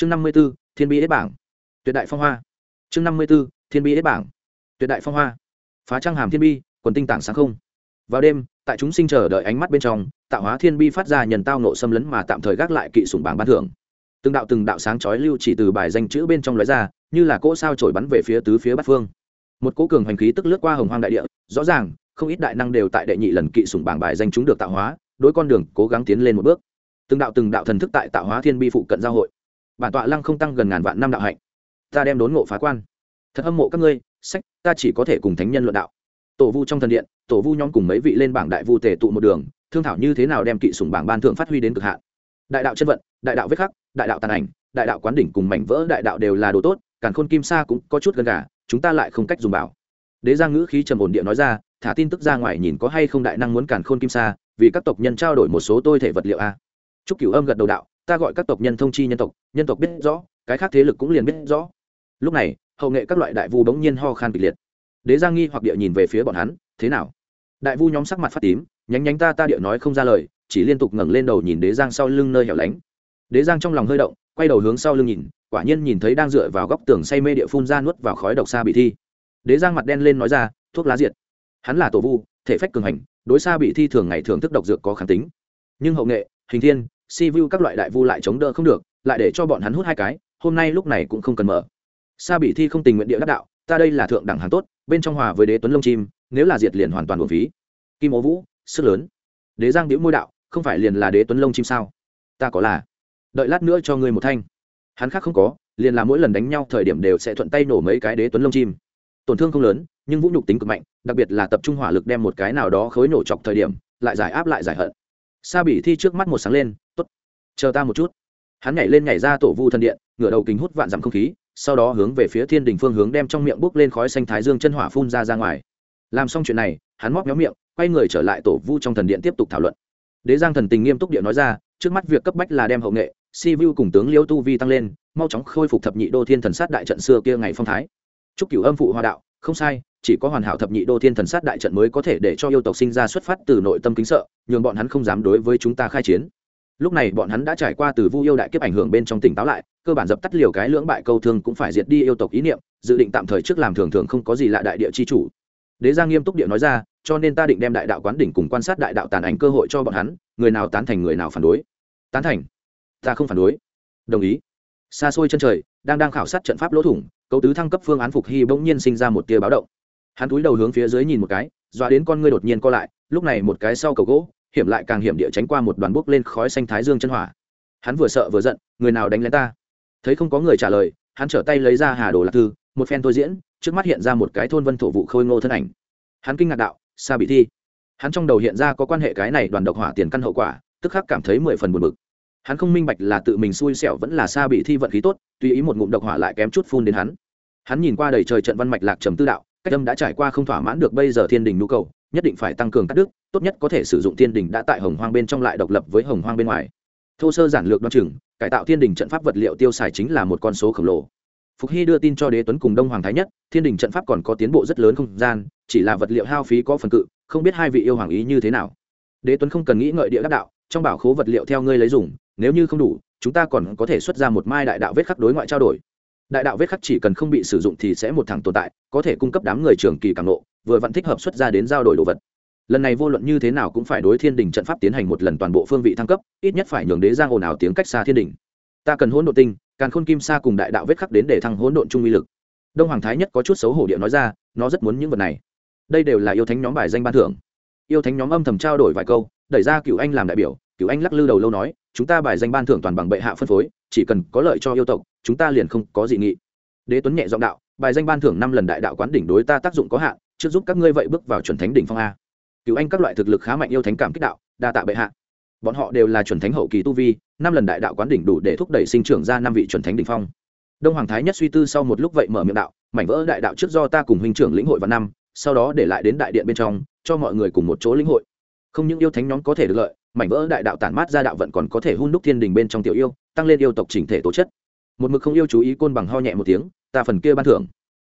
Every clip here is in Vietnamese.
chương năm mươi b ố thiên bi hết bảng. Tuyệt đại phong hoa. Chương năm mươi b ố thiên bi hết bảng. Tuyệt đại phong hoa. Phá trăng hàm thiên bi, quần tinh tảng sáng không. Vào đêm, tại chúng sinh chờ đợi ánh mắt bên trong, tạo hóa thiên bi phát ra nhận tao nộ xâm lấn mà tạm thời gác lại kỵ sủng bảng ban thưởng. Từng đạo từng đạo sáng chói lưu chỉ từ bài danh chữ bên trong lóe ra, như là cỗ sao trổi bắn về phía tứ phía bát phương. Một cỗ cường hành khí tức lướt qua hồng hoang đại địa, rõ ràng, không ít đại năng đều tại đệ nhị lần kỵ sủng bảng bài danh chúng được tạo hóa, đối con đường cố gắng tiến lên một bước. Từng đạo từng đạo thần thức tại tạo hóa thiên bi phụ cận giao hội bản tọa lăng không tăng gần ngàn vạn năm đạo hạnh. Ta đem đốn ngộ phá quan. Thật hâm mộ các ngươi, sách, ta chỉ có thể cùng thánh nhân luận đạo. Tổ vu trong thần điện, tổ vu nhóm cùng mấy vị lên bảng đại vu tề tụ một đường, thương thảo như thế nào đem kỵ sủng bảng ban thượng phát huy đến cực hạn. Đại đạo chân vận, đại đạo vết khắc, đại đạo tàn ảnh, đại đạo quán đỉnh cùng mảnh vỡ đại đạo đều là đồ tốt, càn khôn kim sa cũng có chút gần gà, chúng ta lại không cách dùng bảo. Đế giang ngữ khí trầm ổn địa nói ra, thả tin tức ra ngoài nhìn có hay không đại năng muốn càn khôn kim sa, vì các tộc nhân trao đổi một số tôi thể vật liệu a. Trúc cửu âm gật đầu đạo ta gọi các tộc nhân thông chi nhân tộc nhân tộc biết rõ, cái khác thế lực cũng liền biết rõ. Lúc này, hậu nghệ các loại đại vu bỗng nhiên ho khan kịch liệt. Đế giang nghi hoặc địa nhìn về phía bọn hắn, thế nào? Đại vu nhóm sắc mặt phát tím, nhánh nhánh ta ta địa nói không ra lời, chỉ liên tục ngẩng lên đầu nhìn đế giang sau lưng nơi hẻo lánh. Đế giang trong lòng hơi động, quay đầu hướng sau lưng nhìn, quả nhiên nhìn thấy đang dựa vào góc tường say mê địa phun ra nuốt vào khói độc xa bị thi. Đế giang mặt đen lên nói ra, thuốc lá diệt. Hắn là tổ vu, thể phách cường hành, đối xa bị thi thường ngày thường thức độc dược có kháng tính. Nhưng hậu nghệ, hình thiên si vu các loại đại vu lại chống đỡ không được, lại để cho bọn hắn hút hai cái, hôm nay lúc này cũng không cần mở. Sa bị thi không tình nguyện địa đắc đạo, ta đây là thượng đẳng hàng tốt, bên trong hòa với đế tuấn lông chim, nếu là diệt liền hoàn toàn bổn phí. Kim ố vũ, sức lớn. Đế giang đĩu môi đạo, không phải liền là đế tuấn lông chim sao? Ta có là. Đợi lát nữa cho ngươi một thanh. Hắn khác không có, liền là mỗi lần đánh nhau thời điểm đều sẽ thuận tay nổ mấy cái đế tuấn lông chim. Tổn thương không lớn, nhưng vũ nhục tính cực mạnh, đặc biệt là tập trung hỏa lực đem một cái nào đó khối nổ chọc thời điểm, lại giải áp lại giải hận. Sa bỉ thi trước mắt một sáng lên chờ ta một chút. Hắn nhảy lên nhảy ra tổ vu thần điện, ngửa đầu kính hút vạn dặm không khí, sau đó hướng về phía thiên đình phương hướng đem trong miệng bốc lên khói xanh thái dương chân hỏa phun ra ra ngoài. Làm xong chuyện này, hắn móc méo miệng, quay người trở lại tổ vu trong thần điện tiếp tục thảo luận. Đế giang thần tình nghiêm túc điện nói ra, trước mắt việc cấp bách là đem hậu nghệ, si vu cùng tướng liêu tu vi tăng lên, mau chóng khôi phục thập nhị đô thiên thần sát đại trận xưa kia ngày phong thái. Chúc cửu âm phụ hòa đạo, không sai, chỉ có hoàn hảo thập nhị đô thiên thần sát đại trận mới có thể để cho yêu tộc sinh ra xuất phát từ nội tâm kính sợ, nhường bọn hắn không dám đối với chúng ta khai chiến lúc này bọn hắn đã trải qua từ vu yêu đại kiếp ảnh hưởng bên trong tỉnh táo lại, cơ bản dập tắt liều cái lưỡng bại câu thương cũng phải diệt đi yêu tộc ý niệm, dự định tạm thời trước làm thường thường không có gì lạ đại địa chi chủ. Đế giang nghiêm túc địa nói ra, cho nên ta định đem đại đạo quán đỉnh cùng quan sát đại đạo tàn ảnh cơ hội cho bọn hắn, người nào tán thành người nào phản đối. Tán thành? Ta không phản đối. Đồng ý. Xa xôi chân trời, đang đang khảo sát trận pháp lỗ thủng, cấu tứ thăng cấp phương án phục hy bỗng nhiên sinh ra một tia báo động. Hắn túi đầu hướng phía dưới nhìn một cái, dọa đến con ngươi đột nhiên co lại, lúc này một cái sau cầu gỗ hiểm lại càng hiểm địa tránh qua một đoàn bốc lên khói xanh thái dương chân hỏa. Hắn vừa sợ vừa giận, người nào đánh lén ta? Thấy không có người trả lời, hắn trở tay lấy ra hà đồ lạc thư, một phen thôi diễn, trước mắt hiện ra một cái thôn vân thổ vụ khôi ngô thân ảnh. Hắn kinh ngạc đạo xa bị thi. Hắn trong đầu hiện ra có quan hệ cái này đoàn độc hỏa tiền căn hậu quả, tức khắc cảm thấy mười phần buồn bực. Hắn không minh bạch là tự mình xui xẻo vẫn là xa bị thi vận khí tốt, tùy ý một ngụm độc hỏa lại kém chút phun đến hắn. Hắn nhìn qua đầy trời trận văn mạch lạc trầm tư đạo, cách âm đã trải qua không thỏa mãn được bây giờ thiên đình nhu cầu nhất định phải tăng cường cắt đứt, tốt nhất có thể sử dụng thiên đình đã tại hồng hoang bên trong lại độc lập với hồng hoang bên ngoài. Thô sơ giản lược đoan chừng, cải tạo thiên đình trận pháp vật liệu tiêu xài chính là một con số khổng lồ. Phục hy đưa tin cho đế tuấn cùng đông hoàng thái nhất, thiên đình trận pháp còn có tiến bộ rất lớn không gian, chỉ là vật liệu hao phí có phần cự, không biết hai vị yêu hoàng ý như thế nào. Đế tuấn không cần nghĩ ngợi địa đắc đạo, trong bảo khố vật liệu theo ngươi lấy dùng, nếu như không đủ, chúng ta còn có thể xuất ra một mai đại đạo vết khắc đối ngoại trao đổi đại đạo vết khắc chỉ cần không bị sử dụng thì sẽ một thằng tồn tại, có thể cung cấp đám người trường kỳ càng nộ vừa vẫn thích hợp xuất ra đến giao đổi đồ vật. Lần này vô luận như thế nào cũng phải đối thiên đình trận pháp tiến hành một lần toàn bộ phương vị thăng cấp, ít nhất phải nhường đế giang ồn ào tiếng cách xa thiên đình. Ta cần hỗn độn tinh càng khôn kim sa cùng đại đạo vết khắc đến để thăng hỗn độn trung uy lực. Đông hoàng thái nhất có chút xấu hổ điệu nói ra, nó rất muốn những vật này. Đây đều là yêu thánh nhóm bài danh ban thưởng. Yêu thánh nhóm âm thầm trao đổi vài câu, đẩy ra cựu anh làm đại biểu cựu anh lắc lư đầu lâu nói, chúng ta bài danh ban thưởng toàn bằng bệ hạ phân phối, chỉ cần có lợi cho yêu tộc chúng ta liền không có dị nghị. Đế tuấn nhẹ giọng đạo, bài danh ban thưởng năm lần đại đạo quán đỉnh đối ta tác dụng có hạn, trước giúp các ngươi vậy bước vào chuẩn thánh đỉnh phong a. Cựu anh các loại thực lực khá mạnh yêu thánh cảm kích đạo, đa tạ bệ hạ. Bọn họ đều là chuẩn thánh hậu kỳ tu vi, năm lần đại đạo quán đỉnh đủ để thúc đẩy sinh trưởng ra năm vị chuẩn thánh đỉnh phong. Đông hoàng thái nhất suy tư sau một lúc vậy mở miệng đạo, mảnh vỡ đại đạo trước do ta cùng huynh trưởng lĩnh hội vào năm, sau đó để lại đến đại điện bên trong, cho mọi người cùng một chỗ lĩnh hội. Không những yêu thánh nhóm có thể được lợi, mảnh vỡ đại đạo tản mát ra đạo vận còn có thể hun đúc thiên đình bên trong tiểu yêu, tăng lên yêu tộc chỉnh thể tố chất một mực không yêu chú ý côn bằng ho nhẹ một tiếng, ta phần kia ban thưởng.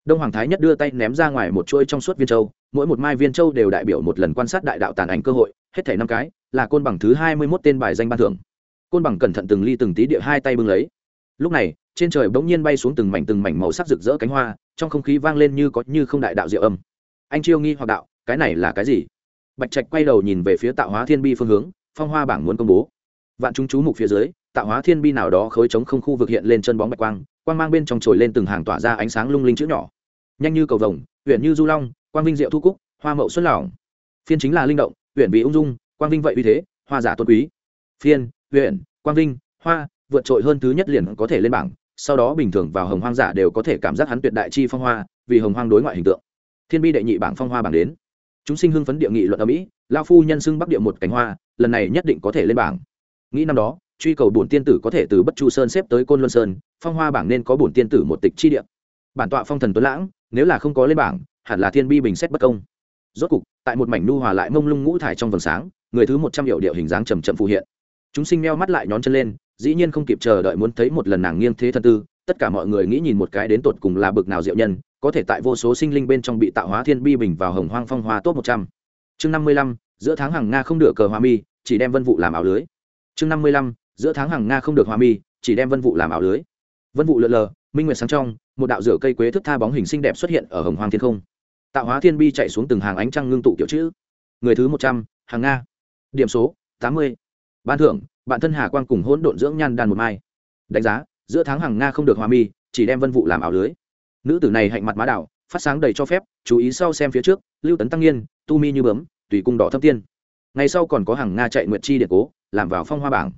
Đông hoàng thái nhất đưa tay ném ra ngoài một chuỗi trong suốt viên châu, mỗi một mai viên châu đều đại biểu một lần quan sát đại đạo tàn ảnh cơ hội, hết thảy năm cái, là côn bằng thứ hai mươi mốt tên bài danh ban thưởng. Côn bằng cẩn thận từng ly từng tí địa hai tay bưng lấy. Lúc này, trên trời bỗng nhiên bay xuống từng mảnh từng mảnh màu sắc rực rỡ cánh hoa, trong không khí vang lên như có như không đại đạo diệu âm. Anh chiêu nghi hoặc đạo, cái này là cái gì? Bạch trạch quay đầu nhìn về phía tạo hóa thiên bi phương hướng, phong hoa bảng muốn công bố vạn chúng chú mục phía dưới, tạo hóa thiên bi nào đó khối trống không khu vực hiện lên chân bóng bạch quang quang mang bên trong trồi lên từng hàng tỏa ra ánh sáng lung linh chữ nhỏ. Nhanh như cầu vồng huyện như du long, quang vinh diệu thu cúc, hoa mậu xuân lỏng. Phiên chính là linh động huyện vị ung dung, quang vinh vậy uy thế, hoa giả tôn quý. Phiên huyện quang vinh, hoa, vượt trội hơn thứ nhất liền có thể lên bảng, sau đó bình thường vào hồng hoang giả đều có thể cảm giác hắn tuyệt đại chi phong hoa, vì hồng hoang đối ngoại hình tượng. Thiên bi đệ nhị bảng phong hoa bảng đến. Chúng sinh hưng phấn địa nghị luận ở mỹ lao phu nhân xưng bắc địa một cánh hoa, lần này nhất định có thể lên bảng nghĩ năm đó, truy cầu bổn tiên tử có thể từ bất chu sơn xếp tới côn luân sơn, phong hoa bảng nên có bổn tiên tử một tịch chi địa. Bản tọa phong thần tuấn lãng, nếu là không có lên bảng, hẳn là thiên bi bình xét bất công. Rốt cục, tại một mảnh nu hòa lại mông lung ngũ thải trong vầng sáng, người thứ một trăm hiệu điệu hình dáng trầm chậm phù hiện. Chúng sinh meo mắt lại nhón chân lên, dĩ nhiên không kịp chờ đợi muốn thấy một lần nàng nghiêng thế thân tư, tất cả mọi người nghĩ nhìn một cái đến tột cùng là bực nào diệu nhân, có thể tại vô số sinh linh bên trong bị tạo hóa thiên bi bình vào hồng hoang phong hoa top một trăm. Chương năm mươi lăm, giữa tháng hàng nga không được cờ hoa mi, chỉ đem vân vụ làm áo lưới chương năm mươi lăm, giữa tháng hàng nga không được hoa mi, chỉ đem vân vụ làm ảo lưới. Vân vụ lượn lờ, minh nguyệt sáng trong, một đạo rửa cây quế thức tha bóng hình xinh đẹp xuất hiện ở hồng hoàng thiên không. Tạo hóa thiên bi chạy xuống từng hàng ánh trăng ngưng tụ kiểu chữ. Người thứ một trăm, hàng nga. Điểm số, tám mươi. Ban thưởng, bạn thân hà quang cùng hỗn độn dưỡng nhan đàn một mai. Đánh giá, giữa tháng hàng nga không được hoa mi, chỉ đem vân vụ làm ảo lưới. Nữ tử này hạnh mặt má đảo, phát sáng đầy cho phép, chú ý sau xem phía trước, lưu tấn tăng nghiên tu mi như bướm, tùy cung đỏ thâm tiên. Ngày sau còn có hàng nga chạy nguyệt chi điện cố làm vào phong hoa bảng.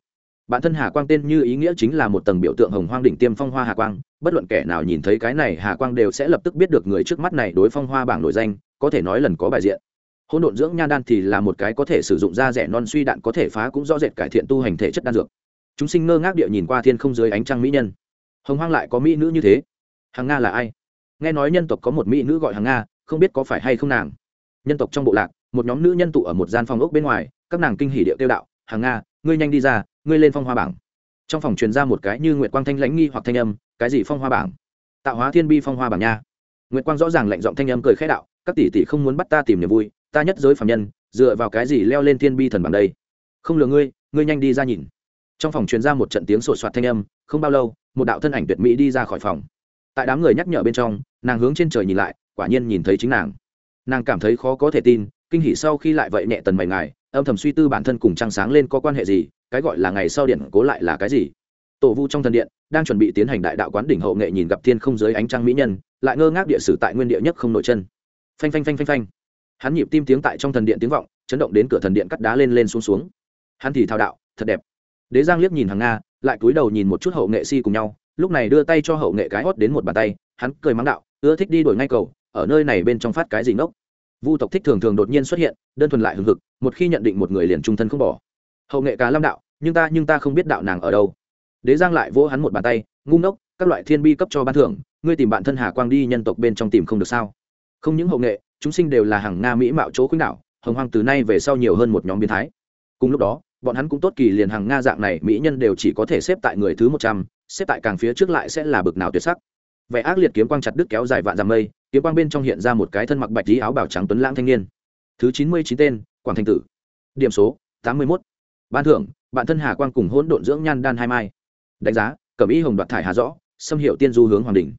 Bản thân hà quang tên như ý nghĩa chính là một tầng biểu tượng hồng hoang đỉnh tiêm phong hoa hà quang, bất luận kẻ nào nhìn thấy cái này hà quang đều sẽ lập tức biết được người trước mắt này đối phong hoa bảng nổi danh, có thể nói lần có bài diện. Hỗn độn dưỡng nhan đan thì là một cái có thể sử dụng da rẻ non suy đạn có thể phá cũng rõ rệt cải thiện tu hành thể chất đan dược. Chúng sinh ngơ ngác địa nhìn qua thiên không dưới ánh trăng mỹ nhân. Hồng hoang lại có mỹ nữ như thế. Hàng nga là ai? Nghe nói nhân tộc có một mỹ nữ gọi hàng nga, không biết có phải hay không nàng. Nhân tộc trong bộ lạc, một nhóm nữ nhân tụ ở một gian phòng ốc bên ngoài, các nàng kinh hỉ điệu tiêu đạo hàng nga, ngươi nhanh đi ra, ngươi lên phong hoa bảng. Trong phòng truyền ra một cái như nguyệt quang thanh lãnh nghi hoặc thanh âm, cái gì phong hoa bảng? Tạo hóa thiên bi phong hoa bảng nha. Nguyệt quang rõ ràng lạnh giọng thanh âm cười khẽ đạo, các tỷ tỷ không muốn bắt ta tìm niềm vui, ta nhất giới phạm nhân, dựa vào cái gì leo lên thiên bi thần bảng đây? Không lừa ngươi ngươi nhanh đi ra nhìn. Trong phòng truyền ra một trận tiếng sột soạt thanh âm, không bao lâu, một đạo thân ảnh tuyệt mỹ đi ra khỏi phòng. Tại đám người nhắc nhở bên trong, nàng hướng trên trời nhìn lại, quả nhiên nhìn thấy chính nàng. Nàng cảm thấy khó có thể tin, kinh hỉ sau khi lại vậy nhẹ tần mày ngài âm thầm suy tư bản thân cùng trăng sáng lên có quan hệ gì, cái gọi là ngày sau điện cố lại là cái gì. Tổ vu trong thần điện đang chuẩn bị tiến hành đại đạo quán đỉnh hậu nghệ nhìn gặp thiên không giới ánh trăng mỹ nhân, lại ngơ ngác địa sử tại nguyên địa nhất không nội chân. Phanh phanh phanh phanh phanh. Hắn nhịp tim tiếng tại trong thần điện tiếng vọng, chấn động đến cửa thần điện cắt đá lên lên xuống xuống. Hắn thì thao đạo, thật đẹp. Đế giang liếc nhìn hàng nga, lại cúi đầu nhìn một chút hậu nghệ si cùng nhau, lúc này đưa tay cho hậu nghệ cái hót đến một bàn tay, hắn cười mắng đạo, ưa thích đi đổi ngay cầu, ở nơi này bên trong phát cái gì ngốc? Vu tộc thích thường thường đột nhiên xuất hiện, đơn thuần lại hừng hực, một khi nhận định một người liền trung thân không bỏ. Hậu nghệ cá lâm đạo, nhưng ta nhưng ta không biết đạo nàng ở đâu. Đế giang lại vỗ hắn một bàn tay, ngu ngốc, các loại thiên bi cấp cho ban thưởng, ngươi tìm bạn thân hà quang đi, nhân tộc bên trong tìm không được sao? Không những hậu nghệ, chúng sinh đều là hàng nga mỹ mạo chỗ khuynh đảo, hồng hoang từ nay về sau nhiều hơn một nhóm biến thái. Cùng lúc đó, bọn hắn cũng tốt kỳ liền hàng nga dạng này, mỹ nhân đều chỉ có thể xếp tại người thứ một trăm, xếp tại càng phía trước lại sẽ là bực nào tuyệt sắc vẻ ác liệt kiếm quang chặt đứt kéo dài vạn dặm mây, kiếm quang bên trong hiện ra một cái thân mặc bạch tí áo bảo trắng tuấn lãng thanh niên. Thứ chín mươi chín tên, quảng thành tử. Điểm số, tám mươi mốt. Ban thưởng, bạn thân hà quang cùng hỗn độn dưỡng nhan đan hai mai. Đánh giá, cẩm y hồng đoạt thải hà rõ, xâm hiệu tiên du hướng hoàng đình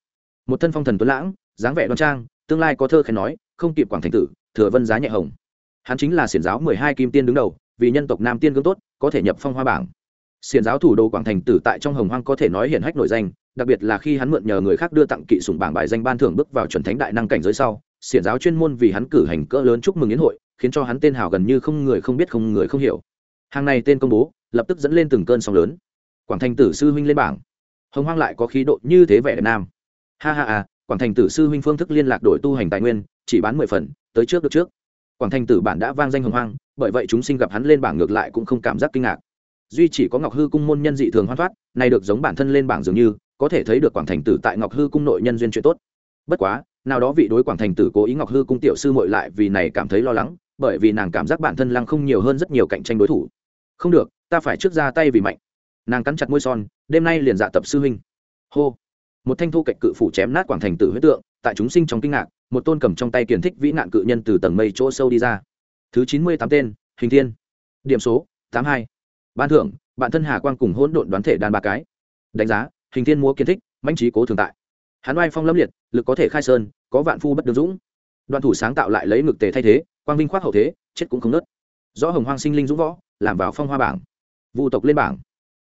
một thân phong thần tuấn lãng, dáng vẻ đoan trang, tương lai có thơ khen nói, không kịp quảng thành tử, thừa vân giá nhẹ hồng. Hắn chính là xiển giáo mười hai kim tiên đứng đầu, vì nhân tộc nam tiên gương tốt, có thể nhập phong hoa bảng. Xiển giáo thủ đô quảng thành tử tại trong hồng hoang có thể nói hiển hách nổi danh đặc biệt là khi hắn mượn nhờ người khác đưa tặng kỵ sủng bảng bài danh ban thưởng bước vào chuẩn thánh đại năng cảnh giới sau, xiển giáo chuyên môn vì hắn cử hành cỡ lớn chúc mừng yến hội, khiến cho hắn tên hào gần như không người không biết không người không hiểu. Hàng này tên công bố, lập tức dẫn lên từng cơn sóng lớn. Quảng thành tử sư huynh lên bảng. Hồng hoang lại có khí độ như thế vẻ đẹp nam. Ha ha à quảng thành tử sư huynh phương thức liên lạc đổi tu hành tài nguyên, chỉ bán mười phần, tới trước được trước. Quảng thành tử bản đã vang danh hồng hoang, bởi vậy chúng sinh gặp hắn lên bảng ngược lại cũng không cảm giác kinh ngạc. Duy chỉ có ngọc hư cung môn nhân dị thường hoan thoát này được giống bản thân lên bảng dường như có thể thấy được quảng thành tử tại ngọc hư cung nội nhân duyên chuyện tốt. Bất quá, nào đó vị đối quảng thành tử cố ý ngọc hư cung tiểu sư mội lại vì này cảm thấy lo lắng, bởi vì nàng cảm giác bản thân lăng không nhiều hơn rất nhiều cạnh tranh đối thủ. Không được, ta phải trước ra tay vì mạnh. Nàng cắn chặt môi son, đêm nay liền dạ tập sư huynh. Hô. Một thanh thu cạnh cự phủ chém nát quảng thành tử huyết tượng, tại chúng sinh trong kinh ngạc, một tôn cầm trong tay kiển thích vĩ nạn cự nhân từ tầng mây chỗ sâu đi ra. Thứ chín mươi tám tên, hình thiên. Điểm số, tám hai. Ban thưởng, bạn thân hà quang cùng hỗn độn đoán thể đan ba cái. Đánh giá hình thiên múa kiến thích, mãnh trí cố thường tại. Hắn oai phong lâm liệt, lực có thể khai sơn, có vạn phu bất đương dũng. Đoàn thủ sáng tạo lại lấy ngực tề thay thế, quang vinh khoác hậu thế, chết cũng không nớt rõ hồng hoang sinh linh dũng võ, làm vào phong hoa bảng. Vu tộc lên bảng.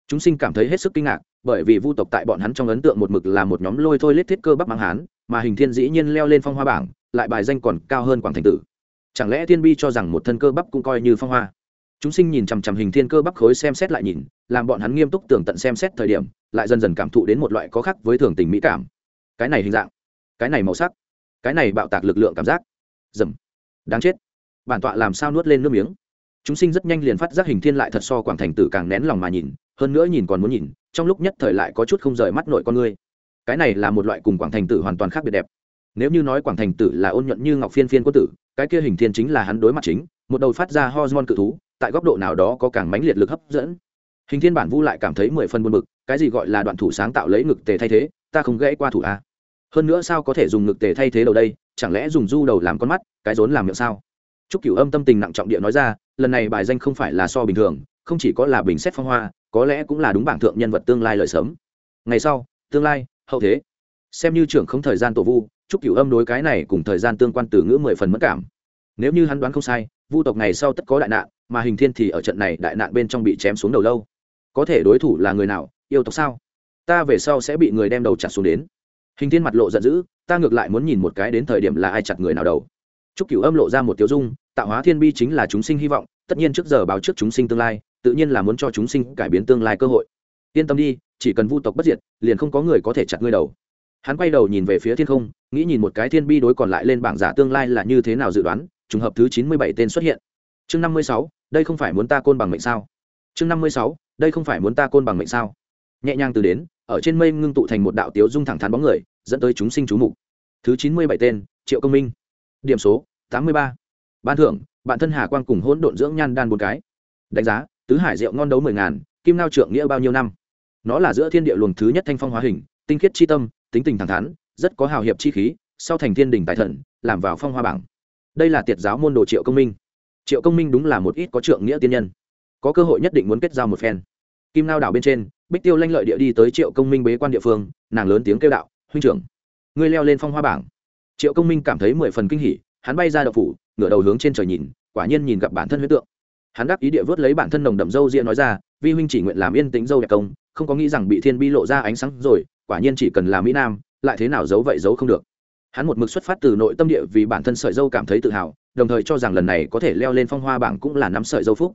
Chúng sinh cảm thấy hết sức kinh ngạc, bởi vì vu tộc tại bọn hắn trong ấn tượng một mực là một nhóm lôi thôi lết thiết cơ bắc mang hán, mà hình thiên dĩ nhiên leo lên phong hoa bảng, lại bài danh còn cao hơn quảng thành tử. Chẳng lẽ thiên bi cho rằng một thân cơ bắp cũng coi như phong hoa? Chúng sinh nhìn chằm chằm hình thiên cơ bắp khối xem xét lại nhìn làm bọn hắn nghiêm túc tưởng tận xem xét thời điểm, lại dần dần cảm thụ đến một loại có khác với thường tình mỹ cảm. Cái này hình dạng, cái này màu sắc, cái này bạo tạc lực lượng cảm giác. Dầm. Đáng chết. Bản tọa làm sao nuốt lên nước miếng? Chúng sinh rất nhanh liền phát giác hình thiên lại thật so quảng thành tử càng nén lòng mà nhìn, hơn nữa nhìn còn muốn nhìn, trong lúc nhất thời lại có chút không rời mắt nội con ngươi cái này là một loại cùng quảng thành tử hoàn toàn khác biệt đẹp. Nếu như nói quảng thành tử là ôn nhuận như ngọc phiên phiên quân tử, cái kia hình thiên chính là hắn đối mặt chính, một đầu phát ra hormone cự thú, tại góc độ nào đó có càng mãnh liệt lực hấp dẫn hình thiên bản vu lại cảm thấy mười phân buồn bực cái gì gọi là đoạn thủ sáng tạo lấy ngực tề thay thế ta không gãy qua thủ a hơn nữa sao có thể dùng ngực tề thay thế đầu đây chẳng lẽ dùng du đầu làm con mắt cái rốn làm miệng sao Trúc Cửu Âm tâm tình nặng trọng địa nói ra, lần này bài danh không phải là so bình thường, không chỉ có là bình xét phong hoa, có lẽ cũng là đúng bảng thượng nhân vật tương lai lợi sớm. Ngày sau, tương lai, hậu thế. Xem như trưởng không thời gian tổ vu, Trúc Cửu Âm đối cái này cùng thời gian tương quan từ ngữ mười phần mất cảm. Nếu như hắn đoán không sai, vu tộc ngày sau tất có đại nạn, mà Hình Thiên thì ở trận này đại nạn bên trong bị chém xuống đầu lâu. Có thể đối thủ là người nào, yêu tộc sao? Ta về sau sẽ bị người đem đầu chặt xuống đến. Hình Thiên mặt lộ giận dữ, ta ngược lại muốn nhìn một cái đến thời điểm là ai chặt người nào đầu. Trúc Cửu Âm lộ ra một tiêu dung, tạo hóa thiên bi chính là chúng sinh hy vọng, tất nhiên trước giờ báo trước chúng sinh tương lai, tự nhiên là muốn cho chúng sinh cải biến tương lai cơ hội. Yên tâm đi, chỉ cần vu tộc bất diệt, liền không có người có thể chặt ngươi đầu. Hắn quay đầu nhìn về phía thiên không, nghĩ nhìn một cái thiên bi đối còn lại lên bảng giả tương lai là như thế nào dự đoán, trùng hợp thứ chín mươi bảy tên xuất hiện. Chương năm mươi sáu, đây không phải muốn ta côn bằng mệnh sao? Chương năm mươi sáu, đây không phải muốn ta côn bằng mệnh sao? Nhẹ nhàng từ đến, ở trên mây ngưng tụ thành một đạo tiếu dung thẳng thắn bóng người, dẫn tới chúng sinh chú mục. Thứ chín mươi bảy tên, Triệu Công Minh. Điểm số tám mươi ba. Ban thưởng bạn thân hà quang cùng hỗn độn dưỡng nhan đan bốn cái. Đánh giá tứ hải rượu ngon đấu mười ngàn kim lao trượng nghĩa bao nhiêu năm? Nó là giữa thiên địa luồng thứ nhất thanh phong hóa hình tinh khiết chi tâm tính tình thẳng thắn rất có hào hiệp chi khí sau thành thiên đình tài thần làm vào phong hoa bảng. Đây là tiệt giáo môn đồ triệu công minh. Triệu công minh đúng là một ít có trượng nghĩa tiên nhân. Có cơ hội nhất định muốn kết giao một phen kim lao đảo bên trên, bích tiêu lanh lợi địa đi tới triệu công minh bế quan địa phương, nàng lớn tiếng kêu đạo, huynh trưởng, ngươi leo lên phong hoa bảng. Triệu công minh cảm thấy mười phần kinh hỉ, hắn bay ra đậu phủ, ngửa đầu hướng trên trời nhìn, quả nhiên nhìn gặp bản thân huyết tượng. Hắn đắc ý địa vớt lấy bản thân nồng đậm dâu ria nói ra, vi huynh chỉ nguyện làm yên tĩnh dâu đẹp công, không có nghĩ rằng bị thiên bi lộ ra ánh sáng rồi, quả nhiên chỉ cần là mỹ nam, lại thế nào giấu vậy giấu không được. Hắn một mực xuất phát từ nội tâm địa vì bản thân sợi dâu cảm thấy tự hào, đồng thời cho rằng lần này có thể leo lên phong hoa bảng cũng là nắm sợi dâu phúc.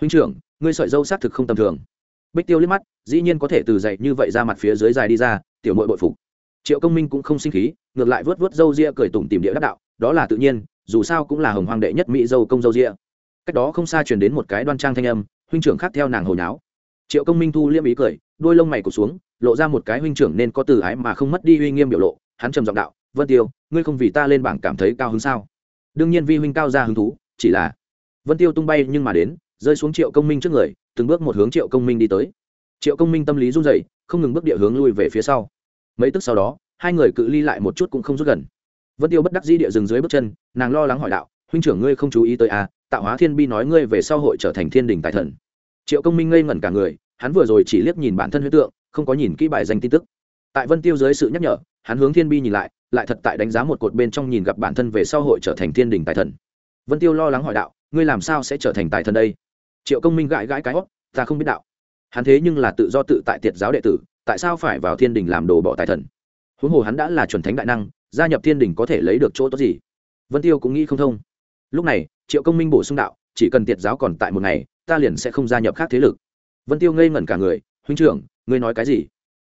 Huynh trưởng, ngươi sợi dâu xác thực không tầm thường bích tiêu liếc mắt, dĩ nhiên có thể từ dậy như vậy ra mặt phía dưới dài đi ra, tiểu mội bội phục. Triệu công minh cũng không sinh khí, ngược lại vớt vớt dâu ria cười tủm tìm địa đắc đạo, đó là tự nhiên, dù sao cũng là hồng hoàng đệ nhất mỹ dâu công dâu ria. Cách đó không xa truyền đến một cái đoan trang thanh âm, huynh trưởng khác theo nàng hồi náo. Triệu công minh thu liêm ý cười, đôi lông mày cụt xuống, lộ ra một cái huynh trưởng nên có từ ái mà không mất đi uy nghiêm biểu lộ, hắn trầm giọng đạo, vân tiêu, ngươi không vì ta lên bảng cảm thấy cao hứng sao? Đương nhiên vi huynh cao ra hứng thú, chỉ là vân tiêu tung bay nhưng mà đến, rơi xuống triệu công minh trước người từng bước một hướng triệu công minh đi tới. Triệu công minh tâm lý run rẩy, không ngừng bước địa hướng lui về phía sau. Mấy tức sau đó, hai người cự ly lại một chút cũng không rút gần. Vân tiêu bất đắc dĩ địa dừng dưới bước chân, nàng lo lắng hỏi đạo, huynh trưởng ngươi không chú ý tới à tạo hóa thiên bi nói ngươi về sau hội trở thành thiên đình tài thần. Triệu công minh ngây ngẩn cả người, hắn vừa rồi chỉ liếc nhìn bản thân huyết tượng, không có nhìn kỹ bài danh tin tức. Tại vân tiêu dưới sự nhắc nhở, hắn hướng thiên bi nhìn lại lại thật tại đánh giá một cột bên trong nhìn gặp bản thân về sau hội trở thành thiên đình tài thần. Vân tiêu lo lắng hỏi đạo, ngươi làm sao sẽ trở thành tài thần đây? Triệu công minh gãi gãi cái hót, ta không biết đạo. Hắn thế nhưng là tự do tự tại tiệt giáo đệ tử, tại sao phải vào thiên đình làm đồ bỏ tài thần? Huống hồ hắn đã là chuẩn thánh đại năng, gia nhập thiên đình có thể lấy được chỗ tốt gì? Vân tiêu cũng nghĩ không thông. Lúc này, triệu công minh bổ sung đạo, chỉ cần tiệt giáo còn tại một ngày, ta liền sẽ không gia nhập khác thế lực. Vân tiêu ngây ngẩn cả người, huynh trưởng, ngươi nói cái gì?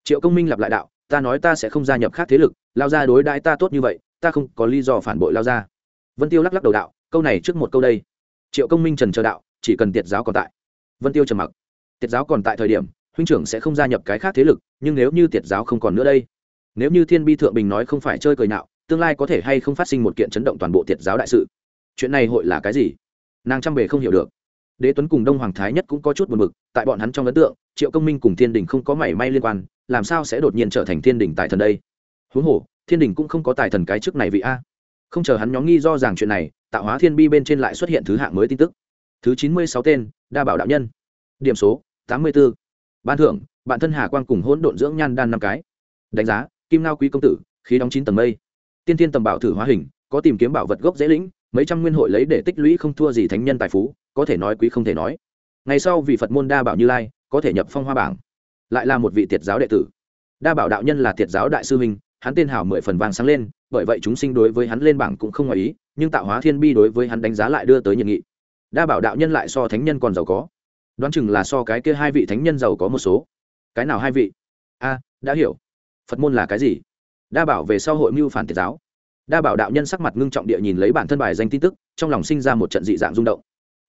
Triệu công minh lặp lại đạo, ta nói ta sẽ không gia nhập khác thế lực, lao ra đối đãi ta tốt như vậy, ta không có lý do phản bội lao ra vân tiêu lắc lắc đầu đạo, câu này trước một câu đây. Triệu công minh trần chờ đạo chỉ cần tiệt giáo còn tại. Vân tiêu trầm mặc. Tiệt giáo còn tại thời điểm, huynh trưởng sẽ không gia nhập cái khác thế lực, nhưng nếu như tiệt giáo không còn nữa đây, nếu như thiên bi thượng bình nói không phải chơi cười nạo tương lai có thể hay không phát sinh một kiện chấn động toàn bộ tiệt giáo đại sự? Chuyện này hội là cái gì? Nàng trăm bề không hiểu được. Đế tuấn cùng đông hoàng thái nhất cũng có chút buồn b ự c tại bọn hắn trong ấn tượng, triệu công minh cùng thiên đình không có mảy may liên quan, làm sao sẽ đột nhiên trở thành thiên đình tài thần đây? Huống hồ, thiên đình cũng không có tài thần cái chức này vị a. Không chờ hắn nhóm nghi do rằng chuyện này, tạo hóa thiên bi bên trên lại xuất hiện thứ hạng mới tin tức thứ chín mươi sáu tên, đa bảo đạo nhân. Điểm số, tám mươi b ố ban thưởng, bạn thân hà quang cùng hỗn độn dưỡng nhan đan năm cái. Đánh giá, kim ngao quý công tử, khí đóng chín tầng mây. Tiên tiên tầm bảo thử hóa hình, có tìm kiếm bảo vật gốc dễ lĩnh, mấy trăm nguyên hội lấy để tích lũy không thua gì thánh nhân tài phú, có thể nói quý không thể nói. Ngày sau vì phật môn đa bảo như lai, có thể nhập phong hoa bảng. Lại là một vị tiệt giáo đệ tử. Đa bảo đạo nhân là tiệt giáo đại sư minh hắn tên hảo mười phần vàng sáng lên, bởi vậy chúng sinh đối với hắn lên bảng cũng không ngoài ý, nhưng tạo hóa thiên bi đối với hắn đánh giá lại đưa tới nhiệt nghị đa bảo đạo nhân lại so thánh nhân còn giàu có. Đoán chừng là so cái kia hai vị thánh nhân giàu có một số. Cái nào hai vị? A, đã hiểu. Phật môn là cái gì? Đa bảo về sau hội mưu phản tiệt giáo. Đa bảo đạo nhân sắc mặt ngưng trọng địa nhìn lấy bản thân bài danh tin tức, trong lòng sinh ra một trận dị dạng rung động.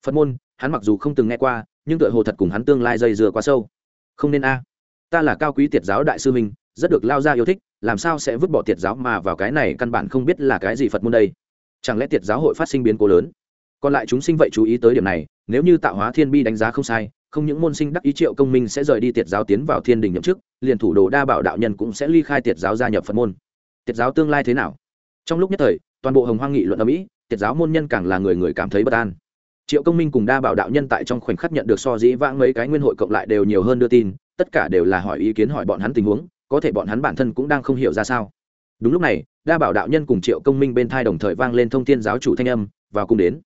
Phật môn, hắn mặc dù không từng nghe qua, nhưng tựa hồ thật cùng hắn tương lai dây dừa quá sâu. Không nên a. Ta là cao quý tiệt giáo đại sư minh rất được lao ra yêu thích, làm sao sẽ vứt bỏ tiệt giáo mà vào cái này căn bản không biết là cái gì phật môn đây? Chẳng lẽ tiệt giáo hội phát sinh biến cố lớn? Còn lại chúng sinh vậy chú ý tới điểm này, nếu như tạo hóa thiên bi đánh giá không sai, không những môn sinh đắc ý triệu công minh sẽ rời đi tiệt giáo tiến vào thiên đình nhậm chức, liền thủ đồ đa bảo đạo nhân cũng sẽ ly khai tiệt giáo gia nhập phật môn. Tiệt giáo tương lai thế nào? Trong lúc nhất thời, toàn bộ hồng hoang nghị luận ở mỹ tiệt giáo môn nhân càng là người người cảm thấy bất an. Triệu công minh cùng đa bảo đạo nhân tại trong khoảnh khắc nhận được so dĩ vãng mấy cái nguyên hội cộng lại đều nhiều hơn đưa tin, tất cả đều là hỏi ý kiến hỏi bọn hắn tình huống, có thể bọn hắn bản thân cũng đang không hiểu ra sao. Đúng lúc này, đa bảo đạo nhân cùng triệu công minh bên thai đồng thời vang lên thông tin giáo chủ thanh âm, vào cùng đến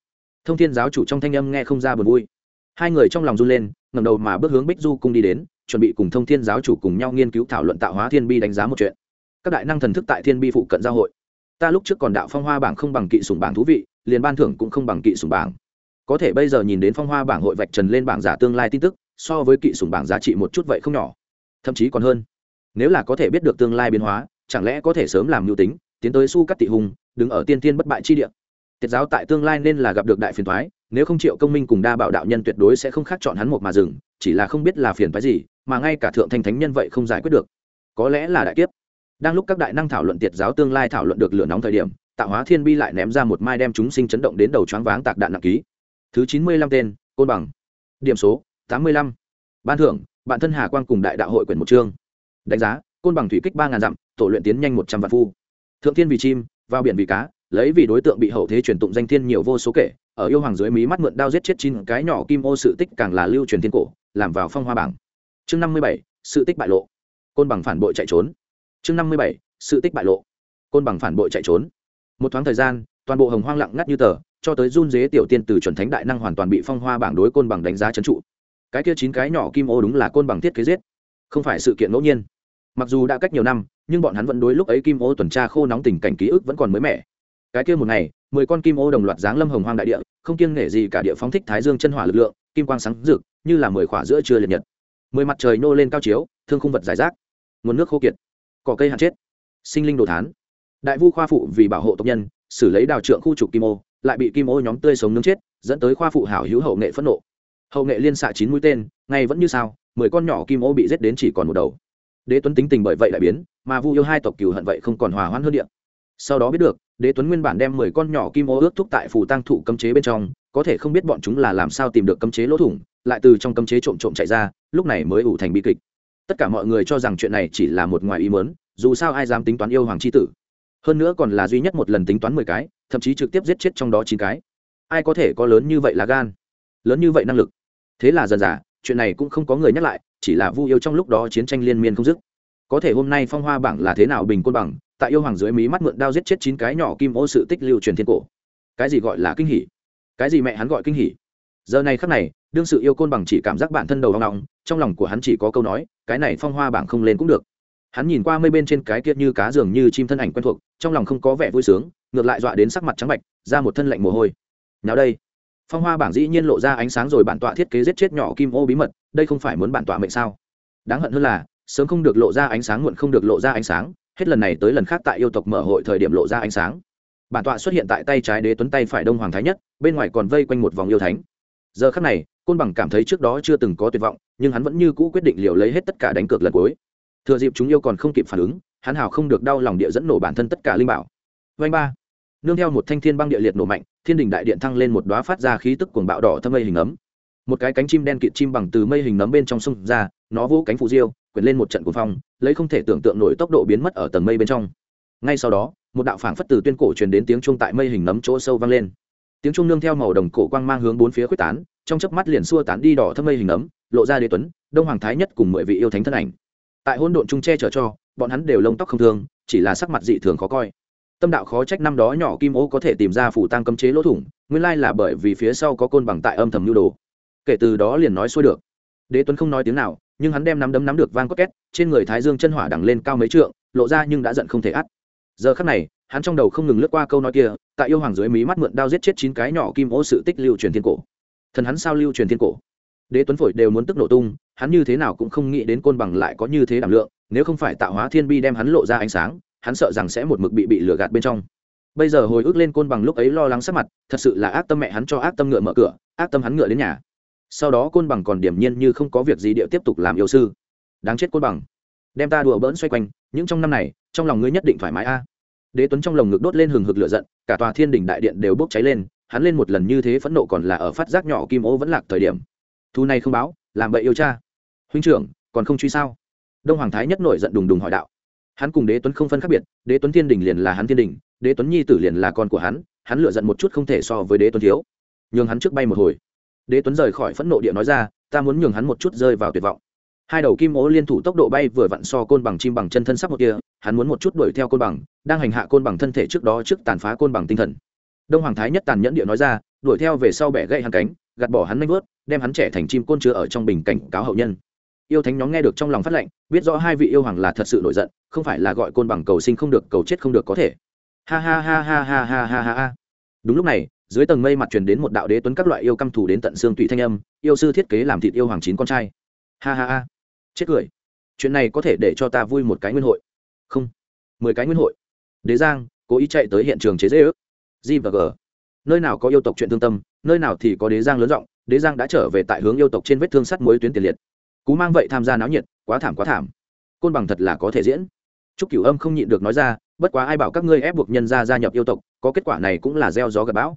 thông Thiên giáo chủ trong thanh âm nghe không ra buồn vui. Hai người trong lòng run lên ngầm đầu mà bước hướng bích du cung đi đến, chuẩn bị cùng thông thiên giáo chủ cùng nhau nghiên cứu thảo luận tạo hóa thiên bi đánh giá một chuyện. Các đại năng thần thức tại thiên bi phụ cận giao hội. Ta lúc trước còn đạo phong hoa bảng không bằng kỵ sùng bảng thú vị, liền ban thưởng cũng không bằng kỵ sùng bảng. Có thể bây giờ nhìn đến phong hoa bảng hội vạch trần lên bảng giả tương lai tin tức, so với kỵ sùng bảng giá trị một chút vậy không nhỏ. Thậm chí còn hơn. Nếu là có thể biết được tương lai biến hóa, chẳng lẽ có thể sớm làm mưu tính, tiến tới su cắt tị hùng, đứng ở tiên tiên bất bại chi địa? Tiết giáo tại tương lai nên là gặp được đại phiền thoái nếu không chịu công minh cùng đa bảo đạo nhân tuyệt đối sẽ không khác chọn hắn một mà dừng, chỉ là không biết là phiền phái gì, mà ngay cả thượng thanh thánh nhân vậy không giải quyết được. Có lẽ là đại kiếp. Đang lúc các đại năng thảo luận tiệt giáo tương lai thảo luận được lửa nóng thời điểm tạo hóa thiên bi lại ném ra một mai đem chúng sinh chấn động đến đầu choáng váng tạc đạn nặng ký. Thứ chín mươi lăm tên, côn bằng. Điểm số, tám mươi lăm. Ban thưởng, bạn thân hà quang cùng đại đạo hội quyển một chương. Đánh giá, côn bằng thủy kích ba ngàn dặm, tổ luyện tiến nhanh một trăm vạn phu. Thượng thiên vì chim, vào biển vì cá lấy vì đối tượng bị hậu thế truyền tụng danh thiên nhiều vô số kể, ở yêu hoàng dưới mí mắt mượn đao giết chết chín cái nhỏ kim ô sự tích càng là lưu truyền thiên cổ, làm vào phong hoa bảng. Chương năm mươi bảy, sự tích bại lộ. Côn bằng phản bội chạy trốn. Chương năm mươi bảy, sự tích bại lộ. Côn bằng phản bội chạy trốn. Một thoáng thời gian, toàn bộ hồng hoang lặng ngắt như tờ, cho tới run dế tiểu tiên từ chuẩn thánh đại năng hoàn toàn bị phong hoa bảng đối côn bằng đánh giá trấn trụ. Cái kia chín cái nhỏ kim ô đúng là côn bằng thiết kế giết. Không phải sự kiện ngẫu nhiên. Mặc dù đã cách nhiều năm, nhưng bọn hắn vẫn đối lúc ấy kim ô tuần tra khô nóng tình cảnh ký ức vẫn còn mới mẻ cái kia một ngày, mười con kim ô đồng loạt giáng lâm hồng hoang đại địa, không kiêng nể gì cả địa phóng thích thái dương chân hỏa lực lượng, kim quang sáng rực, như là mười khỏa giữa trưa liệt nhật. Mười mặt trời nô lên cao chiếu, thương khung vật giải rác. Nguồn nước khô kiệt. Cỏ cây hạn chết. Sinh linh đồ thán. Đại vu khoa phụ vì bảo hộ tộc nhân, xử lấy đào trượng khu trục kim ô, lại bị kim ô nhóm tươi sống nướng chết, dẫn tới khoa phụ hảo hữu hậu nghệ phẫn nộ. Hậu nghệ liên xạ chín mũi tên ngay vẫn như sao, mười con nhỏ kim ô bị giết đến chỉ còn một đầu. Đế tuấn tính tình bởi vậy lại biến, mà vu yêu hai tộc cừu hận vậy không còn hòa hoãn hơn điện sau đó biết được đế tuấn nguyên bản đem mười con nhỏ kim ô ước thúc tại phủ tăng thụ cấm chế bên trong, có thể không biết bọn chúng là làm sao tìm được cấm chế lỗ thủng, lại từ trong cấm chế trộm trộm chạy ra, lúc này mới ủ thành bi kịch. Tất cả mọi người cho rằng chuyện này chỉ là một ngoài ý mớn dù sao ai dám tính toán yêu hoàng c h i tử? Hơn nữa còn là duy nhất một lần tính toán mười cái, thậm chí trực tiếp giết chết trong đó chín cái. Ai có thể có lớn như vậy là gan? Lớn như vậy năng lực. Thế là dần dà, chuyện này cũng không có người nhắc lại, chỉ là vu yêu trong lúc đó chiến tranh liên miên không dứt. Có thể hôm nay phong hoa bảng là thế nào bình côn bằng tại yêu hoàng dưới mí mắt mượn đao giết chết chín cái nhỏ kim ô sự tích lưu truyền thiên cổ. Cái gì gọi là kinh hỉ? Cái gì mẹ hắn gọi kinh hỉ? Giờ này khắc này, đương sự yêu côn bằng chỉ cảm giác bản thân đầu hoang ngọng trong lòng của hắn chỉ có câu nói, cái này phong hoa bảng không lên cũng được. Hắn nhìn qua mây bên trên cái kia như cá giường như chim thân ảnh quen thuộc, trong lòng không có vẻ vui sướng, ngược lại dọa đến sắc mặt trắng bạch, ra một thân lạnh mồ hôi. Nào đây? Phong hoa bảng dĩ nhiên lộ ra ánh sáng rồi bản tọa thiết kế giết chết nhỏ kim ô bí mật, đây không phải muốn bản tọa mệnh sao? Đáng hận hơn là, sớm không được lộ ra ánh sáng muộn không được lộ ra ánh sáng hết lần này tới lần khác tại yêu tộc mở hội thời điểm lộ ra ánh sáng. Bản tọa xuất hiện tại tay trái đế tuấn tay phải đông hoàng thái nhất, bên ngoài còn vây quanh một vòng yêu thánh. Giờ khắc này, côn bằng cảm thấy trước đó chưa từng có tuyệt vọng, nhưng hắn vẫn như cũ quyết định liều lấy hết tất cả đánh cược lần cuối. Thừa dịp chúng yêu còn không kịp phản ứng, hắn hào không được đau lòng địa dẫn nổ bản thân tất cả linh bảo. Vanh ba. Nương theo một thanh thiên băng địa liệt nổ mạnh, thiên đình đại điện thăng lên một đoá phát ra khí tức cuồng bạo đỏ thâm mây hình ấm một cái cánh chim đen kịt chim bằng từ mây hình nấm bên trong sông ra, nó vỗ cánh phù diêu, quyển lên một trận cuồng phong, lấy không thể tưởng tượng nổi tốc độ biến mất ở tầng mây bên trong. Ngay sau đó, một đạo phảng phất từ tuyên cổ truyền đến tiếng chuông tại mây hình nấm chỗ sâu vang lên. Tiếng chuông nương theo màu đồng cổ quang mang hướng bốn phía quyết tán, trong chớp mắt liền xua tán đi đỏ thâm mây hình nấm, lộ ra đế tuấn, đông hoàng thái nhất cùng mười vị yêu thánh thân ảnh. Tại hôn độn trung che chở cho, bọn hắn đều lông tóc không thương, chỉ là sắc mặt dị thường khó coi. Tâm đạo khó trách năm đó nhỏ kim ô có thể tìm ra phủ tăng cấm chế lỗ thủng, nguyên lai là bởi vì phía sau có côn bằng tại âm thầm nhu đồ kể từ đó liền nói xuôi được. Đế tuấn không nói tiếng nào, nhưng hắn đem nắm đấm nắm được vang cốt két, trên người thái dương chân hỏa đằng lên cao mấy trượng, lộ ra nhưng đã giận không thể ắt giờ khắc này, hắn trong đầu không ngừng lướt qua câu nói kia, tại yêu hoàng dưới mí mắt mượn đao giết chết chín cái nhỏ kim ô sự tích lưu truyền thiên cổ. Thần hắn sao lưu truyền thiên cổ? Đế tuấn phổi đều muốn tức nổ tung, hắn như thế nào cũng không nghĩ đến côn bằng lại có như thế đảm lượng, nếu không phải tạo hóa thiên bi đem hắn lộ ra ánh sáng, hắn sợ rằng sẽ một mực bị bị lừa gạt bên trong. Bây giờ hồi ức lên côn bằng lúc ấy lo lắng sắc mặt, thật sự là ác tâm mẹ hắn cho ác tâm ngựa mở cửa, ác tâm hắn ngựa đến nhà sau đó côn bằng còn điểm nhiên như không có việc gì địa tiếp tục làm yêu sư. Đáng chết côn bằng. Đem ta đùa bỡn xoay quanh, những trong năm này, trong lòng ngươi nhất định thoải mái a. Đế tuấn trong lồng ngực đốt lên hừng hực lửa giận, cả tòa thiên đình đại điện đều bốc cháy lên, hắn lên một lần như thế phẫn nộ còn là ở phát giác nhỏ kim ô vẫn lạc thời điểm. Thu này không báo, làm bậy yêu cha. Huynh trưởng, còn không truy sao? Đông hoàng thái nhất nổi giận đùng đùng hỏi đạo. Hắn cùng đế tuấn không phân khác biệt, đế tuấn thiên đình liền là hắn thiên đình đế tuấn nhi tử liền là con của hắn hắn lựa giận một chút không thể so với đế tuấn thiếu. Nhường hắn trước bay một hồi đế tuấn rời khỏi phẫn nộ địa nói ra, ta muốn nhường hắn một chút rơi vào tuyệt vọng. Hai đầu kim ố liên thủ tốc độ bay vừa vặn so côn bằng chim bằng chân thân sắp một kia, hắn muốn một chút đuổi theo côn bằng, đang hành hạ côn bằng thân thể trước đó trước tàn phá côn bằng tinh thần. Đông hoàng thái nhất tàn nhẫn địa nói ra, đuổi theo về sau bẻ gãy hắn cánh, gạt bỏ hắn nanh vớt đem hắn trẻ thành chim côn chứa ở trong bình cảnh cáo hậu nhân. Yêu thánh nhóm nghe được trong lòng phát lệnh, biết rõ hai vị yêu hoàng là thật sự nổi giận, không phải là gọi côn bằng cầu sinh không được, cầu chết không được có thể. Ha ha ha ha ha ha ha ha ha. Đúng lúc này dưới tầng mây mặt truyền đến một đạo đế tuấn các loại yêu căm thủ đến tận xương tụy thanh âm, yêu sư thiết kế làm thịt yêu hoàng chín con trai. Ha ha ha. Chết cười. Chuyện này có thể để cho ta vui một cái nguyên hội. Không. Mười cái nguyên hội. Đế giang, cố ý chạy tới hiện trường chế dễ ước g và g. Nơi nào có yêu tộc chuyện thương tâm, nơi nào thì có đế giang lớn rộng đế giang đã trở về tại hướng yêu tộc trên vết thương sắt mối tuyến tiền liệt. Cú mang vậy tham gia náo nhiệt, quá thảm quá thảm. Côn bằng thật là có thể diễn. Chúc cửu âm không nhịn được nói ra, bất quá ai bảo các ngươi ép buộc nhân gia gia nhập yêu tộc, có kết quả này cũng là gieo gió gặp bão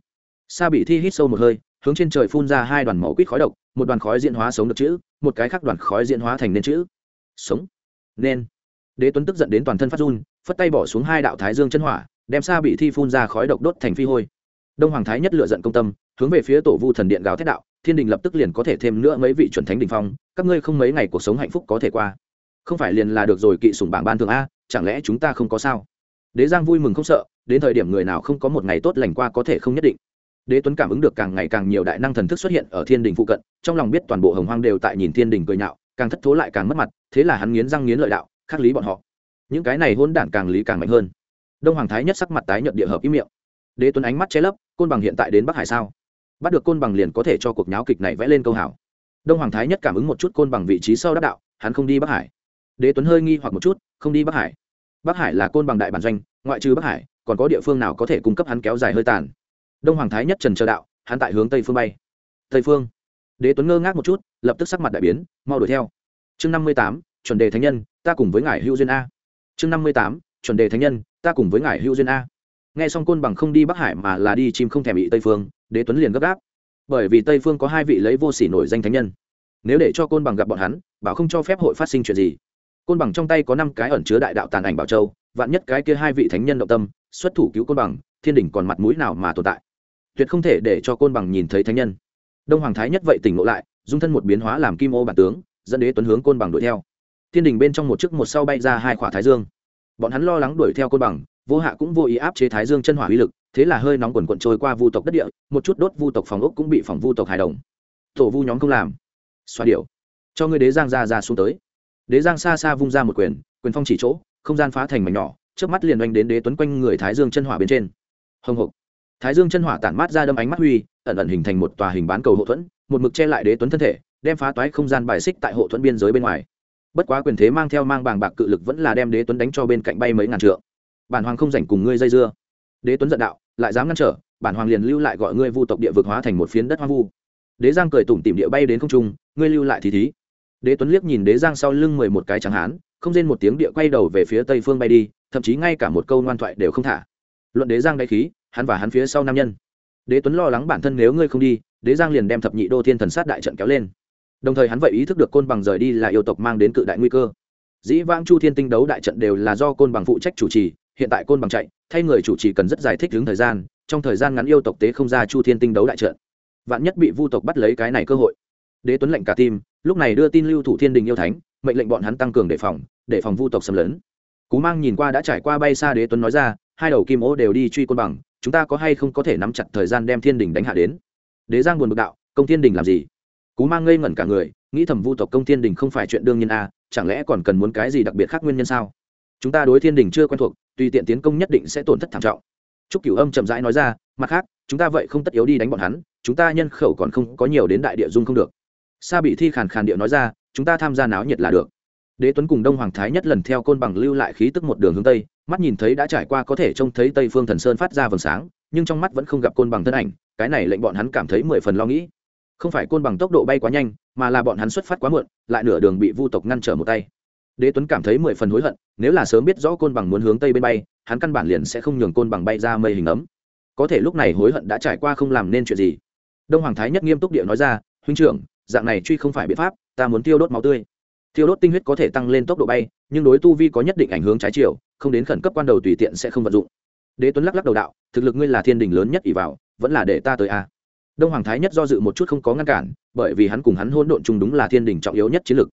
sa bị thi hít sâu một hơi, hướng trên trời phun ra hai đoàn màu quýt khói độc, một đoàn khói diễn hóa sống được chữ, một cái khác đoàn khói diễn hóa thành nên chữ. Sống. Nên. Đế tuấn tức giận đến toàn thân phát run, phất tay bỏ xuống hai đạo thái dương chân hỏa, đem sa bị thi phun ra khói độc đốt thành phi hôi. Đông hoàng thái nhất lựa giận công tâm, hướng về phía tổ vu thần điện gào thét đạo, thiên đình lập tức liền có thể thêm nữa mấy vị chuẩn thánh đình phong, các ngươi không mấy ngày cuộc sống hạnh phúc có thể qua. Không phải liền là được rồi kỵ sủng bảng ban thường a, chẳng lẽ chúng ta không có sao? Đế giang vui mừng không sợ, đến thời điểm người nào không có một ngày tốt lành qua có thể không nhất định đế tuấn cảm ứng được càng ngày càng nhiều đại năng thần thức xuất hiện ở thiên đình phụ cận, trong lòng biết toàn bộ hồng hoang đều tại nhìn thiên đình cười nhạo, càng thất thố lại càng mất mặt, thế là hắn nghiến răng nghiến lợi đạo khắc lý bọn họ. Những cái này hôn đản càng lý càng mạnh hơn. Đông hoàng thái nhất sắc mặt tái nhận địa hợp ý miệng. Đế tuấn ánh mắt che lấp, côn bằng hiện tại đến bắc hải sao? Bắt được côn bằng liền có thể cho cuộc nháo kịch này vẽ lên câu hảo. Đông hoàng thái nhất cảm ứng một chút côn bằng vị trí sau đắc đạo, hắn không đi bắc hải. Đế tuấn hơi nghi hoặc một chút, không đi bắc hải. Bắc hải là côn bằng đại bản doanh, ngoại trừ bắc hải, còn có địa phương nào có thể cung cấp hắn kéo dài hơi tàn? Đông hoàng thái nhất trần chờ đạo, hắn tại hướng tây phương bay. Tây phương. Đế tuấn ngơ ngác một chút, lập tức sắc mặt đại biến, mau đuổi theo. Chương năm mươi tám, chuẩn đề thánh nhân, ta cùng với ngài hữu duyên a. Chương năm mươi tám, chuẩn đề thánh nhân, ta cùng với ngài hữu duyên a. Nghe xong côn bằng không đi bắc hải mà là đi chim không thèm bị tây phương, đế tuấn liền gấp gáp. Bởi vì tây phương có hai vị lấy vô sỉ nổi danh thánh nhân. Nếu để cho côn bằng gặp bọn hắn, bảo không cho phép hội phát sinh chuyện gì. Côn bằng trong tay có năm cái ẩn chứa đại đạo tàn ảnh bảo châu, vạn nhất cái kia hai vị thánh nhân động tâm, xuất thủ cứu côn bằng, thiên đình còn mặt mũi nào mà tồn tại? Tuyệt không thể để cho côn bằng nhìn thấy thánh nhân. Đông hoàng thái nhất vậy tỉnh ngộ lại, dung thân một biến hóa làm kim ô bản tướng, dẫn đế tuấn hướng côn bằng đuổi theo. Thiên đình bên trong một chiếc một sau bay ra hai khỏa thái dương. Bọn hắn lo lắng đuổi theo côn bằng, vô hạ cũng vô ý áp chế thái dương chân hỏa uy lực, thế là hơi nóng quần quận trôi qua vu tộc đất địa, một chút đốt vu tộc phòng ốc cũng bị phòng vu tộc hài đồng. Tổ vu nhóm không làm. Xoa điệu cho ngươi đế giang ra ra xuống tới. Đế giang xa xa vung ra một quyền quyền phong chỉ chỗ, không gian phá thành mảnh nhỏ trước mắt liền oanh đến đế tuấn quanh người thái dương chân hỏa bên trên. Hồng hộc thái dương chân hỏa tản mát ra đâm ánh mắt huy, ẩn ẩn hình thành một tòa hình bán cầu hộ thuẫn, một mực che lại đế tuấn thân thể, đem phá toái không gian bài xích tại hộ thuẫn biên giới bên ngoài. Bất quá quyền thế mang theo mang bàng bạc cự lực vẫn là đem đế tuấn đánh cho bên cạnh bay mấy ngàn trượng. Bản hoàng không rảnh cùng ngươi dây dưa. Đế tuấn giận đạo, lại dám ngăn trở, bản hoàng liền lưu lại gọi ngươi vu tộc địa vực hóa thành một phiến đất hoang vu. Đế giang cười tủm tìm địa bay đến không trung, ngươi lưu lại thì thí. Đế tuấn liếc nhìn đế giang sau lưng mười một cái trắng hán, không rên một tiếng địa quay đầu về phía tây phương bay đi, thậm chí ngay cả một câu ngoan thoại đều không thả. Luận đế giang đ khí hắn và hắn phía sau nam nhân. Đế tuấn lo lắng bản thân nếu ngươi không đi, đế giang liền đem thập nhị đô thiên thần sát đại trận kéo lên. Đồng thời hắn vậy ý thức được côn bằng rời đi là yêu tộc mang đến cự đại nguy cơ. Dĩ vãng chu thiên tinh đấu đại trận đều là do côn bằng phụ trách chủ trì, hiện tại côn bằng chạy, thay người chủ trì cần rất giải thích đứng thời gian, trong thời gian ngắn yêu tộc tế không ra chu thiên tinh đấu đại trận. Vạn nhất bị vu tộc bắt lấy cái này cơ hội. Đế tuấn lệnh cả tim lúc này đưa tin lưu thủ thiên đình yêu thánh, mệnh lệnh bọn hắn tăng cường đề phòng, để phòng vu tộc xâm lấn. Cú mang nhìn qua đã trải qua bay xa đế tuấn nói ra, hai đầu kim ô đều đi truy côn bằng chúng ta có hay không có thể nắm chặt thời gian đem thiên đình đánh hạ đến đế giang buồn bực đạo công thiên đình làm gì cú mang ngây ngẩn cả người nghĩ thầm vu tộc công thiên đình không phải chuyện đương nhiên a à, chẳng lẽ còn cần muốn cái gì đặc biệt khác nguyên nhân sao chúng ta đối thiên đình chưa quen thuộc tùy tiện tiến công nhất định sẽ tổn thất thảm trọng Trúc Cửu Âm chậm rãi nói ra, mặt khác, chúng ta vậy không tất yếu đi đánh bọn hắn, chúng ta nhân khẩu còn không có nhiều đến đại địa dung không được. Sa Bị Thi khàn khàn điệu nói ra, chúng ta tham gia náo nhiệt là được. Đế Tuấn cùng Đông Hoàng Thái nhất lần theo côn bằng lưu lại khí tức một đường hướng tây, mắt nhìn thấy đã trải qua có thể trông thấy Tây Phương Thần Sơn phát ra vầng sáng, nhưng trong mắt vẫn không gặp côn bằng thân ảnh, cái này lệnh bọn hắn cảm thấy mười phần lo nghĩ. Không phải côn bằng tốc độ bay quá nhanh, mà là bọn hắn xuất phát quá muộn, lại nửa đường bị Vu tộc ngăn trở một tay. Đế Tuấn cảm thấy mười phần hối hận, nếu là sớm biết rõ côn bằng muốn hướng tây bên bay, hắn căn bản liền sẽ không nhường côn bằng bay ra mây hình ấm có thể lúc này hối hận đã trải qua không làm nên chuyện gì đông hoàng thái nhất nghiêm túc địa nói ra huynh trưởng dạng này truy không phải biện pháp ta muốn tiêu đốt máu tươi tiêu đốt tinh huyết có thể tăng lên tốc độ bay nhưng đối tu vi có nhất định ảnh hưởng trái chiều không đến khẩn cấp quan đầu tùy tiện sẽ không vận dụng. Đế tuấn lắc lắc đầu đạo, thực lực ngươi là thiên đình lớn nhất ỷ vào, vẫn là để ta tới a? Đông hoàng thái nhất do dự một chút không có ngăn cản, bởi vì hắn cùng hắn hôn độn chung đúng là thiên đình trọng yếu nhất chiến lực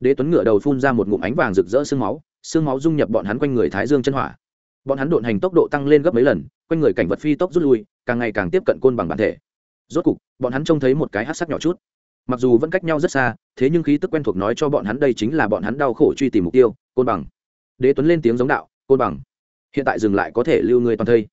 đế tuấn ngửa đầu phun ra một ngụm ánh vàng rực rỡ sương máu sương máu dung nhập bọn hắn quanh người thái dương chân hỏa. Bọn hắn độn hành tốc độ tăng lên gấp mấy lần, quanh người cảnh vật phi tốc rút lui, càng ngày càng tiếp cận côn bằng bản thể. Rốt cục, bọn hắn trông thấy một cái hát sắc nhỏ chút. Mặc dù vẫn cách nhau rất xa, thế nhưng khí tức quen thuộc nói cho bọn hắn đây chính là bọn hắn đau khổ truy tìm mục tiêu, côn bằng đế tuấn lên tiếng giống đạo, côn bằng, hiện tại dừng lại có thể lưu người toàn thây.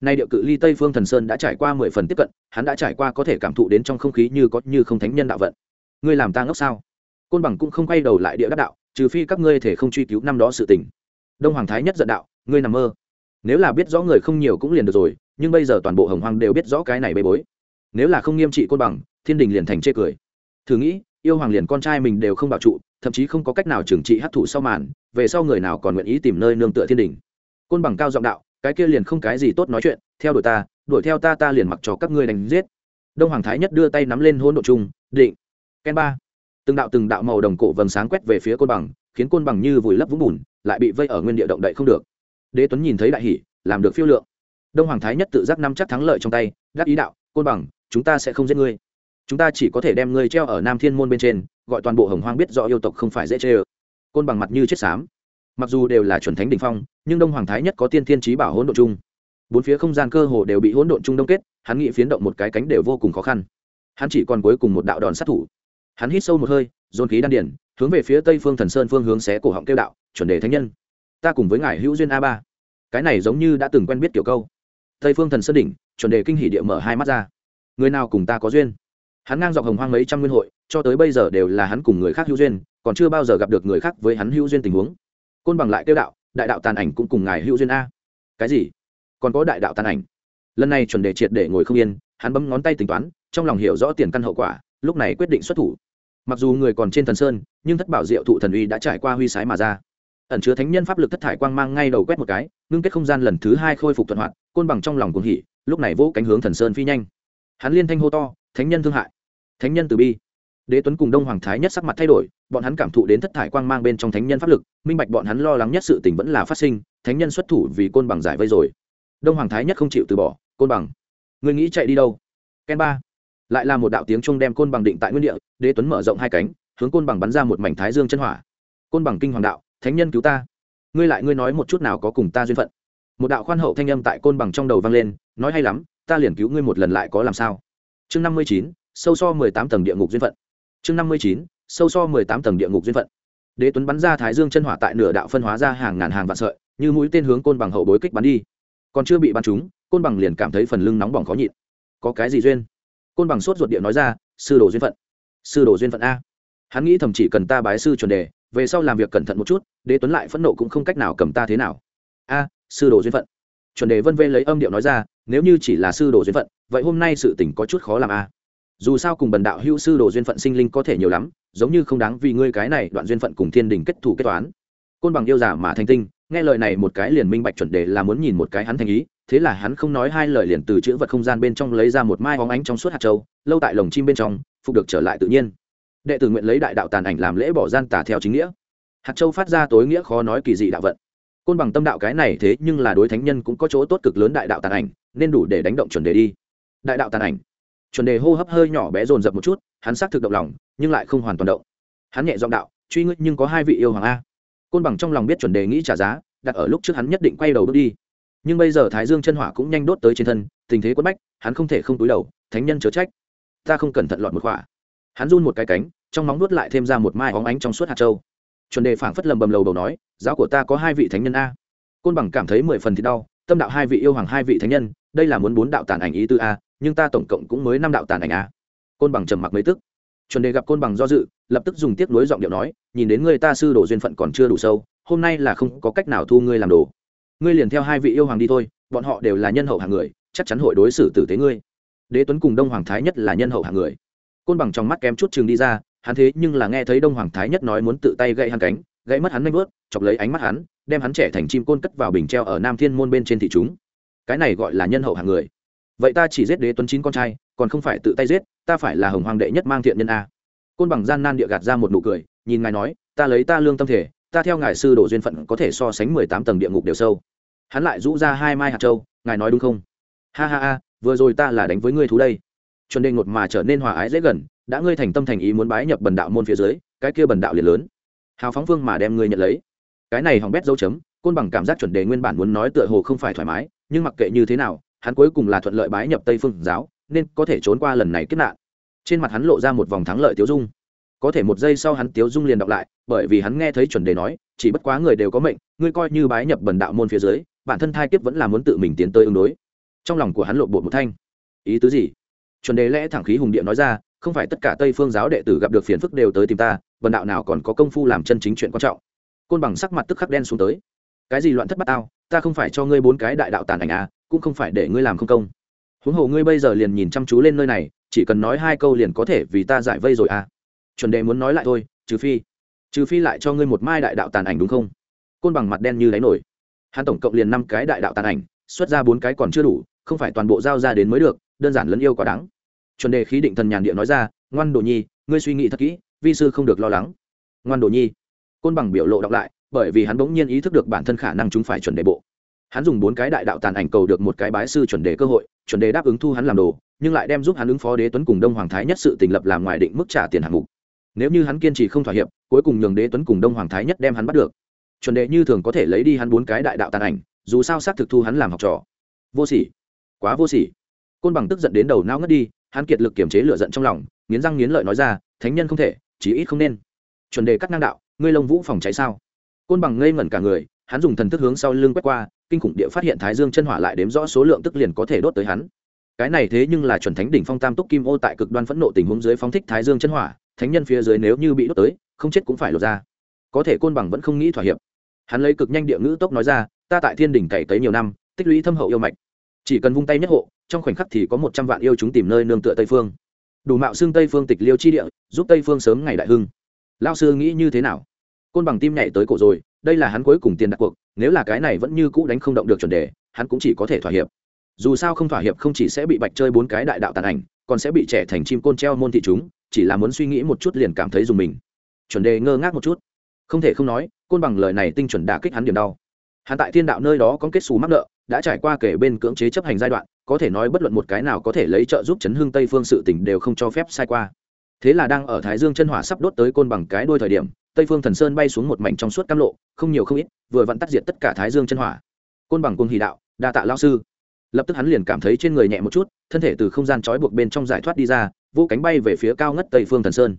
Nay điệu cự ly tây phương thần sơn đã trải qua mười phần tiếp cận, hắn đã trải qua có thể cảm thụ đến trong không khí như có như không thánh nhân đạo vận. Ngươi làm ta ngốc sao? Côn bằng cũng không quay đầu lại địa đắc đạo, trừ phi các ngươi thể không truy cứu năm đó sự tình. Đông hoàng thái nhất giận đạo, ngươi nằm mơ. Nếu là biết rõ người không nhiều cũng liền được rồi, nhưng bây giờ toàn bộ hồng Hoàng đều biết rõ cái này bê bối. Nếu là không nghiêm trị côn bằng, thiên đình liền thành chê cười. Thử nghĩ, yêu hoàng liền con trai mình đều không bảo trụ thậm chí không có cách nào trừng trị hấp thụ sau màn, về sau người nào còn nguyện ý tìm nơi nương tựa thiên đình. Côn bằng cao giọng đạo, cái kia liền không cái gì tốt nói chuyện, theo đuổi ta, đuổi theo ta ta liền mặc cho các ngươi đánh giết. Đông hoàng thái nhất đưa tay nắm lên hôn độ chung định. Ken ba. Từng đạo từng đạo màu đồng cổ vầng sáng quét về phía côn bằng, khiến côn bằng như vùi lấp vũng bùn, lại bị vây ở nguyên địa động đậy không được. Đế tuấn nhìn thấy đại hỷ làm được phiêu lượng. Đông hoàng thái nhất tự giác năm chắc thắng lợi trong tay, đáp ý đạo, côn bằng, chúng ta sẽ không giết ngươi chúng ta chỉ có thể đem ngươi treo ở nam thiên môn bên trên, gọi toàn bộ hồng hoang biết rõ yêu tộc không phải dễ chê ơ. Côn bằng mặt như chết xám. Mặc dù đều là chuẩn thánh đình phong, nhưng đông hoàng thái nhất có tiên thiên trí bảo hỗn độn chung. Bốn phía không gian cơ hồ đều bị hỗn độn chung đông kết, hắn nghĩ phiến động một cái cánh đều vô cùng khó khăn. Hắn chỉ còn cuối cùng một đạo đòn sát thủ. Hắn hít sâu một hơi, dồn khí đan điển, hướng về phía tây phương thần sơn phương hướng xé cổ họng kêu đạo, chuẩn đề thánh nhân, ta cùng với ngài hữu duyên a ba. Cái này giống như đã từng quen biết kiểu câu. Tây phương thần sơn đỉnh, chuẩn đề kinh hỷ địa mở hai mắt ra. Người nào cùng ta có duyên? Hắn ngang dọc hồng hoang mấy trăm nguyên hội, cho tới bây giờ đều là hắn cùng người khác hữu duyên, còn chưa bao giờ gặp được người khác với hắn hữu duyên tình huống. Côn bằng lại kêu đạo, đại đạo tàn ảnh cũng cùng ngài hữu duyên a. Cái gì? Còn có đại đạo tàn ảnh? Lần này chuẩn đề triệt để ngồi không yên, hắn bấm ngón tay tính toán, trong lòng hiểu rõ tiền căn hậu quả, lúc này quyết định xuất thủ. Mặc dù người còn trên thần sơn, nhưng thất bảo diệu thụ thần uy đã trải qua huy sái mà ra. Ẩn chứa thánh nhân pháp lực thất thải quang mang ngay đầu quét một cái, ngưng kết không gian lần thứ hai khôi phục thuận hoạt, côn bằng trong lòng cuồng hỉ, lúc này vỗ cánh hướng thần sơn phi nhanh. Hắn liên thanh hô to, thánh nhân thương hại! Thánh nhân từ bi. Đế tuấn cùng đông hoàng thái nhất sắc mặt thay đổi, bọn hắn cảm thụ đến thất thải quang mang bên trong thánh nhân pháp lực, minh bạch bọn hắn lo lắng nhất sự tình vẫn là phát sinh, thánh nhân xuất thủ vì côn bằng giải vây rồi. Đông hoàng thái nhất không chịu từ bỏ, côn bằng người nghĩ chạy đi đâu? Ken ba. Lại là một đạo tiếng trung đem côn bằng định tại nguyên địa, đế tuấn mở rộng hai cánh, hướng côn bằng bắn ra một mảnh thái dương chân hỏa. Côn bằng kinh hoàng đạo, thánh nhân cứu ta. Ngươi lại ngươi nói một chút nào có cùng ta duyên phận. Một đạo khoan hậu thanh âm tại côn bằng trong đầu vang lên, nói hay lắm, ta liền cứu ngươi một lần lại có làm sao? Chương năm mươi chín sâu so mười tám tầng địa ngục duyên phận. Chương năm mươi chín, sâu so mười tám tầng địa ngục duyên phận. Đế tuấn bắn ra thái dương chân hỏa tại nửa đạo phân hóa ra hàng ngàn hàng vạn sợi, như mũi tên hướng côn bằng hậu bối kích bắn đi. Còn chưa bị bắn trúng, côn bằng liền cảm thấy phần lưng nóng bỏng khó nhịn. Có cái gì duyên? Côn bằng sốt ruột địa nói ra, sư đồ duyên phận. Sư đồ duyên phận a. Hắn nghĩ thầm chỉ cần ta bái sư chuẩn đề, về sau làm việc cẩn thận một chút, đế tuấn lại phẫn nộ cũng không cách nào cầm ta thế nào. A, sư đồ duyên phận. Chuẩn đề vân vê lấy âm điệu nói ra, nếu như chỉ là sư đồ duyên phận, vậy hôm nay sự tình có chút khó làm a dù sao cùng bần đạo hữu sư đồ duyên phận sinh linh có thể nhiều lắm, giống như không đáng vì ngươi cái này đoạn duyên phận cùng thiên đình kết thủ kết toán. Côn bằng yêu giả mà thành tinh, nghe lời này một cái liền minh bạch chuẩn đề là muốn nhìn một cái hắn thành ý, thế là hắn không nói hai lời liền từ chữ vật không gian bên trong lấy ra một mai hóng ánh trong suốt hạt châu, lâu tại lồng chim bên trong, phục được trở lại tự nhiên. Đệ tử nguyện lấy đại đạo tàn ảnh làm lễ bỏ gian tả theo chính nghĩa. Hạt châu phát ra tối nghĩa khó nói kỳ dị đạo vận. Côn bằng tâm đạo cái này thế nhưng là đối thánh nhân cũng có chỗ tốt cực lớn đại đạo tàn ảnh, nên đủ để đánh động chuẩn đề đi. Đại đạo tàn ảnh chuẩn đề hô hấp hơi nhỏ bé dồn dập một chút, hắn xác thực động lòng, nhưng lại không hoàn toàn động. Hắn nhẹ giọng đạo, truy ngươi, nhưng có hai vị yêu hoàng a. Côn bằng trong lòng biết chuẩn đề nghĩ trả giá, đặt ở lúc trước hắn nhất định quay đầu bước đi. Nhưng bây giờ thái dương chân hỏa cũng nhanh đốt tới trên thân, tình thế quất bách, hắn không thể không túi đầu, thánh nhân chớ trách. Ta không cẩn thận lọt một khỏa. Hắn run một cái cánh, trong móng nuốt lại thêm ra một mai óng ánh trong suốt hạt châu. Chuẩn đề phảng phất lầm bầm lầu đầu nói, giáo của ta có hai vị thánh nhân a. Côn bằng cảm thấy mười phần thì đau, tâm đạo hai vị yêu hoàng, hai vị thánh nhân, đây là muốn bốn đạo tàn ảnh ý tư a nhưng ta tổng cộng cũng mới năm đạo tàn ảnh a côn bằng trầm mặc mấy tức. Chuẩn đề gặp côn bằng do dự, lập tức dùng tiếc nối giọng điệu nói, nhìn đến ngươi ta sư đồ duyên phận còn chưa đủ sâu, hôm nay là không có cách nào thu ngươi làm đồ. Ngươi liền theo hai vị yêu hoàng đi thôi, bọn họ đều là nhân hậu hàng người, chắc chắn hội đối xử tử tế ngươi. Đế tuấn cùng đông hoàng thái nhất là nhân hậu hàng người. Côn bằng trong mắt kém chút chừng đi ra, hắn thế nhưng là nghe thấy đông hoàng thái nhất nói muốn tự tay gãy hắn cánh, gãy mất hắn nanh vớt chọc lấy ánh mắt hắn, đem hắn trẻ thành chim côn cất vào bình treo ở nam thiên môn bên trên thị chúng. Cái này gọi là nhân hậu hàng người vậy ta chỉ giết đế tuấn chín con trai, còn không phải tự tay giết, ta phải là hồng hoàng đệ nhất mang thiện nhân a. Côn bằng gian nan địa gạt ra một nụ cười, nhìn ngài nói, ta lấy ta lương tâm thể, ta theo ngài sư đổ duyên phận có thể so sánh mười tám tầng địa ngục đều sâu. Hắn lại rũ ra hai mai hạt châu, ngài nói đúng không? Ha ha ha, vừa rồi ta là đánh với ngươi thú đây. Chuẩn đề ngột mà trở nên hòa ái dễ gần, đã ngươi thành tâm thành ý muốn bái nhập bần đạo môn phía dưới, cái kia bần đạo liền lớn. Hào phóng vương mà đem ngươi nhận lấy. Cái này hỏng bét dấu chấm, côn bằng cảm giác chuẩn đề nguyên bản muốn nói tựa hồ không phải thoải mái, nhưng mặc kệ như thế nào hắn cuối cùng là thuận lợi bái nhập tây phương giáo, nên có thể trốn qua lần này kết nạn. Trên mặt hắn lộ ra một vòng thắng lợi tiếu dung. Có thể một giây sau hắn tiếu dung liền đọc lại, bởi vì hắn nghe thấy chuẩn đề nói, chỉ bất quá người đều có mệnh, ngươi coi như bái nhập bần đạo môn phía dưới, bản thân thai kiếp vẫn là muốn tự mình tiến tới ứng đối. Trong lòng của hắn lộ bộ một thanh. Ý tứ gì? Chuẩn đề lẽ thẳng khí hùng điện nói ra, không phải tất cả tây phương giáo đệ tử gặp được phiền phức đều tới tìm ta, bần đạo nào còn có công phu làm chân chính chuyện quan trọng. Côn bằng sắc mặt tức khắc đen xuống tới. Cái gì loạn thất bát tao, ta không phải cho ngươi bốn cái đại đạo tàn ảnh à cũng không phải để ngươi làm không công. Huống hồ ngươi bây giờ liền nhìn chăm chú lên nơi này, chỉ cần nói hai câu liền có thể vì ta giải vây rồi à. Chuẩn đề muốn nói lại thôi, trừ phi trừ phi lại cho ngươi một mai đại đạo tàn ảnh đúng không? Côn bằng mặt đen như đáy nổi. Hắn tổng cộng liền năm cái đại đạo tàn ảnh, xuất ra bốn cái còn chưa đủ, không phải toàn bộ giao ra đến mới được, đơn giản lẫn yêu quá đáng. Chuẩn đề khí định thần nhàn địa nói ra, ngoan đồ nhi, ngươi suy nghĩ thật kỹ, vi sư không được lo lắng. Ngoan đồ nhi. Côn bằng biểu lộ đọc lại, bởi vì hắn bỗng nhiên ý thức được bản thân khả năng chúng phải chuẩn đề bộ hắn dùng bốn cái đại đạo tàn ảnh cầu được một cái bái sư chuẩn đề cơ hội, chuẩn đề đáp ứng thu hắn làm đồ, nhưng lại đem giúp hắn ứng phó đế tuấn cùng đông hoàng thái nhất sự tình lập làm ngoài định mức trả tiền hạng mục. Nếu như hắn kiên trì không thỏa hiệp, cuối cùng nhường đế tuấn cùng đông hoàng thái nhất đem hắn bắt được. Chuẩn đề như thường có thể lấy đi hắn bốn cái đại đạo tàn ảnh, dù sao xác thực thu hắn làm học trò. Vô sỉ. Quá vô sỉ. Côn bằng tức giận đến đầu não ngất đi, hắn kiệt lực kiềm chế lựa giận trong lòng, nghiến răng nghiến lợi nói ra, thánh nhân không thể, chí ít không nên. Chuẩn đề cắt ngang đạo, ngươi lông vũ phòng cháy sao? Côn bằng ngây ngẩn cả người, hắn dùng thần thức hướng sau lưng quét qua kinh khủng địa phát hiện thái dương chân hỏa lại đếm rõ số lượng tức liền có thể đốt tới hắn. Cái này thế nhưng là chuẩn thánh đỉnh phong tam túc kim ô tại cực đoan phẫn nộ tình huống dưới phóng thích thái dương chân hỏa, thánh nhân phía dưới nếu như bị đốt tới, không chết cũng phải lột ra. Có thể côn bằng vẫn không nghĩ thỏa hiệp. Hắn lấy cực nhanh địa ngữ tốc nói ra, ta tại thiên đỉnh cày tới nhiều năm, tích lũy thâm hậu yêu mạch. Chỉ cần vung tay nhất hộ, trong khoảnh khắc thì có một trăm vạn yêu chúng tìm nơi nương tựa tây phương. Đủ mạo xương tây phương tịch liêu chi địa, giúp tây phương sớm ngày đại hưng. Lao sư nghĩ như thế nào? Côn bằng tim nhảy tới cổ rồi đây là hắn cuối cùng tiền đặt cuộc, nếu là cái này vẫn như cũ đánh không động được chuẩn đề, hắn cũng chỉ có thể thỏa hiệp. Dù sao không thỏa hiệp không chỉ sẽ bị bạch chơi bốn cái đại đạo tàn ảnh, còn sẽ bị trẻ thành chim côn treo môn thị chúng, chỉ là muốn suy nghĩ một chút liền cảm thấy dùng mình. Chuẩn đề ngơ ngác một chút. Không thể không nói, côn bằng lời này tinh chuẩn đả kích hắn điểm đau. Hắn tại thiên đạo nơi đó có kết xù mắc nợ, đã trải qua kể bên cưỡng chế chấp hành giai đoạn, có thể nói bất luận một cái nào có thể lấy trợ giúp chấn hưng tây phương sự tỉnh đều không cho phép sai qua. Thế là đang ở thái dương chân hỏa sắp đốt tới côn bằng cái đôi thời điểm tây phương thần sơn bay xuống một mảnh trong suốt cam lộ, không nhiều không ít, vừa vặn tắt diệt tất cả thái dương chân hỏa. Côn bằng cung hỷ đạo, đa tạ lao sư. Lập tức hắn liền cảm thấy trên người nhẹ một chút, thân thể từ không gian trói buộc bên trong giải thoát đi ra, vô cánh bay về phía cao ngất tây phương thần sơn.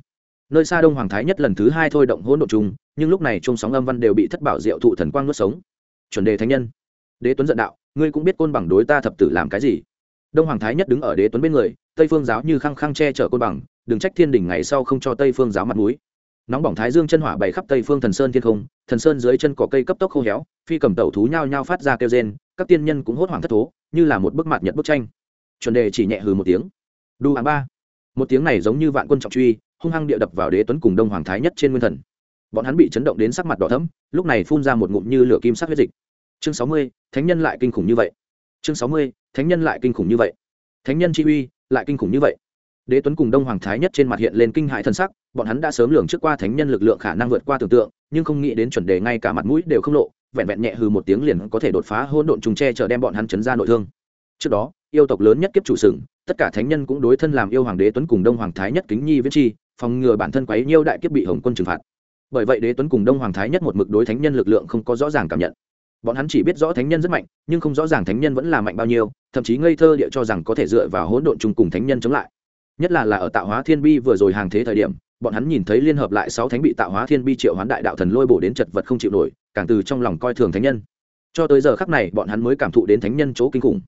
Nơi xa đông hoàng thái nhất lần thứ hai thôi động hỗn độ chung nhưng lúc này chung sóng âm văn đều bị thất bảo diệu thụ thần quang nuốt sống. Chuẩn đề thánh nhân. Đế tuấn giận đạo, ngươi cũng biết côn bằng đối ta thập tử làm cái gì. Đông hoàng thái nhất đứng ở đế tuấn bên người, tây phương giáo như khăng khăng che chở côn bằng, đừng trách thiên đình ngày sau không cho tây phương giáo mặt mũi nóng bỏng thái dương chân hỏa bày khắp tây phương thần sơn thiên không, thần sơn dưới chân cỏ cây cấp tốc khô héo, phi cầm tẩu thú nhao nhao phát ra kêu rên, các tiên nhân cũng hốt hoảng thất thố, như là một bức mặt nhật bức tranh. Chuẩn đề chỉ nhẹ hừ một tiếng. Đu hàng ba. Một tiếng này giống như vạn quân trọng truy, hung hăng địa đập vào đế tuấn cùng đông hoàng thái nhất trên nguyên thần. Bọn hắn bị chấn động đến sắc mặt đỏ thẫm, lúc này phun ra một ngụm như lửa kim sắc huyết dịch. Chương sáu mươi, thánh nhân lại kinh khủng như vậy. Chương sáu mươi, thánh nhân lại kinh khủng như vậy. Thánh nhân chi uy, lại kinh khủng như vậy đế tuấn cùng đông hoàng thái nhất trên mặt hiện lên kinh hại thân sắc, bọn hắn đã sớm lường trước qua thánh nhân lực lượng khả năng vượt qua tưởng tượng, nhưng không nghĩ đến chuẩn đề ngay cả mặt mũi đều không lộ, vẹn vẹn nhẹ hừ một tiếng liền có thể đột phá hỗn độn trùng tre chở đem bọn hắn chấn ra nội thương. Trước đó, yêu tộc lớn nhất kiếp chủ sừng, tất cả thánh nhân cũng đối thân làm yêu hoàng đế tuấn cùng đông hoàng thái nhất kính nhi viết chi, phòng ngừa bản thân quấy nhiêu đại kiếp bị hồng quân trừng phạt. Bởi vậy đế tuấn cùng đông hoàng thái nhất một mực đối thánh nhân lực lượng không có rõ ràng cảm nhận. Bọn hắn chỉ biết rõ thánh nhân rất mạnh, nhưng không rõ ràng thánh nhân vẫn là mạnh bao nhiêu, thậm chí ngây thơ địa cho rằng có thể dựa vào hỗn độn chung cùng thánh nhân chống lại nhất là là ở tạo hóa thiên bi vừa rồi hàng thế thời điểm, bọn hắn nhìn thấy liên hợp lại sáu thánh bị tạo hóa thiên bi triệu hoán đại đạo thần lôi bổ đến chật vật không chịu nổi, càng từ trong lòng coi thường thánh nhân. Cho tới giờ khắc này, bọn hắn mới cảm thụ đến thánh nhân chỗ kinh khủng.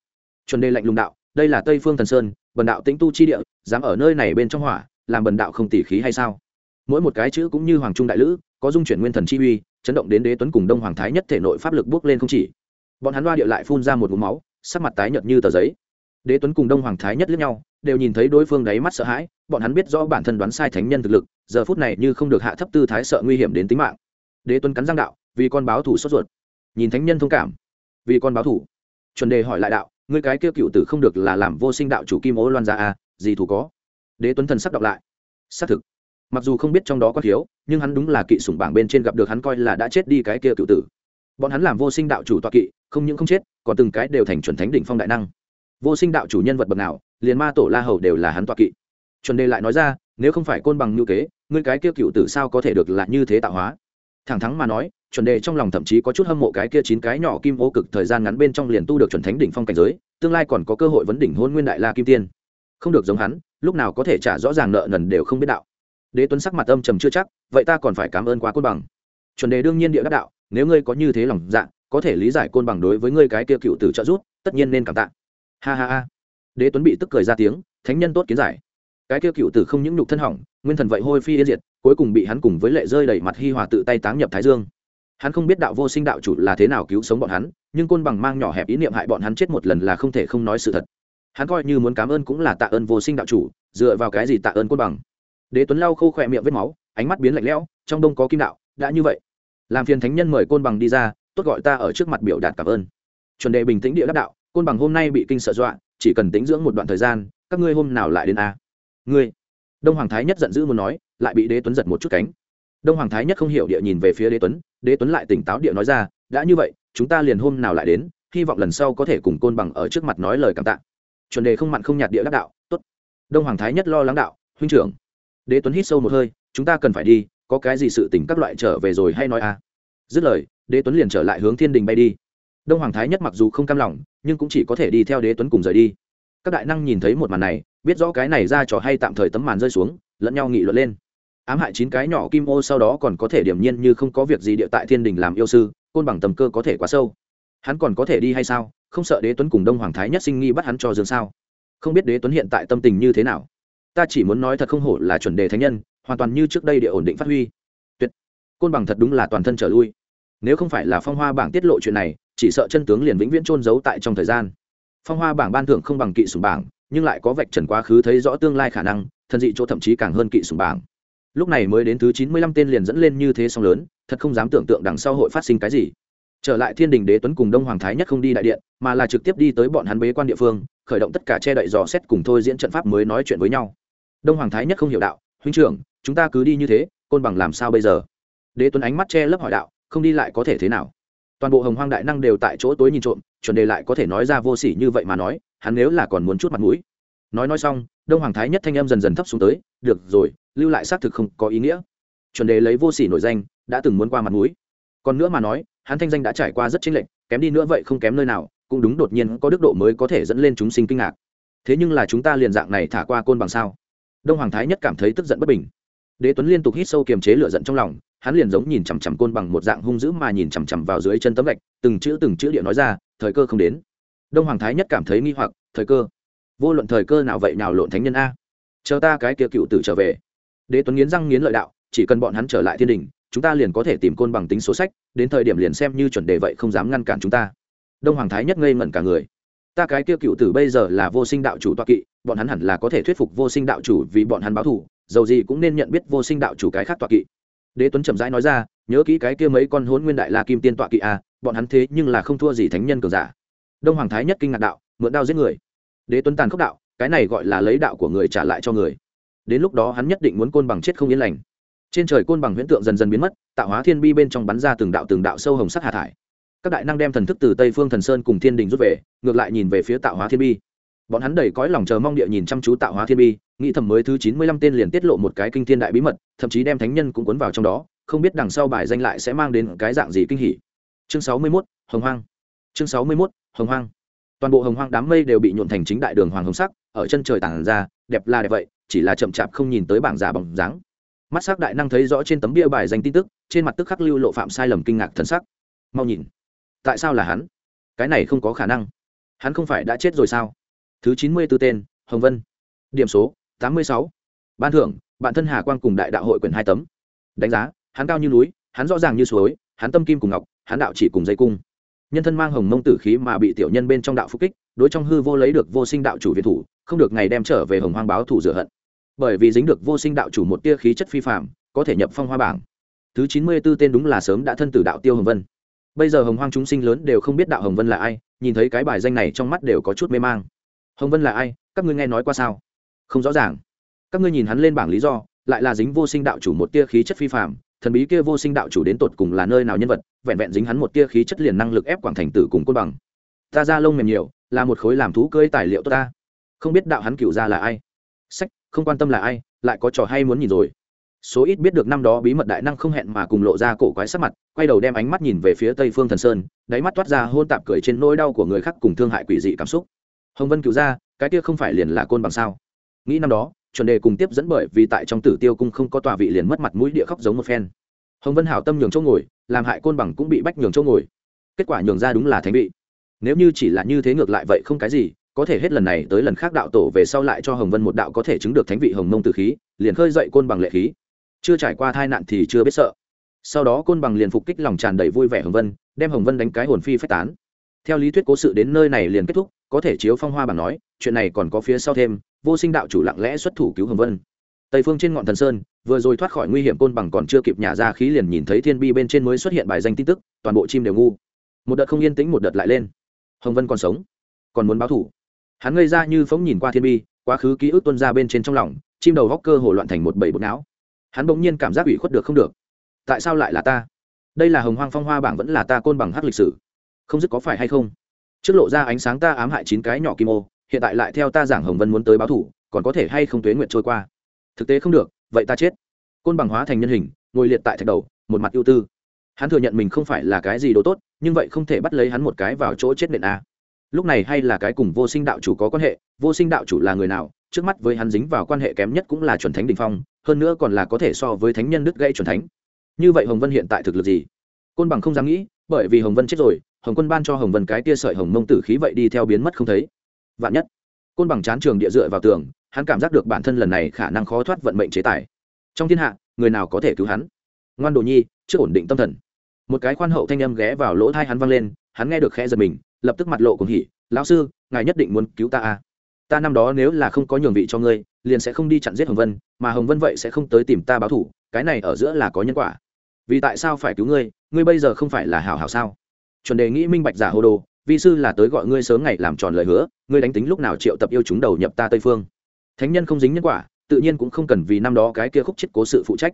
Chuẩn đề lạnh lùng đạo, đây là tây phương thần sơn, bần đạo tĩnh tu chi địa, dám ở nơi này bên trong hỏa, làm bần đạo không tỉ khí hay sao? Mỗi một cái chữ cũng như hoàng trung đại lữ, có dung chuyển nguyên thần chi uy, chấn động đến đế tuấn cùng đông hoàng thái nhất thể nội pháp lực bước lên không chỉ. Bọn hắn loa địa lại phun ra một mũ máu, sắc mặt tái nhợt như tờ giấy. Đế tuấn cùng đông hoàng thái nhất lướt nhau đều nhìn thấy đối phương đáy mắt sợ hãi, bọn hắn biết rõ bản thân đoán sai thánh nhân thực lực, giờ phút này như không được hạ thấp tư thái sợ nguy hiểm đến tính mạng. Đế tuấn cắn giang đạo, vì con báo thủ sốt ruột. Nhìn thánh nhân thông cảm, vì con báo thủ. Chuẩn đề hỏi lại đạo, ngươi cái kia cựu tử không được là làm vô sinh đạo chủ kim ố loan ra à gì thủ có? Đế tuấn thần sắc đọc lại. Xác thực. Mặc dù không biết trong đó có thiếu, nhưng hắn đúng là kỵ sủng bảng bên trên gặp được hắn coi là đã chết đi cái kia cựu tử. Bọn hắn làm vô sinh đạo chủ toa kỵ, không những không chết, còn từng cái đều thành chuẩn thánh đỉnh phong đại năng. Vô sinh đạo chủ nhân vật bậc nào liền ma tổ la hầu đều là hắn toa kỵ. Chuẩn đề lại nói ra, nếu không phải côn bằng ngữ kế, ngươi cái kia cựu tử sao có thể được là như thế tạo hóa? Thẳng thắn mà nói, chuẩn đề trong lòng thậm chí có chút hâm mộ cái kia chín cái nhỏ kim ô cực thời gian ngắn bên trong liền tu được chuẩn thánh đỉnh phong cảnh giới, tương lai còn có cơ hội vấn đỉnh hôn nguyên đại la kim tiên. Không được giống hắn, lúc nào có thể trả rõ ràng nợ nần đều không biết đạo. Đế tuấn sắc mặt âm trầm chưa chắc, vậy ta còn phải cảm ơn quá côn bằng. Chuẩn đề đương nhiên địa đắc đạo, nếu ngươi có như thế lòng dạ có thể lý giải côn bằng đối với ngươi cái kia cựu tử trợ giúp, tất nhiên nên cảm tạ. Ha ha ha đế tuấn bị tức cười ra tiếng, thánh nhân tốt kiến giải. Cái kia cựu tử không những nhục thân hỏng, nguyên thần vậy hôi phi yên diệt, cuối cùng bị hắn cùng với lệ rơi đẩy mặt hi hòa tự tay táng nhập thái dương. Hắn không biết đạo vô sinh đạo chủ là thế nào cứu sống bọn hắn, nhưng côn bằng mang nhỏ hẹp ý niệm hại bọn hắn chết một lần là không thể không nói sự thật. Hắn coi như muốn cảm ơn cũng là tạ ơn vô sinh đạo chủ, dựa vào cái gì tạ ơn côn bằng? Đế tuấn lau khô khỏe miệng vết máu, ánh mắt biến lạnh lẽo, trong đông có kim đạo, đã như vậy. Làm phiền thánh nhân mời côn bằng đi ra, tốt gọi ta ở trước mặt biểu đạt cảm ơn. Chuẩn đề bình tĩnh địa đáp đạo, côn bằng hôm nay bị kinh sợ dọa chỉ cần tính dưỡng một đoạn thời gian, các ngươi hôm nào lại đến a? Ngươi, đông hoàng thái nhất giận dữ muốn nói, lại bị đế tuấn giật một chút cánh. Đông hoàng thái nhất không hiểu địa nhìn về phía đế tuấn đế tuấn lại tỉnh táo địa nói ra, đã như vậy, chúng ta liền hôm nào lại đến, hy vọng lần sau có thể cùng côn bằng ở trước mặt nói lời cảm tạ. Chuẩn đề không mặn không nhạt địa đắc đạo, tốt. Đông hoàng thái nhất lo lắng đạo, huynh trưởng. Đế tuấn hít sâu một hơi, chúng ta cần phải đi, có cái gì sự tỉnh các loại trở về rồi hay nói a? Dứt lời, đế tuấn liền trở lại hướng thiên đình bay đi. Đông hoàng thái nhất mặc dù không cam lòng nhưng cũng chỉ có thể đi theo đế tuấn cùng rời đi. Các đại năng nhìn thấy một màn này, biết rõ cái này ra trò hay tạm thời tấm màn rơi xuống, lẫn nhau nghị luận lên. Ám hại chín cái nhỏ kim ô sau đó còn có thể điểm nhiên như không có việc gì địa tại thiên đình làm yêu sư, côn bằng tầm cơ có thể quá sâu. Hắn còn có thể đi hay sao? Không sợ đế tuấn cùng đông hoàng thái nhất sinh nghi bắt hắn cho dương sao? Không biết đế tuấn hiện tại tâm tình như thế nào? Ta chỉ muốn nói thật không hổ là chuẩn đề thánh nhân, hoàn toàn như trước đây địa ổn định phát huy. Tuyệt. Côn bằng thật đúng là toàn thân trở lui. Nếu không phải là phong hoa bảng tiết lộ chuyện này chỉ sợ chân tướng liền vĩnh viễn trôn giấu tại trong thời gian. Phong hoa bảng ban thưởng không bằng kỵ sùng bảng, nhưng lại có vạch trần quá khứ thấy rõ tương lai khả năng thân dị chỗ thậm chí càng hơn kỵ sùng bảng. Lúc này mới đến thứ chín mươi lăm tên liền dẫn lên như thế song lớn, thật không dám tưởng tượng đằng sau hội phát sinh cái gì. Trở lại thiên đình đế tuấn cùng đông hoàng thái nhất không đi đại điện, mà là trực tiếp đi tới bọn hắn bế quan địa phương, khởi động tất cả che đậy dò xét cùng thôi diễn trận pháp mới nói chuyện với nhau. Đông hoàng thái nhất không hiểu đạo, huynh trưởng, chúng ta cứ đi như thế, côn bằng làm sao bây giờ? Đế tuấn ánh mắt che lấp hỏi đạo, không đi lại có thể thế nào? Toàn bộ hồng hoang đại năng đều tại chỗ tối nhìn trộm, chuẩn đề lại có thể nói ra vô sỉ như vậy mà nói, hắn nếu là còn muốn chút mặt mũi. Nói nói xong, đông hoàng thái nhất thanh em dần dần thấp xuống tới, được rồi, lưu lại xác thực không có ý nghĩa. Chuẩn đề lấy vô sỉ nổi danh, đã từng muốn qua mặt mũi. Còn nữa mà nói, hắn thanh danh đã trải qua rất chính lệnh kém đi nữa vậy không kém nơi nào, cũng đúng đột nhiên có đức độ mới có thể dẫn lên chúng sinh kinh ngạc. Thế nhưng là chúng ta liền dạng này thả qua côn bằng sao? Đông hoàng thái nhất cảm thấy tức giận bất bình đế tuấn liên tục hít sâu kiềm chế lửa giận trong lòng, hắn liền giống nhìn chằm chằm côn bằng một dạng hung dữ mà nhìn chằm chằm vào dưới chân tấm gạch, từng chữ từng chữ điện nói ra, thời cơ không đến. Đông hoàng thái nhất cảm thấy nghi hoặc, thời cơ? Vô luận thời cơ nào vậy nào lộn thánh nhân a? Chờ ta cái kia cựu tử trở về. Đế tuấn nghiến răng nghiến lợi đạo, chỉ cần bọn hắn trở lại thiên đình, chúng ta liền có thể tìm côn bằng tính số sách, đến thời điểm liền xem như chuẩn đề vậy không dám ngăn cản chúng ta. Đông hoàng thái nhất ngây ngẩn cả người. Ta cái kia cựu tử bây giờ là vô sinh đạo chủ toa kỵ, bọn hắn hẳn là có thể thuyết phục vô sinh đạo chủ vì bọn hắn báo thù dầu gì cũng nên nhận biết vô sinh đạo chủ cái khác tọa kỵ. Đế tuấn chậm rãi nói ra, nhớ kỹ cái kia mấy con hốn nguyên đại la kim tiên tọa kỵ à bọn hắn thế nhưng là không thua gì thánh nhân cường giả. Đông hoàng thái nhất kinh ngạc đạo, mượn đao giết người. Đế tuấn tàn khốc đạo, cái này gọi là lấy đạo của người trả lại cho người. Đến lúc đó hắn nhất định muốn côn bằng chết không yên lành. Trên trời côn bằng huyễn tượng dần dần biến mất, tạo hóa thiên bi bên trong bắn ra từng đạo từng đạo sâu hồng sắc hạ thải. Các đại năng đem thần thức từ tây phương thần sơn cùng thiên đình rút về, ngược lại nhìn về phía tạo hóa thiên bi bọn hắn đầy cõi lòng chờ mong địa nhìn chăm chú tạo hóa thiên bi, nghĩ thầm mới thứ chín mươi lăm tên liền tiết lộ một cái kinh thiên đại bí mật, thậm chí đem thánh nhân cũng cuốn vào trong đó, không biết đằng sau bài danh lại sẽ mang đến cái dạng gì kinh hỉ. Chương sáu mươi mốt, hồng hoang. Chương sáu mươi mốt, hồng hoang. Toàn bộ hồng hoang đám mây đều bị nhuộn thành chính đại đường hoàng hồng sắc, ở chân trời tảng ra, đẹp là đẹp vậy, chỉ là chậm chạp không nhìn tới bảng giả bằng dáng. Mắt s ắ c đại năng thấy rõ trên tấm bia bài danh tin tức, trên mặt tức khắc lưu lộ phạm sai lầm kinh ngạc thân sắc. Mau nhìn. Tại sao là hắn? Cái này không có khả năng. Hắn không phải đã chết rồi sao? Thứ chín mươi b ố tên, hồng vân. Điểm số, tám mươi sáu. Ban thưởng, bạn thân hà quang cùng đại đạo hội quyển hai tấm. Đánh giá, hắn cao như núi, hắn rõ ràng như suối, hắn tâm kim cùng ngọc, hắn đạo chỉ cùng dây cung. Nhân thân mang hồng mông tử khí mà bị tiểu nhân bên trong đạo phúc kích, đối trong hư vô lấy được vô sinh đạo chủ việt thủ, không được ngày đem trở về hồng hoang báo thủ rửa hận. Bởi vì dính được vô sinh đạo chủ một tia khí chất phi phạm có thể nhập phong hoa bảng. Thứ chín mươi b ố tên đúng là sớm đã thân tử đạo tiêu hồng vân. Bây giờ hồng hoang chúng sinh lớn đều không biết đạo hồng vân là ai, nhìn thấy cái bài danh này trong mắt đều có chút mê mang hồng vân là ai? Các ngươi nghe nói qua sao? Không rõ ràng. Các ngươi nhìn hắn lên bảng lý do, lại là dính vô sinh đạo chủ một tia khí chất phi phạm thần bí kia vô sinh đạo chủ đến tột cùng là nơi nào nhân vật, vẹn vẹn dính hắn một tia khí chất liền năng lực ép quảng thành tử cùng côn bằng. Ta ra lông mềm nhiều, là một khối làm thú cơi tài liệu tốt ta. Không biết đạo hắn cựu ra là ai? Sách, không quan tâm là ai, lại có trò hay muốn nhìn rồi. Số ít biết được năm đó bí mật đại năng không hẹn mà cùng lộ ra cổ quái sắc mặt, quay đầu đem ánh mắt nhìn về phía tây phương thần sơn, đáy mắt toát ra hôn tạp cười trên nỗi đau của người khác cùng thương hại quỷ dị cảm xúc hồng vân cựu ra cái kia không phải liền là côn bằng sao? Nghĩ năm đó, chuẩn đề cùng tiếp dẫn bởi vì tại trong tử tiêu cung không có tòa vị liền mất mặt mũi địa khóc giống một phen. Hồng vân hảo tâm nhường chỗ ngồi, làm hại côn bằng cũng bị bách nhường chỗ ngồi. Kết quả nhường ra đúng là thánh vị. Nếu như chỉ là như thế ngược lại vậy không cái gì, có thể hết lần này tới lần khác đạo tổ về sau lại cho hồng vân một đạo có thể chứng được thánh vị hồng mông từ khí, liền khơi dậy côn bằng lệ khí. Chưa trải qua tai nạn thì chưa biết sợ. Sau đó côn bằng liền phục kích lòng tràn đầy vui vẻ hồng vân, đem hồng vân đánh cái hồn phi phách tán. Theo lý thuyết cố sự đến nơi này liền kết thúc có thể chiếu phong hoa bảng nói, chuyện này còn có phía sau thêm, vô sinh đạo chủ lặng lẽ xuất thủ cứu hồng vân. Tây phương trên ngọn thần sơn, vừa rồi thoát khỏi nguy hiểm côn bằng còn chưa kịp nhả ra khí liền nhìn thấy thiên bi bên trên mới xuất hiện bài danh tin tức, toàn bộ chim đều ngu. Một đợt không yên tĩnh một đợt lại lên. Hồng vân còn sống, còn muốn báo thủ. Hắn ngây ra như phóng nhìn qua thiên bi, quá khứ ký ức tuân ra bên trên trong lòng, chim đầu góc cơ hồ loạn thành một bầy bột não. Hắn bỗng nhiên cảm giác ủy khuất được không được. Tại sao lại là ta? Đây là hồng hoang phong hoa bảng vẫn là ta côn bằng hát lịch sử. Không dứt có phải hay không? Trước lộ ra ánh sáng ta ám hại chín cái nhỏ kim ô, hiện tại lại theo ta giảng hồng vân muốn tới báo thủ, còn có thể hay không tuế nguyện trôi qua? Thực tế không được, vậy ta chết. Côn bằng hóa thành nhân hình, ngồi liệt tại thạch đầu, một mặt ưu tư. Hắn thừa nhận mình không phải là cái gì đồ tốt, nhưng vậy không thể bắt lấy hắn một cái vào chỗ chết nện a. Lúc này hay là cái cùng vô sinh đạo chủ có quan hệ, vô sinh đạo chủ là người nào, trước mắt với hắn dính vào quan hệ kém nhất cũng là chuẩn thánh đình phong, hơn nữa còn là có thể so với thánh nhân đứt gây chuẩn thánh. Như vậy hồng vân hiện tại thực lực gì? Côn bằng không dám nghĩ, bởi vì hồng vân chết rồi hồng quân ban cho hồng vân cái tia sợi hồng mông tử khí vậy đi theo biến mất không thấy. Vạn nhất, côn bằng chán trường địa dựa vào tường, hắn cảm giác được bản thân lần này khả năng khó thoát vận mệnh chế tài. Trong thiên hạ, người nào có thể cứu hắn? Ngoan đồ nhi, chưa ổn định tâm thần. Một cái khoan hậu thanh âm ghé vào lỗ thai hắn văng lên, hắn nghe được khẽ giật mình, lập tức mặt lộ cùng hỉ, lão sư, ngài nhất định muốn cứu ta à? Ta năm đó nếu là không có nhường vị cho ngươi, liền sẽ không đi chặn giết hồng vân, mà hồng vân vậy sẽ không tới tìm ta báo thủ cái này ở giữa là có nhân quả. Vì tại sao phải cứu ngươi ngươi bây giờ không phải là hảo hảo sao? Chuẩn đề nghĩ minh bạch giả hồ đồ, vi sư là tới gọi ngươi sớm ngày làm tròn lời hứa, ngươi đánh tính lúc nào triệu tập yêu chúng đầu nhập ta tây phương. Thánh nhân không dính nhân quả, tự nhiên cũng không cần vì năm đó cái kia khúc chết cố sự phụ trách.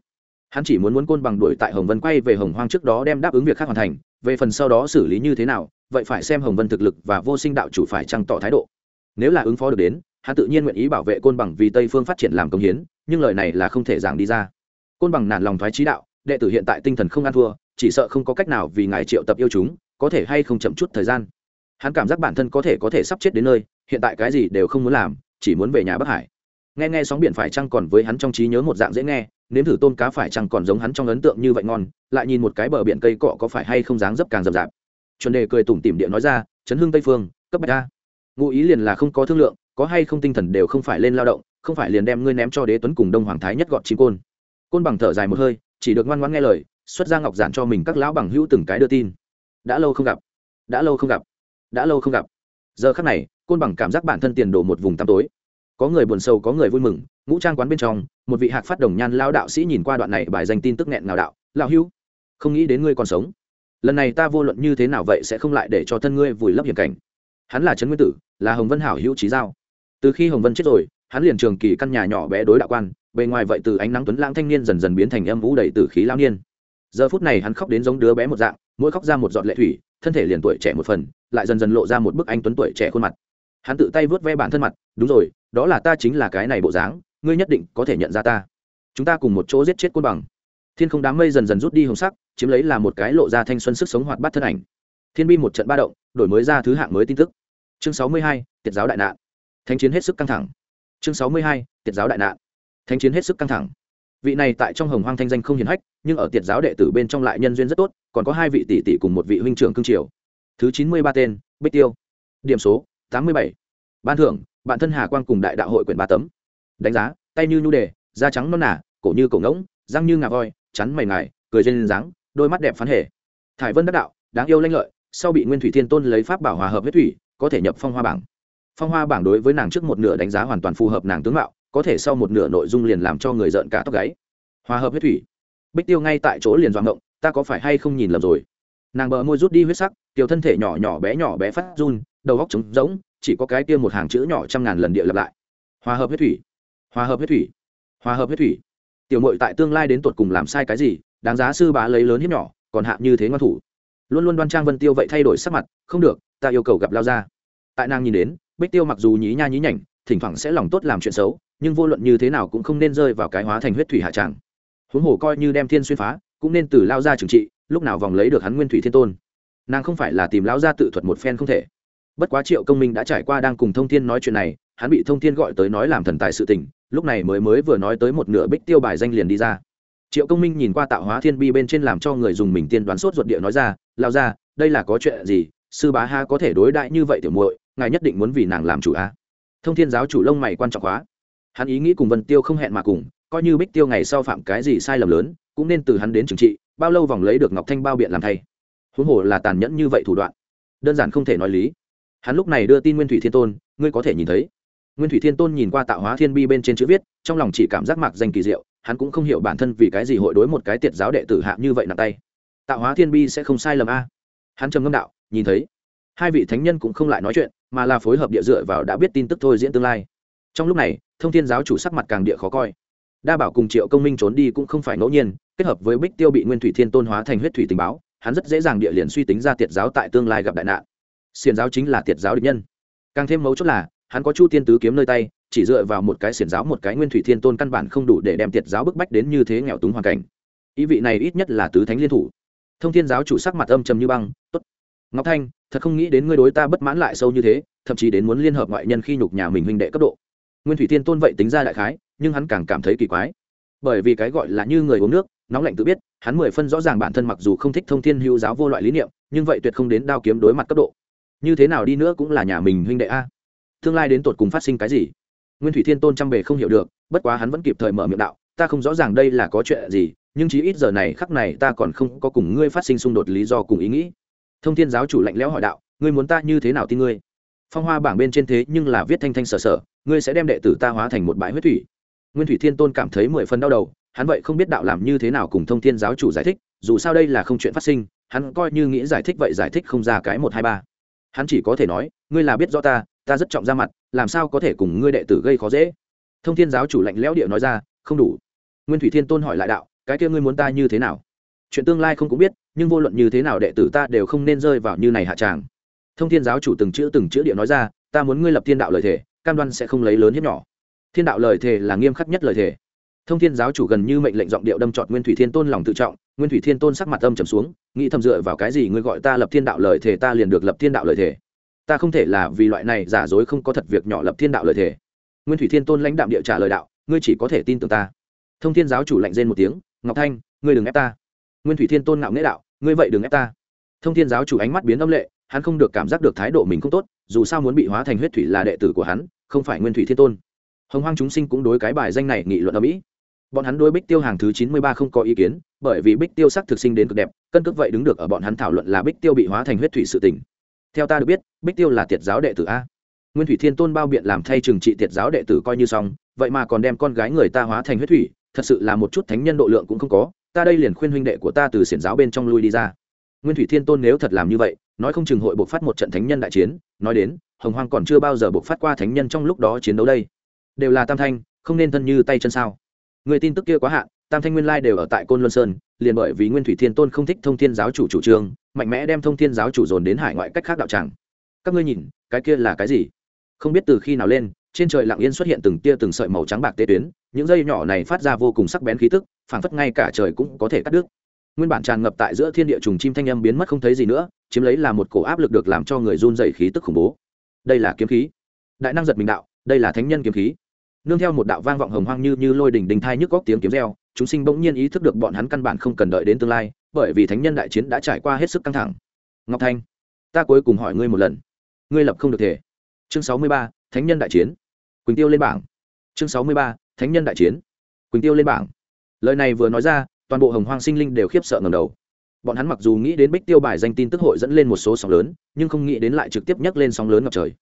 Hắn chỉ muốn muốn côn bằng đuổi tại hồng vân quay về hồng hoang trước đó đem đáp ứng việc khác hoàn thành, về phần sau đó xử lý như thế nào, vậy phải xem hồng vân thực lực và vô sinh đạo chủ phải trăng tỏ thái độ. Nếu là ứng phó được đến, hắn tự nhiên nguyện ý bảo vệ côn bằng vì tây phương phát triển làm công hiến, nhưng lời này là không thể giảng đi ra. Côn bằng nản lòng thoái trí đạo, đệ tử hiện tại tinh thần không ăn thua, chỉ sợ không có cách nào vì ngài triệu tập yêu chúng có thể hay không chậm chút thời gian. Hắn cảm giác bản thân có thể có thể sắp chết đến nơi, hiện tại cái gì đều không muốn làm, chỉ muốn về nhà bắc hải. Nghe nghe sóng biển phải chăng còn với hắn trong trí nhớ một dạng dễ nghe, nếm thử tôm cá phải chăng còn giống hắn trong ấn tượng như vậy ngon, lại nhìn một cái bờ biển cây cọ có phải hay không dáng dấp càng rậm rạp. Chuẩn đề cười tủm tỉm điện nói ra, chấn hương tây phương, cấp bạch ta ngụ ý liền là không có thương lượng, có hay không tinh thần đều không phải lên lao động, không phải liền đem ngươi ném cho đế tuấn cùng đông hoàng thái nhất gọn chim côn. Côn bằng thở dài một hơi, chỉ được ngoan ngoãn nghe lời, xuất ra ngọc giản cho mình các lão bằng hữu từng cái đưa tin đã lâu không gặp đã lâu không gặp đã lâu không gặp. Giờ khắc này côn bằng cảm giác bản thân tiền đổ một vùng tăm tối. Có người buồn sâu có người vui mừng ngũ trang quán bên trong một vị hạc phát đồng nhan lao đạo sĩ nhìn qua đoạn này bài danh tin tức nghẹn nào đạo lão hưu, không nghĩ đến ngươi còn sống. Lần này ta vô luận như thế nào vậy sẽ không lại để cho thân ngươi vùi lấp hiểm cảnh. Hắn là trấn nguyên tử là hồng vân hảo hữu trí giao. Từ khi hồng vân chết rồi hắn liền trường kỳ căn nhà nhỏ bé đối đạo quan bề ngoài vậy từ ánh nắng tuấn lãng thanh niên dần dần biến thành âm vũ đầy tử khí lao niên. Giờ phút này hắn khóc đến giống đứa bé một dạng mỗi khóc ra một giọt lệ thủy, thân thể liền tuổi trẻ một phần, lại dần dần lộ ra một bức anh tuấn tuổi trẻ khuôn mặt. Hắn tự tay vớt ve bản thân mặt, đúng rồi, đó là ta chính là cái này bộ dáng, ngươi nhất định có thể nhận ra ta. Chúng ta cùng một chỗ giết chết côn bằng. Thiên không đám mây dần dần rút đi hồng sắc, chiếm lấy là một cái lộ ra thanh xuân sức sống hoạt bát thân ảnh. Thiên bi một trận ba động, đổi mới ra thứ hạng mới tin tức. Chương sáu mươi hai, tiệt giáo đại nạn. Thánh chiến hết sức căng thẳng. Chương sáu mươi hai, tiệt giáo đại nạn. Thánh chiến hết sức căng thẳng. Vị này tại trong hồng hoang thanh danh không hiền hách nhưng ở tiệt giáo đệ tử bên trong lại nhân duyên rất tốt, còn có hai vị tỷ tỷ cùng một vị huynh trưởng cương triều. Thứ chín mươi ba tên, bích tiêu. Điểm số, tám mươi bảy. Ban thưởng, bạn thân hà quang cùng đại đạo hội quyển ba tấm. Đánh giá, tay như nhu đề, da trắng non nả cổ như cổ ngỗng, răng như ngà voi, chắn mày ngài, cười trên dáng, đôi mắt đẹp phán hề. Thải vân đắc đạo, đáng yêu lanh lợi, sau bị nguyên thủy thiên tôn lấy pháp bảo hòa hợp huyết thủy, có thể nhập phong hoa bảng. Phong hoa bảng đối với nàng trước một nửa đánh giá hoàn toàn phù hợp nàng tướng mạo, có thể sau một nửa nội dung liền làm cho người giận cả tóc gáy. Hòa hợp huyết thủy bích tiêu ngay tại chỗ liền doạng ngộng ta có phải hay không nhìn lầm rồi? Nàng bờ môi rút đi huyết sắc, tiểu thân thể nhỏ nhỏ bé nhỏ bé phát run, đầu góc trống rỗng, chỉ có cái tiêm một hàng chữ nhỏ trăm ngàn lần địa lặp lại. Hòa hợp huyết thủy, hòa hợp huyết thủy, hòa hợp huyết thủy. Tiểu mội tại tương lai đến tột cùng làm sai cái gì, đáng giá sư bá lấy lớn hiếp nhỏ, còn hạ như thế ngoan thủ. Luôn luôn đoan trang vân tiêu vậy thay đổi sắc mặt, không được, ta yêu cầu gặp lao ra. Tại nàng nhìn đến, bích tiêu mặc dù nhí nha nhí nhảnh, thỉnh thoảng sẽ lòng tốt làm chuyện xấu, nhưng vô luận như thế nào cũng không nên rơi vào cái hóa thành huyết thủy hạ tràng huống hồ coi như đem thiên xuyên phá, cũng nên từ lao ra trừng trị, lúc nào vòng lấy được hắn nguyên thủy thiên tôn. Nàng không phải là tìm lao ra tự thuật một phen không thể. Bất quá triệu công minh đã trải qua đang cùng thông thiên nói chuyện này, hắn bị thông thiên gọi tới nói làm thần tài sự tình, lúc này mới mới vừa nói tới một nửa bích tiêu bài danh liền đi ra. Triệu công minh nhìn qua tạo hóa thiên bi bên trên làm cho người dùng mình tiên đoán sốt ruột địa nói ra, lao ra đây là có chuyện gì? Sư bá ha có thể đối đại như vậy tiểu muội, ngài nhất định muốn vì nàng làm chủ a. Thông thiên giáo chủ lông mày quan trọng quá. Hắn ý nghĩ cùng vân tiêu không hẹn mà cùng coi như bích tiêu ngày sau phạm cái gì sai lầm lớn, cũng nên từ hắn đến trừng trị, bao lâu vòng lấy được ngọc thanh bao biện làm thay. Huống hồ là tàn nhẫn như vậy thủ đoạn. Đơn giản không thể nói lý. Hắn lúc này đưa tin nguyên thủy thiên tôn, ngươi có thể nhìn thấy. Nguyên thủy thiên tôn nhìn qua tạo hóa thiên bi bên trên chữ viết, trong lòng chỉ cảm giác mạc danh kỳ diệu, hắn cũng không hiểu bản thân vì cái gì hội đối một cái tiệt giáo đệ tử hạ như vậy nặng tay. Tạo hóa thiên bi sẽ không sai lầm a? Hắn trầm ngâm đạo, nhìn thấy. Hai vị thánh nhân cũng không lại nói chuyện, mà là phối hợp địa dựa vào đã biết tin tức thôi diễn tương lai. Trong lúc này, thông thiên giáo chủ sắc mặt càng địa khó coi đa bảo cùng triệu công minh trốn đi cũng không phải ngẫu nhiên, kết hợp với bích tiêu bị nguyên thủy thiên tôn hóa thành huyết thủy tình báo, hắn rất dễ dàng địa liền suy tính ra tiệt giáo tại tương lai gặp đại nạn. Xiền giáo chính là tiệt giáo địch nhân. Càng thêm mấu chốt là, hắn có chu tiên tứ kiếm nơi tay, chỉ dựa vào một cái xiển giáo, một cái nguyên thủy thiên tôn căn bản không đủ để đem tiệt giáo bức bách đến như thế nghèo túng hoàn cảnh. Ý vị này ít nhất là tứ thánh liên thủ. Thông thiên giáo chủ sắc mặt âm trầm như băng, tốt. Ngọc thanh, thật không nghĩ đến ngươi đối ta bất mãn lại sâu như thế, thậm chí đến muốn liên hợp ngoại nhân khi nhục nhà mình huynh đệ cấp độ. Nguyên thủy thiên tôn vậy tính ra đại khái nhưng hắn càng cảm thấy kỳ quái. Bởi vì cái gọi là như người uống nước, nóng lạnh tự biết, hắn mười phân rõ ràng bản thân mặc dù không thích thông thiên hữu giáo vô loại lý niệm, nhưng vậy tuyệt không đến đao kiếm đối mặt cấp độ. Như thế nào đi nữa cũng là nhà mình huynh đệ a. Tương lai đến tột cùng phát sinh cái gì? Nguyên thủy thiên tôn trăm bề không hiểu được, bất quá hắn vẫn kịp thời mở miệng đạo, ta không rõ ràng đây là có chuyện gì, nhưng chí ít giờ này khắc này ta còn không có cùng ngươi phát sinh xung đột lý do cùng ý nghĩ. Thông thiên giáo chủ lạnh lẽo hỏi đạo, ngươi muốn ta như thế nào tin ngươi? Phong hoa bảng bên trên thế nhưng là viết thanh thanh sở sở, ngươi sẽ đem đệ tử ta hóa thành một bãi huyết thủy nguyên thủy thiên tôn cảm thấy mười phần đau đầu, hắn vậy không biết đạo làm như thế nào cùng thông thiên giáo chủ giải thích, dù sao đây là không chuyện phát sinh, hắn coi như nghĩ giải thích vậy giải thích không ra cái một hai ba. Hắn chỉ có thể nói, ngươi là biết rõ ta ta rất trọng ra mặt, làm sao có thể cùng ngươi đệ tử gây khó dễ? Thông thiên giáo chủ lạnh lẽo địa nói ra, không đủ. Nguyên thủy thiên tôn hỏi lại đạo, cái kia ngươi muốn ta như thế nào? Chuyện tương lai không cũng biết, nhưng vô luận như thế nào đệ tử ta đều không nên rơi vào như này hạ tràng thông thiên giáo chủ từng chữ từng chữ địa nói ra, ta muốn ngươi lập thiên đạo lời thề, cam đoan sẽ không lấy lớn hiếp nhỏ thiên đạo lời thề là nghiêm khắc nhất lời thề. Thông thiên giáo chủ gần như mệnh lệnh giọng điệu đâm trọt nguyên thủy thiên tôn lòng tự trọng, nguyên thủy thiên tôn sắc mặt âm trầm xuống, nghĩ thầm dựa vào cái gì ngươi gọi ta lập thiên đạo lời thề, ta liền được lập thiên đạo lời thề. Ta không thể là vì loại này giả dối không có thật việc nhỏ lập thiên đạo lời thề. Nguyên thủy thiên tôn lãnh đạm địa trả lời đạo, ngươi chỉ có thể tin tưởng ta. Thông thiên giáo chủ lạnh rên một tiếng, ngọc thanh, ngươi đừng ép ta. Nguyên thủy thiên tôn ngạo nghĩa đạo, ngươi vậy đừng ép ta. Thông thiên giáo chủ ánh mắt biến âm lệ, hắn không được cảm giác được thái độ mình không tốt, dù sao muốn bị hóa thành huyết thủy là đệ tử của hắn, không phải nguyên thủy thiên tôn hồng hoang chúng sinh cũng đối cái bài danh này nghị luận ở mỹ bọn hắn đối bích tiêu hàng thứ chín mươi ba không có ý kiến bởi vì bích tiêu sắc thực sinh đến cực đẹp cân cước vậy đứng được ở bọn hắn thảo luận là bích tiêu bị hóa thành huyết thủy sự tỉnh theo ta được biết bích tiêu là tiệt giáo đệ tử a nguyên thủy thiên tôn bao biện làm thay trừng trị tiệt giáo đệ tử coi như xong vậy mà còn đem con gái người ta hóa thành huyết thủy thật sự là một chút thánh nhân độ lượng cũng không có ta đây liền khuyên huynh đệ của ta từ xiển giáo bên trong lui đi ra nguyên thủy thiên tôn nếu thật làm như vậy nói không chừng hội buộc phát một trận thánh nhân đại chiến nói đến hồng hoang còn chưa bao giờ buộc phát qua thánh nhân trong lúc đó chiến đấu đây đều là tam thanh, không nên thân như tay chân sao? Người tin tức kia quá hạn, tam thanh nguyên lai đều ở tại côn luân sơn, liền bởi vì nguyên thủy thiên tôn không thích thông thiên giáo chủ chủ trương, mạnh mẽ đem thông thiên giáo chủ dồn đến hải ngoại cách khác đạo tràng. Các ngươi nhìn, cái kia là cái gì? Không biết từ khi nào lên, trên trời lặng yên xuất hiện từng tia từng sợi màu trắng bạc tê tuyến, những dây nhỏ này phát ra vô cùng sắc bén khí tức, phảng phất ngay cả trời cũng có thể cắt đứt. Nguyên bản tràn ngập tại giữa thiên địa trùng chim thanh âm biến mất không thấy gì nữa, chiếm lấy là một cổ áp lực được làm cho người run dày khí tức khủng bố. Đây là kiếm khí. Đại năng giật mình đạo, đây là thánh nhân kiếm khí nương theo một đạo vang vọng hồng hoang như như lôi đỉnh đình thai nhức góc tiếng kiếm reo, chúng sinh bỗng nhiên ý thức được bọn hắn căn bản không cần đợi đến tương lai, bởi vì thánh nhân đại chiến đã trải qua hết sức căng thẳng. Ngọc thanh, ta cuối cùng hỏi ngươi một lần. Ngươi lập không được thể. Chương sáu mươi ba, thánh nhân đại chiến. Quỳnh tiêu lên bảng. Chương sáu mươi ba, thánh nhân đại chiến. Quỳnh tiêu lên bảng. Lời này vừa nói ra, toàn bộ hồng hoang sinh linh đều khiếp sợ ngầm đầu. Bọn hắn mặc dù nghĩ đến bích tiêu bài danh tin tức hội dẫn lên một số sóng lớn, nhưng không nghĩ đến lại trực tiếp nhắc lên sóng lớn ngập trời.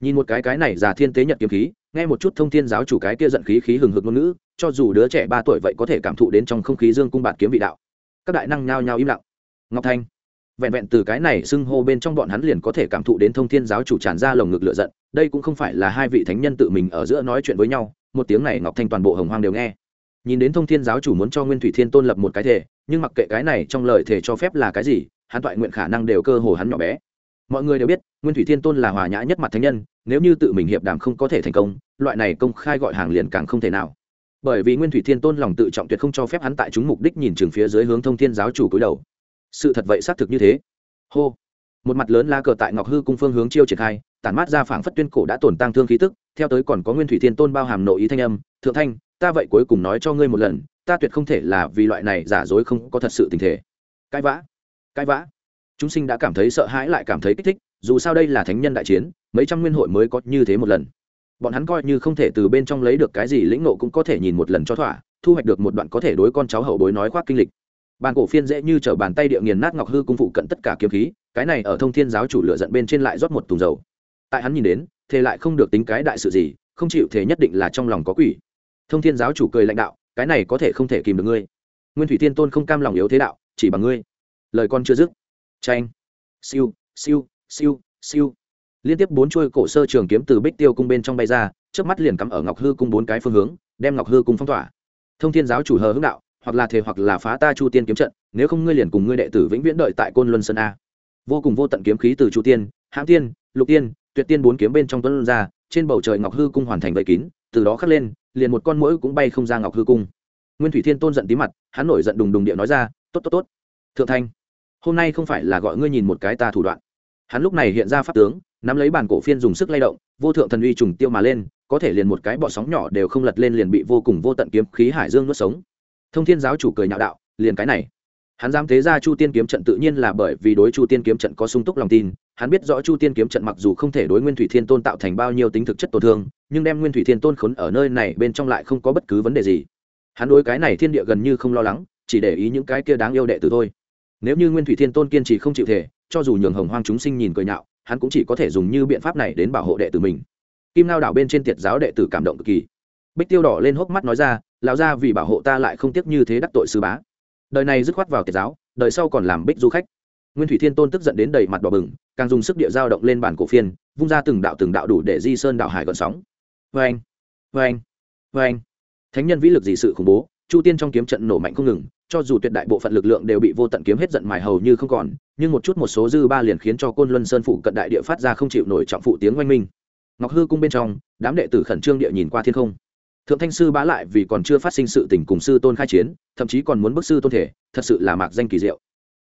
Nhìn một cái cái này già thiên tế nhật kiếm khí nghe một chút thông thiên giáo chủ cái kia giận khí khí hừng hực ngôn ngữ, cho dù đứa trẻ ba tuổi vậy có thể cảm thụ đến trong không khí dương cung bạt kiếm vị đạo. Các đại năng nhao nhao im lặng. Ngọc thanh, vẹn vẹn từ cái này xưng hô bên trong bọn hắn liền có thể cảm thụ đến thông thiên giáo chủ tràn ra lồng ngực lựa giận, đây cũng không phải là hai vị thánh nhân tự mình ở giữa nói chuyện với nhau, một tiếng này ngọc thanh toàn bộ hồng hoang đều nghe. Nhìn đến thông thiên giáo chủ muốn cho nguyên thủy thiên tôn lập một cái thể, nhưng mặc kệ cái này trong lời thể cho phép là cái gì, hắn toại nguyện khả năng đều cơ hồ hắn nhỏ bé mọi người đều biết, nguyên thủy thiên tôn là hòa nhã nhất mặt thánh nhân, nếu như tự mình hiệp đàm không có thể thành công, loại này công khai gọi hàng liền càng không thể nào. Bởi vì nguyên thủy thiên tôn lòng tự trọng tuyệt không cho phép hắn tại chúng mục đích nhìn chừng phía dưới hướng thông thiên giáo chủ cúi đầu. Sự thật vậy xác thực như thế. Hô. Một mặt lớn la cờ tại ngọc hư cung phương hướng chiêu triển khai, tản mát ra phảng phất tuyên cổ đã tổn tăng thương khí tức, theo tới còn có nguyên thủy thiên tôn bao hàm nội ý thanh âm, thượng thanh, ta vậy cuối cùng nói cho ngươi một lần, ta tuyệt không thể là vì loại này giả dối không có thật sự tình thể. Cãi vã. Cãi vã chúng sinh đã cảm thấy sợ hãi lại cảm thấy kích thích, dù sao đây là thánh nhân đại chiến, mấy trăm nguyên hội mới có như thế một lần. Bọn hắn coi như không thể từ bên trong lấy được cái gì lĩnh nộ cũng có thể nhìn một lần cho thỏa, thu hoạch được một đoạn có thể đối con cháu hậu bối nói khoác kinh lịch. Bàn cổ phiên dễ như t r ở bàn tay địa nghiền nát ngọc hư cung phụ cận tất cả kiếm khí, cái này ở thông thiên giáo chủ lựa dẫn bên trên lại rót một thùng dầu. Tại hắn nhìn đến thế lại không được tính cái đại sự gì, không chịu thế nhất định là trong lòng có quỷ. Thông thiên giáo chủ cười lãnh đạo, cái này có thể không thể kìm được ngươi. Nguyên thủy thiên tôn không cam lòng yếu thế đạo, chỉ bằng ngươi. Lời con chưa dứt tranh siêu siêu siêu siêu. Liên tiếp bốn chuôi cổ sơ trường kiếm từ bích tiêu cung bên trong bay ra trước mắt liền cắm ở ngọc hư cung bốn cái phương hướng, đem ngọc hư cung phong tỏa. Thông thiên giáo chủ hờ hướng đạo, hoặc là thể hoặc là phá ta chu tiên kiếm trận, nếu không ngươi liền cùng ngươi đệ tử vĩnh viễn đợi tại côn luân sơn a. Vô cùng vô tận kiếm khí từ chu tiên, hãm tiên, lục tiên, tuyệt tiên bốn kiếm bên trong tuấn ra, trên bầu trời ngọc hư cung hoàn thành vây kín, từ đó khắc lên, liền một con mũi cũng bay không ra ngọc hư cung. Nguyên thủy thiên tôn giận tí mặt, hắn nổi giận đùng đùng địa nói ra, tốt tốt tốt. Thượng thanh hôm nay không phải là gọi ngươi nhìn một cái ta thủ đoạn. Hắn lúc này hiện ra pháp tướng, nắm lấy bàn cổ phiên dùng sức lay động, vô thượng thần uy trùng tiêu mà lên, có thể liền một cái bọ sóng nhỏ đều không lật lên liền bị vô cùng vô tận kiếm khí hải dương nuốt sống. Thông thiên giáo chủ cười nhạo đạo, liền cái này. Hắn dám thế ra chu tiên kiếm trận tự nhiên là bởi vì đối chu tiên kiếm trận có sung túc lòng tin, hắn biết rõ chu tiên kiếm trận mặc dù không thể đối nguyên thủy thiên tôn tạo thành bao nhiêu tính thực chất tổn thương, nhưng đem nguyên thủy thiên tôn khốn ở nơi này bên trong lại không có bất cứ vấn đề gì. Hắn đối cái này thiên địa gần như không lo lắng, chỉ để ý những cái kia đáng yêu đệ tử thôi nếu như nguyên thủy thiên tôn kiên trì không chịu thể, cho dù nhường hồng hoang chúng sinh nhìn cười nhạo, hắn cũng chỉ có thể dùng như biện pháp này đến bảo hộ đệ tử mình. Kim lao đảo bên trên tiệt giáo đệ tử cảm động cực kỳ. Bích tiêu đỏ lên hốc mắt nói ra, lão ra vì bảo hộ ta lại không tiếc như thế đắc tội sư bá. Đời này dứt khoát vào tiệt giáo, đời sau còn làm bích du khách. Nguyên thủy thiên tôn tức giận đến đầy mặt đỏ bừng, càng dùng sức địa giao động lên bản cổ phiên, vung ra từng đạo từng đạo đủ để di sơn đạo hải gọn sóng. Vê anh vê anh vê anh thánh nhân vĩ lực dị sự khủng bố, chu tiên trong kiếm trận nổ mạnh không ngừng cho dù tuyệt đại bộ phận lực lượng đều bị vô tận kiếm hết giận mài hầu như không còn, nhưng một chút một số dư ba liền khiến cho côn luân sơn phụ cận đại địa phát ra không chịu nổi trọng phụ tiếng oanh minh. Ngọc hư cung bên trong, đám đệ tử khẩn trương địa nhìn qua thiên không. Thượng thanh sư bá lại vì còn chưa phát sinh sự tình cùng sư tôn khai chiến, thậm chí còn muốn bức sư tôn thể, thật sự là mạc danh kỳ diệu.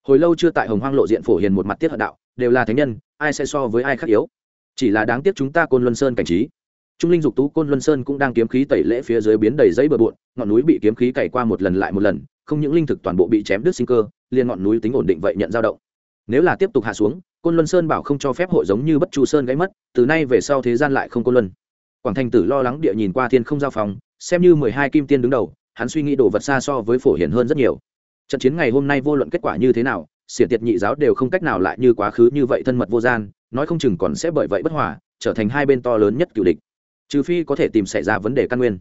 Hồi lâu chưa tại hồng hoang lộ diện phổ hiền một mặt tiết hận đạo, đều là thánh nhân, ai sẽ so với ai khác yếu? Chỉ là đáng tiếc chúng ta côn luân sơn cảnh trí. Trung linh dục tú côn luân sơn cũng đang kiếm khí tẩy lễ phía dưới biến đầy giấy bờ bộn, ngọn núi bị kiếm khí cày qua một lần lại một lần không những linh thực toàn bộ bị chém đứt sinh cơ, liền ngọn núi tính ổn định vậy nhận dao động. Nếu là tiếp tục hạ xuống, côn luân sơn bảo không cho phép hội giống như bất chu sơn gãy mất, từ nay về sau thế gian lại không côn luân. Quảng thành tử lo lắng địa nhìn qua thiên không giao phòng, xem như mười hai kim tiên đứng đầu, hắn suy nghĩ đồ vật xa so với phổ hiển hơn rất nhiều. Trận chiến ngày hôm nay vô luận kết quả như thế nào xỉa tiệt nhị giáo đều không cách nào lại như quá khứ như vậy thân mật vô gian, nói không chừng còn sẽ bởi vậy bất hòa, trở thành hai bên to lớn nhất cựu địch. Trừ phi có thể tìm xảy ra vấn đề căn nguyên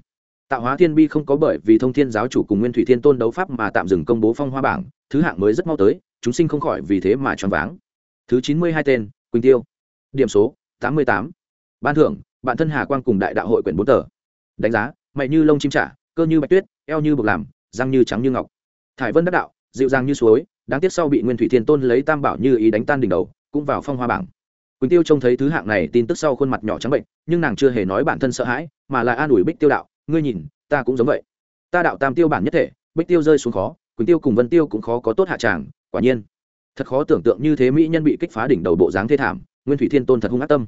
tạo hóa thiên bi không có bởi vì thông thiên giáo chủ cùng nguyên thủy thiên tôn đấu pháp mà tạm dừng công bố phong hoa bảng, thứ hạng mới rất mau tới, chúng sinh không khỏi vì thế mà choáng váng. Thứ chín mươi hai tên, quỳnh tiêu. Điểm số, tám mươi tám. Ban thưởng, bạn thân hà quang cùng đại đạo hội quyển bốn tờ. Đánh giá, mày như lông chim trả, cơ như bạch tuyết, eo như bực làm, răng như trắng như ngọc. Thải vân đắc đạo, dịu dàng như suối, đáng tiếc sau bị nguyên thủy thiên tôn lấy tam bảo như ý đánh tan đỉnh đầu, cũng vào phong hoa bảng. Quỳnh tiêu trông thấy thứ hạng này, tin tức sau khuôn mặt nhỏ trắng bệnh, nhưng nàng chưa hề nói bản thân sợ hãi, mà là an ủi bích tiêu đạo ngươi nhìn, ta cũng giống vậy. Ta đạo tam tiêu bản nhất thể, bích tiêu rơi xuống khó, quỳnh tiêu cùng vân tiêu cũng khó có tốt hạ tràng, quả nhiên. Thật khó tưởng tượng như thế mỹ nhân bị kích phá đỉnh đầu bộ dáng thê thảm, nguyên thủy thiên tôn thật hung ác tâm.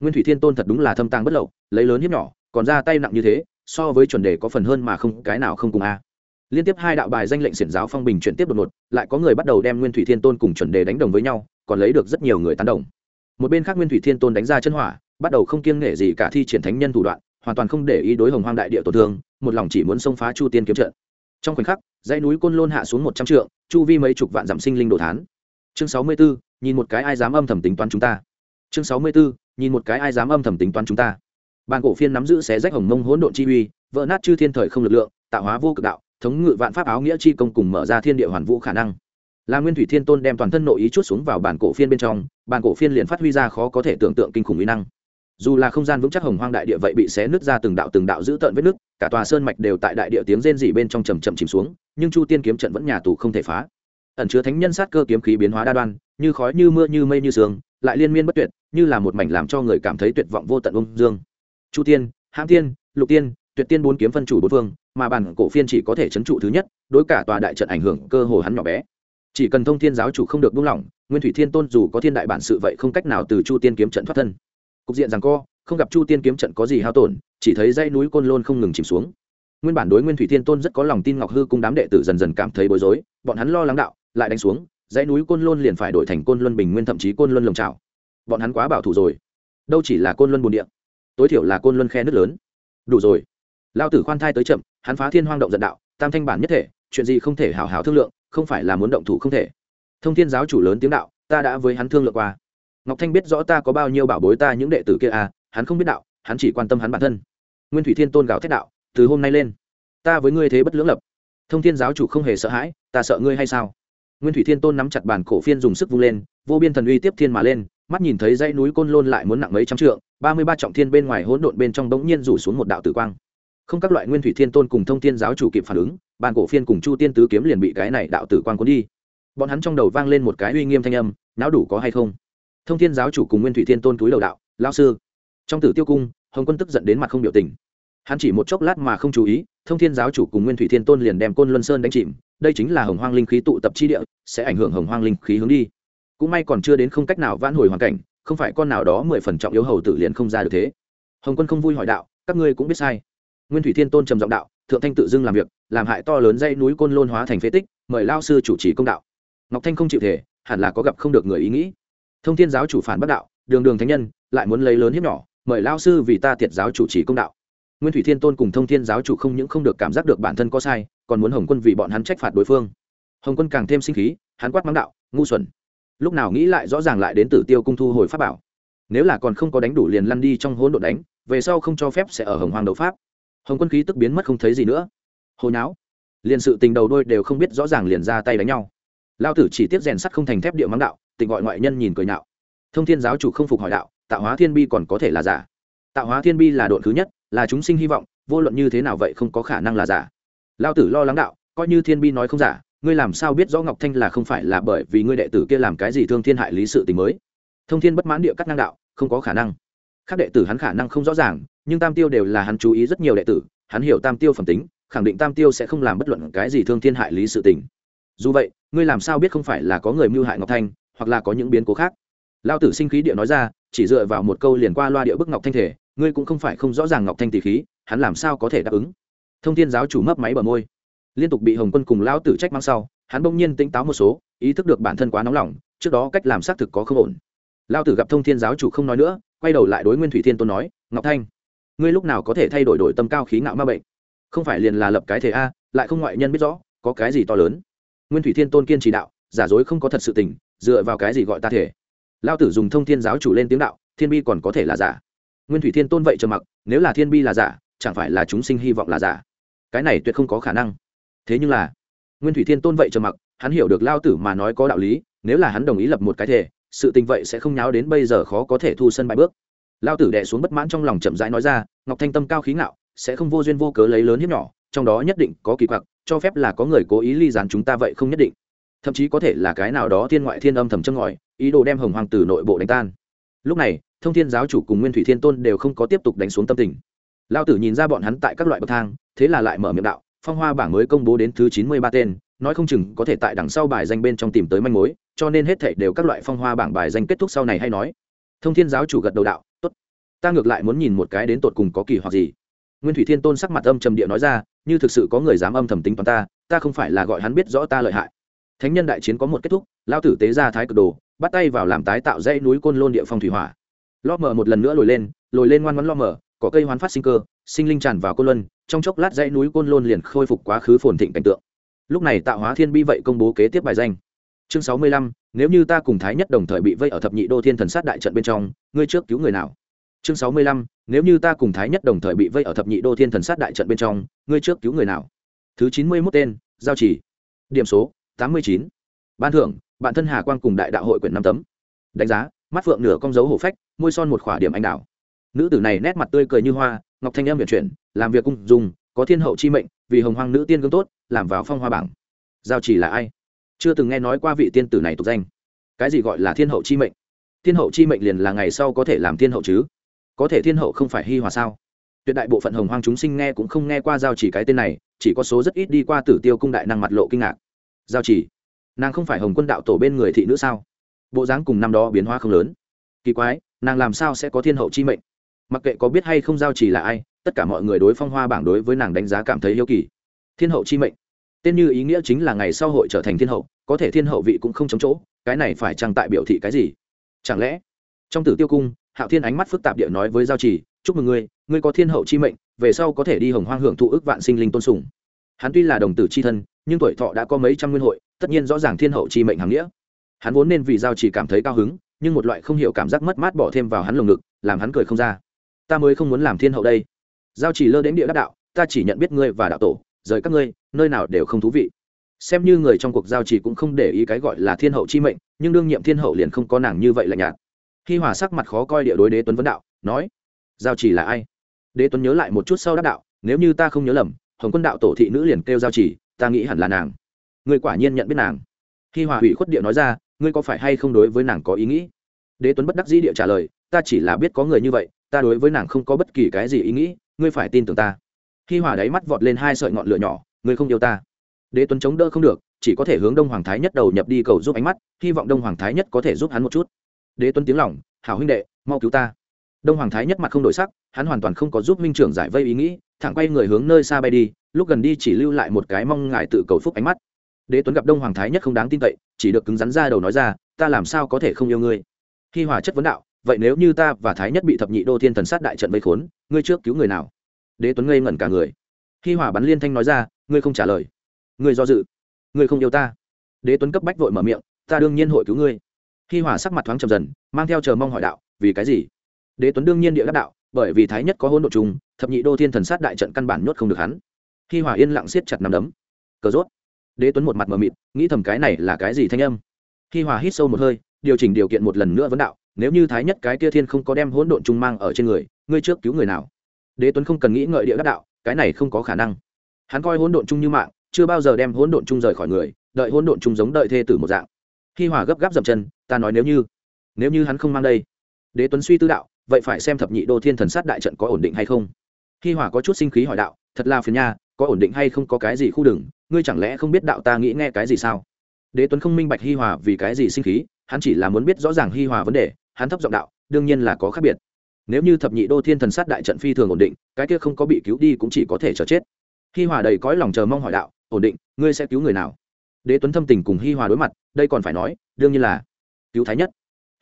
Nguyên thủy thiên tôn thật đúng là thâm tàng bất lậu, lấy lớn hiếp nhỏ, còn ra tay nặng như thế, so với chuẩn đề có phần hơn mà không, cái nào không cùng a. Liên tiếp hai đạo bài danh lệnh xiển giáo phong bình chuyển tiếp đột ngột, lại có người bắt đầu đem nguyên thủy thiên tôn cùng chuẩn đề đánh đồng với nhau, còn lấy được rất nhiều người tán đồng. Một bên khác nguyên thủy thiên tôn đánh ra chân hỏa, bắt đầu không kiêng nghệ gì cả thi triển thánh nhân thủ đoạn hoàn toàn không để ý đối hồng hoang đại địa tổn thương, một lòng chỉ muốn xông phá chu tiên kiếm trận. Trong khoảnh khắc, dãy núi côn lôn hạ xuống một trăm trượng, chu vi mấy chục vạn dặm sinh linh đồ thán. Chương sáu mươi bốn nhìn một cái ai dám âm thầm tính toán chúng ta. Chương sáu mươi bốn nhìn một cái ai dám âm thầm tính toán chúng ta. Bàn cổ phiên nắm giữ xé rách hồng mông hỗn độn chi uy, vỡ nát chư thiên thời không lực lượng, tạo hóa vô cực đạo, thống ngự vạn pháp áo nghĩa chi công cùng mở ra thiên địa hoàn vũ khả năng. Là nguyên thủy thiên tôn đem toàn thân nội ý chút xuống vào bản cổ phiên bên trong bản cổ phiên liền phát huy ra khó có thể tưởng tượng kinh khủng uy năng dù là không gian vững chắc hồng hoang đại địa vậy bị xé nứt ra từng đạo từng đạo giữ tợn vết nứt, cả tòa sơn mạch đều tại đại địa tiếng rên rỉ bên trong trầm chậm chìm xuống, nhưng chu tiên kiếm trận vẫn nhà tù không thể phá. Ẩn chứa thánh nhân sát cơ kiếm khí biến hóa đa đoan, như khói, như mưa, như mây, như sương, lại liên miên bất tuyệt, như là một mảnh làm cho người cảm thấy tuyệt vọng vô tận ung dương. Chu tiên, hãm tiên, lục tiên, tuyệt tiên bốn kiếm phân chủ bốn phương, mà bản cổ phiên chỉ có thể chấn trụ thứ nhất, đối cả tòa đại trận ảnh hưởng cơ hồ hắn nhỏ bé. Chỉ cần thông thiên giáo chủ không được buông lỏng, nguyên thủy thiên tôn dù có thiên đại bản sự vậy không cách nào từ chu tiên kiếm trận thoát thân cục diện rằng co, không gặp chu tiên kiếm trận có gì hao tổn, chỉ thấy dãy núi côn lôn không ngừng chìm xuống. Nguyên bản đối nguyên thủy thiên tôn rất có lòng tin ngọc hư cung đám đệ tử dần dần cảm thấy bối rối, bọn hắn lo lắng đạo, lại đánh xuống, dãy núi côn lôn liền phải đổi thành côn luân bình nguyên thậm chí côn luân lồng trào bọn hắn quá bảo thủ rồi. Đâu chỉ là côn luân bồn địa, tối thiểu là côn luân khe nước lớn. Đủ rồi. Lao tử khoan thai tới chậm, hắn phá thiên hoang động giận đạo, tam thanh bản nhất thể, chuyện gì không thể hào hào thương lượng, không phải là muốn động thủ không thể. Thông thiên giáo chủ lớn tiếng đạo, ta đã với hắn thương lượng qua ngọc thanh biết rõ ta có bao nhiêu bảo bối ta những đệ tử kia à hắn không biết đạo, hắn chỉ quan tâm hắn bản thân. Nguyên thủy thiên tôn gào thét đạo, từ hôm nay lên, ta với ngươi thế bất lưỡng lập. Thông thiên giáo chủ không hề sợ hãi, ta sợ ngươi hay sao? Nguyên thủy thiên tôn nắm chặt bàn cổ phiên dùng sức vung lên, vô biên thần uy tiếp thiên mà lên, mắt nhìn thấy dãy núi côn lôn lại muốn nặng mấy trăm trượng, ba mươi ba trọng thiên bên ngoài hỗn độn bên trong bỗng nhiên rủ xuống một đạo tử quang. Không các loại nguyên thủy thiên tôn cùng thông thiên giáo chủ kịp phản ứng, bàn cổ phiên cùng chu tiên tứ kiếm liền bị cái này đạo tử quang cuốn đi. Bọn hắn trong đầu vang lên một cái uy nghiêm thanh âm não đủ có hay không? Thông thiên giáo chủ cùng nguyên thủy thiên tôn túi đầu đạo lao sư. Trong tử tiêu cung, hồng quân tức giận đến mặt không biểu tình. Hắn chỉ một chốc lát mà không chú ý, thông thiên giáo chủ cùng nguyên thủy thiên tôn liền đem côn luân sơn đánh chìm. Đây chính là hồng hoang linh khí tụ tập chi địa, sẽ ảnh hưởng hồng hoang linh khí hướng đi. Cũng may còn chưa đến không cách nào vãn hồi hoàn cảnh, không phải con nào đó mười phần trọng yếu hầu tử liền không ra được thế. Hồng quân không vui hỏi đạo, các ngươi cũng biết sai. Nguyên thủy thiên tôn trầm giọng đạo, thượng thanh tự dưng làm việc, làm hại to lớn dây núi côn lôn hóa thành phế tích, mời lao sư chủ trì công đạo. Ngọc thanh không chịu thể, hẳn là có gặp không được người ý nghĩ thông thiên giáo chủ phản bất đạo, đường đường thánh nhân, lại muốn lấy lớn hiếp nhỏ, mời lao sư vì ta thiệt giáo chủ trì công đạo. Nguyên thủy thiên tôn cùng thông thiên giáo chủ không những không được cảm giác được bản thân có sai, còn muốn hồng quân vì bọn hắn trách phạt đối phương. Hồng quân càng thêm sinh khí, hắn quát mắng đạo, ngu xuẩn. Lúc nào nghĩ lại rõ ràng lại đến tử tiêu cung thu hồi pháp bảo. Nếu là còn không có đánh đủ liền lăn đi trong hỗn độ đánh, về sau không cho phép sẽ ở hồng hoàng đấu pháp. Hồng quân khí tức biến mất không thấy gì nữa. Hồi não liền sự tình đầu đôi đều không biết rõ ràng liền ra tay đánh nhau. Lao tử chỉ tiếp rèn sắt không thành thép địa mắng đạo tình gọi ngoại nhân nhìn cười nhạo. Thông thiên giáo chủ không phục hỏi đạo, tạo hóa thiên bi còn có thể là giả? Tạo hóa thiên bi là độn thứ nhất, là chúng sinh hy vọng, vô luận như thế nào vậy không có khả năng là giả. Lao tử lo lắng đạo, coi như thiên bi nói không giả, ngươi làm sao biết rõ ngọc thanh là không phải là bởi vì ngươi đệ tử kia làm cái gì thương thiên hại lý sự tình mới? Thông thiên bất mãn địa cắt năng đạo, không có khả năng. Các đệ tử hắn khả năng không rõ ràng, nhưng tam tiêu đều là hắn chú ý rất nhiều đệ tử, hắn hiểu tam tiêu phẩm tính, khẳng định tam tiêu sẽ không làm bất luận cái gì thương thiên hại lý sự tình. Dù vậy, ngươi làm sao biết không phải là có người mưu hại ngọc thanh hoặc là có những biến cố khác. Lao tử sinh khí địa nói ra, chỉ dựa vào một câu liền qua loa địa bức ngọc thanh thể, ngươi cũng không phải không rõ ràng ngọc thanh tỷ khí, hắn làm sao có thể đáp ứng? Thông thiên giáo chủ mấp máy bờ môi. Liên tục bị hồng quân cùng lão tử trách mang sau, hắn bỗng nhiên tỉnh táo một số, ý thức được bản thân quá nóng lòng, trước đó cách làm xác thực có không ổn. Lao tử gặp thông thiên giáo chủ không nói nữa, quay đầu lại đối nguyên thủy thiên tôn nói, ngọc thanh, ngươi lúc nào có thể thay đổi đổi tâm cao khí ngạo ma bệnh? Không phải liền là lập cái thể a, lại không ngoại nhân biết rõ, có cái gì to lớn? Nguyên thủy thiên tôn kiên trì đạo, giả dối không có thật sự tình dựa vào cái gì gọi ta thể? Lao tử dùng thông thiên giáo chủ lên tiếng đạo, thiên bi còn có thể là giả. Nguyên thủy thiên tôn vậy trầm mặc, nếu là thiên bi là giả, chẳng phải là chúng sinh hy vọng là giả? Cái này tuyệt không có khả năng. Thế nhưng là, nguyên thủy thiên tôn vậy trầm mặc, hắn hiểu được lao tử mà nói có đạo lý, nếu là hắn đồng ý lập một cái thể, sự tình vậy sẽ không nháo đến bây giờ khó có thể thu sân bãi bước. Lao tử đẻ xuống bất mãn trong lòng chậm rãi nói ra, ngọc thanh tâm cao khí ngạo, sẽ không vô duyên vô cớ lấy lớn hiếp nhỏ, trong đó nhất định có kỳ quặc, cho phép là có người cố ý ly dán chúng ta vậy không nhất định thậm chí có thể là cái nào đó thiên ngoại thiên âm thầm châm ngòi, ý đồ đem hồng hoàng từ nội bộ đánh tan. Lúc này, thông thiên giáo chủ cùng nguyên thủy thiên tôn đều không có tiếp tục đánh xuống tâm tình. Lao tử nhìn ra bọn hắn tại các loại bậc thang, thế là lại mở miệng đạo, phong hoa bảng mới công bố đến thứ chín mươi ba tên, nói không chừng có thể tại đằng sau bài danh bên trong tìm tới manh mối, cho nên hết thảy đều các loại phong hoa bảng bài danh kết thúc sau này hay nói. Thông thiên giáo chủ gật đầu đạo, tốt, ta ngược lại muốn nhìn một cái đến tột cùng có kỳ hoặc gì. Nguyên thủy thiên tôn sắc mặt âm trầm địa nói ra, như thực sự có người dám âm thầm tính toán ta ta không phải là gọi hắn biết rõ ta lợi hại thánh nhân đại chiến có một kết thúc lao tử tế ra thái cực đồ, bắt tay vào làm tái tạo dãy núi côn lôn địa phong thủy hỏa. Lo mở một lần nữa lồi lên lồi lên ngoan ngoãn lo mở có cây hoán phát sinh cơ, sinh linh tràn vào côn luân, trong chốc lát dãy núi côn lôn liền khôi phục quá khứ phồn thịnh cảnh tượng. Lúc này tạo hóa thiên bi vậy công bố kế tiếp bài danh. Chương sáu mươi lăm, nếu như ta cùng thái nhất đồng thời bị vây ở thập nhị đô thiên thần sát đại trận bên trong, ngươi trước cứu người nào? Chương sáu mươi lăm, nếu như ta cùng thái nhất đồng thời bị vây ở thập nhị đô thiên thần sát đại trận bên trong, ngươi trước cứu người nào? Thứ chín mươi mốt tên, giao chỉ. Điểm số tám mươi chín. Ban thưởng, bạn thân hà quang cùng đại đạo hội quyển năm tấm. Đánh giá, mắt phượng nửa con dấu hổ phách, môi son một khỏa điểm anh đào. Nữ tử này nét mặt tươi cười như hoa, ngọc thanh em vận chuyển, làm việc cung dùng có thiên hậu chi mệnh, vì hồng hoang nữ tiên gương tốt, làm vào phong hoa bảng. Giao chỉ là ai? Chưa từng nghe nói qua vị tiên tử này tục danh. Cái gì gọi là thiên hậu chi mệnh? Thiên hậu chi mệnh liền là ngày sau có thể làm thiên hậu chứ? Có thể thiên hậu không phải hi hòa sao? Tuyệt đại bộ phận hồng hoang chúng sinh nghe cũng không nghe qua giao chỉ cái tên này, chỉ có số rất ít đi qua tử tiêu cung đại năng mặt lộ kinh ngạc giao chỉ. Nàng không phải hồng quân đạo tổ bên người thị nữ sao? Bộ dáng cùng năm đó biến hóa không lớn. Kỳ quái, nàng làm sao sẽ có thiên hậu chi mệnh? Mặc kệ có biết hay không giao chỉ là ai, tất cả mọi người đối phong hoa bảng đối với nàng đánh giá cảm thấy yêu kỳ. Thiên hậu chi mệnh. Tên như ý nghĩa chính là ngày sau hội trở thành thiên hậu, có thể thiên hậu vị cũng không chống chỗ, cái này phải chăng tại biểu thị cái gì? Chẳng lẽ, trong tử tiêu cung, hạo thiên ánh mắt phức tạp địa nói với giao chỉ, chúc mừng ngươi ngươi có thiên hậu chi mệnh, về sau có thể đi hồng hoang hưởng thụ ức vạn sinh linh tôn sùng hắn tuy là đồng tử chi thân, nhưng tuổi thọ đã có mấy trăm nguyên hội, tất nhiên rõ ràng thiên hậu chi mệnh hàng nghĩa. Hắn vốn nên vì giao chỉ cảm thấy cao hứng, nhưng một loại không hiểu cảm giác mất mát bỏ thêm vào hắn lồng ngực, làm hắn cười không ra. Ta mới không muốn làm thiên hậu đây. Giao chỉ lơ đến địa đắc đạo, ta chỉ nhận biết ngươi và đạo tổ, rời các ngươi, nơi nào đều không thú vị. Xem như người trong cuộc giao chỉ cũng không để ý cái gọi là thiên hậu chi mệnh, nhưng đương nhiệm thiên hậu liền không có nàng như vậy lạnh nhạt. Khi hòa sắc mặt khó coi địa đối đế tuấn vấn đạo, nói, giao chỉ là ai? Đế tuấn nhớ lại một chút sau đắc đạo, nếu như ta không nhớ lầm hồng quân đạo tổ thị nữ liền kêu giao chỉ, ta nghĩ hẳn là nàng. Ngươi quả nhiên nhận biết nàng. Khi hòa hủy khuất địa nói ra, ngươi có phải hay không đối với nàng có ý nghĩ? Đế tuấn bất đắc dĩ địa trả lời, ta chỉ là biết có người như vậy, ta đối với nàng không có bất kỳ cái gì ý nghĩ, ngươi phải tin tưởng ta. Khi hòa đáy mắt vọt lên hai sợi ngọn lửa nhỏ, ngươi không yêu ta. Đế tuấn chống đỡ không được, chỉ có thể hướng đông hoàng thái nhất đầu nhập đi cầu giúp ánh mắt, hy vọng đông hoàng thái nhất có thể giúp hắn một chút. Đế tuấn tiếng lỏng hảo huynh đệ, mau cứu ta. Đông hoàng thái nhất mặt không đổi sắc, hắn hoàn toàn không có giúp minh trưởng giải vây ý nghĩ thẳng quay người hướng nơi xa bay đi, lúc gần đi chỉ lưu lại một cái mong ngại tự cầu phúc ánh mắt. Đế tuấn gặp đông hoàng thái nhất không đáng tin cậy, chỉ được cứng rắn ra đầu nói ra, ta làm sao có thể không yêu ngươi? Khi hòa chất vấn đạo, vậy nếu như ta và thái nhất bị thập nhị đô thiên thần sát đại trận vây khốn, ngươi trước cứu người nào? Đế tuấn ngây ngẩn cả người. Khi hòa bắn liên thanh nói ra, ngươi không trả lời. Ngươi do dự. Ngươi không yêu ta. Đế tuấn cấp bách vội mở miệng, ta đương nhiên hội cứu ngươi. Khi hòa sắc mặt thoáng trầm dần, mang theo chờ mong hỏi đạo, vì cái gì? Đế tuấn đương nhiên địa đáp đạo, bởi vì thái nhất có hôn độ chung thập nhị đô thiên thần sát đại trận căn bản nhốt không được hắn. Khi hòa yên lặng siết chặt nằm đấm, cờ rốt. Đế tuấn một mặt mờ mịt, nghĩ thầm cái này là cái gì thanh âm. Khi hòa hít sâu một hơi, điều chỉnh điều kiện một lần nữa vấn đạo, nếu như thái nhất cái kia thiên không có đem hỗn độn trung mang ở trên người, ngươi trước cứu người nào? Đế tuấn không cần nghĩ ngợi địa đắc đạo, cái này không có khả năng. Hắn coi hỗn độn chung như mạng, chưa bao giờ đem hỗn độn chung rời khỏi người, đợi hỗn độn chung giống đợi thê tử một dạng. Khi hòa gấp gáp dậm chân, ta nói nếu như nếu như hắn không mang đây. Đế tuấn suy tư đạo, vậy phải xem thập nhị đô thiên thần sát đại trận có ổn định hay không? Hi hòa có chút sinh khí hỏi đạo, thật là phiền nha, có ổn định hay không có cái gì khu đừng ngươi chẳng lẽ không biết đạo ta nghĩ nghe cái gì sao? Đế tuấn không minh bạch hi hòa vì cái gì sinh khí, hắn chỉ là muốn biết rõ ràng hi hòa vấn đề, hắn thấp giọng đạo, đương nhiên là có khác biệt. Nếu như thập nhị đô thiên thần sát đại trận phi thường ổn định, cái kia không có bị cứu đi cũng chỉ có thể chờ chết. Hi hòa đầy cõi lòng chờ mong hỏi đạo, ổn định, ngươi sẽ cứu người nào? Đế tuấn thâm tình cùng hi hòa đối mặt, đây còn phải nói, đương nhiên là cứu thái nhất.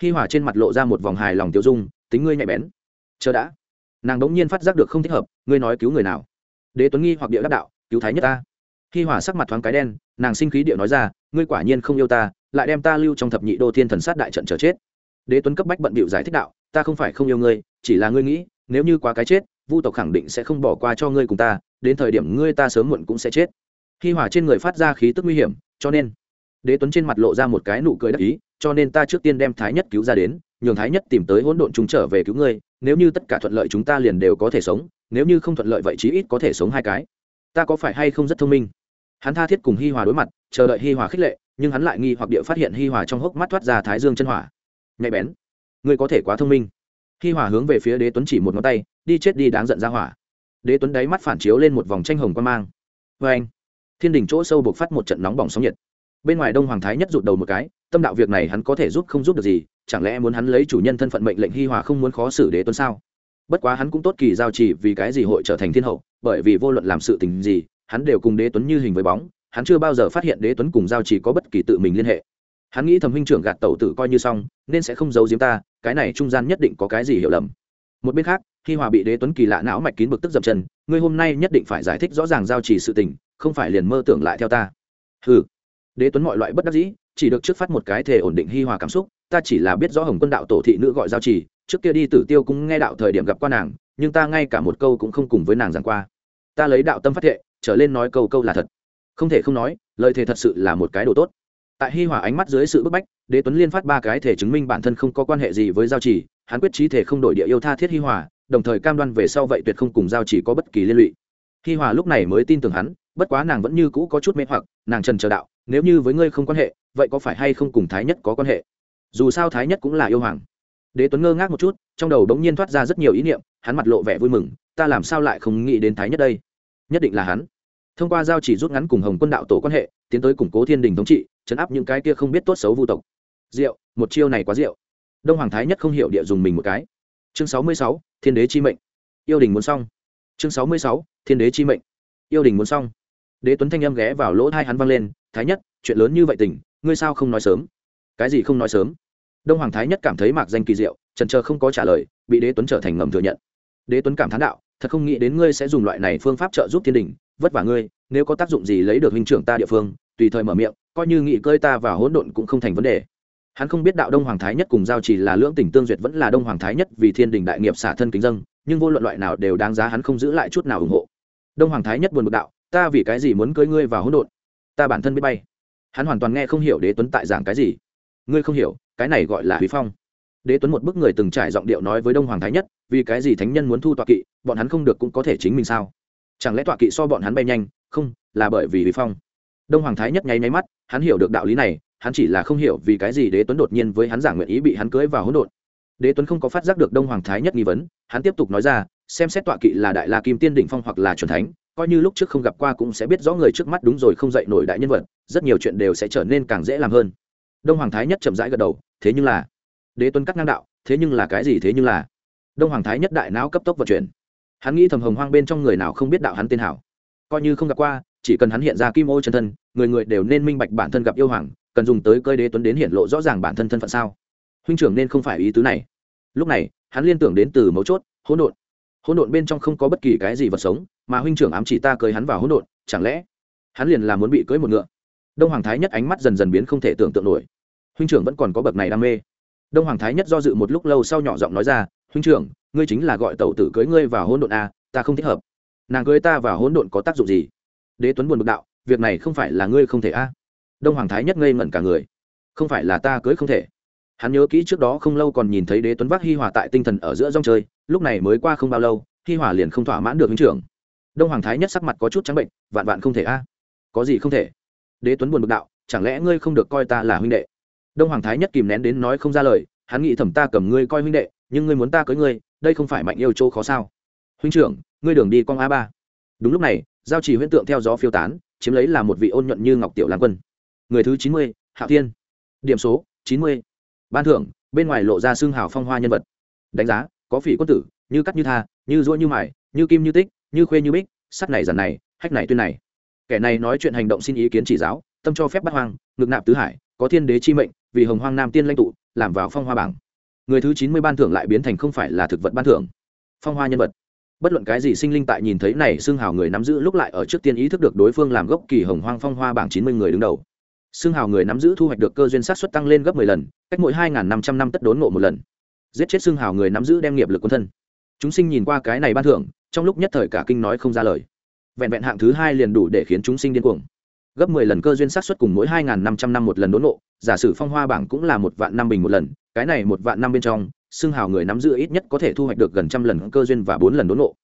Hi hòa trên mặt lộ ra một vòng hài lòng tiêu dung, tính ngươi nhạy bén. Chờ đã nàng đống nhiên phát giác được không thích hợp, ngươi nói cứu người nào? Đế tuấn nghi hoặc địa đắc đạo, cứu thái nhất ta. Khi hỏa sắc mặt thoáng cái đen, nàng sinh khí địa nói ra, ngươi quả nhiên không yêu ta, lại đem ta lưu trong thập nhị đô thiên thần sát đại trận chờ chết. Đế tuấn cấp bách bận bịu giải thích đạo, ta không phải không yêu ngươi, chỉ là ngươi nghĩ, nếu như quá cái chết, vu tộc khẳng định sẽ không bỏ qua cho ngươi cùng ta, đến thời điểm ngươi ta sớm muộn cũng sẽ chết. Khi hỏa trên người phát ra khí tức nguy hiểm, cho nên, đế tuấn trên mặt lộ ra một cái nụ cười đắc ý, cho nên ta trước tiên đem thái nhất cứu ra đến, nhường thái nhất tìm tới hỗn độn chúng trở về cứu ngươi nếu như tất cả thuận lợi chúng ta liền đều có thể sống, nếu như không thuận lợi vậy chí ít có thể sống hai cái. Ta có phải hay không rất thông minh? Hắn tha thiết cùng hi hòa đối mặt, chờ đợi hi hòa khích lệ, nhưng hắn lại nghi hoặc địa phát hiện hi hòa trong hốc mắt thoát ra thái dương chân hỏa. Nhạy bén. Ngươi có thể quá thông minh. Hi hòa hướng về phía đế tuấn chỉ một ngón tay, đi chết đi đáng giận ra hỏa. Đế tuấn đáy mắt phản chiếu lên một vòng tranh hồng quan mang. Vê anh, thiên đình chỗ sâu buộc phát một trận nóng bỏng sóng nhiệt. Bên ngoài đông hoàng thái nhất rụt đầu một cái, tâm đạo việc này hắn có thể giúp không giúp được gì chẳng lẽ muốn hắn lấy chủ nhân thân phận mệnh lệnh hi hòa không muốn khó xử đế tuấn sao? Bất quá hắn cũng tốt kỳ giao chỉ vì cái gì hội trở thành thiên hậu, bởi vì vô luận làm sự tình gì, hắn đều cùng đế tuấn như hình với bóng, hắn chưa bao giờ phát hiện đế tuấn cùng giao chỉ có bất kỳ tự mình liên hệ. Hắn nghĩ thẩm huynh trưởng gạt tẩu tử coi như xong, nên sẽ không giấu giếm ta, cái này trung gian nhất định có cái gì hiểu lầm. Một bên khác khi hòa bị đế tuấn kỳ lạ não mạch kín bực tức dập chân, ngươi hôm nay nhất định phải giải thích rõ ràng giao chỉ sự tình, không phải liền mơ tưởng lại theo ta. Ừ đế tuấn mọi loại bất đắc dĩ chỉ được trước phát một cái thể ổn định hi hòa cảm xúc, ta chỉ là biết rõ hồng quân đạo tổ thị nữ gọi giao chỉ trước kia đi tử tiêu cũng nghe đạo thời điểm gặp qua nàng, nhưng ta ngay cả một câu cũng không cùng với nàng giảng qua. Ta lấy đạo tâm phát thệ, trở lên nói câu câu là thật. Không thể không nói, lời thề thật sự là một cái đồ tốt. Tại hi hòa ánh mắt dưới sự bức bách, đế tuấn liên phát ba cái thể chứng minh bản thân không có quan hệ gì với giao chỉ hắn quyết trí thể không đổi địa yêu tha thiết hi hòa, đồng thời cam đoan về sau vậy tuyệt không cùng giao chỉ có bất kỳ liên lụy. Hi hòa lúc này mới tin tưởng hắn, bất quá nàng vẫn như cũ có chút mê hoặc, nàng trần chờ đạo nếu như với ngươi không quan hệ, vậy có phải hay không cùng thái nhất có quan hệ? Dù sao thái nhất cũng là yêu hoàng. Đế tuấn ngơ ngác một chút, trong đầu bỗng nhiên thoát ra rất nhiều ý niệm, hắn mặt lộ vẻ vui mừng, ta làm sao lại không nghĩ đến thái nhất đây? Nhất định là hắn. Thông qua giao chỉ rút ngắn cùng hồng quân đạo tổ quan hệ, tiến tới củng cố thiên đình thống trị chấn áp những cái kia không biết tốt xấu vu tộc. Rượu, một chiêu này quá rượu. Đông hoàng thái nhất không hiểu địa dùng mình một cái. Chương sáu mươi sáu, thiên đế chi mệnh. Yêu đình muốn xong. Chương sáu mươi sáu, thiên đế chi mệnh. Yêu đình muốn xong. Đế tuấn thanh âm ghé vào lỗ thai hắn vang lên thái nhất, chuyện lớn như vậy tình, ngươi sao không nói sớm? Cái gì không nói sớm? Đông hoàng thái nhất cảm thấy mạc danh kỳ diệu, trần trờ không có trả lời, bị đế tuấn trở thành ngầm thừa nhận. Đế tuấn cảm thán đạo, thật không nghĩ đến ngươi sẽ dùng loại này phương pháp trợ giúp thiên đình, vất vả ngươi, nếu có tác dụng gì lấy được huynh trưởng ta địa phương, tùy thời mở miệng, coi như nghị cơi ta và hỗn độn cũng không thành vấn đề. Hắn không biết đạo đông hoàng thái nhất cùng giao chỉ là lưỡng tình tương duyệt vẫn là đông hoàng thái nhất vì thiên đình đại nghiệp xả thân kính dân nhưng vô luận loại nào đều đáng giá hắn không giữ lại chút nào ủng hộ. Đông hoàng thái nhất buồn bực đạo, ta vì cái gì muốn cưới ngươi vào hỗn độn? Ta bản thân biết bay. Hắn hoàn toàn nghe không hiểu đế tuấn tại giảng cái gì. Ngươi không hiểu, cái này gọi là huy phong. Đế tuấn một bức người từng trải giọng điệu nói với đông hoàng thái nhất, vì cái gì thánh nhân muốn thu tọa kỵ, bọn hắn không được cũng có thể chính mình sao? Chẳng lẽ tọa kỵ so bọn hắn bay nhanh? Không, là bởi vì huy phong. Đông hoàng thái nhất nháy nháy mắt, hắn hiểu được đạo lý này, hắn chỉ là không hiểu vì cái gì đế tuấn đột nhiên với hắn giảng nguyện ý bị hắn cưới vào hỗn độn. Đế tuấn không có phát giác được đông hoàng thái nhất nghi vấn, hắn tiếp tục nói ra, xem xét tọa kỵ là đại la kim tiên đỉnh phong hoặc là c thánh coi như lúc trước không gặp qua cũng sẽ biết rõ người trước mắt đúng rồi không dạy nổi đại nhân vật, rất nhiều chuyện đều sẽ trở nên càng dễ làm hơn. Đông hoàng thái nhất chậm rãi gật đầu, thế nhưng là, đế tuấn cắt ngang đạo, thế nhưng là cái gì thế nhưng là? Đông hoàng thái nhất đại não cấp tốc vận chuyển. Hắn nghĩ thầm hồng hoang bên trong người nào không biết đạo hắn tên hảo. Coi như không gặp qua, chỉ cần hắn hiện ra kim ô chân thân, người người đều nên minh bạch bản thân gặp yêu hoàng, cần dùng tới cơi đế tuấn đến hiện lộ rõ ràng bản thân thân phận sao? Huynh trưởng nên không phải ý tứ này. Lúc này, hắn liên tưởng đến từ mấu chốt, hỗn độn hỗn độn bên trong không có bất kỳ cái gì vật sống, mà huynh trưởng ám chỉ ta cưới hắn vào hỗn độn, chẳng lẽ hắn liền là muốn bị cưới một ngựa? Đông hoàng thái nhất ánh mắt dần dần biến không thể tưởng tượng nổi. Huynh trưởng vẫn còn có bậc này đam mê. Đông hoàng thái nhất do dự một lúc lâu sau nhỏ giọng nói ra, huynh trưởng, ngươi chính là gọi tẩu tử cưới ngươi vào hỗn độn a ta không thích hợp. Nàng cưới ta vào hỗn độn có tác dụng gì? Đế tuấn buồn bực đạo, việc này không phải là ngươi không thể a đông hoàng thái nhất ngây ngẩn cả người. Không phải là ta cưới không thể hắn nhớ kỹ trước đó không lâu còn nhìn thấy đế tuấn vác hi hòa tại tinh thần ở giữa rong chơi, lúc này mới qua không bao lâu, hi hòa liền không thỏa mãn được huynh trưởng. Đông hoàng thái nhất sắc mặt có chút trắng bệnh, vạn vạn không thể a. À. Có gì không thể? Đế tuấn buồn bực đạo, chẳng lẽ ngươi không được coi ta là huynh đệ? Đông hoàng thái nhất kìm nén đến nói không ra lời, hắn nghĩ thẩm ta cầm ngươi coi huynh đệ, nhưng ngươi muốn ta cưới ngươi, đây không phải mạnh yêu chỗ khó sao? Huynh trưởng, ngươi đường đi con a ba. Đúng lúc này, giao trì huyễn tượng theo gió phiêu tán, chiếm lấy là một vị ôn nhuận như ngọc tiểu lan quân. Người thứ chín mươi hạ thiên. Điểm số, chín mươi ban thưởng, bên ngoài lộ ra xương hào phong hoa nhân vật. Đánh giá, có phỉ quân tử, như cắt như tha, như ruỗi như mải như kim như tích, như khuê như bích, sắt này dần này, hách này tuyên này. Kẻ này nói chuyện hành động xin ý kiến chỉ giáo, tâm cho phép bắt hoang, ngực nạp tứ hải, có thiên đế chi mệnh, vì hồng hoang nam tiên lãnh tụ, làm vào phong hoa bảng. Người thứ chín mươi ban thưởng lại biến thành không phải là thực vật ban thưởng. Phong hoa nhân vật. Bất luận cái gì sinh linh tại nhìn thấy này xương hào người nắm giữ lúc lại ở trước tiên ý thức được đối phương làm gốc kỳ hồng hoang phong hoa bảng chín mươi người đứng đầu xương hào người nắm giữ thu hoạch được cơ duyên sát xuất tăng lên gấp mười lần, cách mỗi hai năm trăm năm tất đốn ngộ một lần. Giết chết xương hào người nắm giữ đem nghiệp lực quân thân. Chúng sinh nhìn qua cái này ban thưởng, trong lúc nhất thời cả kinh nói không ra lời. Vẹn vẹn hạng thứ hai liền đủ để khiến chúng sinh điên cuồng. Gấp mười lần cơ duyên sát xuất cùng mỗi hai năm trăm năm một lần đốn ngộ, giả sử phong hoa bảng cũng là một vạn năm bình một lần, cái này một vạn năm bên trong xương hào người nắm giữ ít nhất có thể thu hoạch được gần trăm lần cơ duyên và bốn lần đốn ngộ.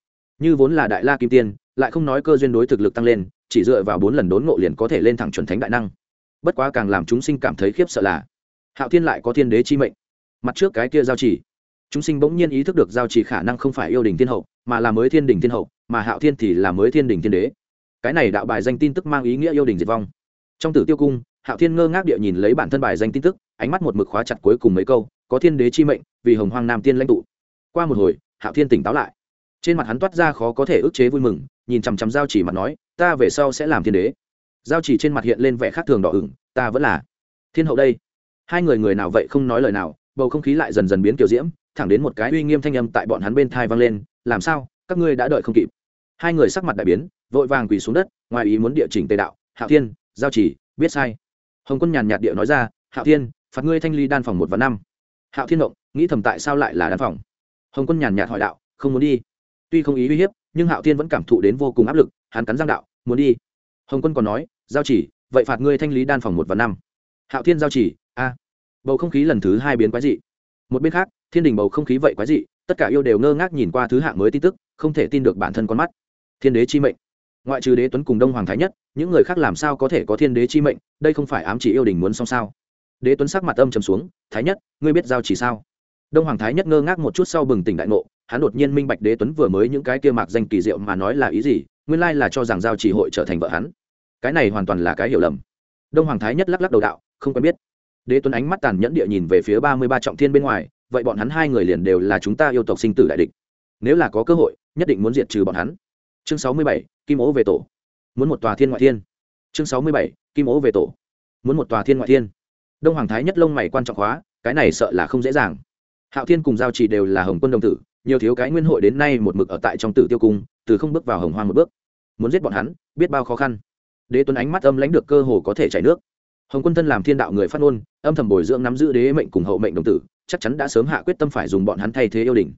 Như vốn là đại la kim tiên, lại không nói cơ duyên đối thực lực tăng lên, chỉ dựa vào bốn lần đốn ngộ liền có thể lên thẳng chuẩn thánh đại năng bất quá càng làm chúng sinh cảm thấy khiếp sợ là, hạo thiên lại có thiên đế chi mệnh. Mặt trước cái kia giao chỉ chúng sinh bỗng nhiên ý thức được giao chỉ khả năng không phải yêu đình thiên hậu, mà là mới thiên đình thiên hậu, mà hạo thiên thì là mới thiên đình thiên đế. Cái này đạo bài danh tin tức mang ý nghĩa yêu đình diệt vong. Trong tử tiêu cung, hạo thiên ngơ ngác địa nhìn lấy bản thân bài danh tin tức, ánh mắt một mực khóa chặt cuối cùng mấy câu, có thiên đế chi mệnh, vì hồng hoang nam tiên lãnh tụ. Qua một hồi, hạo thiên tỉnh táo lại. Trên mặt hắn toát ra khó có thể ức chế vui mừng, nhìn chằm chằm giao chỉ mặt nói, ta về sau sẽ làm thiên đế giao chỉ trên mặt hiện lên vẻ khác thường đỏ ửng, ta vẫn là thiên hậu đây. Hai người người nào vậy không nói lời nào, bầu không khí lại dần dần biến kiểu diễm, thẳng đến một cái uy nghiêm thanh âm tại bọn hắn bên thai vang lên, làm sao? Các ngươi đã đợi không kịp. Hai người sắc mặt đại biến, vội vàng quỳ xuống đất, ngoài ý muốn địa chỉnh tề đạo, hạo thiên, giao chỉ, biết sai. Hồng quân nhàn nhạt địa nói ra, hạo thiên, phạt ngươi thanh ly đan phòng một và năm. Hạo thiên động, nghĩ thầm tại sao lại là đan phòng. Hồng quân nhàn nhạt hỏi đạo, không muốn đi. Tuy không ý uy hiếp, nhưng hạo thiên vẫn cảm thụ đến vô cùng áp lực, hắn cắn giang đạo, muốn đi hồng quân còn nói, giao chỉ, vậy phạt ngươi thanh lý đan phòng một và năm. Hạo thiên giao chỉ, a. Bầu không khí lần thứ hai biến quái dị. Một bên khác, thiên đình bầu không khí vậy quái dị, tất cả yêu đều ngơ ngác nhìn qua thứ hạng mới tin tức, không thể tin được bản thân con mắt. Thiên đế chi mệnh. Ngoại trừ đế tuấn cùng đông hoàng thái nhất, những người khác làm sao có thể có thiên đế chi mệnh, đây không phải ám chỉ yêu đình muốn xong sao? Đế tuấn sắc mặt âm trầm xuống, thái nhất, ngươi biết giao chỉ sao? Đông hoàng thái nhất ngơ ngác một chút sau bừng tỉnh đại ngộ, hắn đột nhiên minh bạch đế tuấn vừa mới những cái kia mạc danh kỳ diệu mà nói là ý gì, nguyên lai là cho rằng giao chỉ hội trở thành vợ hắn cái này hoàn toàn là cái hiểu lầm. Đông hoàng thái nhất lắc lắc đầu đạo, không quen biết. Đế tuấn ánh mắt tàn nhẫn địa nhìn về phía ba mươi ba trọng thiên bên ngoài, vậy bọn hắn hai người liền đều là chúng ta yêu tộc sinh tử đại địch. Nếu là có cơ hội, nhất định muốn diệt trừ bọn hắn. Chương sáu mươi bảy, kim ố về tổ. Muốn một tòa thiên ngoại thiên. Chương sáu mươi bảy, kim ố về tổ. Muốn một tòa thiên ngoại thiên. Đông hoàng thái nhất lông mày quan trọng hóa, cái này sợ là không dễ dàng. Hạo thiên cùng giao trì đều là hồng quân đồng tử, nhiều thiếu cái nguyên hội đến nay một mực ở tại trong tử tiêu cung, từ không bước vào hồng hoang một bước. Muốn giết bọn hắn, biết bao khó khăn đế tuấn ánh mắt âm lãnh được cơ hồ có thể chảy nước. Hồng quân thân làm thiên đạo người phát ngôn, âm thầm bồi dưỡng nắm giữ đế mệnh cùng hậu mệnh đồng tử, chắc chắn đã sớm hạ quyết tâm phải dùng bọn hắn thay thế yêu đình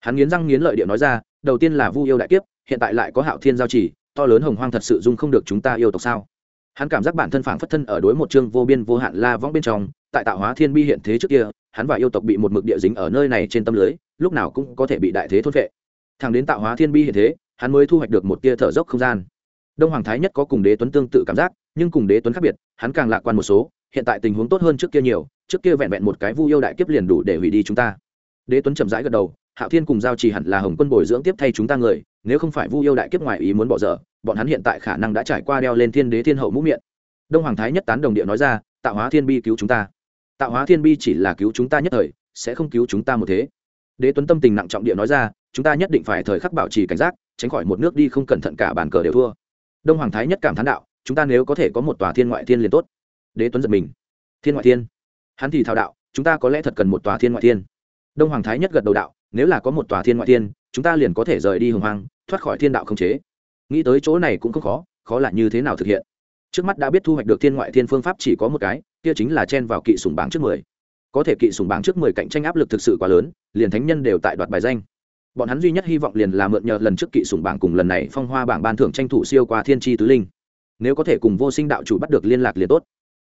hắn nghiến răng nghiến lợi điệu nói ra, đầu tiên là vu yêu đại kiếp, hiện tại lại có hạo thiên giao chỉ, to lớn hồng hoang thật sự dung không được chúng ta yêu tộc sao? Hắn cảm giác bản thân phảng phất thân ở đối một chương vô biên vô hạn la võng bên trong, tại tạo hóa thiên bi hiện thế trước kia, hắn và yêu tộc bị một mực địa dính ở nơi này trên tâm lưới, lúc nào cũng có thể bị đại thế thốt vệ thằng đến tạo hóa thiên bi hiện thế, hắn mới thu hoạch được một tia thở dốc không gian đông hoàng thái nhất có cùng đế tuấn tương tự cảm giác, nhưng cùng đế tuấn khác biệt, hắn càng lạc quan một số, hiện tại tình huống tốt hơn trước kia nhiều, trước kia vẹn vẹn một cái vu yêu đại kiếp liền đủ để hủy đi chúng ta. Đế tuấn chậm rãi gật đầu, hạo thiên cùng giao trì hẳn là hồng quân bồi dưỡng tiếp thay chúng ta người, nếu không phải vu yêu đại kiếp ngoài ý muốn bỏ dở, bọn hắn hiện tại khả năng đã trải qua đeo lên thiên đế thiên hậu mũ miệng. Đông hoàng thái nhất tán đồng địa nói ra, tạo hóa thiên bi cứu chúng ta. Tạo hóa thiên bi chỉ là cứu chúng ta nhất thời, sẽ không cứu chúng ta một thế. Đế tuấn tâm tình nặng trọng địa nói ra, chúng ta nhất định phải thời khắc bảo trì cảnh giác, tránh khỏi một nước đi không cẩn thận cả bàn cờ đều thua đông hoàng thái nhất cảm thán đạo, chúng ta nếu có thể có một tòa thiên ngoại thiên liền tốt. Đế tuấn giật mình. Thiên ngoại thiên? Hắn thì thao đạo, chúng ta có lẽ thật cần một tòa thiên ngoại thiên. Đông hoàng thái nhất gật đầu đạo, nếu là có một tòa thiên ngoại thiên, chúng ta liền có thể rời đi hồng hoang, thoát khỏi thiên đạo không chế. Nghĩ tới chỗ này cũng không khó khó là như thế nào thực hiện. Trước mắt đã biết thu hoạch được thiên ngoại thiên phương pháp chỉ có một cái, kia chính là chen vào kỵ sùng bảng trước mười. Có thể kỵ sùng bảng trước mười cạnh tranh áp lực thực sự quá lớn, liền thánh nhân đều tại đoạt bài danh bọn hắn duy nhất hy vọng liền là mượn nhờ lần trước kỵ sủng bảng cùng lần này phong hoa bảng ban thưởng tranh thủ siêu qua thiên tri tứ linh. Nếu có thể cùng vô sinh đạo chủ bắt được liên lạc liền tốt.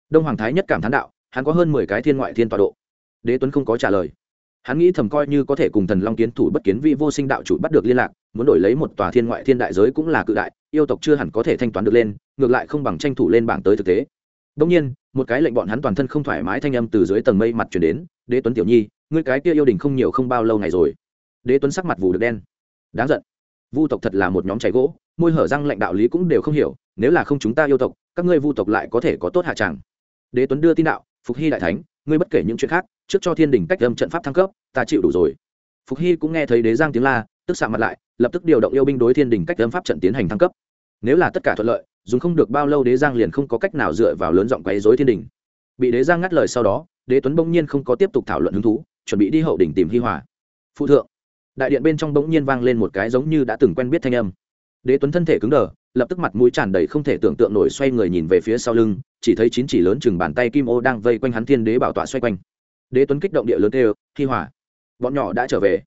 Đông hoàng thái nhất cảm thán đạo, hắn có hơn mười cái thiên ngoại thiên tọa độ. Đế tuấn không có trả lời. Hắn nghĩ thầm coi như có thể cùng thần long kiến thủ bất kiến vị vô sinh đạo chủ bắt được liên lạc, muốn đổi lấy một tòa thiên ngoại thiên đại giới cũng là cự đại, yêu tộc chưa hẳn có thể thanh toán được lên, ngược lại không bằng tranh thủ lên bảng tới thực tế. Đông nhiên, một cái lệnh bọn hắn toàn thân không thoải mái thanh âm từ dưới tầng mây mặt chuyển đến, đế tuấn tiểu nhi, ngươi cái kia yêu đình không nhiều không bao lâu ngày rồi đế tuấn sắc mặt vù được đen. Đáng giận. Vu tộc thật là một nhóm cháy gỗ, môi hở răng lãnh đạo lý cũng đều không hiểu, nếu là không chúng ta yêu tộc, các ngươi vu tộc lại có thể có tốt hạ tràng. Đế tuấn đưa tin đạo, phục hy đại thánh, ngươi bất kể những chuyện khác, trước cho thiên đình cách âm trận pháp thăng cấp, ta chịu đủ rồi. Phục hy cũng nghe thấy đế giang tiếng la, tức xạ mặt lại, lập tức điều động yêu binh đối thiên đình cách âm pháp trận tiến hành thăng cấp. Nếu là tất cả thuận lợi, dùng không được bao lâu đế giang liền không có cách nào dựa vào lớn giọng quấy dối thiên đình. Bị đế giang ngắt lời sau đó, đế tuấn bỗng nhiên không có tiếp tục thảo luận hứng thú, chuẩn bị đi hậu đỉnh tìm hi hòa. Phụ thượng đại điện bên trong bỗng nhiên vang lên một cái giống như đã từng quen biết thanh âm. Đế tuấn thân thể cứng đờ, lập tức mặt mũi tràn đầy không thể tưởng tượng nổi xoay người nhìn về phía sau lưng, chỉ thấy chín chỉ lớn chừng bàn tay kim ô đang vây quanh hắn thiên đế bảo tọa xoay quanh. Đế tuấn kích động địa lớn thêu hi hòa! Bọn nhỏ đã trở về.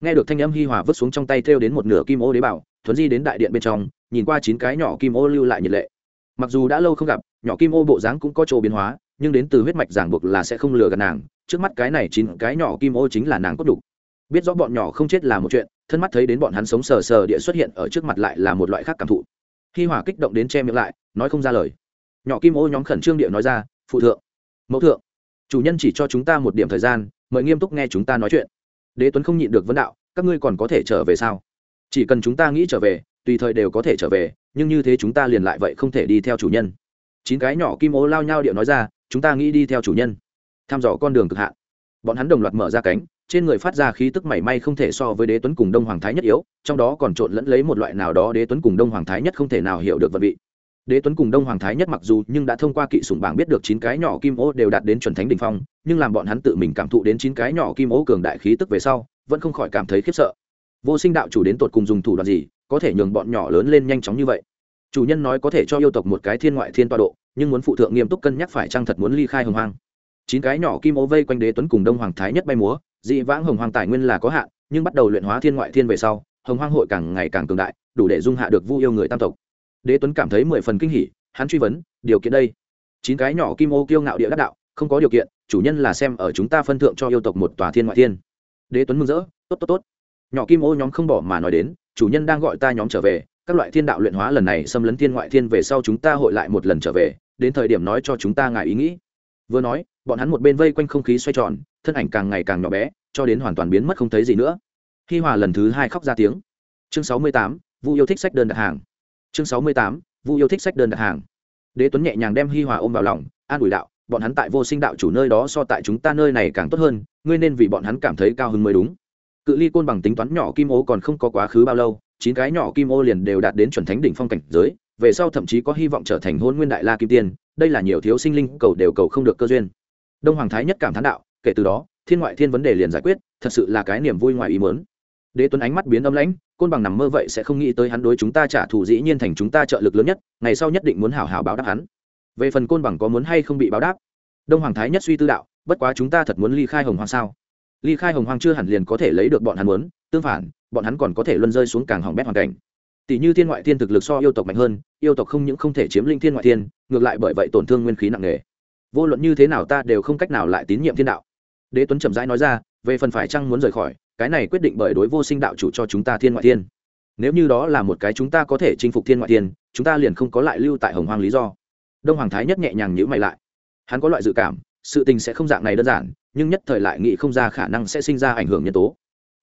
Nghe được thanh âm hi hòa vứt xuống trong tay thêu đến một nửa kim ô đế bảo, thuấn di đến đại điện bên trong, nhìn qua chín cái nhỏ kim ô lưu lại nhiệt lệ. Mặc dù đã lâu không gặp, nhỏ kim ô bộ dáng cũng có chỗ biến hóa, nhưng đến từ huyết mạch giảng buộc là sẽ không lừa gạt nàng, trước mắt cái này chín cái nhỏ kim ô chính là nàng cốt đục biết rõ bọn nhỏ không chết là một chuyện, thân mắt thấy đến bọn hắn sống sờ sờ địa xuất hiện ở trước mặt lại là một loại khác cảm thụ. Hi hỏa kích động đến che miệng lại, nói không ra lời. Nhỏ kim ô nhóm khẩn trương địa nói ra, phụ thượng, mẫu thượng, chủ nhân chỉ cho chúng ta một điểm thời gian, mời nghiêm túc nghe chúng ta nói chuyện. Đế tuấn không nhịn được vấn đạo, các ngươi còn có thể trở về sao? Chỉ cần chúng ta nghĩ trở về, tùy thời đều có thể trở về, nhưng như thế chúng ta liền lại vậy không thể đi theo chủ nhân. Chín cái nhỏ kim ô lao nhau điệu nói ra, chúng ta nghĩ đi theo chủ nhân. Thăm dò con đường cực hạn. Bọn hắn đồng loạt mở ra cánh trên người phát ra khí tức mảy may không thể so với đế tuấn cùng đông hoàng thái nhất yếu, trong đó còn trộn lẫn lấy một loại nào đó đế tuấn cùng đông hoàng thái nhất không thể nào hiểu được vận vị. Đế tuấn cùng đông hoàng thái nhất mặc dù nhưng đã thông qua kỵ sủng bảng biết được chín cái nhỏ kim ô đều đạt đến chuẩn thánh đ ỉ n h phong, nhưng làm bọn hắn tự mình cảm thụ đến chín cái nhỏ kim ô cường đại khí tức về sau, vẫn không khỏi cảm thấy khiếp sợ. Vô sinh đạo chủ đến tột cùng dùng thủ đoạn gì, có thể nhường bọn nhỏ lớn lên nhanh chóng như vậy? Chủ nhân nói có thể cho yêu tộc một cái thiên ngoại thiên toa độ, nhưng muốn phụ thượng nghiêm túc cân nhắc phải chăng thật muốn ly khai hồng hoang? Chín cái nhỏ kim ô vây quanh đế tuấn cùng đông hoàng thái nhất bay múa dị vãng hồng hoang tài nguyên là có hạn, nhưng bắt đầu luyện hóa thiên ngoại thiên về sau, hồng hoang hội càng ngày càng cường đại, đủ để dung hạ được vu yêu người tam tộc. Đế tuấn cảm thấy mười phần kinh hỉ, hắn truy vấn, điều kiện đây? Chín cái nhỏ kim ô kiêu ngạo địa đắc đạo, không có điều kiện, chủ nhân là xem ở chúng ta phân thượng cho yêu tộc một tòa thiên ngoại thiên. Đế tuấn mừng rỡ, tốt tốt tốt. Nhỏ kim ô nhóm không bỏ mà nói đến, chủ nhân đang gọi ta nhóm trở về, các loại thiên đạo luyện hóa lần này xâm lấn thiên ngoại thiên về sau chúng ta hội lại một lần trở về, đến thời điểm nói cho chúng ta ngài ý nghĩ. Vừa nói, bọn hắn một bên vây quanh không khí xoay tròn thân ảnh càng ngày càng nhỏ bé, cho đến hoàn toàn biến mất không thấy gì nữa. Hi hòa lần thứ hai khóc ra tiếng. Chương sáu mươi tám, vu yêu thích sách đơn đặt hàng. Chương sáu mươi tám, vu yêu thích sách đơn đặt hàng. Đế tuấn nhẹ nhàng đem hi hòa ôm vào lòng, an ủi đạo, bọn hắn tại vô sinh đạo chủ nơi đó so tại chúng ta nơi này càng tốt hơn, ngươi nên vì bọn hắn cảm thấy cao hơn mới đúng. Cự ly côn bằng tính toán nhỏ kim ô còn không có quá khứ bao lâu, chín cái nhỏ kim ô liền đều đạt đến chuẩn thánh đỉnh phong cảnh giới, về sau thậm chí có hy vọng trở thành hôn nguyên đại la kim tiên, đây là nhiều thiếu sinh linh, cầu đều cầu không được cơ duyên. Đông hoàng thái nhất cảm thán đạo kể từ đó, thiên ngoại thiên vấn đề liền giải quyết, thật sự là cái niềm vui ngoài ý mớn đế tuấn ánh mắt biến âm lãnh, côn bằng nằm mơ vậy sẽ không nghĩ tới hắn đối chúng ta trả thù dĩ nhiên thành chúng ta trợ lực lớn nhất, ngày sau nhất định muốn hảo hảo báo đáp hắn. Về phần côn bằng có muốn hay không bị báo đáp? Đông hoàng thái nhất suy tư đạo, bất quá chúng ta thật muốn ly khai hồng hoàng sao? Ly khai hồng hoàng chưa hẳn liền có thể lấy được bọn hắn muốn, tương phản, bọn hắn còn có thể luân rơi xuống càng hỏng bét hoàn cảnh. Tỷ như thiên ngoại thiên thực lực so yêu tộc mạnh hơn, yêu tộc không những không thể chiếm linh thiên ngoại thiên, ngược lại bởi vậy tổn thương nguyên khí nặng nề. Vô luận như thế nào ta đều không cách nào lại tín nhiệm thiên đạo đế tuấn chậm rãi nói ra, về phần phải chăng muốn rời khỏi, cái này quyết định bởi đối vô sinh đạo chủ cho chúng ta thiên ngoại thiên. Nếu như đó là một cái chúng ta có thể chinh phục thiên ngoại thiên, chúng ta liền không có lại lưu tại hồng hoang lý do. Đông hoàng thái nhất nhẹ nhàng nhữ mày lại. Hắn có loại dự cảm, sự tình sẽ không dạng này đơn giản, nhưng nhất thời lại nghĩ không ra khả năng sẽ sinh ra ảnh hưởng nhân tố.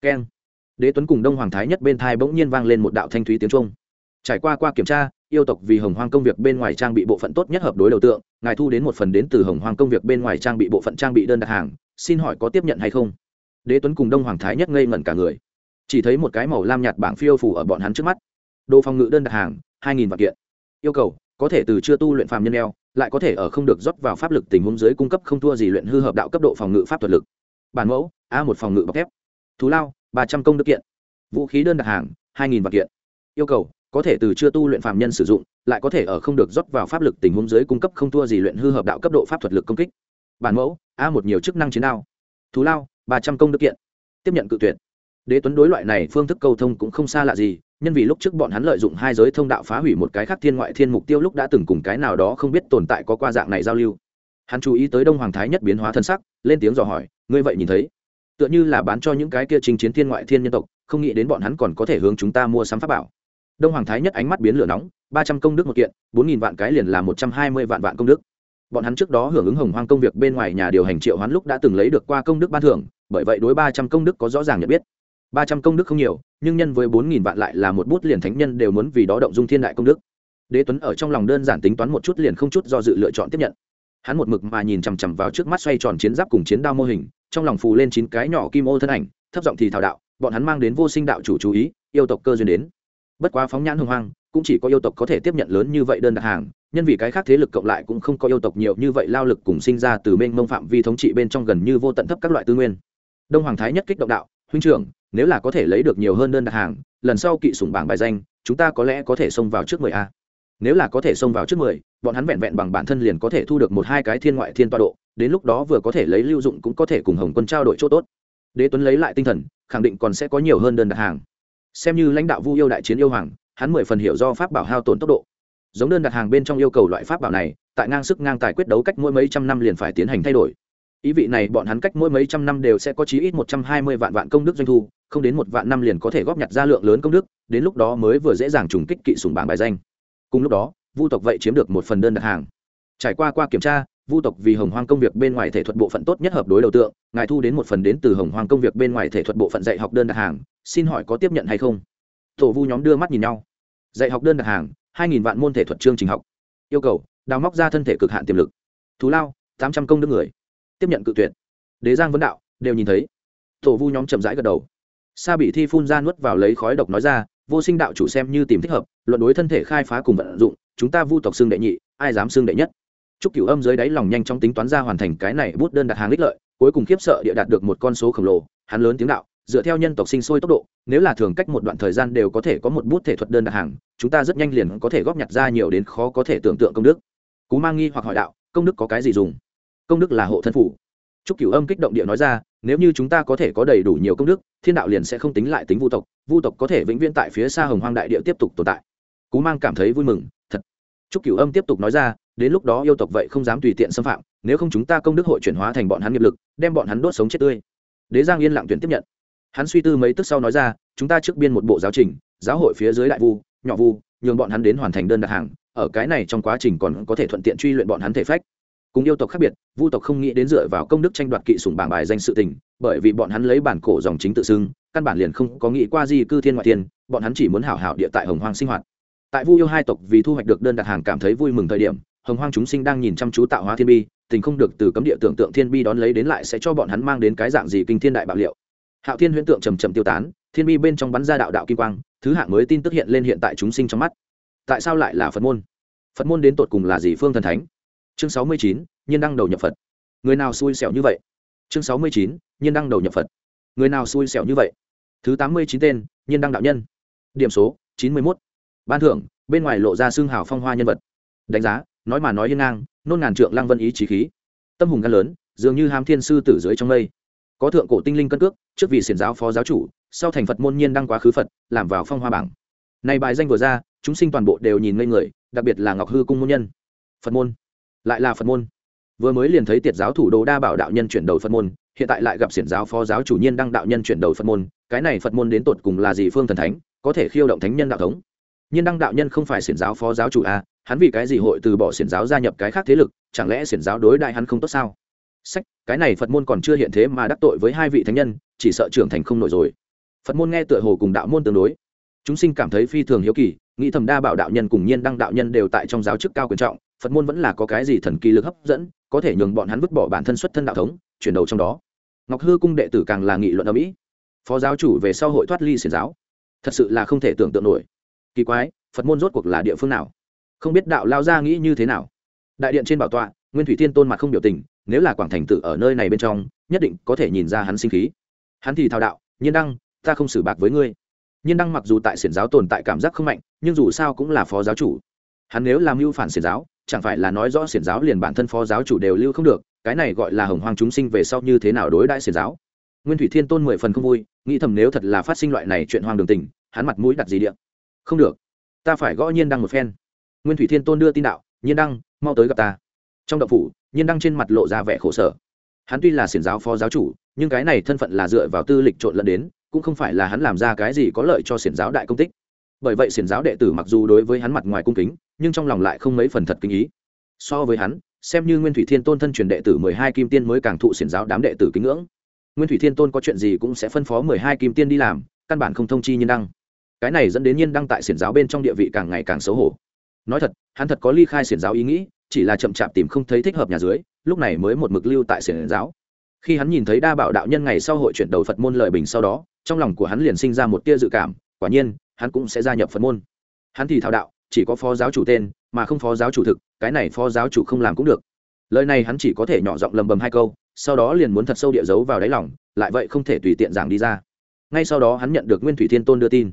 Keng. Đế tuấn cùng đông hoàng thái nhất bên thai bỗng nhiên vang lên một đạo thanh thúy tiếng trung trải qua qua kiểm tra, yêu tộc vì hồng hoang công việc bên ngoài trang bị bộ phận tốt nhất hợp đối đầu tượng, ngài thu đến một phần đến từ hồng hoang công việc bên ngoài trang bị bộ phận trang bị đơn đặt hàng xin hỏi có tiếp nhận hay không? Đế tuấn cùng đông hoàng thái nhất ngây ngẩn cả người. Chỉ thấy một cái màu lam nhạt bảng phiêu phủ ở bọn hắn trước mắt. Đồ phòng ngự đơn đặt hàng, hai nghìn vạn kiện. Yêu cầu, có thể từ chưa tu luyện phàm nhân đeo lại có thể ở không được rót vào pháp lực tình huống dưới cung cấp không thua gì luyện hư hợp đạo cấp độ phòng ngự pháp thuật lực. Bản mẫu, a một phòng ngự bọc thép. Thú lao, ba trăm công đức kiện. Vũ khí đơn đặt hàng, hai nghìn vạn kiện. Yêu cầu, có thể từ chưa tu luyện phàm nhân sử dụng, lại có thể ở không được rót vào pháp lực tình huống dưới cung cấp không thua gì luyện hư hợp đạo cấp độ pháp thuật lực công kích. Bản mẫu a một nhiều chức năng chiến đao. Thú lao, ba trăm công đức kiện. Tiếp nhận cự tuyệt. Đế tuấn đối loại này phương thức cầu thông cũng không xa lạ gì, nhân vì lúc trước bọn hắn lợi dụng hai giới thông đạo phá hủy một cái khác thiên ngoại thiên mục tiêu lúc đã từng cùng cái nào đó không biết tồn tại có qua dạng này giao lưu. Hắn chú ý tới đông hoàng thái nhất biến hóa thân sắc, lên tiếng dò hỏi, ngươi vậy nhìn thấy? Tựa như là bán cho những cái kia trình chiến thiên ngoại thiên nhân tộc, không nghĩ đến bọn hắn còn có thể hướng chúng ta mua sắm pháp bảo. Đông hoàng thái nhất ánh mắt biến lửa nóng, ba trăm công đức một kiện, bốn nghìn vạn cái liền là một trăm hai mươi vạn vạn công đức bọn hắn trước đó hưởng ứng hồng hoang công việc bên ngoài nhà điều hành triệu hoán lúc đã từng lấy được qua công đức ban thưởng, bởi vậy đối ba trăm công đức có rõ ràng nhận biết. Ba trăm công đức không nhiều, nhưng nhân với bốn nghìn vạn lại là một bút liền thánh nhân đều muốn vì đó động dung thiên đại công đức. Đế tuấn ở trong lòng đơn giản tính toán một chút liền không chút do dự lựa chọn tiếp nhận. Hắn một mực mà nhìn chằm chằm vào trước mắt xoay tròn chiến giáp cùng chiến đao mô hình, trong lòng phù lên chín cái nhỏ kim ô thân ảnh, thấp giọng thì thảo đạo, bọn hắn mang đến vô sinh đạo chủ chú ý, yêu tộc cơ duyên đến. Bất quá phóng nhãn hưng hoang, cũng chỉ có yêu tộc có thể tiếp nhận lớn như vậy đơn đặt hàng nhân vì cái khác thế lực cộng lại cũng không có yêu tộc nhiều như vậy lao lực cùng sinh ra từ mênh mông phạm vi thống trị bên trong gần như vô tận thấp các loại tư nguyên. Đông hoàng thái nhất kích động đạo, huynh trưởng, nếu là có thể lấy được nhiều hơn đơn đặt hàng, lần sau kỵ sủng bảng bài danh, chúng ta có lẽ có thể xông vào trước mười a. Nếu là có thể xông vào trước mười, bọn hắn vẹn vẹn bằng bản thân liền có thể thu được một hai cái thiên ngoại thiên toa độ, đến lúc đó vừa có thể lấy lưu dụng cũng có thể cùng hồng quân trao đổi chỗ tốt. Đế tuấn lấy lại tinh thần, khẳng định còn sẽ có nhiều hơn đơn đặt hàng. Xem như lãnh đạo vu yêu đại chiến yêu hoàng, hắn mười phần hiểu do pháp bảo hao tổn tốc độ giống đơn đặt hàng bên trong yêu cầu loại pháp bảo này, tại ngang sức ngang tài quyết đấu cách mỗi mấy trăm năm liền phải tiến hành thay đổi. Ý vị này bọn hắn cách mỗi mấy trăm năm đều sẽ có chí ít một trăm hai mươi vạn vạn công đức doanh thu, không đến một vạn năm liền có thể góp nhặt ra lượng lớn công đức, đến lúc đó mới vừa dễ dàng trùng kích kỵ sùng bảng bài danh. Cùng lúc đó, vu tộc vậy chiếm được một phần đơn đặt hàng. Trải qua qua kiểm tra, vu tộc vì hồng hoang công việc bên ngoài thể thuật bộ phận tốt nhất hợp đối đầu tượng, ngài thu đến một phần đến từ hồng hoang công việc bên ngoài thể thuật bộ phận dạy học đơn đặt hàng, xin hỏi có tiếp nhận hay không? Tổ vu nhóm đưa mắt nhìn nhau. Dạy học đơn đặt hàng hai nghìn vạn môn thể thuật chương trình học. Yêu cầu, đào móc ra thân thể cực hạn tiềm lực. Thú lao, tám trăm công đức người. Tiếp nhận cự tuyệt. Đế giang vấn đạo, đều nhìn thấy. Tổ vu nhóm chậm rãi gật đầu. Sa bị thi phun ra nuốt vào lấy khói độc nói ra, vô sinh đạo chủ xem như tìm thích hợp, luận đối thân thể khai phá cùng vận dụng, chúng ta vu tộc xương đệ nhị, ai dám xương đệ nhất? Chúc cửu âm dưới đáy lòng nhanh chóng tính toán ra hoàn thành cái này bút đơn đặt hàng ích lợi, cuối cùng khiếp sợ địa đạt được một con số khổng lồ, hắn lớn tiếng đạo dựa theo nhân tộc sinh sôi tốc độ, nếu là thường cách một đoạn thời gian đều có thể có một bút thể thuật đơn đặt hàng, chúng ta rất nhanh liền có thể góp nhặt ra nhiều đến khó có thể tưởng tượng công đức. Cú mang nghi hoặc hỏi đạo, công đức có cái gì dùng? Công đức là hộ thân phủ. Chúc cửu âm kích động địa nói ra, nếu như chúng ta có thể có đầy đủ nhiều công đức, thiên đạo liền sẽ không tính lại tính vu tộc vu tộc có thể vĩnh viễn tại phía xa hồng hoang đại địa tiếp tục tồn tại. Cú mang cảm thấy vui mừng, thật. Chúc cửu âm tiếp tục nói ra, đến lúc đó yêu tộc vậy không dám tùy tiện xâm phạm, nếu không chúng ta công đức hội chuyển hóa thành bọn hắn nghiệp lực, đem bọn hắn đốt sống chết tươi. Đế giang yên lặng tuyển tiếp nhận hắn suy tư mấy tức sau nói ra, chúng ta trước biên một bộ giáo trình, giáo hội phía dưới đại vu, nhỏ vu, nhường bọn hắn đến hoàn thành đơn đặt hàng, ở cái này trong quá trình còn có thể thuận tiện truy luyện bọn hắn thể phách. Cùng yêu tộc khác biệt, vu tộc không nghĩ đến dựa vào công đức tranh đoạt kỵ sủng bảng bài danh sự tình, bởi vì bọn hắn lấy bản cổ dòng chính tự xưng, căn bản liền không có nghĩ qua gì cư thiên ngoại thiên, bọn hắn chỉ muốn hảo hảo địa tại hồng hoang sinh hoạt. Tại vu yêu hai tộc vì thu hoạch được đơn đặt hàng cảm thấy vui mừng thời điểm, hồng hoang chúng sinh đang nhìn chăm chú tạo hóa thiên bi, tình không được từ cấm địa tưởng tượng thiên bi đón lấy đến lại sẽ cho bọn hắn mang đến cái dạng gì kinh thiên đại bạo liệu hạo thiên huyễn tượng trầm trầm tiêu tán, thiên bi bên trong bắn ra đạo đạo kim quang, thứ hạng mới tin tức hiện lên hiện tại chúng sinh trong mắt. Tại sao lại là phật môn? Phật môn đến tột cùng là gì phương thần thánh? Chương sáu mươi chín, nhiên đăng đầu nhập phật. Người nào xui xẻo như vậy? Chương sáu mươi chín, nhiên đăng đầu nhập phật. Người nào xui xẻo như vậy? Thứ tám mươi chín tên, nhiên đăng đạo nhân. Điểm số, chín mươi mốt. Ban thưởng, bên ngoài lộ ra xương hào phong hoa nhân vật. Đánh giá, nói mà nói yên ngang, nôn ngàn trượng lăng vân ý trí khí. Tâm hùng gan lớn, dường như ham thiên sư tử dưới trong mây có thượng cổ tinh linh cân cước trước vị xiển giáo phó giáo chủ sau thành phật môn nhiên đăng quá khứ phật làm vào phong hoa bảng. Này bài danh vừa ra chúng sinh toàn bộ đều nhìn ngây người đặc biệt là ngọc hư cung môn nhân. Phật môn. Lại là phật môn. Vừa mới liền thấy tiệt giáo thủ đô đa bảo đạo nhân chuyển đầu phật môn hiện tại lại gặp xiển giáo phó giáo chủ nhiên đăng đạo nhân chuyển đầu phật môn cái này phật môn đến tột cùng là gì phương thần thánh có thể khiêu động thánh nhân đạo thống? Nhiên đăng đạo nhân không phải xiển giáo phó giáo chủ à, hắn vì cái gì hội từ bỏ xiển giáo gia nhập cái khác thế lực chẳng lẽ xiển giáo đối đại hắn không tốt sao? Sách, cái này phật môn còn chưa hiện thế mà đắc tội với hai vị thánh nhân, chỉ sợ trưởng thành không nổi rồi. Phật môn nghe tựa hồ cùng đạo môn tương đối. Chúng sinh cảm thấy phi thường hiếu kỳ, nghĩ thầm đa bảo đạo nhân cùng nhiên đăng đạo nhân đều tại trong giáo chức cao quyền trọng, phật môn vẫn là có cái gì thần kỳ lực hấp dẫn, có thể nhường bọn hắn vứt bỏ bản thân xuất thân đạo thống, chuyển đầu trong đó. Ngọc hư cung đệ tử càng là nghị luận ở mỹ phó giáo chủ về sau hội thoát ly xiển giáo. Thật sự là không thể tưởng tượng nổi. Kỳ quái, phật môn rốt cuộc là địa phương nào? Không biết đạo lao gia nghĩ như thế nào. Đại điện trên bảo tọa nguyên thủy thiên tôn mặt không biểu tình, nếu là quảng thành tử ở nơi này bên trong, nhất định có thể nhìn ra hắn sinh khí. Hắn thì thao đạo, nhiên đăng, ta không xử bạc với ngươi. Nhiên đăng mặc dù tại xiển giáo tồn tại cảm giác không mạnh, nhưng dù sao cũng là phó giáo chủ. Hắn nếu làm mưu phản xiển giáo, chẳng phải là nói rõ xiển giáo liền bản thân phó giáo chủ đều lưu không được, cái này gọi là hồng hoang chúng sinh về sau như thế nào đối đãi xiển giáo? Nguyên thủy thiên tôn mười phần không vui, nghĩ thầm nếu thật là phát sinh loại này chuyện hoang đường tình, hắn mặt mũi đặt gì điện không được, ta phải gõ nhiên đăng một phen. Nguyên thủy thiên tôn đưa tin đạo, nhiên đăng, mau tới gặp ta trong động phủ, nhiên đăng trên mặt lộ ra vẻ khổ sở. Hắn tuy là xiển giáo phó giáo chủ, nhưng cái này thân phận là dựa vào tư lịch trộn lẫn đến, cũng không phải là hắn làm ra cái gì có lợi cho xiển giáo đại công tích. Bởi vậy xiển giáo đệ tử mặc dù đối với hắn mặt ngoài cung kính, nhưng trong lòng lại không mấy phần thật kinh ý. So với hắn, xem như nguyên thủy thiên tôn thân truyền đệ tử mười hai kim tiên mới càng thụ xiển giáo đám đệ tử kính ngưỡng. Nguyên thủy thiên tôn có chuyện gì cũng sẽ phân phó mười hai kim tiên đi làm, căn bản không thông chi nhiên đăng. Cái này dẫn đến nhiên đăng tại xiển giáo bên trong địa vị càng ngày càng xấu hổ. Nói thật, hắn thật có ly khai xiển giáo ý nghĩ chỉ là chậm chạp tìm không thấy thích hợp nhà dưới, lúc này mới một mực lưu tại xiển giáo. Khi hắn nhìn thấy đa bảo đạo nhân ngày sau hội chuyển đầu phật môn lợi bình sau đó, trong lòng của hắn liền sinh ra một tia dự cảm, quả nhiên, hắn cũng sẽ gia nhập phật môn. Hắn thì thảo đạo, chỉ có phó giáo chủ tên, mà không phó giáo chủ thực, cái này phó giáo chủ không làm cũng được. Lời này hắn chỉ có thể nhỏ giọng lầm bầm hai câu, sau đó liền muốn thật sâu địa giấu vào đáy lòng, lại vậy không thể tùy tiện giảng đi ra. Ngay sau đó hắn nhận được nguyên thủy thiên tôn đưa tin.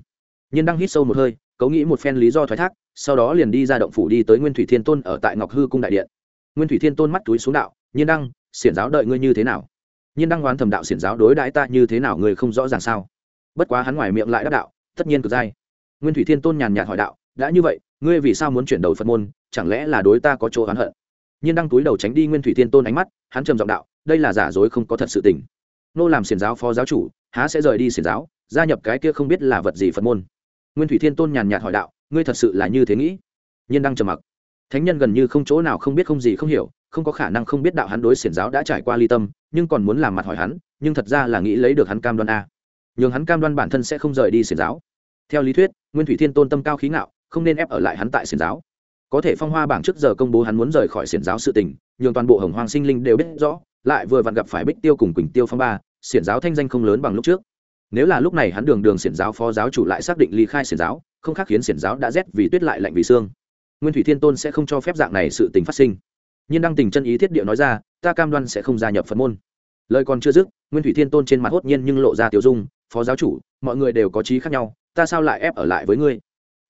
Nhiên đang hít sâu một hơi cấu nghĩ một phen lý do thoái thác, sau đó liền đi ra động phủ đi tới nguyên thủy thiên tôn ở tại ngọc hư cung đại điện. Nguyên thủy thiên tôn mắt túi xuống đạo, nhiên đăng, xiển giáo đợi ngươi như thế nào? Nhiên đăng oán thầm đạo, xiển giáo đối đãi ta như thế nào người không rõ ràng sao? Bất quá hắn ngoài miệng lại đáp đạo, tất nhiên cực dai. Nguyên thủy thiên tôn nhàn nhạt hỏi đạo, đã như vậy, ngươi vì sao muốn chuyển đầu phật môn, chẳng lẽ là đối ta có chỗ oán hận? Nhiên đăng túi đầu tránh đi nguyên thủy thiên tôn ánh mắt, hắn trầm giọng đạo, đây là giả dối không có thật sự tình. Nô làm xiển giáo phó giáo chủ, há sẽ rời đi xiển giáo, gia nhập cái kia không biết là vật gì phật môn nguyên thủy thiên tôn nhàn nhạt hỏi đạo, ngươi thật sự là như thế nghĩ? Nhiên đăng trầm mặc. Thánh nhân gần như không chỗ nào không biết không gì không hiểu, không có khả năng không biết đạo hắn đối xiển giáo đã trải qua ly tâm, nhưng còn muốn làm mặt hỏi hắn, nhưng thật ra là nghĩ lấy được hắn cam đoan a. Nhường hắn cam đoan bản thân sẽ không rời đi xiển giáo. Theo lý thuyết, nguyên thủy thiên tôn tâm cao khí ngạo, không nên ép ở lại hắn tại xiển giáo. Có thể phong hoa bảng trước giờ công bố hắn muốn rời khỏi xiển giáo sự tình, nhường toàn bộ hồng hoàng sinh linh đều biết rõ, lại vừa vặn gặp phải bích tiêu cùng quỳnh tiêu phong ba, xiển giáo thanh danh không lớn bằng lúc trước nếu là lúc này hắn đường đường xiển giáo phó giáo chủ lại xác định ly khai xiển giáo, không khác khiến xiển giáo đã rét vì tuyết lại lạnh vì xương. Nguyên thủy thiên tôn sẽ không cho phép dạng này sự tình phát sinh. Nhưng đăng tình chân ý thiết điệu nói ra, ta cam đoan sẽ không gia nhập phật môn. Lời còn chưa dứt, nguyên thủy thiên tôn trên mặt hốt nhiên nhưng lộ ra tiểu dung, phó giáo chủ, mọi người đều có trí khác nhau, ta sao lại ép ở lại với ngươi?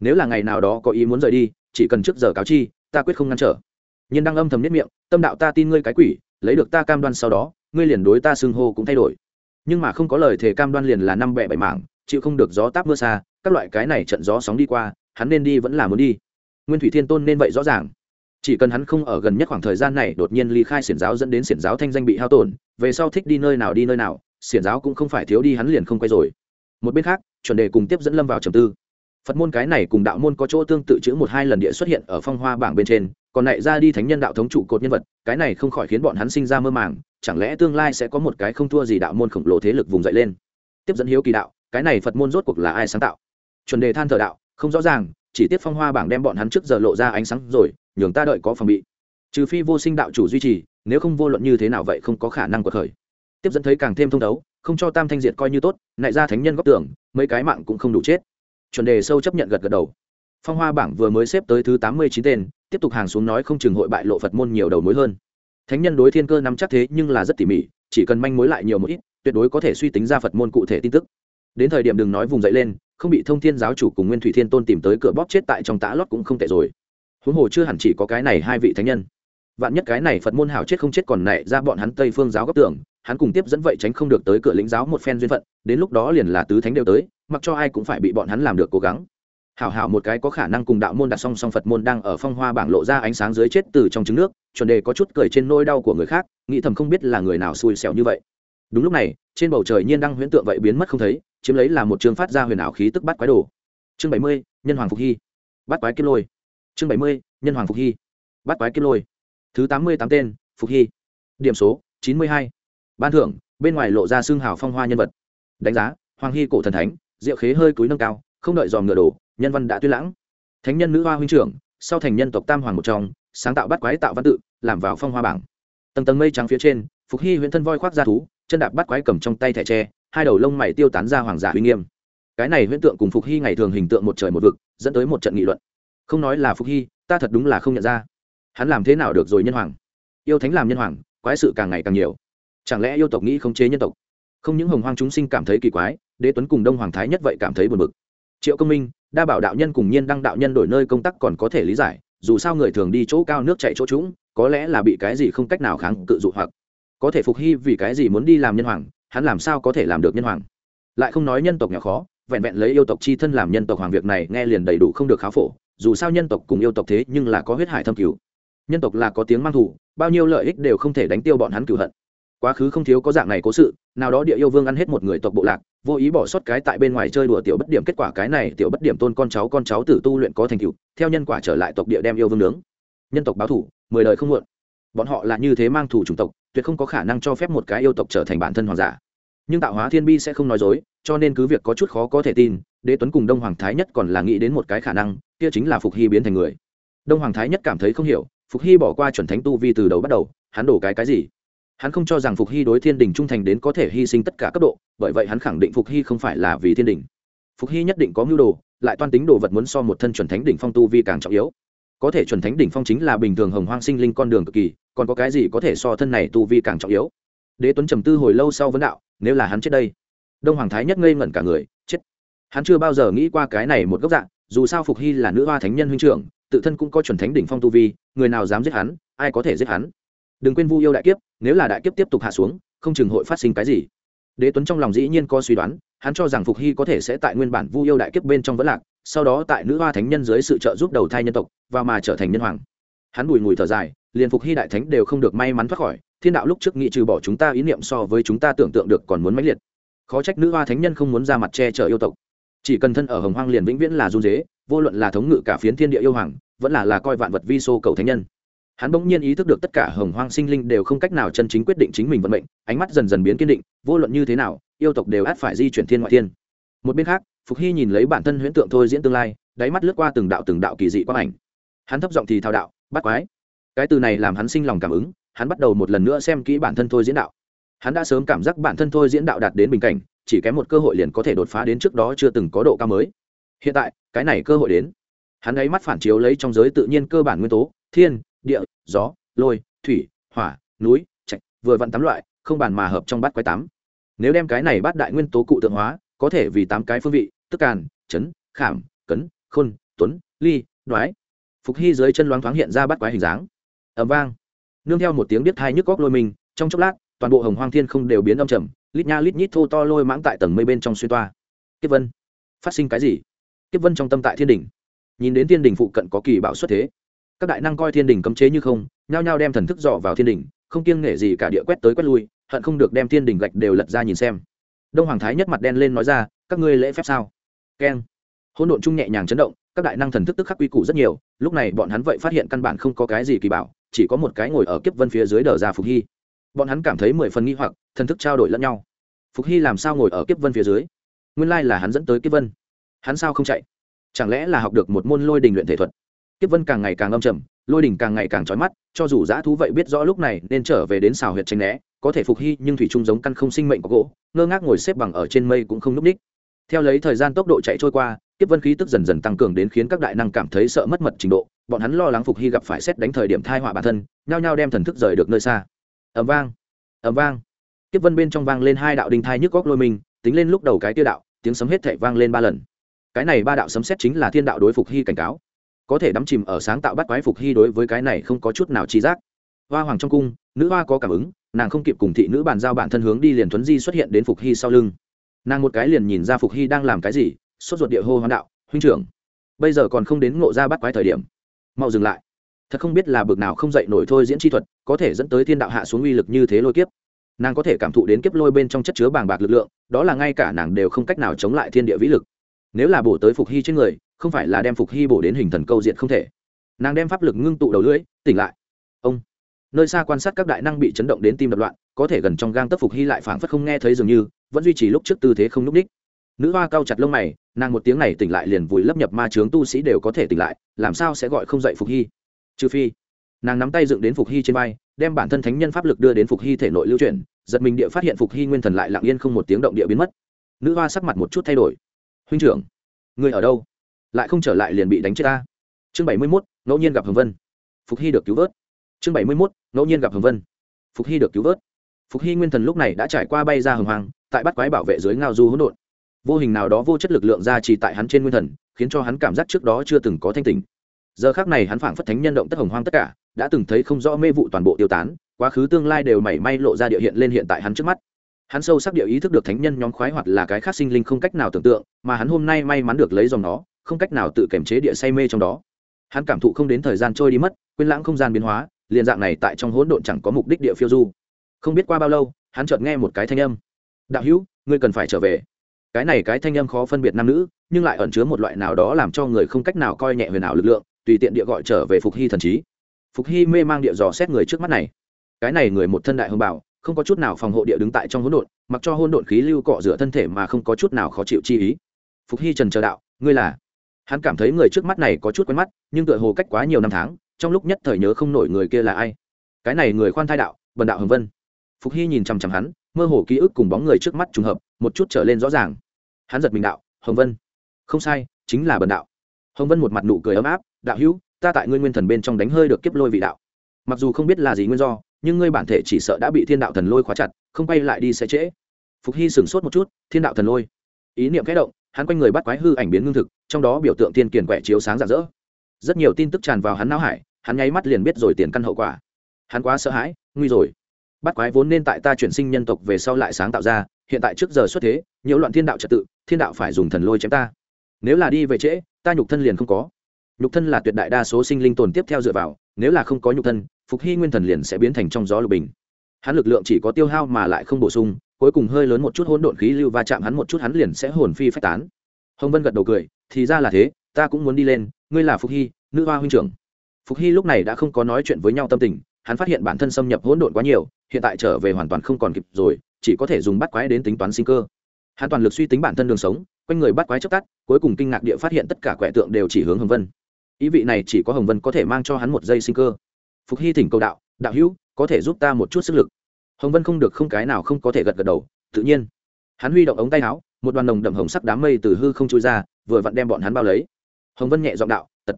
Nếu là ngày nào đó có ý muốn rời đi, chỉ cần trước giờ cáo chi, ta quyết không ngăn trở. Nhưng đang âm thầm nếp miệng, tâm đạo ta tin ngươi cái quỷ, lấy được ta cam đoan sau đó, ngươi liền đối ta xưng hô cũng thay đổi nhưng mà không có lời thề cam đoan liền là năm bẹ bảy mảng, chịu không được gió táp mưa xa, các loại cái này trận gió sóng đi qua, hắn nên đi vẫn là muốn đi. Nguyên thủy thiên tôn nên vậy rõ ràng. Chỉ cần hắn không ở gần nhất khoảng thời gian này, đột nhiên ly khai xiển giáo dẫn đến xiển giáo thanh danh bị hao tổn, về sau thích đi nơi nào đi nơi nào, xiển giáo cũng không phải thiếu đi hắn liền không quay rồi. Một bên khác, chuẩn đề cùng tiếp dẫn lâm vào trầm tư phật môn cái này cùng đạo môn có chỗ tương tự chữ một hai lần địa xuất hiện ở phong hoa bảng bên trên, còn lại ra đi thánh nhân đạo thống trụ cột nhân vật, cái này không khỏi khiến bọn hắn sinh ra mơ màng, chẳng lẽ tương lai sẽ có một cái không thua gì đạo môn khổng lồ thế lực vùng dậy lên? Tiếp dẫn hiếu kỳ đạo, cái này phật môn rốt cuộc là ai sáng tạo? Chuẩn đề than thờ đạo, không rõ ràng, chỉ tiếp phong hoa bảng đem bọn hắn trước giờ lộ ra ánh sáng rồi, nhường ta đợi có phòng bị. Trừ phi vô sinh đạo chủ duy trì, nếu không vô luận như thế nào vậy không có khả năng của khởi tiếp dẫn thấy càng thêm thông đấu không cho tam thanh diệt coi như tốt, nại ra thánh nhân góp tưởng mấy cái mạng cũng không đủ chết chuẩn đề sâu chấp nhận gật gật đầu. Phong hoa bảng vừa mới xếp tới thứ tám mươi chín tên, tiếp tục hàng xuống nói không chừng hội bại lộ phật môn nhiều đầu mối hơn. Thánh nhân đối thiên cơ nắm chắc thế nhưng là rất tỉ mỉ, chỉ cần manh mối lại nhiều một ít, tuyệt đối có thể suy tính ra phật môn cụ thể tin tức. Đến thời điểm đừng nói vùng dậy lên, không bị thông thiên giáo chủ cùng nguyên thủy thiên tôn tìm tới cửa bóp chết tại trong tã lót cũng không tệ rồi. Huống hồ chưa hẳn chỉ có cái này hai vị thánh nhân. Vạn nhất cái này phật môn hảo chết không chết còn nảy ra bọn hắn tây phương giáo góc tưởng hắn cùng tiếp dẫn vậy tránh không được tới cửa lĩnh giáo một phen duyên phận, đến lúc đó liền là tứ thánh đều tới mặc cho ai cũng phải bị bọn hắn làm được cố gắng. Hảo hảo một cái có khả năng cùng đạo môn đặt song song phật môn đang ở phong hoa bảng lộ ra ánh sáng dưới chết từ trong trứng nước, chuẩn đề có chút cười trên nỗi đau của người khác, nghĩ thầm không biết là người nào xui xẻo như vậy. Đúng lúc này, trên bầu trời nhiên đăng huyễn tượng vậy biến mất không thấy, chiếm lấy là một chương phát ra huyền ảo khí tức bắt quái đồ. Chương bảy mươi, nhân hoàng phục hy. Bắt quái kiếp lôi. Chương bảy mươi, nhân hoàng phục hy. Bắt quái kiếp lôi. Thứ tám mươi tám tên, phục hy. Điểm số, chín mươi hai. Ban thưởng, bên ngoài lộ ra xương hào phong hoa nhân vật. Đánh giá, hoàng hy cổ thần thánh diệu khế hơi cúi nâng cao, không đợi dòm ngựa đổ, nhân văn đã tuyên lãng. Thánh nhân nữ hoa huynh trưởng, sau thành nhân tộc tam hoàng một trong, sáng tạo bắt quái tạo văn tự, làm vào phong hoa bảng. Tầng tầng mây trắng phía trên, phục hy huyện thân voi khoác ra thú, chân đạp bắt quái cầm trong tay thẻ tre, hai đầu lông mày tiêu tán ra hoàng giả uy nghiêm. Cái này huyễn tượng cùng phục hy ngày thường hình tượng một trời một vực, dẫn tới một trận nghị luận. Không nói là phục hy, ta thật đúng là không nhận ra. Hắn làm thế nào được rồi nhân hoàng? Yêu thánh làm nhân hoàng, quái sự càng ngày càng nhiều. Chẳng lẽ yêu tộc nghĩ không chế nhân tộc? Không những hồng hoang chúng sinh cảm thấy kỳ quái đế tuấn cùng đông hoàng thái nhất vậy cảm thấy buồn bực. Triệu công minh, đa bảo đạo nhân cùng nhiên đăng đạo nhân đổi nơi công tác còn có thể lý giải, dù sao người thường đi chỗ cao nước chạy chỗ trũng, có lẽ là bị cái gì không cách nào kháng cự dụ hoặc. Có thể phục hy vì cái gì muốn đi làm nhân hoàng, hắn làm sao có thể làm được nhân hoàng? Lại không nói nhân tộc nhỏ khó, vẹn vẹn lấy yêu tộc chi thân làm nhân tộc hoàng việc này nghe liền đầy đủ không được khá phổ, dù sao nhân tộc cùng yêu tộc thế nhưng là có huyết hải thâm cứu nhân tộc là có tiếng mang thủ bao nhiêu lợi ích đều không thể đánh tiêu bọn hắn cửu hận. Quá khứ không thiếu có dạng này cố sự, nào đó địa yêu vương ăn hết một người tộc bộ lạc vô ý bỏ sót cái tại bên ngoài chơi đùa tiểu bất điểm kết quả cái này tiểu bất điểm tôn con cháu con cháu tử tu luyện có thành tựu, theo nhân quả trở lại tộc địa đem yêu vương nướng. Nhân tộc báo thủ, mười đời không muộn. Bọn họ là như thế mang thủ chủng tộc, tuyệt không có khả năng cho phép một cái yêu tộc trở thành bản thân hoàng giả. Nhưng tạo hóa thiên bi sẽ không nói dối, cho nên cứ việc có chút khó có thể tin, đế tuấn cùng đông hoàng thái nhất còn là nghĩ đến một cái khả năng, kia chính là phục hy biến thành người. Đông hoàng thái nhất cảm thấy không hiểu, phục hy bỏ qua chuẩn thánh tu vi từ đầu bắt đầu, hắn đổ cái cái gì? Hắn không cho rằng phục hy đối thiên đình trung thành đến có thể hy sinh tất cả cấp độ, bởi vậy hắn khẳng định phục hy không phải là vì thiên đình. Phục hy nhất định có mưu đồ, lại toan tính đồ vật muốn so một thân chuẩn thánh đỉnh phong tu vi càng trọng yếu. Có thể chuẩn thánh đỉnh phong chính là bình thường hồng hoang sinh linh con đường cực kỳ, còn có cái gì có thể so thân này tu vi càng trọng yếu? Đế tuấn trầm tư hồi lâu sau vấn đạo, nếu là hắn chết đây, đông hoàng thái nhất ngây ngẩn cả người, chết. Hắn chưa bao giờ nghĩ qua cái này một góc dạng, dù sao phục hy là nữ hoa thánh nhân huynh trưởng, tự thân cũng có chuẩn thánh đỉnh phong tu vi, người nào dám giết hắn, ai có thể giết hắn? Đừng quên vu yêu đại kiếp nếu là đại kiếp tiếp tục hạ xuống, không chừng hội phát sinh cái gì. Đế tuấn trong lòng dĩ nhiên có suy đoán, hắn cho rằng phục hy có thể sẽ tại nguyên bản vu yêu đại kiếp bên trong vẫn lạc, sau đó tại nữ hoa thánh nhân dưới sự trợ giúp đầu thai nhân tộc và mà trở thành nhân hoàng. Hắn bùi ngùi thở dài, liền phục hy đại thánh đều không được may mắn thoát khỏi, thiên đạo lúc trước nghĩ trừ bỏ chúng ta ý niệm so với chúng ta tưởng tượng được còn muốn mãnh liệt. Khó trách nữ hoa thánh nhân không muốn ra mặt che chở yêu tộc. Chỉ cần thân ở hồng hoang liền vĩnh viễn là run dế vô luận là thống ngự cả phiến thiên địa yêu hoàng, vẫn là là coi vạn vật vi sô cầu thánh nhân hắn bỗng nhiên ý thức được tất cả hồng hoang sinh linh đều không cách nào chân chính quyết định chính mình vận mệnh, ánh mắt dần dần biến kiên định, vô luận như thế nào, yêu tộc đều át phải di chuyển thiên ngoại thiên. Một bên khác, phục hy nhìn lấy bản thân huyễn tượng thôi diễn tương lai, đáy mắt lướt qua từng đạo từng đạo kỳ dị quang ảnh. Hắn thấp giọng thì thao đạo, bắt quái. Cái từ này làm hắn sinh lòng cảm ứng, hắn bắt đầu một lần nữa xem kỹ bản thân thôi diễn đạo. Hắn đã sớm cảm giác bản thân thôi diễn đạo đạt đến bình cảnh, chỉ kém một cơ hội liền có thể đột phá đến trước đó chưa từng có độ cao mới. Hiện tại, cái này cơ hội đến. Hắn ấy mắt phản chiếu lấy trong giới tự nhiên cơ bản nguyên tố, thiên địa, gió, lôi, thủy, hỏa, núi, trạch, vừa vặn tám loại, không bàn mà hợp trong bát quái tám. Nếu đem cái này bát đại nguyên tố cụ tượng hóa, có thể vì tám cái phương vị, tức càn, chấn, khảm, cấn, khôn, tuấn, ly, đoái. Phục hy dưới chân loáng thoáng hiện ra bát quái hình dáng. Ẩm vang. Nương theo một tiếng biết thai nhức góc lôi mình, trong chốc lát, toàn bộ hồng hoang thiên không đều biến âm trầm, lít nha lít nhít thô to lôi mãng tại tầng mây bên trong xuyên toa. Kiếp vân. Phát sinh cái gì? Kiếp vân trong tâm tại thiên đình nhìn đến thiên đình phụ cận có kỳ bão xuất thế các đại năng coi thiên đình cấm chế như không, nhao nhao đem thần thức dọ vào thiên đình, không kiêng nể gì cả địa quét tới quét lui, hận không được đem thiên đình gạch đều lật ra nhìn xem. Đông hoàng thái nhất mặt đen lên nói ra, các ngươi lễ phép sao? Keng. Hỗn độn chung nhẹ nhàng chấn động, các đại năng thần thức tức khắc quy củ rất nhiều, lúc này bọn hắn vậy phát hiện căn bản không có cái gì kỳ bảo, chỉ có một cái ngồi ở kiếp vân phía dưới đờ ra phục hy. Bọn hắn cảm thấy mười phần nghi hoặc, thần thức trao đổi lẫn nhau. Phục hy làm sao ngồi ở kiếp vân phía dưới? Nguyên lai là hắn dẫn tới kiếp vân. Hắn sao không chạy? Chẳng lẽ là học được một môn lôi đình luyện thể thuật? Kiếp vân càng ngày càng âm trầm, lôi đỉnh càng ngày càng trói mắt, cho dù dã thú vậy biết rõ lúc này nên trở về đến xào huyệt tranh né, có thể phục hy nhưng thủy trung giống căn không sinh mệnh có gỗ, ngơ ngác ngồi xếp bằng ở trên mây cũng không n ú c ních. Theo lấy thời gian tốc độ chạy trôi qua, kiếp vân khí tức dần dần tăng cường đến khiến các đại năng cảm thấy sợ mất mật trình độ, bọn hắn lo lắng phục hy gặp phải xét đánh thời điểm thai họa bản thân, nhao nhao đem thần thức rời được nơi xa. Ẩm vang ẩm vang. Kiếp vân bên trong vang lên hai đạo đinh thai nhức góc lôi mình, tính lên lúc đầu cái tiêu đạo, tiếng sấm hết thảy vang lên ba lần. Cái này ba đạo sấm xét chính là thiên đạo đối phục hy cảnh cáo có thể đắm chìm ở sáng tạo bắt quái phục hy đối với cái này không có chút nào trí giác. Hoa hoàng trong cung, nữ hoa có cảm ứng, nàng không kịp cùng thị nữ bàn giao bản thân hướng đi liền thuấn di xuất hiện đến phục hy sau lưng. Nàng một cái liền nhìn ra phục hy đang làm cái gì, sốt ruột địa hô hoán đạo, huynh trưởng, bây giờ còn không đến ngộ ra bắt quái thời điểm. Mau dừng lại. Thật không biết là bực nào không dậy nổi thôi diễn chi thuật, có thể dẫn tới thiên đạo hạ xuống uy lực như thế lôi kiếp. Nàng có thể cảm thụ đến kiếp lôi bên trong chất chứa bàng bạc lực lượng, đó là ngay cả nàng đều không cách nào chống lại thiên địa vĩ lực nếu là bổ tới phục hy trên người, không phải là đem phục hy bổ đến hình thần câu diện không thể. Nàng đem pháp lực ngưng tụ đầu lưỡi, tỉnh lại. Ông. Nơi xa quan sát các đại năng bị chấn động đến tim đập loạn, có thể gần trong gang tấp phục hy lại phảng phất không nghe thấy dường như, vẫn duy trì lúc trước tư thế không n ú c ních. Nữ hoa cao chặt lông mày, nàng một tiếng này tỉnh lại liền vùi lấp nhập ma trướng tu sĩ đều có thể tỉnh lại, làm sao sẽ gọi không dậy phục hy? Trừ phi, nàng nắm tay dựng đến phục hy trên vai, đem bản thân thánh nhân pháp lực đưa đến phục hy thể nội lưu chuyển, giật mình địa phát hiện phục hy nguyên thần lại lặng yên không một tiếng động địa biến mất. Nữ hoa sắc mặt một chút thay đổi huynh trưởng người ở đâu? Lại không trở lại liền bị đánh chết ta. Chương bảy mươi mốt, ngẫu nhiên gặp hồng vân. Phục hy được cứu vớt. Chương bảy mươi mốt, ngẫu nhiên gặp hồng vân. Phục hy được cứu vớt. Phục hy nguyên thần lúc này đã trải qua bay ra hồng hoàng tại bắt quái bảo vệ dưới ngao du hỗn độn. Vô hình nào đó vô chất lực lượng ra chỉ tại hắn trên nguyên thần, khiến cho hắn cảm giác trước đó chưa từng có thanh tình. Giờ khác này hắn phảng phất thánh nhân động tất hồng hoang tất cả, đã từng thấy không rõ mê vụ toàn bộ tiêu tán, quá khứ tương lai đều mảy may lộ ra địa hiện lên hiện tại hắn trước mắt hắn sâu sắc địa ý thức được thánh nhân nhóm khoái hoạt là cái khác sinh linh không cách nào tưởng tượng, mà hắn hôm nay may mắn được lấy dòng nó, không cách nào tự kiềm chế địa say mê trong đó. Hắn cảm thụ không đến thời gian trôi đi mất, quên lãng không gian biến hóa, liền dạng này tại trong hỗn độn chẳng có mục đích địa phiêu du. Không biết qua bao lâu, hắn chợt nghe một cái thanh âm. Đạo hữu, ngươi cần phải trở về. Cái này cái thanh âm khó phân biệt nam nữ, nhưng lại ẩn chứa một loại nào đó làm cho người không cách nào coi nhẹ về nào lực lượng, tùy tiện địa gọi trở về phục hy thần trí. Phục hy mê mang địa dò xét người trước mắt này. Cái này người một thân đại hưng bảo không có chút nào phòng hộ địa đứng tại trong hỗn độn, mặc cho hỗn độn khí lưu cọ rửa thân thể mà không có chút nào khó chịu chi ý. Phục hy trần chờ đạo, ngươi là? Hắn cảm thấy người trước mắt này có chút quen mắt, nhưng tựa hồ cách quá nhiều năm tháng, trong lúc nhất thời nhớ không nổi người kia là ai. Cái này người khoan thai đạo, bần đạo hồng vân. Phục hy nhìn chằm chằm hắn, mơ hồ ký ức cùng bóng người trước mắt trùng hợp, một chút trở lên rõ ràng. Hắn giật mình đạo, hồng vân. Không sai, chính là bần đạo. Hồng vân một mặt nụ cười ấm áp, đạo hữu, ta tại ngươi nguyên thần bên trong đánh hơi được kiếp lôi vị đạo. Mặc dù không biết là gì nguyên do nhưng ngươi bản thể chỉ sợ đã bị thiên đạo thần lôi khóa chặt, không quay lại đi sẽ trễ. Phục hy sửng sốt một chút, thiên đạo thần lôi. Ý niệm kẽ động, hắn quanh người bắt quái hư ảnh biến ngưng thực, trong đó biểu tượng tiên kiền quẻ chiếu sáng rạng rỡ. Rất nhiều tin tức tràn vào hắn não hải, hắn nháy mắt liền biết rồi tiền căn hậu quả. Hắn quá sợ hãi, nguy rồi. Bắt quái vốn nên tại ta chuyển sinh nhân tộc về sau lại sáng tạo ra, hiện tại trước giờ xuất thế, nhiễu loạn thiên đạo trật tự, thiên đạo phải dùng thần lôi chém ta. Nếu là đi về trễ, ta nhục thân liền không có. Nhục thân là tuyệt đại đa số sinh linh tồn tiếp theo dựa vào, nếu là không có nhục thân phục hy nguyên thần liền sẽ biến thành trong gió lục bình. Hắn lực lượng chỉ có tiêu hao mà lại không bổ sung, cuối cùng hơi lớn một chút hỗn độn khí lưu va chạm hắn một chút hắn liền sẽ hồn phi phách tán. Hồng vân gật đầu cười, thì ra là thế, ta cũng muốn đi lên, ngươi là phục hy, nữ hoa huynh trưởng. Phục hy lúc này đã không có nói chuyện với nhau tâm tình, hắn phát hiện bản thân xâm nhập hỗn độn quá nhiều, hiện tại trở về hoàn toàn không còn kịp rồi, chỉ có thể dùng bắt quái đến tính toán sinh cơ. Hắn toàn lực suy tính bản thân đường sống, quanh người bắt quái chấp tắt, cuối cùng kinh ngạc địa phát hiện tất cả quẻ tượng đều chỉ hướng hồng vân. Ý vị này chỉ có hồng vân có thể mang cho hắn một giây sinh cơ phục hy thỉnh cầu đạo đạo hữu, có thể giúp ta một chút sức lực. Hồng vân không được không cái nào không có thể gật gật đầu, tự nhiên. Hắn huy động ống tay áo, một đoàn nồng đậm hồng sắc đám mây từ hư không trôi ra, vừa vặn đem bọn hắn bao lấy. Hồng vân nhẹ giọng đạo, tật.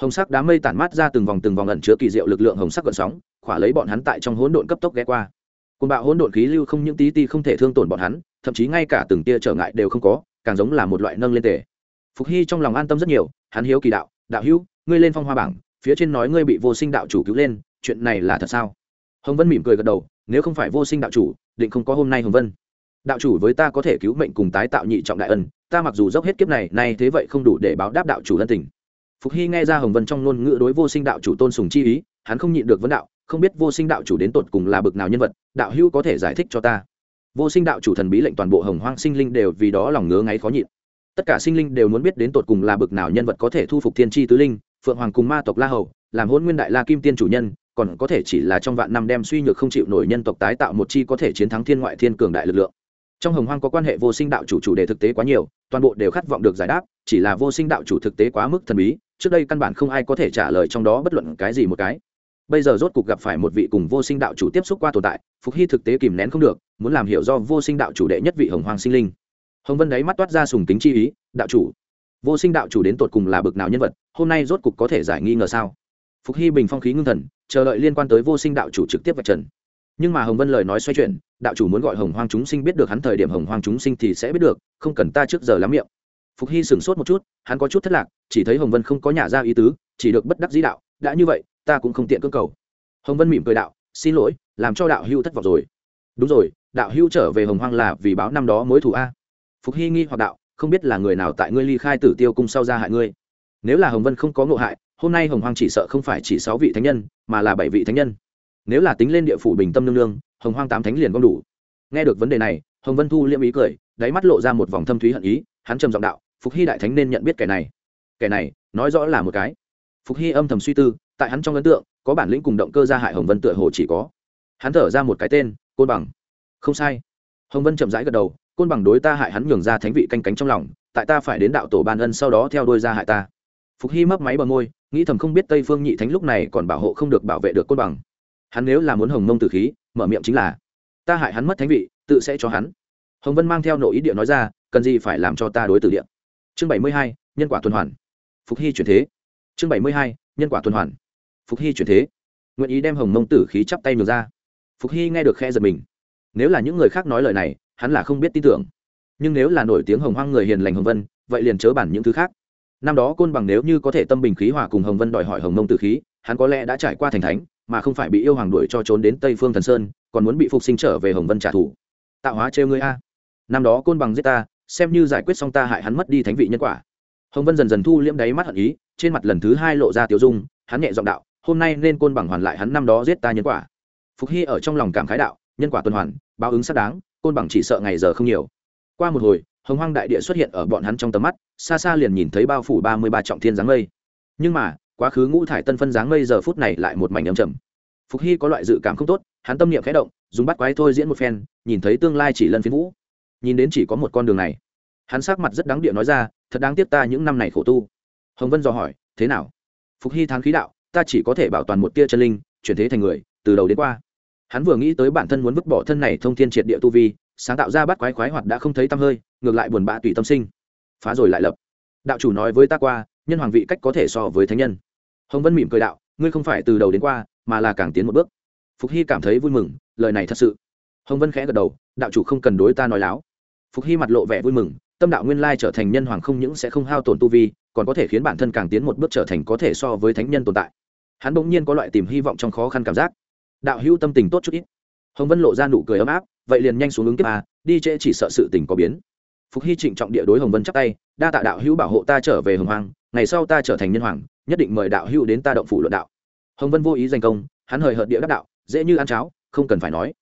Hồng sắc đám mây tản mát ra từng vòng từng vòng ẩn chứa kỳ diệu lực lượng hồng sắc gợn sóng, khỏa lấy bọn hắn tại trong hỗn độn cấp tốc ghé qua. Côn bạo hỗn độn khí lưu không những tí ti không thể thương tổn bọn hắn, thậm chí ngay cả từng tia trở ngại đều không có, càng giống là một loại nâng lên tề. Phục hy trong lòng an tâm rất nhiều, hắn hiếu kỳ đạo đạo hữu, ngươi lên phong hoa bảng phía trên nói ngươi bị vô sinh đạo chủ cứu lên, chuyện này là thật sao? Hồng vân mỉm cười gật đầu, nếu không phải vô sinh đạo chủ, định không có hôm nay hồng vân. Đạo chủ với ta có thể cứu mệnh cùng tái tạo nhị trọng đại ân, ta mặc dù dốc hết kiếp này, nay thế vậy không đủ để báo đáp đạo chủ ân tình. Phục hy nghe ra hồng vân trong ngôn ngữ đối vô sinh đạo chủ tôn sùng chi ý, hắn không nhịn được vấn đạo, không biết vô sinh đạo chủ đến tột cùng là bực nào nhân vật, đạo hữu có thể giải thích cho ta. Vô sinh đạo chủ thần bí lệnh toàn bộ hồng hoang sinh linh đều vì đó lòng ngứa ngáy khó nhịn. Tất cả sinh linh đều muốn biết đến tột cùng là bực nào nhân vật có thể thu phục thiên tri tứ linh phượng hoàng cùng ma tộc la hầu, làm hôn nguyên đại la kim tiên chủ nhân, còn có thể chỉ là trong vạn năm đem suy nhược không chịu nổi nhân tộc tái tạo một chi có thể chiến thắng thiên ngoại thiên cường đại lực lượng. Trong hồng hoang có quan hệ vô sinh đạo chủ chủ đề thực tế quá nhiều, toàn bộ đều khát vọng được giải đáp, chỉ là vô sinh đạo chủ thực tế quá mức thần bí, trước đây căn bản không ai có thể trả lời trong đó bất luận cái gì một cái. Bây giờ rốt cuộc gặp phải một vị cùng vô sinh đạo chủ tiếp xúc qua tồn tại, phục hy thực tế kìm nén không được, muốn làm hiểu do vô sinh đạo chủ đệ nhất vị hồng hoàng sinh linh. Hồng vân đấy mắt toát ra sùng tính chi ý, đạo chủ vô sinh đạo chủ đến tột cùng là bực nào nhân vật, hôm nay rốt cục có thể giải nghi ngờ sao? Phục hy bình phong khí ngưng thần, chờ đợi liên quan tới vô sinh đạo chủ trực tiếp vạch trần. Nhưng mà hồng vân lời nói xoay chuyển, đạo chủ muốn gọi hồng hoang chúng sinh biết được hắn thời điểm hồng hoang chúng sinh thì sẽ biết được, không cần ta trước giờ lắm miệng. Phục hy sửng sốt một chút, hắn có chút thất lạc, chỉ thấy hồng vân không có nhà ra ý tứ, chỉ được bất đắc dĩ đạo, đã như vậy, ta cũng không tiện cơ cầu. Hồng vân mỉm cười đạo, xin lỗi, làm cho đạo hưu thất vọng rồi. Đúng rồi, đạo hưu trở về hồng hoang là vì báo năm đó mối thù a. Phục hy nghi hoặc đạo không biết là người nào tại ngươi ly khai tử tiêu cung sau ra hại ngươi. Nếu là hồng vân không có ngộ hại, hôm nay hồng hoang chỉ sợ không phải chỉ sáu vị thánh nhân, mà là bảy vị thánh nhân. Nếu là tính lên địa phủ bình tâm nương nương, hồng hoang tám thánh liền gom đủ. Nghe được vấn đề này, hồng vân thu liêm ý cười, đáy mắt lộ ra một vòng thâm thúy hận ý, hắn trầm giọng đạo, phục hy đại thánh nên nhận biết kẻ này. Kẻ này, nói rõ là một cái. Phục hy âm thầm suy tư, tại hắn trong ấn tượng, có bản lĩnh cùng động cơ gia hại hồng vân tựa hồ chỉ có. Hắn thở ra một cái tên, côn bằng. Không sai. Hồng vân chậm rãi gật đầu côn bằng đối ta hại hắn nhường ra thánh vị canh cánh trong lòng, tại ta phải đến đạo tổ ban ân sau đó theo đôi ra hại ta. Phục hy mấp máy bờ môi, nghĩ thầm không biết tây phương nhị thánh lúc này còn bảo hộ không được bảo vệ được côn bằng. Hắn nếu là muốn hồng mông tử khí, mở miệng chính là, ta hại hắn mất thánh vị, tự sẽ cho hắn. Hồng vân mang theo nội ý địa nói ra, cần gì phải làm cho ta đối tử điện chương bảy mươi hai, nhân quả tuần hoàn. Phục hy chuyển thế. Chương bảy mươi hai, nhân quả tuần hoàn. Phục hy chuyển thế. Nguyện ý đem hồng mông tử khí chắp tay ngược ra. Phục hy nghe được khe giật mình. Nếu là những người khác nói lời này hắn là không biết tin tưởng. Nhưng nếu là nổi tiếng hồng hoang người hiền lành hồng vân, vậy liền chớ bản những thứ khác. Năm đó côn bằng nếu như có thể tâm bình khí hòa cùng hồng vân đòi hỏi hồng mông tử khí, hắn có lẽ đã trải qua thành thánh, mà không phải bị yêu hoàng đuổi cho trốn đến tây phương thần sơn, còn muốn bị phục sinh trở về hồng vân trả thù. Tạo hóa trêu ngươi a. Năm đó côn bằng giết ta, xem như giải quyết xong ta hại hắn mất đi thánh vị nhân quả. Hồng vân dần dần thu liễm đáy mắt hận ý, trên mặt lần thứ hai lộ ra tiểu dung, hắn nhẹ giọng đạo, hôm nay nên côn bằng hoàn lại hắn năm đó giết ta nhân quả. Phục hy ở trong lòng cảm khái đạo, nhân quả tuần hoàn, báo ứng xác đáng côn bằng chỉ sợ ngày giờ không nhiều. Qua một hồi, hồng hoang đại địa xuất hiện ở bọn hắn trong tầm mắt, xa xa liền nhìn thấy bao phủ ba mươi ba trọng thiên dáng mây. Nhưng mà, quá khứ ngũ thải tân phân dáng mây giờ phút này lại một mảnh ấm trầm. Phục hy có loại dự cảm không tốt, hắn tâm niệm khẽ động, dùng bắt quái thôi diễn một phen, nhìn thấy tương lai chỉ lân phiến vũ. Nhìn đến chỉ có một con đường này, hắn sắc mặt rất đáng địa nói ra, thật đáng tiếc ta những năm này khổ tu. Hồng vân dò hỏi, thế nào? Phục hy thán khí đạo, ta chỉ có thể bảo toàn một tia chân linh, chuyển thế thành người, từ đầu đến qua hắn vừa nghĩ tới bản thân muốn vứt bỏ thân này thông thiên triệt địa tu vi, sáng tạo ra bắt quái khoái hoạt đã không thấy tăm hơi, ngược lại buồn bã tùy tâm sinh. Phá rồi lại lập. Đạo chủ nói với ta qua, nhân hoàng vị cách có thể so với thánh nhân. Hồng vân mỉm cười đạo, ngươi không phải từ đầu đến qua, mà là càng tiến một bước. Phục hy cảm thấy vui mừng, lời này thật sự. Hồng vân khẽ gật đầu, đạo chủ không cần đối ta nói láo. Phục hy mặt lộ vẻ vui mừng, tâm đạo nguyên lai trở thành nhân hoàng không những sẽ không hao tổn tu vi, còn có thể khiến bản thân càng tiến một bước trở thành có thể so với thánh nhân tồn tại. Hắn bỗng nhiên có loại tìm hy vọng trong khó khăn cảm giác đạo hữu tâm tình tốt chút ít. Hồng vân lộ ra nụ cười ấm áp, vậy liền nhanh xuống ứng tiếp à? đi trễ chỉ sợ sự tình có biến. Phục hy trịnh trọng địa đối hồng vân chắp tay, đa tạ đạo hữu bảo hộ ta trở về hồng hoàng ngày sau ta trở thành nhân hoàng, nhất định mời đạo hữu đến ta động phủ luận đạo. Hồng vân vô ý danh công, hắn hời hợt địa đắc đạo, dễ như ăn cháo, không cần phải nói.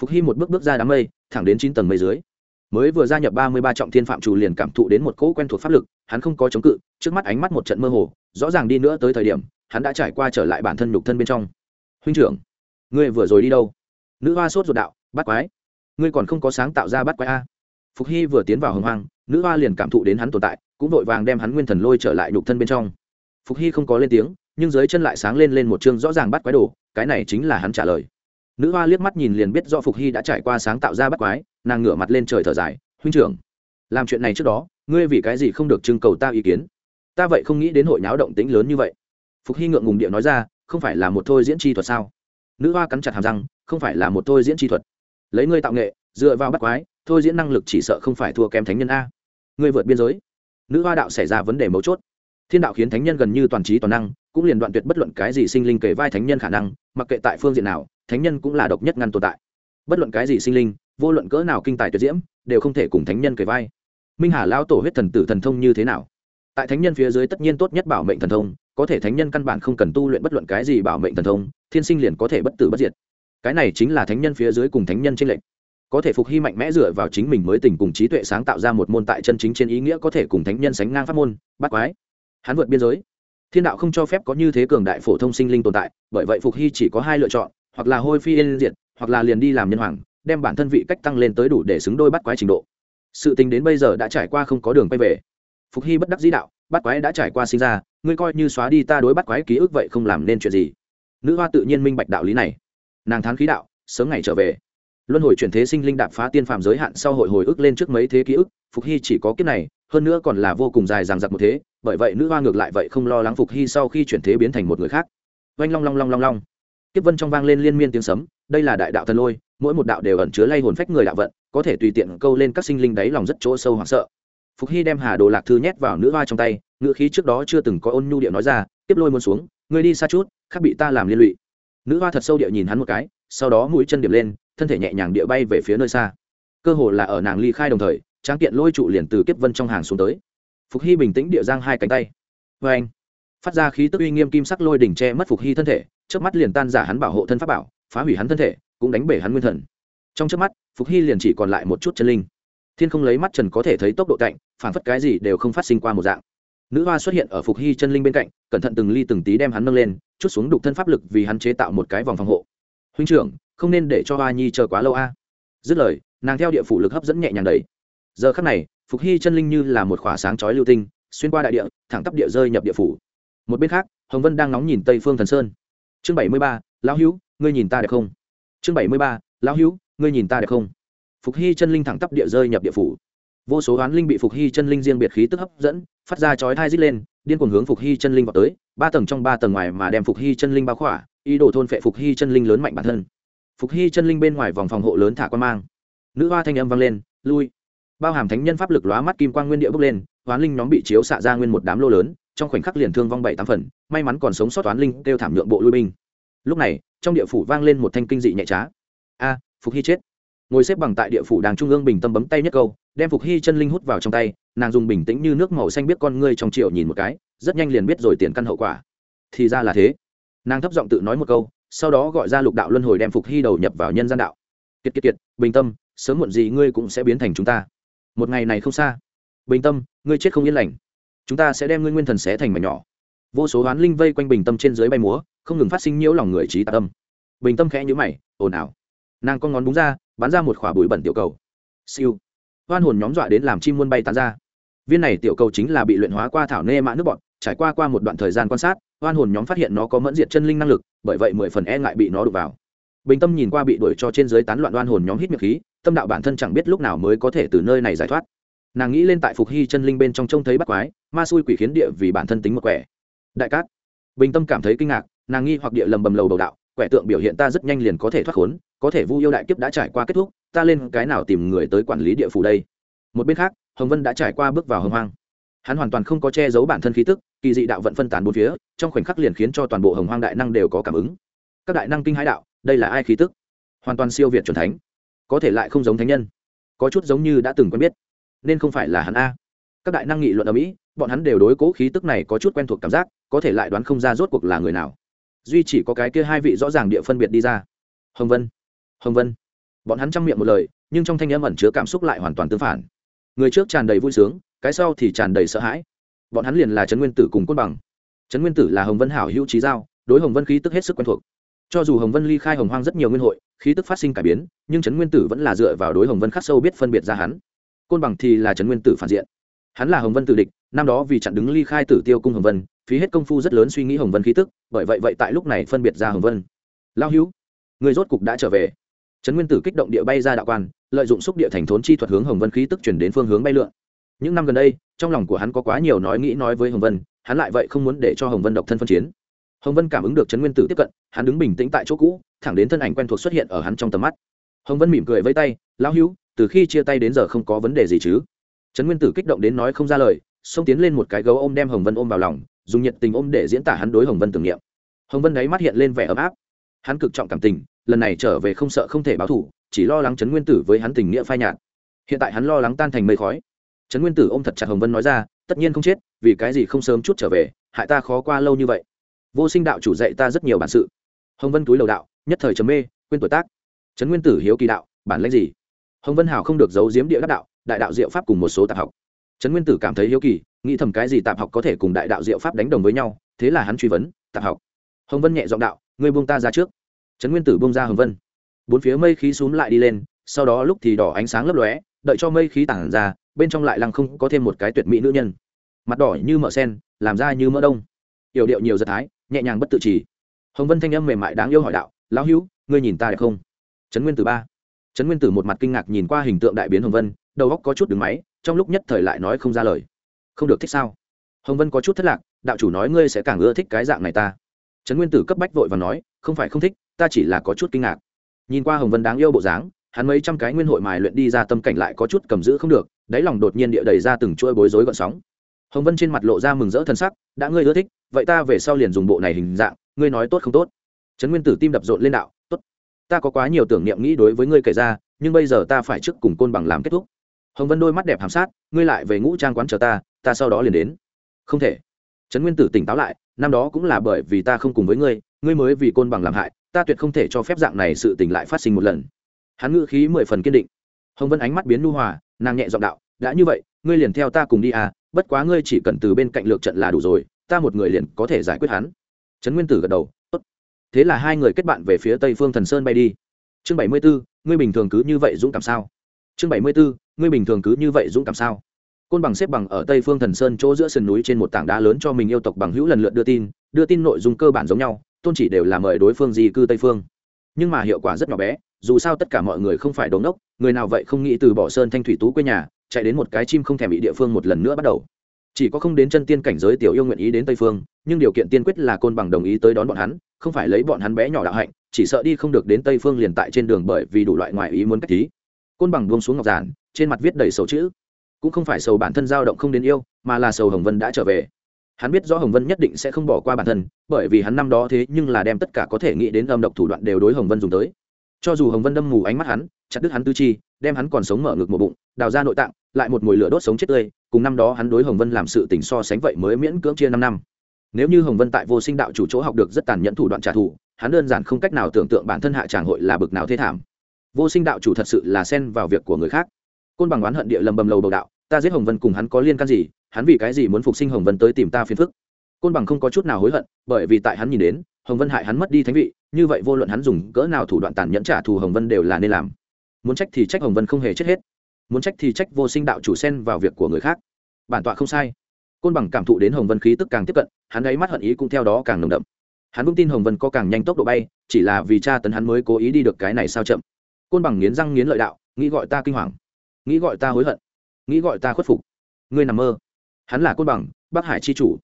Phục hy một bước bước ra đám mây, thẳng đến chín tầng mây dưới. Mới vừa gia nhập ba mươi ba trọng thiên phạm chủ liền cảm thụ đến một cỗ quen thuộc pháp lực, hắn không có chống cự, trước mắt ánh mắt một trận mơ hồ, rõ ràng đi nữa tới thời điểm, hắn đã trải qua trở lại bản thân nhục thân bên trong. Huynh trưởng ngươi vừa rồi đi đâu? Nữ hoa sốt ruột đạo, bắt quái. Ngươi còn không có sáng tạo ra bắt quái a. Phục hy vừa tiến vào hồng hoang, nữ hoa liền cảm thụ đến hắn tồn tại, cũng vội vàng đem hắn nguyên thần lôi trở lại nhục thân bên trong. Phục hy không có lên tiếng, nhưng dưới chân lại sáng lên lên một chương rõ ràng bắt quái đồ, cái này chính là hắn trả lời. Nữ hoa liếc mắt nhìn liền biết do phục hy đã trải qua sáng tạo ra bắt quái, nàng ngửa mặt lên trời thở dài, huynh trưởng, làm chuyện này trước đó, ngươi vì cái gì không được trưng cầu ta ý kiến? Ta vậy không nghĩ đến hội nháo động tĩnh lớn như vậy. Phục hy ngượng ngùng địa nói ra, không phải là một thôi diễn chi thuật sao? Nữ hoa cắn chặt hàm răng, không phải là một thôi diễn chi thuật. Lấy ngươi tạo nghệ, dựa vào bắt quái, thôi diễn năng lực chỉ sợ không phải thua kém thánh nhân a. Ngươi vượt biên giới. Nữ hoa đạo xảy ra vấn đề mấu chốt. Thiên đạo khiến thánh nhân gần như toàn trí toàn năng, cũng liền đoạn tuyệt bất luận cái gì sinh linh kể vai thánh nhân khả năng, mặc kệ tại phương diện nào, thánh nhân cũng là độc nhất ngăn tồn tại. Bất luận cái gì sinh linh, vô luận cỡ nào kinh tài tuyệt diễm, đều không thể cùng thánh nhân kể vai. Minh hà lao tổ huyết thần tử thần thông như thế nào? Tại thánh nhân phía dưới tất nhiên tốt nhất bảo mệnh thần thông có thể thánh nhân căn bản không cần tu luyện bất luận cái gì bảo mệnh thần thông, thiên sinh liền có thể bất tử bất diệt. Cái này chính là thánh nhân phía dưới cùng thánh nhân trên lệnh có thể phục hy mạnh mẽ dựa vào chính mình mới tình cùng trí tuệ sáng tạo ra một môn tại chân chính trên ý nghĩa có thể cùng thánh nhân sánh ngang pháp môn, bắt quái. Hắn vượt biên giới. Thiên đạo không cho phép có như thế cường đại phổ thông sinh linh tồn tại, bởi vậy phục hy chỉ có hai lựa chọn, hoặc là hôi phi yên diệt, hoặc là liền đi làm nhân hoàng, đem bản thân vị cách tăng lên tới đủ để xứng đôi bắt quái trình độ. Sự tình đến bây giờ đã trải qua không có đường quay về phục hy bất đắc dĩ đạo, bắt quái đã trải qua sinh ra, ngươi coi như xóa đi ta đối bắt quái ký ức vậy không làm nên chuyện gì. Nữ hoa tự nhiên minh bạch đạo lý này. Nàng thán khí đạo, sớm ngày trở về. Luân hồi chuyển thế sinh linh đạp phá tiên phàm giới hạn sau hội hồi ức lên trước mấy thế ký ức, phục hy chỉ có kiếp này, hơn nữa còn là vô cùng dài dằng dặc một thế, bởi vậy nữ hoa ngược lại vậy không lo lắng phục hy sau khi chuyển thế biến thành một người khác. Oanh long long long long long. Kiếp vân trong vang lên liên miên tiếng sấm, đây là đại đạo thần lôi, mỗi một đạo đều ẩn chứa lay hồn phách người đạo vận, có thể tùy tiện câu lên các sinh linh đáy lòng rất chỗ sâu hoảng sợ phục hy đem hà đồ lạc thư nhét vào nữ hoa trong tay, ngữ khí trước đó chưa từng có ôn nhu điệu nói ra, tiếp lôi muốn xuống, ngươi đi xa chút, khác bị ta làm liên lụy. Nữ hoa thật sâu điệu nhìn hắn một cái, sau đó mũi chân điệp lên, thân thể nhẹ nhàng địa bay về phía nơi xa. Cơ hồ là ở nàng ly khai đồng thời, tráng kiện lôi trụ liền từ kiếp vân trong hàng xuống tới. Phục hy bình tĩnh địa giang hai cánh tay. Vê anh, phát ra khí tức uy nghiêm kim sắc lôi đỉnh che mất phục hy thân thể trước mắt liền tan giả hắn bảo hộ thân pháp bảo, phá hủy hắn thân thể, cũng đánh bể hắn nguyên thần. Trong trước mắt, phục hy liền chỉ còn lại một chút chân linh thiên không lấy mắt trần có thể thấy tốc độ cạnh phản phất cái gì đều không phát sinh qua một dạng. Nữ hoa xuất hiện ở phục hy chân linh bên cạnh, cẩn thận từng ly từng tí đem hắn nâng lên, chút xuống đục thân pháp lực vì hắn chế tạo một cái vòng phòng hộ. Huynh trưởng, không nên để cho hoa nhi chờ quá lâu a. Dứt lời, nàng theo địa phủ lực hấp dẫn nhẹ nhàng đầy giờ khắc này, phục hy chân linh như là một khỏa sáng chói lưu tinh, xuyên qua đại địa, thẳng tắp địa rơi nhập địa phủ. Một bên khác, hồng vân đang nóng nhìn tây phương thần sơn. Chương bảy mươi ba, lão hữu, ngươi nhìn ta đẹp không? Chương bảy mươi ba, lão hữu, ngươi nhìn ta đẹp không? Phục hy chân linh thẳng tắp địa rơi nhập địa phủ. Vô số oán linh bị phục hy chân linh riêng biệt khí tức hấp dẫn, phát ra chói thai dít lên, điên cuồng hướng phục hy chân linh vào tới, ba tầng trong ba tầng ngoài mà đem phục hy chân linh bao khỏa, ý đồ thôn phệ phục hy chân linh lớn mạnh bản thân. Phục hy chân linh bên ngoài vòng phòng hộ lớn thả quan mang. Nữ hoa thanh âm vang lên, lui! Bao hàm thánh nhân pháp lực lóa mắt kim quang nguyên địa bốc lên, oán linh nhóm bị chiếu xạ ra nguyên một đám lô lớn, trong khoảnh khắc liền thương vong bảy tám phần, may mắn còn sống sót oán linh kêu thảm nhượng bộ lui binh. Lúc này, trong địa phủ vang lên một thanh kinh dị nhẹ trá. A, phục hy chết! Ngồi xếp bằng tại địa phủ đàng trung ương bình tâm bấm tay nhất câu, đem phục hy chân linh hút vào trong tay, nàng dùng bình tĩnh như nước màu xanh biết con ngươi trong triệu nhìn một cái, rất nhanh liền biết rồi tiền căn hậu quả. Thì ra là thế. Nàng thấp giọng tự nói một câu, sau đó gọi ra lục đạo luân hồi đem phục hy đầu nhập vào nhân gian đạo. Kiệt kiệt kiệt, bình tâm, sớm muộn gì ngươi cũng sẽ biến thành chúng ta. Một ngày này không xa. Bình tâm, ngươi chết không yên lành. Chúng ta sẽ đem ngươi nguyên thần xé thành mảnh nhỏ. Vô số hoán linh vây quanh bình tâm trên dưới bay múa, không ngừng phát sinh nhiễu lòng người trí tạ tâm. Bình tâm khẽ nhữ mày, ồn ào nàng con ngón búng ra, bắn ra một khỏa bụi bẩn tiểu cầu. Siêu. Hoan hồn nhóm dọa đến làm chim muôn bay tán ra. Viên này tiểu cầu chính là bị luyện hóa qua thảo nê mã nước bọn trải qua qua một đoạn thời gian quan sát, hoan hồn nhóm phát hiện nó có mẫn diệt chân linh năng lực, bởi vậy mười phần e ngại bị nó đụng vào. Bình tâm nhìn qua bị đuổi cho trên dưới tán loạn đoan hồn nhóm hít miệng khí, tâm đạo bản thân chẳng biết lúc nào mới có thể từ nơi này giải thoát. Nàng nghĩ lên tại phục hy chân linh bên trong trông thấy bắt quái, ma xui quỷ khiến địa vì bản thân tính một quẻ. Đại cát. Bình tâm cảm thấy kinh ngạc, nàng nghi hoặc địa lầm bầm lầu đầu đạo, quẻ tượng biểu hiện ta rất nhanh liền có thể thoát khốn có thể vu yêu đại kiếp đã trải qua kết thúc, ta lên cái nào tìm người tới quản lý địa phủ đây? Một bên khác, hồng vân đã trải qua bước vào hồng hoang. Hắn hoàn toàn không có che giấu bản thân khí tức, kỳ dị đạo vận phân tán bốn phía, trong khoảnh khắc liền khiến cho toàn bộ hồng hoang đại năng đều có cảm ứng. Các đại năng kinh hãi đạo, đây là ai khí tức? Hoàn toàn siêu việt c thánh. Có thể lại không giống thánh nhân. Có chút giống như đã từng quen biết. Nên không phải là hắn a. Các đại năng nghị luận ở mỹ, bọn hắn đều đối cố khí tức này có chút quen thuộc cảm giác, có thể lại đoán không ra rốt cuộc là người nào. Duy chỉ có cái kia hai vị rõ ràng địa phân biệt đi ra. Hồng vân hồng vân bọn hắn chăm miệng một lời nhưng trong thanh âm ẩn chứa cảm xúc lại hoàn toàn tương phản người trước tràn đầy vui sướng cái sau thì tràn đầy sợ hãi bọn hắn liền là trấn nguyên tử cùng côn bằng trấn nguyên tử là hồng vân hảo hữu trí giao đối hồng vân khí tức hết sức quen thuộc cho dù hồng vân ly khai hồng hoang rất nhiều nguyên hội khí tức phát sinh cải biến nhưng trấn nguyên tử vẫn là dựa vào đối hồng vân khắc sâu biết phân biệt ra hắn côn bằng thì là trấn nguyên tử phản diện hắn là hồng vân tử địch năm đó vì chặn đứng ly khai tử tiêu cung hồng vân phí hết công phu rất lớn suy nghĩ hồng vân khí tức bởi vậy vậy tại lúc này phân biệt ra hồng vân lao hữu người rốt cục đã trở về trấn nguyên tử kích động địa bay ra đạo quan, lợi dụng xúc địa thành thốn chi thuật hướng hồng vân khí tức chuyển đến phương hướng bay lượn. Những năm gần đây, trong lòng của hắn có quá nhiều nói nghĩ nói với hồng vân, hắn lại vậy không muốn để cho hồng vân độc thân phân chiến. Hồng vân cảm ứng được trấn nguyên tử tiếp cận, hắn đứng bình tĩnh tại chỗ cũ, thẳng đến thân ảnh quen thuộc xuất hiện ở hắn trong tầm mắt. Hồng vân mỉm cười với tay, lão hữu, từ khi chia tay đến giờ không có vấn đề gì chứ? Trấn nguyên tử kích động đến nói không ra lời, xông tiến lên một cái gấu ôm đem hồng vân ôm vào lòng, dùng nhiệt tình ôm để diễn tả hắn đối hồng vân tưởng niệm. Hồng vân đáy mắt hiện lên vẻ ấm áp. Hắn cực trọng cảm tình lần này trở về không sợ không thể báo thủ chỉ lo lắng trấn nguyên tử với hắn tình nghĩa phai nhạt. Hiện tại hắn lo lắng tan thành mây khói. Trấn nguyên tử ôm thật chặt hồng vân nói ra, tất nhiên không chết, vì cái gì không sớm chút trở về, hại ta khó qua lâu như vậy. Vô sinh đạo chủ dạy ta rất nhiều bản sự. Hồng vân túi lầu đạo, nhất thời trầm mê, quên tuổi tác. Trấn nguyên tử hiếu kỳ đạo, bản lãnh gì? Hồng vân hào không được giấu giếm địa đắc đạo, đại đạo diệu pháp cùng một số tạp học. Trấn nguyên tử cảm thấy hiếu kỳ, nghĩ thầm cái gì tạp học có thể cùng đại đạo diệu pháp đánh đồng với nhau, thế là hắn truy vấn, tạp học? Hồng vân nhẹ giọng đạo, ngươi buông ta ra trước trấn nguyên tử bông ra hồng vân. Bốn phía mây khí xúm lại đi lên, sau đó lúc thì đỏ ánh sáng lấp lóe, đợi cho mây khí tản ra, bên trong lại lăng không có thêm một cái tuyệt mỹ nữ nhân. Mặt đỏ như mỡ sen, làm ra như mỡ đông. Yểu điệu nhiều giật thái, nhẹ nhàng bất tự trì hồng vân thanh âm mềm mại đáng yêu hỏi đạo, lão hữu, ngươi nhìn ta đẹp không? Trấn nguyên tử ba. Trấn nguyên tử một mặt kinh ngạc nhìn qua hình tượng đại biến hồng vân, đầu góc có chút đứng máy, trong lúc nhất thời lại nói không ra lời. Không được thích sao? Hồng vân có chút thất lạc, đạo chủ nói ngươi sẽ càng ưa thích cái dạng này ta. Trấn nguyên tử cấp bách vội và nói, không phải không thích ta chỉ là có chút kinh ngạc. Nhìn qua hồng vân đáng yêu bộ dáng, hắn mấy trăm cái nguyên hội mài luyện đi ra tâm cảnh lại có chút cầm giữ không được, đáy lòng đột nhiên địa đầy ra từng chuỗi bối rối gọn sóng. Hồng vân trên mặt lộ ra mừng rỡ thân sắc, đã ngươi ưa thích, vậy ta về sau liền dùng bộ này hình dạng, ngươi nói tốt không tốt? Trấn nguyên tử tim đập rộn lên đạo, tốt, ta có quá nhiều tưởng niệm nghĩ đối với ngươi kể ra, nhưng bây giờ ta phải trước cùng côn bằng làm kết thúc. Hồng vân đôi mắt đẹp hàm sát, ngươi lại về ngũ trang quán chờ ta ta sau đó liền đến. Không thể. Trấn nguyên tử tỉnh táo lại, năm đó cũng là bởi vì ta không cùng với ngươi ngươi mới vì côn bằng làm hại ta tuyệt không thể cho phép dạng này sự tình lại phát sinh một lần. Hắn ngữ khí mười phần kiên định. Hồng vân ánh mắt biến nu hòa, nàng nhẹ giọng đạo, đã như vậy, ngươi liền theo ta cùng đi à bất quá ngươi chỉ cần từ bên cạnh lược trận là đủ rồi, ta một người liền có thể giải quyết hắn. Trấn nguyên tử gật đầu, tốt. Thế là hai người kết bạn về phía tây phương thần sơn bay đi. Chương bảy mươi bốn ngươi bình thường cứ như vậy dũng cảm sao? Chương bảy mươi bốn ngươi bình thường cứ như vậy dũng cảm sao? Côn bằng xếp bằng ở tây phương thần sơn chỗ giữa sườn núi trên một tảng đá lớn cho mình yêu tộc bằng hữu lần lượt đưa tin đưa tin nội dung cơ bản giống nhau tôn chỉ đều là mời đối phương di cư tây phương. Nhưng mà hiệu quả rất nhỏ bé, dù sao tất cả mọi người không phải đống đốc người nào vậy không nghĩ từ bỏ sơn thanh thủy tú quê nhà, chạy đến một cái chim không thèm bị địa phương một lần nữa bắt đầu. Chỉ có không đến chân tiên cảnh giới tiểu yêu nguyện ý đến tây phương, nhưng điều kiện tiên quyết là côn bằng đồng ý tới đón bọn hắn, không phải lấy bọn hắn bé nhỏ đạo hạnh, chỉ sợ đi không được đến tây phương liền tại trên đường bởi vì đủ loại ngoại ý muốn cách thí côn bằng buông xuống ngọc giản, trên mặt viết đầy sầu chữ. Cũng không phải sầu bản thân dao động không đến yêu, mà là sầu hồng vân đã trở về hắn biết rõ hồng vân nhất định sẽ không bỏ qua bản thân, bởi vì hắn năm đó thế nhưng là đem tất cả có thể nghĩ đến âm độc thủ đoạn đều đối hồng vân dùng tới. Cho dù hồng vân đâm mù ánh mắt hắn, chặt đứt hắn tư chi, đem hắn còn sống mở ngực một bụng, đào ra nội tạng, lại một mùi lửa đốt sống chết tươi, cùng năm đó hắn đối hồng vân làm sự tình so sánh vậy mới miễn cưỡng chia năm năm. Nếu như hồng vân tại vô sinh đạo chủ chỗ học được rất tàn nhẫn thủ đoạn trả thù, hắn đơn giản không cách nào tưởng tượng bản thân hạ tràng hội là bực nào thế thảm. Vô sinh đạo chủ thật sự là xen vào việc của người khác. Côn bằng oán hận địa lầm bầm lầu bầu đạo, ta giết hồng vân cùng hắn có liên can gì hắn vì cái gì muốn phục sinh hồng vân tới tìm ta phiền phức? Côn bằng không có chút nào hối hận, bởi vì tại hắn nhìn đến, hồng vân hại hắn mất đi thánh vị, như vậy vô luận hắn dùng cỡ nào thủ đoạn tàn nhẫn trả thù hồng vân đều là nên làm. Muốn trách thì trách hồng vân không hề chết hết. Muốn trách thì trách vô sinh đạo chủ xen vào việc của người khác. Bản tọa không sai. Côn bằng cảm thụ đến hồng vân khí tức càng tiếp cận, hắn ấy mắt hận ý cũng theo đó càng nồng đậm. Hắn cũng tin hồng vân có càng nhanh tốc độ bay, chỉ là vì cha tấn hắn mới cố ý đi được cái này sao chậm. Côn bằng nghiến răng nghiến lợi đạo, nghĩ gọi ta kinh hoàng. Nghĩ gọi ta hối hận. Nghĩ gọi ta khuất phục. Ngươi nằm mơ hắn là côn bằng, bắc hải chi chủ.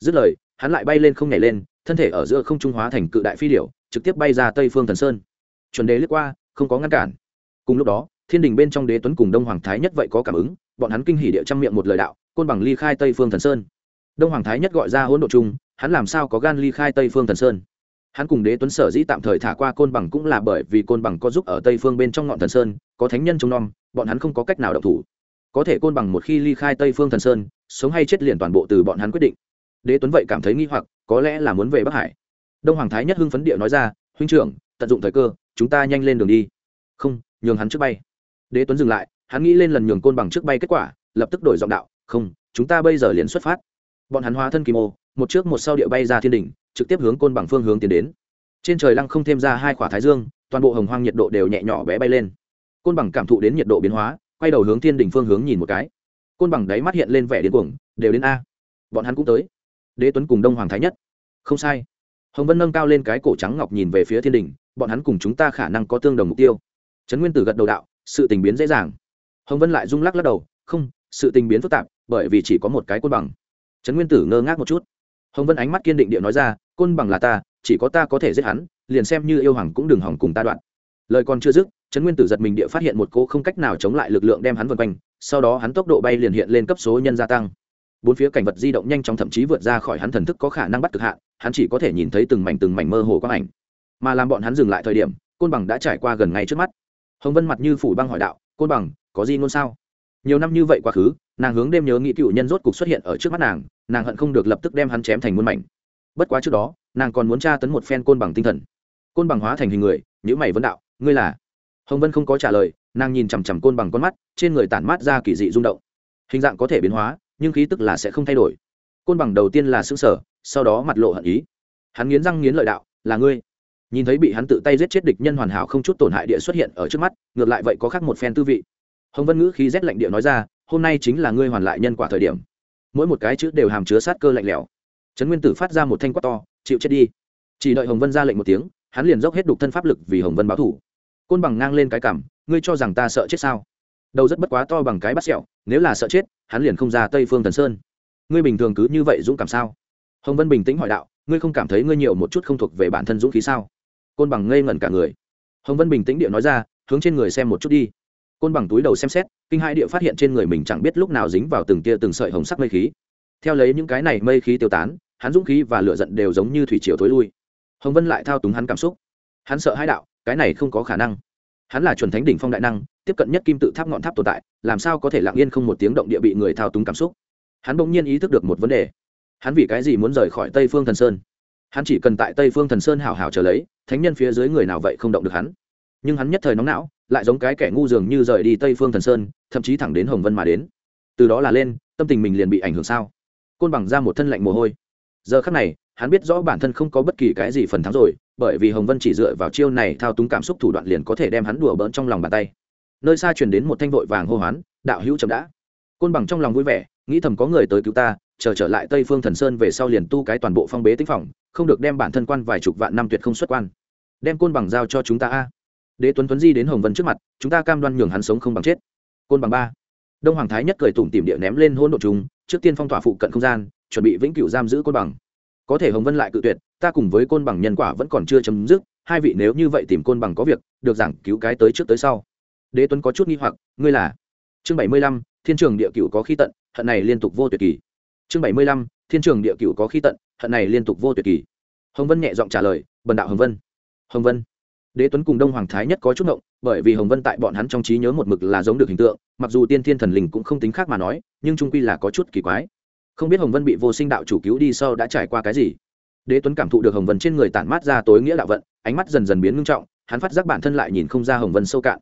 Dứt lời, hắn lại bay lên không nhảy lên, thân thể ở giữa không trung hóa thành cự đại phi điểu, trực tiếp bay ra tây phương thần sơn. Chuẩn đế lướt qua, không có ngăn cản. Cùng lúc đó, thiên đình bên trong đế tuấn cùng đông hoàng thái nhất vậy có cảm ứng, bọn hắn kinh hỉ địa trang miệng một lời đạo, côn bằng ly khai tây phương thần sơn. Đông hoàng thái nhất gọi ra hỗn độ chung, hắn làm sao có gan ly khai tây phương thần sơn? Hắn cùng đế tuấn sở dĩ tạm thời thả qua côn bằng cũng là bởi vì côn bằng có giúp ở tây phương bên trong ngọn thần sơn, có thánh nhân trông nom, bọn hắn không có cách nào độc thủ có thể côn bằng một khi ly khai tây phương thần sơn, sống hay chết liền toàn bộ từ bọn hắn quyết định. Đế tuấn vậy cảm thấy nghi hoặc, có lẽ là muốn về bắc hải. Đông hoàng thái nhất hưng phấn địa nói ra, huynh trưởng, tận dụng thời cơ, chúng ta nhanh lên đường đi. Không, nhường hắn trước bay. Đế tuấn dừng lại, hắn nghĩ lên lần nhường côn bằng trước bay kết quả, lập tức đổi giọng đạo, không, chúng ta bây giờ liền xuất phát. Bọn hắn hóa thân kim ô một trước một sau địa bay ra thiên đỉnh, trực tiếp hướng côn bằng phương hướng tiến đến. Trên trời lăng không thêm ra hai khỏa thái dương, toàn bộ hồng hoang nhiệt độ đều nhẹ nhỏ bé bay lên. Côn bằng cảm thụ đến nhiệt độ biến hóa quay đầu hướng thiên đỉnh phương hướng nhìn một cái. Côn bằng đáy mắt hiện lên vẻ điên cuồng, đều đến a. Bọn hắn cũng tới. Đế tuấn cùng đông hoàng thái nhất. Không sai. Hồng vân nâng cao lên cái cổ trắng ngọc nhìn về phía thiên đình bọn hắn cùng chúng ta khả năng có tương đồng mục tiêu. Trấn nguyên tử gật đầu đạo, sự tình biến dễ dàng. Hồng vân lại rung lắc lắc đầu, không, sự tình biến phức tạp, bởi vì chỉ có một cái côn bằng. Trấn nguyên tử ngơ ngác một chút. Hồng vân ánh mắt kiên định địa nói ra, côn bằng là ta, chỉ có ta có thể giết hắn, liền xem như yêu hoàng cũng đừng hỏng cùng ta đoạn lời còn chưa dứt, trấn nguyên tử giật mình địa phát hiện một cô không cách nào chống lại lực lượng đem hắn vân quanh, sau đó hắn tốc độ bay liền hiện lên cấp số nhân gia tăng. Bốn phía cảnh vật di động nhanh chóng thậm chí vượt ra khỏi hắn thần thức có khả năng bắt cực hạn, hắn chỉ có thể nhìn thấy từng mảnh từng mảnh mơ hồ quang ảnh. Mà làm bọn hắn dừng lại thời điểm, côn bằng đã trải qua gần ngay trước mắt. Hồng vân mặt như phủ băng hỏi đạo, côn bằng, có gì ngôn sao? Nhiều năm như vậy quá khứ, nàng hướng đêm nhớ nghĩ cựu nhân rốt cục xuất hiện ở trước mắt nàng nàng hận không được lập tức đem hắn chém thành muôn mảnh. Bất quá trước đó, nàng còn muốn tra tấn một phen côn bằng tinh thần. Côn bằng hóa thành hình người nhữ mày vấn đạo ngươi là? Hồng vân không có trả lời, nàng nhìn chằm chằm côn bằng con mắt, trên người tản mát ra kỳ dị rung động. Hình dạng có thể biến hóa, nhưng khí tức là sẽ không thay đổi. Côn bằng đầu tiên là xương sở sau đó mặt lộ hận ý. Hắn nghiến răng nghiến lợi đạo, là ngươi. Nhìn thấy bị hắn tự tay giết chết địch nhân hoàn hảo không chút tổn hại địa xuất hiện ở trước mắt, ngược lại vậy có khác một phen tư vị. Hồng vân ngữ khí rét lạnh địa nói ra, hôm nay chính là ngươi hoàn lại nhân quả thời điểm. Mỗi một cái chữ đều hàm chứa sát cơ lạnh lẽo. Trấn nguyên tử phát ra một thanh quát to, chịu chết đi. Chỉ đợi hồng vân ra lệnh một tiếng, hắn liền dốc hết đục thân pháp lực vì hồng vân báo thủ côn bằng ngang lên cái cảm, ngươi cho rằng ta sợ chết sao? Đầu rất bất quá to bằng cái bắt sẹo, nếu là sợ chết, hắn liền không ra tây phương thần sơn. Ngươi bình thường cứ như vậy dũng cảm sao? Hồng vân bình tĩnh hỏi đạo, ngươi không cảm thấy ngươi nhiều một chút không thuộc về bản thân dũng khí sao? Côn bằng ngây ngẩn cả người. Hồng vân bình tĩnh địa nói ra, hướng trên người xem một chút đi. Côn bằng túi đầu xem xét, kinh hai địa phát hiện trên người mình chẳng biết lúc nào dính vào từng tia từng sợi hồng sắc mây khí. Theo lấy những cái này mây khí tiêu tán, hắn dũng khí và lựa giận đều giống như thủy triều thối lui. Hồng vân lại thao túng hắn cảm xúc. Hắn sợ hãi đạo cái này không có khả năng. Hắn là chuẩn thánh đỉnh phong đại năng, tiếp cận nhất kim tự tháp ngọn tháp tồn tại, làm sao có thể lặng yên không một tiếng động địa bị người thao túng cảm xúc? Hắn bỗng nhiên ý thức được một vấn đề. Hắn vì cái gì muốn rời khỏi tây phương thần sơn? Hắn chỉ cần tại tây phương thần sơn hào hào trở lấy, thánh nhân phía dưới người nào vậy không động được hắn. Nhưng hắn nhất thời nóng não, lại giống cái kẻ ngu dường như rời đi tây phương thần sơn, thậm chí thẳng đến hồng vân mà đến. Từ đó là lên, tâm tình mình liền bị ảnh hưởng sao? Côn bằng ra một thân lạnh mồ hôi. Giờ khắc này, hắn biết rõ bản thân không có bất kỳ cái gì phần thắng rồi bởi vì hồng vân chỉ dựa vào chiêu này thao túng cảm xúc thủ đoạn liền có thể đem hắn đùa bỡn trong lòng bàn tay. Nơi xa truyền đến một thanh vội vàng hô hoán, đạo hữu chậm đã. Côn bằng trong lòng vui vẻ, nghĩ thầm có người tới cứu ta, chờ trở lại tây phương thần sơn về sau liền tu cái toàn bộ phong bế tinh phòng, không được đem bản thân quan vài chục vạn năm tuyệt không xuất quan. Đem côn bằng giao cho chúng ta a. Đế tuấn tuấn di đến hồng vân trước mặt, chúng ta cam đoan nhường hắn sống không bằng chết. Côn bằng ba. Đông hoàng thái nhất cười tủm tìm địa ném lên hỗn độ chúng trước tiên phong tỏa phụ cận không gian, chuẩn bị vĩnh cửu giam giữ côn bằng có thể hồng vân lại cự tuyệt, ta cùng với côn bằng nhân quả vẫn còn chưa chấm dứt, hai vị nếu như vậy tìm côn bằng có việc, được giảng cứu cái tới trước tới sau. Đế tuấn có chút nghi hoặc, ngươi là? Chương bảy mươi lăm, thiên trường địa cửu có khi tận, hận này liên tục vô tuyệt kỳ. Chương bảy mươi lăm, thiên trường địa cửu có khi tận, hận này liên tục vô tuyệt kỳ. Hồng vân nhẹ giọng trả lời, bần đạo hồng vân. Hồng vân. Đế tuấn cùng đông hoàng thái nhất có chút ngộng, bởi vì hồng vân tại bọn hắn trong trí nhớ một mực là giống được hình tượng, mặc dù tiên thiên thần linh cũng không tính khác mà nói, nhưng trung quy là có chút kỳ quái không biết hồng vân bị vô sinh đạo chủ cứu đi sau đã trải qua cái gì. Đế tuấn cảm thụ được hồng vân trên người tản mát ra tối nghĩa đạo vận, ánh mắt dần dần biến ngưng trọng, hắn phát giác bản thân lại nhìn không ra hồng vân sâu cạn.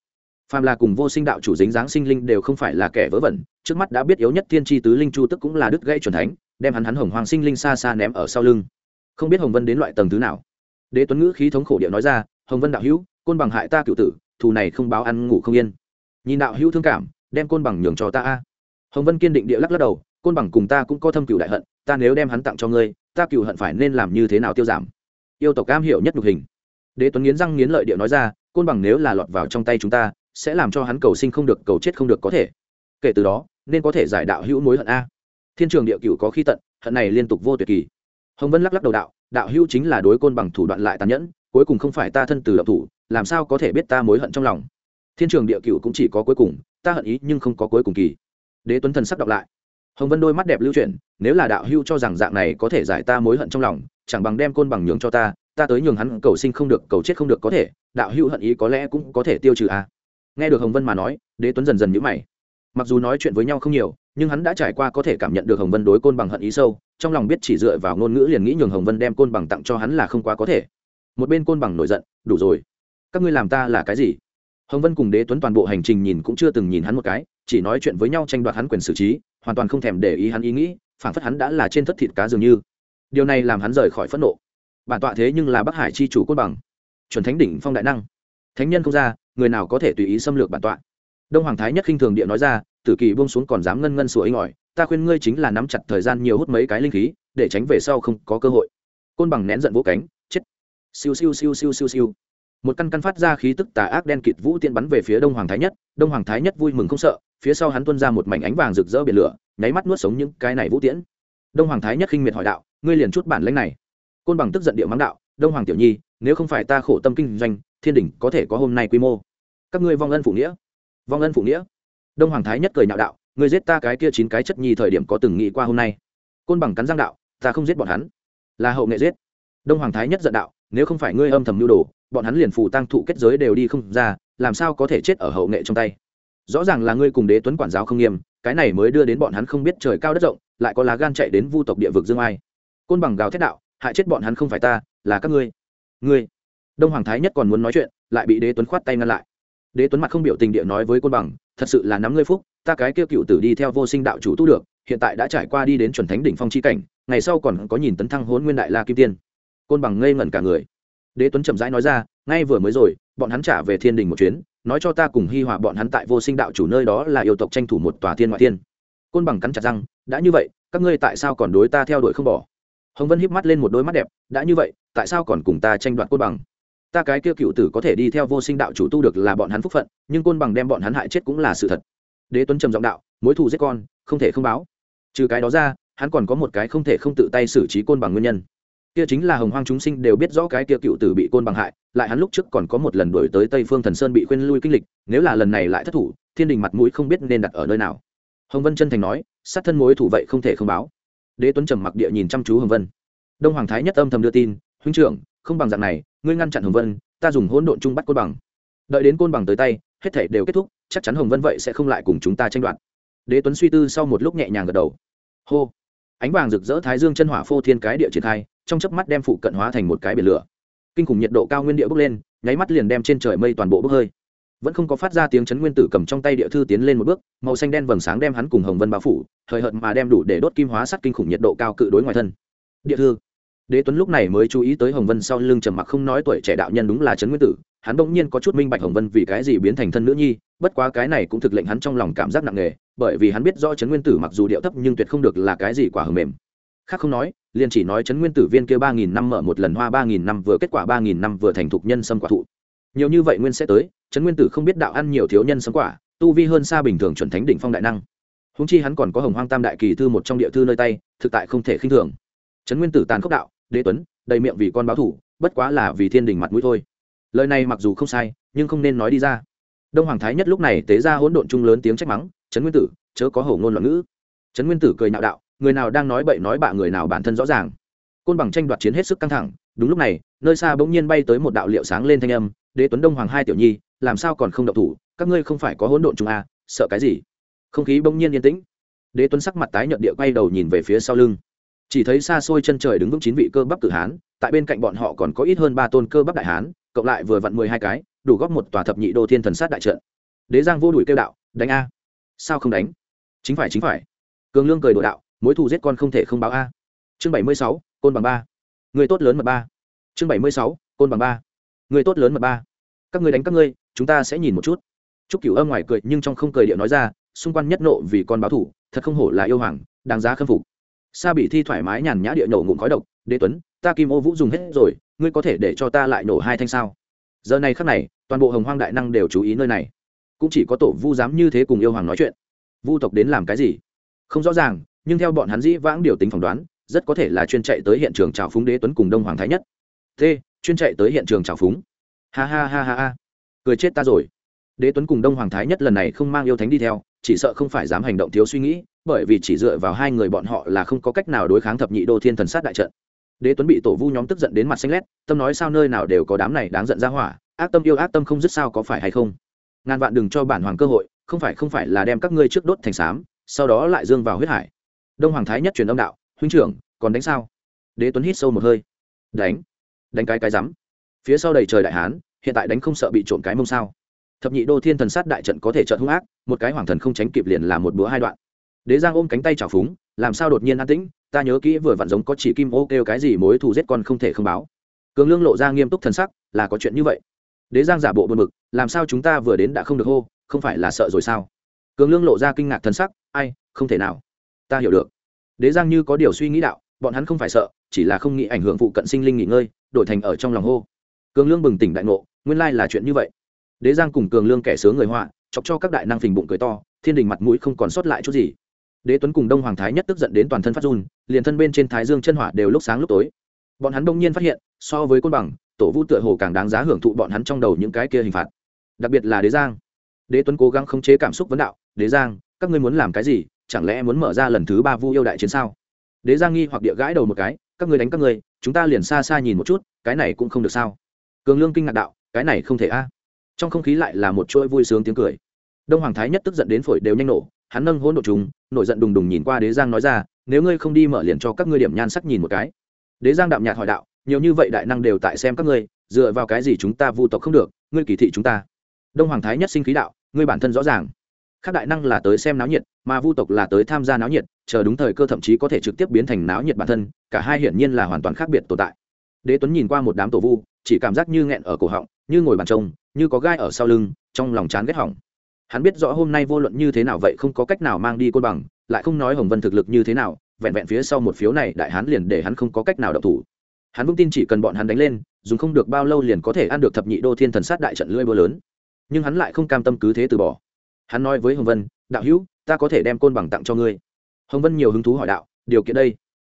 Phàm là cùng vô sinh đạo chủ dính dáng sinh linh đều không phải là kẻ vớ vẩn, trước mắt đã biết yếu nhất thiên tri tứ linh chu tức cũng là đứt gãy c thánh, đem hắn hắn hồng hoàng sinh linh xa xa ném ở sau lưng. Không biết hồng vân đến loại tầng thứ nào. Đế tuấn ngữ khí thống khổ điệu nói ra, hồng vân đạo hữu, côn bằng hại ta cựu tử, thù này không báo ăn ngủ không yên. Nhìn đạo hữu thương cảm, đem côn bằng nhường cho ta a. Hồng vân kiên định địa lắc lắc đầu côn bằng cùng ta cũng có thâm cựu đại hận, ta nếu đem hắn tặng cho ngươi, ta cựu hận phải nên làm như thế nào tiêu giảm? Yêu tộc cam hiểu nhất nhục hình. Đế tuấn nghiến răng nghiến lợi điệu nói ra, côn bằng nếu là lọt vào trong tay chúng ta, sẽ làm cho hắn cầu sinh không được, cầu chết không được có thể. Kể từ đó, nên có thể giải đạo hữu mối hận a. Thiên trường địa cựu có khi tận, hận này liên tục vô tuyệt kỳ. Hồng vân lắc lắc đầu đạo đạo hữu chính là đối côn bằng thủ đoạn lại tàn nhẫn, cuối cùng không phải ta thân từ đạo thủ, làm sao có thể biết ta mối hận trong lòng? Thiên trường địa cựu cũng chỉ có cuối cùng, ta hận ý nhưng không có cuối cùng kỳ. Đế tuấn thần sắp đọc lại hồng vân đôi mắt đẹp lưu chuyển, nếu là đạo hưu cho rằng dạng này có thể giải ta mối hận trong lòng, chẳng bằng đem côn bằng nhường cho ta ta tới nhường hắn cầu sinh không được, cầu chết không được có thể, đạo hưu hận ý có lẽ cũng có thể tiêu trừ à. nghe được hồng vân mà nói, đế tuấn dần dần nhữ mày. Mặc dù nói chuyện với nhau không nhiều, nhưng hắn đã trải qua có thể cảm nhận được hồng vân đối côn bằng hận ý sâu, trong lòng biết chỉ dựa vào ngôn ngữ liền nghĩ nhường hồng vân đem côn bằng tặng cho hắn là không quá có thể. Một bên côn bằng nổi giận, đủ rồi. Các ngươi làm ta là cái gì? Hồng vân cùng đế tuấn toàn bộ hành trình nhìn cũng chưa từng nhìn hắn một cái, chỉ nói chuyện với nhau tranh đoạt hắn quyền xử trí hoàn toàn không thèm để ý hắn ý nghĩ phản phất hắn đã là trên thất thịt cá dường như. Điều này làm hắn rời khỏi phẫn nộ. Bản tọa thế nhưng là bắc hải chi chủ côn bằng. Chuẩn thánh đỉnh phong đại năng. Thánh nhân không ra, người nào có thể tùy ý xâm lược bản tọa? Đông hoàng thái nhất khinh thường địa nói ra, tử kỳ buông xuống còn dám ngân ngân sủa inh ỏi ta khuyên ngươi chính là nắm chặt thời gian nhiều hút mấy cái linh khí, để tránh về sau không có cơ hội. Côn bằng nén giận vỗ cánh, chết. Siêu siêu siêu siêu siêu siêu một căn căn phát ra khí tức tà ác đen kịt vũ tiễn bắn về phía đông hoàng thái nhất, đông hoàng thái nhất vui mừng không sợ, phía sau hắn tuôn ra một mảnh ánh vàng rực rỡ biển lửa, nháy mắt nuốt sống những cái này vũ tiễn. Đông hoàng thái nhất khinh miệt hỏi đạo, ngươi liền chút bản lãnh này? Côn bằng tức giận địa mắng đạo, đông hoàng tiểu nhi, nếu không phải ta khổ tâm kinh doanh, thiên đình có thể có hôm nay quy mô. Các ngươi vong ân phụ nghĩa. Vong ân phụ nghĩa? Đông hoàng thái nhất cười nhạo đạo, ngươi giết ta cái kia chín cái chất nhi thời điểm có từng nghĩ qua hôm nay? Côn bằng cắn giang đạo, ta không giết bọn hắn, là hậu nghệ giết. Đông hoàng thái nhất giận đạo, nếu không phải ngươi âm thầm nhu đồ bọn hắn liền phù tăng thụ kết giới đều đi không ra, làm sao có thể chết ở hậu nghệ trong tay? Rõ ràng là ngươi cùng đế tuấn quản giáo không nghiêm, cái này mới đưa đến bọn hắn không biết trời cao đất rộng, lại có lá gan chạy đến vu tộc địa vực dương ai. Côn bằng gào thét đạo, hại chết bọn hắn không phải ta, là các ngươi. Ngươi. Đông hoàng thái nhất còn muốn nói chuyện, lại bị đế tuấn khoát tay ngăn lại. Đế tuấn mặt không biểu tình địa nói với côn bằng, thật sự là nắm ngươi phúc, ta cái kêu cựu tử đi theo vô sinh đạo chủ tu được, hiện tại đã trải qua đi đến chuẩn thánh đỉnh phong chi cảnh, ngày sau còn có nhìn tấn thăng hốn nguyên đại la kim tiên. Côn bằng ngây ngẩn cả người đế tuấn chậm rãi nói ra, ngay vừa mới rồi, bọn hắn trả về thiên đình một chuyến, nói cho ta cùng hi hòa bọn hắn tại vô sinh đạo chủ nơi đó là yêu tộc tranh thủ một tòa thiên ngoại thiên. Côn bằng cắn chặt răng, đã như vậy, các ngươi tại sao còn đối ta theo đuổi không bỏ? Hồng vân híp mắt lên một đôi mắt đẹp, đã như vậy, tại sao còn cùng ta tranh đoạt côn bằng? Ta cái kia cựu tử có thể đi theo vô sinh đạo chủ tu được là bọn hắn phúc phận, nhưng côn bằng đem bọn hắn hại chết cũng là sự thật. Đế tuấn trầm giọng đạo, mối thù giết con, không thể không báo. Trừ cái đó ra, hắn còn có một cái không thể không tự tay xử trí côn bằng nguyên nhân kia chính là hồng hoang chúng sinh đều biết rõ cái kia cựu tử bị côn bằng hại, lại hắn lúc trước còn có một lần đổi tới tây phương thần sơn bị khuyên lui kinh lịch, nếu là lần này lại thất thủ, thiên đình mặt mũi không biết nên đặt ở nơi nào. Hồng vân chân thành nói, sát thân mối thủ vậy không thể không báo. Đế tuấn trầm mặc địa nhìn chăm chú hồng vân. Đông hoàng thái nhất âm thầm đưa tin, huynh trưởng, không bằng dạng này, ngươi ngăn chặn hồng vân, ta dùng hỗn độn chung bắt côn bằng. Đợi đến côn bằng tới tay, hết thể đều kết thúc, chắc chắn hồng vân vậy sẽ không lại cùng chúng ta tranh đoạt. Đế tuấn suy tư sau một lúc nhẹ nhàng gật đầu. Hô. Ánh vàng rực rỡ thái dương chân hỏa phô thiên cái địa triển khai trong chớp mắt đem phụ cận hóa thành một cái biển lửa. Kinh khủng nhiệt độ cao nguyên địa bốc lên, nháy mắt liền đem trên trời mây toàn bộ bốc hơi. Vẫn không có phát ra tiếng chấn nguyên tử cầm trong tay địa thư tiến lên một bước, màu xanh đen vầng sáng đem hắn cùng hồng vân bao phủ, hời hợt mà đem đủ để đốt kim hóa sắt kinh khủng nhiệt độ cao cự đối ngoài thân. Địa thư. Đế tuấn lúc này mới chú ý tới hồng vân sau lưng trầm mặc không nói tuổi trẻ đạo nhân đúng là chấn nguyên tử, hắn bỗng nhiên có chút minh bạch hồng vân vì cái gì biến thành thân nữ nhi, bất quá cái này cũng thực lệnh hắn trong lòng cảm giác nặng nề, bởi vì hắn biết rõ chấn nguyên tử mặc dù điệu thấp nhưng tuyệt không được là cái gì quả hầm mềm khác không nói, liền chỉ nói chấn nguyên tử viên kia ba nghìn năm mở một lần hoa ba nghìn năm vừa kết quả ba nghìn năm vừa thành thục nhân sâm quả thụ. Nhiều như vậy nguyên sẽ tới, chấn nguyên tử không biết đạo ăn nhiều thiếu nhân sâm quả, tu vi hơn xa bình thường chuẩn thánh đỉnh phong đại năng. Húng chi hắn còn có hồng hoang tam đại kỳ thư một trong địa thư nơi tay, thực tại không thể khinh thường. Trấn nguyên tử tàn khốc đạo, đế tuấn, đầy miệng vì con báo thủ, bất quá là vì thiên đình mặt mũi thôi. Lời này mặc dù không sai, nhưng không nên nói đi ra. Đông hoàng thái nhất lúc này tế ra hỗn độn chung lớn tiếng trách mắng trấn nguyên tử, chớ có hổ ngôn loạn ngữ. Trấn nguyên tử cười nạo đạo người nào đang nói bậy nói bạ người nào bản thân rõ ràng. Côn bằng tranh đoạt chiến hết sức căng thẳng đúng lúc này nơi xa bỗng nhiên bay tới một đạo liệu sáng lên thanh âm đế tuấn đông hoàng hai tiểu nhi làm sao còn không độc thủ? Các ngươi không phải có hỗn độn chung à, sợ cái gì? Không khí bỗng nhiên yên tĩnh. Đế tuấn sắc mặt tái nhợt địa quay đầu nhìn về phía sau lưng. Chỉ thấy xa xôi chân trời đứng vững chín vị cơ bắp cử hán tại bên cạnh bọn họ còn có ít hơn ba tôn cơ bắp đại hán cộng lại vừa vặn mười hai cái đủ góp một tòa thập nhị đô thiên thần sát đại trận. Đế giang vô đuổi kêu đạo đánh a. Sao không đánh? Chính phải chính phải. Cường lương cười đồ đạo mối thù giết con không thể không báo a. Chương bảy mươi sáu, côn bằng ba. Người tốt lớn mật ba. Chương bảy mươi sáu, côn bằng ba. Người tốt lớn mật ba. Các người đánh các ngươi, chúng ta sẽ nhìn một chút. Chúc cửu âm ngoài cười nhưng trong không cười điệu nói ra, xung quanh nhất nộ vì con báo thủ thật không hổ là yêu hoàng, đáng giá khâm phục. Sa bị thi thoải mái nhàn nhã địa nổ ngụm khói độc, đế tuấn, ta kim ô vũ dùng hết rồi, ngươi có thể để cho ta lại nổ hai thanh sao? Giờ này khắc này, toàn bộ hồng hoang đại năng đều chú ý nơi này. Cũng chỉ có tổ vu dám như thế cùng yêu hoàng nói chuyện. Vu tộc đến làm cái gì? Không rõ ràng nhưng theo bọn hắn dĩ vãng điều tính phỏng đoán, rất có thể là chuyên chạy tới hiện trường trào phúng đế tuấn cùng đông hoàng thái nhất. T, chuyên chạy tới hiện trường trào phúng. Ha ha ha ha ha. Cười chết ta rồi. Đế tuấn cùng đông hoàng thái nhất lần này không mang yêu thánh đi theo, chỉ sợ không phải dám hành động thiếu suy nghĩ, bởi vì chỉ dựa vào hai người bọn họ là không có cách nào đối kháng thập nhị đô thiên thần sát đại trận. Đế tuấn bị tổ vu nhóm tức giận đến mặt xanh lét, tâm nói sao nơi nào đều có đám này đáng giận ra hỏa, ác tâm yêu ác tâm không dứt sao có phải hay không? Ngàn vạn đừng cho bản hoàng cơ hội, không phải không phải là đem các ngươi trước đốt thành xám sau đó lại dương vào huyết hải đông hoàng thái nhất truyền âm đạo, huynh trưởng, còn đánh sao? Đế tuấn hít sâu một hơi. Đánh đánh cái cái rắm. Phía sau đầy trời đại hán, hiện tại đánh không sợ bị trộm cái mông sao. Thập nhị đô thiên thần sát đại trận có thể trợ hung ác, một cái hoàng thần không tránh kịp liền là một búa hai đoạn. Đế giang ôm cánh tay trào phúng, làm sao đột nhiên an tĩnh? Ta nhớ kỹ vừa vặn giống có chỉ kim ô kêu cái gì mối thù giết con không thể không báo. Cường lương lộ ra nghiêm túc thần sắc, là có chuyện như vậy. Đế giang giả bộ buồn bực, làm sao chúng ta vừa đến đã không được hô, không phải là sợ rồi sao? Cường lương lộ ra kinh ngạc thần sắc, ai, không thể nào ta hiểu được. Đế giang như có điều suy nghĩ đạo, bọn hắn không phải sợ, chỉ là không nghĩ ảnh hưởng phụ cận sinh linh nghỉ ngơi, đổi thành ở trong lòng hô. Cường lương bừng tỉnh đại ngộ, nguyên lai là chuyện như vậy. Đế giang cùng cường lương kẻ sướng người họa, chọc cho các đại năng phình bụng cười to, thiên đình mặt mũi không còn sót lại chút gì. Đế tuấn cùng đông hoàng thái nhất tức giận đến toàn thân phát run, liền thân bên trên thái dương chân hỏa đều lúc sáng lúc tối. Bọn hắn đông nhiên phát hiện, so với côn bằng, tổ vu tựa hồ càng đáng giá hưởng thụ bọn hắn trong đầu những cái kia hình phạt. Đặc biệt là đế giang. Đế tuấn cố gắng khống chế cảm xúc vấn đạo, đế giang, các ngươi muốn làm cái gì? Chẳng lẽ muốn mở ra lần thứ ba vu yêu đại chiến sao? Đế giang nghi hoặc địa gãi đầu một cái, các ngươi đánh các ngươi, chúng ta liền xa xa nhìn một chút, cái này cũng không được sao? Cường lương kinh ngạc đạo, cái này không thể a. Trong không khí lại là một chuỗi vui sướng tiếng cười. Đông hoàng thái nhất tức giận đến phổi đều nhanh nổ, hắn nâng hỗn độ chúng nổi giận đùng đùng nhìn qua đế giang nói ra, nếu ngươi không đi mở liền cho các ngươi điểm nhan sắc nhìn một cái. Đế giang đạm nhạt hỏi đạo, nhiều như vậy đại năng đều tại xem các ngươi, dựa vào cái gì chúng ta vu tộc không được, ngươi kỳ thị chúng ta? Đông hoàng thái nhất sinh khí đạo, ngươi bản thân rõ ràng các đại năng là tới xem náo nhiệt, mà vu tộc là tới tham gia náo nhiệt, chờ đúng thời cơ thậm chí có thể trực tiếp biến thành náo nhiệt bản thân, cả hai hiển nhiên là hoàn toàn khác biệt tồn tại. Đế tuấn nhìn qua một đám tổ vu, chỉ cảm giác như nghẹn ở cổ họng, như ngồi bàn trông, như có gai ở sau lưng, trong lòng chán ghét hỏng. Hắn biết rõ hôm nay vô luận như thế nào vậy không có cách nào mang đi côn bằng, lại không nói hồng vân thực lực như thế nào, vẹn vẹn phía sau một phiếu này đại hắn liền để hắn không có cách nào đậu thủ. Hắn vững tin chỉ cần bọn hắn đánh lên dùng không được bao lâu liền có thể ăn được thập nhị đô thiên thần sát đại trận lưỡi búa lớn. Nhưng hắn lại không cam tâm cứ thế từ bỏ hắn nói với hồng vân, đạo hữu, ta có thể đem côn bằng tặng cho ngươi. Hồng vân nhiều hứng thú hỏi đạo, điều kiện đây?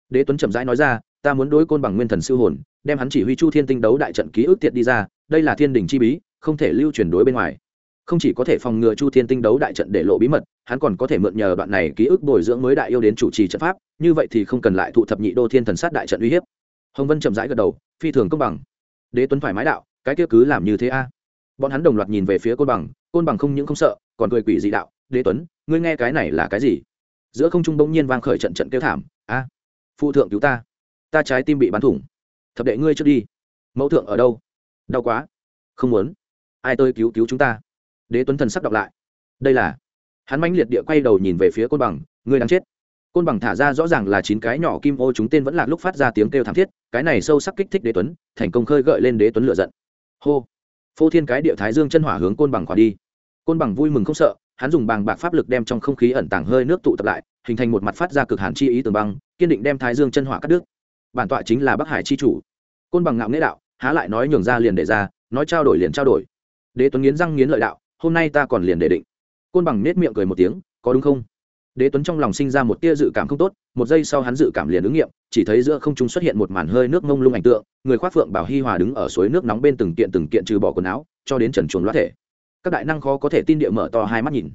Đế tuấn chậm rãi nói ra, ta muốn đối côn bằng nguyên thần siêu hồn, đem hắn chỉ huy chu thiên tinh đấu đại trận ký ức tiện đi ra, đây là thiên đình chi bí, không thể lưu truyền đối bên ngoài. Không chỉ có thể phòng ngừa chu thiên tinh đấu đại trận để lộ bí mật, hắn còn có thể mượn nhờ đoạn này ký ức bồi dưỡng mới đại yêu đến chủ trì trận pháp, như vậy thì không cần lại thụ thập nhị đô thiên thần sát đại trận uy hiếp. Hồng vân chậm rãi gật đầu, phi thường công bằng. Đế tuấn thoải mái đạo, cái kia cứ làm như thế a bọn hắn đồng loạt nhìn về phía côn bằng côn bằng không những không sợ, còn cười quỷ dị đạo, đế tuấn, ngươi nghe cái này là cái gì? Giữa không trung bỗng nhiên vang khởi trận trận kêu thảm, a, phụ thượng cứu ta ta trái tim bị bắn thủng, thập đệ ngươi trước đi, mẫu thượng ở đâu? Đau quá, không muốn, ai tôi cứu cứu chúng ta? Đế tuấn thần sắc đọc lại, đây là hắn mãnh liệt địa quay đầu nhìn về phía côn bằng, ngươi đang chết. Côn bằng thả ra rõ ràng là chín cái nhỏ kim ô chúng tên vẫn là lúc phát ra tiếng kêu thảm thiết, cái này sâu sắc kích thích đế tuấn, thành công khơi gợi lên đế tuấn lựa giận. Hô! Phô thiên cái địa thái dương chân hỏa hướng côn bằng khỏa đi. Côn bằng vui mừng không sợ, hắn dùng bàng bạc pháp lực đem trong không khí ẩn tàng hơi nước tụ tập lại, hình thành một mặt phát ra cực hàn chi ý tường băng, kiên định đem thái dương chân hỏa cắt đứt. Bản tọa chính là bắc hải chi chủ. Côn bằng ngạo nghĩa đạo, há lại nói nhường ra liền để ra, nói trao đổi liền trao đổi. Đế tuấn nghiến răng nghiến lợi đạo, hôm nay ta còn liền để định. Côn bằng nết miệng cười một tiếng, có đúng không? Đế tuấn trong lòng sinh ra một tia dự cảm không tốt, một giây sau hắn dự cảm liền ứng nghiệm, chỉ thấy giữa không trung xuất hiện một màn hơi nước ngông lung ảnh tượng, người khoác phượng bảo hi hòa đứng ở suối nước nóng bên từng kiện từng kiện trừ bỏ quần áo, cho đến trần chuồn loát thể. Các đại năng khó có thể tin địa mở to hai mắt nhìn.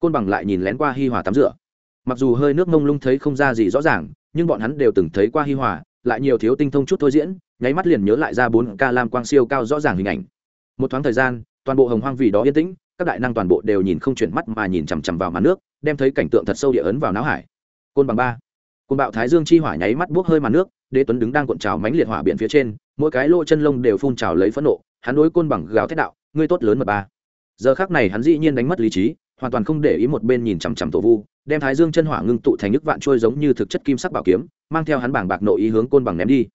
Côn bằng lại nhìn lén qua hi hòa tắm rửa. Mặc dù hơi nước ngông lung thấy không ra gì rõ ràng, nhưng bọn hắn đều từng thấy qua hi hòa, lại nhiều thiếu tinh thông chút thôi diễn, nháy mắt liền nhớ lại ra bốn ca lam quang siêu cao rõ ràng hình ảnh. Một thoáng thời gian, toàn bộ hồng hoang vì đó yên tĩnh các đại năng toàn bộ đều nhìn không chuyển mắt mà nhìn chằm chằm vào màn nước, đem thấy cảnh tượng thật sâu địa ấn vào não hải. Côn bằng ba. Côn bạo thái dương chi hỏa nháy mắt buốc hơi màn nước, đế tuấn đứng đang cuộn trào mánh liệt hỏa biển phía trên, mỗi cái lỗ chân lông đều phun trào lấy phẫn nộ, hắn đối côn bằng gào thét đạo, ngươi tốt lớn mà ba. Giờ khác này hắn dĩ nhiên đánh mất lý trí, hoàn toàn không để ý một bên nhìn chằm chằm tổ vu, đem thái dương chân hỏa ngưng tụ thành nước vạn trôi giống như thực chất kim sắc bảo kiếm, mang theo hắn bảng bạc nội ý hướng côn bằng ném đi.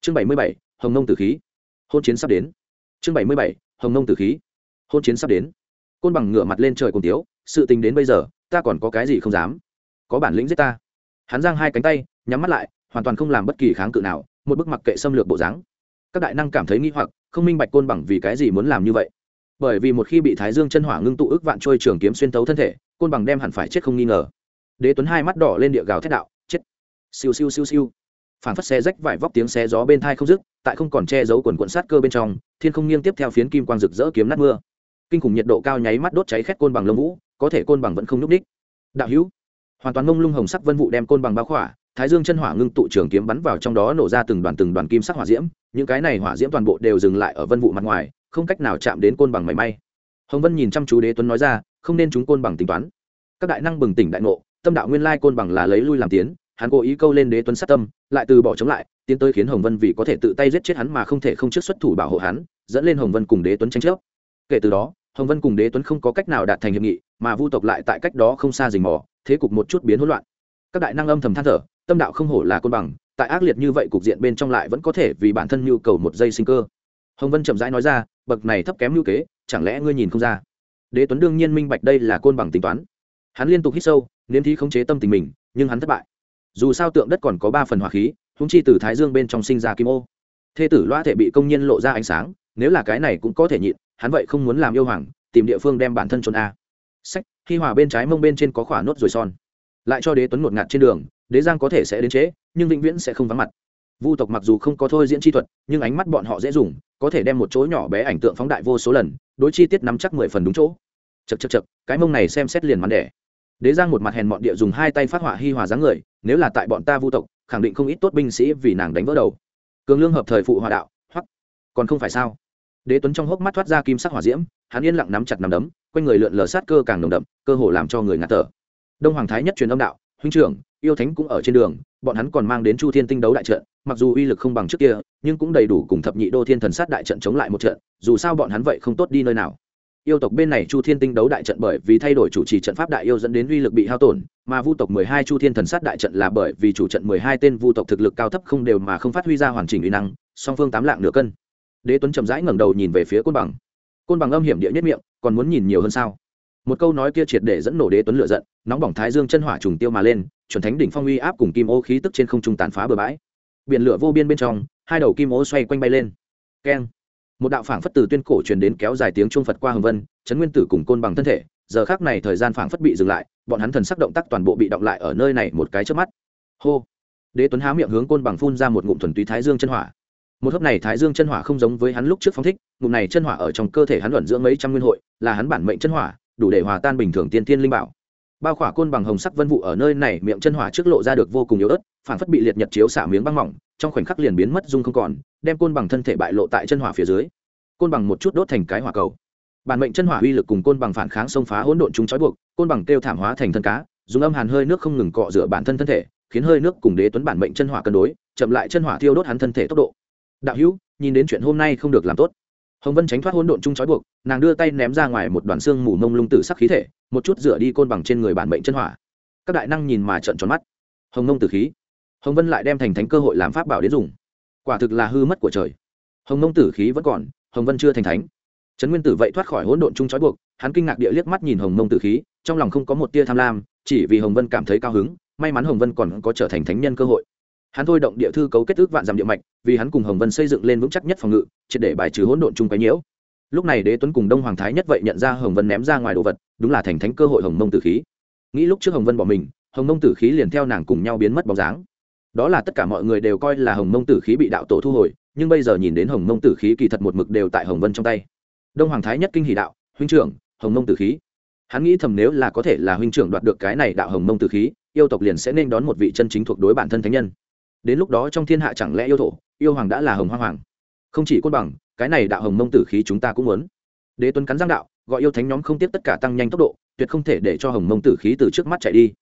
Chương bảy mươi bảy, hồng nông tử khí. Hôn chiến sắp đến. Chương bảy mươi bảy, hồng nông tử khí. Hôn chiến sắp đến côn bằng ngửa mặt lên trời cùng tiếu, sự tình đến bây giờ, ta còn có cái gì không dám. Có bản lĩnh giết ta. Hắn giang hai cánh tay, nhắm mắt lại, hoàn toàn không làm bất kỳ kháng cự nào, một bức mặc kệ xâm lược bộ dáng. Các đại năng cảm thấy nghi hoặc, không minh bạch côn bằng vì cái gì muốn làm như vậy. Bởi vì một khi bị thái dương chân hỏa ngưng tụ ức vạn trôi trường kiếm xuyên tấu thân thể, côn bằng đem hẳn phải chết không nghi ngờ. Đế tuấn hai mắt đỏ lên địa gào thét đạo, chết! Siêu siêu siêu siêu. Phản phất xe rách vải vóc tiếng xe gió bên thai không dứt, tại không còn che giấu quần quận sát cơ bên trong, thiên không nghiêng tiếp theo phiến kim quang rực rỡ kiếm nát mưa kinh khủng nhiệt độ cao nháy mắt đốt cháy khét côn bằng lông vũ, có thể côn bằng vẫn không núc đích. đạo hữu, hoàn toàn mông lung hồng sắc vân vụ đem côn bằng bao khỏa, thái dương chân hỏa ngưng tụ trường kiếm bắn vào trong đó nổ ra từng đoàn từng đoàn kim sắc hỏa diễm, những cái này hỏa diễm toàn bộ đều dừng lại ở vân vụ mặt ngoài, không cách nào chạm đến côn bằng mảy may. Hồng vân nhìn chăm chú đế tuấn nói ra, không nên chúng côn bằng tính toán. Các đại năng bừng tỉnh đại ngộ, tâm đạo nguyên lai côn bằng là lấy lui làm tiến, hắn cố ý câu lên đế tuấn sát tâm, lại từ bỏ chống lại, tiến tới khiến hồng vân vì có thể tự tay giết chết hắn mà không thể không trước xuất thủ bảo hộ hắn, dẫn lên hồng vân cùng đế tuấn tranh chấp kể từ đó, hồng vân cùng đế tuấn không có cách nào đạt thành hiệp nghị, mà vu tộc lại tại cách đó không xa rình mò, thế cục một chút biến hỗn loạn. Các đại năng âm thầm than thở, tâm đạo không hổ là côn bằng, tại ác liệt như vậy cục diện bên trong lại vẫn có thể vì bản thân nhu cầu một giây sinh cơ. Hồng vân chậm rãi nói ra, bậc này thấp kém nhu kế, chẳng lẽ ngươi nhìn không ra? Đế tuấn đương nhiên minh bạch đây là côn bằng tính toán. Hắn liên tục hít sâu nếm thi khống chế tâm tình mình, nhưng hắn thất bại. Dù sao tượng đất còn có ba phần hỏa khí húng chi từ thái dương bên trong sinh ra kim ô. Thê tử loa thể bị công nhân lộ ra ánh sáng nếu là cái này cũng có thể nhịn, hắn vậy không muốn làm yêu hoàng, tìm địa phương đem bản thân trốn a. Sách, khi hòa bên trái mông bên trên có khỏa nốt rồi son. Lại cho đế tuấn ngột ngạt trên đường, đế giang có thể sẽ đến chế, nhưng vĩnh viễn sẽ không vắng mặt. Vu tộc mặc dù không có thôi diễn chi thuật, nhưng ánh mắt bọn họ dễ dùng, có thể đem một chỗ nhỏ bé ảnh tượng phóng đại vô số lần, đối chi tiết nắm chắc mười phần đúng chỗ. Chật chật chật cái mông này xem xét liền mắn đẻ. Đế giang một mặt hèn mọn địa dùng hai tay phát họa hi hòa dáng người, nếu là tại bọn ta vu tộc, khẳng định không ít tốt binh sĩ vì nàng đánh vỡ đầu. Cường lương hợp thời phụ hòa đạo hoặc còn không phải sao? Đế tuấn trong hốc mắt thoát ra kim sắc hỏa diễm, hắn yên lặng nắm chặt nắm đấm, quanh người lượn lờ sát cơ càng nồng đậm, cơ hồ làm cho người ngạt thở. Đông hoàng thái nhất truyền âm đạo, huynh trưởng, yêu thánh cũng ở trên đường, bọn hắn còn mang đến chu thiên tinh đấu đại trận, mặc dù uy lực không bằng trước kia, nhưng cũng đầy đủ cùng thập nhị đô thiên thần sát đại trận chống lại một trận, dù sao bọn hắn vậy không tốt đi nơi nào. Yêu tộc bên này chu thiên tinh đấu đại trận bởi vì thay đổi chủ trì trận pháp đại yêu dẫn đến uy lực bị hao tổn, mà vu tộc mười hai chu thiên thần sát đại trận là bởi vì chủ trận mười hai tên vu tộc thực lực cao thấp không đều mà không phát huy ra hoàn chỉnh uy năng, song phương tám lạng nửa cân đế tuấn chậm rãi ngẩng đầu nhìn về phía côn bằng. Côn bằng âm hiểm địa nhất miệng, còn muốn nhìn nhiều hơn sao? Một câu nói kia triệt để dẫn nổ đế tuấn lựa giận, nóng bỏng thái dương chân hỏa trùng tiêu mà lên, chuẩn thánh đỉnh phong uy áp cùng kim ô khí tức trên không trung tàn phá bừa bãi. Biển lửa vô biên bên trong, hai đầu kim ô xoay quanh bay lên. Keng. Một đạo phảng phất từ tuyên cổ truyền đến kéo dài tiếng chuông phật qua hồng vân chấn nguyên tử cùng côn bằng thân thể, giờ khác này thời gian phảng phất bị dừng lại, bọn hắn thần sắc động tác toàn bộ bị động lại ở nơi này một cái trước mắt. Hô. Đế tuấn há miệng hướng côn bằng phun ra một ngụm thuần túy thái dương chân hỏa một hớp này thái dương chân hỏa không giống với hắn lúc trước phóng thích, ngụm này chân hỏa ở trong cơ thể hắn luận dưỡng mấy trăm nguyên hội, là hắn bản mệnh chân hỏa, đủ để hòa tan bình thường tiên tiên linh bảo. Bao khỏa côn bằng hồng sắc vân vụ ở nơi này, miệng chân hỏa trước lộ ra được vô cùng yếu ớt, phản phất bị liệt nhật chiếu xả miếng băng mỏng, trong khoảnh khắc liền biến mất dung không còn, đem côn bằng thân thể bại lộ tại chân hỏa phía dưới. Côn bằng một chút đốt thành cái hỏa cầu. Bản mệnh chân hỏa uy lực cùng côn bằng phản kháng xông phá hỗn độn chúng trói buộc, côn bằng kêu thảm hóa thành thân cá, dùng âm hàn hơi nước không ngừng cọ rửa bản thân thân thể, khiến hơi nước cùng đế tuấn bản mệnh chân hỏa cân đối, chậm lại chân hỏa thiêu đốt hắn thân thể tốc độ đạo hữu, nhìn đến chuyện hôm nay không được làm tốt. Hồng vân tránh thoát hỗn độn chung trói buộc, nàng đưa tay ném ra ngoài một đoàn xương mù mông lung tử sắc khí thể, một chút rửa đi côn bằng trên người bản mệnh chân hỏa. Các đại năng nhìn mà trợn tròn mắt. Hồng mông tử khí. Hồng vân lại đem thành thánh cơ hội làm pháp bảo đến dùng. Quả thực là hư mất của trời. Hồng mông tử khí vẫn còn, hồng vân chưa thành thánh. Trấn nguyên tử vậy thoát khỏi hỗn độn chung trói buộc, hắn kinh ngạc địa liếc mắt nhìn hồng mông tử khí, trong lòng không có một tia tham lam, chỉ vì hồng vân cảm thấy cao hứng, may mắn hồng vân còn có trở thành thánh nhân cơ hội. Hắn thôi động địa thư cấu kết ước vạn dặm địa mạch vì hắn cùng hồng vân xây dựng lên vững chắc nhất phòng ngự, triệt để bài trừ hỗn độn chung cái nhiễu. Lúc này đế tuấn cùng đông hoàng thái nhất vậy nhận ra hồng vân ném ra ngoài đồ vật, đúng là thành thánh cơ hội hồng mông tử khí. Nghĩ lúc trước hồng vân bỏ mình, hồng mông tử khí liền theo nàng cùng nhau biến mất bóng dáng. Đó là tất cả mọi người đều coi là hồng mông tử khí bị đạo tổ thu hồi, nhưng bây giờ nhìn đến hồng mông tử khí kỳ thật một mực đều tại hồng vân trong tay. Đông hoàng thái nhất kinh hỷ đạo, huynh trưởng, hồng mông tử khí. Hắn nghĩ thầm nếu là có thể là huynh trưởng đoạt được cái này đạo hồng mông tử khí, yêu tộc liền sẽ nên đón một vị chân chính thuộc đối bản thân thánh nhân. Đến lúc đó trong thiên hạ chẳng lẽ yêu thổ yêu hoàng đã là hồng hoa hoàng. Không chỉ côn bằng, cái này đạo hồng mông tử khí chúng ta cũng muốn. Đế tuấn cắn giang đạo, gọi yêu thánh nhóm không tiếp tất cả tăng nhanh tốc độ, tuyệt không thể để cho hồng mông tử khí từ trước mắt chạy đi.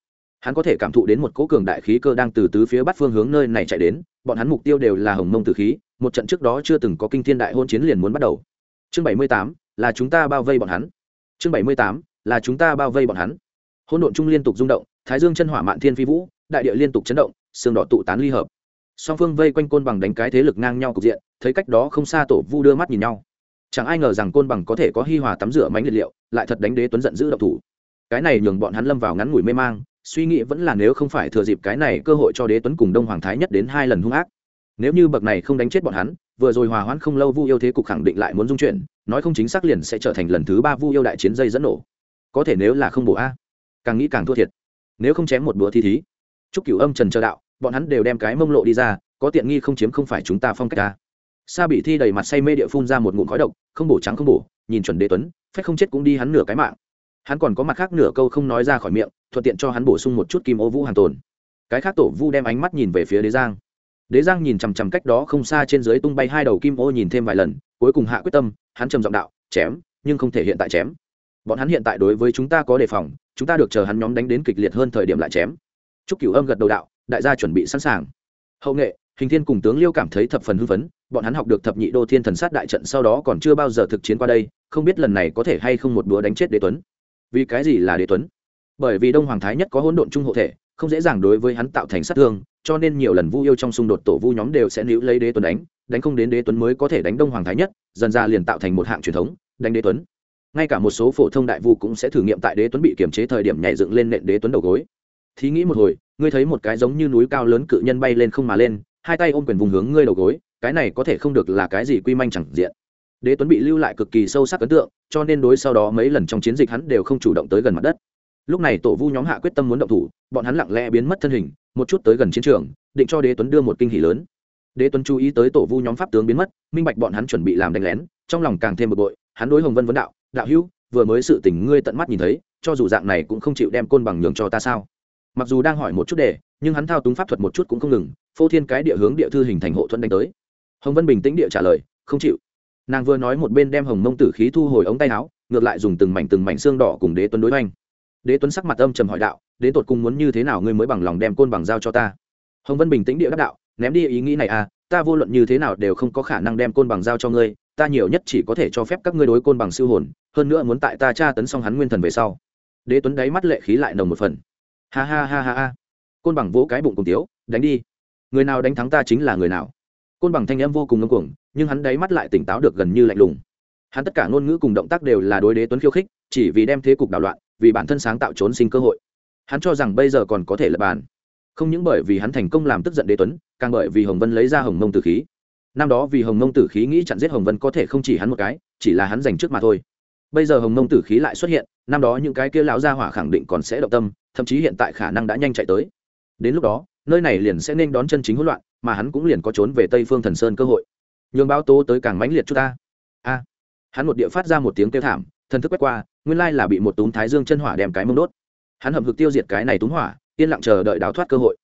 Hắn có thể cảm thụ đến một cỗ cường đại khí cơ đang từ tứ phía bắt phương hướng nơi này chạy đến, bọn hắn mục tiêu đều là hồng mông tử khí, một trận trước đó chưa từng có kinh thiên đại hôn chiến liền muốn bắt đầu. Chương bảy mươi tám, là chúng ta bao vây bọn hắn. Chương bảy mươi tám, là chúng ta bao vây bọn hắn. Hôn độn chung liên tục rung động, thái dương chân hỏa mạn thiên phi vũ, đại địa liên tục chấn động, xương đỏ tụ tán ly hợp song phương vây quanh côn bằng đánh cái thế lực ngang nhau cục diện, thấy cách đó không xa tổ vu đưa mắt nhìn nhau. Chẳng ai ngờ rằng côn bằng có thể có hi hòa tắm rửa mánh liệt liệu, lại thật đánh đế tuấn giận dữ độc thủ. Cái này nhường bọn hắn lâm vào ngắn ngủi mê mang, suy nghĩ vẫn là nếu không phải thừa dịp cái này cơ hội cho đế tuấn cùng đông hoàng thái nhất đến hai lần hung ác. Nếu như bậc này không đánh chết bọn hắn, vừa rồi hòa hoãn không lâu vu yêu thế cục khẳng định lại muốn dung chuyển, nói không chính xác liền sẽ trở thành lần thứ ba vu yêu đại chiến dây dẫn nổ. Có thể nếu là không bổ a. Càng nghĩ càng thua thiệt. Nếu không chém một bữa thi thí. Chúc cửu âm trần chờ đạo bọn hắn đều đem cái mông lộ đi ra, có tiện nghi không chiếm không phải chúng ta phong cách ta. Sa bị thi đầy mặt say mê địa phun ra một ngụm khói độc, không bổ trắng không bổ, nhìn chuẩn đế tuấn phép không chết cũng đi hắn nửa cái mạng. Hắn còn có mặt khác nửa câu không nói ra khỏi miệng, thuận tiện cho hắn bổ sung một chút kim ô vũ hàng tồn. Cái khác tổ vu đem ánh mắt nhìn về phía đế giang. Đế giang nhìn chằm chằm cách đó không xa trên dưới tung bay hai đầu kim ô nhìn thêm vài lần, cuối cùng hạ quyết tâm, hắn trầm giọng đạo, chém, nhưng không thể hiện tại chém. Bọn hắn hiện tại đối với chúng ta có đề phòng, chúng ta được chờ hắn nhóm đánh đến kịch liệt hơn thời điểm lại chém. Chúc cửu âm gật đầu đạo đại gia chuẩn bị sẵn sàng. Hậu nghệ, hình thiên cùng tướng liêu cảm thấy thập phần hưng phấn, bọn hắn học được thập nhị đô thiên thần sát đại trận sau đó còn chưa bao giờ thực chiến qua đây, không biết lần này có thể hay không một đũa đánh chết đế tuấn. Vì cái gì là đế tuấn? Bởi vì đông hoàng thái nhất có hỗn độn trung hộ thể, không dễ dàng đối với hắn tạo thành sát thương, cho nên nhiều lần vu yêu trong xung đột tổ vu nhóm đều sẽ níu lấy đế tuấn đánh đánh không đến đế tuấn mới có thể đánh đông hoàng thái nhất, dần ra liền tạo thành một hạng truyền thống, đánh đế tuấn. Ngay cả một số phổ thông đại vu cũng sẽ thử nghiệm tại đế tuấn bị kiềm chế thời điểm nhảy dựng lên nện đế tuấn đầu gối thí nghĩ một hồi, ngươi thấy một cái giống như núi cao lớn cự nhân bay lên không mà lên, hai tay ôm quyền vùng hướng ngươi đầu gối, cái này có thể không được là cái gì quy manh chẳng diện. Đế tuấn bị lưu lại cực kỳ sâu sắc ấn tượng, cho nên đối sau đó mấy lần trong chiến dịch hắn đều không chủ động tới gần mặt đất. Lúc này tổ vu nhóm hạ quyết tâm muốn động thủ, bọn hắn lặng lẽ biến mất thân hình, một chút tới gần chiến trường, định cho đế tuấn đưa một kinh hỷ lớn. Đế tuấn chú ý tới tổ vu nhóm pháp tướng biến mất, minh bạch bọn hắn chuẩn bị làm đánh lén, trong lòng càng thêm bực bội, hắn đối hồng vân vấn đạo đạo hữu, vừa mới sự tình ngươi tận mắt nhìn thấy, cho dù dạng này cũng không chịu đem côn bằng nhường cho ta sao? Mặc dù đang hỏi một chút đề, nhưng hắn thao túng pháp thuật một chút cũng không ngừng, phô thiên cái địa hướng địa thư hình thành hộ thuẫn đánh tới. Hồng vân bình tĩnh địa trả lời, không chịu. Nàng vừa nói một bên đem hồng mông tử khí thu hồi ống tay áo, ngược lại dùng từng mảnh từng mảnh xương đỏ cùng đế tuấn đối oanh đế tuấn sắc mặt âm trầm hỏi đạo đến tột cùng muốn như thế nào ngươi mới bằng lòng đem côn bằng giao cho ta? Hồng vân bình tĩnh địa đáp đạo, ném đi ý nghĩ này à ta vô luận như thế nào đều không có khả năng đem côn bằng giao cho ngươi, ta nhiều nhất chỉ có thể cho phép các ngươi đối côn bằng siêu hồn, hơn nữa muốn tại ta tra tấn xong hắn nguyên thần về sau. Đế tuấn đáy mắt lệ khí lại nồng một phần ha ha ha ha ha. Côn bằng vỗ cái bụng cùng tiếu, đánh đi. Người nào đánh thắng ta chính là người nào. Côn bằng thanh em vô cùng ngâm cuồng, nhưng hắn đáy mắt lại tỉnh táo được gần như lạnh lùng. Hắn tất cả ngôn ngữ cùng động tác đều là đối đế tuấn khiêu khích, chỉ vì đem thế cục đảo loạn, vì bản thân sáng tạo trốn sinh cơ hội. Hắn cho rằng bây giờ còn có thể lập bàn. Không những bởi vì hắn thành công làm tức giận đế tuấn, càng bởi vì hồng vân lấy ra hồng mông tử khí. Năm đó vì hồng mông tử khí nghĩ chặn giết hồng vân có thể không chỉ hắn một cái, chỉ là hắn giành trước mà thôi. Bây giờ hồng mông tử khí lại xuất hiện, năm đó những cái kia lão gia hỏa khẳng định còn sẽ động tâm thậm chí hiện tại khả năng đã nhanh chạy tới. Đến lúc đó, nơi này liền sẽ nên đón chân chính hỗn loạn, mà hắn cũng liền có trốn về tây phương thần sơn cơ hội. Nhường báo tố tới càng mãnh liệt chút ta. A. Hắn một địa phát ra một tiếng kêu thảm, thần thức quét qua, nguyên lai là bị một túm thái dương chân hỏa đem cái mông đốt. Hắn hầm hực tiêu diệt cái này túm hỏa, yên lặng chờ đợi đáo thoát cơ hội.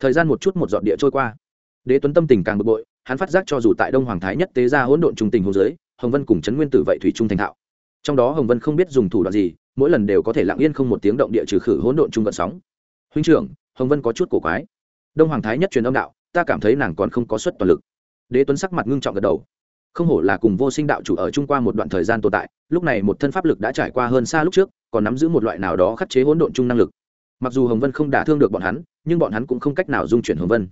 Thời gian một chút một giọt địa trôi qua. Đế tuấn tâm tình càng bực bội, hắn phát giác cho dù tại đông hoàng thái nhất tế ra hỗn độn trung tình hồ dưới hồng vân cùng trấn nguyên tử vậy thủy trung thành thạo. Trong đó hồng vân không biết dùng thủ đoạn gì mỗi lần đều có thể lặng yên không một tiếng động địa trừ khử hỗn độn trung vận sóng. Huynh trưởng, hồng vân có chút cổ quái. Đông hoàng thái nhất truyền âm đạo, ta cảm thấy nàng còn không có suất toàn lực. Đế tuấn sắc mặt ngưng trọng gật đầu. Không hổ là cùng vô sinh đạo chủ ở chung qua một đoạn thời gian tồn tại, lúc này một thân pháp lực đã trải qua hơn xa lúc trước, còn nắm giữ một loại nào đó khắc chế hỗn độn chung năng lực. Mặc dù hồng vân không đả thương được bọn hắn, nhưng bọn hắn cũng không cách nào dung chuyển hồng vân.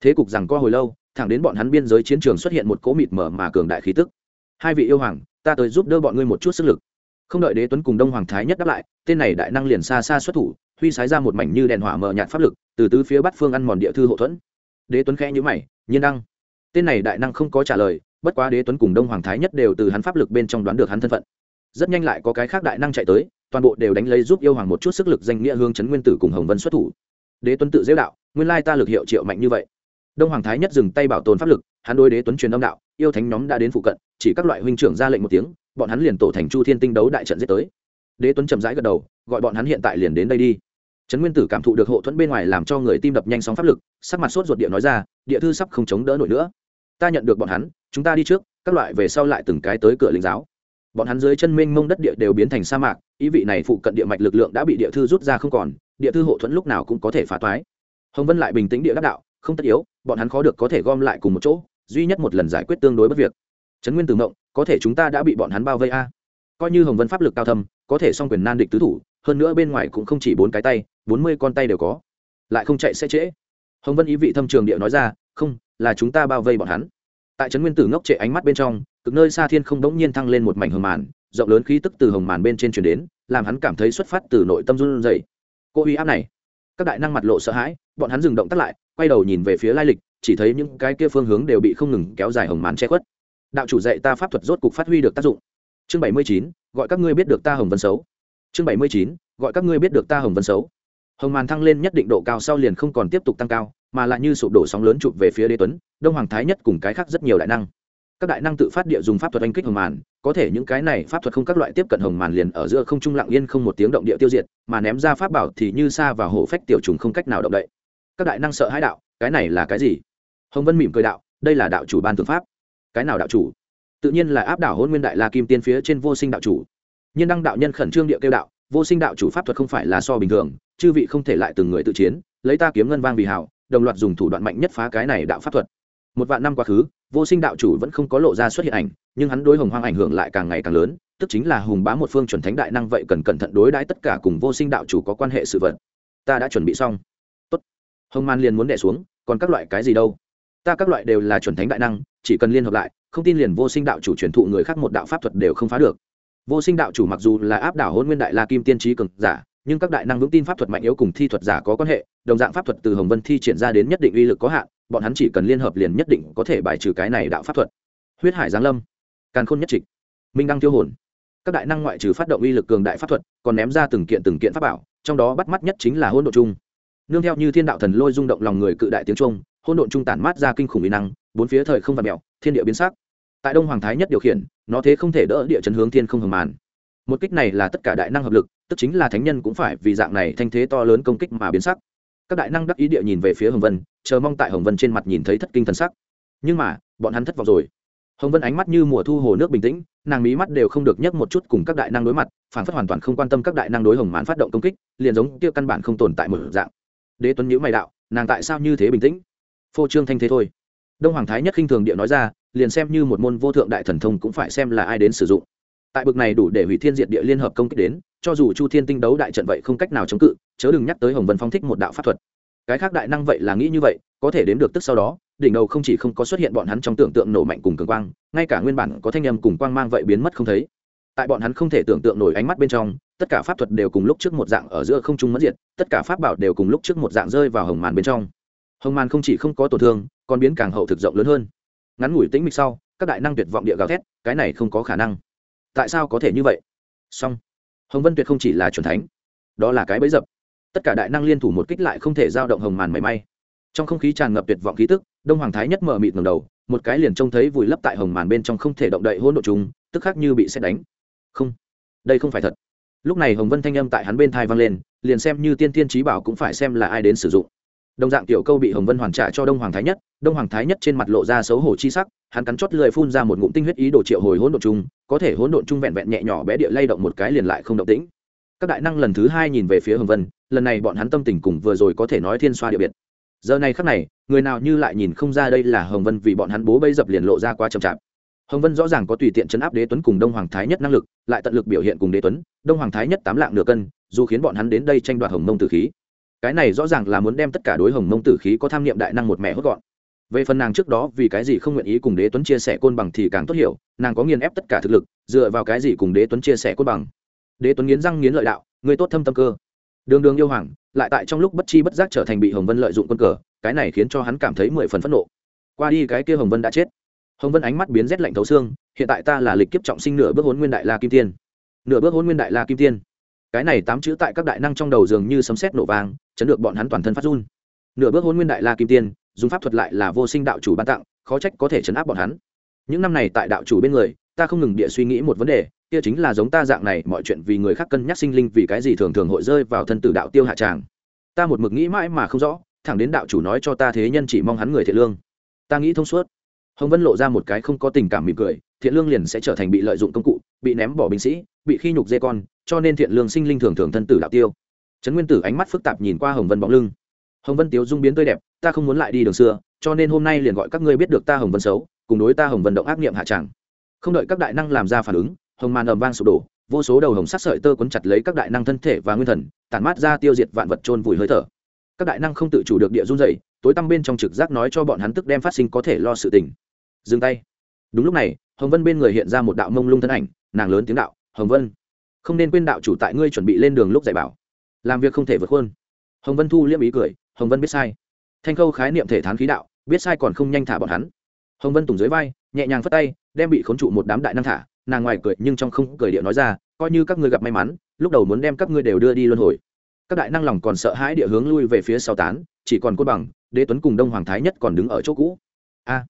Thế cục rằng qua hồi lâu, thẳng đến bọn hắn biên giới chiến trường xuất hiện một cỗ mịt mở mà cường đại khí tức. Hai vị yêu hoàng, ta tới giúp đỡ bọn ngươi một chút sức lực không đợi đế tuấn cùng đông hoàng thái nhất đáp lại, tên này đại năng liền xa xa xuất thủ, huy sái ra một mảnh như đèn hỏa mờ nhạt pháp lực, từ tứ phía bắt phương ăn mòn địa thư hậu thuẫn. Đế tuấn khẽ nhữ mày, nhiên đăng. Tên này đại năng không có trả lời, bất quá đế tuấn cùng đông hoàng thái nhất đều từ hắn pháp lực bên trong đoán được hắn thân phận. Rất nhanh lại có cái khác đại năng chạy tới, toàn bộ đều đánh lấy giúp yêu hoàng một chút sức lực danh nghĩa hương chấn nguyên tử cùng hồng vân xuất thủ. Đế tuấn tự dễ đạo, nguyên lai ta lực hiệu triệu mạnh như vậy. Đông hoàng thái nhất dừng tay bảo tồn pháp lực, hắn đôi đế tuấn truyền âm đạo, yêu thánh nhóm đã đến phụ cận, chỉ các loại huynh trưởng ra lệnh một tiếng bọn hắn liền tổ thành chu thiên tinh đấu đại trận giết tới. Đế tuấn chậm rãi gật đầu, gọi bọn hắn hiện tại liền đến đây đi. Trấn nguyên tử cảm thụ được hộ thuẫn bên ngoài làm cho người tim đập nhanh sóng pháp lực, sắc mặt sốt ruột địa nói ra, địa thư sắp không chống đỡ nổi nữa. Ta nhận được bọn hắn, chúng ta đi trước, các loại về sau lại từng cái tới cửa linh giáo. Bọn hắn dưới chân mênh mông đất địa đều biến thành sa mạc, ý vị này phụ cận địa mạch lực lượng đã bị địa thư rút ra không còn, địa thư hộ thuẫn lúc nào cũng có thể phá toái. Hồng vân lại bình tĩnh địa đắc đạo, không tất yếu, bọn hắn khó được có thể gom lại cùng một chỗ, duy nhất một lần giải quyết tương đối bất việc. Trấn nguyên tử mộng có thể chúng ta đã bị bọn hắn bao vây a. Coi như hồng vân pháp lực cao thâm, có thể song quyền nan địch tứ thủ, hơn nữa bên ngoài cũng không chỉ bốn cái tay, bốn mươi con tay đều có. Lại không chạy sẽ trễ. Hồng vân ý vị thâm trường địa nói ra, không, là chúng ta bao vây bọn hắn. Tại trấn nguyên tử ngốc trệ ánh mắt bên trong, cực nơi xa thiên không đống nhiên thăng lên một mảnh hồng màn, rộng lớn khí tức từ hồng màn bên trên chuyển đến, làm hắn cảm thấy xuất phát từ nội tâm run dày cô uy áp này, các đại năng mặt lộ sợ hãi, bọn hắn dừng động tắt lại, quay đầu nhìn về phía lai lịch, chỉ thấy những cái kia phương hướng đều bị không ngừng kéo dài hồng màn che khuất đạo chủ dạy ta pháp thuật rốt cục phát huy được tác dụng. Chương bảy mươi chín, gọi các ngươi biết được ta hồng vân xấu. Chương bảy mươi chín, gọi các ngươi biết được ta hồng vân xấu. Hồng màn thăng lên nhất định độ cao sau liền không còn tiếp tục tăng cao, mà lại như sụp đổ sóng lớn chụp về phía đế tuấn, đông hoàng thái nhất cùng cái khác rất nhiều đại năng. Các đại năng tự phát địa dùng pháp thuật oanh kích hồng màn, có thể những cái này pháp thuật không các loại tiếp cận hồng màn liền ở giữa không trung lặng yên không một tiếng động địa tiêu diệt, mà ném ra pháp bảo thì như xa và hổ phách tiểu trùng không cách nào động đậy. Các đại năng sợ hãi đạo, cái này là cái gì? Hồng vân mỉm cười đạo, đây là đạo chủ ban thượng pháp cái nào đạo chủ? Tự nhiên là áp đảo hôn nguyên đại la kim tiên phía trên vô sinh đạo chủ. Nhân đăng đạo nhân khẩn trương địa kêu đạo, vô sinh đạo chủ pháp thuật không phải là so bình thường, chư vị không thể lại từng người tự chiến, lấy ta kiếm ngân vang vì hảo, đồng loạt dùng thủ đoạn mạnh nhất phá cái này đạo pháp thuật. Một vạn năm quá khứ, vô sinh đạo chủ vẫn không có lộ ra xuất hiện ảnh, nhưng hắn đối hồng hoang ảnh hưởng lại càng ngày càng lớn, tức chính là hùng bá một phương chuẩn thánh đại năng vậy cần cẩn thận đối đãi tất cả cùng vô sinh đạo chủ có quan hệ sự vật. Ta đã chuẩn bị xong. Tốt. hồng man liền muốn đẻ xuống, còn các loại cái gì đâu? Ta các loại đều là chuẩn thánh đại năng chỉ cần liên hợp lại, không tin liền vô sinh đạo chủ truyền thụ người khác một đạo pháp thuật đều không phá được. Vô sinh đạo chủ mặc dù là áp đảo hôn nguyên đại la kim tiên trí cường giả, nhưng các đại năng vững tin pháp thuật mạnh yếu cùng thi thuật giả có quan hệ, đồng dạng pháp thuật từ hồng vân thi triển ra đến nhất định uy lực có hạn, bọn hắn chỉ cần liên hợp liền nhất định có thể bài trừ cái này đạo pháp thuật. Huyết hải giáng lâm, càn khôn nhất trịch, minh đăng tiêu hồn. Các đại năng ngoại trừ phát động uy lực cường đại pháp thuật, còn ném ra từng kiện từng kiện pháp bảo, trong đó bắt mắt nhất chính là hôn độ chung nương theo như thiên đạo thần lôi rung động lòng người cự đại tiếng trung hôn độn trung tản mát ra kinh khủng uy năng bốn phía thời không vặt mèo thiên địa biến sắc. Tại đông hoàng thái nhất điều khiển, nó thế không thể đỡ địa chấn hướng thiên không hầm màn. Một kích này là tất cả đại năng hợp lực, tức chính là thánh nhân cũng phải vì dạng này thanh thế to lớn công kích mà biến sắc. Các đại năng đắc ý địa nhìn về phía hồng vân, chờ mong tại hồng vân trên mặt nhìn thấy thất kinh thần sắc. Nhưng mà, bọn hắn thất vọng rồi. Hồng vân ánh mắt như mùa thu hồ nước bình tĩnh, nàng mí mắt đều không được nhấc một chút cùng các đại năng đối mặt, phản phất hoàn toàn không quan tâm các đại năng đối hồng mãn phát động công kích, liền giống kia căn bản không tồn tại một dạng. Đế tuấn nhữ mày đạo, nàng tại sao như thế bình tĩnh? Phô trương thanh thế thôi đông hoàng thái nhất khinh thường địa nói ra, liền xem như một môn vô thượng đại thần thông cũng phải xem là ai đến sử dụng. Tại bực này đủ để hủy thiên diệt địa liên hợp công kích đến, cho dù chu thiên tinh đấu đại trận vậy không cách nào chống cự, chớ đừng nhắc tới hồng vân phong thích một đạo pháp thuật. Cái khác đại năng vậy là nghĩ như vậy, có thể đến được tức sau đó, đỉnh đầu không chỉ không có xuất hiện bọn hắn trong tưởng tượng nổ mạnh cùng cường quang, ngay cả nguyên bản có thanh âm cùng quang mang vậy biến mất không thấy. Tại bọn hắn không thể tưởng tượng nổi ánh mắt bên trong, tất cả pháp thuật đều cùng lúc trước một dạng ở giữa không trung mất diệt, tất cả pháp bảo đều cùng lúc trước một dạng rơi vào hồng màn bên trong hồng màn không chỉ không có tổn thương, còn biến càng hậu thực rộng lớn hơn. Ngắn ngủi tĩnh mịch sau, các đại năng tuyệt vọng địa gào thét, cái này không có khả năng. Tại sao có thể như vậy? Song, hồng vân tuyệt không chỉ là c thánh, đó là cái bẫy dập. Tất cả đại năng liên thủ một kích lại không thể giao động hồng màn mảy may. Trong không khí tràn ngập tuyệt vọng khí tức, đông hoàng thái nhất mở mịt ngầm đầu, một cái liền trông thấy vùi lấp tại hồng màn bên trong không thể động đậy hỗn độ chúng tức khác như bị xét đánh. Không, đây không phải thật. Lúc này hồng vân thanh âm tại hắn bên thai vang lên, liền xem như tiên tiên trí bảo cũng phải xem là ai đến sử dụng đồng dạng tiểu câu bị hồng vân hoàn trả cho đông hoàng thái nhất, đông hoàng thái nhất trên mặt lộ ra xấu hổ chi sắc, hắn cắn chót lười phun ra một ngụm tinh huyết ý đồ triệu hồi hỗn độn chung, có thể hỗn độn chung vẹn vẹn nhẹ nhỏ bé địa lay động một cái liền lại không động tĩnh. Các đại năng lần thứ hai nhìn về phía hồng vân, lần này bọn hắn tâm tình cùng vừa rồi có thể nói thiên xoa địa biệt. Giờ này khắc này, người nào như lại nhìn không ra đây là hồng vân vì bọn hắn bố bây dập liền lộ ra quá chậm chạp. Hồng vân rõ ràng có tùy tiện chấn áp đế tuấn cùng đông hoàng thái nhất năng lực, lại tận lực biểu hiện cùng đế tuấn, đông hoàng thái nhất tám lạng nửa cân, dù khiến bọn hắn đến đây tranh đoạt hồng mông tử khí cái này rõ ràng là muốn đem tất cả đối hồng mông tử khí có tham niệm đại năng một mẹ hốt gọn. Về phần nàng trước đó vì cái gì không nguyện ý cùng đế tuấn chia sẻ côn bằng thì càng tốt hiểu, nàng có nghiền ép tất cả thực lực, dựa vào cái gì cùng đế tuấn chia sẻ côn bằng? Đế tuấn nghiến răng nghiến lợi đạo người tốt thâm tâm cơ. Đường đường yêu hoàng, lại tại trong lúc bất chi bất giác trở thành bị hồng vân lợi dụng quân cờ, cái này khiến cho hắn cảm thấy mười phần phẫn nộ. Qua đi cái kia hồng vân đã chết. Hồng vân ánh mắt biến rét lạnh thấu xương, hiện tại ta là lịch kiếp trọng sinh nửa bước hôn nguyên đại la kim tiên. Nửa bước hôn nguyên đại la kim tiên. Cái này tám chữ tại các đại năng trong đầu dường như sấm sét nổ vàng chấn được bọn hắn toàn thân phát run. Nửa bước hôn nguyên đại la kim tiên, dùng pháp thuật lại là vô sinh đạo chủ ban tặng, khó trách có thể chấn áp bọn hắn. Những năm này tại đạo chủ bên người, ta không ngừng địa suy nghĩ một vấn đề, kia chính là giống ta dạng này, mọi chuyện vì người khác cân nhắc sinh linh vì cái gì thường thường hội rơi vào thân tử đạo tiêu hạ tràng. Ta một mực nghĩ mãi mà không rõ, thẳng đến đạo chủ nói cho ta thế nhân chỉ mong hắn người thiện lương. Ta nghĩ thông suốt. Hồng vân lộ ra một cái không có tình cảm mỉm cười, thiện lương liền sẽ trở thành bị lợi dụng công cụ, bị ném bỏ binh sĩ, bị khi nhục dê con, cho nên thiện lương sinh linh thường thường thân tử đạo tiêu trấn nguyên tử ánh mắt phức tạp nhìn qua hồng vân bóng lưng. Hồng vân tiếu dung biến tươi đẹp, ta không muốn lại đi đường xưa, cho nên hôm nay liền gọi các ngươi biết được ta hồng vân xấu, cùng đối ta hồng vân động ác niệm hạ tràng không đợi các đại năng làm ra phản ứng, hồng màn ầm vang sụp đổ, vô số đầu hồng sắc sợi tơ quấn chặt lấy các đại năng thân thể và nguyên thần, tản mát ra tiêu diệt vạn vật trôn vùi hơi thở. Các đại năng không tự chủ được địa run dày tối tăm bên trong trực giác nói cho bọn hắn tức đem phát sinh có thể lo sự tình. Dừng tay. Đúng lúc này, hồng vân bên người hiện ra một đạo mông lung thân ảnh, nàng lớn tiếng đạo, hồng vân, không nên quên đạo chủ tại ngươi chuẩn bị lên đường lúc dạy bảo làm việc không thể vượt khuôn. Hồng vân thu liêm ý cười, hồng vân biết sai. Thanh khâu khái niệm thể thán khí đạo, biết sai còn không nhanh thả bọn hắn. Hồng vân tùng dưới vai, nhẹ nhàng phất tay, đem bị khốn trụ một đám đại năng thả. Nàng ngoài cười nhưng trong không cười điệu nói ra, coi như các ngươi gặp may mắn, lúc đầu muốn đem các ngươi đều đưa đi luân hồi. Các đại năng lòng còn sợ hãi địa hướng lui về phía sau tán, chỉ còn côn bằng, đế tuấn cùng đông hoàng thái nhất còn đứng ở chỗ cũ. A.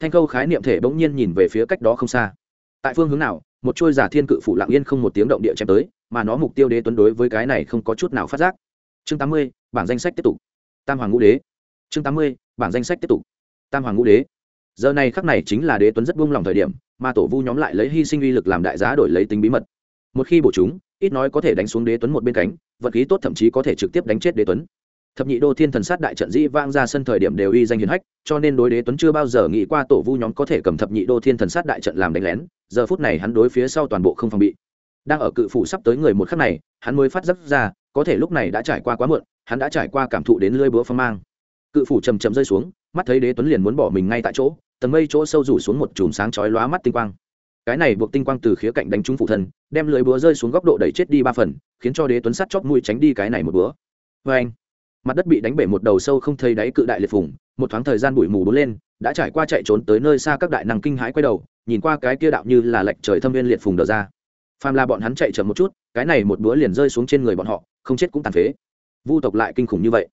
Thanh khâu khái niệm thể bỗng nhiên nhìn về phía cách đó không xa. Tại phương hướng nào một trôi giả thiên cự phủ lặng yên không một tiếng động địa chém tới, mà nó mục tiêu đế tuấn đối với cái này không có chút nào phát giác. Chương tám mươi, bảng danh sách tiếp tục. Tam hoàng ngũ đế. Chương tám mươi, bảng danh sách tiếp tục. Tam hoàng ngũ đế. Giờ này khắc này chính là đế tuấn rất buông lòng thời điểm, mà tổ vu nhóm lại lấy hy sinh uy lực làm đại giá đổi lấy tính bí mật. Một khi bổ chúng, ít nói có thể đánh xuống đế tuấn một bên cánh, vật khí tốt thậm chí có thể trực tiếp đánh chết đế tuấn thập nhị đô thiên thần sát đại trận dĩ vang ra sân thời điểm đều uy danh hiền hách, cho nên đối đế tuấn chưa bao giờ nghĩ qua tổ vu nhóm có thể cầm thập nhị đô thiên thần sát đại trận làm đánh lén, giờ phút này hắn đối phía sau toàn bộ không phòng bị. Đang ở cự phủ sắp tới người một khắc này, hắn mới phát giấc ra, có thể lúc này đã trải qua quá muộn, hắn đã trải qua cảm thụ đến lưỡi búa phong mang. Cự phủ chầm chầm rơi xuống, mắt thấy đế tuấn liền muốn bỏ mình ngay tại chỗ, tầng mây chỗ sâu rủ xuống một chùm sáng chói lóa mắt tinh quang. Cái này buộc tinh quang từ khía cạnh đánh trúng phụ thân, đem lưới búa rơi xuống góc độ đẩy chết đi ba phần, khiến cho đế tuấn sắt chóp mũi tránh đi cái này một búa. Vê anh mặt đất bị đánh bể một đầu sâu không thấy đáy cự đại liệt phủng một thoáng thời gian bụi mù bốn lên, đã trải qua chạy trốn tới nơi xa các đại năng kinh hãi quay đầu, nhìn qua cái kia đạo như là lệnh trời thâm viên liệt phùng đờ ra. Phàm là bọn hắn chạy chậm một chút, cái này một búa liền rơi xuống trên người bọn họ, không chết cũng tàn phế. Vu tộc lại kinh khủng như vậy.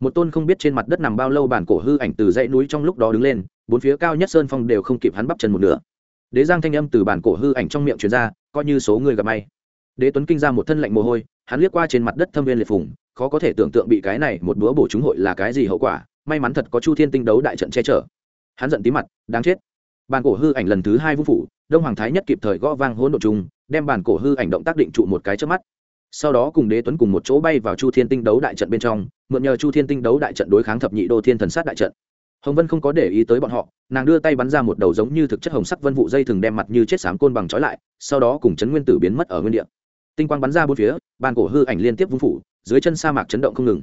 Một tôn không biết trên mặt đất nằm bao lâu bản cổ hư ảnh từ dãy núi trong lúc đó đứng lên, bốn phía cao nhất sơn phong đều không kịp hắn bắp chân một nửa. Đế giang thanh âm từ bản cổ hư ảnh trong miệng truyền ra, coi như số người gặp may. Đế tuấn kinh ra một thân lạnh mồ hôi, hắn liếc qua trên mặt đất thâm viên liệt phùng khó có thể tưởng tượng bị cái này một búa bổ chúng hội là cái gì hậu quả, may mắn thật có chu thiên tinh đấu đại trận che chở. Hắn giận tí mặt, đáng chết. Bản cổ hư ảnh lần thứ hai vũ phủ, đông hoàng thái nhất kịp thời gõ vang hỗn độ chung đem bản cổ hư ảnh động tác định trụ một cái trước mắt. Sau đó cùng đế tuấn cùng một chỗ bay vào chu thiên tinh đấu đại trận bên trong, mượn nhờ chu thiên tinh đấu đại trận đối kháng thập nhị đô thiên thần sát đại trận. Hồng vân không có để ý tới bọn họ, nàng đưa tay bắn ra một đầu giống như thực chất hồng sắc vân vụ dây thường đem mặt như chết sám côn bằng trói lại, sau đó cùng chấn nguyên tử biến mất ở nguyên địa. Tinh quang bắn ra bốn phía, bàn cổ hư ảnh liên tiếp vung phủ dưới chân sa mạc chấn động không ngừng.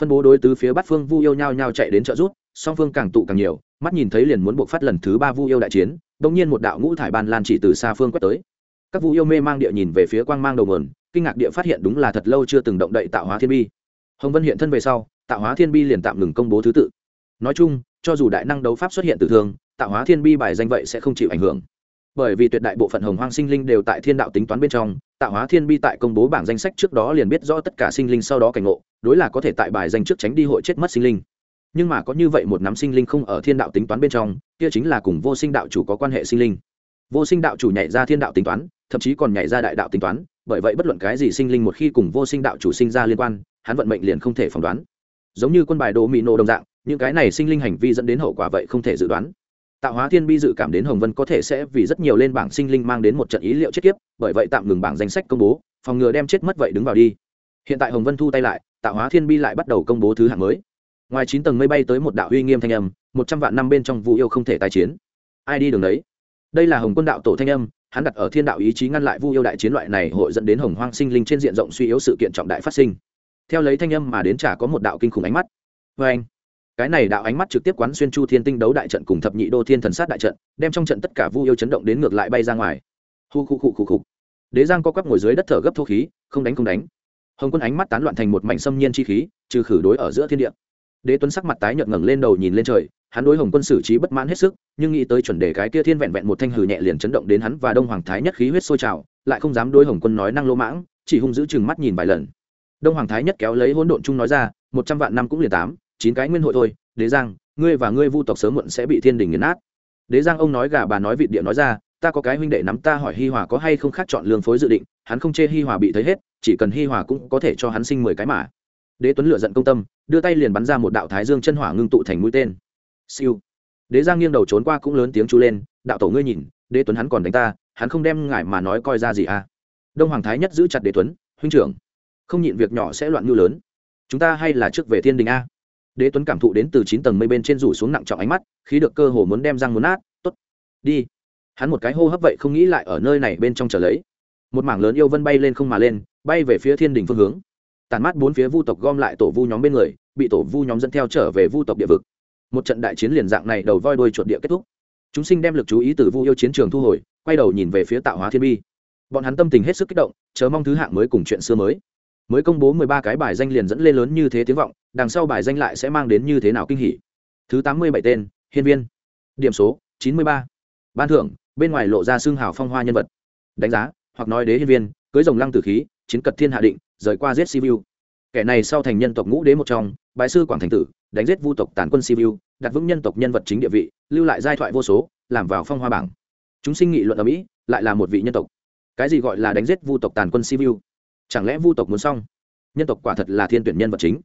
Phân bố đối tứ phía bát phương vu yêu nhau nhau chạy đến trợ rút song phương càng tụ càng nhiều, mắt nhìn thấy liền muốn buộc phát lần thứ ba vu yêu đại chiến đông nhiên một đạo ngũ thải ban lan chỉ từ xa phương quét tới. Các vu yêu mê mang địa nhìn về phía quang mang đầu nguồn, kinh ngạc địa phát hiện đúng là thật lâu chưa từng động đậy tạo hóa thiên bi. Hồng vân hiện thân về sau, tạo hóa thiên bi liền tạm ngừng công bố thứ tự. Nói chung, cho dù đại năng đấu pháp xuất hiện từ thường tạo hóa thiên bi bài danh vậy sẽ không chịu ảnh hưởng bởi vì tuyệt đại bộ phận hồng hoang sinh linh đều tại thiên đạo tính toán bên trong, tạo hóa thiên bi tại công bố bảng danh sách trước đó liền biết rõ tất cả sinh linh sau đó cảnh ngộ, đối là có thể tại bài danh trước tránh đi hội chết mất sinh linh. Nhưng mà có như vậy một nắm sinh linh không ở thiên đạo tính toán bên trong, kia chính là cùng vô sinh đạo chủ có quan hệ sinh linh. Vô sinh đạo chủ nhảy ra thiên đạo tính toán, thậm chí còn nhảy ra đại đạo tính toán, bởi vậy bất luận cái gì sinh linh một khi cùng vô sinh đạo chủ sinh ra liên quan, hắn vận mệnh liền không thể phỏng đoán. Giống như quân bài đồ mỹ nộ đồng dạng, những cái này sinh linh hành vi dẫn đến hậu quả vậy không thể dự đoán tạo hóa thiên bi dự cảm đến hồng vân có thể sẽ vì rất nhiều lên bảng sinh linh mang đến một trận ý liệu chết kiếp, bởi vậy tạm ngừng bảng danh sách công bố, phòng ngừa đem chết mất vậy đứng vào đi. Hiện tại hồng vân thu tay lại, tạo hóa thiên bi lại bắt đầu công bố thứ hạng mới. Ngoài chín tầng mây bay tới một đạo uy nghiêm thanh âm, một trăm vạn năm bên trong vụ yêu không thể tái chiến. Ai đi đường đấy? Đây là hồng quân đạo tổ thanh âm, hắn đặt ở thiên đạo ý chí ngăn lại vu yêu đại chiến loại này hội dẫn đến hồng hoang sinh linh trên diện rộng suy yếu sự kiện trọng đại phát sinh. Theo lấy thanh âm mà đến chả có một đạo kinh khủng ánh mắt. Vê anh cái này đạo ánh mắt trực tiếp quán xuyên chu thiên tinh đấu đại trận cùng thập nhị đô thiên thần sát đại trận, đem trong trận tất cả vu yêu chấn động đến ngược lại bay ra ngoài. Hu khu khu khu khu. Đế giang co quắp ngồi dưới đất thở gấp thô khí, không đánh không đánh. Hồng quân ánh mắt tán loạn thành một mảnh xâm nhiên chi khí, trừ khử đối ở giữa thiên địa. Đế tuấn sắc mặt tái nhợt ngẩng lên đầu nhìn lên trời, hắn đối hồng quân xử trí bất mãn hết sức, nhưng nghĩ tới chuẩn đề cái kia thiên vẹn vẹn một thanh hử nhẹ liền chấn động đến hắn và đông hoàng thái nhất khí huyết sôi trào, lại không dám đối hồng quân nói năng lô mãng, chỉ hung giữ chừng mắt nhìn vài lần. Đông hoàng thái nhất kéo lấy hỗn độn chung nói ra, một trăm vạn năm cũng liền tám chín cái nguyên hội thôi, đế giang, ngươi và ngươi vu tộc sớm muộn sẽ bị thiên đình nghiền nát. Đế giang ông nói gà bà nói vịt địa nói ra, ta có cái huynh đệ nắm ta hỏi hi hòa có hay không khác chọn lương phối dự định, hắn không chê hi hòa bị thấy hết, chỉ cần hi hòa cũng có thể cho hắn sinh mười cái mà. Đế tuấn lựa giận công tâm, đưa tay liền bắn ra một đạo thái dương chân hỏa ngưng tụ thành mũi tên. Siêu. Đế giang nghiêng đầu trốn qua cũng lớn tiếng chú lên, đạo tổ ngươi nhìn, đế tuấn hắn còn đánh ta, hắn không đem ngại mà nói coi ra gì à? Đông hoàng thái nhất giữ chặt đế tuấn, huynh trưởng, không nhịn việc nhỏ sẽ loạn như lớn. Chúng ta hay là trước về thiên đình a đế tuấn cảm thụ đến từ chín tầng mây bên trên rủ xuống nặng trọng ánh mắt, khí được cơ hồ muốn đem răng muốn nát t ố t đi. Hắn một cái hô hấp vậy không nghĩ lại ở nơi này bên trong trở lấy. Một mảng lớn yêu vân bay lên không mà lên, bay về phía thiên đình phương hướng. Tàn mắt bốn phía vu tộc gom lại tổ vu nhóm bên người, bị tổ vu nhóm dẫn theo trở về vu tộc địa vực. Một trận đại chiến liền dạng này đầu voi đuôi chuột địa kết thúc. Chúng sinh đem lực chú ý từ vu yêu chiến trường thu hồi, quay đầu nhìn về phía tạo hóa thiên bi. Bọn hắn tâm tình hết sức kích động, chờ mong thứ hạng mới cùng chuyện xưa mới mới công bố mười ba cái bài danh liền dẫn lên lớn như thế tiếng vọng, đằng sau bài danh lại sẽ mang đến như thế nào kinh hỉ? Thứ tám mươi bảy tên, hiên viên. Điểm số, chín mươi ba. Ban thưởng, bên ngoài lộ ra xương hào phong hoa nhân vật. Đánh giá, hoặc nói đế hiên viên, cưới rồng lăng tử khí, chiến cật thiên hạ định, rời qua giết sivu kẻ này sau thành nhân tộc ngũ đế một trong bại sư quảng thành tử, đánh giết vu tộc tàn quân sivu đặt vững nhân tộc nhân vật chính địa vị, lưu lại giai thoại vô số, làm vào phong hoa bảng. Chúng sinh nghị luận ở mỹ, lại là một vị nhân tộc. Cái gì gọi là đánh giết vu tộc tàn quân sivu chẳng lẽ vu tộc muốn xong? Nhân tộc quả thật là thiên tuyển nhân vật chính.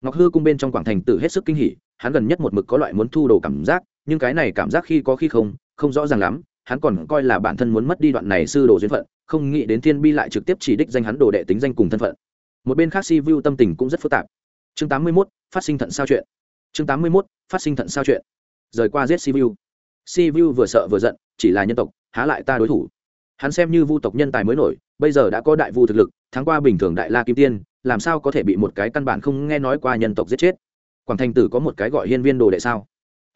Ngọc hư cung bên trong quảng thành tử hết sức kinh hỉ hắn gần nhất một mực có loại muốn thu đồ cảm giác nhưng cái này cảm giác khi có khi không không rõ ràng lắm hắn còn coi là bản thân muốn mất đi đoạn này sư đồ duyên phận không nghĩ đến thiên bi lại trực tiếp chỉ đích danh hắn đồ đệ tính danh cùng thân phận. Một bên khác si vu tâm tình cũng rất phức tạp. Chương 81, phát sinh thận sao chuyện. Chương 81, phát sinh thận sao chuyện. Rời qua giết si vu si vu vừa sợ vừa giận chỉ là nhân tộc há lại ta đối thủ. Hắn xem như vu tộc nhân tài mới nổi bây giờ đã có đại vu thực lực tháng qua bình thường đại la kim tiên, làm sao có thể bị một cái căn bản không nghe nói qua nhân tộc giết chết? Quảng thành tử có một cái gọi hiên viên đồ đệ sao?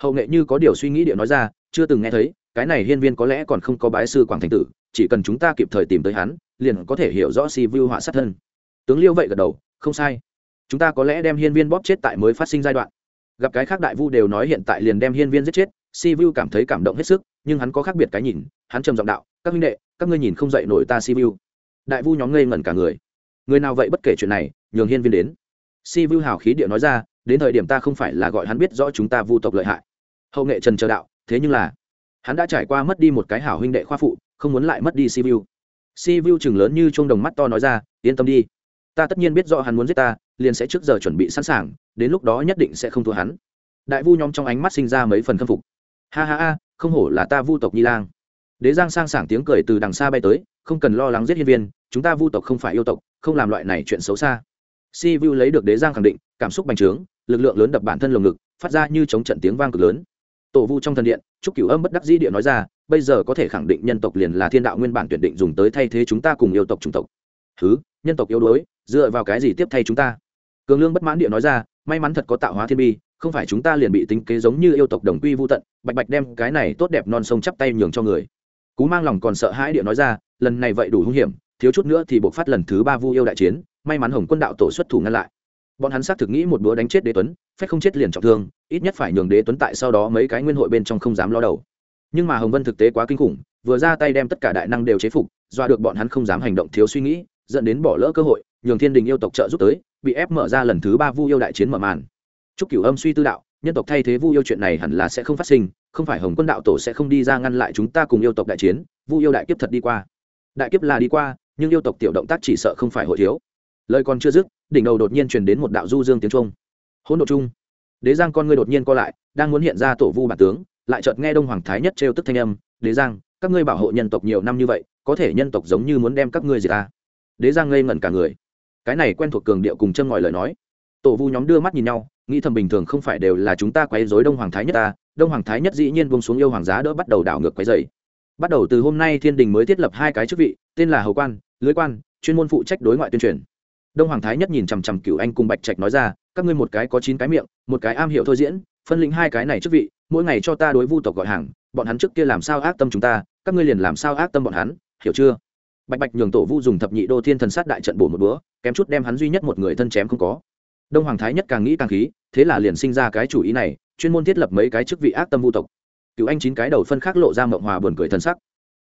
Hậu nghệ như có điều suy nghĩ địa nói ra, chưa từng nghe thấy, cái này hiên viên có lẽ còn không có bái sư quảng thành tử, chỉ cần chúng ta kịp thời tìm tới hắn, liền có thể hiểu rõ si vu họa sát thân. Tướng liêu vậy gật đầu, không sai. Chúng ta có lẽ đem hiên viên bóp chết tại mới phát sinh giai đoạn. Gặp cái khác đại vu đều nói hiện tại liền đem hiên viên giết chết, si vu cảm thấy cảm động hết sức, nhưng hắn có khác biệt cái nhìn, hắn trầm giọng đạo, các huynh đệ, các ngươi nhìn không dậy nổi ta si vu đại vu nhóm ngây ngẩn cả người. Người nào vậy bất kể chuyện này, nhường hiên viên đến. Si vu hào khí địa nói ra, đến thời điểm ta không phải là gọi hắn biết rõ chúng ta vu tộc lợi hại. Hậu nghệ trần chờ đạo, thế nhưng là, hắn đã trải qua mất đi một cái hảo huynh đệ khoa phụ, không muốn lại mất đi si vu si vu chừng lớn như chuông đồng mắt to nói ra, yên tâm đi. Ta tất nhiên biết rõ hắn muốn giết ta, liền sẽ trước giờ chuẩn bị sẵn sàng, đến lúc đó nhất định sẽ không thua hắn. Đại vu nhóm trong ánh mắt sinh ra mấy phần khâm phục. Ha ha ha, không hổ là ta vu tộc nhi lang đế giang sang sảng tiếng cười từ đằng xa bay tới, không cần lo lắng giết hiên viên, chúng ta vu tộc không phải yêu tộc, không làm loại này chuyện xấu xa. Si vu lấy được đế giang khẳng định, cảm xúc bành trướng, lực lượng lớn đập bản thân lồng ngực, phát ra như chống trận tiếng vang cực lớn. Tổ vu trong thần điện, trúc cửu âm bất đắc dĩ địa nói ra, bây giờ có thể khẳng định nhân tộc liền là thiên đạo nguyên bản tuyển định dùng tới thay thế chúng ta cùng yêu tộc chủng tộc. Thứ nhân tộc yếu đuối, dựa vào cái gì tiếp thay chúng ta? Cường lương bất mãn địa nói ra, may mắn thật có tạo hóa thiên bi, không phải chúng ta liền bị tính kế giống như yêu tộc đồng quy vô tận, bạch bạch đem cái này tốt đẹp non sông chắp tay nhường cho người cú mang lòng còn sợ hãi địa nói ra, lần này vậy đủ hung hiểm, thiếu chút nữa thì buộc phát lần thứ ba vu yêu đại chiến, may mắn hồng quân đạo tổ xuất thủ ngăn lại. Bọn hắn xác thực nghĩ một bữa đánh chết đế tuấn, phép không chết liền trọng thương, ít nhất phải nhường đế tuấn tại sau đó mấy cái nguyên hội bên trong không dám lo đầu. Nhưng mà hồng vân thực tế quá kinh khủng, vừa ra tay đem tất cả đại năng đều chế phục, dọa được bọn hắn không dám hành động thiếu suy nghĩ, dẫn đến bỏ lỡ cơ hội, nhường thiên đình yêu tộc trợ giúp tới, bị ép mở ra lần thứ ba vu yêu đại chiến mở màn. Chúc cửu âm suy tư đạo, nhân tộc thay thế vu yêu chuyện này hẳn là sẽ không phát sinh không phải hồng quân đạo tổ sẽ không đi ra ngăn lại chúng ta cùng yêu tộc đại chiến, vu yêu đại kiếp thật đi qua. Đại kiếp là đi qua, nhưng yêu tộc tiểu động tác chỉ sợ không phải hội thiếu. Lời còn chưa dứt, đỉnh đầu đột nhiên truyền đến một đạo du dương tiếng trung hỗn độ chung. Đế giang con ngươi đột nhiên co lại, đang muốn hiện ra tổ vu bản tướng, lại chợt nghe đông hoàng thái nhất trêu tức thanh âm, đế giang, các ngươi bảo hộ nhân tộc nhiều năm như vậy, có thể nhân tộc giống như muốn đem các ngươi gì ta? Đế giang ngây ngẩn cả người. Cái này quen thuộc cường điệu cùng châm ngòi lời nói. Tổ vu nhóm đưa mắt nhìn nhau, nghĩ thầm bình thường không phải đều là chúng ta quấy rối đông hoàng thái nhất ta đông hoàng thái nhất dĩ nhiên buông xuống yêu hoàng giá đỡ bắt đầu đảo ngược quấy dày bắt đầu từ hôm nay thiên đình mới thiết lập hai cái chức vị, tên là hầu quan, lưới quan, chuyên môn phụ trách đối ngoại tuyên truyền. Đông hoàng thái nhất nhìn chằm chằm cựu anh cùng bạch trạch nói ra, các ngươi một cái có chín cái miệng, một cái am hiểu thôi diễn, phân lĩnh hai cái này chức vị, mỗi ngày cho ta đối vu tộc gọi hàng, bọn hắn trước kia làm sao ác tâm chúng ta, các ngươi liền làm sao ác tâm bọn hắn, hiểu chưa? Bạch bạch nhường tổ vu dùng thập nhị đô thiên thần sát đại trận bổ một búa kém chút đem hắn duy nhất một người thân chém không có. Đông hoàng thái nhất càng nghĩ càng khí, thế là liền sinh ra cái chủ ý này chuyên môn thiết lập mấy cái chức vị ác tâm vu tộc. Cựu anh chín cái đầu phân khác lộ ra mộng hòa buồn cười thân sắc.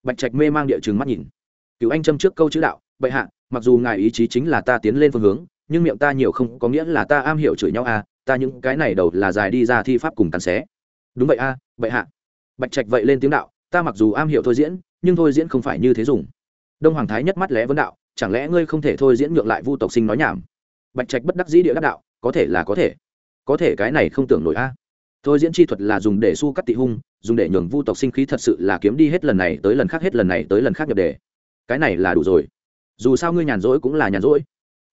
Bạch trạch mê mang địa chừng mắt nhìn. Cựu anh châm trước câu chữ đạo bệ hạ mặc dù ngài ý chí chính là ta tiến lên phương hướng nhưng miệng ta nhiều không có nghĩa là ta am hiểu chửi nhau à ta những cái này đầu là dài đi ra thi pháp cùng tàn xé. Đúng vậy a à, bệ hạ. Bạch trạch vậy lên tiếng đạo ta mặc dù am hiểu thôi diễn nhưng thôi diễn không phải như thế dùng. Đông hoàng thái nhất mắt lẽ vấn đạo chẳng lẽ ngươi không thể thôi diễn ngược lại vu tộc sinh nói nhảm? Bạch trạch bất đắc dĩ địa đắc đạo có thể là có thể. Có thể cái này không tưởng nổi a thôi diễn chi thuật là dùng để su cắt tị hung, dùng để nhường vu tộc sinh khí thật sự là kiếm đi hết lần này tới lần khác, hết lần này tới lần khác nhập đề. Cái này là đủ rồi. Dù sao ngươi nhàn rỗi cũng là nhàn rỗi.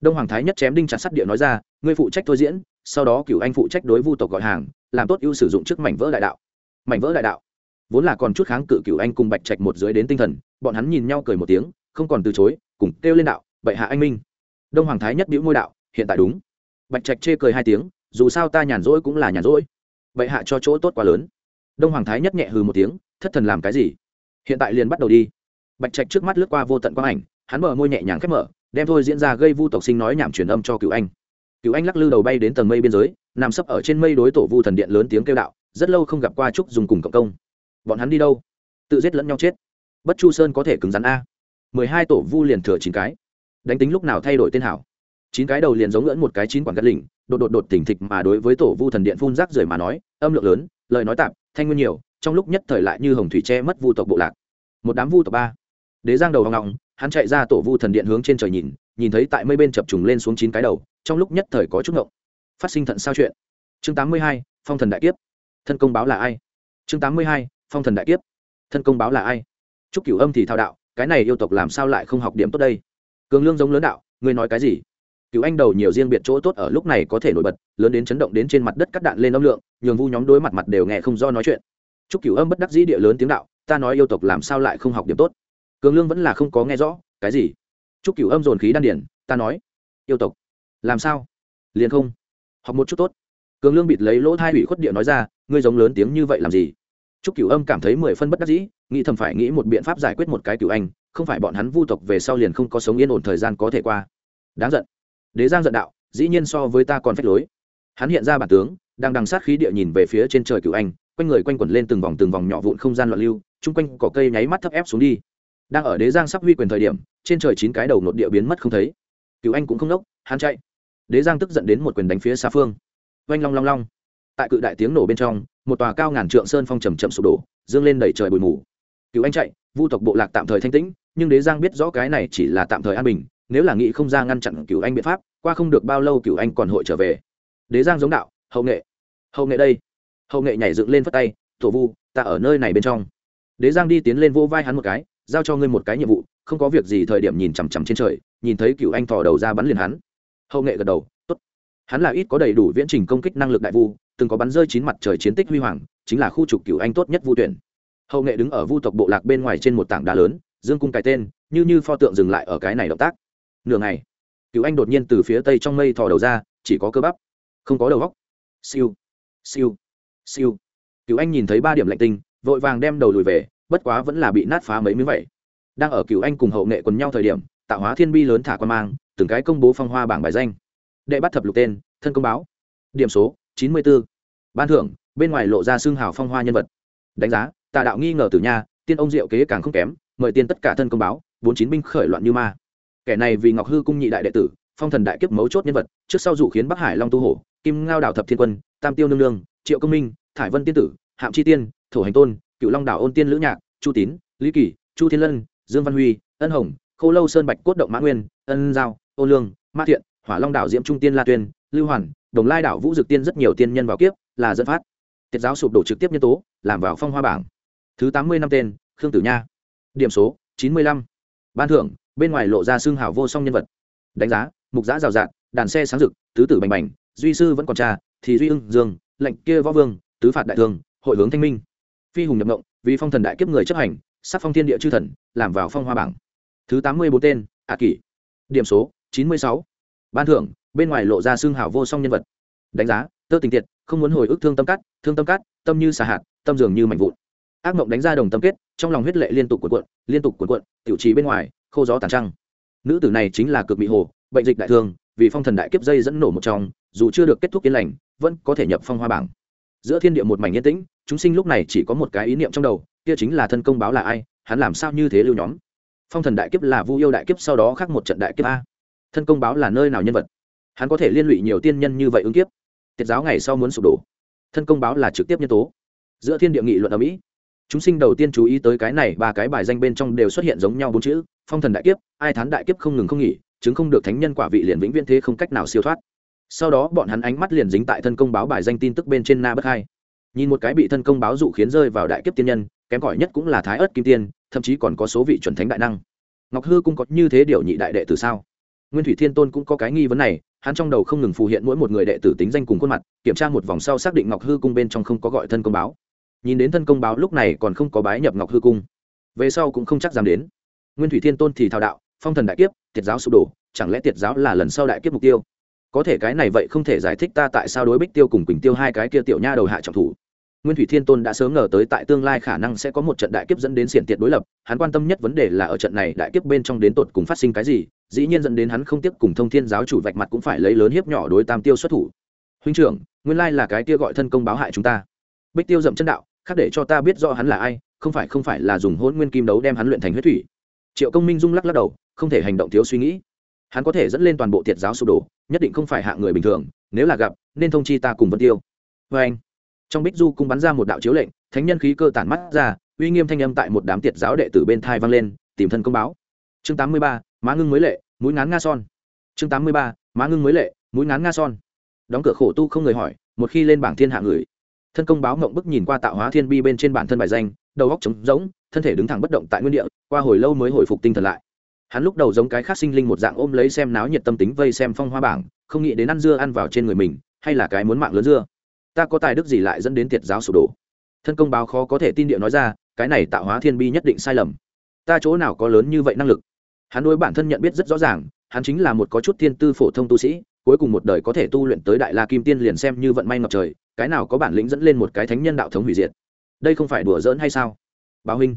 Đông hoàng thái nhất chém đinh chặt sắt địa nói ra, ngươi phụ trách thôi diễn, sau đó cựu anh phụ trách đối vu tộc gọi hàng, làm tốt ưu sử dụng trước mảnh vỡ đại đạo. Mảnh vỡ đại đạo. Vốn là còn chút kháng cự cựu anh cùng bạch trạch một dưới đến tinh thần, bọn hắn nhìn nhau cười một tiếng, không còn từ chối, cùng kêu lên đạo, bệ hạ anh minh. Đông hoàng thái nhất biểu môi đạo, hiện tại đúng. Bạch trạch chê cười hai tiếng, dù sao ta nhàn rỗi cũng là nhàn rỗi bệ hạ cho chỗ tốt quá lớn. Đông hoàng thái nhất nhẹ hừ một tiếng, thất thần làm cái gì? Hiện tại liền bắt đầu đi. Bạch trạch trước mắt lướt qua vô tận quang ảnh, hắn mở môi nhẹ nhàng khép mở, đem thôi diễn ra gây vu tộc sinh nói nhảm truyền âm cho cựu anh. Cựu anh lắc lư đầu bay đến tầng mây biên giới, nằm sấp ở trên mây đối tổ vu thần điện lớn tiếng kêu đạo, rất lâu không gặp qua trúc dùng cùng cộng công. Bọn hắn đi đâu? Tự giết lẫn nhau chết. Bất chu sơn có thể cứng rắn a. Mười hai tổ vu liền thừa chín cái. Đánh tính lúc nào thay đổi tên hảo? Chín cái đầu liền giống ngỡn một cái chín quản gắt lỉnh đột đột đột tỉnh thịch mà đối với tổ vu thần điện phun rác rưởi mà nói, âm lượng lớn, lời nói tạm, thanh nguyên nhiều, trong lúc nhất thời lại như hồng thủy che mất vu tộc bộ lạc. Một đám vu tộc ba. Đế giang đầu hoang ngọng hắn chạy ra tổ vu thần điện hướng trên trời nhìn nhìn thấy tại mây bên chập trùng lên xuống chín cái đầu, trong lúc nhất thời có chút ngộng. Phát sinh thận sao chuyện. Chương tám mươi hai, phong thần đại kiếp. Thân công báo là ai? Chương tám mươi hai, phong thần đại kiếp. Thân công báo là ai? Chúc cửu âm thì thao đạo, cái này yêu tộc làm sao lại không học điểm tốt đây? Cường lương giống lớn đạo, ngươi nói cái gì? Cứu anh đầu nhiều riêng biệt chỗ tốt ở lúc này có thể nổi bật lớn đến chấn động đến trên mặt đất cắt đạn lên âm lượng nhường vu nhóm đối mặt mặt đều nghe không do nói chuyện. Chúc cửu âm bất đắc dĩ địa lớn tiếng đạo ta nói yêu tộc làm sao lại không học điểm tốt? Cường lương vẫn là không có nghe rõ cái gì? Chúc cửu âm dồn khí đan điển ta nói yêu tộc làm sao? Liền không học một chút tốt. Cường lương bịt lấy lỗ thai ủy khuất địa nói ra ngươi giống lớn tiếng như vậy làm gì? Trúc Cửu Âm cảm thấy mười phân bất đắc dĩ, nghĩ thầm phải nghĩ một biện pháp giải quyết một cái cửu anh, không phải bọn hắn vu tộc về sau liền không có sống yên ổn thời gian có thể qua. Đáng giận. Đế Giang giận đạo, dĩ nhiên so với ta còn phách lối. Hắn hiện ra bản tướng, đang đằng sát khí địa nhìn về phía trên trời cửu anh, quanh người quanh quẩn lên từng vòng từng vòng nhỏ vụn không gian loạn lưu, chung quanh cỏ cây nháy mắt thấp ép xuống đi. Đang ở Đế Giang sắp huy quyền thời điểm, trên trời chín cái đầu nột địa biến mất không thấy. Cửu anh cũng không nốc, hắn chạy. Đế Giang tức giận đến một quyền đánh phía xa phương. Oanh long long long. Tại cự đại tiếng nổ bên trong, một tòa cao ngàn trượng sơn phong trầm chậm sụp đổ, dương lên đẩy trời bụi mù cựu anh chạy vu tộc bộ lạc tạm thời thanh tĩnh nhưng đế giang biết rõ cái này chỉ là tạm thời an bình nếu là nghị không ra ngăn chặn cửu anh biện pháp, qua không được bao lâu cửu anh còn hội trở về. Đế giang giống đạo, hậu nghệ hậu nghệ đây. Hậu nghệ nhảy dựng lên phất tay, tổ vu, ta ở nơi này bên trong. Đế giang đi tiến lên vỗ vai hắn một cái, giao cho ngươi một cái nhiệm vụ, không có việc gì thời điểm nhìn chằm chằm trên trời, nhìn thấy cựu anh thò đầu ra bắn liền hắn. Hậu nghệ gật đầu, tốt. Hắn là ít có đầy đủ viễn trình công kích năng lực đại vu, từng có bắn rơi chín mặt trời chiến tích huy hoàng, chính là khu trục cựu anh tốt nhất vu tuyển. Hậu nghệ đứng ở vu tộc bộ lạc bên ngoài trên một tảng đá lớn, dương cung cái tên, như như pho tượng dừng lại ở cái này động tác nửa ngày. Cựu anh đột nhiên từ phía tây trong mây thò đầu ra, chỉ có cơ bắp, không có đầu góc. Siêu siêu siêu. Cựu anh nhìn thấy ba điểm lạnh tinh, vội vàng đem đầu lùi về, bất quá vẫn là bị nát phá mấy miếng vậy. Đang ở cựu anh cùng hậu nghệ quần nhau thời điểm, tạo hóa thiên bi lớn thả quan mang, từng cái công bố phong hoa bảng bài danh. Đệ bắt thập lục tên, thân công báo. Điểm số, chín mươi b ố ban thưởng, bên ngoài lộ ra xương hào phong hoa nhân vật. Đánh giá, tà đạo nghi ngờ tử nha, tiên ông diệu kế càng không kém, mời tiên tất cả thân công báo, bốn chín binh khởi loạn như ma kẻ này vì ngọc hư cung nhị đại đệ tử, phong thần đại kiếp mấu chốt nhân vật, trước sau dụ khiến bắc hải long tu hổ, kim ngao đảo thập thiên quân, tam tiêu nương nương, triệu công minh, thải vân tiên tử, hạm chi tiên, thổ hành tôn cựu long đảo ôn tiên lữ nhạc, chu tín, lý kỳ, chu thiên lân, dương văn huy, ân hồng khô lâu sơn bạch cốt động mã nguyên, ân giao, ô lương ma thiện, hỏa long đảo diễm trung tiên la tuyên, lưu hoàn, đồng lai đảo vũ dực tiên rất nhiều tiên nhân vào kiếp, là dẫn phát. Tiết giáo sụp đổ trực tiếp nhân tố, làm vào phong hoa bảng. Thứ tám mươi năm tên, khương tử nha. Điểm số, chín mươi lăm. Ban thưởng bên ngoài lộ ra xương hào vô song nhân vật. Đánh giá, mục giã rào rạt, đàn xe sáng rực, tứ tử bành bành, duy sư vẫn còn cha, thì duy ưng dương, lệnh kia võ vương, tứ phạt đại thương hội hướng thanh minh. Phi hùng nhập ngộng, vì phong thần đại kiếp người chấp hành, sắc phong thiên địa chư thần, làm vào phong hoa bảng. Thứ tám mươi bốn tên, ạ kỷ. Điểm số, chín mươi sáu. Ban thưởng, bên ngoài lộ ra xương hào vô song nhân vật. Đánh giá, tơ tình tiệt, không muốn hồi ức thương tâm cắt thương tâm cắt tâm như xà hạt, tâm dường như mạnh vụn ác mộng đánh ra đồng tâm kết, trong lòng huyết lệ liên tục cuộn cuộn, liên tục cuộn cuộn, tiểu trí bên ngoài, khô gió tàn trăng. Nữ tử này chính là cực bị hồ, bệnh dịch đại thương vì phong thần đại kiếp dây dẫn nổ một trong, dù chưa được kết thúc yên lành, vẫn có thể nhập phong hoa bảng. Giữa thiên địa một mảnh yên tĩnh, chúng sinh lúc này chỉ có một cái ý niệm trong đầu, kia chính là thân công báo là ai, hắn làm sao như thế lưu nhóm. Phong thần đại kiếp là vu yêu đại kiếp, sau đó khác một trận đại kiếp a. Thân công báo là nơi nào nhân vật? Hắn có thể liên lụy nhiều tiên nhân như vậy ứng kiếp? Tiết giáo ngày sau muốn sụp đổ. Thân công báo là trực tiếp nhân tố. Giữa thiên địa nghị luận ở mỹ chúng sinh đầu tiên chú ý tới cái này, ba cái bài danh bên trong đều xuất hiện giống nhau bốn chữ, phong thần đại kiếp, ai thán đại kiếp không ngừng không nghỉ, chứng không được thánh nhân quả vị liền vĩnh viễn thế không cách nào siêu thoát. Sau đó, bọn hắn ánh mắt liền dính tại thân công báo bài danh tin tức bên trên na bất hai nhìn một cái bị thân công báo dụ khiến rơi vào đại kiếp tiên nhân, kém cỏi nhất cũng là thái ớt kim tiên, thậm chí còn có số vị chuẩn thánh đại năng. Ngọc hư cũng có như thế điều nhị đại đệ từ sao? Nguyên thủy thiên tôn cũng có cái nghi vấn này, hắn trong đầu không ngừng phù hiện mỗi một người đệ tử tính danh cùng khuôn mặt, kiểm tra một vòng sau xác định ngọc hư cung bên trong không có gọi thân công báo nhìn đến thân công báo lúc này còn không có bái nhập ngọc hư cung. Về sau cũng không chắc dám đến. Nguyên thủy thiên tôn thì thao đạo, phong thần đại kiếp, tiệt giáo sụp đổ, chẳng lẽ tiệt giáo là lần sau đại kiếp mục tiêu? Có thể cái này vậy không thể giải thích ta tại sao đối bích tiêu cùng quỳnh tiêu hai cái kia tiểu nha đầu hạ trọng thủ. Nguyên thủy thiên tôn đã sớm ngờ tới tại tương lai khả năng sẽ có một trận đại kiếp dẫn đến xiển tiệt đối lập, hắn quan tâm nhất vấn đề là ở trận này đại kiếp bên trong đến tột cùng phát sinh cái gì, dĩ nhiên dẫn đến hắn không tiếp cùng thông thiên giáo chủ vạch mặt cũng phải lấy lớn hiếp nhỏ đối tam tiêu xuất thủ. Huynh trưởng, nguyên lai là cái kia gọi thân công báo hại chúng ta bích tiêu dậm chân đạo, khác để cho ta biết rõ hắn là ai, không phải không phải là dùng hôn nguyên kim đấu đem hắn luyện thành huyết thủy. Triệu công minh rung lắc lắc đầu, không thể hành động thiếu suy nghĩ. Hắn có thể dẫn lên toàn bộ tiệt giáo sụp đổ, nhất định không phải hạng người bình thường, nếu là gặp, nên thông chi ta cùng vân tiêu. Vê anh, trong bích du cung bắn ra một đạo chiếu lệnh, thánh nhân khí cơ tản mắt ra, uy nghiêm thanh âm tại một đám tiệt giáo đệ tử bên thai vang lên, tìm thân công báo. Chương tám mươi ba, má ngưng mới lệ, mũi ngán nga son. Chương tám mươi ba, má ngưng mới lệ, mũi ngán nga son. Đóng cửa khổ tu không người hỏi, một khi lên bảng thiên hạ người thân công báo mộng bức nhìn qua tạo hóa thiên bi bên trên bản thân bài danh, đầu góc trống rỗng, thân thể đứng thẳng bất động tại nguyên địa, qua hồi lâu mới hồi phục tinh thần lại. Hắn lúc đầu giống cái khác sinh linh một dạng ôm lấy xem náo nhiệt tâm tính vây xem phong hoa bảng, không nghĩ đến ăn dưa ăn vào trên người mình, hay là cái muốn mạng lớn dưa. Ta có tài đức gì lại dẫn đến tiệt giáo sụp đổ? Thân công báo khó có thể tin địa nói ra, cái này tạo hóa thiên bi nhất định sai lầm. Ta chỗ nào có lớn như vậy năng lực? Hắn đối bản thân nhận biết rất rõ ràng, hắn chính là một có chút thiên tư phổ thông tu sĩ, cuối cùng một đời có thể tu luyện tới đại la kim tiên liền xem như vận may ngọc trời cái nào có bản lĩnh dẫn lên một cái thánh nhân đạo thống hủy diệt? Đây không phải đùa giỡn hay sao? Báo huynh,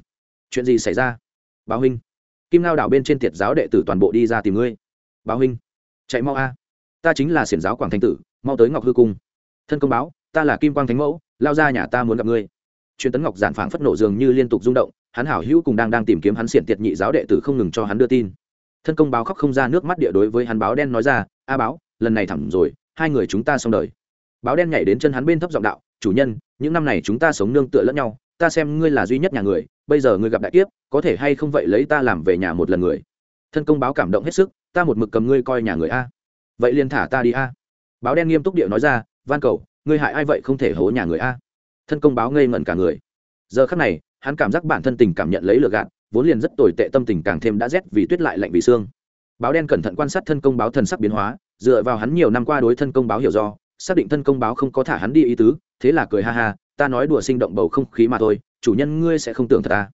chuyện gì xảy ra? Báo huynh, kim lao đảo bên trên tiệt giáo đệ tử toàn bộ đi ra tìm ngươi. Báo huynh, chạy mau a. Ta chính là xiển giáo quảng thanh tử, mau tới ngọc hư cung. Thân công báo, ta là kim quang thánh mẫu, lao ra nhà ta muốn gặp ngươi. Truyền tấn ngọc giản phảng phất nổ dường như liên tục rung động, hắn hảo hữu cùng đang đang tìm kiếm hắn xiển tiệt nhị giáo đệ tử không ngừng cho hắn đưa tin. Thân công báo khóc không ra nước mắt địa đối với hắn báo đen nói ra, a báo, lần này thẳng rồi, hai người chúng ta xong đời báo đen nhảy đến chân hắn bên thấp giọng đạo, chủ nhân, những năm này chúng ta sống nương tựa lẫn nhau, ta xem ngươi là duy nhất nhà người, bây giờ ngươi gặp đại kiếp, có thể hay không vậy lấy ta làm về nhà một lần người? Thân công báo cảm động hết sức, ta một mực cầm ngươi coi nhà người a. Vậy liền thả ta đi a. Báo đen nghiêm túc điệu nói ra, van cầu, ngươi hại ai vậy không thể hố nhà người a? Thân công báo ngây ngẩn cả người. Giờ khắc này, hắn cảm giác bản thân tình cảm nhận lấy lừa gạt, vốn liền rất tồi tệ tâm tình càng thêm đã rét vì tuyết lại lạnh vì xương. Báo đen cẩn thận quan sát thân công báo thần sắc biến hóa, dựa vào hắn nhiều năm qua đối thân công báo hiểu do xác định thân công báo không có thả hắn đi ý tứ, thế là cười ha ha, ta nói đùa sinh động bầu không khí mà thôi, chủ nhân ngươi sẽ không tưởng thật ta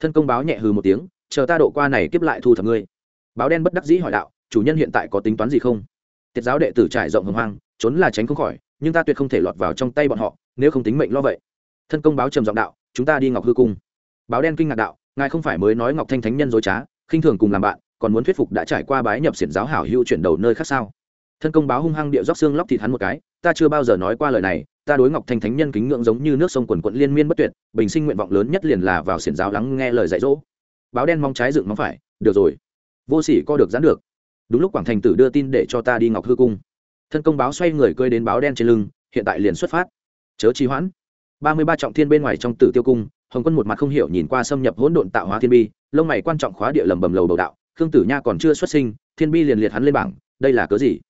thân công báo nhẹ hừ một tiếng, chờ ta độ qua này kiếp lại thu thập ngươi. Báo đen bất đắc dĩ hỏi đạo, chủ nhân hiện tại có tính toán gì không? Tiết giáo đệ tử trải rộng hồng hoang, trốn là tránh không khỏi, nhưng ta tuyệt không thể lọt vào trong tay bọn họ, nếu không tính mệnh lo vậy. Thân công báo trầm giọng đạo, chúng ta đi ngọc hư cung. Báo đen kinh ngạc đạo, ngài không phải mới nói ngọc thanh thánh nhân dối trá, khinh thường cùng làm bạn, còn muốn thuyết phục đã trải qua bái nhập xiển giáo hảo hữu chuyển đầu nơi khác sao? Thân công báo hung hăng địa róc xương lóc thịt hắn một cái, ta chưa bao giờ nói qua lời này, ta đối ngọc thanh thánh nhân kính ngưỡng giống như nước sông quần quận liên miên bất tuyệt, bình sinh nguyện vọng lớn nhất liền là vào xiển giáo lắng nghe lời dạy dỗ. Báo đen mong trái dựng mong phải, được rồi, vô sỉ co được giãn được. Đúng lúc quảng thành tử đưa tin để cho ta đi ngọc hư cung. Thân công báo xoay người cơi đến báo đen trên lưng, hiện tại liền xuất phát. Chớ trì hoãn. Ba mươi ba trọng thiên bên ngoài trong tử tiêu cung, hồng quân một mặt không hiểu nhìn qua xâm nhập hỗn độn tạo hóa thiên bi, lông mày quan trọng khóa địa lầm bầm lầu đầu đạo, khương tử nha còn chưa xuất sinh, thiên bi liền liệt hắn lên bảng, đây là cớ gì?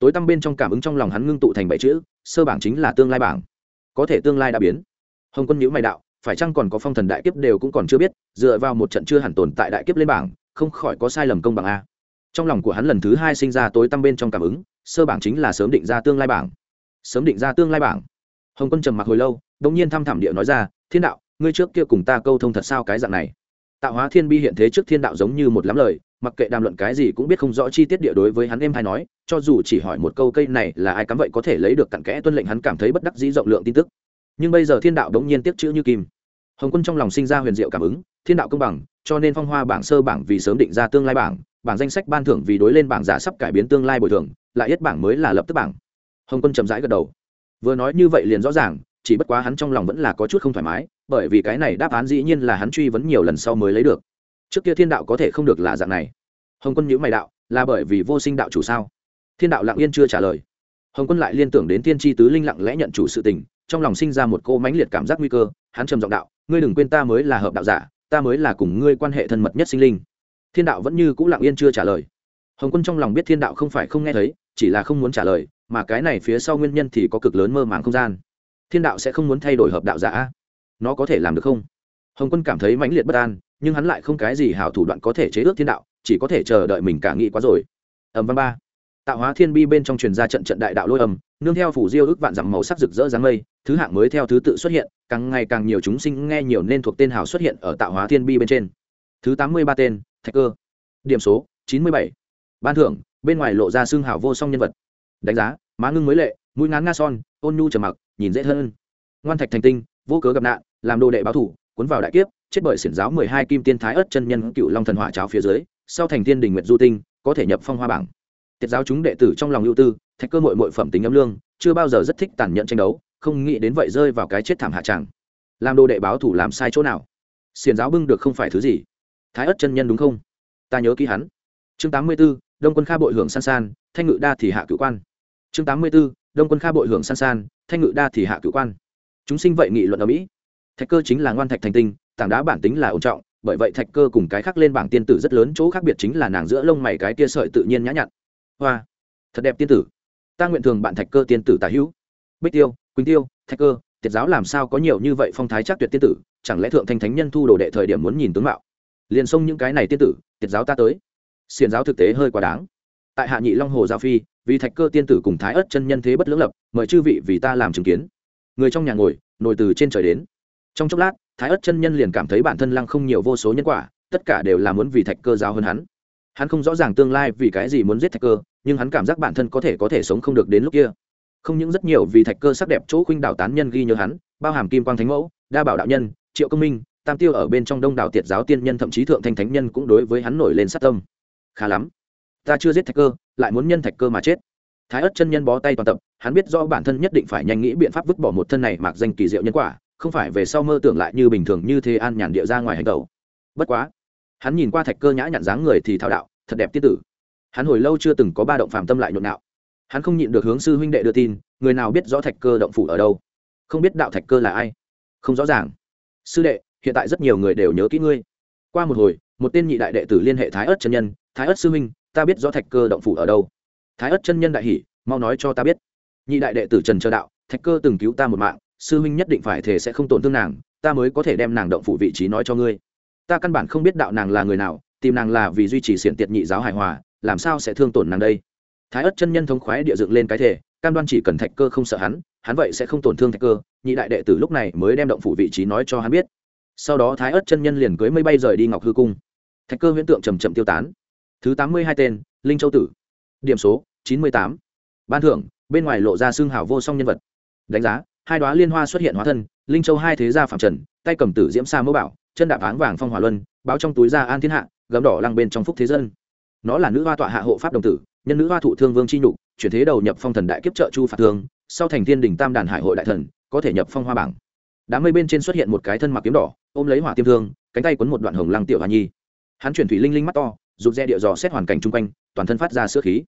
Tối tăm bên trong cảm ứng trong lòng hắn ngưng tụ thành bảy chữ, sơ bảng chính là tương lai bảng. Có thể tương lai đã biến. Hồng quân nhữ mày đạo, phải chăng còn có phong thần đại kiếp đều cũng còn chưa biết, dựa vào một trận chưa hẳn tồn tại đại kiếp lên bảng, không khỏi có sai lầm công bằng a. Trong lòng của hắn lần thứ hai sinh ra tối tăm bên trong cảm ứng, sơ bảng chính là sớm định ra tương lai bảng. Sớm định ra tương lai bảng. Hồng quân trầm mặc hồi lâu đống nhiên thăm thẳm địa nói ra, thiên đạo, ngươi trước kia cùng ta câu thông thật sao cái dạng này? Tạo hóa thiên bi hiện thế trước thiên đạo giống như một lắm lời, mặc kệ đàm luận cái gì cũng biết không rõ chi tiết địa đối với hắn em hay nói, cho dù chỉ hỏi một câu cây này là ai cắm vậy có thể lấy được cặn kẽ tuân lệnh hắn cảm thấy bất đắc dĩ rộng lượng tin tức. Nhưng bây giờ thiên đạo đống nhiên tiếp chữ như kim. Hồng quân trong lòng sinh ra huyền diệu cảm ứng, thiên đạo công bằng, cho nên phong hoa bảng sơ bảng vì sớm định ra tương lai bảng bảng danh sách ban thưởng vì đối lên bảng giả sắp cải biến tương lai bồi thường, lại yết bảng mới là lập tức bảng. Hồng quân chậm rãi gật đầu. Vừa nói như vậy liền rõ ràng chỉ bất quá hắn trong lòng vẫn là có chút không thoải mái, bởi vì cái này đáp án dĩ nhiên là hắn truy vấn nhiều lần sau mới lấy được. Trước kia thiên đạo có thể không được là dạng này. Hồng quân nhữ mày đạo, là bởi vì vô sinh đạo chủ sao? Thiên đạo lặng yên chưa trả lời. Hồng quân lại liên tưởng đến tiên tri tứ linh lặng lẽ nhận chủ sự tình, trong lòng sinh ra một cô mãnh liệt cảm giác nguy cơ, hắn trầm giọng đạo, ngươi đừng quên ta mới là hợp đạo giả, ta mới là cùng ngươi quan hệ thân mật nhất sinh linh. Thiên đạo vẫn như c ũ lặng yên chưa trả lời. Hồng quân trong lòng biết thiên đạo không phải không nghe thấy, chỉ là không muốn trả lời, mà cái này phía sau nguyên nhân thì có cực lớn mơ màng không gian thiên đạo sẽ không muốn thay đổi hợp đạo giả. Nó có thể làm được không? Hồng quân cảm thấy mãnh liệt bất an, nhưng hắn lại không cái gì hảo thủ đoạn có thể chế ước thiên đạo, chỉ có thể chờ đợi mình cả nghĩ quá rồi. Ẩm văn ba. Tạo hóa thiên bi bên trong truyền ra trận trận đại đạo lôi âm, nương theo phủ diêu ước vạn dặm màu sắc rực rỡ dáng mây, thứ hạng mới theo thứ tự xuất hiện, càng ngày càng nhiều chúng sinh nghe nhiều nên thuộc tên hào xuất hiện ở tạo hóa thiên bi bên trên. Thứ tám mươi ba tên, thạch cơ. Điểm số, chín mươi bảy. Ban thưởng, bên ngoài lộ ra xương hào vô song nhân vật. Đánh giá, má ngưng mới lệ, mũi ngán nga son, ôn nhu trầm mặc nhìn dễ hơn. Ngoan thạch thành tinh, vô cớ gặp nạn, làm đồ đệ báo thủ, cuốn vào đại kiếp, chết bởi xiển giáo mười hai kim tiên thái ất chân nhân cựu long thần hỏa cháo phía dưới, sau thành tiên đình nguyện du tinh, có thể nhập phong hoa bảng. Tiết giáo chúng đệ tử trong lòng ưu tư, thạch cơ mội mội phẩm tính âm lương, chưa bao giờ rất thích tàn nhẫn tranh đấu, không nghĩ đến vậy rơi vào cái chết thảm hạ tràng làm đồ đệ báo thủ làm sai chỗ nào? Xiển giáo bưng được không phải thứ gì? Thái ất chân nhân đúng không? Ta nhớ ký hắn. Chương tám mươi b ố đông quân kha bội hưởng san san, thanh ngự đa thì hạ cử quan. Chương tám mươi b ố đông quân kha bội hưởng san san, thanh ngự đa thì hạ cựu quan. Chúng sinh vậy nghị luận ở mỹ. Thạch cơ chính là ngoan thạch thành tinh, tảng đá bản tính là ổn trọng, bởi vậy thạch cơ cùng cái khác lên bảng tiên tử rất lớn, chỗ khác biệt chính là nàng giữa lông mày cái kia sợi tự nhiên nhã nhặn. Hoa, thật đẹp tiên tử. Ta nguyện thường bạn thạch cơ tiên tử tả hữu. Bích tiêu, quỳnh tiêu, thạch cơ tiết giáo làm sao có nhiều như vậy phong thái chắc tuyệt tiên tử, chẳng lẽ thượng thanh thánh nhân thu đồ đệ thời điểm muốn nhìn tướng mạo? Liền xông những cái này tiên tử tiết giáo ta tới. Xiền giáo thực tế hơi quá đáng. Tại hạ nhị long hồ giao phi vì thạch cơ tiên tử cùng thái ất chân nhân thế bất lưỡng lập, mời chư vị vì ta làm chứng kiến. Người trong nhà ngồi nổi từ trên trời đến. Trong chốc lát, thái ất chân nhân liền cảm thấy bản thân lăng không nhiều vô số nhân quả, tất cả đều là muốn vì thạch cơ giáo hơn hắn. Hắn không rõ ràng tương lai vì cái gì muốn giết thạch cơ, nhưng hắn cảm giác bản thân có thể có thể sống không được đến lúc kia. Không những rất nhiều vì thạch cơ sắc đẹp chỗ khuynh đảo tán nhân ghi nhớ hắn, bao hàm kim quang thánh mẫu, đa bảo đạo nhân, triệu công minh, tam tiêu ở bên trong đông đảo tiệt giáo tiên nhân thậm chí thượng thanh thánh nhân cũng đối với hắn nổi lên sát tâm. Khá lắm ta chưa giết thạch cơ, lại muốn nhân thạch cơ mà chết. Thái ất chân nhân bó tay toàn tập, hắn biết do bản thân nhất định phải nhanh nghĩ biện pháp vứt bỏ một thân này mặc danh kỳ diệu nhân quả, không phải về sau mơ tưởng lại như bình thường như thế an nhàn địa ra ngoài hành tẩu. Bất quá, hắn nhìn qua thạch cơ nhã nhặn dáng người thì thao đạo, thật đẹp tiết tử. Hắn hồi lâu chưa từng có ba động phàm tâm lại nhộn nạo hắn không nhịn được hướng sư huynh đệ đưa tin, người nào biết rõ thạch cơ động phủ ở đâu? Không biết đạo thạch cơ là ai? Không rõ ràng. Sư đệ, hiện tại rất nhiều người đều nhớ kỹ ngươi. Qua một hồi, một tên nhị đại đệ tử liên hệ thái ớt chân nhân, thái ớt sư huynh ta biết rõ thạch cơ động phủ ở đâu. Thái ớt chân nhân đại hỷ mau nói cho ta biết. Nhị đại đệ tử trần chờ đạo, thạch cơ từng cứu ta một mạng, sư huynh nhất định phải thể sẽ không tổn thương nàng, ta mới có thể đem nàng động phủ vị trí nói cho ngươi. Ta căn bản không biết đạo nàng là người nào, tìm nàng là vì duy trì xiển tiệt nhị giáo hài hòa, làm sao sẽ thương tổn nàng đây? Thái ất chân nhân thống khoái địa dựng lên cái thể cam đoan chỉ cần thạch cơ không sợ hắn hắn vậy sẽ không tổn thương thạch cơ, nhị đại đệ tử lúc này mới đem động phủ vị trí nói cho hắn biết. Sau đó thái ất chân nhân liền cưới mây bay rời đi ngọc hư cung. Thạch cơ huyễn tượng trầm trầm tiêu tán thứ tám mươi hai tên, linh châu tử. Điểm số, chín mươi tám. Ban thưởng, bên ngoài lộ ra xương hào vô song nhân vật. Đánh giá, hai đoá liên hoa xuất hiện hóa thân, linh châu hai thế gia phạm trần, tay cầm tử diễm sa mẫu bảo, chân đạp áng vàng phong hỏa luân, báo trong túi ra an thiên hạ, gấm đỏ lăng bên trong phúc thế dân. Nó là nữ hoa tọa hạ hộ pháp đồng tử, nhân nữ hoa thụ thương vương c h i nhục, chuyển thế đầu nhập phong thần đại kiếp trợ chu phạt thương, sau thành thiên đình tam đàn hải hội đại thần, có thể nhập phong hoa bảng. Đám mây bên trên xuất hiện một cái thân mặc kiếm đỏ, ôm lấy hỏa tiêm thương, cánh tay quấn một đoạn hồng lăng tiểu hoa nhi. Hắn chuyển thủy linh linh mắt to rụt re địa dò xét hoàn cảnh chung quanh, toàn thân phát ra sữa khí.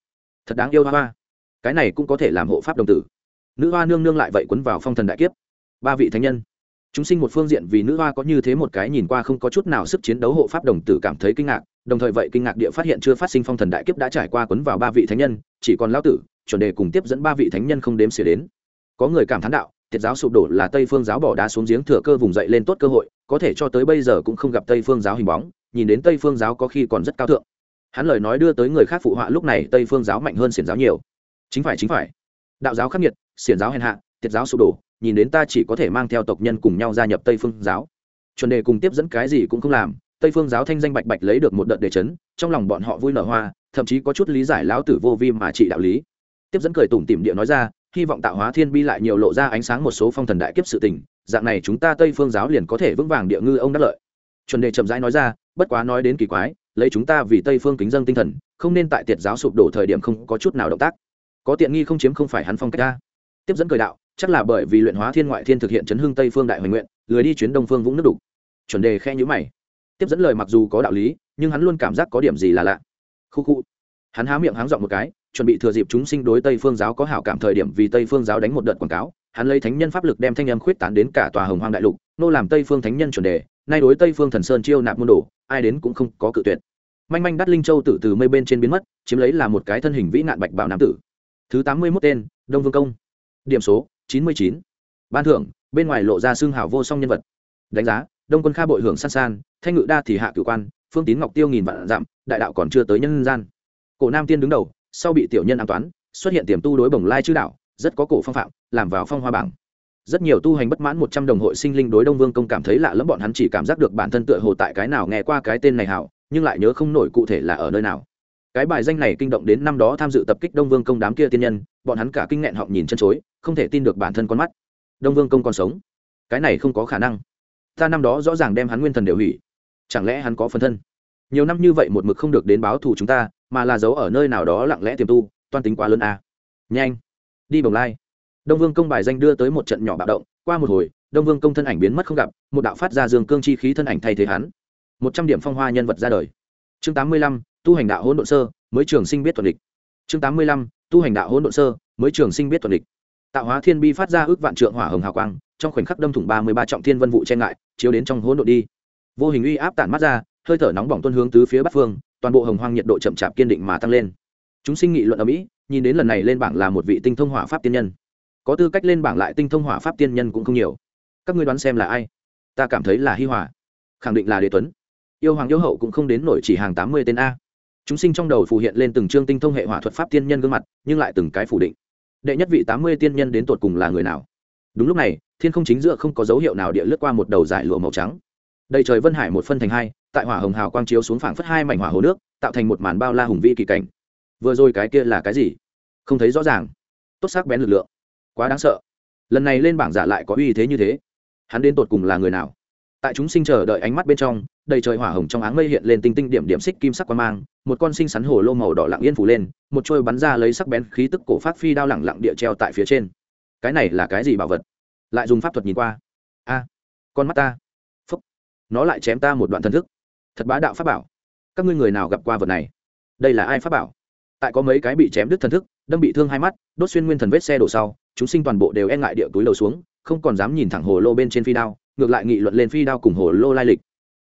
Thật đáng yêu hoa hoa. Cái này cũng có thể làm hộ pháp đồng tử. Nữ hoa nương nương lại vậy quấn vào phong thần đại kiếp. Ba vị thánh nhân. Chúng sinh một phương diện vì nữ hoa có như thế một cái nhìn qua không có chút nào sức chiến đấu hộ pháp đồng tử cảm thấy kinh ngạc, đồng thời vậy kinh ngạc địa phát hiện chưa phát sinh phong thần đại kiếp đã trải qua quấn vào ba vị thánh nhân, chỉ còn lao tử, chuẩn đề cùng tiếp dẫn ba vị thánh nhân không đếm xỉa đến. Có người cảm thán đạo tiệt giáo sụp đổ là tây phương giáo bỏ đá xuống giếng thừa cơ vùng dậy lên tốt cơ hội, có thể cho tới bây giờ cũng không gặp tây phương giáo hình bóng nhìn đến tây phương giáo có khi còn rất cao thượng. Hắn lời nói đưa tới người khác phụ họa lúc này tây phương giáo mạnh hơn xiển giáo nhiều. Chính phải chính phải. Đạo giáo khắc nghiệt, xiển giáo hèn hạ, tiệt giáo sụp đổ, nhìn đến ta chỉ có thể mang theo tộc nhân cùng nhau gia nhập tây phương giáo. Chuẩn đề cùng tiếp dẫn cái gì cũng không làm, tây phương giáo thanh danh bạch bạch lấy được một đợt đề chấn, trong lòng bọn họ vui nở hoa, thậm chí có chút lý giải lão tử vô vi mà trị đạo lý. Tiếp dẫn cười tủm tỉm địa nói ra, hy vọng tạo hóa thiên bi lại nhiều lộ ra ánh sáng một số phong thần đại kiếp sự tình, dạng này chúng ta tây phương giáo liền có thể vững vàng địa ngư ông đắc lợi. Chuẩn đề chậm rãi nói ra bất quá nói đến kỳ quái, lấy chúng ta vì tây phương kính dân tinh thần, không nên tại tiệt giáo sụp đổ thời điểm không có chút nào động tác. Có tiện nghi không chiếm không phải hắn phong cách ta. Tiếp dẫn cười đạo, chắc là bởi vì luyện hóa thiên ngoại thiên thực hiện chấn hưng tây phương đại hoành nguyện, lười đi chuyến đông phương vũng nước đục. Chuẩn đề khe nhữ mày. Tiếp dẫn lời mặc dù có đạo lý, nhưng hắn luôn cảm giác có điểm gì là lạ. Khu khu. Hắn há miệng háng dọn một cái, chuẩn bị thừa dịp chúng sinh đối tây phương giáo có hảo cảm thời điểm vì tây phương giáo đánh một đợt quảng cáo, hắn lấy thánh nhân pháp lực đem thanh âm khuyết tán đến cả tòa hồng hoang đại lục, nô làm tây phương thánh nhân chuẩn đề nay đối tây phương thần sơn chiêu nạp môn đồ, ai đến cũng không có cự tuyệt. Manh manh đắt linh châu tử từ mây bên trên biến mất, chiếm lấy là một cái thân hình vĩ nạn bạch bảo nam tử. Thứ tám mươi mốt tên, đông vương công. Điểm số, chín mươi chín. Ban thưởng, bên ngoài lộ ra xương hảo vô song nhân vật. Đánh giá, đông quân kha bội hưởng san san, thanh ngự đa thì hạ cử quan, phương tín ngọc tiêu nghìn vạn dặm, đại đạo còn chưa tới nhân gian. Cổ nam tiên đứng đầu, sau bị tiểu nhân an toán, xuất hiện tiềm tu đối bồng lai chữ đạo, rất có cổ phong phạm, làm vào phong hoa bảng rất nhiều tu hành bất mãn một trăm đồng hội sinh linh đối đông vương công cảm thấy lạ lẫm, bọn hắn chỉ cảm giác được bản thân tựa hồ tại cái nào nghe qua cái tên này hảo, nhưng lại nhớ không nổi cụ thể là ở nơi nào. Cái bài danh này kinh động đến năm đó tham dự tập kích đông vương công đám kia tiên nhân, bọn hắn cả kinh nghẹn họng nhìn chân chối, không thể tin được bản thân con mắt. Đông vương công còn sống? Cái này không có khả năng. Ta năm đó rõ ràng đem hắn nguyên thần đều hủy. Chẳng lẽ hắn có phân thân? Nhiều năm như vậy một mực không được đến báo thù chúng ta, mà là giấu ở nơi nào đó lặng lẽ tiềm tu, toan tính quá lớn à. nhanh, đi bồng lai đông vương công bài danh đưa tới một trận nhỏ bạo động, qua một hồi, đông vương công thân ảnh biến mất không gặp, một đạo phát ra dương cương chi khí thân ảnh thay thế hắn. Một trăm điểm phong hoa nhân vật ra đời. Chương tám mươi lăm, tu hành đạo hỗn độn sơ, mới trường sinh biết thuận địch. Chương tám mươi lăm, tu hành đạo hỗn độn sơ, mới trường sinh biết thuận địch. Tạo hóa thiên bi phát ra ước vạn trượng hỏa hồng hào quang, trong khoảnh khắc đâm thủng ba mươi ba trọng thiên vân vụ che ngại, chiếu đến trong hỗn độn đi. Vô hình uy áp tản mắt ra, hơi thở nóng bỏng tuân hướng tứ phía bắc phương, toàn bộ hồng hoang nhiệt độ chậm chạp kiên định mà tăng lên. Chúng sinh nghị luận ở mỹ, nhìn đến lần này lên bảng là một vị tinh thông hỏa pháp tiên nhân có tư cách lên bảng lại tinh thông hỏa pháp tiên nhân cũng không nhiều. Các ngươi đoán xem là ai? Ta cảm thấy là hi hòa. Khẳng định là đế tuấn. Yêu hoàng yêu hậu cũng không đến nổi chỉ hàng tám mươi tên a. Chúng sinh trong đầu phù hiện lên từng chương tinh thông hệ hỏa thuật pháp tiên nhân gương mặt, nhưng lại từng cái phủ định. Đệ nhất vị tám mươi tiên nhân đến tột cùng là người nào? Đúng lúc này, thiên không chính giữa không có dấu hiệu nào địa lướt qua một đầu giải lụa màu trắng. Đầy trời vân hải một phân thành hai, tại hỏa hồng hào quang chiếu xuống phảng phất hai mảnh hỏa hồ nước, tạo thành một màn bao la hùng vĩ kỳ cảnh. Vừa rồi cái kia là cái gì? Không thấy rõ ràng. Tốt sắc bén lực lượng quá đáng sợ. Lần này lên bảng giả lại có uy thế như thế. Hắn đến tột cùng là người nào? Tại chúng sinh chờ đợi ánh mắt bên trong, đầy trời hỏa hồng trong áng mây hiện lên tinh tinh điểm điểm xích kim sắc qua mang, một con sinh sắn hồ lô màu đỏ lặng yên phủ lên, một trôi bắn ra lấy sắc bén khí tức cổ phát phi đao lẳng lặng địa treo tại phía trên. Cái này là cái gì bảo vật? Lại dùng pháp thuật nhìn qua. A, con mắt ta. Phúc. Nó lại chém ta một đoạn thần thức. Thật bá đạo pháp bảo. Các ngươi người nào gặp qua vật này? Đây là ai pháp bảo? Tại có mấy cái bị chém đứt thần thức, đâm bị thương hai mắt, đốt xuyên nguyên thần vết xe đổ sau chúng sinh toàn bộ đều e ngại địa túi đầu xuống, không còn dám nhìn thẳng hồ lô bên trên phi đao, ngược lại nghị luận lên phi đao cùng hồ lô lai lịch.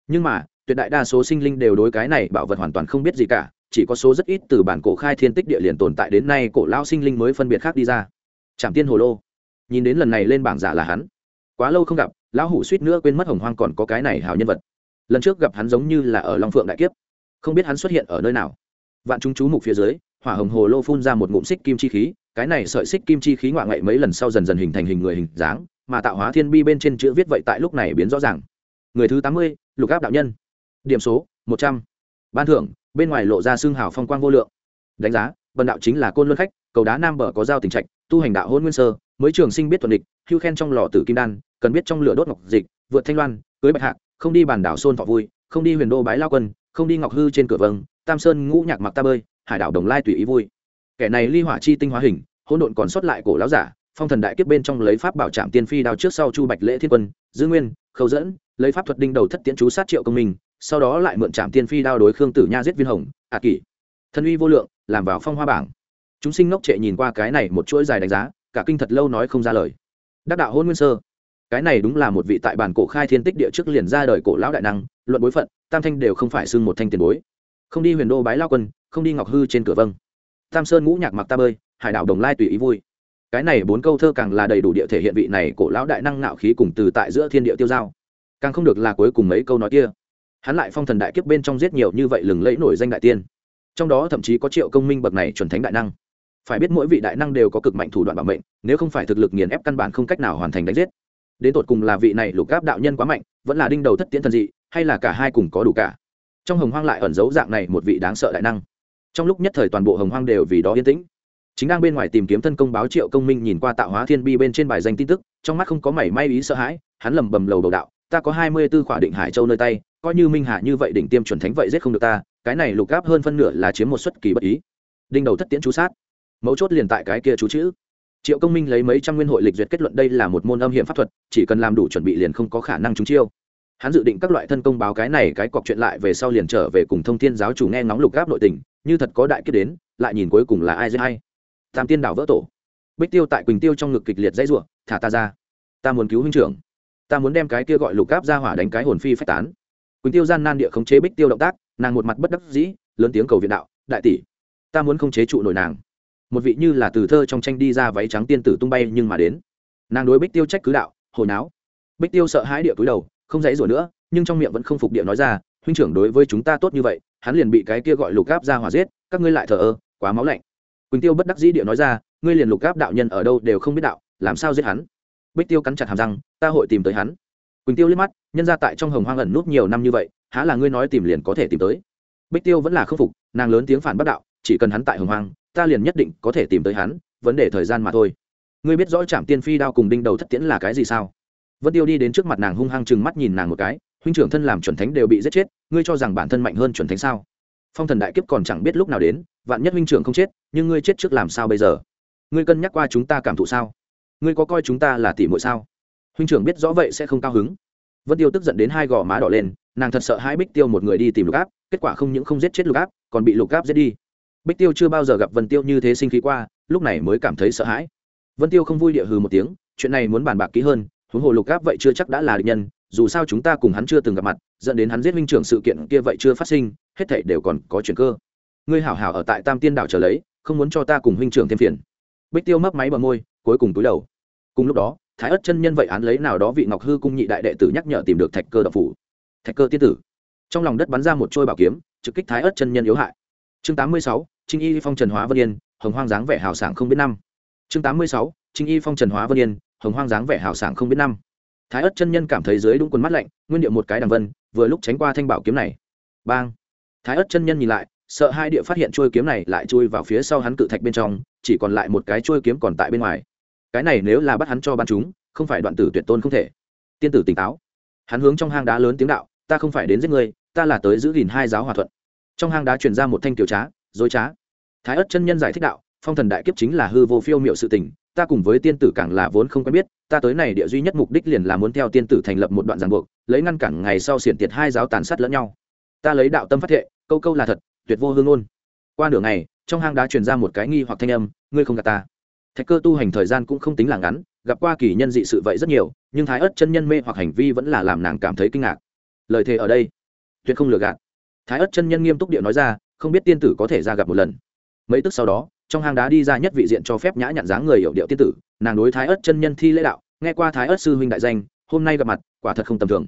Nhưng mà, tuyệt đại đa số sinh linh đều đối cái này bảo vật hoàn toàn không biết gì cả, chỉ có số rất ít từ bản cổ khai thiên tích địa liền tồn tại đến nay cổ lao sinh linh mới phân biệt khác đi ra. Trạm tiên hồ lô. Nhìn đến lần này lên bảng giả là hắn. Quá lâu không gặp, lão hủ suýt nữa quên mất hồng hoang còn có cái này hào nhân vật. Lần trước gặp hắn giống như là ở long phượng đại kiếp. Không biết hắn xuất hiện ở nơi nào. Vạn chúng chú mục phía dưới, hỏa hồng hồ lô phun ra một ngụm xích kim chi khí cái này sợi xích kim chi khí ngoại ngậy mấy lần sau dần dần hình thành hình người hình dáng, mà tạo hóa thiên bi bên trên chữ viết vậy tại lúc này biến rõ ràng. Người thứ tám mươi, lục áp đạo nhân. Điểm số, một trăm. Ban thưởng, bên ngoài lộ ra xương hào phong quang vô lượng. Đánh giá vận đạo chính là côn luân khách, cầu đá nam bờ có giao tình trạch, tu hành đạo hôn nguyên sơ, mới trường sinh biết thuận địch, hưu khen trong lò tử kim đan, cần biết trong lửa đốt ngọc dịch, vượt thanh loan, cưới bạch hạc, không đi bản đảo xôn thọ vui, không đi huyền đô bái lao quân, không đi ngọc hư trên cửa vâng tam sơn ngũ nhạc mặc ta bơi, hải đảo đồng lai tùy ý vui kẻ này ly hỏa chi tinh hóa hình, hỗn độn còn sót lại cổ láo giả, phong thần đại kiếp bên trong lấy pháp bảo trạm tiên phi đao trước sau chu bạch lễ thiên quân, dư nguyên, khâu dẫn, lấy pháp thuật đinh đầu thất tiễn chú sát triệu công minh, sau đó lại mượn trạm tiên phi đao đối khương tử nha giết viên hồng ạ à kỷ. Thân uy vô lượng, làm vào phong hoa bảng. Chúng sinh ngốc trệ nhìn qua cái này một chuỗi dài đánh giá, cả kinh thật lâu nói không ra lời. Đắc đạo hôn nguyên sơ. Cái này đúng là một vị tại bản cổ khai thiên tích địa trước liền ra đời cổ lão đại năng, luận bối phận, tam thanh đều không phải xưng một thanh tiền bối. Không đi huyền đô bái lao quân, không đi ngọc hư trên cửa vâng tam sơn ngũ nhạc mặc ta bơi, hải đảo đồng lai tùy ý vui. Cái này bốn câu thơ càng là đầy đủ địa thể hiện vị này cổ lão đại năng nạo khí cùng từ tại giữa thiên địa tiêu giao. Càng không được là cuối cùng mấy câu nói kia. Hắn lại phong thần đại kiếp bên trong giết nhiều như vậy lừng lẫy nổi danh đại tiên. Trong đó thậm chí có triệu công minh bậc này chuẩn thánh đại năng. Phải biết mỗi vị đại năng đều có cực mạnh thủ đoạn bảo mệnh, nếu không phải thực lực nghiền ép căn bản không cách nào hoàn thành đánh giết. Đến tột cùng là vị này lục gáp đạo nhân quá mạnh, vẫn là đinh đầu thất tiễn thần dị, hay là cả hai cùng có đủ cả. Trong hồng hoang lại ẩn giấu dạng này một vị đáng sợ đại năng trong lúc nhất thời toàn bộ hồng hoang đều vì đó yên tĩnh. Chính đang bên ngoài tìm kiếm thân công báo triệu công minh nhìn qua tạo hóa thiên bi bên trên bài danh tin tức, trong mắt không có mảy may ý sợ hãi, hắn lầm bầm lầu đầu đạo, ta có hai mươi b ố khỏa định hải châu nơi tay, coi như minh hạ như vậy định tiêm chuẩn thánh vậy giết không được ta, cái này lục gáp hơn phân nửa là chiếm một suất kỳ bất ý. Đinh đầu thất tiễn chú sát. Mấu chốt liền tại cái kia chú chữ. Triệu công minh lấy mấy trăm nguyên hội lịch duyệt kết luận đây là một môn âm hiểm pháp thuật, chỉ cần làm đủ chuẩn bị liền không có khả năng trúng chiêu. Hắn dự định các loại thân công báo cái này cái cọc chuyện lại về sau liền trở về cùng thông thiên giáo chủ nghe ngóng lục gáp nội tình như thật có đại kết đến, lại nhìn cuối cùng là ai dễ hay. Tam tiên đảo vỡ tổ. Bích tiêu tại quỳnh tiêu trong ngực kịch liệt dãy ruộng thả ta ra. Ta muốn cứu huynh trưởng. Ta muốn đem cái kia gọi lục gáp ra hỏa đánh cái hồn phi phách tán. Quỳnh tiêu gian nan địa khống chế bích tiêu động tác, nàng một mặt bất đắc dĩ, lớn tiếng cầu viện đạo, đại tỷ, ta muốn không chế trụ nổi nàng. Một vị như là từ thơ trong tranh đi ra váy trắng tiên tử tung bay nhưng mà đến. Nàng đối bích tiêu trách cứ đạo, hồi náo. Bích tiêu sợ hãi địa cúi đầu, không dãy rủa nữa, nhưng trong miệng vẫn không phục địa nói ra huynh trưởng đối với chúng ta tốt như vậy, hắn liền bị cái kia gọi lục gáp ra hỏa giết, các ngươi lại thờ ơ, quá máu lạnh. Quỳnh tiêu bất đắc dĩ địa nói ra, ngươi liền lục gáp đạo nhân ở đâu đều không biết đạo, làm sao giết hắn? Bích tiêu cắn chặt hàm răng, ta hội tìm tới hắn. Quỳnh tiêu liếc mắt, nhân ra tại trong hồng hoang ẩn nút nhiều năm như vậy, há là ngươi nói tìm liền có thể tìm tới? Bích tiêu vẫn là khâm phục, nàng lớn tiếng phản bác đạo, chỉ cần hắn tại hồng hoang, ta liền nhất định có thể tìm tới hắn, vấn đề thời gian mà thôi. Ngươi biết rõ trạm tiên phi đao cùng đinh đầu thất tiễn là cái gì sao? Vân tiêu đi đến trước mặt nàng hung hăng chừng mắt nhìn nàng một cái huynh trưởng thân làm chuẩn thánh đều bị giết chết, ngươi cho rằng bản thân mạnh hơn chuẩn thánh sao? Phong thần đại kiếp còn chẳng biết lúc nào đến, vạn nhất huynh trưởng không chết, nhưng ngươi chết trước làm sao bây giờ? Ngươi cân nhắc qua chúng ta cảm thụ sao? Ngươi có coi chúng ta là tỷ muội sao? Huynh trưởng biết rõ vậy sẽ không cao hứng. Vân tiêu tức giận đến hai gò má đỏ lên, nàng thật sợ hai bích tiêu một người đi tìm lục áp, kết quả không những không giết chết lục áp, còn bị lục áp giết đi. Bích tiêu chưa bao giờ gặp vân tiêu như thế sinh khí qua, lúc này mới cảm thấy sợ hãi. Vân tiêu không vui địa hừ một tiếng, chuyện này muốn bàn bạc kỹ hơn, huống hồ lục áp vậy chưa chắc đã là địch nhân dù sao chúng ta cùng hắn chưa từng gặp mặt, dẫn đến hắn giết huynh trưởng sự kiện kia vậy chưa phát sinh, hết thảy đều còn có chuyện cơ. Ngươi hảo hảo ở tại tam tiên đảo chờ lấy, không muốn cho ta cùng huynh trưởng thêm phiền. Bích tiêu mấp máy bờ môi, cuối cùng túi đầu. Cùng lúc đó, thái ất chân nhân vậy án lấy nào đó vị ngọc hư cung nhị đại đệ tử nhắc nhở tìm được thạch cơ độc phủ. Thạch cơ tiên tử. Trong lòng đất bắn ra một trôi bảo kiếm, trực kích thái ất chân nhân yếu hại. Chương tám mươi sáu, trinh y phong trần hóa vân yên, hồng hoang dáng vẻ hào sảng không biết năm. Chương tám mươi sáu, trinh y phong trần hóa vân yên, hồng hoang dáng vẻ hào sảng không biết năm thái ất chân nhân cảm thấy dưới đúng quần mắt lạnh, nguyên điệu một cái đằng vân, vừa lúc tránh qua thanh bảo kiếm này. Bang! Thái ất chân nhân nhìn lại, sợ hai địa phát hiện trôi kiếm này lại chui vào phía sau hắn cự thạch bên trong, chỉ còn lại một cái trôi kiếm còn tại bên ngoài. Cái này nếu là bắt hắn cho bắn chúng, không phải đoạn tử tuyệt tôn không thể. Tiên tử tỉnh táo. Hắn hướng trong hang đá lớn tiếng đạo, ta không phải đến giết người ta là tới giữ gìn hai giáo hòa thuận. Trong hang đá truyền ra một thanh tiểu trá, dối trá. Thái ất chân nhân giải thích đạo, phong thần đại kiếp chính là hư vô phiêu miệu sự tình ta cùng với tiên tử càng là vốn không quen biết, ta tới này địa duy nhất mục đích liền là muốn theo tiên tử thành lập một đoạn giàn buộc, lấy ngăn cản ngày sau xiển tiệt hai giáo tàn sát lẫn nhau. Ta lấy đạo tâm phát thệ, câu câu là thật, tuyệt vô hương ôn qua nửa ngày, trong hang đá truyền ra một cái nghi hoặc thanh âm, ngươi không gạt ta. Thạch cơ tu hành thời gian cũng không tính là ngắn, gặp qua kỳ nhân dị sự vậy rất nhiều, nhưng thái ớt chân nhân mê hoặc hành vi vẫn là làm nàng cảm thấy kinh ngạc. Lời thề ở đây, tuyệt không lừa gạt. Thái ớt chân nhân nghiêm túc điệu nói ra, không biết tiên tử có thể ra gặp một lần. Mấy tức sau đó trong hang đá đi ra nhất vị diện cho phép nhã nhặn dáng người hiểu điệu tiên tử, nàng đối thái ất chân nhân thi lễ đạo, nghe qua thái ất sư huynh đại danh, hôm nay gặp mặt, quả thật không tầm thường.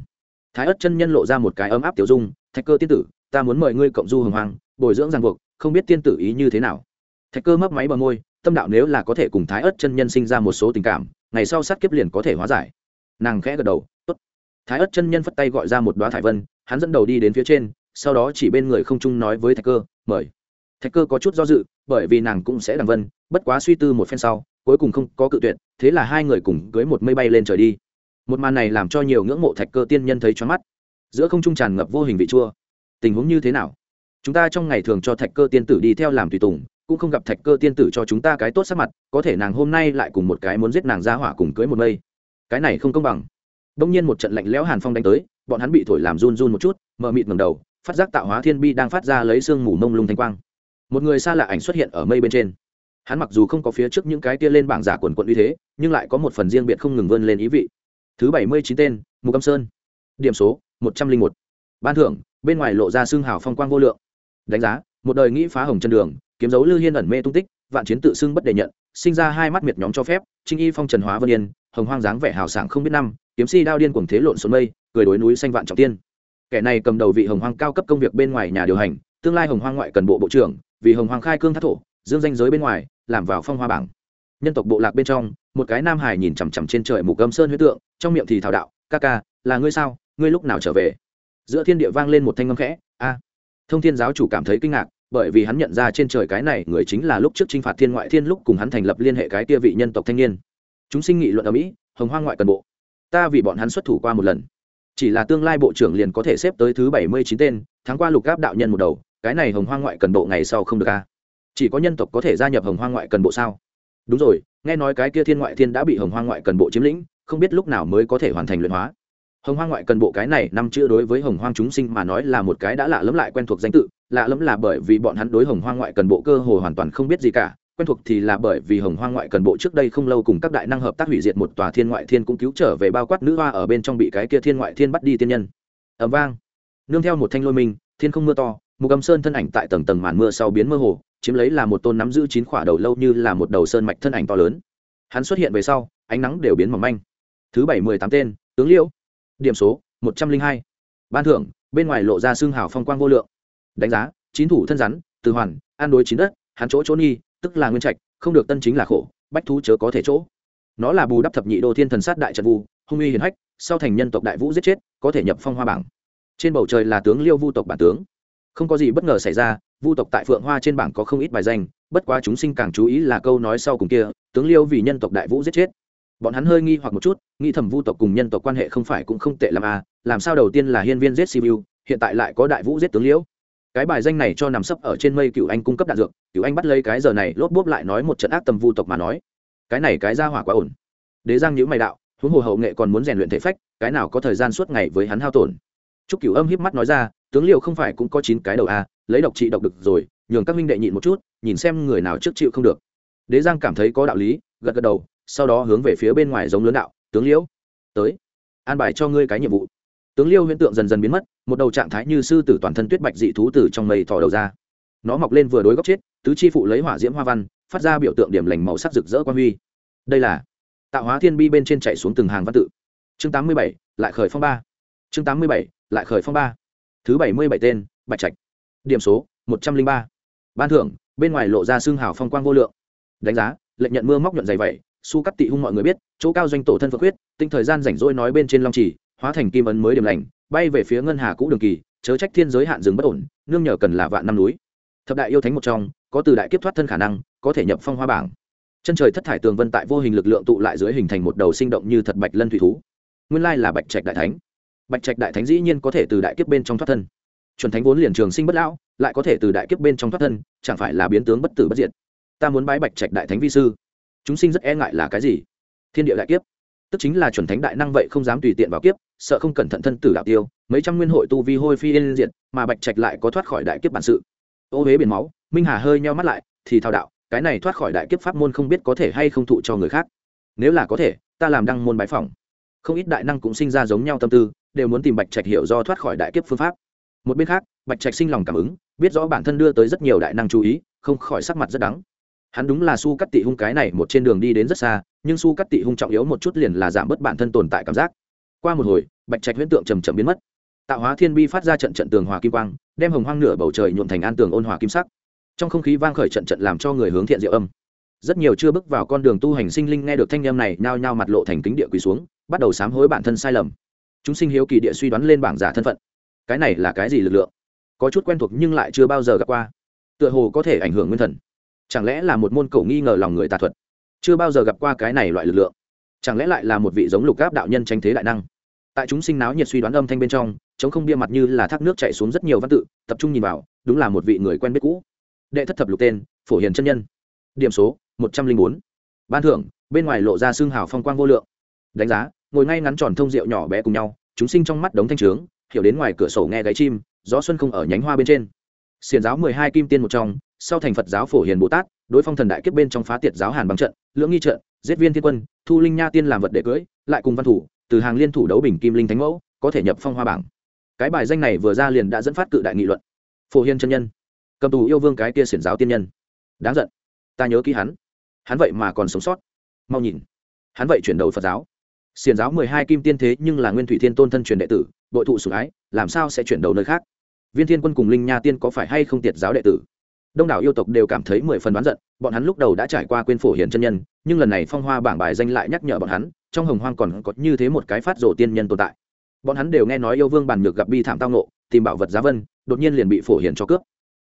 Thái ất chân nhân lộ ra một cái ấm áp tiểu dung, thạch cơ tiên tử, ta muốn mời ngươi cộng du hồng hoàng bồi dưỡng ràng buộc, không biết tiên tử ý như thế nào? Thạch cơ mấp máy bờ môi, tâm đạo nếu là có thể cùng thái ất chân nhân sinh ra một số tình cảm, ngày sau sát kiếp liền có thể hóa giải. Nàng khẽ gật đầu, tốt. Thái ất chân nhân phất tay gọi ra một đoá thải vân, hắn dẫn đầu đi đến phía trên, sau đó chỉ bên người không trung nói với thạch cơ, mời. Thạch cơ có chút do dự bởi vì nàng cũng sẽ đằng vân, bất quá suy tư một phen sau, cuối cùng không có cự tuyệt, thế là hai người cùng cưới một mây bay lên trời đi. Một màn này làm cho nhiều ngưỡng mộ thạch cơ tiên nhân thấy cho mắt. Giữa không trung tràn ngập vô hình vị chua. Tình huống như thế nào? Chúng ta trong ngày thường cho thạch cơ tiên tử đi theo làm tùy tùng, cũng không gặp thạch cơ tiên tử cho chúng ta cái tốt sắc mặt, có thể nàng hôm nay lại cùng một cái muốn giết nàng ra hỏa cùng cưới một mây. Cái này không công bằng. Đông nhiên một trận lạnh lẽo hàn phong đánh tới, bọn hắn bị thổi làm run run một chút, mờ mịt ngầm đầu, phát giác tạo hóa thiên bi đang phát ra lấy sương mù mông lung thanh quang một người xa lạ ảnh xuất hiện ở mây bên trên. Hắn mặc dù không có phía trước những cái tia lên bảng giả quần quận uy thế, nhưng lại có một phần riêng biệt không ngừng vươn lên ý vị. Thứ bảy mươi chín tên, mục âm sơn. Điểm số, một trăm linh một. Ban thưởng, bên ngoài lộ ra xương hào phong quang vô lượng. Đánh giá, một đời nghĩ phá hồng chân đường, kiếm dấu lư hiên ẩn mê tung tích, vạn chiến tự xưng bất đề nhận, sinh ra hai mắt miệt nhóm cho phép, trinh y phong trần hóa vân yên, hồng hoang dáng vẻ hào sảng không biết năm, kiếm si đao điên cuồng thế lộn xuống mây, cười đối núi xanh vạn trọng tiên. Kẻ này cầm đầu vị hồng hoang cao cấp công việc bên ngoài nhà điều hành, tương lai hồng hoang ngoại cần bộ bộ trưởng vì hồng hoàng khai cương thác thổ, dương danh giới bên ngoài, làm vào phong hoa bảng. Nhân tộc bộ lạc bên trong, một cái nam hải nhìn chằm chằm trên trời mục âm sơn huyết tượng, trong miệng thì thảo đạo, ca ca, là ngươi sao? Ngươi lúc nào trở về? Giữa thiên địa vang lên một thanh ngâm khẽ, a. Thông thiên giáo chủ cảm thấy kinh ngạc, bởi vì hắn nhận ra trên trời cái này người chính là lúc trước t r i n h phạt thiên ngoại thiên lúc cùng hắn thành lập liên hệ cái kia vị nhân tộc thanh niên. Chúng sinh nghị luận ở mỹ, hồng hoang ngoại cần bộ. Ta vì bọn hắn xuất thủ qua một lần. Chỉ là tương lai bộ trưởng liền có thể xếp tới thứ bảy mươi chín tên tháng qua lục gáp đạo nhân một đầu cái này hồng hoang ngoại cần bộ ngày sau không được a à? chỉ có nhân tộc có thể gia nhập hồng hoang ngoại cần bộ sao? Đúng rồi nghe nói cái kia thiên ngoại thiên đã bị hồng hoang ngoại cần bộ chiếm lĩnh không biết lúc nào mới có thể hoàn thành luyện hóa. Hồng hoang ngoại cần bộ cái này năm chữ đối với hồng hoang chúng sinh mà nói là một cái đã lạ lẫm lại quen thuộc danh tự lạ lẫm là bởi vì bọn hắn đối hồng hoang ngoại cần bộ cơ hồ hoàn toàn không biết gì cả quen thuộc thì là bởi vì hồng hoang ngoại cần bộ trước đây không lâu cùng các đại năng hợp tác hủy diệt một tòa thiên ngoại thiên cũng cứu trở về bao quát nữ hoa ở bên trong bị cái kia thiên ngoại thiên bắt đi tiên nhân. Ẩm vang. Nương theo một thanh lôi mình, thiên không mưa to mục âm sơn thân ảnh tại tầng tầng màn mưa sau biến mơ hồ, chiếm lấy là một tôn nắm giữ chín khỏa đầu lâu như là một đầu sơn mạch thân ảnh to lớn. Hắn xuất hiện về sau, ánh nắng đều biến mỏng manh. Thứ bảy mười tám tên, tướng liễu điểm số, một trăm linh hai. Ban thưởng, bên ngoài lộ ra xương hào phong quang vô lượng. Đánh giá, chín thủ thân rắn, từ hoàn, an đối chín đất, hắn chỗ chỗ nghi tức là nguyên trạch, không được tân chính là khổ, bách thú chớ có thể chỗ. Nó là bù đắp thập nhị đô thiên thần sát đại trận vu, hung uy hiền hách, sau thành nhân tộc đại vũ giết chết, có thể nhập phong hoa bảng. Trên bầu trời là tướng liêu vu tộc bản tướng không có gì bất ngờ xảy ra, vu tộc tại phượng hoa trên bảng có không ít bài danh, bất quá chúng sinh càng chú ý là câu nói sau cùng kia, tướng liêu vì nhân tộc đại vũ giết chết. Bọn hắn hơi nghi hoặc một chút, nghĩ thầm vu tộc cùng nhân tộc quan hệ không phải cũng không tệ làm à làm sao đầu tiên là hiên viên giết sibiu, hiện tại lại có đại vũ giết tướng liễu cái bài danh này cho nằm sấp ở trên mây cựu anh cung cấp đạn dược cựu anh bắt lấy cái giờ này, lốp bốp lại nói một trận ác tầm vu tộc mà nói. Cái này cái ra hỏa quá ổn. Đế giang nhữ mày đạo, huống hồ hậu nghệ còn muốn rèn luyện thể phách, cái nào có thời gian suốt ngày với hắn hao tổn. Trúc Cửu Âm híp mắt nói ra, tướng Liêu không phải cũng có chín cái đầu à, lấy độc trị độc được rồi, nhường các minh đệ nhịn một chút, nhìn xem người nào trước chịu không được. Đế Giang cảm thấy có đạo lý, gật gật đầu, sau đó hướng về phía bên ngoài giống lớn đạo, tướng Liêu, tới, an bài cho ngươi cái nhiệm vụ. Tướng Liêu hiện tượng dần dần biến mất, một đầu trạng thái như sư tử toàn thân tuyết bạch dị thú tử trong mây thò đầu ra. Nó mọc lên vừa đối góc chết, tứ chi phụ lấy hỏa diễm hoa văn, phát ra biểu tượng điểm lành màu sắc rực rỡ quan huy. Đây là tạo hóa thiên bi bên trên chạy xuống từng hàng văn tự. Chương 87, lại khởi phong ba. Chương 87, lại khởi phong ba. Thứ bảy mươi bảy tên, bạch trạch. Điểm số, một trăm linh ba. Ban thưởng, bên ngoài lộ ra xương hào phong quang vô lượng. Đánh giá, lệnh nhận mưa móc nhuận dày vậy su cắt tị hung mọi người biết, chỗ cao doanh tổ thân phật huyết tinh thời gian rảnh rỗi nói bên trên long trì, hóa thành kim ấn mới điểm lành, bay về phía ngân hà cũ đường kỳ, chớ trách thiên giới hạn rừng bất ổn, nương nhờ cần là vạn năm núi. Thập đại yêu thánh một trong, có từ đại kiếp thoát thân khả năng, có thể nhập phong hoa bảng. Chân trời thất thải tường vân tại vô hình lực lượng tụ lại dưới hình thành một đầu sinh động như thật bạch lân thủy thú. Nguyên lai là bạch trạch đại thánh bạch trạch đại thánh dĩ nhiên có thể từ đại kiếp bên trong thoát thân. Chuẩn thánh vốn liền trường sinh bất lão, lại có thể từ đại kiếp bên trong thoát thân, chẳng phải là biến tướng bất tử bất diệt. Ta muốn bái bạch trạch đại thánh vi sư. Chúng sinh rất e ngại là cái gì? Thiên địa đại kiếp. Tức chính là chuẩn thánh đại năng vậy không dám tùy tiện vào kiếp, sợ không cẩn thận thân tử đạo tiêu, mấy trăm nguyên hội tu vi hôi phi yên diệt, mà bạch trạch lại có thoát khỏi đại kiếp bản sự. Ô huế biển máu, minh hà hơi nheo mắt lại, thì thao đạo, cái này thoát khỏi đại kiếp pháp môn không biết có thể hay không thụ cho người khác. Nếu là có thể, ta làm đăng môn bái phỏng. Không ít đại năng cũng sinh ra giống nhau tâm tư đều muốn tìm bạch trạch hiểu do thoát khỏi đại kiếp phương pháp. Một bên khác, bạch trạch sinh lòng cảm ứng, biết rõ bản thân đưa tới rất nhiều đại năng chú ý, không khỏi sắc mặt rất đắng. Hắn đúng là su cắt tị hung cái này một trên đường đi đến rất xa, nhưng su cắt tị hung trọng yếu một chút liền là giảm bớt bản thân tồn tại cảm giác. Qua một hồi, bạch trạch huyễn tượng chầm chậm biến mất. Tạo hóa thiên bi phát ra trận trận tường hòa kim quang, đem hồng hoang nửa bầu trời nhuộm thành an tường ôn hòa kim sắc. Trong không khí vang khởi trận trận làm cho người hướng thiện diệu âm. Rất nhiều chưa bước vào con đường tu hành sinh linh nghe được thanh âm này nhao nhao mặt lộ thành kính địa quỳ xuống, bắt đầu sám hối bản thân sai lầm chúng sinh hiếu kỳ địa suy đoán lên bảng giả thân phận. Cái này là cái gì lực lượng? Có chút quen thuộc nhưng lại chưa bao giờ gặp qua. Tựa hồ có thể ảnh hưởng nguyên thần. Chẳng lẽ là một môn cầu nghi ngờ lòng người tà thuật? Chưa bao giờ gặp qua cái này loại lực lượng. Chẳng lẽ lại là một vị giống lục gáp đạo nhân tranh thế đại năng? Tại chúng sinh náo nhiệt suy đoán âm thanh bên trong, chống không bia mặt như là thác nước chạy xuống rất nhiều văn tự, tập trung nhìn vào, đúng là một vị người quen biết cũ. Đệ thất thập lục tên, phổ hiền chân nhân. Điểm số, một trăm linh bốn. Ban thưởng, bên ngoài lộ ra xương hào phong quang vô lượng. Đánh giá ngồi ngay ngắn tròn thông rượu nhỏ bé cùng nhau, chúng sinh trong mắt đống thanh trướng, hiểu đến ngoài cửa sổ nghe gáy chim, gió xuân không ở nhánh hoa bên trên. Xiền giáo mười hai kim tiên một trong, sau thành phật giáo phổ hiền bồ tát, đối phong thần đại kiếp bên trong phá tiệt giáo hàn bằng trận, lưỡng nghi trận, giết viên thiên quân, thu linh nha tiên làm vật để cưỡi lại cùng văn thủ, từ hàng liên thủ đấu bình kim linh thánh mẫu, có thể nhập phong hoa bảng. Cái bài danh này vừa ra liền đã dẫn phát cự đại nghị luận. Phổ hiền chân nhân, cầm tù yêu vương cái kia xiển giáo tiên nhân. Đáng giận. Ta nhớ ký hắn. Hắn vậy mà còn sống sót. Mau nhìn. Hắn vậy chuyển đầu phật giáo xiển giáo mười hai kim tiên thế nhưng là nguyên thủy thiên tôn thân truyền đệ tử bội thụ sủng ái làm sao sẽ chuyển đầu nơi khác? Viên thiên quân cùng linh nha tiên có phải hay không tiệt giáo đệ tử? Đông đảo yêu tộc đều cảm thấy mười phần đoán giận bọn hắn lúc đầu đã trải qua quên phổ hiền chân nhân nhưng lần này phong hoa bảng bài danh lại nhắc nhở bọn hắn trong hồng hoang còn có như thế một cái phát rổ tiên nhân tồn tại. Bọn hắn đều nghe nói yêu vương bàn nhược gặp bi thảm tao nộ tìm bảo vật giá vân đột nhiên liền bị phổ hiền cho cướp.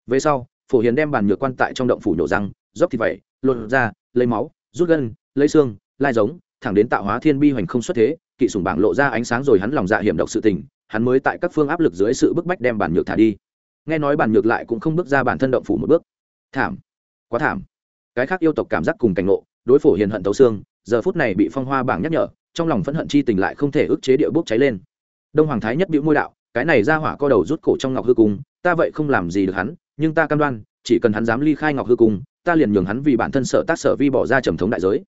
Về sau phổ hiền đem bàn nhược quan tại trong động phủ nhổ răng dốc thì vậy, lột ra lấy máu rút gân lấy xương lai giống thẳng đến tạo hóa thiên bi hoành không xuất thế, kỵ sùng bảng lộ ra ánh sáng rồi hắn lòng dạ hiểm độc sự tình, hắn mới tại các phương áp lực dưới sự bức bách đem bản nhược thả đi. Nghe nói bản nhược lại cũng không bước ra bản thân động phủ một bước. Thảm. Quá thảm. Cái khác yêu tộc cảm giác cùng cảnh ngộ, đối phổ hiền hận tấu xương, giờ phút này bị phong hoa bảng nhắc nhở, trong lòng phẫn hận chi tình lại không thể ức chế địa bốc cháy lên. Đông hoàng thái nhất bĩu môi đạo, cái này ra hỏa co đầu rút cổ trong ngọc hư cung, ta vậy không làm gì được hắn, nhưng ta cam đoan, chỉ cần hắn dám ly khai ngọc hư cung, ta liền nhường hắn vì bản thân sợ tác sở vi bỏ ra trầm thống đại giới.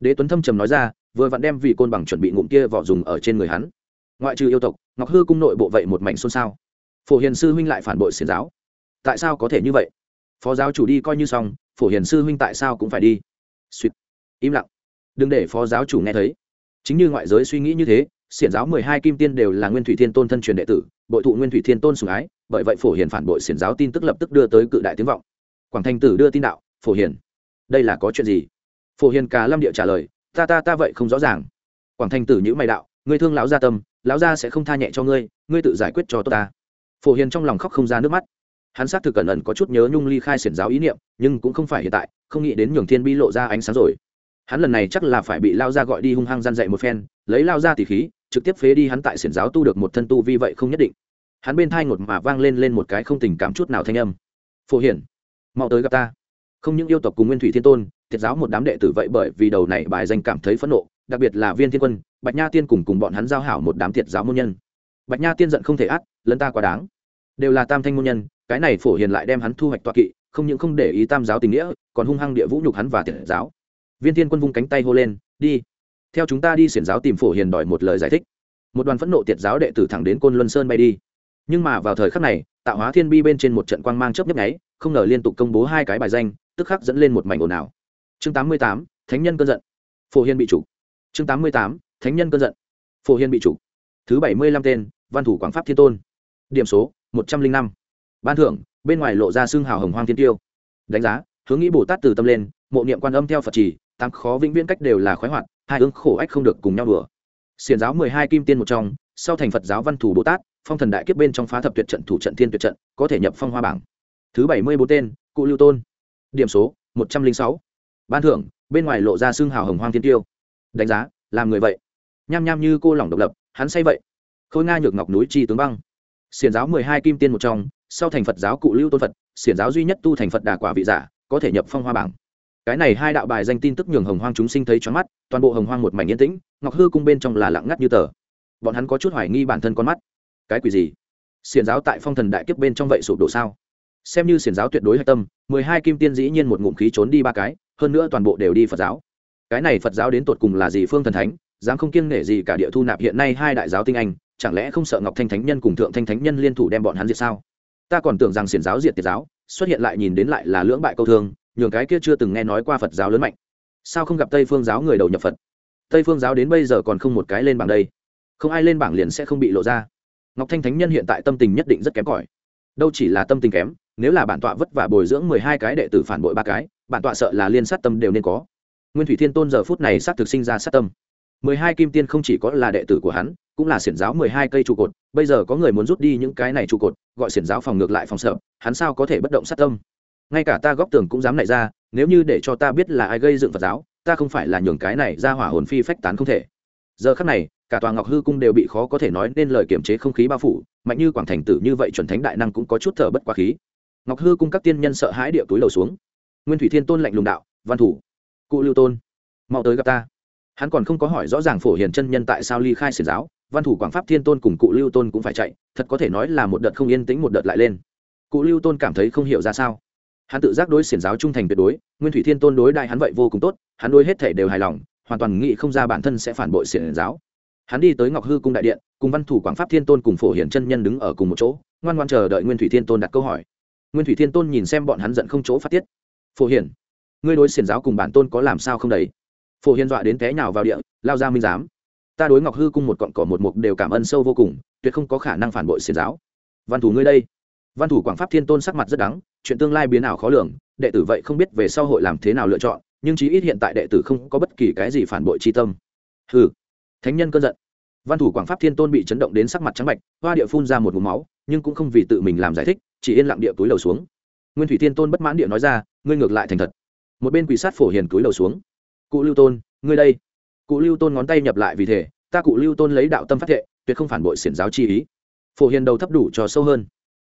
Đế tuấn thâm trầm nói ra vừa vặn đem vì côn bằng chuẩn bị ngụm kia vỏ dùng ở trên người hắn. Ngoại trừ yêu tộc, ngọc hư cung nội bộ vậy một mảnh xôn xao. Phổ hiền sư huynh lại phản bội xiển giáo. Tại sao có thể như vậy? Phó giáo chủ đi coi như xong, phổ hiền sư huynh tại sao cũng phải đi? Suýt. Im lặng. Đừng để phó giáo chủ nghe thấy. Chính như ngoại giới suy nghĩ như thế, xiển giáo mười hai kim tiên đều là nguyên thủy thiên tôn thân truyền đệ tử, bội thụ nguyên thủy thiên tôn sùng ái, bởi vậy phổ hiền phản bội xiển giáo tin tức lập tức đưa tới cự đại tiếng vọng. Quảng thanh tử đưa tin đạo, phổ hiền, đây là có chuyện gì? Phổ hiền cà lâm địa trả lời ta ta ta vậy không rõ ràng. Quảng thanh tử nhữ mày đạo, ngươi thương lão gia tâm, lão gia sẽ không tha nhẹ cho ngươi ngươi tự giải quyết cho tốt ta. Phổ hiền trong lòng khóc không ra nước mắt. Hắn xác thực cẩn ẩn có chút nhớ nhung ly khai xiển giáo ý niệm, nhưng cũng không phải hiện tại, không nghĩ đến nhường thiên bi lộ ra ánh sáng rồi. Hắn lần này chắc là phải bị lao ra gọi đi hung hăng gian dậy một phen, lấy lao ra tỉ khí, trực tiếp phế đi hắn tại xiển giáo tu được một thân tu vi vậy không nhất định. Hắn bên thai ngột mà vang lên lên một cái không tình cảm chút nào thanh âm. Phổ hiển mau tới gặp ta. Không những yêu tộc cùng nguyên thủy thiên tôn thiệt giáo một đám đệ tử vậy bởi vì đầu này bài danh cảm thấy phẫn nộ, đặc biệt là viên thiên quân, bạch nha tiên cùng cùng bọn hắn giao hảo một đám thiệt giáo môn nhân. Bạch nha tiên giận không thể át lẫn ta quá đáng. Đều là tam thanh môn nhân, cái này phổ hiền lại đem hắn thu hoạch toạ kỵ, không những không để ý tam giáo tình nghĩa, còn hung hăng địa vũ nhục hắn và thiệt giáo. Viên thiên quân vung cánh tay hô lên, đi, theo chúng ta đi xiển giáo tìm phổ hiền đòi một lời giải thích. Một đoàn phẫn nộ tiệt giáo đệ tử thẳng đến côn luân sơn bay đi. Nhưng mà vào thời khắc này, tạo hóa thiên bi bên trên một trận quang mang chớp nhấp nháy, không ngờ liên tục công bố hai cái bài danh, tức khắc dẫn lên một mảnh ồn ào chương tám mươi tám, thánh nhân cơn giận. Phổ hiền bị chủ chương tám mươi tám, thánh nhân cơn giận. Phổ hiền bị chủ thứ bảy mươi lăm tên, văn thủ quảng pháp thiên tôn. Điểm số, một trăm linh năm. Ban thưởng, bên ngoài lộ ra xương hào hồng hoang thiên tiêu. Đánh giá, hướng nghĩ bồ tát từ tâm lên, mộ niệm quan âm theo phật trì tám khó vĩnh viễn cách đều là khoái hoạt, hai hướng khổ ách không được cùng nhau đùa. Xiển giáo mười hai kim tiên một trong, sau thành phật giáo văn thủ bồ tát, phong thần đại kiếp bên trong phá thập tuyệt trận, thủ trận, thiên tuyệt trận, có thể nhập phong hoa bảng. Thứ bảy mươi bốn tên, cụ lưu tôn. Điểm số, một trăm linh sáu ban thưởng, bên ngoài lộ ra xương hào hồng hoang thiên tiêu. Đánh giá, làm người vậy. Nham nham như cô lỏng độc lập, hắn say vậy. Khôi nga nhược ngọc núi chi tướng băng. Xiển giáo mười hai kim tiên một trong, sau thành phật giáo cụ lưu tôn phật, xiển giáo duy nhất tu thành phật đà quả vị giả, có thể nhập phong hoa bảng. Cái này hai đạo bài danh tin tức nhường hồng hoang chúng sinh thấy choáng mắt, toàn bộ hồng hoang một mảnh yên tĩnh, ngọc hư cung bên trong là lặng ngắt như tờ. Bọn hắn có chút hoài nghi bản thân con mắt. Cái quỷ gì? Xiển giáo tại phong thần đại kiếp bên trong vậy sụp đổ sao? Xem như xiển giáo tuyệt đối hạch tâm, mười hai kim tiên dĩ nhiên một ngụm khí trốn đi ba cái hơn nữa toàn bộ đều đi phật giáo. Cái này phật giáo đến tột cùng là gì phương thần thánh, dám không kiêng nể gì cả địa thu nạp hiện nay hai đại giáo tinh anh, chẳng lẽ không sợ ngọc thanh thánh nhân cùng thượng thanh thánh nhân liên thủ đem bọn hắn diệt sao? Ta còn tưởng rằng xiển giáo diệt tiệt giáo, xuất hiện lại nhìn đến lại là lưỡng bại câu thương, nhường cái kia chưa từng nghe nói qua phật giáo lớn mạnh. Sao không gặp tây phương giáo người đầu nhập phật? Tây phương giáo đến bây giờ còn không một cái lên bảng đây. Không ai lên bảng liền sẽ không bị lộ ra. Ngọc thanh thánh nhân hiện tại tâm tình nhất định rất kém cỏi. Đâu chỉ là tâm tình kém, nếu là bản tọa vất vả bồi dưỡng mười hai cái đệ tử phản bội ba cái bản tọa sợ là liên sát tâm đều nên có. Nguyên thủy thiên tôn giờ phút này xác thực sinh ra sát tâm. Mười hai kim tiên không chỉ có là đệ tử của hắn, cũng là xiển giáo mười hai cây trụ cột. Bây giờ có người muốn rút đi những cái này trụ cột, gọi xiển giáo phòng ngược lại phòng sợ, hắn sao có thể bất động sát tâm? Ngay cả ta góc tường cũng dám nảy ra, nếu như để cho ta biết là ai gây dựng phật giáo, ta không phải là nhường cái này ra hỏa hồn phi phách tán không thể. Giờ khắc này, cả tòa ngọc hư cung đều bị khó có thể nói nên lời kiểm chế không khí bao phủ, mạnh như quảng thành tử như vậy chuẩn thánh đại năng cũng có chút thở bất quá khí. Ngọc hư cung các tiên nhân sợ hãi địa túi lầu xuống nguyên thủy thiên tôn lạnh lùng đạo, văn thủ, cụ lưu tôn, mau tới gặp ta. Hắn còn không có hỏi rõ ràng phổ hiền chân nhân tại sao ly khai xiển giáo, văn thủ quảng pháp thiên tôn cùng cụ lưu tôn cũng phải chạy, thật có thể nói là một đợt không yên tĩnh một đợt lại lên. Cụ lưu tôn cảm thấy không hiểu ra sao. Hắn tự giác đối xiển giáo trung thành tuyệt đối, nguyên thủy thiên tôn đối đại hắn vậy vô cùng tốt, hắn đối hết thể đều hài lòng, hoàn toàn nghĩ không ra bản thân sẽ phản bội xiển giáo. Hắn đi tới ngọc hư cung đại điện, cùng văn thủ quảng pháp thiên tôn cùng phổ hiển chân nhân đứng ở cùng một chỗ, ngoan ngoan chờ đợi nguyên thủy thiên tôn đặt câu hỏi. Nguyên thủy thiên tôn nhìn xem bọn hắn giận không chỗ phát tiết phổ hiển ngươi đối xiển giáo cùng bản tôn có làm sao không đấy? Phổ hiền dọa đến té nhào vào địa, lao ra minh giám. Ta đối ngọc hư cung một cọn cỏ một mục đều cảm ơn sâu vô cùng, tuyệt không có khả năng phản bội xiển giáo. Văn thủ ngươi đây. Văn thủ quảng pháp thiên tôn sắc mặt rất đắng, chuyện tương lai biến ảo khó lường, đệ tử vậy không biết về sau hội làm thế nào lựa chọn, nhưng chí ít hiện tại đệ tử không có bất kỳ cái gì phản bội chi tâm. Hừ. Thánh nhân cơn giận. Văn thủ quảng pháp thiên tôn bị chấn động đến sắc mặt trắng bạch, hoa địa phun ra một mũ máu, nhưng cũng không vì tự mình làm giải thích, chỉ yên lặng địa túi lầu xuống nguyên thủy thiên tôn bất mãn địa nói ra, ngươi ngược lại thành thật. Một bên quỷ sát phổ hiền túi đầu xuống. Cụ lưu tôn, ngươi đây. Cụ lưu tôn ngón tay nhập lại vì thế ta cụ lưu tôn lấy đạo tâm phát thệ, tuyệt không phản bội xiển giáo chi ý. Phổ hiền đầu thấp đủ cho sâu hơn.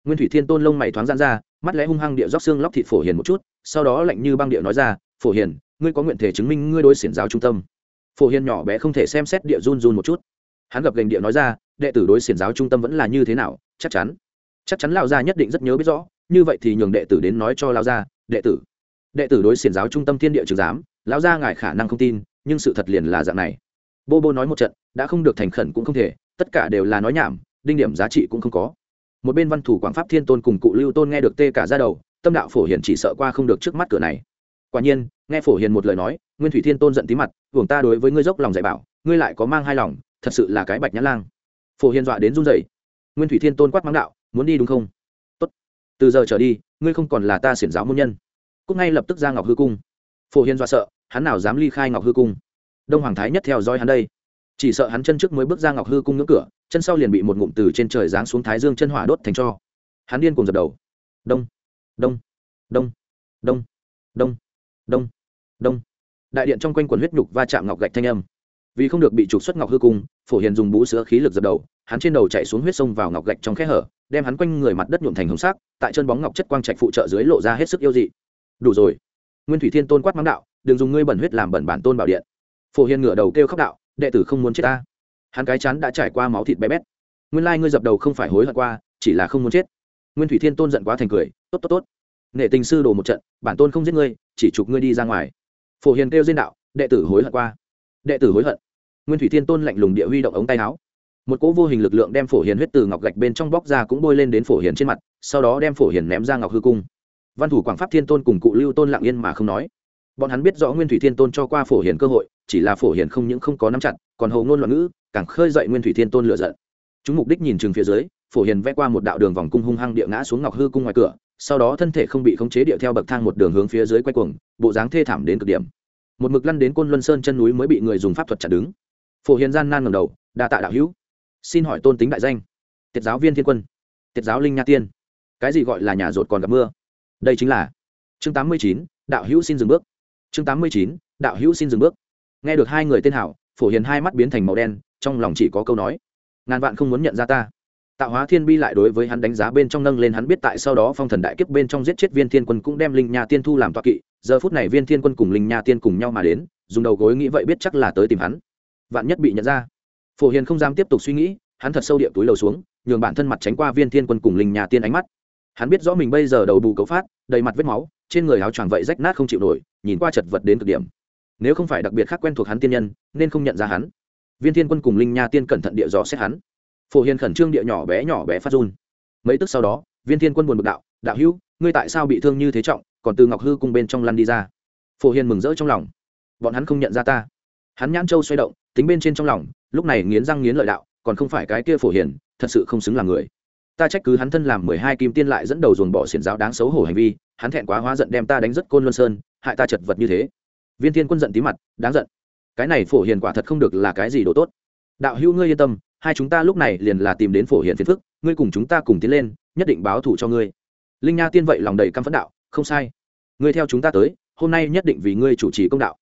Nguyên thủy thiên tôn lông mày thoáng gian ra, mắt lẽ hung hăng địa róc xương lóc thịt phổ hiền một chút, sau đó lạnh như băng địa nói ra, phổ hiền, ngươi có nguyện thể chứng minh ngươi đối xiển giáo trung tâm? Phổ hiền nhỏ bé không thể xem xét địa run run một chút. Hắn gặp gành địa nói ra, đệ tử đối xiển giáo trung tâm vẫn là như thế nào? Chắc chắn. Chắc chắn lão gia nhất định rất nhớ biết rõ như vậy thì nhường đệ tử đến nói cho lao gia, đệ tử đệ tử đối xiển giáo trung tâm thiên địa trường giám, lão gia ngài khả năng không tin, nhưng sự thật liền là dạng này. Bô bô nói một trận, đã không được thành khẩn cũng không thể, tất cả đều là nói nhảm, đinh điểm giá trị cũng không có. Một bên văn thủ quảng pháp thiên tôn cùng cụ lưu tôn nghe được tê cả ra đầu, tâm đạo phổ hiền chỉ sợ qua không được trước mắt cửa này. Quả nhiên, nghe phổ hiền một lời nói, nguyên thủy thiên tôn giận tí mặt, hưởng ta đối với ngươi dốc lòng dạy bảo, ngươi lại có mang hai lòng, thật sự là cái bạch nhã lang. Phổ hiền dọa đến run rẩy. Nguyên thủy thiên tôn quát mắng đạo, muốn đi đúng không? Từ giờ trở đi, ngươi không còn là ta xiển giáo môn nhân. Cúc ngay lập tức ra ngọc hư cung. Phổ hiền do sợ, hắn nào dám ly khai ngọc hư cung. Đông hoàng thái nhất theo dõi hắn đây. Chỉ sợ hắn chân trước mới bước ra ngọc hư cung ngưỡng cửa, chân sau liền bị một ngụm từ trên trời giáng xuống thái dương chân hỏa đốt thành cho. Hắn điên cùng dập đầu. Đông đông đông đông đông đông đông. Đại điện trong quanh quần huyết nhục va chạm ngọc gạch thanh âm. Vì không được bị trục xuất ngọc hư cung, phổ hiền dùng bú sữa khí lực dập đầu, hắn trên đầu chạy xuống huyết sông vào ngọc gạch trong khe hở đem hắn quanh người mặt đất nhuộm thành hồng sắc, tại chân bóng ngọc chất quang trạch phụ trợ dưới lộ ra hết sức yêu dị. Đủ rồi. Nguyên thủy thiên tôn quát mắng đạo, đừng dùng ngươi bẩn huyết làm bẩn bản tôn bảo điện. Phổ hiền ngửa đầu kêu khóc đạo, đệ tử không muốn chết ta. Hắn cái chán đã trải qua máu thịt bé bét. Nguyên lai ngươi dập đầu không phải hối hận qua, chỉ là không muốn chết. Nguyên thủy thiên tôn giận quá thành cười, tốt tốt tốt. Nghệ tình sư đồ một trận, bản tôn không giết ngươi, chỉ chụp ngươi đi ra ngoài. Phổ hiền kêu diên đạo, đệ tử hối hận qua. Đệ tử hối hận. Nguyên thủy thiên tôn lạnh lùng địa huy động ống tay áo một cỗ vô hình lực lượng đem phổ hiền huyết từ ngọc gạch bên trong bóc ra cũng bôi lên đến phổ hiền trên mặt, sau đó đem phổ hiền ném ra ngọc hư cung. Văn thủ quảng pháp thiên tôn cùng cụ lưu tôn lặng yên mà không nói. Bọn hắn biết rõ nguyên thủy thiên tôn cho qua phổ hiền cơ hội, chỉ là phổ hiền không những không có nắm chặt, còn hầu ngôn loạn ngữ, càng khơi dậy nguyên thủy thiên tôn lựa giận. Chúng mục đích nhìn chừng phía dưới, phổ hiền vẽ qua một đạo đường vòng cung hung hăng địa ngã xuống ngọc hư cung ngoài cửa, sau đó thân thể không bị khống chế địa theo bậc thang một đường hướng phía dưới quay cuồng, bộ dáng thê thảm đến cực điểm. Một mực lăn đến côn luân sơn chân núi mới bị người dùng pháp thuật chặn đứng. Phổ hiền gian nan ngầm đầu, đa tạ đạo hữu xin hỏi tôn tính đại danh. Tiết giáo viên thiên quân. Tiết giáo linh nha tiên. Cái gì gọi là nhà rột còn gặp mưa? Đây chính là chương tám mươi chín, đạo hữu xin dừng bước. Chương tám mươi chín, đạo hữu xin dừng bước. Nghe được hai người tên hảo, phổ hiền hai mắt biến thành màu đen, trong lòng chỉ có câu nói, ngàn vạn không muốn nhận ra ta. Tạo hóa thiên bi lại đối với hắn đánh giá bên trong nâng lên, hắn biết tại sau đó phong thần đại kiếp bên trong giết chết viên thiên quân cũng đem linh nha tiên thu làm toa kỵ, giờ phút này viên thiên quân cùng linh nha tiên cùng nhau mà đến, dùng đầu gối nghĩ vậy biết chắc là tới tìm hắn. Vạn nhất bị nhận ra phổ hiền không dám tiếp tục suy nghĩ, hắn thật sâu địa túi lầu xuống, nhường bản thân mặt tránh qua viên thiên quân cùng linh nhà tiên ánh mắt. Hắn biết rõ mình bây giờ đầu bù cấu phát, đầy mặt vết máu, trên người áo choàng vậy rách nát không chịu nổi, nhìn qua chật vật đến cực điểm. Nếu không phải đặc biệt khác quen thuộc hắn tiên nhân, nên không nhận ra hắn. Viên thiên quân cùng linh nha tiên cẩn thận địa dò xét hắn. Phổ hiền khẩn trương địa nhỏ bé nhỏ bé phát run. Mấy tức sau đó, viên thiên quân buồn bực đạo đạo hữu, ngươi tại sao bị thương như thế trọng, còn từ ngọc hư cùng bên trong lăn đi ra? Phổ hiền mừng rỡ trong lòng. Bọn hắn không nhận ra ta. Hắn nhãn châu xoay động, tính bên trên trong lòng lúc này nghiến răng nghiến lợi đạo, còn không phải cái kia phổ hiền, thật sự không xứng làm người. Ta trách cứ hắn thân làm mười hai kim tiên lại dẫn đầu dồn bỏ xiển giáo đáng xấu hổ hành vi, hắn thẹn quá hóa giận đem ta đánh rất côn luân sơn, hại ta chật vật như thế. Viên thiên quân giận tí mặt, đáng giận. Cái này phổ hiền quả thật không được là cái gì đồ tốt. Đạo hữu ngươi yên tâm, hai chúng ta lúc này liền là tìm đến phổ hiền phiền phức, ngươi cùng chúng ta cùng tiến lên, nhất định báo thủ cho ngươi. Linh nha tiên vậy lòng đầy căm phẫn đạo, không sai. Ngươi theo chúng ta tới, hôm nay nhất định vì ngươi chủ trì công đạo.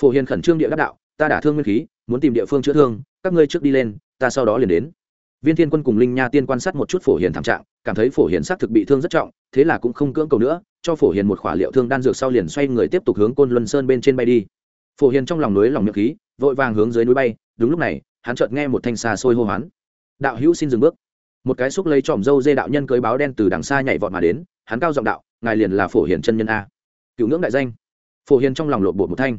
Phổ hiền khẩn trương địa đáp đạo ta đã thương nguyên khí, muốn tìm địa phương chữa thương, các ngươi trước đi lên, ta sau đó liền đến. Viên thiên quân cùng linh nha tiên quan sát một chút phổ hiền thảm trạng, cảm thấy phổ hiền xác thực bị thương rất trọng, thế là cũng không cưỡng cầu nữa, cho phổ hiền một khỏa liệu thương đan dược sau liền xoay người tiếp tục hướng côn luân sơn bên trên bay đi. Phổ hiền trong lòng núi lòng miệng khí, vội vàng hướng dưới núi bay, đúng lúc này, hắn chợt nghe một thanh xa xôi hô hoán. Đạo hữu xin dừng bước. Một cái xúc lấy tròm dâu dê đạo nhân cưới báo đen từ đằng xa nhảy vọt mà đến, hắn cao giọng đạo, ngài liền là phổ hiền chân nhân a. Cựu ngưỡng đại danh. Phổ hiền trong lòng lộn bột một thanh.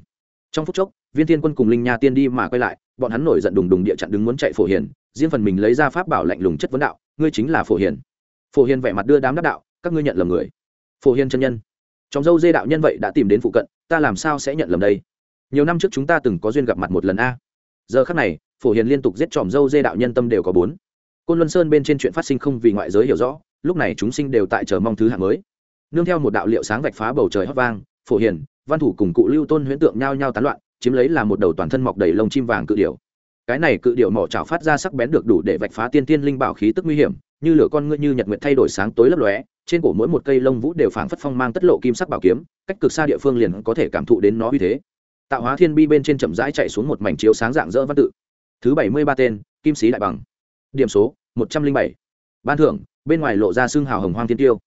Trong phút chốc viên thiên quân cùng linh nha tiên đi mà quay lại, bọn hắn nổi giận đùng đùng địa chặn đứng muốn chạy phổ hiền, riêng phần mình lấy ra pháp bảo lạnh lùng chất vấn đạo, ngươi chính là phổ hiền. Phổ hiền vẻ mặt đưa đám đáp đạo, các ngươi nhận lầm người. Phổ hiền chân nhân, trong dâu dê đạo nhân vậy đã tìm đến phụ cận, ta làm sao sẽ nhận lầm đây? Nhiều năm trước chúng ta từng có duyên gặp mặt một lần a. Giờ khắc này, phổ hiền liên tục giết tròm dâu dê đạo nhân tâm đều có bốn. Côn luân sơn bên trên chuyện phát sinh không vì ngoại giới hiểu rõ, lúc này chúng sinh đều tại chờ mong thứ hạng mới. Nương theo một đạo liệu sáng vạch phá bầu trời hót vang, phổ hiền, văn thủ cùng cụ lưu tôn huyễn tượng nhao nhao tán loạn chiếm lấy là một đầu toàn thân mọc đầy lông chim vàng cự điểu. Cái này cự điểu mỏ chảo phát ra sắc bén được đủ để vạch phá tiên tiên linh bảo khí tức nguy hiểm, như lửa con ngươi như nhật nguyệt thay đổi sáng tối lấp lóe, trên cổ mỗi một cây lông vũ đều phảng phất phong mang tất lộ kim sắc bảo kiếm, cách cực xa địa phương liền có thể cảm thụ đến nó uy thế. Tạo hóa thiên bi bên trên chậm rãi chạy xuống một mảnh chiếu sáng dạng dỡ văn tự. Thứ bảy mươi ba tên, kim sĩ đại bằng. Điểm số, một trăm linh bảy. Ban thưởng, bên ngoài lộ ra xương hào hồng hoang thiên tiêu.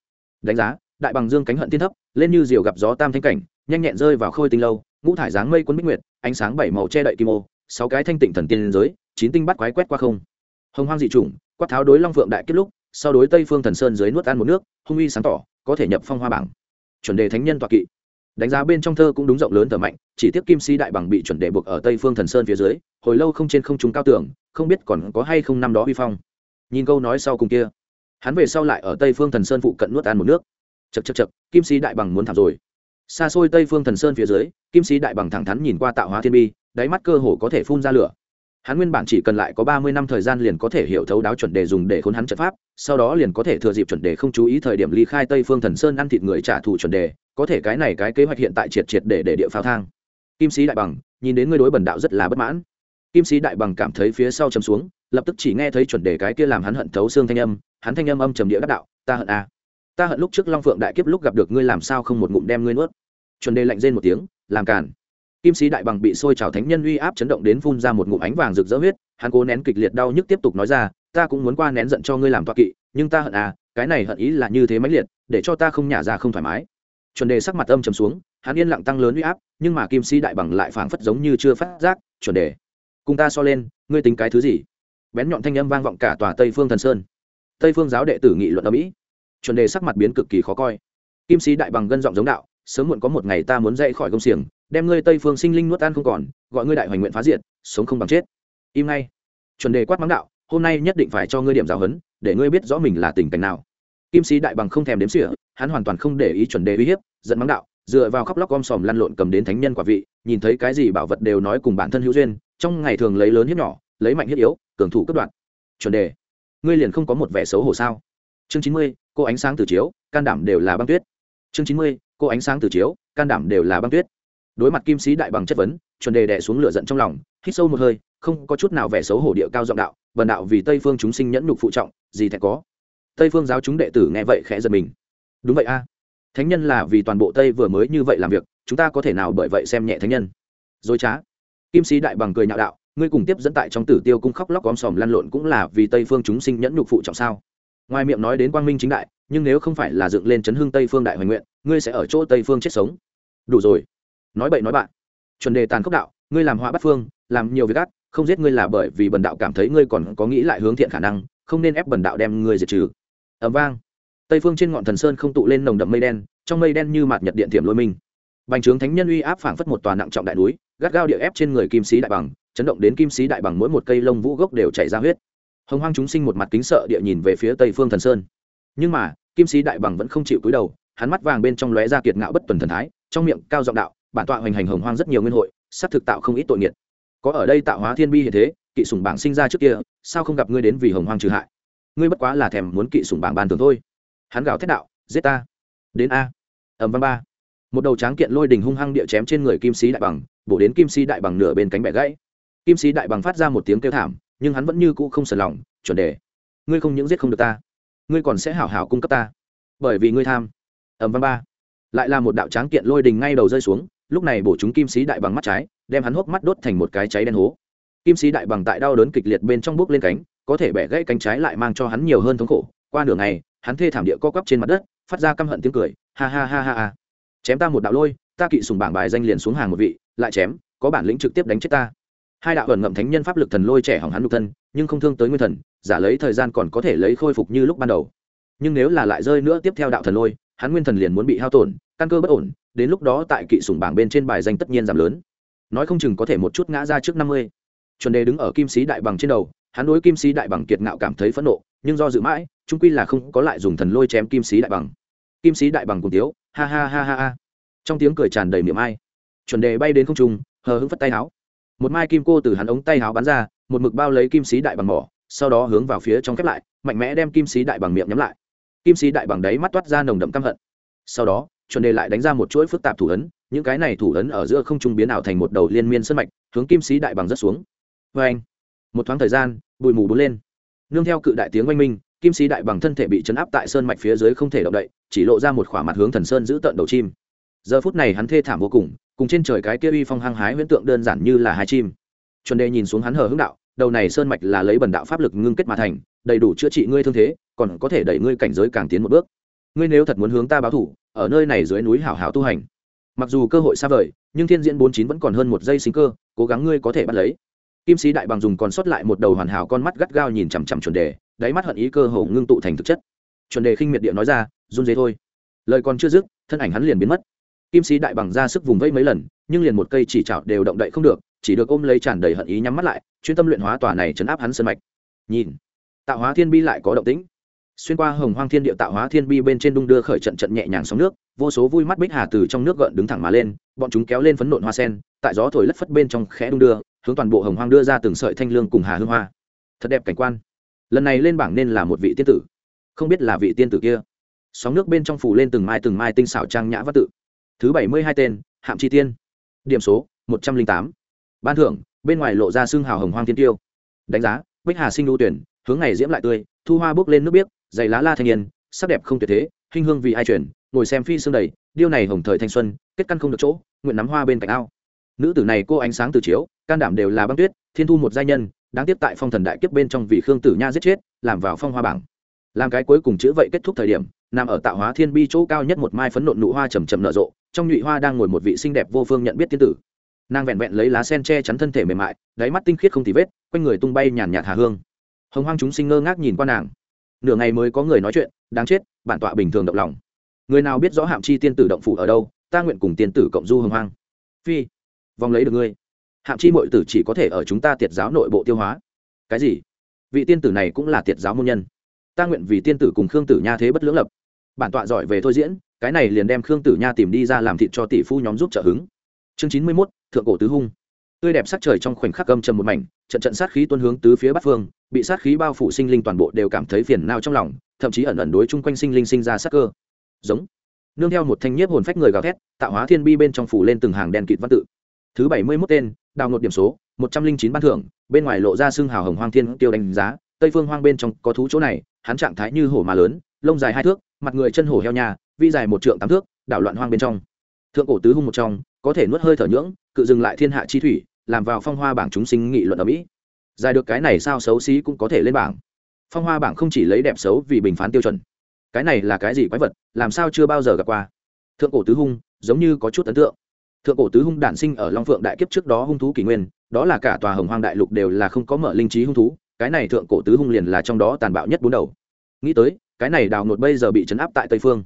Đánh giá, đại bằng dương cánh hận tiên thấp, lên như diều gặp gió tam thanh cảnh, nhanh nhẹn rơi vào khôi tinh lâu ngũ thải dáng mây quấn bích nguyệt, ánh sáng bảy màu che đậy kim ô, sáu cái thanh tịnh thần tiên giới, chín tinh bắt quái quét qua không. Hồng hoang dị chủng, quát tháo đối long phượng đại kết lúc, sau đối tây phương thần sơn dưới nuốt ăn một nước, hung uy sáng tỏ, có thể nhập phong hoa bảng. Chuẩn đề thánh nhân toạc kỵ. Đánh giá bên trong thơ cũng đúng rộng lớn thở mạnh, chỉ tiếc kim si đại bằng bị chuẩn đề buộc ở tây phương thần sơn phía dưới, hồi lâu không trên không trung cao tưởng không biết còn có hay không năm đó vi phong. Nhìn câu nói sau cùng kia, hắn về sau lại ở tây phương thần sơn phụ cận nuốt ăn một nước. Chật chật chật kim si đại bằng muốn thảm rồi xa xôi tây phương thần sơn phía dưới, kim sĩ đại bằng thẳng thắn nhìn qua tạo hóa thiên bi, đáy mắt cơ hồ có thể phun ra lửa. Hắn nguyên bản chỉ cần lại có ba mươi năm thời gian liền có thể hiểu thấu đáo chuẩn đề dùng để khốn hắn trận pháp, sau đó liền có thể thừa dịp chuẩn đề không chú ý thời điểm ly khai tây phương thần sơn ăn thịt người trả thù chuẩn đề, có thể cái này cái kế hoạch hiện tại triệt triệt để để địa pháo thang. Kim sĩ đại bằng, nhìn đến ngươi đối bần đạo rất là bất mãn. Kim sĩ đại bằng cảm thấy phía sau chấm xuống, lập tức chỉ nghe thấy chuẩn đề cái kia làm hắn hận thấu xương thanh âm, hắn thanh âm âm trầm địa đắc đạo, ta hận a. à ta hận lúc trước long phượng đại kiếp lúc gặp được ngươi làm sao không một ngụm đem ngươi nuốt. Chuẩn đề lạnh rên một tiếng, làm cản kim sĩ đại bằng bị sôi trào thánh nhân uy áp chấn động đến phun ra một ngụm ánh vàng rực rỡ huyết, hắn cố nén kịch liệt đau nhức tiếp tục nói ra, ta cũng muốn qua nén giận cho ngươi làm toa kỵ, nhưng ta hận à cái này hận ý là như thế mãnh liệt, để cho ta không nhả ra không thoải mái. Chuẩn đề sắc mặt âm trầm xuống, hắn yên lặng tăng lớn uy áp, nhưng mà kim sĩ đại bằng lại phảng phất giống như chưa phát giác, chuẩn đề, cùng ta so lên, ngươi tính cái thứ gì? Bén nhọn thanh âm vang vọng cả tòa tây phương thần sơn. Tây phương giáo đệ tử nghị luận ở mỹ chuẩn đề sắc mặt biến cực kỳ khó coi. Kim sĩ đại bằng gân giọng giống đạo, sớm muộn có một ngày ta muốn dậy khỏi công xiềng, đem ngươi tây phương sinh linh nuốt tan không còn, gọi ngươi đại hoành nguyện phá diện sống không bằng chết. Im ngay. Chuẩn đề quát mắng đạo, hôm nay nhất định phải cho ngươi điểm giáo huấn, để ngươi biết rõ mình là tình cảnh nào. Kim sĩ đại bằng không thèm đếm xỉa, hắn hoàn toàn không để ý chuẩn đề uy hiếp dẫn mắng đạo, dựa vào khóc lóc om sòm lăn lộn cầm đến thánh nhân quả vị, nhìn thấy cái gì bảo vật đều nói cùng bản thân hữu duyên, trong ngày thường lấy lớn hiếp nhỏ, lấy mạnh hiếp yếu, cường thủ cấp đoạn chuẩn đề, ngươi liền không có một vẻ xấu hổ sao? Chương chín mươi cô ánh sáng từ chiếu, can đảm đều là băng tuyết. Chương chín mươi, cô ánh sáng từ chiếu, can đảm đều là băng tuyết. Đối mặt kim sĩ đại bằng chất vấn, chuẩn đề đẻ xuống lửa giận trong lòng, hít sâu một hơi, không có chút nào vẻ xấu hổ địa cao giọng đạo vần đạo vì tây phương chúng sinh nhẫn nhục phụ trọng, gì thẹn có? Tây phương giáo chúng đệ tử nghe vậy khẽ giật mình. Đúng vậy a. Thánh nhân là vì toàn bộ tây vừa mới như vậy làm việc, chúng ta có thể nào bởi vậy xem nhẹ thánh nhân? Dối trá. Kim sĩ đại bằng cười nhạo đạo, ngươi cùng tiếp dẫn tại trong tử tiêu cung khóc lóc om sòm lăn lộn cũng là vì tây phương chúng sinh nhẫn nhục phụ trọng sao? Ngoài miệng nói đến quang minh chính đại, nhưng nếu không phải là dựng lên chấn hương tây phương đại hoành nguyện, ngươi sẽ ở chỗ tây phương chết sống. Đủ rồi. Nói bậy nói bạn. Chuẩn đề tàn khốc đạo, ngươi làm họa bắt phương, làm nhiều việc ác, không giết ngươi là bởi vì bần đạo cảm thấy ngươi còn có nghĩ lại hướng thiện khả năng, không nên ép bần đạo đem ngươi diệt trừ. Ẩm vang. Tây phương trên ngọn thần sơn không tụ lên nồng đậm mây đen, trong mây đen như mạt nhật điện thiểm lôi minh. Bành trướng thánh nhân uy áp phảng phất một tòa nặng trọng đại núi, gắt gao địa ép trên người kim sĩ đại bằng, chấn động đến kim sĩ đại bằng mỗi một cây lông vũ gốc đều chảy ra huyết hồng hoang chúng sinh một mặt kính sợ địa nhìn về phía tây phương thần sơn. Nhưng mà, kim sĩ đại bằng vẫn không chịu cúi đầu, hắn mắt vàng bên trong lóe ra kiệt ngạo bất tuần thần thái, trong miệng cao giọng đạo, bản tọa hoành hành hồng hoang rất nhiều nguyên hội sắp thực tạo không ít tội nghiệt. Có ở đây tạo hóa thiên bi hiện thế, kỵ sủng bảng sinh ra trước kia, sao không gặp ngươi đến vì hồng hoang trừ hại? Ngươi bất quá là thèm muốn kỵ sủng bảng bàn thường thôi. Hắn gào thét đạo, giết ta! Đến a! Ẩm văn ba. Một đầu tráng kiện lôi đình hung hăng địa chém trên người kim sĩ đại bằng, bổ đến kim sĩ đại bằng nửa bên cánh bẻ gãy. Kim sĩ đại bằng phát ra một tiếng kêu thảm nhưng hắn vẫn như cũ không sờn lòng, chuẩn đề. Ngươi không những giết không được ta, ngươi còn sẽ hảo hảo cung cấp ta. Bởi vì ngươi tham. Ẩm văn ba. Lại là một đạo tráng kiện lôi đình ngay đầu rơi xuống, lúc này bổ chúng kim sĩ đại bằng mắt trái, đem hắn hốc mắt đốt thành một cái cháy đen hố. Kim sĩ đại bằng tại đau đớn kịch liệt bên trong bước lên cánh, có thể bẻ gãy cánh trái lại mang cho hắn nhiều hơn thống khổ. Qua nửa ngày, hắn thê thảm địa co quắp trên mặt đất, phát ra căm hận tiếng cười, ha ha ha ha ha. Chém ta một đạo lôi, ta kỵ sùng bảng bài danh liền xuống hàng một vị, lại chém, có bản lĩnh trực tiếp đánh chết ta hai đạo ẩn ngậm thánh nhân pháp lực thần lôi trẻ hỏng hắn nhục thân, nhưng không thương tới nguyên thần, giả lấy thời gian còn có thể lấy khôi phục như lúc ban đầu. Nhưng nếu là lại rơi nữa tiếp theo đạo thần lôi, hắn nguyên thần liền muốn bị hao tổn, căn cơ bất ổn, đến lúc đó tại kỵ sùng bảng bên trên bài danh tất nhiên giảm lớn. Nói không chừng có thể một chút ngã ra trước năm mươi. Chuẩn đề đứng ở kim sĩ đại bằng trên đầu, hắn đối kim sĩ đại bằng kiệt ngạo cảm thấy phẫn nộ, nhưng do dự mãi trung quy là không có lại dùng thần lôi chém kim sĩ đại bằng. Kim sĩ đại bằng cùng tiếu, ha ha ha ha ha. Trong tiếng cười tràn đầy miệng ai. Chuẩn đề bay đến không trung, hờ hững phất tay áo một mai kim cô từ hắn ống tay háo bắn ra, một mực bao lấy kim sĩ đại bằng mỏ, sau đó hướng vào phía trong khép lại, mạnh mẽ đem kim sĩ đại bằng miệng nhắm lại. Kim sĩ đại bằng đấy mắt toát ra nồng đậm căm hận. Sau đó, chuẩn đề lại đánh ra một chuỗi phức tạp thủ ấn, những cái này thủ ấn ở giữa không trung biến ảo thành một đầu liên miên sân mạch, hướng kim sĩ đại bằng rất xuống. Vê anh một thoáng thời gian, bụi mù bốn lên. Nương theo cự đại tiếng oanh minh, kim sĩ đại bằng thân thể bị chấn áp tại sơn mạch phía dưới không thể động đậy, chỉ lộ ra một khỏa mặt hướng thần sơn giữ tận đầu chim. Giờ phút này hắn thê thảm vô cùng cùng trên trời cái kia uy phong hăng hái huyễn tượng đơn giản như là hai chim. Chuẩn đề nhìn xuống hắn hờ hững đạo, đầu này sơn mạch là lấy bần đạo pháp lực ngưng kết mà thành, đầy đủ chữa trị ngươi thương thế, còn có thể đẩy ngươi cảnh giới càng tiến một bước. Ngươi nếu thật muốn hướng ta báo thủ, ở nơi này dưới núi hảo hảo tu hành. Mặc dù cơ hội xa vời, nhưng thiên diễn bốn chín vẫn còn hơn một giây sinh cơ, cố gắng ngươi có thể bắt lấy. Kim sĩ đại bằng dùng còn sót lại một đầu hoàn hảo con mắt gắt gao nhìn chằm chằm chuẩn đề đáy mắt hận ý cơ hồ ngưng tụ thành thực chất. Chuẩn đề khinh miệt địa nói ra, run dế thôi. Lời còn chưa dứt, thân ảnh hắn liền biến mất kim sĩ đại bằng ra sức vùng vẫy mấy lần, nhưng liền một cây chỉ chảo đều động đậy không được, chỉ được ôm lấy tràn đầy hận ý nhắm mắt lại, chuyên tâm luyện hóa tòa này chấn áp hắn sân mạch. Nhìn, tạo hóa thiên bi lại có động tĩnh. Xuyên qua hồng hoang thiên địa tạo hóa thiên bi bên trên đung đưa khởi trận trận nhẹ nhàng sóng nước, vô số vui mắt bích hà từ trong nước gợn đứng thẳng mà lên, bọn chúng kéo lên phấn nộn hoa sen, tại gió thổi lất phất bên trong khẽ đung đưa, hướng toàn bộ hồng hoang đưa ra từng sợi thanh lương cùng hà hương hoa. Thật đẹp cảnh quan. Lần này lên bảng nên là một vị tiên tử. Không biết là vị tiên tử kia. Sóng nước bên trong phủ lên từng mai từng mai tinh xảo trang nhã văn tự thứ bảy mươi hai tên, hạm chi tiên. Điểm số, một trăm linh tám. Ban thưởng, bên ngoài lộ ra xương hào hồng hoang thiên tiêu. Đánh giá, bích hà sinh lưu tuyển, hướng ngày diễm lại tươi, thu hoa bước lên nước biếc dày lá la thanh niên, sắc đẹp không tuyệt thế, hình hương vì ai truyền, ngồi xem phi xương đầy, điêu này hồng thời thanh xuân, kết căn không được chỗ, nguyện nắm hoa bên cạnh ao. Nữ tử này cô ánh sáng từ chiếu, can đảm đều là băng tuyết, thiên thu một giai nhân, đáng tiếp tại phong thần đại kiếp bên trong vị khương tử nha giết chết, làm vào phong hoa bảng. Làm cái cuối cùng chữ vậy kết thúc thời điểm, nằm ở tạo hóa thiên bi chỗ cao nhất một mai phấn nộn nụ hoa chầm trầm nở rộ trong nhụy hoa đang ngồi một vị xinh đẹp vô phương nhận biết tiên tử. Nàng vẹn vẹn lấy lá sen che chắn thân thể mềm mại, đáy mắt tinh khiết không tì vết, quanh người tung bay nhàn nhạt hà hương. Hồng hoang chúng sinh ngơ ngác nhìn qua nàng. Nửa ngày mới có người nói chuyện, đáng chết, bản tọa bình thường động lòng. Người nào biết rõ hạm chi tiên tử động phủ ở đâu, ta nguyện cùng tiên tử cộng du hồng hoang. Phi, vòng lấy được ngươi. Hạm chi mọi tử chỉ có thể ở chúng ta tiệt giáo nội bộ tiêu hóa. Cái gì? Vị tiên tử này cũng là tiệt giáo môn nhân. Ta nguyện vì tiên tử cùng khương tử nha thế bất lưỡng lập. Bản tọa giỏi về thôi diễn cái này liền đem khương tử nha tìm đi ra làm thịt cho tỷ phu nhóm giúp trợ hứng. Chương chín mươi mốt, thượng cổ tứ hung. Tươi đẹp sắc trời trong khoảnh khắc gâm trầm một mảnh, trận trận sát khí tuôn hướng tứ phía bắc phương, bị sát khí bao phủ sinh linh toàn bộ đều cảm thấy phiền nao trong lòng, thậm chí ẩn ẩn đối chung quanh sinh linh sinh ra sắc cơ. Giống. Nương theo một thanh nhiếp hồn phách người gào thét, tạo hóa thiên bi bên trong phủ lên từng hàng đèn kịt văn tự. Thứ bảy mươi mốt tên, đào ngột điểm số, một trăm linh chín ban thưởng, bên ngoài lộ ra xương hào hồng hoang thiên tiêu đánh giá, tây phương hoang bên trong có thú chỗ này, hắn trạng thái như hổ mà lớn, lông dài hai thước, mặt người chân hổ heo nhà vi dài một trượng tám thước, đảo loạn hoang bên trong. Thượng cổ tứ hung một trong, có thể nuốt hơi thở nhưỡng, cự dừng lại thiên hạ chi thủy, làm vào phong hoa bảng chúng sinh nghị luận ở mỹ. Dài được cái này sao xấu xí cũng có thể lên bảng. Phong hoa bảng không chỉ lấy đẹp xấu vì bình phán tiêu chuẩn. Cái này là cái gì quái vật, làm sao chưa bao giờ gặp qua? Thượng cổ tứ hung, giống như có chút ấn tượng. Thượng cổ tứ hung đản sinh ở long phượng đại kiếp trước đó hung thú kỷ nguyên, đó là cả tòa hồng hoang đại lục đều là không có mở linh trí hung thú, cái này thượng cổ tứ hung liền là trong đó tàn bạo nhất bốn đầu. Nghĩ tới, cái này đào nột bây giờ bị chấn áp tại tây phương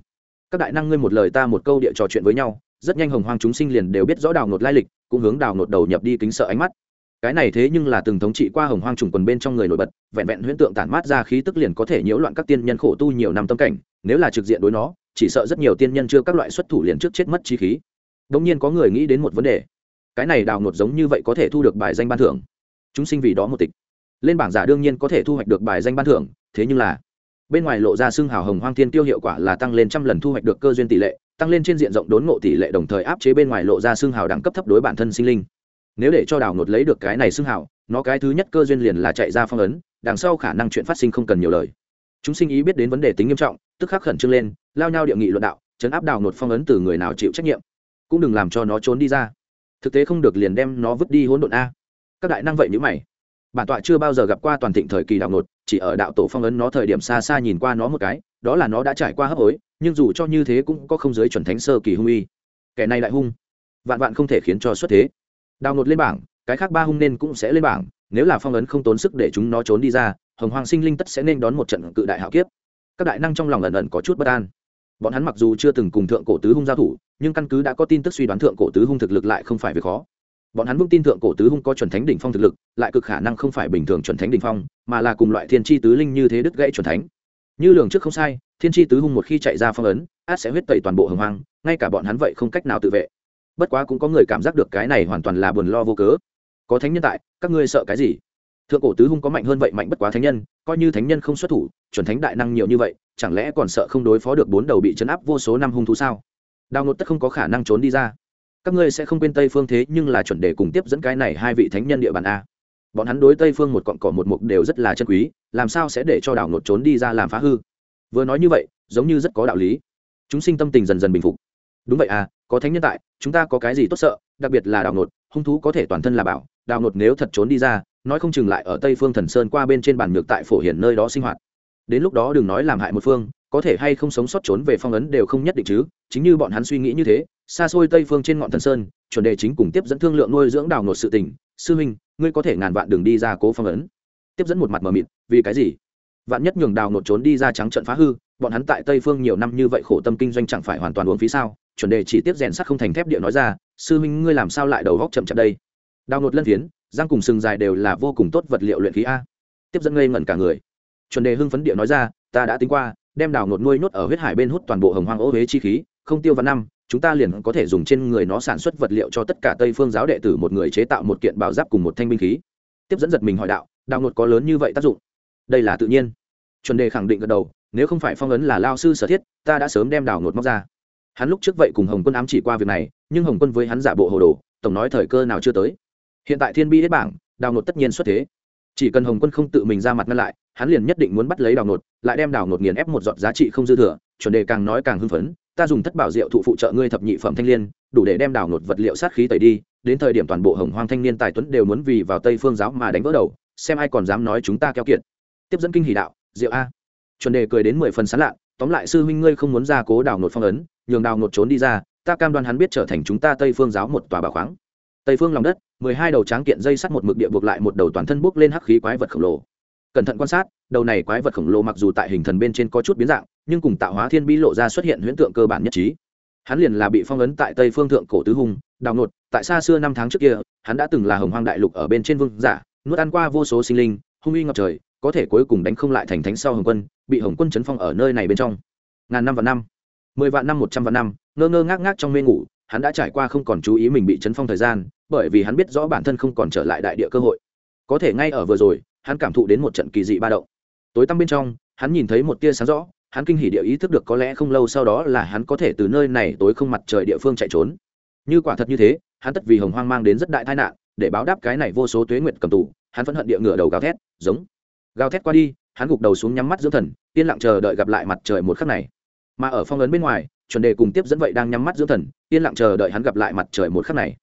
các đại năng ngươi một lời ta một câu địa trò chuyện với nhau, rất nhanh hồng hoang chúng sinh liền đều biết rõ đào nột lai lịch, cũng hướng đào nột đầu nhập đi kính sợ ánh mắt. Cái này thế nhưng là từng thống trị qua hồng hoang trùng quần bên trong người nổi bật, vẹn vẹn huyễn tượng tản mát ra khí tức liền có thể nhiễu loạn các tiên nhân khổ tu nhiều năm tâm cảnh, nếu là trực diện đối nó, chỉ sợ rất nhiều tiên nhân chưa các loại xuất thủ liền trước chết mất chi khí. Đống nhiên có người nghĩ đến một vấn đề. Cái này đào nột giống như vậy có thể thu được bài danh ban thưởng. Chúng sinh vì đó một tịch. Lên bảng giả đương nhiên có thể thu hoạch được bài danh ban thưởng, thế nhưng là bên ngoài lộ ra xương hào hồng hoang thiên tiêu hiệu quả là tăng lên trăm lần thu hoạch được cơ duyên tỷ lệ, tăng lên trên diện rộng đốn ngộ tỷ lệ đồng thời áp chế bên ngoài lộ ra xương hào đẳng cấp thấp đối bản thân sinh linh. Nếu để cho đào nột lấy được cái này xương hào, nó cái thứ nhất cơ duyên liền là chạy ra phong ấn, đằng sau khả năng chuyện phát sinh không cần nhiều lời. Chúng sinh ý biết đến vấn đề tính nghiêm trọng, tức khắc khẩn trương lên, lao nhau địa nghị luận đạo, chấn áp đào nột phong ấn từ người nào chịu trách nhiệm. Cũng đừng làm cho nó trốn đi ra. Thực tế không được liền đem nó vứt đi hỗn độn a. Các đại năng vậy như mày. Bản tọa chưa bao giờ gặp qua toàn thịnh thời kỳ đào nột chỉ ở đạo tổ phong ấn nó thời điểm xa xa nhìn qua nó một cái, đó là nó đã trải qua hấp hối, nhưng dù cho như thế cũng có không giới chuẩn thánh sơ kỳ hung uy. Kẻ này lại hung. Vạn vạn không thể khiến cho xuất thế. Đào nột lên bảng, cái khác ba hung nên cũng sẽ lên bảng, nếu là phong ấn không tốn sức để chúng nó trốn đi ra, hồng hoàng sinh linh tất sẽ nên đón một trận cự đại hạo kiếp. Các đại năng trong lòng ẩn ẩn có chút bất an. Bọn hắn mặc dù chưa từng cùng thượng cổ tứ hung giao thủ, nhưng căn cứ đã có tin tức suy đoán thượng cổ tứ hung thực lực lại không phải việc khó bọn hắn vững tin thượng cổ tứ hung có chuẩn thánh đỉnh phong thực lực, lại cực khả năng không phải bình thường chuẩn thánh đỉnh phong, mà là cùng loại thiên tri tứ linh như thế đứt gãy chuẩn thánh. Như lường trước không sai, thiên tri tứ hung một khi chạy ra phong ấn, át sẽ huyết tẩy toàn bộ hồng hoang, ngay cả bọn hắn vậy không cách nào tự vệ. Bất quá cũng có người cảm giác được cái này hoàn toàn là buồn lo vô cớ. Có thánh nhân tại, các ngươi sợ cái gì? Thượng cổ tứ hung có mạnh hơn vậy mạnh bất quá thánh nhân, coi như thánh nhân không xuất thủ, chuẩn thánh đại năng nhiều như vậy, chẳng lẽ còn sợ không đối phó được bốn đầu bị chấn áp vô số năm hung thú sao? Đào ngột tất không có khả năng trốn đi ra các ngươi sẽ không quên tây phương thế nhưng là chuẩn đề cùng tiếp dẫn cái này hai vị thánh nhân địa bàn a. Bọn hắn đối tây phương một cọn cỏ một mục đều rất là chân quý, làm sao sẽ để cho đảo nột trốn đi ra làm phá hư? Vừa nói như vậy, giống như rất có đạo lý. Chúng sinh tâm tình dần dần bình phục. Đúng vậy à có thánh nhân tại, chúng ta có cái gì tốt sợ, đặc biệt là đảo nột, hung thú có thể toàn thân là bảo, đảo nột nếu thật trốn đi ra, nói không chừng lại ở tây phương thần sơn qua bên trên bàn ngược tại phổ hiển nơi đó sinh hoạt. Đến lúc đó đừng nói làm hại một phương có thể hay không sống sót trốn về phong ấn đều không nhất định chứ, chính như bọn hắn suy nghĩ như thế, xa xôi tây phương trên ngọn thần sơn, chuẩn đề chính cùng tiếp dẫn thương lượng nuôi dưỡng đào nột sự tình, sư huynh, ngươi có thể ngàn vạn đường đi ra cố phong ấn. Tiếp dẫn một mặt mờ mịt, vì cái gì? Vạn nhất nhường đào nột trốn đi ra trắng trận phá hư, bọn hắn tại tây phương nhiều năm như vậy khổ tâm kinh doanh chẳng phải hoàn toàn uống phí sao? Chuẩn đề chỉ tiếp rèn sắt không thành thép địa nói ra, sư huynh, ngươi làm sao lại đầu góc chậm chậm đây? Đào nột lân phiến, răng cùng sừng dài đều là vô cùng tốt vật liệu luyện khí a. Tiếp dẫn ngây ngẩn cả người. Chuẩn đề hưng phấn địa nói ra, ta đã tính qua đem đào nột nuôi nhốt ở huyết hải bên hút toàn bộ hồng hoang ô huế chi khí, không tiêu vào năm, chúng ta liền có thể dùng trên người nó sản xuất vật liệu cho tất cả tây phương giáo đệ tử một người chế tạo một kiện bảo giáp cùng một thanh binh khí. Tiếp dẫn giật mình hỏi đạo, đào nột có lớn như vậy tác dụng? Đây là tự nhiên. Chuẩn đề khẳng định gật đầu, nếu không phải phong ấn là lao sư sở thiết, ta đã sớm đem đào nột móc ra. Hắn lúc trước vậy cùng hồng quân ám chỉ qua việc này, nhưng hồng quân với hắn giả bộ hồ đồ, tổng nói thời cơ nào chưa tới. Hiện tại thiên bi hết bảng, đào nột tất nhiên xuất thế chỉ cần hồng quân không tự mình ra mặt ngăn lại, hắn liền nhất định muốn bắt lấy đào nột, lại đem đào nột nghiền ép một giọt giá trị không dư thừa, chuẩn đề càng nói càng hưng phấn, ta dùng thất bảo diệu thụ phụ trợ ngươi thập nhị phẩm thanh liên, đủ để đem đào nột vật liệu sát khí tẩy đi, đến thời điểm toàn bộ hồng hoang thanh niên tài tuấn đều muốn vì vào tây phương giáo mà đánh vỡ đầu, xem ai còn dám nói chúng ta keo kiệt. Tiếp dẫn kinh hỷ đạo, diệu a. Chuẩn đề cười đến mười phần sán lạ, tóm lại sư huynh ngươi không muốn ra cố đào nột phong ấn, nhường đào nột trốn đi ra, ta cam đoan hắn biết trở thành chúng ta tây phương giáo một tòa bảo khoáng. Tây phương lòng đất mười hai đầu tráng kiện dây sắt một mực địa buộc lại một đầu toàn thân bốc lên hắc khí quái vật khổng lồ. Cẩn thận quan sát, đầu này quái vật khổng lồ mặc dù tại hình thần bên trên có chút biến dạng, nhưng cùng tạo hóa thiên bi lộ ra xuất hiện huyễn tượng cơ bản nhất trí. Hắn liền là bị phong ấn tại tây phương thượng cổ tứ hùng, đào nột, tại xa xưa năm tháng trước kia, hắn đã từng là hồng hoang đại lục ở bên trên vương giả, nuốt ăn qua vô số sinh linh, hung uy ngập trời, có thể cuối cùng đánh không lại thành thánh sau hồng quân, bị hồng quân chấn phong ở nơi này bên trong. Ngàn năm và năm, mười vạn năm, một trăm vạn năm, ngơ ngơ ngác ngác trong mê ngủ hắn đã trải qua không còn chú ý mình bị chấn phong thời gian, bởi vì hắn biết rõ bản thân không còn trở lại đại địa cơ hội. Có thể ngay ở vừa rồi, hắn cảm thụ đến một trận kỳ dị ba động. Tối tăm bên trong, hắn nhìn thấy một tia sáng rõ, hắn kinh hỉ địa ý thức được có lẽ không lâu sau đó là hắn có thể từ nơi này tối không mặt trời địa phương chạy trốn. Như quả thật như thế, hắn tất vì hồng hoang mang đến rất đại tai nạn, để báo đáp cái này vô số tuế nguyệt cầm tù, hắn phẫn hận địa ngựa đầu gào thét, giống. Gào thét qua đi, hắn gục đầu xuống nhắm mắt dưỡng thần, yên lặng chờ đợi gặp lại mặt trời một khắc này. Mà ở phong ấn bên ngoài chuẩn đề cùng tiếp dẫn vậy đang nhắm mắt dưỡng thần, yên lặng chờ đợi hắn gặp lại mặt trời một khắc này.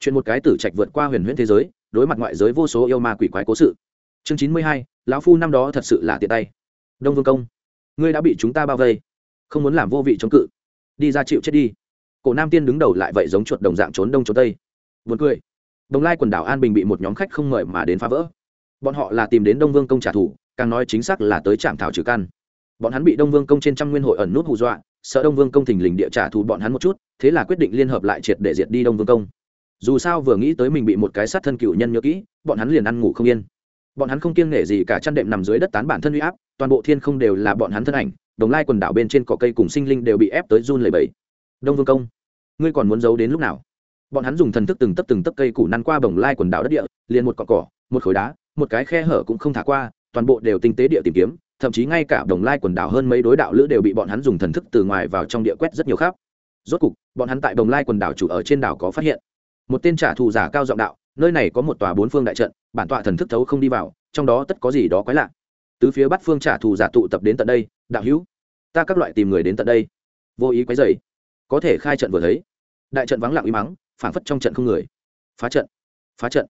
Chuyện một cái tử trạch vượt qua huyền huyễn thế giới, đối mặt ngoại giới vô số yêu ma quỷ quái cố sự. Chương chín mươi hai, lão phu năm đó thật sự là tiện tay. Đông vương công, ngươi đã bị chúng ta bao vây. Không muốn làm vô vị chống cự. Đi ra chịu chết đi. Cổ nam tiên đứng đầu lại vậy giống chuột đồng dạng trốn đông trốn tây. Vượt cười. Đồng lai quần đảo an bình bị một nhóm khách không mời mà đến phá vỡ. Bọn họ là tìm đến đông vương công trả thù, càng nói chính xác là tới trạm thảo trừ căn. Bọn hắn bị đông vương công trên trăm nguyên hội ẩn nút hù dọa sợ đông vương công thình lình địa trả thù bọn hắn một chút, thế là quyết định liên hợp lại triệt để diệt đi đông vương công. Dù sao vừa nghĩ tới mình bị một cái sát thân cựu nhân nhớ kỹ, bọn hắn liền ăn ngủ không yên. Bọn hắn không kiêng nể gì cả chăn đệm nằm dưới đất tán bản thân uy áp, toàn bộ thiên không đều là bọn hắn thân ảnh, đồng lai quần đảo bên trên cỏ cây cùng sinh linh đều bị ép tới run lầy bẫy đông vương công, ngươi còn muốn giấu đến lúc nào? Bọn hắn dùng thần thức từng tấp từng tấp cây củ năn qua bồng lai quần đảo đất địa, liền một cọn cỏ, một khối đá, một cái khe hở cũng không thả qua, toàn bộ đều tinh tế địa tìm kiếm thậm chí ngay cả đồng lai quần đảo hơn mấy đối đạo lữ đều bị bọn hắn dùng thần thức từ ngoài vào trong địa quét rất nhiều khác rốt cục, bọn hắn tại đồng lai quần đảo chủ ở trên đảo có phát hiện. Một tên trả thù giả cao giọng đạo, nơi này có một tòa bốn phương đại trận, bản tọa thần thức thấu không đi vào, trong đó tất có gì đó quái lạ. Tứ phía bắt phương trả thù giả tụ tập đến tận đây, đạo hữu, ta các loại tìm người đến tận đây. Vô ý quấy dày có thể khai trận vừa thấy. Đại trận vắng lặng uy mắng phản phất trong trận không người. Phá trận. Phá trận.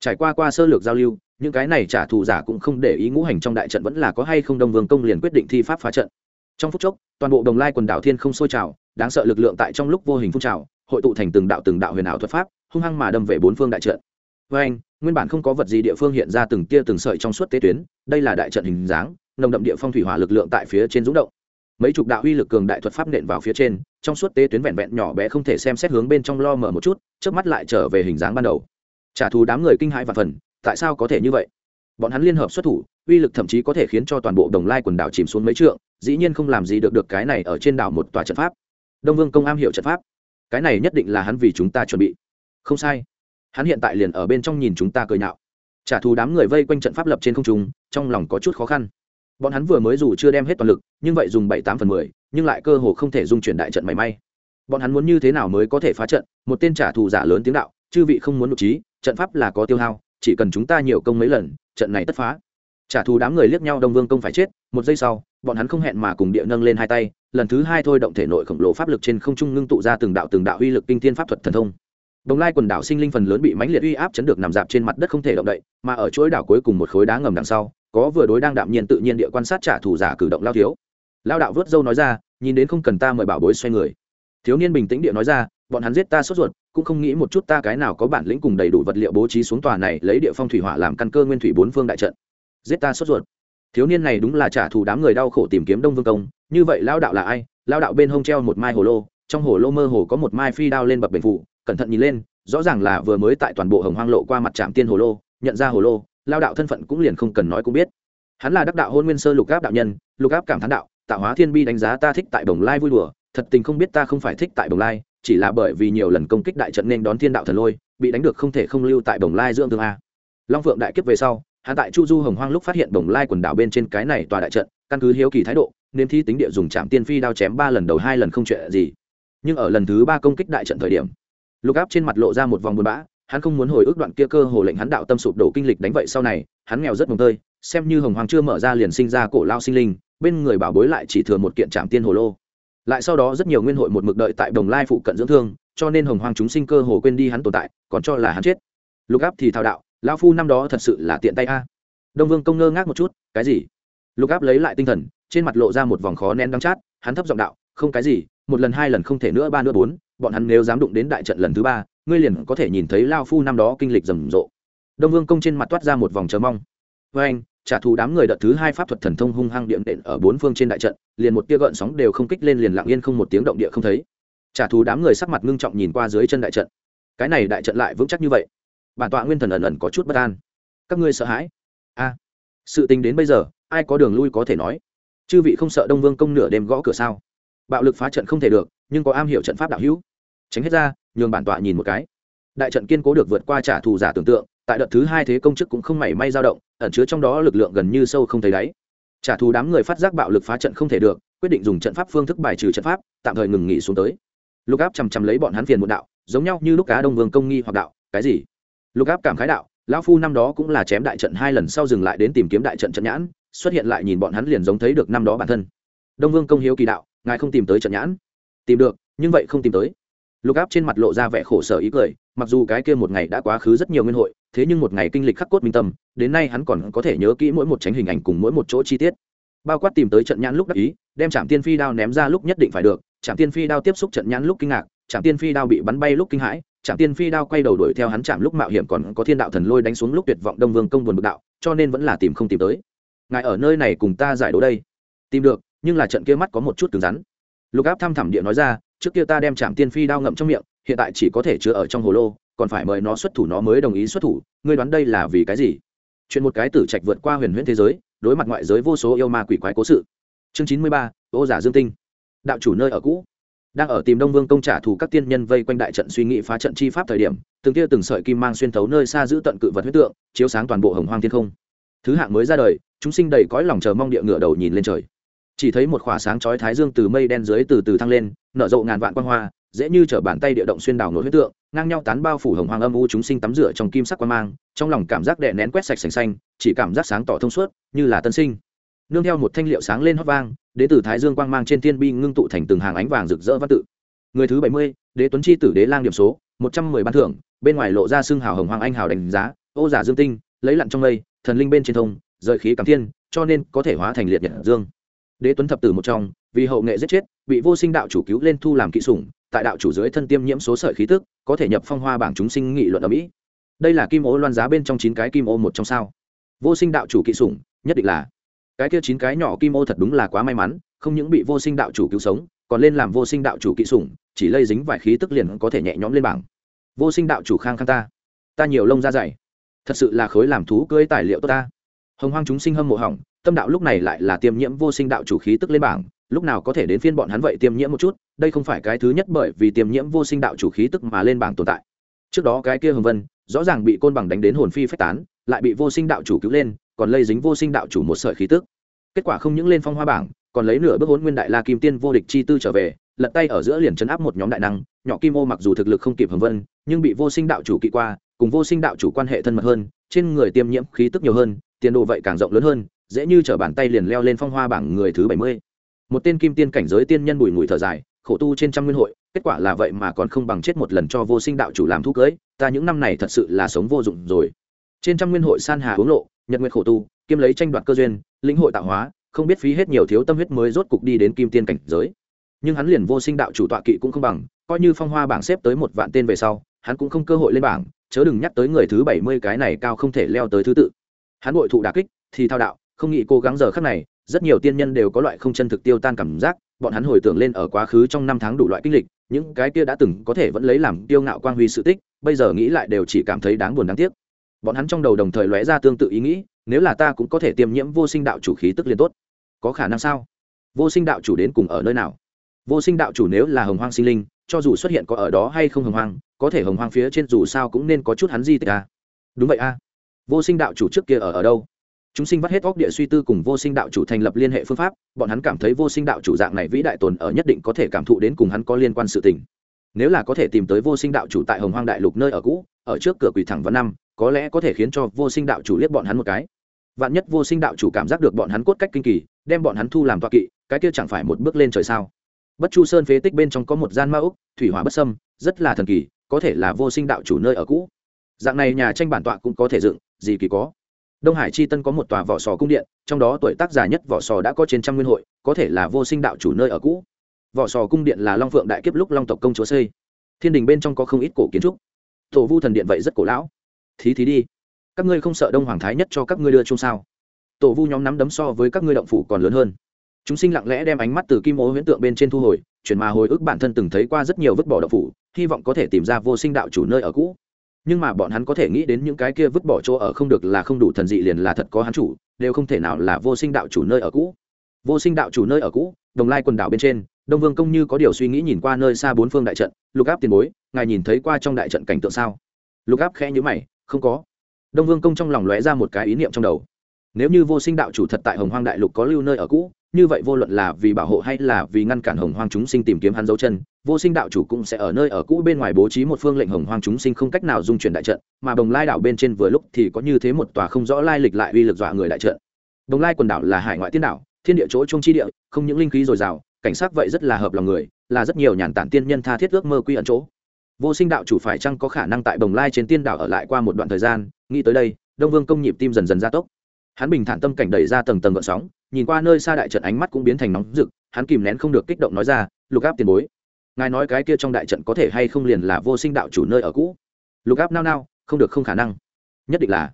Trải qua qua sơ lược giao lưu những cái này trả thù giả cũng không để ý ngũ hành trong đại trận vẫn là có hay không đông vương công liền quyết định thi pháp phá trận. Trong phút chốc, toàn bộ đồng lai quần đảo thiên không sôi trào, đáng sợ lực lượng tại trong lúc vô hình phun trào, hội tụ thành từng đạo từng đạo huyền ảo thuật pháp, hung hăng mà đâm về bốn phương đại trận. Với anh, nguyên bản không có vật gì địa phương hiện ra từng tia từng sợi trong suốt tế tuyến, đây là đại trận hình dáng, nồng đậm địa phong thủy hỏa lực lượng tại phía trên rúng động. Mấy chục đạo uy lực cường đại thuật pháp nện vào phía trên, trong suốt tế tuyến vẹn vẹn nhỏ bé không thể xem xét hướng bên trong lo mở một chút trước mắt lại trở về hình dáng ban đầu. Trả thù đám người kinh hãi và phần tại sao có thể như vậy? Bọn hắn liên hợp xuất thủ, uy lực thậm chí có thể khiến cho toàn bộ đồng lai quần đảo chìm xuống mấy trượng, dĩ nhiên không làm gì được được cái này ở trên đảo một tòa trận pháp. Đông vương công am hiểu trận pháp. Cái này nhất định là hắn vì chúng ta chuẩn bị. Không sai. Hắn hiện tại liền ở bên trong nhìn chúng ta cười nhạo. Trả thù đám người vây quanh trận pháp lập trên không trung, trong lòng có chút khó khăn. Bọn hắn vừa mới dù chưa đem hết toàn lực, nhưng vậy dùng bảy tám phần mười, nhưng lại cơ hồ không thể dung chuyển đại trận mảy may. Bọn hắn muốn như thế nào mới có thể phá trận? Một tên trả thù giả lớn tiếng đạo, chư vị không muốn nội trí, trận pháp là có tiêu hao chỉ cần chúng ta nhiều công mấy lần, trận này tất phá. Trả thù đám người liếc nhau đông vương công phải chết, một giây sau, bọn hắn không hẹn mà cùng địa nâng lên hai tay, lần thứ hai thôi động thể nội khổng lồ pháp lực trên không trung ngưng tụ ra từng đạo từng đạo uy lực kinh thiên pháp thuật thần thông. Đồng lai quần đảo sinh linh phần lớn bị mãnh liệt uy áp chấn được nằm dạp trên mặt đất không thể động đậy, mà ở chuỗi đảo cuối cùng một khối đá ngầm đằng sau, có vừa đối đang đạm nhiên tự nhiên địa quan sát trả thù giả cử động lao thiếu. Lao đạo vớt dâu nói ra, nhìn đến không cần ta mời bảo bối xoay người. Thiếu niên bình tĩnh địa nói ra bọn hắn giết ta sốt ruột, cũng không nghĩ một chút ta cái nào có bản lĩnh cùng đầy đủ vật liệu bố trí xuống tòa này lấy địa phong thủy hỏa làm căn cơ nguyên thủy bốn phương đại trận. Giết ta sốt ruột. Thiếu niên này đúng là trả thù đám người đau khổ tìm kiếm đông vương công, như vậy lao đạo là ai? Lao đạo bên hông treo một mai hồ lô, trong hồ lô mơ hồ có một mai phi đao lên bậc bệnh phụ cẩn thận nhìn lên, rõ ràng là vừa mới tại toàn bộ hồng hoang lộ qua mặt trạm tiên hồ lô, nhận ra hồ lô lao đạo thân phận cũng liền không cần nói cũng biết. Hắn là đắc đạo hôn nguyên sơ lục áp đạo nhân, lục áp cảm thán đạo, tạo hóa thiên bi đánh giá ta thích tại đồng lai vui đùa, thật tình không biết ta không phải thích tại đồng lai chỉ là bởi vì nhiều lần công kích đại trận nên đón thiên đạo thần lôi, bị đánh được không thể không lưu tại đồng lai dưỡng thương a. Long phượng đại kiếp về sau hạ tại chu du hồng hoang lúc phát hiện đồng lai quần đảo bên trên cái này tòa đại trận, căn cứ hiếu kỳ thái độ, nên thi tính địa dùng trạm tiên phi đao chém ba lần đầu hai lần không chuyện gì. Nhưng ở lần thứ ba công kích đại trận thời điểm, lục áp trên mặt lộ ra một vòng buồn bã, hắn không muốn hồi ức đoạn kia cơ hồ lệnh hắn đạo tâm sụp đổ kinh lịch đánh vậy sau này, hắn nghèo rất mồng tơi, xem như hồng hoàng chưa mở ra liền sinh ra cổ lao sinh linh, bên người bảo bối lại chỉ thừa một kiện trạm tiên hồ lô lại sau đó rất nhiều nguyên hội một mực đợi tại đồng lai phụ cận dưỡng thương, cho nên hồng hoàng chúng sinh cơ hồ quên đi hắn tồn tại, còn cho là hắn chết. Lục áp thì thao đạo lao phu năm đó thật sự là tiện tay a. Đông vương công ngơ ngác một chút, cái gì? Lục áp lấy lại tinh thần, trên mặt lộ ra một vòng khó nén đắng chát, hắn thấp giọng đạo, không cái gì, một lần hai lần không thể nữa, ba nữa bốn, bọn hắn nếu dám đụng đến đại trận lần thứ ba, ngươi liền có thể nhìn thấy lao phu năm đó kinh lịch rầm rộ. Đông vương công trên mặt toát ra một vòng chờ mong. Với anh trả thù đám người đợt thứ hai pháp thuật thần thông hung hăng điện đệm ở bốn phương trên đại trận, liền một tia gợn sóng đều không kích lên liền lặng yên không một tiếng động địa không thấy. Trả thù đám người sắc mặt ngưng trọng nhìn qua dưới chân đại trận. Cái này đại trận lại vững chắc như vậy. Bản tọa nguyên thần ẩn ẩn có chút bất an. Các ngươi sợ hãi? A. Sự tình đến bây giờ, ai có đường lui có thể nói. Chư vị không sợ đông vương công nửa đêm gõ cửa sao? Bạo lực phá trận không thể được, nhưng có am hiểu trận pháp đạo hữu. Tránh hết ra, nhường bản tọa nhìn một cái. Đại trận kiên cố được vượt qua trả thù giả tưởng tượng tại đợt thứ hai thế công chức cũng không mảy may dao động, ẩn chứa trong đó lực lượng gần như sâu không thấy đáy. Trả thù đám người phát giác bạo lực phá trận không thể được, quyết định dùng trận pháp phương thức bài trừ trận pháp, tạm thời ngừng nghỉ xuống tới. Lục áp chằm chằm lấy bọn hắn phiền một đạo, giống nhau như lúc cá đông vương công nghi hoặc đạo, cái gì? Lục áp cảm khái đạo, lão phu năm đó cũng là chém đại trận hai lần sau dừng lại đến tìm kiếm đại trận trận nhãn, xuất hiện lại nhìn bọn hắn liền giống thấy được năm đó bản thân. Đông vương công hiếu kỳ đạo, ngài không tìm tới trận nhãn? Tìm được, nhưng vậy không tìm tới. Lục áp trên mặt lộ ra vẻ khổ sở ý cười, mặc dù cái kia một ngày đã quá khứ rất nhiều nguyên hội thế nhưng một ngày kinh lịch khắc cốt minh tâm, đến nay hắn còn có thể nhớ kỹ mỗi một tránh hình ảnh cùng mỗi một chỗ chi tiết. Bao quát tìm tới trận nhãn lúc đắc ý, đem trạm tiên phi đao ném ra lúc nhất định phải được trạm tiên phi đao tiếp xúc trận nhãn lúc kinh ngạc trạm tiên phi đao bị bắn bay lúc kinh hãi trạm tiên phi đao quay đầu đuổi theo hắn chạm lúc mạo hiểm còn có thiên đạo thần lôi đánh xuống lúc tuyệt vọng đông vương công buồn bực đạo, cho nên vẫn là tìm không tìm tới. Ngài ở nơi này cùng ta giải đấu đây. Tìm được, nhưng là trận kia mắt có một chút cứng rắn. Lục áp thăm thẳm địa nói ra, trước kia ta đem trạm tiên phi đao ngậm trong miệng, hiện tại chỉ có thể chứa ở trong hồ lô còn phải mời nó xuất thủ, nó mới đồng ý xuất thủ. Ngươi đoán đây là vì cái gì? Chuyện một cái tử trạch vượt qua huyền huyễn thế giới, đối mặt ngoại giới vô số yêu ma quỷ quái cố sự. Chương chín mươi ba, ô giả dương tinh. Đạo chủ nơi ở cũ. Đang ở tìm đông vương công trả thù các tiên nhân vây quanh đại trận suy nghĩ phá trận chi pháp thời điểm, từng tia từng sợi kim mang xuyên thấu nơi xa giữ tận cự vật huyết tượng, chiếu sáng toàn bộ hồng hoang thiên không. Thứ hạng mới ra đời, chúng sinh đầy cõi lòng chờ mong địa ngựa đầu nhìn lên trời. Chỉ thấy một khỏa sáng chói thái dương từ mây đen dưới từ từ thăng lên, nở rộ ngàn vạn quan hoa dễ như chở bàn tay địa động xuyên đảo nổi huyết tượng ngang nhau tán bao phủ hồng hoàng âm u chúng sinh tắm rửa trong kim sắc quan mang trong lòng cảm giác đè nén quét sạch sành xanh chỉ cảm giác sáng tỏ thông suốt như là tân sinh. Nương theo một thanh liệu sáng lên hót vang đế tử thái dương quang mang trên thiên bi ngưng tụ thành từng hàng ánh vàng rực rỡ văn tự. Người thứ bảy mươi đế tuấn chi tử đế lang điểm số một trăm mười ban thưởng bên ngoài lộ ra xương hào hồng hoàng anh hào đánh giá ô giả dương tinh lấy lặn trong lây, thần linh bên trên thông rời khí cảm thiên cho nên có thể hóa thành liệt nhật dương. Đế tuấn thập tử một trong vì hậu nghệ giết chết bị vô sinh đạo chủ cứu lên thu làm kỵ sủng tại đạo chủ dưới thân tiêm nhiễm số sợi khí tức, có thể nhập phong hoa bảng chúng sinh nghị luận ở mỹ. Đây là kim ô loan giá bên trong chín cái kim ô một trong sao. Vô sinh đạo chủ kỵ sủng, nhất định là. Cái kia chín cái nhỏ kim ô thật đúng là quá may mắn, không những bị vô sinh đạo chủ cứu sống, còn lên làm vô sinh đạo chủ kỵ sủng, chỉ lây dính vài khí tức liền có thể nhẹ nhõm lên bảng. Vô sinh đạo chủ khang khang ta. Ta nhiều lông da dày. Thật sự là khối làm thú cưới tài liệu tốt ta. Hồng hoang chúng sinh hâm mộ hỏng, tâm đạo lúc này lại là tiêm nhiễm vô sinh đạo chủ khí tức lên bảng lúc nào có thể đến phiên bọn hắn vậy tiêm nhiễm một chút, đây không phải cái thứ nhất bởi vì tiêm nhiễm vô sinh đạo chủ khí tức mà lên bảng tồn tại. Trước đó cái kia hồng vân, rõ ràng bị côn bằng đánh đến hồn phi phách tán, lại bị vô sinh đạo chủ cứu lên, còn lây dính vô sinh đạo chủ một sợi khí tức. Kết quả không những lên phong hoa bảng, còn lấy nửa bước hốn nguyên đại la kim tiên vô địch chi tư trở về, lật tay ở giữa liền chấn áp một nhóm đại năng, nhỏ kim ô mặc dù thực lực không kịp hồng vân, nhưng bị vô sinh đạo chủ kỵ qua, cùng vô sinh đạo chủ quan hệ thân mật hơn, trên người tiêm nhiễm khí tức nhiều hơn, tiền đồ vậy càng rộng lớn hơn, dễ như t bàn tay liền leo lên phong hoa bảng người thứ bảy mươi một tên kim tiên cảnh giới tiên nhân bùi ngùi thở dài, khổ tu trên trăm nguyên hội, kết quả là vậy mà còn không bằng chết một lần cho vô sinh đạo chủ làm thu cưới, ta những năm này thật sự là sống vô dụng rồi. Trên trăm nguyên hội san hà uống lộ, nhật nguyện khổ tu kiêm lấy tranh đoạt cơ duyên, lĩnh hội tạo hóa, không biết phí hết nhiều thiếu tâm huyết mới rốt cục đi đến kim tiên cảnh giới. Nhưng hắn liền vô sinh đạo chủ tọa kỵ cũng không bằng, coi như phong hoa bảng xếp tới một vạn tên về sau, hắn cũng không cơ hội lên bảng, chớ đừng nhắc tới người thứ bảy mươi cái này cao không thể leo tới thứ tự. Hắn bội thụ đà kích, thì thao đạo, không nghĩ cố gắng giờ khắc này rất nhiều tiên nhân đều có loại không chân thực tiêu tan cảm giác, bọn hắn hồi tưởng lên ở quá khứ trong năm tháng đủ loại kinh lịch, những cái kia đã từng có thể vẫn lấy làm tiêu ngạo quang huy sự tích, bây giờ nghĩ lại đều chỉ cảm thấy đáng buồn đáng tiếc. Bọn hắn trong đầu đồng thời lóe ra tương tự ý nghĩ, nếu là ta cũng có thể tiêm nhiễm vô sinh đạo chủ khí tức liền tốt. Có khả năng sao? Vô sinh đạo chủ đến cùng ở nơi nào? Vô sinh đạo chủ nếu là hồng hoang sinh linh, cho dù xuất hiện có ở đó hay không hồng hoang, có thể hồng hoang phía trên dù sao cũng nên có chút hắn di tích à. đúng vậy a à. vô sinh đạo chủ trước kia ở ở đâu? Chúng sinh vắt hết óc địa suy tư cùng vô sinh đạo chủ thành lập liên hệ phương pháp, bọn hắn cảm thấy vô sinh đạo chủ dạng này vĩ đại tồn ở nhất định có thể cảm thụ đến cùng hắn có liên quan sự tình. Nếu là có thể tìm tới vô sinh đạo chủ tại hồng hoang đại lục nơi ở cũ, ở trước cửa quỳ thẳng vào năm, có lẽ có thể khiến cho vô sinh đạo chủ liếc bọn hắn một cái. Vạn nhất vô sinh đạo chủ cảm giác được bọn hắn cốt cách kinh kỳ, đem bọn hắn thu làm toa kỵ, cái kia chẳng phải một bước lên trời sao? Bất chu sơn phế tích bên trong có một gian ma úc thủy hỏa bất sâm rất là thần kỳ, có thể là vô sinh đạo chủ nơi ở cũ. Dạng này nhà tranh bản tọa cũng có thể dựng, gì kỳ có đông hải chi tân có một tòa vỏ sò cung điện, trong đó tuổi tác già nhất vỏ sò đã có trên trăm nguyên hội, có thể là vô sinh đạo chủ nơi ở cũ. Vỏ sò cung điện là long phượng đại kiếp lúc long tộc công chúa xây. Thiên đình bên trong có không ít cổ kiến trúc. Tổ vu thần điện vậy rất cổ lão. Thí thí đi. Các ngươi không sợ đông hoàng thái nhất cho các ngươi đưa chung sao? Tổ vu nhóm nắm đấm so với các ngươi động phủ còn lớn hơn. Chúng sinh lặng lẽ đem ánh mắt từ kim ô huyễn tượng bên trên thu hồi, chuyển mà hồi ức bản thân từng thấy qua rất nhiều vứt bỏ động phủ, hy vọng có thể tìm ra vô sinh đạo chủ nơi ở cũ nhưng mà bọn hắn có thể nghĩ đến những cái kia vứt bỏ chỗ ở không được là không đủ thần dị liền là thật có hắn chủ, đều không thể nào là vô sinh đạo chủ nơi ở cũ. Vô sinh đạo chủ nơi ở cũ, đồng lai quần đảo bên trên, đông vương công như có điều suy nghĩ nhìn qua nơi xa bốn phương đại trận, lục áp tiền bối, ngài nhìn thấy qua trong đại trận cảnh tượng sao? Lục áp khẽ nhữ mày, không có. Đông vương công trong lòng lóe ra một cái ý niệm trong đầu. Nếu như vô sinh đạo chủ thật tại hồng hoang đại lục có lưu nơi ở cũ như vậy vô luận là vì bảo hộ hay là vì ngăn cản hồng hoang chúng sinh tìm kiếm hắn dấu chân, vô sinh đạo chủ cũng sẽ ở nơi ở cũ bên ngoài bố trí một phương lệnh hồng hoang chúng sinh không cách nào dung chuyển đại trận, mà đồng lai đảo bên trên vừa lúc thì có như thế một tòa không rõ lai lịch lại uy lực dọa người đại trận. Đồng lai quần đảo là hải ngoại tiên đảo, thiên địa chỗ trung chi địa, không những linh khí dồi dào, cảnh sát vậy rất là hợp lòng người, là rất nhiều nhàn tản tiên nhân tha thiết ước mơ quy ẩn chỗ. Vô sinh đạo chủ phải chăng có khả năng tại bồng lai trên tiên đảo ở lại qua một đoạn thời gian, nghĩ tới đây, đông vương công nhịp tim dần dần gia tốc hắn bình thản tâm cảnh đẩy ra tầng tầng gợn sóng, nhìn qua nơi xa đại trận ánh mắt cũng biến thành nóng rực, hắn kìm nén không được kích động nói ra, lục áp tiền bối, ngài nói cái kia trong đại trận có thể hay không liền là vô sinh đạo chủ nơi ở cũ? Lục áp nao nao, không được, không khả năng. Nhất định là.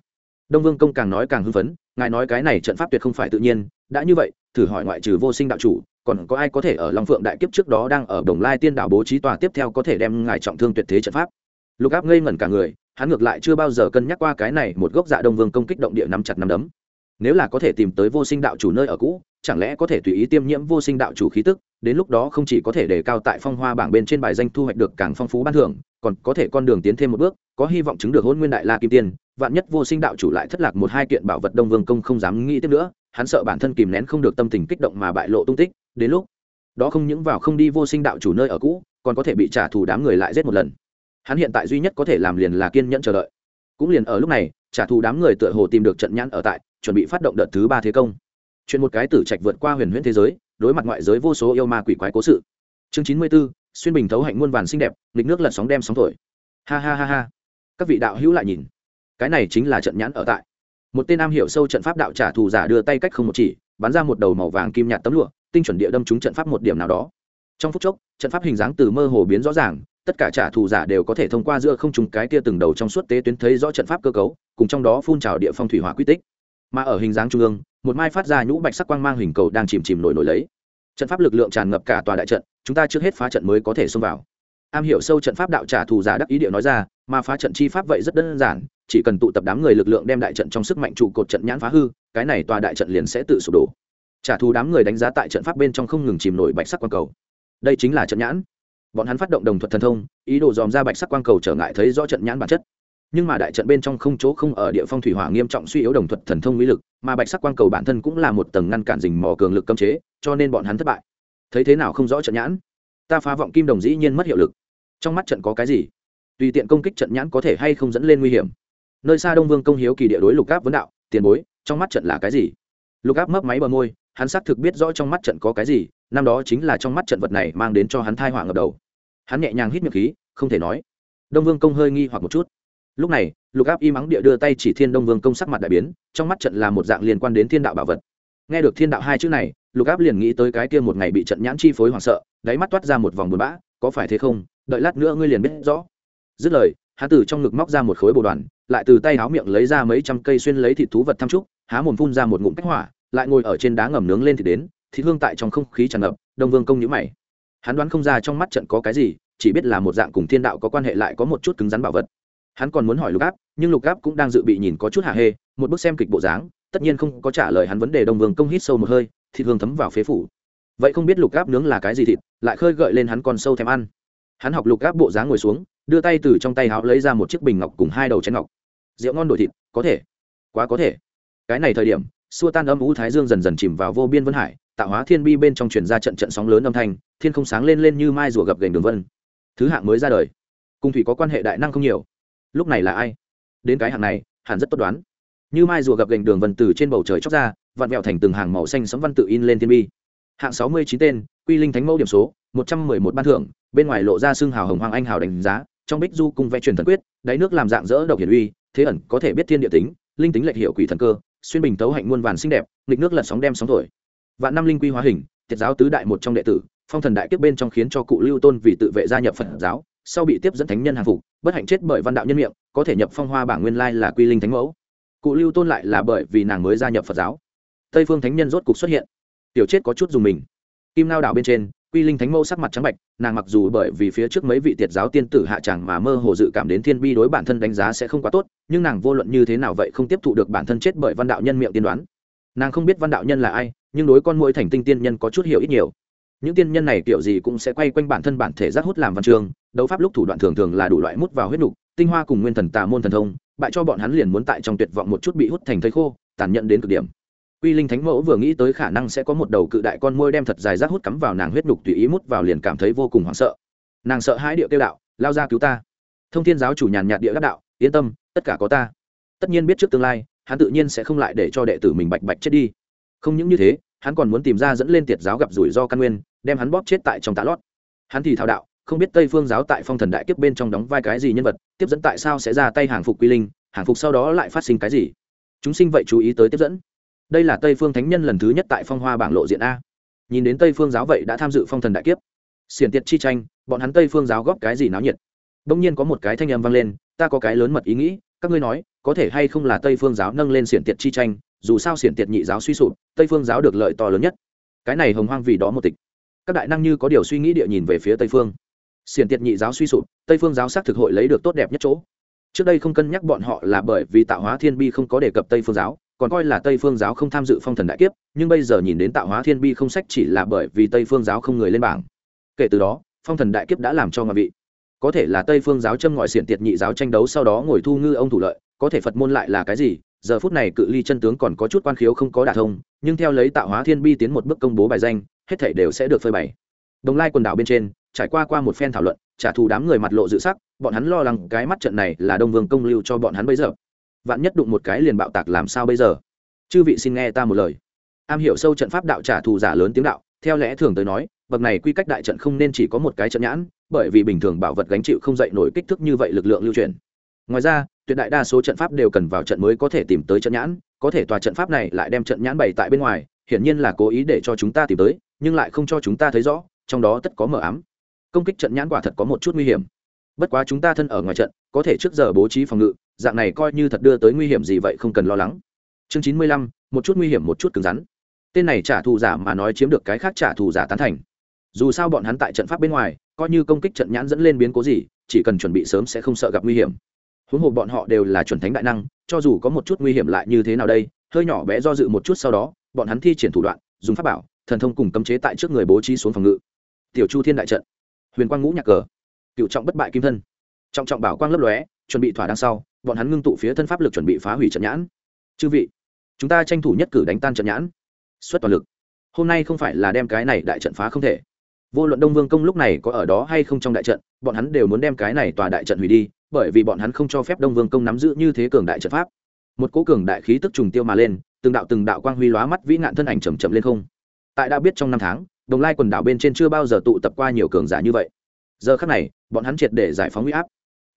Đông vương công càng nói càng hưng phấn, ngài nói cái này trận pháp tuyệt không phải tự nhiên, đã như vậy, thử hỏi ngoại trừ vô sinh đạo chủ, còn có ai có thể ở long phượng đại kiếp trước đó đang ở đồng lai tiên đạo bố trí tòa tiếp theo có thể đem ngài trọng thương tuyệt thế trận pháp? Lục áp ngây ngẩn cả người, hắn ngược lại chưa bao giờ cân nhắc qua cái này một gốc dạ đông vương công kích động địa nắm chặt nắm đấm nếu là có thể tìm tới vô sinh đạo chủ nơi ở cũ, chẳng lẽ có thể tùy ý tiêm nhiễm vô sinh đạo chủ khí tức, đến lúc đó không chỉ có thể đề cao tại phong hoa bảng bên trên bài danh thu hoạch được càng phong phú ban thưởng, còn có thể con đường tiến thêm một bước, có hy vọng chứng được hôn nguyên đại la kim tiên, vạn nhất vô sinh đạo chủ lại thất lạc một hai kiện bảo vật đông vương công không dám nghĩ tiếp nữa, hắn sợ bản thân kìm nén không được tâm tình kích động mà bại lộ tung tích, đến lúc đó không những vào không đi vô sinh đạo chủ nơi ở cũ, còn có thể bị trả thù đám người lại giết một lần. Hắn hiện tại duy nhất có thể làm liền là kiên nhẫn chờ đợi. Cũng liền ở lúc này trả thù đám người tựa hồ tìm được trận nhãn ở tại, chuẩn bị phát động đợt thứ ba thế công. Chuyện một cái tử trạch vượt qua huyền huyễn thế giới, đối mặt ngoại giới vô số yêu ma quỷ quái cố sự. Chương chín mươi b ố xuyên bình thấu hạnh muôn vàn xinh đẹp, nghịch nước lật sóng đem sóng thổi. Ha ha ha ha. Các vị đạo hữu lại nhìn. Cái này chính là trận nhãn ở tại. Một tên nam hiểu sâu trận pháp đạo trả thù giả đưa tay cách không một chỉ, bắn ra một đầu màu vàng kim nhạt tấm lụa, tinh chuẩn địa đâm trúng trận pháp một điểm nào đó. Trong phút chốc, trận pháp hình dáng từ mơ hồ biến rõ ràng tất cả trả thù giả đều có thể thông qua giữa không trùng cái kia từng đầu trong suốt tế tuyến thấy rõ trận pháp cơ cấu, cùng trong đó phun trào địa phong thủy hỏa quy tích. Mà ở hình dáng trung ương, một mai phát ra nhũ bạch sắc quang mang hình cầu đang chìm chìm nổi nổi lấy. Trận pháp lực lượng tràn ngập cả tòa đại trận, chúng ta trước hết phá trận mới có thể xông vào. Am hiểu sâu trận pháp đạo trả thù giả đắc ý địa nói ra, mà phá trận chi pháp vậy rất đơn giản, chỉ cần tụ tập đám người lực lượng đem đại trận trong sức mạnh trụ cột trận nhãn phá hư, cái này tòa đại trận liền sẽ tự sụp đổ. Trả thù đám người đánh giá tại trận pháp bên trong không ngừng chìm nổi bạch sắc quang cầu. Đây chính là trận nhãn bọn hắn phát động đồng thuật thần thông, ý đồ dòm ra bạch sắc quang cầu trở ngại thấy rõ trận nhãn bản chất. Nhưng mà đại trận bên trong không chỗ không ở địa phong thủy hỏa nghiêm trọng suy yếu đồng thuật thần thông mỹ lực, mà bạch sắc quang cầu bản thân cũng là một tầng ngăn cản dình mò cường lực cấm chế, cho nên bọn hắn thất bại. Thấy thế nào không rõ trận nhãn? Ta phá vọng kim đồng dĩ nhiên mất hiệu lực. Trong mắt trận có cái gì? Tùy tiện công kích trận nhãn có thể hay không dẫn lên nguy hiểm? Nơi xa đông vương công hiếu kỳ địa đối lục áp vấn đạo, tiền bối, trong mắt trận là cái gì? Lục áp mấp máy bờ môi, hắn xác thực biết rõ trong mắt trận có cái gì, năm đó chính là trong mắt trận vật này mang đến cho hắn thai họa ngập đầu hắn nhẹ nhàng hít miệng khí, không thể nói. Đông vương công hơi nghi hoặc một chút. Lúc này, lục áp y mắng địa đưa tay chỉ thiên đông vương công sắc mặt đại biến, trong mắt trận là một dạng liên quan đến thiên đạo bảo vật. Nghe được thiên đạo hai chữ này, lục áp liền nghĩ tới cái kia một ngày bị trận nhãn chi phối hoảng sợ, đáy mắt toát ra một vòng buồn bã, có phải thế không? Đợi lát nữa ngươi liền biết rõ. Dứt lời há từ trong ngực móc ra một khối bồ đoàn, lại từ tay háo miệng lấy ra mấy trăm cây xuyên lấy thịt thú vật thăm trúc há mồm phun ra một ngụm cách hỏa, lại ngồi ở trên đá ngầm nướng lên thì đến, thịt hương tại trong không khí tràn ngập, đông vương công nhữ mày hắn đoán không ra trong mắt trận có cái gì, chỉ biết là một dạng cùng thiên đạo có quan hệ lại có một chút cứng rắn bảo vật. Hắn còn muốn hỏi lục áp, nhưng lục áp cũng đang dự bị nhìn có chút hạ hê, một bức xem kịch bộ dáng, tất nhiên không có trả lời hắn vấn đề đông vương công hít sâu một hơi, thịt hương thấm vào phế phủ. Vậy không biết lục áp nướng là cái gì thịt, lại khơi gợi lên hắn còn sâu thèm ăn. Hắn học lục áp bộ dáng ngồi xuống, đưa tay từ trong tay háo lấy ra một chiếc bình ngọc cùng hai đầu chén ngọc. Rượu ngon đổi thịt, có thể. Quá có thể. Cái này thời điểm, xua tan âm ú thái dương dần dần chìm vào vô biên vân hải tạo hóa thiên bi bên trong truyền ra trận trận sóng lớn âm thanh, thiên không sáng lên lên như mai rùa gập gành đường vân. Thứ hạng mới ra đời. Cùng thủy có quan hệ đại năng không nhiều. Lúc này là ai? Đến cái hạng này, hẳn rất tốt đoán. Như mai rùa gập gành đường vân từ trên bầu trời chóc ra, vặn vẹo thành từng hàng màu xanh sấm văn tự in lên thiên bi. Hạng sáu mươi chín tên, quy linh thánh mẫu điểm số, một trăm mười một ban thưởng, bên ngoài lộ ra xương hào hồng hoàng anh hào đánh giá, trong bích du cung vẽ truyền thần quyết, đáy nước làm dạng dỡ độc hiển uy, thế ẩn có thể biết thiên địa tính, linh tính lệch hiệu quỷ thần cơ, xuyên bình tấu hạnh muôn vàn xinh đẹp, nghịch nước lật sóng đem sóng thổi vạn năm linh quy hóa hình thiệt giáo tứ đại một trong đệ tử, phong thần đại kiếp bên trong khiến cho cụ lưu tôn vì tự vệ gia nhập phật giáo, sau bị tiếp dẫn thánh nhân hàng phục, bất hạnh chết bởi văn đạo nhân miệng, có thể nhập phong hoa bảng nguyên lai là quy linh thánh mẫu. Cụ lưu tôn lại là bởi vì nàng mới gia nhập phật giáo. Tây phương thánh nhân rốt cục xuất hiện. Tiểu chết có chút dùng mình. Kim lao đảo bên trên, quy linh thánh mẫu sắc mặt trắng bạch, nàng mặc dù bởi vì phía trước mấy vị tiệt giáo tiên tử hạ tràng mà mơ hồ dự cảm đến thiên bi đối bản thân đánh giá sẽ không quá tốt, nhưng nàng vô luận như thế nào vậy không tiếp thụ được bản thân chết bởi văn đạo nhân miệng tiên đoán. Nàng không biết văn đạo nhân là ai nhưng đối con mỗi thành tinh tiên nhân có chút hiểu ít nhiều. Những tiên nhân này kiểu gì cũng sẽ quay quanh bản thân bản thể giác hút làm văn chương đấu pháp lúc thủ đoạn thường thường là đủ loại mút vào huyết nục, tinh hoa cùng nguyên thần tà môn thần thông, bại cho bọn hắn liền muốn tại trong tuyệt vọng một chút bị hút thành thây khô, tàn nhẫn đến cực điểm. Quy linh thánh mẫu vừa nghĩ tới khả năng sẽ có một đầu cự đại con môi đem thật dài rác hút cắm vào nàng huyết nhục tùy ý mút vào liền cảm thấy vô cùng hoảng sợ. Nàng sợ hãi địa tiêu đạo, lao ra cứu ta. Thông thiên giáo chủ nhàn nhạt địa đáp đạo, yên tâm, tất cả có ta. Tất nhiên biết trước tương lai, hắn tự nhiên sẽ không lại để cho đệ tử mình bạch bạch chết đi. Không những như thế hắn còn muốn tìm ra dẫn lên tiệt giáo gặp rủi ro căn nguyên, đem hắn bóp chết tại trong tạ lót. Hắn thì thao đạo, không biết tây phương giáo tại phong thần đại kiếp bên trong đóng vai cái gì nhân vật, tiếp dẫn tại sao sẽ ra tay hàng phục quy linh, hàng phục sau đó lại phát sinh cái gì. Chúng sinh vậy chú ý tới tiếp dẫn. Đây là tây phương thánh nhân lần thứ nhất tại phong hoa bảng lộ diện a. Nhìn đến tây phương giáo vậy đã tham dự phong thần đại kiếp. Xiển tiệt chi tranh, bọn hắn tây phương giáo góp cái gì náo nhiệt? Đông nhiên có một cái thanh âm vang lên, ta có cái lớn mật ý nghĩ, các ngươi nói, có thể hay không là tây phương giáo nâng lên xiển tiệt chi tranh dù sao xiển tiệt nhị giáo suy sụp, tây phương giáo được lợi to lớn nhất. Cái này hồng hoang vì đó một tịch. Các đại năng như có điều suy nghĩ địa nhìn về phía tây phương. Xiển tiệt nhị giáo suy sụp, tây phương giáo xác thực hội lấy được tốt đẹp nhất chỗ. Trước đây không cân nhắc bọn họ là bởi vì tạo hóa thiên bi không có đề cập tây phương giáo, còn coi là tây phương giáo không tham dự phong thần đại kiếp, nhưng bây giờ nhìn đến tạo hóa thiên bi không sách chỉ là bởi vì tây phương giáo không người lên bảng. Kể từ đó, phong thần đại kiếp đã làm cho ngoại vị. Có thể là tây phương giáo châm ngòi xiển tiệt nhị giáo tranh đấu sau đó ngồi thu ngư ông thủ lợi, có thể phật môn lại là cái gì giờ phút này cự ly chân tướng còn có chút quan khiếu không có đả thông, nhưng theo lấy tạo hóa thiên bi tiến một bước công bố bài danh, hết thảy đều sẽ được phơi bày. Đồng lai quần đảo bên trên, trải qua qua một phen thảo luận, trả thù đám người mặt lộ dự sắc, bọn hắn lo lắng cái mắt trận này là đông vương công lưu cho bọn hắn bây giờ. Vạn nhất đụng một cái liền bạo tạc làm sao bây giờ? Chư vị xin nghe ta một lời. Am hiểu sâu trận pháp đạo trả thù giả lớn tiếng đạo, theo lẽ thường tới nói, bậc này quy cách đại trận không nên chỉ có một cái trận nhãn, bởi vì bình thường bảo vật gánh chịu không dậy nổi kích thước như vậy lực lượng lưu truyền. Ngoài ra tuyệt đại đa số trận pháp đều cần vào trận mới có thể tìm tới trận nhãn, có thể tòa trận pháp này lại đem trận nhãn bày tại bên ngoài, hiển nhiên là cố ý để cho chúng ta tìm tới, nhưng lại không cho chúng ta thấy rõ, trong đó tất có mờ ám. Công kích trận nhãn quả thật có một chút nguy hiểm. Bất quá chúng ta thân ở ngoài trận, có thể trước giờ bố trí phòng ngự, dạng này coi như thật đưa tới nguy hiểm gì vậy không cần lo lắng. Chương chín mươi lăm, một chút nguy hiểm một chút cứng rắn. Tên này trả thù giả mà nói chiếm được cái khác trả thù giả tán thành. Dù sao bọn hắn tại trận pháp bên ngoài, coi như công kích trận nhãn dẫn lên biến cố gì, chỉ cần chuẩn bị sớm sẽ không sợ gặp nguy hiểm huống hồ bọn họ đều là chuẩn thánh đại năng, cho dù có một chút nguy hiểm lại như thế nào đây, hơi nhỏ bé do dự một chút sau đó, bọn hắn thi triển thủ đoạn, dùng pháp bảo, thần thông cùng cấm chế tại trước người bố trí xuống phòng ngự. Tiểu chu thiên đại trận, huyền quang ngũ nhạc cờ, cựu trọng bất bại kim thân. Trọng trọng bảo quang lấp lóe, chuẩn bị thỏa đằng sau, bọn hắn ngưng tụ phía thân pháp lực chuẩn bị phá hủy trận nhãn. Chư vị, chúng ta tranh thủ nhất cử đánh tan trận nhãn. Xuất toàn lực. Hôm nay không phải là đem cái này đại trận phá không thể. Vô luận đông vương công lúc này có ở đó hay không trong đại trận, bọn hắn đều muốn đem cái này tòa đại trận hủy đi bởi vì bọn hắn không cho phép đông vương công nắm giữ như thế cường đại trận pháp. Một cố cường đại khí tức trùng tiêu mà lên, từng đạo từng đạo quang huy lóa mắt vĩ nạn thân ảnh chầm chậm lên không. Tại đã biết trong năm tháng, đồng lai quần đảo bên trên chưa bao giờ tụ tập qua nhiều cường giả như vậy. Giờ khắc này, bọn hắn triệt để giải phóng huy áp.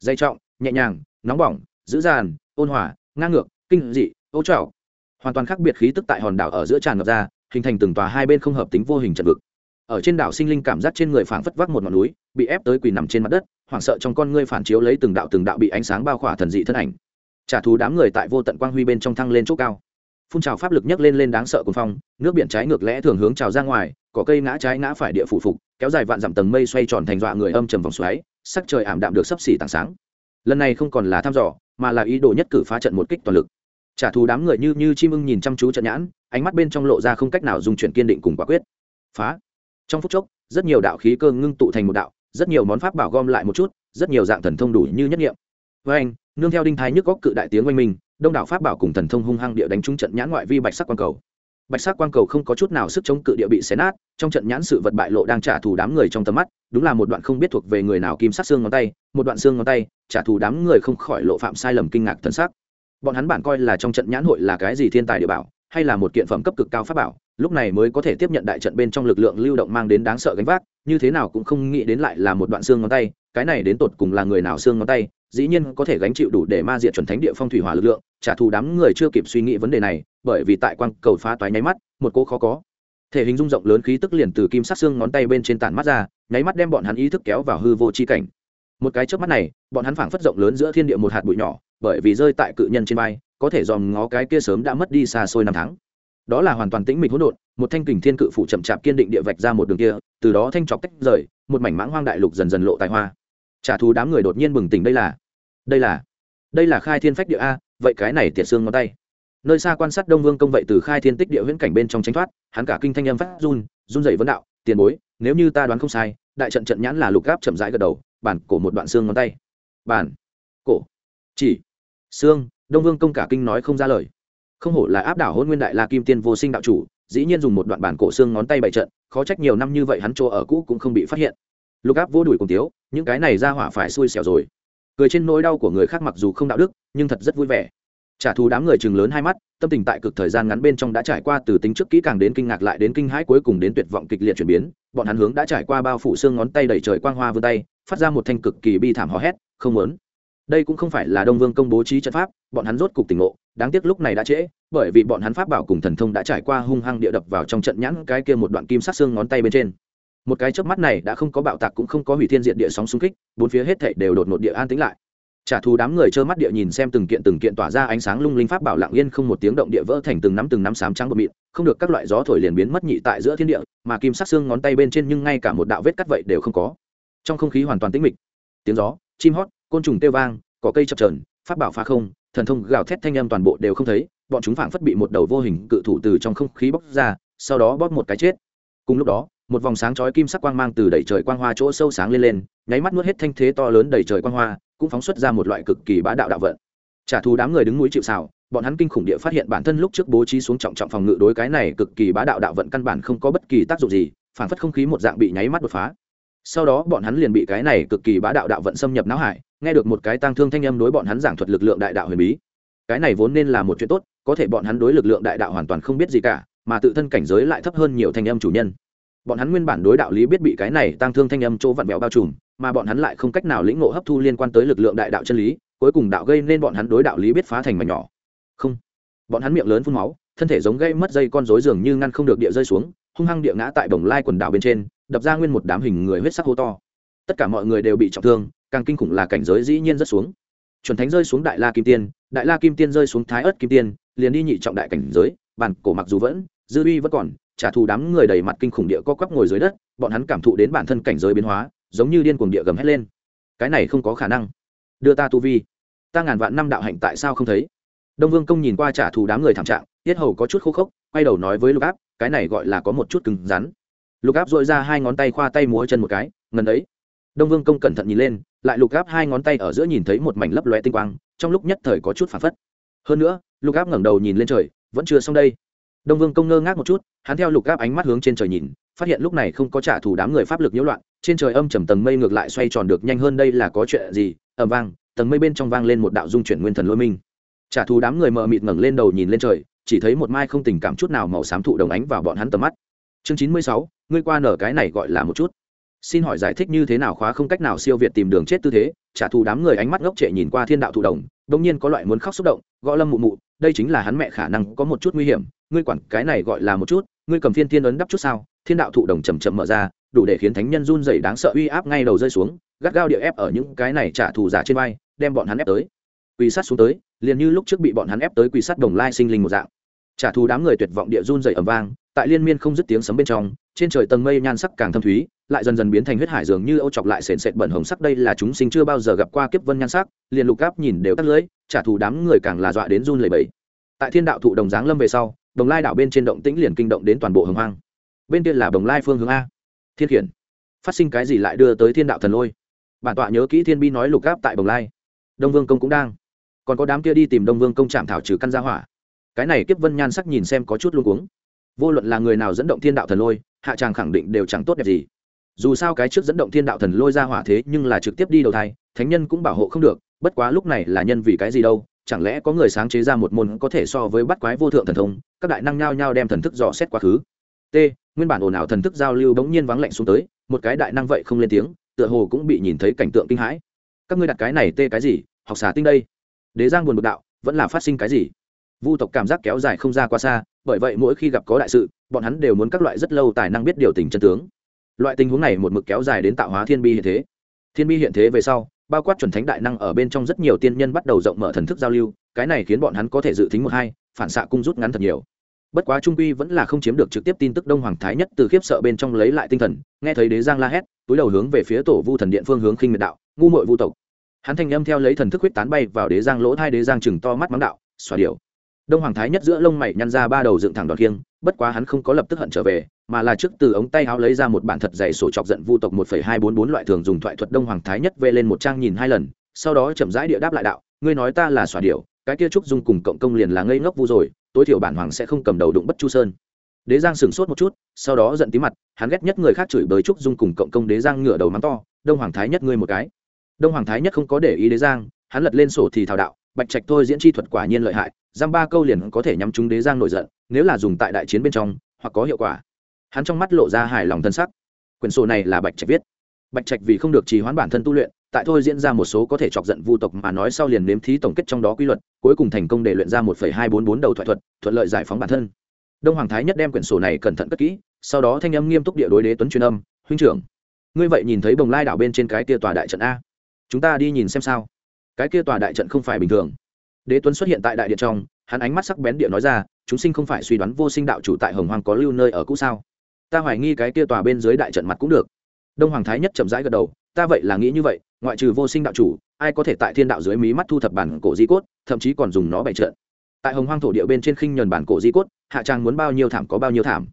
Dây trọng, nhẹ nhàng, nóng bỏng, dữ dàn ôn hòa, ngang ngược, kinh dị, ô trào hoàn toàn khác biệt khí tức tại hòn đảo ở giữa tràn ngập ra, hình thành từng tòa hai bên không hợp tính vô hình trận vực. Ở trên đảo sinh linh cảm giác trên người phảng phất vác một ngọn núi, bị ép tới quỳ nằm trên mặt đất hoảng sợ trong con ngươi phản chiếu lấy từng đạo từng đạo bị ánh sáng bao khỏa thần dị thân ảnh. Trả thù đám người tại vô tận quang huy bên trong thăng lên chỗ cao. Phun trào pháp lực nhấc lên lên đáng sợ cuồng phong, nước biển trái ngược lẽ thường hướng trào ra ngoài, cỏ cây ngã trái ngã phải địa phủ phục, kéo dài vạn dặm tầng mây xoay tròn thành dọa người âm trầm vòng xoáy, sắc trời ảm đạm được sấp xỉ tảng sáng. Lần này không còn là thăm dò, mà là ý đồ nhất cử phá trận một kích toàn lực. Trả thù đám người như như chim ưng nhìn chăm chú trận nhãn, ánh mắt bên trong lộ ra không cách nào dùng chuyển kiên định cùng quả quyết. Phá. Trong phút chốc, rất nhiều đạo khí cơ ngưng tụ thành một đạo rất nhiều món pháp bảo gom lại một chút, rất nhiều dạng thần thông đủ như nhất nghiệm. Với anh, nương theo đinh thái nhức góc cự đại tiếng oanh minh, đông đảo pháp bảo cùng thần thông hung hăng địa đánh trúng trận nhãn ngoại vi bạch sắc quang cầu. Bạch sắc quang cầu không có chút nào sức chống cự địa bị xé nát, trong trận nhãn sự vật bại lộ đang trả thù đám người trong tầm mắt, đúng là một đoạn không biết thuộc về người nào kim sắc xương ngón tay, một đoạn xương ngón tay, trả thù đám người không khỏi lộ phạm sai lầm kinh ngạc thần sắc. Bọn hắn bản coi là trong trận nhãn hội là cái gì thiên tài địa bảo, hay là một kiện phẩm cấp cực cao pháp bảo lúc này mới có thể tiếp nhận đại trận bên trong lực lượng lưu động mang đến đáng sợ gánh vác, như thế nào cũng không nghĩ đến lại là một đoạn xương ngón tay, cái này đến tột cùng là người nào xương ngón tay, dĩ nhiên có thể gánh chịu đủ để ma diện chuẩn thánh địa phong thủy hỏa lực lượng, trả thù đám người chưa kịp suy nghĩ vấn đề này, bởi vì tại quang cầu phá toái nháy mắt, một cô khó có. Thể hình dung rộng lớn khí tức liền từ kim sắc xương ngón tay bên trên tản mắt ra, nháy mắt đem bọn hắn ý thức kéo vào hư vô chi cảnh. Một cái chớp mắt này, bọn hắn phảng phất rộng lớn giữa thiên địa một hạt bụi nhỏ, bởi vì rơi tại cự nhân trên vai, có thể dòm ngó cái kia sớm đã mất đi xa xôi năm tháng đó là hoàn toàn tĩnh mịch hỗn độn, một thanh kình thiên cự phủ chậm chạp kiên định địa vạch ra một đường kia, từ đó thanh chọc tách rời, một mảnh mãng hoang đại lục dần dần lộ tài hoa. Trả thù đám người đột nhiên bừng tỉnh đây là đây là đây là khai thiên phách địa a, vậy cái này tiệt xương ngón tay. Nơi xa quan sát đông vương công vậy từ khai thiên tích địa huyễn cảnh bên trong tránh thoát, hắn cả kinh thanh âm phát run run dậy vấn đạo, tiền bối, nếu như ta đoán không sai, đại trận trận nhãn là lục gáp chậm rãi gật đầu, bản cổ một đoạn xương ngón tay. Bản cổ? Chỉ? Xương. Đông vương công cả kinh nói không ra lời không hổ là áp đảo hôn nguyên đại la kim tiên vô sinh đạo chủ, dĩ nhiên dùng một đoạn bản cổ xương ngón tay bày trận, khó trách nhiều năm như vậy hắn chỗ ở cũ cũng không bị phát hiện. Lục áp vô đuổi cùng tiếu những cái này ra hỏa phải xui xẻo rồi. Cười trên nỗi đau của người khác mặc dù không đạo đức, nhưng thật rất vui vẻ. Trả thù đám người chừng lớn hai mắt, tâm tình tại cực thời gian ngắn bên trong đã trải qua từ tính trước kỹ càng đến kinh ngạc lại đến kinh hãi cuối cùng đến tuyệt vọng kịch liệt chuyển biến, bọn hắn hướng đã trải qua bao phủ xương ngón tay đẩy trời quang hoa vươn tay, phát ra một thanh cực kỳ bi thảm hò hét, không muốn đây cũng không phải là đông vương công bố trí trận pháp, bọn hắn rốt cục tỉnh ngộ, đáng tiếc lúc này đã trễ, bởi vì bọn hắn pháp bảo cùng thần thông đã trải qua hung hăng địa đập vào trong trận nhãn cái kia một đoạn kim sắc xương ngón tay bên trên. Một cái chớp mắt này đã không có bạo tạc cũng không có hủy thiên diện địa sóng xung kích, bốn phía hết thảy đều đột ngột địa an tĩnh lại. Trả thù đám người trơ mắt địa nhìn xem từng kiện từng kiện tỏa ra ánh sáng lung linh pháp bảo lặng yên không một tiếng động địa vỡ thành từng nắm từng nắm sám trắng bột mịn, không được các loại gió thổi liền biến mất nhị tại giữa thiên địa, mà kim sắc xương ngón tay bên trên nhưng ngay cả một đạo vết cắt vậy đều không có. Trong không khí hoàn toàn tĩnh mịch. Tiếng gió, chim hót côn trùng kêu vang, cỏ cây chập trờn pháp bảo phá không, thần thông gào thét thanh âm toàn bộ đều không thấy, bọn chúng phảng phất bị một đầu vô hình cự thủ từ trong không khí bóc ra, sau đó bóp một cái chết. Cùng lúc đó, một vòng sáng chói kim sắc quang mang từ đầy trời quang hoa chỗ sâu sáng lên lên, nháy mắt nuốt hết thanh thế to lớn đầy trời quang hoa, cũng phóng xuất ra một loại cực kỳ bá đạo đạo vận. Trả thù đám người đứng núi chịu xào bọn hắn kinh khủng địa phát hiện bản thân lúc trước bố trí xuống trọng trọng phòng ngự đối cái này cực kỳ bá đạo đạo vận căn bản không có bất kỳ tác dụng gì phản phất không khí một dạng bị nháy mắt đột phá sau đó bọn hắn liền bị cái này cực kỳ bá đạo đạo vận xâm nhập não hải, nghe được một cái tang thương thanh âm đối bọn hắn giảng thuật lực lượng đại đạo huyền bí. Cái này vốn nên là một chuyện tốt, có thể bọn hắn đối lực lượng đại đạo hoàn toàn không biết gì cả, mà tự thân cảnh giới lại thấp hơn nhiều thanh âm chủ nhân. Bọn hắn nguyên bản đối đạo lý biết bị cái này tang thương thanh âm chỗ vặn vẹo bao trùm, mà bọn hắn lại không cách nào lĩnh ngộ hấp thu liên quan tới lực lượng đại đạo chân lý, cuối cùng đạo gây nên bọn hắn đối đạo lý biết phá thành mảnh nhỏ. Không. Bọn hắn miệng lớn phun máu, thân thể giống gây mất dây con rối dường như ngăn không được địa rơi xuống, hung hăng địa ngã tại bồng lai quần đảo bên trên đập ra nguyên một đám hình người huyết sắc hô to. Tất cả mọi người đều bị trọng thương, càng kinh khủng là cảnh giới dĩ nhiên rất xuống. Chuẩn thánh rơi xuống đại la kim tiên, đại la kim tiên rơi xuống thái ớt kim tiên, liền đi nhị trọng đại cảnh giới, bản cổ mặc dù vẫn, dư uy vẫn còn, trả thù đám người đầy mặt kinh khủng địa co quắp ngồi dưới đất, bọn hắn cảm thụ đến bản thân cảnh giới biến hóa, giống như điên cuồng địa gầm hét lên. Cái này không có khả năng. Đưa ta tu vi. Ta ngàn vạn năm đạo hạnh tại sao không thấy? Đông vương công nhìn qua trả thù đám người thảm trạng, tiết hầu có chút khô khốc, quay đầu nói với lục áp, cái này gọi là có một chút cứng rắn lục áp dội ra hai ngón tay khoa tay múa chân một cái, ngần ấy. Đông vương công cẩn thận nhìn lên, lại lục áp hai ngón tay ở giữa nhìn thấy một mảnh lấp loe tinh quang, trong lúc nhất thời có chút phản phất. Hơn nữa, lục áp ngẩng đầu nhìn lên trời, vẫn chưa xong đây. Đông vương công ngơ ngác một chút, hắn theo lục áp ánh mắt hướng trên trời nhìn, phát hiện lúc này không có trả thù đám người pháp lực nhiễu loạn, trên trời âm trầm tầng mây ngược lại xoay tròn được nhanh hơn đây là có chuyện gì? Ầm vang, tầng mây bên trong vang lên một đạo dung chuyển nguyên thần lôi minh. Trả thù đám người mờ mịt ngẩng lên đầu nhìn lên trời, chỉ thấy một mai không tình cảm chút nào màu xám thụ đồng ánh vào bọn hắn tầm mắt chương chín mươi sáu, ngươi qua nở cái này gọi là một chút. Xin hỏi giải thích như thế nào khóa không cách nào siêu việt tìm đường chết tư thế, trả thù đám người ánh mắt ngốc trệ nhìn qua thiên đạo thụ đồng đông nhiên có loại muốn khóc xúc động, gõ lâm mụ mụ, đây chính là hắn mẹ khả năng có một chút nguy hiểm, ngươi quản cái này gọi là một chút, ngươi cầm phiên thiên ấn đắp chút sao? Thiên đạo thụ đồng chầm chậm mở ra, đủ để khiến thánh nhân run dày đáng sợ uy áp ngay đầu rơi xuống, gắt gao địa ép ở những cái này trả thù giả trên vai, đem bọn hắn ép tới. Quỳ sát xuống tới, liền như lúc trước bị bọn hắn ép tới quỳ sát đồng lai sinh linh một dạng. Trả thù đám người tuyệt vọng địa run dày ầm vang tại liên miên không dứt tiếng sấm bên trong, trên trời tầng mây nhan sắc càng thâm thúy, lại dần dần biến thành huyết hải dường như âu chọc lại sền sệt bẩn hồng sắc. Đây là chúng sinh chưa bao giờ gặp qua kiếp vân nhan sắc, liền lục gáp nhìn đều tắt lưỡi trả thù đám người càng là dọa đến run lẩy bẩy. Tại thiên đạo thụ đồng giáng lâm về sau, đồng lai đảo bên trên động tĩnh liền kinh động đến toàn bộ hồng hoang. Bên kia là đồng lai phương hướng a. Thiên khiển. Phát sinh cái gì lại đưa tới thiên đạo thần lôi? Bản tọa nhớ kỹ thiên bi nói lục gáp tại đồng lai. Đông vương công cũng đang. Còn có đám kia đi tìm đông vương công chạm thảo trừ căn gia hỏa. Cái này kiếp vân nhan sắc nhìn xem có chút luôn cuống vô luận là người nào dẫn động thiên đạo thần lôi, hạ tràng khẳng định đều chẳng tốt đẹp gì. Dù sao cái trước dẫn động thiên đạo thần lôi ra hỏa thế nhưng là trực tiếp đi đầu thai, thánh nhân cũng bảo hộ không được, bất quá lúc này là nhân vì cái gì đâu, chẳng lẽ có người sáng chế ra một môn có thể so với bắt quái vô thượng thần thông, các đại năng nhao nhao đem thần thức dò xét quá khứ. T, nguyên bản ồn ào thần thức giao lưu bỗng nhiên vắng lạnh xuống tới, một cái đại năng vậy không lên tiếng, tựa hồ cũng bị nhìn thấy cảnh tượng kinh hãi. Các ngươi đặt cái này tê cái gì, học xà tinh đây? Đế giang buồn bực đạo, vẫn là phát sinh cái gì? Vu tộc cảm giác kéo dài không ra quá xa, bởi vậy mỗi khi gặp có đại sự, bọn hắn đều muốn các loại rất lâu tài năng biết điều tình chân tướng. Loại tình huống này một mực kéo dài đến tạo hóa thiên bi hiện thế. Thiên bi hiện thế về sau, bao quát chuẩn thánh đại năng ở bên trong rất nhiều tiên nhân bắt đầu rộng mở thần thức giao lưu, cái này khiến bọn hắn có thể dự tính một hai, phản xạ cung rút ngắn thật nhiều. Bất quá trung quy vẫn là không chiếm được trực tiếp tin tức đông hoàng thái nhất từ khiếp sợ bên trong lấy lại tinh thần, nghe thấy đế giang la hét, túi đầu hướng về phía tổ vu thần điện phương hướng khinh miệt đạo, ngu mội vu tộc. Hắn thanh âm theo lấy thần thức huyết tán bay vào đế giang lỗ thai đế giang chừng to mắt mắng đạo, xòa điều đông hoàng thái nhất giữa lông mày nhăn ra ba đầu dựng thẳng đòn kiêng bất quá hắn không có lập tức hận trở về, mà là trước từ ống tay áo lấy ra một bản thật dày sổ chọc giận vu tộc một phẩy hai bốn bốn loại thường dùng thoại thuật đông hoàng thái nhất vê lên một trang nhìn hai lần, sau đó chậm rãi địa đáp lại đạo, ngươi nói ta là xòa điệu cái kia trúc dung cùng cộng công liền là ngây ngốc vu rồi, tối thiểu bản hoàng sẽ không cầm đầu đụng bất chu sơn. Đế giang sửng sốt một chút, sau đó giận tí mặt, hắn ghét nhất người khác chửi bới trúc dung cùng cộng công đế giang ngửa đầu mắng to, đông hoàng thái nhất ngươi một cái. Đông hoàng thái nhất không có để ý đế giang, hắn lật lên sổ thì thảo đạo bạch trạch thôi diễn chi thuật quả nhiên lợi hại, giam ba câu liền có thể nhắm chúng đế giang nổi giận, nếu là dùng tại đại chiến bên trong, hoặc có hiệu quả. Hắn trong mắt lộ ra hài lòng thân sắc. Quyển sổ này là bạch trạch viết. Bạch trạch vì không được trì hoãn bản thân tu luyện, tại thôi diễn ra một số có thể chọc giận vu tộc mà nói sau liền nếm thí tổng kết trong đó quy luật, cuối cùng thành công để luyện ra một hai bốn bốn đầu thoại thuật, thuận lợi giải phóng bản thân. Đông hoàng thái nhất đem quyển sổ này cẩn thận cất kỹ, sau đó thanh âm nghiêm túc địa đối đế tuấn truyền âm, huynh trưởng, ngươi vậy nhìn thấy bồng lai đảo bên trên cái kia tòa đại trận a. Chúng ta đi nhìn xem sao cái kia tòa đại trận không phải bình thường. Đế tuấn xuất hiện tại đại điện trong, hắn ánh mắt sắc bén địa nói ra, chúng sinh không phải suy đoán vô sinh đạo chủ tại hồng hoàng có lưu nơi ở cũ sao? Ta hoài nghi cái kia tòa bên dưới đại trận mặt cũng được. Đông hoàng thái nhất chậm rãi gật đầu, ta vậy là nghĩ như vậy, ngoại trừ vô sinh đạo chủ, ai có thể tại thiên đạo dưới mí mắt thu thập bản cổ di cốt, thậm chí còn dùng nó bày trận? Tại hồng hoang thổ địa bên trên khinh nhờn bản cổ di cốt, hạ trang muốn bao nhiêu thảm có bao nhiêu thảm.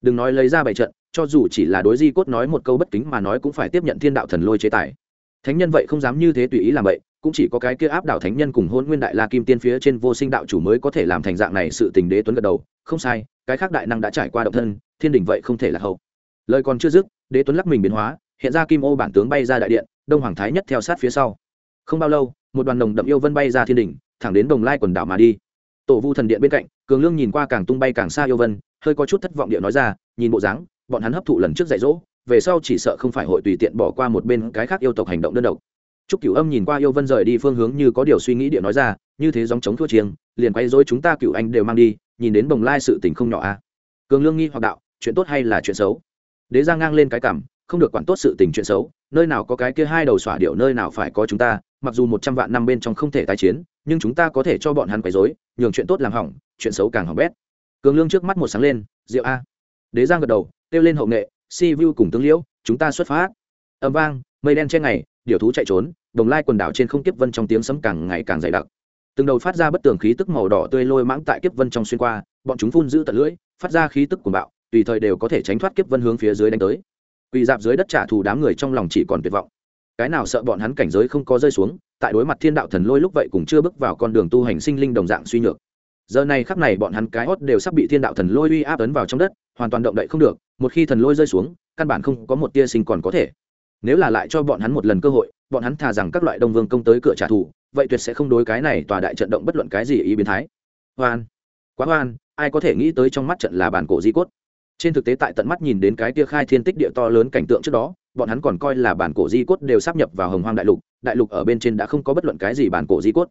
Đừng nói lấy ra bày trận, cho dù chỉ là đối di cốt nói một câu bất kính mà nói cũng phải tiếp nhận thiên đạo thần lôi chế tài. Thánh nhân vậy không dám như thế tùy ý làm vậy cũng chỉ có cái kia áp đảo thánh nhân cùng hôn nguyên đại la kim tiên phía trên vô sinh đạo chủ mới có thể làm thành dạng này sự tình đế tuấn gật đầu, không sai, cái khác đại năng đã trải qua động thân, thiên đình vậy không thể là hậu. Lời còn chưa dứt, đế tuấn lắc mình biến hóa, hiện ra kim ô bản tướng bay ra đại điện, đông hoàng thái nhất theo sát phía sau. Không bao lâu, một đoàn đồng đậm yêu vân bay ra thiên đình, thẳng đến đồng lai quần đảo mà đi. Tổ vu thần điện bên cạnh, cường lương nhìn qua càng tung bay càng xa yêu vân, hơi có chút thất vọng điện nói ra, nhìn bộ dáng, bọn hắn hấp thụ lần trước dạy dỗ, về sau chỉ sợ không phải hội tùy tiện bỏ qua một bên cái khác yêu tộc hành động đơn độc. Trúc Cửu Âm nhìn qua Yêu Vân rời đi phương hướng như có điều suy nghĩ địa nói ra, như thế giống chống thua chiêng, liền quay rối chúng ta Cửu Anh đều mang đi, nhìn đến Bồng Lai sự tình không nhỏ a. À. Cường Lương nghi hoặc đạo, chuyện tốt hay là chuyện xấu? Đế Giang ngang lên cái cằm, không được quản tốt sự tình chuyện xấu, nơi nào có cái kia hai đầu xỏa điệu nơi nào phải có chúng ta, mặc dù một trăm vạn năm bên trong không thể tái chiến, nhưng chúng ta có thể cho bọn hắn quấy rối, nhường chuyện tốt làm hỏng, chuyện xấu càng hỏng bét. Cường Lương trước mắt một sáng lên, Diệu a. Đế Giang gật đầu, kêu lên hậu nghệ, Si Vu cùng tướng Liễu, chúng ta xuất phát. Âm vang, mây đen che ngày, điều thú chạy trốn, đồng lai quần đảo trên không kiếp vân trong tiếng sấm càng ngày càng dày đặc. Từng đầu phát ra bất tường khí tức màu đỏ tươi lôi mãng tại kiếp vân trong xuyên qua, bọn chúng phun giữ tận lưỡi, phát ra khí tức của bạo, tùy thời đều có thể tránh thoát kiếp vân hướng phía dưới đánh tới. Quỳ dạp dưới đất trả thù đám người trong lòng chỉ còn tuyệt vọng. Cái nào sợ bọn hắn cảnh giới không có rơi xuống, tại đối mặt thiên đạo thần lôi lúc vậy cũng chưa bước vào con đường tu hành sinh linh đồng dạng suy nhược. Giờ này khắc này bọn hắn cái hót đều sắp bị thiên đạo thần lôi uy áp ấn vào trong đất, hoàn toàn động đậy không được, một khi thần lôi rơi xuống, căn bản không có một tia sinh còn có thể nếu là lại cho bọn hắn một lần cơ hội, bọn hắn thà rằng các loại đông vương công tới cửa trả thù, vậy tuyệt sẽ không đối cái này tòa đại trận động bất luận cái gì ý biến thái. Hoan, quá hoan, ai có thể nghĩ tới trong mắt trận là bản cổ di cốt. Trên thực tế tại tận mắt nhìn đến cái tia khai thiên tích địa to lớn cảnh tượng trước đó, bọn hắn còn coi là bản cổ di cốt đều sắp nhập vào hồng hoang đại lục đại lục ở bên trên đã không có bất luận cái gì bản cổ di cốt.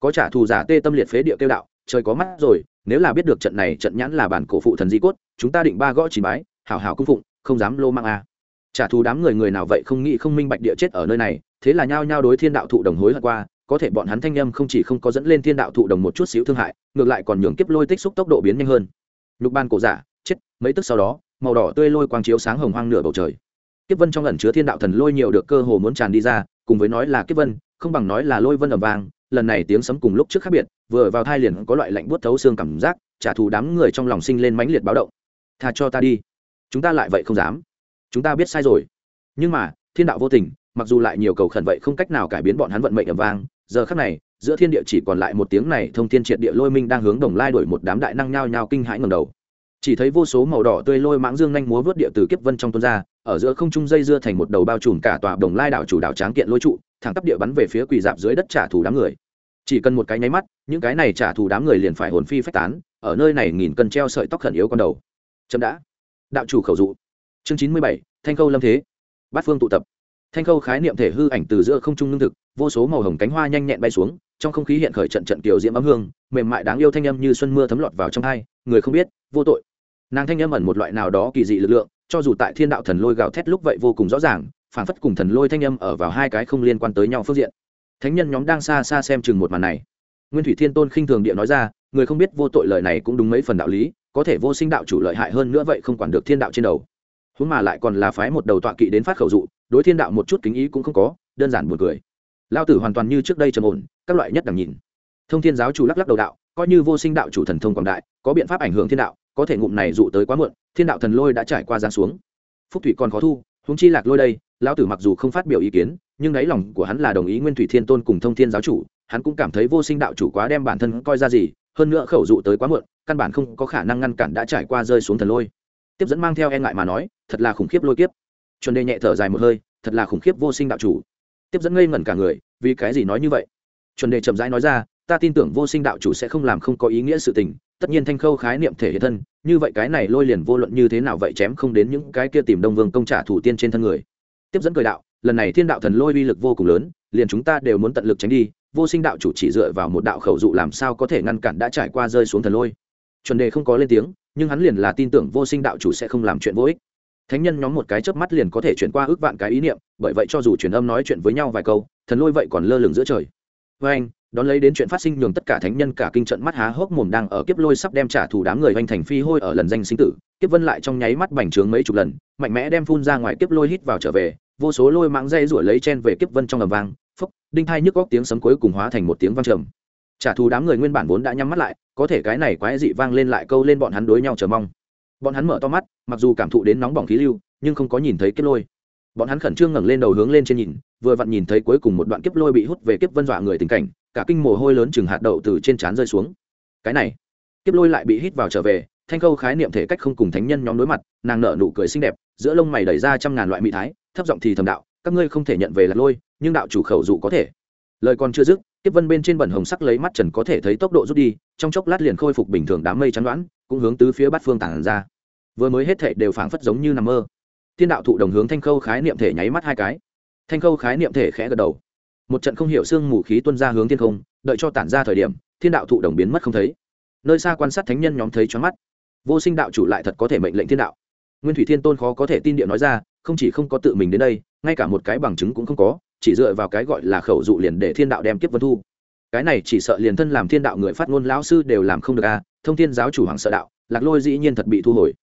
Có trả thù giả tê tâm liệt phế địa kêu đạo, trời có mắt rồi, nếu là biết được trận này, trận nhãn là bản cổ phụ thần di cốt, chúng ta định ba gõ chỉ bái, hảo hảo cung phụng, không dám lô mang a. à trả thù đám người người nào vậy không nghĩ không minh bạch địa chết ở nơi này, thế là nhao nhao đối thiên đạo thụ đồng hối hận qua, có thể bọn hắn thanh â m không chỉ không có dẫn lên thiên đạo thụ đồng một chút xíu thương hại, ngược lại còn nhường kiếp lôi tích xúc tốc độ biến nhanh hơn. Nhục ban cổ giả, chết, mấy tức sau đó, màu đỏ tươi lôi quang chiếu sáng hồng hoang nửa bầu trời. Kiếp vân trong lần chứa thiên đạo thần lôi nhiều được cơ hồ muốn tràn đi ra, cùng với nói là kiếp vân, không bằng nói là lôi vân ẩm vàng lần này tiếng sấm cùng lúc trước khác biệt, vừa vào thai liền có loại lạnh buốt thấu xương cảm giác trả thù đám người trong lòng sinh lên mãnh liệt báo động. Tha cho ta đi, chúng ta lại vậy không dám chúng ta biết sai rồi. Nhưng mà, thiên đạo vô tình, mặc dù lại nhiều cầu khẩn vậy không cách nào cải biến bọn hắn vận mệnh ẩm vang. Giờ khắc này, giữa thiên địa chỉ còn lại một tiếng này thông thiên triệt địa lôi minh đang hướng đồng lai đổi một đám đại năng nhao nhao kinh hãi ngầm đầu. Chỉ thấy vô số màu đỏ tươi lôi mãng dương nhanh múa vớt địa từ kiếp vân trong tuôn ra, ở giữa không trung dây dưa thành một đầu bao trùm cả tòa đồng lai đảo chủ đảo tráng kiện lôi trụ, thẳng tắp địa bắn về phía quỳ dạp dưới đất trả thù đám người. Chỉ cần một cái nháy mắt, những cái này trả thù đám người liền phải hồn phi phách tán, ở nơi này nghìn cân treo sợi tóc khẩn yếu con đầu. Chậm đã. Đạo chủ khẩu dụ chương chín mươi bảy, thanh khâu lâm thế. Bát phương tụ tập. Thanh khâu khái niệm thể hư ảnh từ giữa không trung lương thực, vô số màu hồng cánh hoa nhanh nhẹn bay xuống, trong không khí hiện khởi trận trận kiểu diễm ấm hương, mềm mại đáng yêu thanh âm như xuân mưa thấm lọt vào trong hai, người không biết, vô tội. Nàng thanh âm ẩn một loại nào đó kỳ dị lực lượng, cho dù tại thiên đạo thần lôi gào thét lúc vậy vô cùng rõ ràng phản phất cùng thần lôi thanh âm ở vào hai cái không liên quan tới nhau phương diện. Thánh nhân nhóm đang xa xa xem chừng một màn này. Nguyên thủy thiên tôn khinh thường địa nói ra, người không biết vô tội lời này cũng đúng mấy phần đạo lý, có thể vô sinh đạo chủ lợi hại hơn nữa vậy không quản được thiên đạo trên đầu huống mà lại còn là phái một đầu tọa kỵ đến phát khẩu dụ, đối thiên đạo một chút kính ý cũng không có, đơn giản buồn cười. Lao tử hoàn toàn như trước đây trầm ổn, các loại nhất đẳng nhìn. Thông thiên giáo chủ lắc lắc đầu đạo, coi như vô sinh đạo chủ thần thông quảng đại, có biện pháp ảnh hưởng thiên đạo, có thể ngụm này dụ tới quá muộn, thiên đạo thần lôi đã trải qua giáng xuống. Phúc thủy còn khó thu, huống chi lạc lôi đây, lão tử mặc dù không phát biểu ý kiến, nhưng đáy lòng của hắn là đồng ý nguyên thủy thiên tôn cùng thông thiên giáo chủ, hắn cũng cảm thấy vô sinh đạo chủ quá đem bản thân coi ra gì, hơn nữa khẩu dụ tới quá muộn, căn bản không có khả năng ngăn cản đã trải qua rơi xuống thần lôi tiếp dẫn mang theo e ngại mà nói, thật là khủng khiếp lôi kiếp. Chuẩn đề nhẹ thở dài một hơi, thật là khủng khiếp vô sinh đạo chủ. Tiếp dẫn ngây ngẩn cả người, vì cái gì nói như vậy? Chuẩn đề chậm rãi nói ra, ta tin tưởng vô sinh đạo chủ sẽ không làm không có ý nghĩa sự tình, tất nhiên thanh khâu khái niệm thể hiện thân, như vậy cái này lôi liền vô luận như thế nào vậy chém không đến những cái kia tìm đông vương công trả thủ tiên trên thân người. Tiếp dẫn cười đạo, lần này thiên đạo thần lôi uy lực vô cùng lớn, liền chúng ta đều muốn tận lực tránh đi, vô sinh đạo chủ chỉ dựa vào một đạo khẩu dụ làm sao có thể ngăn cản đã trải qua rơi xuống thần lôi. Chuẩn đề không có lên tiếng nhưng hắn liền là tin tưởng vô sinh đạo chủ sẽ không làm chuyện vô ích. Thánh nhân nhóm một cái chớp mắt liền có thể chuyển qua ước vạn cái ý niệm, bởi vậy cho dù truyền âm nói chuyện với nhau vài câu, thần lôi vậy còn lơ lửng giữa trời. Với anh, đón lấy đến chuyện phát sinh nhường tất cả thánh nhân cả kinh trận mắt há hốc mồm đang ở kiếp lôi sắp đem trả thù đám người hoành thành phi hôi ở lần danh sinh tử, kiếp vân lại trong nháy mắt bành trướng mấy chục lần, mạnh mẽ đem phun ra ngoài kiếp lôi hít vào trở về, vô số lôi mạng dây rủi lấy chen về kiếp vân trong ầm vang phúc đinh thai nhức góc tiếng sấm cuối cùng hóa thành một tiếng vang trầm trả thù đám người nguyên bản vốn đã nhắm mắt lại, có thể cái này quái dị vang lên lại câu lên bọn hắn đối nhau chờ mong. Bọn hắn mở to mắt, mặc dù cảm thụ đến nóng bỏng khí lưu, nhưng không có nhìn thấy kiếp lôi. Bọn hắn khẩn trương ngẩng lên đầu hướng lên trên nhìn, vừa vặn nhìn thấy cuối cùng một đoạn kiếp lôi bị hút về kiếp vân dọa người tình cảnh, cả kinh mồ hôi lớn chừng hạt đậu từ trên trán rơi xuống. Cái này, kiếp lôi lại bị hít vào trở về, thanh khâu khái niệm thể cách không cùng thánh nhân nhóm đối mặt, nàng nở nụ cười xinh đẹp, giữa lông mày đẩy ra trăm ngàn loại mỹ thái, thấp giọng thì thầm đạo, các ngươi không thể nhận về là lôi, nhưng đạo chủ khẩu dụ có thể. Lời còn chưa dứt kiếp vân bên trên bẩn hồng sắc lấy mắt trần có thể thấy tốc độ rút đi, trong chốc lát liền khôi phục bình thường đám mây chắn đoán, cũng hướng tứ phía bát phương tản ra. Vừa mới hết thể đều phảng phất giống như nằm mơ. Thiên đạo thụ đồng hướng thanh khâu khái niệm thể nháy mắt hai cái. Thanh khâu khái niệm thể khẽ gật đầu. Một trận không hiểu xương mù khí tuân ra hướng thiên không, đợi cho tản ra thời điểm, thiên đạo thụ đồng biến mất không thấy. Nơi xa quan sát thánh nhân nhóm thấy choáng mắt. Vô sinh đạo chủ lại thật có thể mệnh lệnh thiên đạo. Nguyên thủy thiên tôn khó có thể tin địa nói ra, không chỉ không có tự mình đến đây, ngay cả một cái bằng chứng cũng không có chỉ dựa vào cái gọi là khẩu dụ liền để thiên đạo đem kiếp vân thu. Cái này chỉ sợ liền thân làm thiên đạo người phát ngôn lão sư đều làm không được a thông thiên giáo chủ hoàng sợ đạo, lạc lôi dĩ nhiên thật bị thu hồi.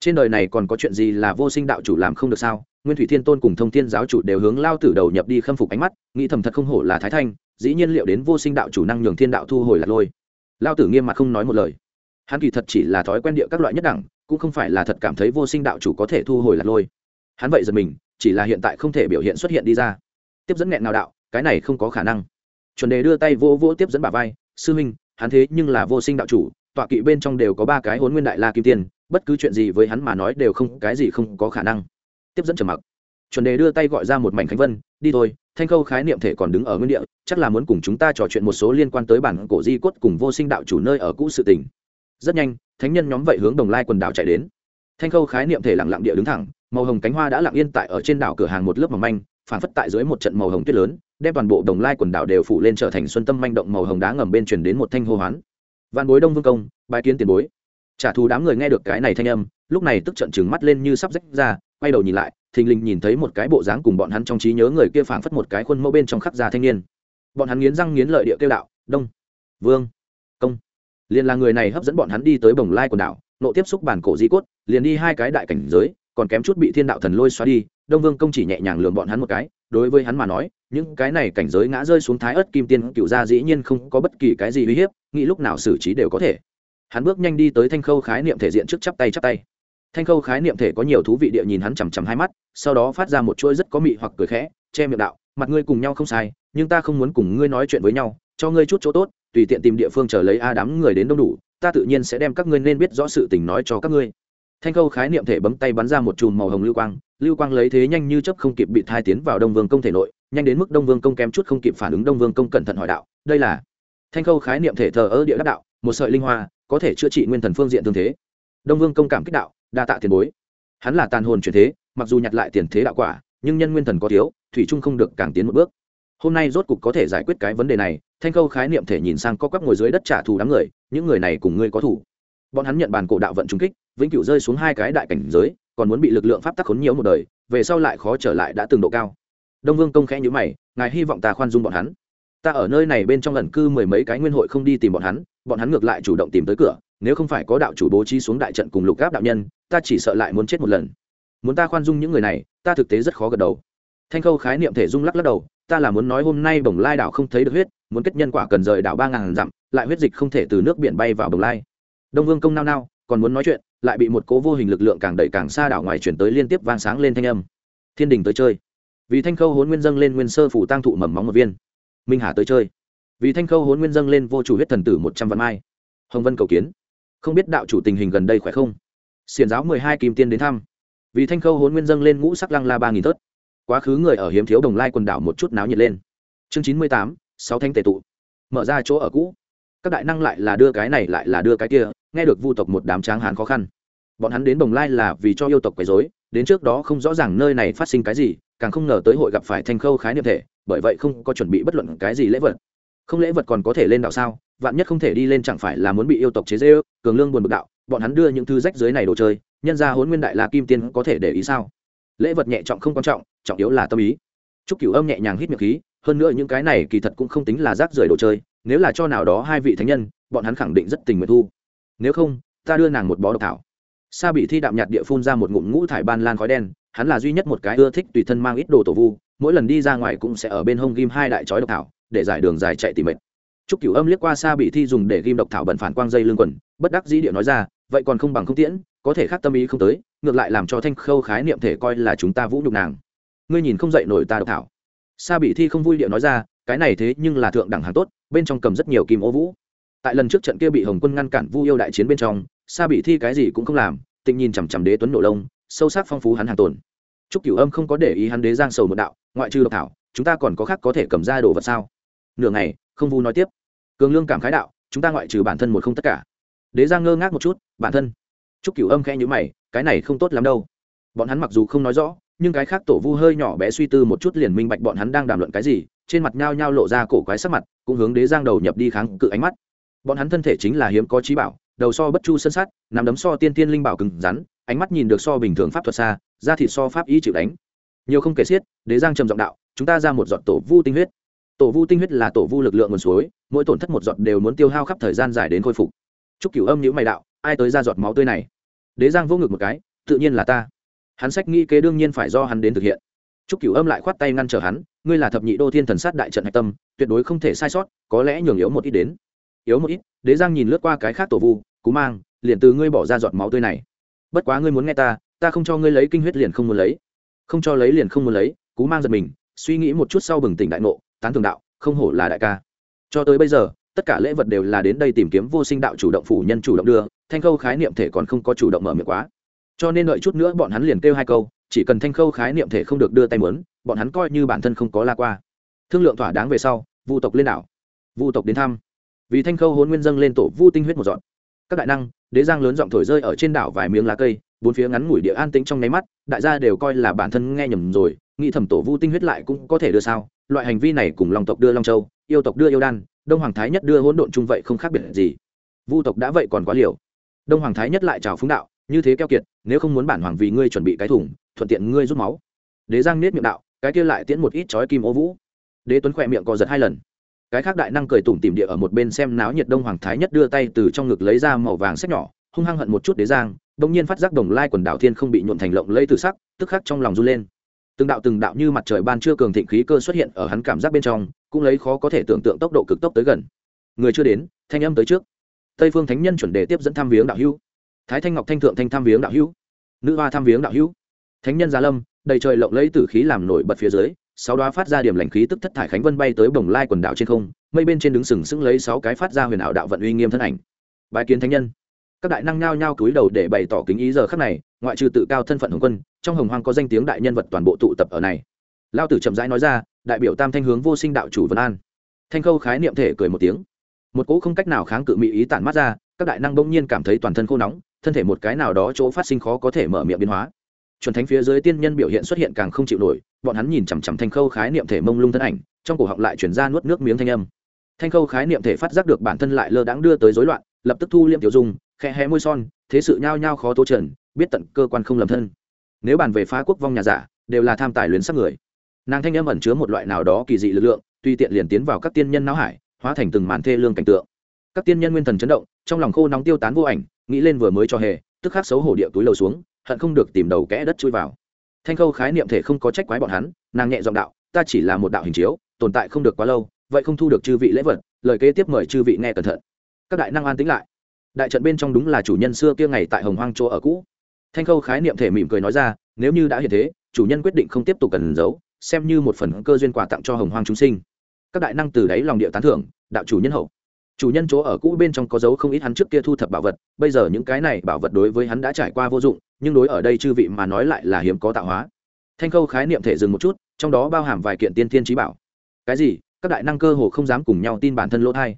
Trên đời này còn có chuyện gì là vô sinh đạo chủ làm không được sao? Nguyên thủy thiên tôn cùng thông thiên giáo chủ đều hướng lao tử đầu nhập đi khâm phục ánh mắt, nghĩ thầm thật không hổ là thái thanh, dĩ nhiên liệu đến vô sinh đạo chủ năng nhường thiên đạo thu hồi lạc lôi. Lao tử nghiêm mặt không nói một lời. Hắn kỳ thật chỉ là thói quen địa các loại nhất đẳng, cũng không phải là thật cảm thấy vô sinh đạo chủ có thể thu hồi lạc lôi. Hắn vậy giật mình, chỉ là hiện tại không thể biểu hiện xuất hiện đi ra tiếp dẫn nghẹn nào đạo, cái này không có khả năng. Chuẩn đề đưa tay vô vô tiếp dẫn bà vai, sư huynh, hắn thế nhưng là vô sinh đạo chủ, tọa kỵ bên trong đều có ba cái huấn nguyên đại la kim tiên, bất cứ chuyện gì với hắn mà nói đều không, cái gì không có khả năng. Tiếp dẫn trầm mặc. Chuẩn đề đưa tay gọi ra một mảnh khánh vân, đi thôi, thanh khâu khái niệm thể còn đứng ở nguyên địa, chắc là muốn cùng chúng ta trò chuyện một số liên quan tới bản cổ di cốt cùng vô sinh đạo chủ nơi ở cũ sự tình. Rất nhanh, thánh nhân nhóm vậy hướng đồng lai quần đảo chạy đến. Thanh khâu khái niệm thể lặng lặng địa đứng thẳng, màu hồng cánh hoa đã lặng yên tại ở trên đảo cửa hàng một lớp mỏng manh phản phất tại dưới một trận màu hồng tuyết lớn, đem toàn bộ đồng lai quần đảo đều phủ lên trở thành xuân tâm manh động màu hồng đá ngầm bên truyền đến một thanh hô hoán. Văn bối đông vương công bài kiến tiền bối. Trả thù đám người nghe được cái này thanh âm, lúc này tức trận chừng mắt lên như sắp rách ra, quay đầu nhìn lại, thình lình nhìn thấy một cái bộ dáng cùng bọn hắn trong trí nhớ người kia phảng phất một cái khuôn mẫu bên trong khắc gia thanh niên. Bọn hắn nghiến răng nghiến lợi địa kêu đạo, đông, vương, công. Liền là người này hấp dẫn bọn hắn đi tới bồng lai quần đảo, nộ tiếp xúc bản cổ di cốt, liền đi hai cái đại cảnh giới, còn kém chút bị thiên đạo thần lôi xóa đi đông vương công chỉ nhẹ nhàng lường bọn hắn một cái, đối với hắn mà nói, những cái này cảnh giới ngã rơi xuống thái ớt kim tiên cựu gia dĩ nhiên không có bất kỳ cái gì uy hiếp, nghĩ lúc nào xử trí đều có thể. Hắn bước nhanh đi tới thanh khâu khái niệm thể diện trước chắp tay chắp tay. Thanh khâu khái niệm thể có nhiều thú vị địa nhìn hắn chằm chằm hai mắt, sau đó phát ra một chuỗi rất có mị hoặc cười khẽ, che miệng đạo, mặt ngươi cùng nhau không sai, nhưng ta không muốn cùng ngươi nói chuyện với nhau, cho ngươi chút chỗ tốt, tùy tiện tìm địa phương chờ lấy a đám người đến đông đủ, ta tự nhiên sẽ đem các ngươi nên biết rõ sự tình nói cho các ngươi. Thanh khâu khái niệm thể bấm tay bắn ra một chùm màu hồng lưu quang lưu quang lấy thế nhanh như chấp không kịp bị thai tiến vào đông vương công thể nội, nhanh đến mức đông vương công kém chút không kịp phản ứng đông vương công cẩn thận hỏi đạo, đây là? Thanh khâu khái niệm thể thờ ơ địa đắc đạo, một sợi linh hoa, có thể chữa trị nguyên thần phương diện tương thế. Đông vương công cảm kích đạo, đa tạ tiền bối. Hắn là tàn hồn chuyển thế, mặc dù nhặt lại tiền thế đạo quả, nhưng nhân nguyên thần có thiếu, thủy trung không được càng tiến một bước. Hôm nay rốt cục có thể giải quyết cái vấn đề này, thanh khâu khái niệm thể nhìn sang có quắp ngồi dưới đất trả thù đám người, những người này cùng ngươi có thủ. Bọn hắn nhận bàn cổ đạo vận trung kích, vĩnh cửu rơi xuống hai cái đại cảnh giới còn muốn bị lực lượng pháp tắc khốn nhiễu một đời, về sau lại khó trở lại đã từng độ cao. Đông vương công khẽ nhữ mày, ngài hy vọng ta khoan dung bọn hắn. Ta ở nơi này bên trong lần cư mười mấy cái nguyên hội không đi tìm bọn hắn bọn hắn ngược lại chủ động tìm tới cửa, nếu không phải có đạo chủ bố trí xuống đại trận cùng lục gáp đạo nhân, ta chỉ sợ lại muốn chết một lần. Muốn ta khoan dung những người này, ta thực tế rất khó gật đầu. Thanh khâu khái niệm thể dung lắc lắc đầu, ta là muốn nói hôm nay bồng lai đảo không thấy được huyết, muốn kết nhân quả cần rời đảo ba ngàn dặm, lại huyết dịch không thể từ nước biển bay vào bồng lai. Đông vương công nao nao, còn muốn nói chuyện lại bị một cố vô hình lực lượng càng đẩy càng xa đảo ngoài chuyển tới liên tiếp vang sáng lên thanh âm. Thiên đình tới chơi. Vì thanh khâu hốn nguyên dâng lên nguyên sơ phủ tăng thụ mầm móng một viên. Minh hà tới chơi. Vì thanh khâu hốn nguyên dâng lên vô chủ huyết thần tử một trăm vạn mai. Hồng vân cầu kiến. Không biết đạo chủ tình hình gần đây khỏe không? Xiền giáo mười hai kim tiên đến thăm. Vì thanh khâu hốn nguyên dâng lên ngũ sắc lăng la ba nghìn tớt quá khứ người ở hiếm thiếu đồng lai quần đảo một chút náo nhiệt lên. Chương chín mươi tám, sáu thanh tệ tụ. Mở ra chỗ ở cũ các đại năng lại là đưa cái này lại là đưa cái kia, nghe được vu tộc một đám tráng hán khó khăn. Bọn hắn đến bồng lai là vì cho yêu tộc quấy dối đến trước đó không rõ ràng nơi này phát sinh cái gì, càng không ngờ tới hội gặp phải thanh khâu khái niệm thể, bởi vậy không có chuẩn bị bất luận cái gì lễ vật. Không lễ vật còn có thể lên đạo sao? Vạn nhất không thể đi lên chẳng phải là muốn bị yêu tộc chế dê ư cường lương buồn bực đạo, bọn hắn đưa những thứ rách dưới này đồ chơi, nhân ra hốn nguyên đại la kim tiên có thể để ý sao? Lễ vật nhẹ trọng không quan trọng trọng yếu là tâm ý. Chúc cửu âm nhẹ nhàng hít miệng khí hơn nữa những cái này kỳ thật cũng không tính là rác rưởi đồ chơi nếu là cho nào đó hai vị thánh nhân bọn hắn khẳng định rất tình nguyện thu nếu không ta đưa nàng một bó độc thảo sa bị thi đạm nhạt địa phun ra một ngụm ngũ thải ban lan khói đen hắn là duy nhất một cái ưa thích tùy thân mang ít đồ tổ vu mỗi lần đi ra ngoài cũng sẽ ở bên hông ghim hai đại chói độc thảo để giải đường dài chạy tìm mệt Trúc Cửu Âm liếc qua xa bị thi dùng để ghim độc thảo bẩn phản quang dây lưng quần, bất đắc dĩ địa nói ra, vậy còn không bằng không tiễn, có thể khác tâm ý không tới, ngược lại làm cho Thanh Khâu khái niệm thể coi là chúng ta vũ nhục nàng. Ngươi nhìn không dậy nổi ta độc thảo. Sa bị thi không vui điệu nói ra, cái này thế nhưng là thượng đẳng hàng tốt, bên trong cầm rất nhiều kim ô vũ. Tại lần trước trận kia bị Hồng Quân ngăn cản Vu yêu đại chiến bên trong, Sa bị thi cái gì cũng không làm, tịnh nhìn chằm chằm đế tuấn nổ lông, sâu sắc phong phú hắn hàng tồn. Trúc Cửu Âm không có để ý hắn đế giang sầu một đạo, ngoại trừ độc thảo, chúng ta còn có khác có thể cầm ra đồ vật sao? Nửa ngày, không vu nói tiếp cường lương cảm khái đạo chúng ta ngoại trừ bản thân một không tất cả đế giang ngơ ngác một chút bản thân Trúc cửu âm khẽ nhữ mày cái này không tốt lắm đâu bọn hắn mặc dù không nói rõ nhưng cái khác tổ vu hơi nhỏ bé suy tư một chút liền minh bạch bọn hắn đang đàm luận cái gì, trên mặt nhao nhao lộ ra cổ quái sắc mặt, cũng hướng đế giang đầu nhập đi kháng cự ánh mắt. Bọn hắn thân thể chính là hiếm có trí bảo, đầu so bất chu sân sát nằm đấm so tiên tiên linh bảo cứng rắn, ánh mắt nhìn được so bình thường pháp thuật xa ra thịt so pháp ý chịu đánh. Nhiều không kể xiết, đế giang trầm giọng đạo, chúng ta ra một giọt tổ vu tinh huyết. Tổ vu tinh huyết là tổ vu lực lượng nguồn suối, mỗi tổn thất một giọt đều muốn tiêu hao khắp thời gian dài đến khôi phục. Chúc cửu âm nhữ mày đạo, ai tới ra giọt máu tươi này? Đế giang vô ngực một cái, tự nhiên là ta hắn sách nghĩ kế đương nhiên phải do hắn đến thực hiện. Chúc cửu âm lại khoát tay ngăn trở hắn, ngươi là thập nhị đô thiên thần sát đại trận hạch tâm, tuyệt đối không thể sai sót, có lẽ nhường yếu một ít đến. Yếu một ít, đế giang nhìn lướt qua cái khác tổ vu, cú mang, liền từ ngươi bỏ ra giọt máu tươi này. Bất quá ngươi muốn nghe ta ta không cho ngươi lấy kinh huyết liền không muốn lấy. Không cho lấy liền không muốn lấy, cú mang giật mình, suy nghĩ một chút sau bừng tỉnh đại ngộ, tán thường đạo, không hổ là đại ca. Cho tới bây giờ, tất cả lễ vật đều là đến đây tìm kiếm vô sinh đạo chủ động phủ nhân chủ động đưa, thanh khâu khái niệm thể còn không có chủ động mở miệng quá cho nên đợi chút nữa bọn hắn liền kêu hai câu, chỉ cần thanh khâu khái niệm thể không được đưa tay mớn bọn hắn coi như bản thân không có la qua. Thương lượng thỏa đáng về sau, vu tộc lên đảo. Vu tộc đến thăm. Vì thanh khâu hôn nguyên dâng lên tổ vu tinh huyết một dọn. Các đại năng, đế giang lớn giọng thổi rơi ở trên đảo vài miếng lá cây, bốn phía ngắn ngủi địa an tĩnh trong nháy mắt, đại gia đều coi là bản thân nghe nhầm rồi, nghĩ thẩm tổ vu tinh huyết lại cũng có thể đưa sao, loại hành vi này cùng long tộc đưa long châu, yêu tộc đưa yêu đan, đông hoàng thái nhất đưa hỗn độn chung vậy không khác biệt gì. Vu tộc đã vậy còn quá liều. Đông hoàng thái nhất lại chào phúng đạo như thế keo kiệt, nếu không muốn bản hoàng vì ngươi chuẩn bị cái thủng thuận tiện ngươi rút máu. Đế giang nết miệng đạo, cái kia lại tiễn một ít chói kim ô vũ. Đế tuấn khỏe miệng co giật hai lần. Cái khác đại năng cười tủm tìm địa ở một bên xem náo nhiệt đông hoàng thái nhất đưa tay từ trong ngực lấy ra màu vàng sách nhỏ, hung hăng hận một chút đế giang, bỗng nhiên phát giác đồng lai quần đảo thiên không bị nhuộn thành lộng lây từ sắc, tức khắc trong lòng run lên. Từng đạo từng đạo như mặt trời ban chưa cường thịnh khí cơ xuất hiện ở hắn cảm giác bên trong, cũng lấy khó có thể tưởng tượng tốc độ cực tốc tới gần. Người chưa đến, thanh âm tới trước. Tây phương thánh nhân chuẩn đề tiếp dẫn tham viếng đạo hưu thái thanh ngọc thanh thượng thanh tham viếng đạo hữu. Nữ hoa tham viếng đạo hữu. Thánh nhân gia lâm, đầy trời lộng lấy tử khí làm nổi bật phía dưới, sáu đoá phát ra điểm lành khí tức thất thải khánh vân bay tới bồng lai quần đảo trên không, mây bên trên đứng sừng sững lấy sáu cái phát ra huyền ảo đạo vận uy nghiêm thân ảnh. Bài kiến thánh nhân. Các đại năng nhao nhao cúi đầu để bày tỏ kính ý giờ khắc này, ngoại trừ tự cao thân phận hồng quân, trong hồng hoang có danh tiếng đại nhân vật toàn bộ tụ tập ở này. Lao tử chậm rãi nói ra, đại biểu tam thanh hướng vô sinh đạo chủ vân an. Thanh khâu khái niệm thể cười một tiếng. Một cỗ không cách nào kháng cự mỹ ý tản mắt ra, các đại năng bỗng nhiên cảm thấy toàn thân khô nóng thân thể một cái nào đó chỗ phát sinh khó có thể mở miệng biến hóa. Chuẩn thánh phía dưới tiên nhân biểu hiện xuất hiện càng không chịu nổi, bọn hắn nhìn chằm chằm thanh khâu khái niệm thể mông lung thân ảnh, trong cổ họng lại chuyển ra nuốt nước miếng thanh âm. Thanh khâu khái niệm thể phát giác được bản thân lại lơ đãng đưa tới rối loạn, lập tức thu liêm tiểu dung khe hé môi son, thế sự nhao nhao khó tố trần, biết tận cơ quan không lầm thân. Nếu bàn về phá quốc vong nhà giả, đều là tham tài luyến sắc người. Nàng thanh âm ẩn chứa một loại nào đó kỳ dị lực lượng, tuy tiện liền tiến vào các tiên nhân não hải, hóa thành từng màn thê lương cảnh tượng. Các tiên nhân nguyên thần chấn động, trong lòng khô nóng tiêu tán vô ảnh nghĩ lên vừa mới cho hề, tức khắc xấu hổ địa túi lầu xuống, hận không được tìm đầu kẽ đất chui vào. Thanh khâu khái niệm thể không có trách quái bọn hắn, nàng nhẹ giọng đạo, ta chỉ là một đạo hình chiếu, tồn tại không được quá lâu, vậy không thu được chư vị lễ vật, lời kế tiếp mời chư vị nghe cẩn thận. Các đại năng an tính lại. Đại trận bên trong đúng là chủ nhân xưa kia ngày tại hồng hoang chỗ ở cũ. Thanh khâu khái niệm thể mỉm cười nói ra, nếu như đã hiện thế, chủ nhân quyết định không tiếp tục cần giấu, xem như một phần cơ duyên quà tặng cho hồng hoang chúng sinh. Các đại năng từ đáy lòng địa tán thưởng, đạo chủ nhân hậu chủ nhân chỗ ở cũ bên trong có dấu không ít hắn trước kia thu thập bảo vật, bây giờ những cái này bảo vật đối với hắn đã trải qua vô dụng, nhưng đối ở đây chư vị mà nói lại là hiếm có tạo hóa. Thanh khâu khái niệm thể dừng một chút, trong đó bao hàm vài kiện tiên thiên trí bảo. Cái gì? Các đại năng cơ hồ không dám cùng nhau tin bản thân lỗ thai.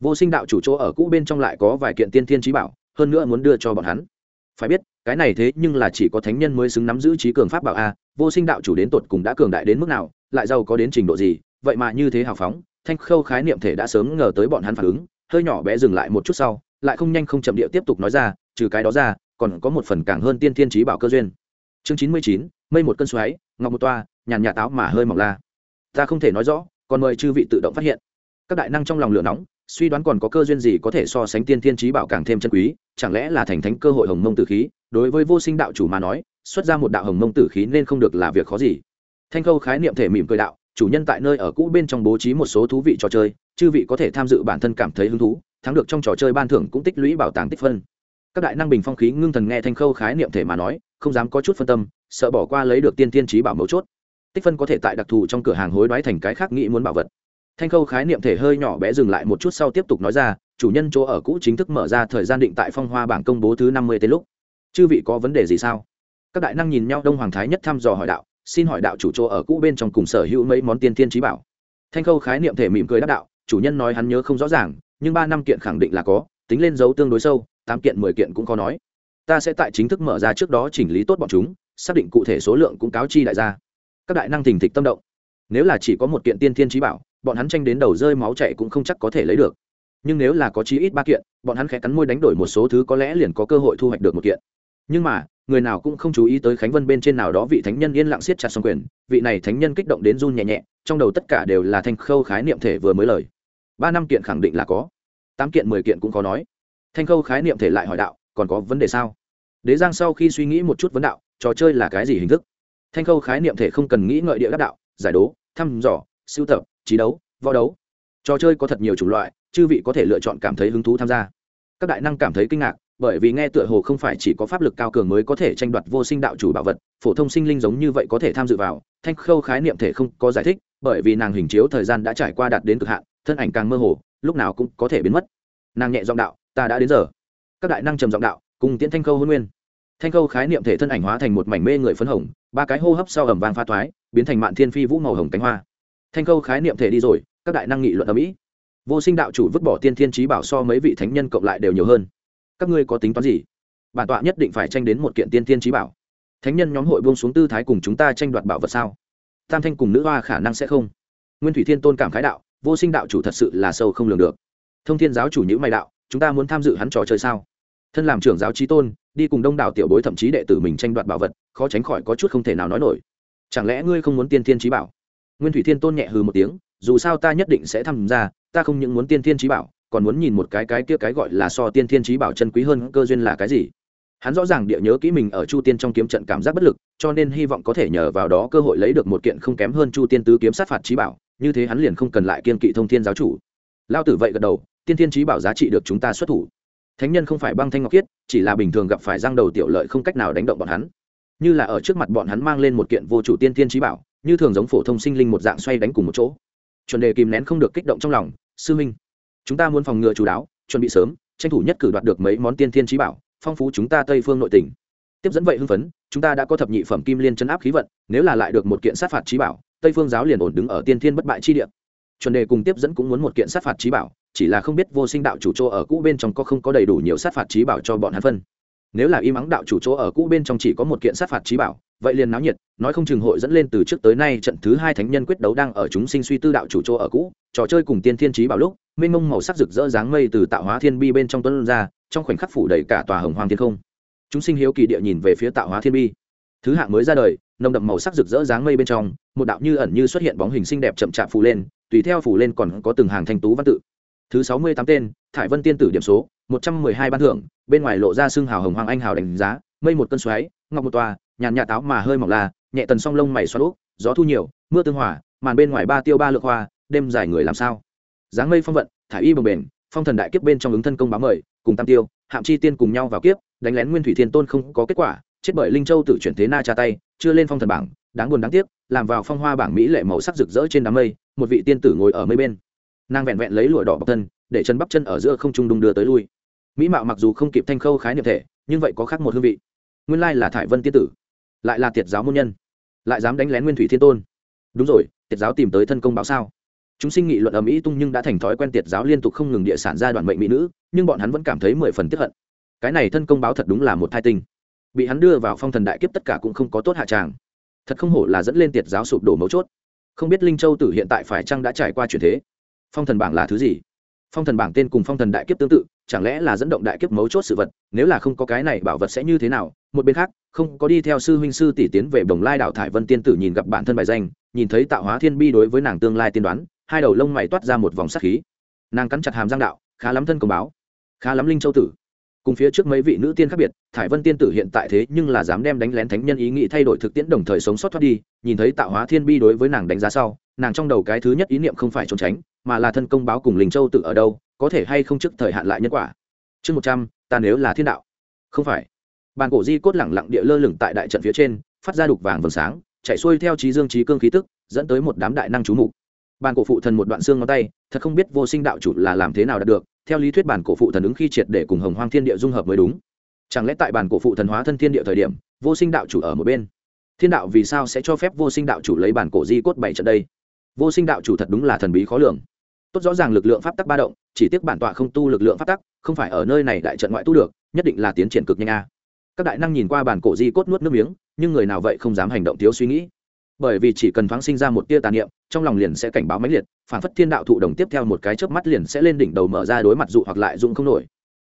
Vô sinh đạo chủ chỗ ở cũ bên trong lại có vài kiện tiên thiên trí bảo, hơn nữa muốn đưa cho bọn hắn. Phải biết, cái này thế nhưng là chỉ có thánh nhân mới xứng nắm giữ trí cường pháp bảo a, vô sinh đạo chủ đến tột cùng đã cường đại đến mức nào, lại giàu có đến trình độ gì, vậy mà như thế hào phóng thanh khâu khái niệm thể đã sớm ngờ tới bọn hắn phản ứng, hơi nhỏ bé dừng lại một chút sau, lại không nhanh không chậm địa tiếp tục nói ra, trừ cái đó ra, còn có một phần càng hơn tiên thiên trí bảo cơ duyên. Chương chín mươi chín, mây một cơn xoáy, ngọc một toa, nhàn nhạt táo mà hơi mỏng la. Ta không thể nói rõ, còn mời chư vị tự động phát hiện. Các đại năng trong lòng lửa nóng, suy đoán còn có cơ duyên gì có thể so sánh tiên thiên trí bảo càng thêm chân quý, chẳng lẽ là thành thánh cơ hội hồng mông tử khí? Đối với vô sinh đạo chủ mà nói, xuất ra một đạo hồng mông tử khí nên không được là việc khó gì. Thanh khâu khái niệm thể mỉm cười đạo chủ nhân tại nơi ở cũ bên trong bố trí một số thú vị trò chơi, chư vị có thể tham dự bản thân cảm thấy hứng thú, thắng được trong trò chơi ban thưởng cũng tích lũy bảo tàng tích phân. Các đại năng bình phong khí ngưng thần nghe thanh khâu khái niệm thể mà nói, không dám có chút phân tâm, sợ bỏ qua lấy được tiên tiên trí bảo mấu chốt. Tích phân có thể tại đặc thù trong cửa hàng hối đoái thành cái khác nghĩ muốn bảo vật. Thanh khâu khái niệm thể hơi nhỏ bé dừng lại một chút sau tiếp tục nói ra, chủ nhân chỗ ở cũ chính thức mở ra thời gian định tại phong hoa bảng công bố thứ năm mươi tên lúc. Chư vị có vấn đề gì sao? Các đại năng nhìn nhau đông hoàng thái nhất thăm dò hỏi đạo xin hỏi đạo chủ chỗ ở cũ bên trong cùng sở hữu mấy món tiên tiên trí bảo. Thanh khâu khái niệm thể mỉm cười đáp đạo, chủ nhân nói hắn nhớ không rõ ràng, nhưng ba năm kiện khẳng định là có, tính lên dấu tương đối sâu, tám kiện, mười kiện cũng có nói. Ta sẽ tại chính thức mở ra trước đó chỉnh lý tốt bọn chúng, xác định cụ thể số lượng cũng cáo chi đại gia. Các đại năng thình thịch tâm động. Nếu là chỉ có một kiện tiên thiên trí bảo, bọn hắn tranh đến đầu rơi máu chạy cũng không chắc có thể lấy được. Nhưng nếu là có chí ít ba kiện, bọn hắn khẽ cắn môi đánh đổi một số thứ có lẽ liền có cơ hội thu hoạch được một kiện. Nhưng mà người nào cũng không chú ý tới khánh vân bên trên nào đó vị thánh nhân yên lặng siết chặt xong quyền, vị này thánh nhân kích động đến run nhẹ nhẹ, trong đầu tất cả đều là thanh khâu khái niệm thể vừa mới lời. Ba năm kiện khẳng định là có, tám kiện, mười kiện cũng có nói. Thanh khâu khái niệm thể lại hỏi đạo, còn có vấn đề sao? Đế giang sau khi suy nghĩ một chút vấn đạo, trò chơi là cái gì hình thức? Thanh khâu khái niệm thể không cần nghĩ ngợi địa đắc đạo, giải đố, thăm dò, sưu tập, trí đấu, võ đấu. Trò chơi có thật nhiều chủng loại, chư vị có thể lựa chọn cảm thấy hứng thú tham gia. Các đại năng cảm thấy kinh ngạc bởi vì nghe tựa hồ không phải chỉ có pháp lực cao cường mới có thể tranh đoạt vô sinh đạo chủ bảo vật, phổ thông sinh linh giống như vậy có thể tham dự vào, thanh khâu khái niệm thể không có giải thích, bởi vì nàng hình chiếu thời gian đã trải qua đạt đến cực hạn, thân ảnh càng mơ hồ, lúc nào cũng có thể biến mất. Nàng nhẹ giọng đạo, ta đã đến giờ. Các đại năng trầm giọng đạo, cùng tiễn thanh khâu hôn nguyên. Thanh khâu khái niệm thể thân ảnh hóa thành một mảnh mê người phấn hồng, ba cái hô hấp sau ẩm vàng pha toái, biến thành mạn thiên phi vũ màu hồng cánh hoa. Thanh khâu khái niệm thể đi rồi, các đại năng nghị luận ở mỹ vô sinh đạo chủ vứt bỏ tiên thiên trí bảo so mấy vị thánh nhân cộng lại đều nhiều hơn các ngươi có tính toán gì? Bản tọa nhất định phải tranh đến một kiện tiên thiên trí bảo. Thánh nhân nhóm hội buông xuống tư thái cùng chúng ta tranh đoạt bảo vật sao? Tam thanh cùng nữ hoa khả năng sẽ không. Nguyên thủy thiên tôn cảm khái đạo, vô sinh đạo chủ thật sự là sâu không lường được. Thông thiên giáo chủ nhữ mày đạo, chúng ta muốn tham dự hắn trò chơi sao? Thân làm trưởng giáo trí tôn, đi cùng đông đảo tiểu bối thậm chí đệ tử mình tranh đoạt bảo vật, khó tránh khỏi có chút không thể nào nói nổi. Chẳng lẽ ngươi không muốn tiên thiên trí bảo? Nguyên thủy thiên tôn nhẹ hừ một tiếng, dù sao ta nhất định sẽ tham gia, ta không những muốn tiên thiên trí bảo còn muốn nhìn một cái cái kia cái gọi là so tiên thiên trí bảo chân quý hơn cơ duyên là cái gì? Hắn rõ ràng địa nhớ kỹ mình ở chu tiên trong kiếm trận cảm giác bất lực, cho nên hy vọng có thể nhờ vào đó cơ hội lấy được một kiện không kém hơn chu tiên tứ kiếm sát phạt trí bảo, như thế hắn liền không cần lại kiên kỵ thông thiên giáo chủ. Lao tử vậy gật đầu, tiên thiên trí bảo giá trị được chúng ta xuất thủ. Thánh nhân không phải băng thanh ngọc kiết chỉ là bình thường gặp phải giang đầu tiểu lợi không cách nào đánh động bọn hắn. Như là ở trước mặt bọn hắn mang lên một kiện vô chủ tiên thiên trí bảo, như thường giống phổ thông sinh linh một dạng xoay đánh cùng một chỗ. Chuẩn đề kìm nén không được kích động trong lòng, sư minh chúng ta muốn phòng ngừa chú đáo, chuẩn bị sớm, tranh thủ nhất cử đoạt được mấy món tiên thiên trí bảo, phong phú chúng ta tây phương nội tỉnh. Tiếp dẫn vậy hưng phấn, chúng ta đã có thập nhị phẩm kim liên chấn áp khí vận, nếu là lại được một kiện sát phạt trí bảo, tây phương giáo liền ổn đứng ở tiên thiên bất bại chi địa. Chuẩn đề cùng tiếp dẫn cũng muốn một kiện sát phạt trí bảo, chỉ là không biết vô sinh đạo chủ chỗ ở cũ bên trong có không có đầy đủ nhiều sát phạt trí bảo cho bọn hắn phân nếu là im ắng đạo chủ chỗ ở cũ bên trong chỉ có một kiện sát phạt trí bảo, vậy liền náo nhiệt, nói không chừng hội dẫn lên từ trước tới nay trận thứ hai thánh nhân quyết đấu đang ở chúng sinh suy tư đạo chủ chỗ ở cũ, trò chơi cùng tiên thiên trí bảo lúc, mênh mông màu sắc rực rỡ dáng mây từ tạo hóa thiên bi bên trong tuấn ra, trong khoảnh khắc phủ đầy cả tòa hồng hoàng thiên không. Chúng sinh hiếu kỳ địa nhìn về phía tạo hóa thiên bi. Thứ hạng mới ra đời, nồng đậm màu sắc rực rỡ dáng mây bên trong, một đạo như ẩn như xuất hiện bóng hình xinh đẹp chậm chạp phủ lên, tùy theo phủ lên còn có từng hàng thanh tú văn tự. Thứ sáu mươi tám tên, thải vân tiên tử điểm số một trăm mười hai ban thưởng, bên ngoài lộ ra xương hào hồng hoàng anh hào đánh giá, mây một cơn xoáy, ngọc một tòa, nhàn nhạt táo mà hơi mỏng la, nhẹ tần song lông mày xoắn úp, gió thu nhiều, mưa tương hỏa màn bên ngoài ba tiêu ba lượng hoa, đêm dài người làm sao? Dáng mây phong vận, thải y bồng bền phong thần đại kiếp bên trong ứng thân công báo mời, cùng tam tiêu, hạm chi tiên cùng nhau vào kiếp, đánh lén nguyên thủy thiên tôn không có kết quả, chết bởi linh châu tự chuyển thế na tra tay, chưa lên phong thần bảng, đáng buồn đáng tiếc, làm vào phong hoa bảng mỹ lệ màu sắc rực rỡ trên đám mây, một vị tiên tử ngồi ở mây bên. Nàng vẹn vẹn lấy lụa đỏ bọc thân để chân bắp chân ở giữa không trung đung đưa tới lui. Mỹ mạo mặc dù không kịp thanh khâu khái niệm thể, nhưng vậy có khác một hương vị. Nguyên lai là thải vân tiên tử, lại là tiệt giáo môn nhân, lại dám đánh lén nguyên thủy thiên tôn. Đúng rồi, tiệt giáo tìm tới thân công báo sao? Chúng sinh nghị luận ầm ĩ tung nhưng đã thành thói quen tiệt giáo liên tục không ngừng địa sản ra đoạn mệnh mỹ nữ, nhưng bọn hắn vẫn cảm thấy mười phần tiếp hận. Cái này thân công báo thật đúng là một thai tinh. Bị hắn đưa vào phong thần đại kiếp tất cả cũng không có tốt hạ tràng. Thật không hổ là dẫn lên tiệt giáo sụp đổ mấu chốt. Không biết linh châu tử hiện tại phải chăng đã trải qua chuyển thế? Phong thần bảng là thứ gì? Phong thần bảng tên cùng phong thần đại kiếp tương tự, chẳng lẽ là dẫn động đại kiếp mấu chốt sự vật, nếu là không có cái này bảo vật sẽ như thế nào? Một bên khác, không có đi theo sư huynh sư tỷ tiến về đồng lai đảo thải vân tiên tử nhìn gặp bản thân bài danh, nhìn thấy tạo hóa thiên bi đối với nàng tương lai tiên đoán, hai đầu lông mày toát ra một vòng sắc khí. Nàng cắn chặt hàm giang đạo, khá lắm thân công báo, khá lắm linh châu tử. Cùng phía trước mấy vị nữ tiên khác biệt, thải vân tiên tử hiện tại thế nhưng là dám đem đánh lén thánh nhân ý nghĩ thay đổi thực tiễn đồng thời sống sót thoát đi, nhìn thấy tạo hóa thiên bi đối với nàng đánh giá sau, nàng trong đầu cái thứ nhất ý niệm không phải trốn tránh mà là thân công báo cùng linh châu tự ở đâu, có thể hay không trước thời hạn lại nhân quả. Chương một trăm, ta nếu là thiên đạo. Không phải. Bàn cổ di cốt lẳng lặng địa lơ lửng tại đại trận phía trên, phát ra đục vàng vầng sáng, chạy xuôi theo trí dương trí cương khí tức, dẫn tới một đám đại năng chú mục. Bàn cổ phụ thần một đoạn xương ngón tay, thật không biết vô sinh đạo chủ là làm thế nào đạt được, theo lý thuyết bản cổ phụ thần ứng khi triệt để cùng hồng hoang thiên địa dung hợp mới đúng. Chẳng lẽ tại bản cổ phụ thần hóa thân thiên địa thời điểm, vô sinh đạo chủ ở một bên? Thiên đạo vì sao sẽ cho phép vô sinh đạo chủ lấy bản cổ di cốt bảy trận đây? Vô sinh đạo chủ thật đúng là thần bí khó lường tốt rõ ràng lực lượng pháp tắc ba động, chỉ tiếc bản tọa không tu lực lượng pháp tắc, không phải ở nơi này đại trận ngoại tu được, nhất định là tiến triển cực nhanh a. Các đại năng nhìn qua bản cổ di cốt nuốt nước miếng, nhưng người nào vậy không dám hành động thiếu suy nghĩ. Bởi vì chỉ cần thoáng sinh ra một tia tà niệm, trong lòng liền sẽ cảnh báo mãnh liệt, phản phất thiên đạo thụ đồng tiếp theo một cái chớp mắt liền sẽ lên đỉnh đầu mở ra đối mặt dụ hoặc lại dụng không nổi.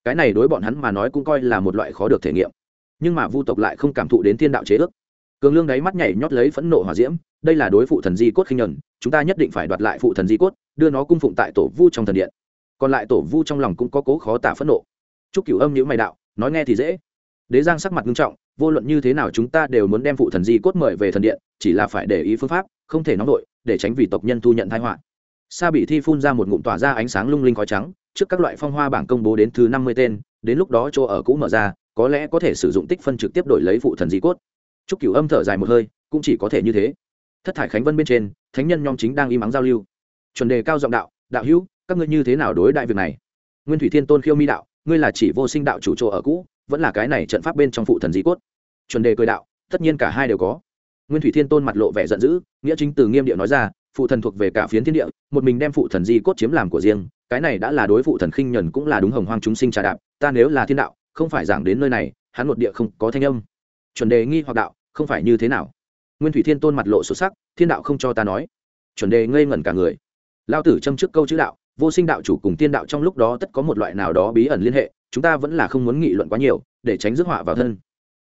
Cái này đối bọn hắn mà nói cũng coi là một loại khó được thể nghiệm. Nhưng mà vu tộc lại không cảm thụ đến thiên đạo chế ước. Cường lương đáy mắt nhảy nhót lấy phẫn nộ hòa diễm đây là đối phụ thần di cốt khinh nhẫn, chúng ta nhất định phải đoạt lại phụ thần di cốt đưa nó cung phụng tại tổ vu trong thần điện. Còn lại tổ vu trong lòng cũng có cố khó tả phẫn nộ. Chúc cửu âm nhữ mày đạo nói nghe thì dễ. Đế giang sắc mặt nghiêm trọng vô luận như thế nào chúng ta đều muốn đem phụ thần di cốt mời về thần điện chỉ là phải để ý phương pháp không thể nóng vội, để tránh vì tộc nhân thu nhận thái họa. Sa bị thi phun ra một ngụm tỏa ra ánh sáng lung linh khói trắng trước các loại phong hoa bảng công bố đến thứ năm mươi tên đến lúc đó chỗ ở cũ mở ra có lẽ có thể sử dụng tích phân trực tiếp đổi lấy phụ thần di cốt. Chúc cửu âm thở dài một hơi cũng chỉ có thể như thế thất thải khánh vân bên trên, thánh nhân nhóm chính đang im ắng giao lưu. Chuẩn đề cao giọng đạo đạo hữu, các ngươi như thế nào đối đại việc này? Nguyên thủy thiên tôn khiêu mi đạo, ngươi là chỉ vô sinh đạo chủ chỗ ở cũ, vẫn là cái này trận pháp bên trong phụ thần di cốt. Chuẩn đề cười đạo, tất nhiên cả hai đều có. Nguyên thủy thiên tôn mặt lộ vẻ giận dữ, nghĩa chính từ nghiêm địa nói ra, phụ thần thuộc về cả phiến thiên địa, một mình đem phụ thần di cốt chiếm làm của riêng, cái này đã là đối phụ thần khinh nhuần cũng là đúng hồng hoang chúng sinh trà đạp, ta nếu là thiên đạo, không phải giảng đến nơi này, hắn một địa không có thanh âm. Chuẩn đề nghi hoặc đạo, không phải như thế nào? Nguyên thủy thiên tôn mặt lộ xuất sắc, thiên đạo không cho ta nói. Chuẩn đề ngây ngẩn cả người. Lao tử châm trước câu chữ đạo, vô sinh đạo chủ cùng tiên đạo trong lúc đó tất có một loại nào đó bí ẩn liên hệ, chúng ta vẫn là không muốn nghị luận quá nhiều, để tránh rước họa vào thân.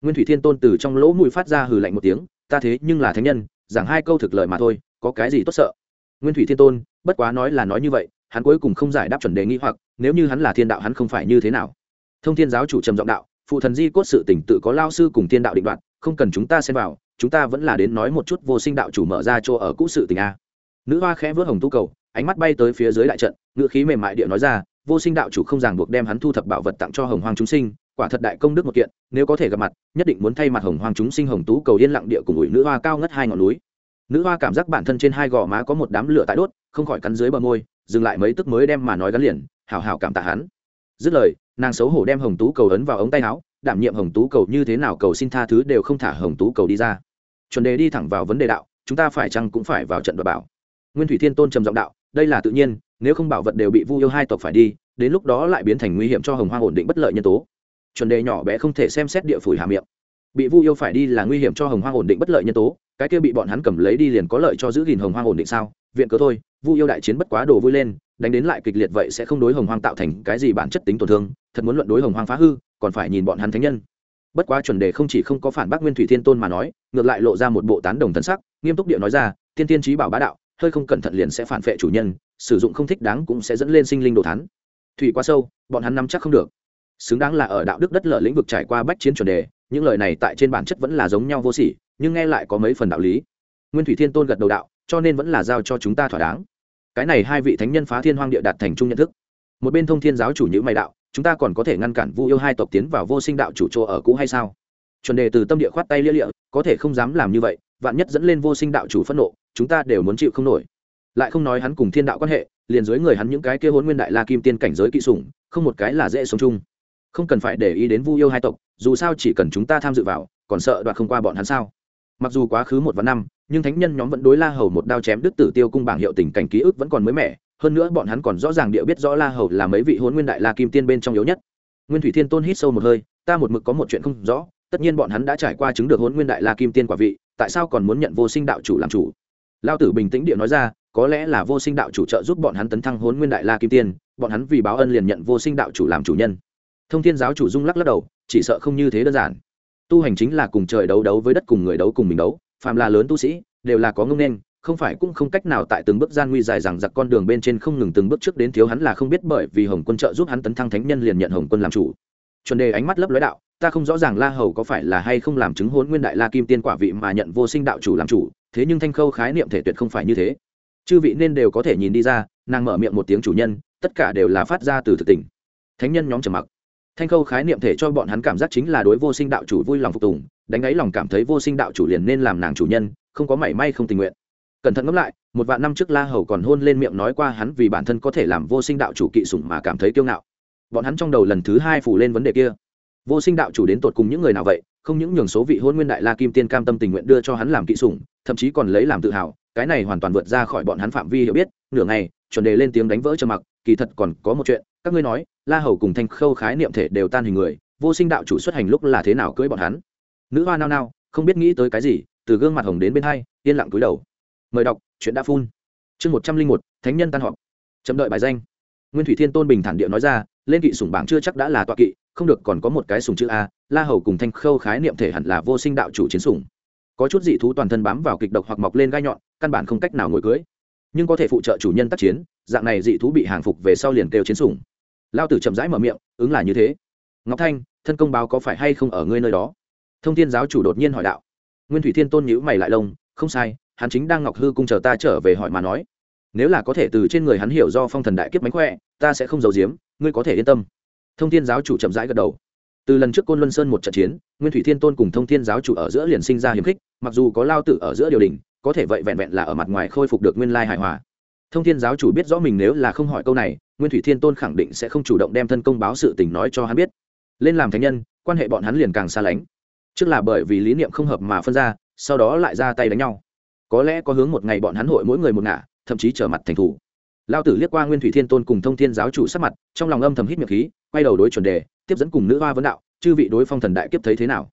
Nguyên thủy thiên tôn từ trong lỗ mũi phát ra hừ lạnh một tiếng, ta thế nhưng là thánh nhân, giảng hai câu thực lợi mà thôi, có cái gì tốt sợ? Nguyên thủy thiên tôn, bất quá nói là nói như vậy, hắn cuối cùng không giải đáp chuẩn đề nghi hoặc, nếu như hắn là thiên đạo hắn không phải như thế nào. Thông thiên giáo chủ trầm giọng đạo, phụ thần di cốt sự tỉnh tự có lao sư cùng thiên đạo định đoạt, không cần chúng ta xem vào chúng ta vẫn là đến nói một chút vô sinh đạo chủ mở ra chỗ ở cũ sự tình a. Nữ hoa khẽ vớt hồng tu cầu, ánh mắt bay tới phía dưới đại trận ngựa khí mềm mại địa nói ra, vô sinh đạo chủ không ràng buộc đem hắn thu thập bảo vật tặng cho hồng hoàng chúng sinh, quả thật đại công đức một kiện, nếu có thể gặp mặt, nhất định muốn thay mặt hồng hoàng chúng sinh hồng tú cầu yên lặng địa cùng ủi nữ hoa cao ngất hai ngọn núi. Nữ hoa cảm giác bản thân trên hai gò má có một đám lửa tại đốt, không khỏi cắn dưới bờ môi, dừng lại mấy tức mới đem mà nói gắn liền hào hào cảm tạ hắn. Dứt lời, nàng xấu hổ đem hồng tú cầu ấn vào ống tay áo đảm nhiệm hồng tú cầu như thế nào cầu xin tha thứ đều không thả hồng tú cầu đi ra. Chuẩn đề đi thẳng vào vấn đề đạo, chúng ta phải chăng cũng phải vào trận và bảo. Nguyên thủy thiên tôn trầm giọng đạo, đây là tự nhiên, nếu không bảo vật đều bị vu yêu hai tộc phải đi, đến lúc đó lại biến thành nguy hiểm cho hồng hoang ổn định bất lợi nhân tố. Chuẩn đề nhỏ bé không thể xem xét địa phủi hà miệng. Bị vu yêu phải đi là nguy hiểm cho hồng hoang ổn định bất lợi nhân tố, cái kia bị bọn hắn cầm lấy đi liền có lợi cho giữ gìn hồng hoang ổn định sao? Viện cớ thôi, vu yêu đại chiến bất quá đồ vui lên, đánh đến lại kịch liệt vậy sẽ không đối hồng hoang tạo thành cái gì bản chất tính tổn thương, thật muốn luận đối hồng hoang phá hư còn phải nhìn bọn hắn thánh nhân. Bất quá chuẩn đề không chỉ không có phản bác nguyên thủy thiên tôn mà nói, ngược lại lộ ra một bộ tán đồng thân sắc, nghiêm túc địa nói ra, tiên tiên trí bảo bá đạo, hơi không cẩn thận liền sẽ phản vệ chủ nhân, sử dụng không thích đáng cũng sẽ dẫn lên sinh linh đồ thắn thủy quá sâu, bọn hắn nắm chắc không được. Xứng đáng là ở đạo đức đất lở lĩnh vực trải qua bách chiến chuẩn đề, những lời này tại trên bản chất vẫn là giống nhau vô sỉ, nhưng nghe lại có mấy phần đạo lý. Nguyên thủy thiên tôn gật đầu đạo, cho nên vẫn là giao cho chúng ta thỏa đáng. Cái này hai vị thánh nhân phá thiên hoang địa đạt thành chung nhận thức. Một bên thông thiên giáo chủ nhữ mày đạo chúng ta còn có thể ngăn cản vu yêu hai tộc tiến vào vô sinh đạo chủ chỗ ở cũ hay sao? Chuẩn đề từ tâm địa khoát tay lia lịa, có thể không dám làm như vậy, vạn nhất dẫn lên vô sinh đạo chủ phẫn nộ, chúng ta đều muốn chịu không nổi. Lại không nói hắn cùng thiên đạo quan hệ, liền dưới người hắn những cái kia hôn nguyên đại la kim tiên cảnh giới kỹ sủng, không một cái là dễ sống chung. Không cần phải để ý đến vu yêu hai tộc, dù sao chỉ cần chúng ta tham dự vào, còn sợ đoạt không qua bọn hắn sao? Mặc dù quá khứ một vạn năm, nhưng thánh nhân nhóm vẫn đối la hầu một đao chém đứt tử tiêu cung bảng hiệu tình cảnh ký ức vẫn còn mới mẻ hơn nữa bọn hắn còn rõ ràng địa biết rõ la hầu là mấy vị hôn nguyên đại la kim tiên bên trong yếu nhất. Nguyên thủy thiên tôn hít sâu một hơi, ta một mực có một chuyện không rõ, tất nhiên bọn hắn đã trải qua chứng được hôn nguyên đại la kim tiên quả vị, tại sao còn muốn nhận vô sinh đạo chủ làm chủ? Lao tử bình tĩnh địa nói ra, có lẽ là vô sinh đạo chủ trợ giúp bọn hắn tấn thăng hôn nguyên đại la kim tiên, bọn hắn vì báo ân liền nhận vô sinh đạo chủ làm chủ nhân. Thông thiên giáo chủ rung lắc lắc đầu, chỉ sợ không như thế đơn giản. Tu hành chính là cùng trời đấu đấu với đất cùng người đấu cùng mình đấu, phàm là lớn tu sĩ, đều là có ngông nên không phải cũng không cách nào tại từng bước gian nguy dài rằng giặc con đường bên trên không ngừng từng bước trước đến thiếu hắn là không biết bởi vì hồng quân trợ giúp hắn tấn thăng thánh nhân liền nhận hồng quân làm chủ. Chuẩn đề ánh mắt lấp lói đạo, ta không rõ ràng la hầu có phải là hay không làm chứng hôn nguyên đại la kim tiên quả vị mà nhận vô sinh đạo chủ làm chủ, thế nhưng thanh khâu khái niệm thể tuyệt không phải như thế. Chư vị nên đều có thể nhìn đi ra, nàng mở miệng một tiếng chủ nhân, tất cả đều là phát ra từ thực tình. Thánh nhân nhóm trầm mặc. Thanh khâu khái niệm thể cho bọn hắn cảm giác chính là đối vô sinh đạo chủ vui lòng phục tùng, đánh ấy lòng cảm thấy vô sinh đạo chủ liền nên làm nàng chủ nhân, không có mảy may không tình nguyện cẩn thận ngẫm lại, một vạn năm trước la hầu còn hôn lên miệng nói qua hắn vì bản thân có thể làm vô sinh đạo chủ kỵ sủng mà cảm thấy kiêu ngạo. Bọn hắn trong đầu lần thứ hai phủ lên vấn đề kia. Vô sinh đạo chủ đến tột cùng những người nào vậy, không những nhường số vị hôn nguyên đại la kim tiên cam tâm tình nguyện đưa cho hắn làm kỵ sủng, thậm chí còn lấy làm tự hào, cái này hoàn toàn vượt ra khỏi bọn hắn phạm vi hiểu biết, nửa ngày, chuẩn đề lên tiếng đánh vỡ trầm mặc, kỳ thật còn có một chuyện, các ngươi nói, la hầu cùng thanh khâu khái niệm thể đều tan hình người, vô sinh đạo chủ xuất hành lúc là thế nào cưới bọn hắn? Nữ hoa nao nao, không biết nghĩ tới cái gì, từ gương mặt hồng đến bên hai, yên lặng cúi đầu mời đọc, chuyện đã phun. Chương một trăm linh một, thánh nhân tan họp. Chậm đợi bài danh. Nguyên thủy thiên tôn bình thản địa nói ra, lên kỵ sùng bảng chưa chắc đã là tọa kỵ, không được còn có một cái sùng chữ a, la hầu cùng thanh khâu khái niệm thể hẳn là vô sinh đạo chủ chiến sùng có chút dị thú toàn thân bám vào kịch độc hoặc mọc lên gai nhọn, căn bản không cách nào ngồi cưới. Nhưng có thể phụ trợ chủ nhân tác chiến, dạng này dị thú bị hàng phục về sau liền kêu chiến sủng. Lao tử chậm rãi mở miệng, ứng là như thế. Ngọc thanh, thân công báo có phải hay không ở ngươi nơi đó? Thông thiên giáo chủ đột nhiên hỏi đạo. Nguyên thủy thiên tôn nhữ mày lại lông, không sai hắn chính đang ngọc hư cung chờ ta trở về hỏi mà nói. Nếu là có thể từ trên người hắn hiểu do phong thần đại kiếp mánh khỏe, ta sẽ không giấu giếm, ngươi có thể yên tâm. Thông thiên giáo chủ chậm rãi gật đầu. Từ lần trước côn luân sơn một trận chiến, nguyên thủy thiên tôn cùng thông thiên giáo chủ ở giữa liền sinh ra hiếm khích, mặc dù có lao tử ở giữa điều đình, có thể vậy vẹn vẹn là ở mặt ngoài khôi phục được nguyên lai hài hòa. Thông thiên giáo chủ biết rõ mình nếu là không hỏi câu này, nguyên thủy thiên tôn khẳng định sẽ không chủ động đem thân công báo sự tình nói cho hắn biết. Lên làm thánh nhân, quan hệ bọn hắn liền càng xa lánh. Trước là bởi vì lý niệm không hợp mà phân ra, sau đó lại ra tay đánh nhau có lẽ có hướng một ngày bọn hắn hội mỗi người một ngả, thậm chí trở mặt thành thủ. Lao tử liếc qua nguyên thủy thiên tôn cùng thông thiên giáo chủ sắc mặt, trong lòng âm thầm hít miệng khí, quay đầu đối chuẩn đề, tiếp dẫn cùng nữ hoa vấn đạo, chư vị đối phong thần đại kiếp thấy thế nào?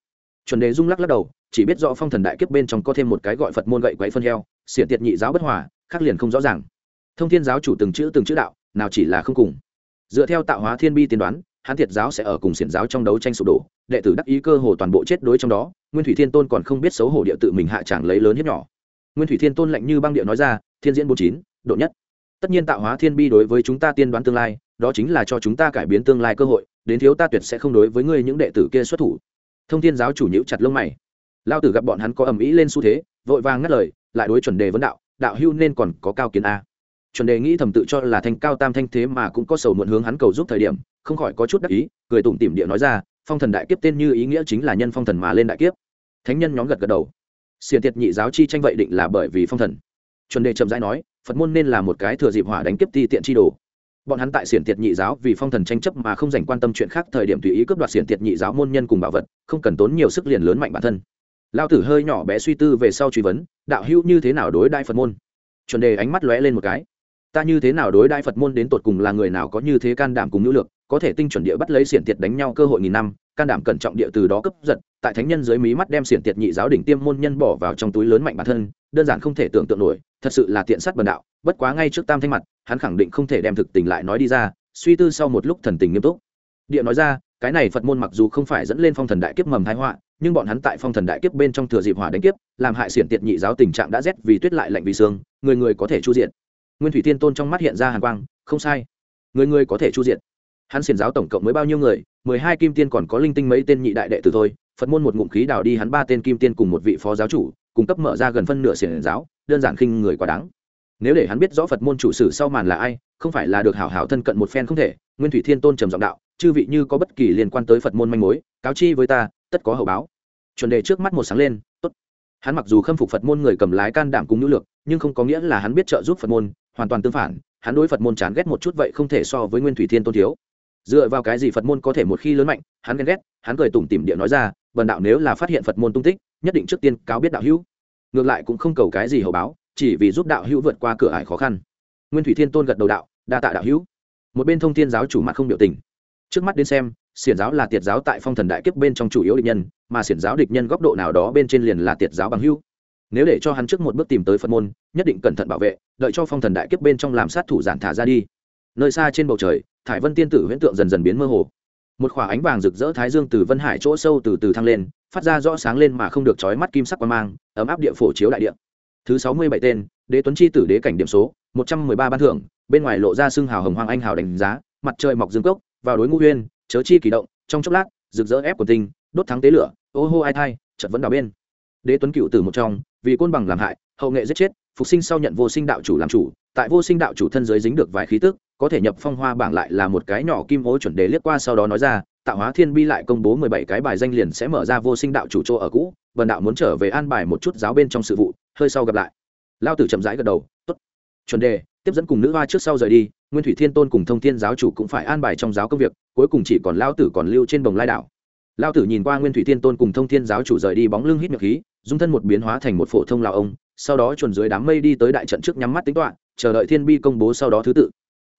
Chuẩn đề rung lắc lắc đầu, chỉ biết rõ phong thần đại kiếp bên trong có thêm một cái gọi phật môn gậy quậy phân heo, xiển tiệt nhị giáo bất hòa, khác liền không rõ ràng. Thông thiên giáo chủ từng chữ từng chữ đạo, nào chỉ là không cùng. Dựa theo tạo hóa thiên bi tiên đoán, hán thiệt giáo sẽ ở cùng xiển giáo trong đấu tranh sụp đổ, đệ tử đắc ý cơ hồ toàn bộ chết đối trong đó, nguyên thủy thiên tôn còn không biết xấu hổ địa tự mình hạ tràng lấy lớn hiếp nhỏ nguyên thủy thiên tôn lạnh như băng điệu nói ra, thiên diễn bốn chín, độ nhất. Tất nhiên tạo hóa thiên bi đối với chúng ta tiên đoán tương lai, đó chính là cho chúng ta cải biến tương lai cơ hội, đến thiếu ta tuyệt sẽ không đối với ngươi những đệ tử kia xuất thủ. Thông thiên giáo chủ nhữ chặt lông mày. Lao tử gặp bọn hắn có ầm ĩ lên xu thế, vội vàng ngắt lời, lại đối chuẩn đề vấn đạo đạo hưu nên còn có cao kiến a. Chuẩn đề nghĩ thầm tự cho là thanh cao tam thanh thế mà cũng có sầu muộn hướng hắn cầu giúp thời điểm, không khỏi có chút đắc ý, cười tủm tỉm địa nói ra, phong thần đại kiếp tên như ý nghĩa chính là nhân phong thần mà lên đại kiếp. Thánh nhân nhóm gật gật đầu xiển tiệt nhị giáo chi tranh vậy định là bởi vì phong thần. Chuẩn đề chậm rãi nói, phật môn nên là một cái thừa dịp hỏa đánh kiếp ti tiện chi đồ. Bọn hắn tại xiển tiệt nhị giáo vì phong thần tranh chấp mà không dành quan tâm chuyện khác thời điểm tùy ý cướp đoạt xiển tiệt nhị giáo môn nhân cùng bảo vật, không cần tốn nhiều sức liền lớn mạnh bản thân. Lao tử hơi nhỏ bé suy tư về sau truy vấn, đạo hữu như thế nào đối đại phật môn? Chuẩn đề ánh mắt lóe lên một cái. Ta như thế nào đối đại phật môn đến tột cùng là người nào có như thế can đảm cùng nữ lược có thể tinh chuẩn địa bắt lấy xiển tiệt đánh nhau cơ hội nghìn năm, can đảm cẩn trọng địa từ đó cấp giật, tại thánh nhân dưới mí mắt đem xiển tiệt nhị giáo đỉnh tiêm môn nhân bỏ vào trong túi lớn mạnh bản thân, đơn giản không thể tưởng tượng nổi, thật sự là tiện sát bần đạo, bất quá ngay trước tam thanh mặt, hắn khẳng định không thể đem thực tình lại nói đi ra, suy tư sau một lúc thần tình nghiêm túc. Địa nói ra, cái này phật môn mặc dù không phải dẫn lên phong thần đại kiếp mầm thái họa, nhưng bọn hắn tại phong thần đại kiếp bên trong thừa dịp hỏa đánh kiếp, làm hại xiển tiệt nhị giáo tình trạng đã rét vì tuyết lại lạnh vì xương người người có thể chu diện. Nguyên thủy thiên tôn trong mắt hiện ra hàn quang, không sai. Người người có thể chu diện hắn xiển giáo tổng cộng mới bao nhiêu người, mười hai kim tiên còn có linh tinh mấy tên nhị đại đệ tử thôi, phật môn một ngụm khí đào đi hắn ba tên kim tiên cùng một vị phó giáo chủ, cung cấp mở ra gần phân nửa xiển giáo, đơn giản khinh người quá đáng. Nếu để hắn biết rõ phật môn chủ sử sau màn là ai, không phải là được hảo hảo thân cận một phen không thể, nguyên thủy thiên tôn trầm giọng đạo, chư vị như có bất kỳ liên quan tới phật môn manh mối, cáo chi với ta, tất có hậu báo. Chuẩn đề trước mắt một sáng lên, tốt. Hắn mặc dù khâm phục phật môn người cầm lái can đảm cùng nữ lược nhưng không có nghĩa là hắn biết trợ giúp phật môn, hoàn toàn tương phản, hắn đối phật môn chán ghét một chút vậy không thể so với nguyên thủy thiên tôn thiếu dựa vào cái gì phật môn có thể một khi lớn mạnh, hắn ghen ghét, hắn cười tủm tỉm địa nói ra, vần đạo nếu là phát hiện phật môn tung tích, nhất định trước tiên cáo biết đạo hữu. Ngược lại cũng không cầu cái gì hậu báo, chỉ vì giúp đạo hữu vượt qua cửa ải khó khăn. Nguyên thủy thiên tôn gật đầu đạo, đa tạ đạo hữu. Một bên thông thiên giáo chủ mặt không biểu tình. Trước mắt đến xem, xiển giáo là tiệt giáo tại phong thần đại kiếp bên trong chủ yếu địch nhân, mà xiển giáo địch nhân góc độ nào đó bên trên liền là tiệt giáo bằng hữu. Nếu để cho hắn trước một bước tìm tới phật môn, nhất định cẩn thận bảo vệ, đợi cho phong thần đại kiếp bên trong làm sát thủ giản thả ra đi. Nơi xa trên bầu trời thải vân tiên tử huyễn tượng dần dần biến mơ hồ. Một khỏa ánh vàng rực rỡ thái dương từ vân hải chỗ sâu từ từ thăng lên, phát ra rõ sáng lên mà không được trói mắt kim sắc quan mang, ấm áp địa phổ chiếu đại địa. Thứ sáu mươi bảy tên, đế tuấn chi tử đế cảnh điểm số, một trăm mười ba ban thưởng, bên ngoài lộ ra xương hào hồng hoàng anh hào đánh giá, mặt trời mọc dương cốc, vào đối ngũ huyên, chớ chi kỳ động, trong chốc lát, rực rỡ ép của tinh, đốt thắng tế lửa, ô hô ai thai chật vẫn đào bên. Đế tuấn cựu tử một trong, vì côn bằng làm hại, hậu nghệ giết chết, phục sinh sau nhận vô sinh đạo chủ làm chủ, tại vô sinh đạo chủ thân giới dính được vài khí tức có thể nhập phong hoa bảng lại là một cái nhỏ kim hố chuẩn đề liếc qua sau đó nói ra, tạo hóa thiên bi lại công bố mười bảy cái bài danh liền sẽ mở ra vô sinh đạo chủ chỗ ở cũ vần đạo muốn trở về an bài một chút giáo bên trong sự vụ, hơi sau gặp lại. Lao tử chậm rãi gật đầu, tốt. Chuẩn đề, tiếp dẫn cùng nữ hoa trước sau rời đi, nguyên thủy thiên tôn cùng thông thiên giáo chủ cũng phải an bài trong giáo công việc, cuối cùng chỉ còn lao tử còn lưu trên bồng lai đảo. Lao tử nhìn qua nguyên thủy thiên tôn cùng thông thiên giáo chủ rời đi bóng lưng hít miệng khí, dung thân một biến hóa thành một phổ thông lào ông, sau đó chuồn dưới đám mây đi tới đại trận trước nhắm mắt tính toạ chờ đợi thiên bi công bố sau đó thứ tự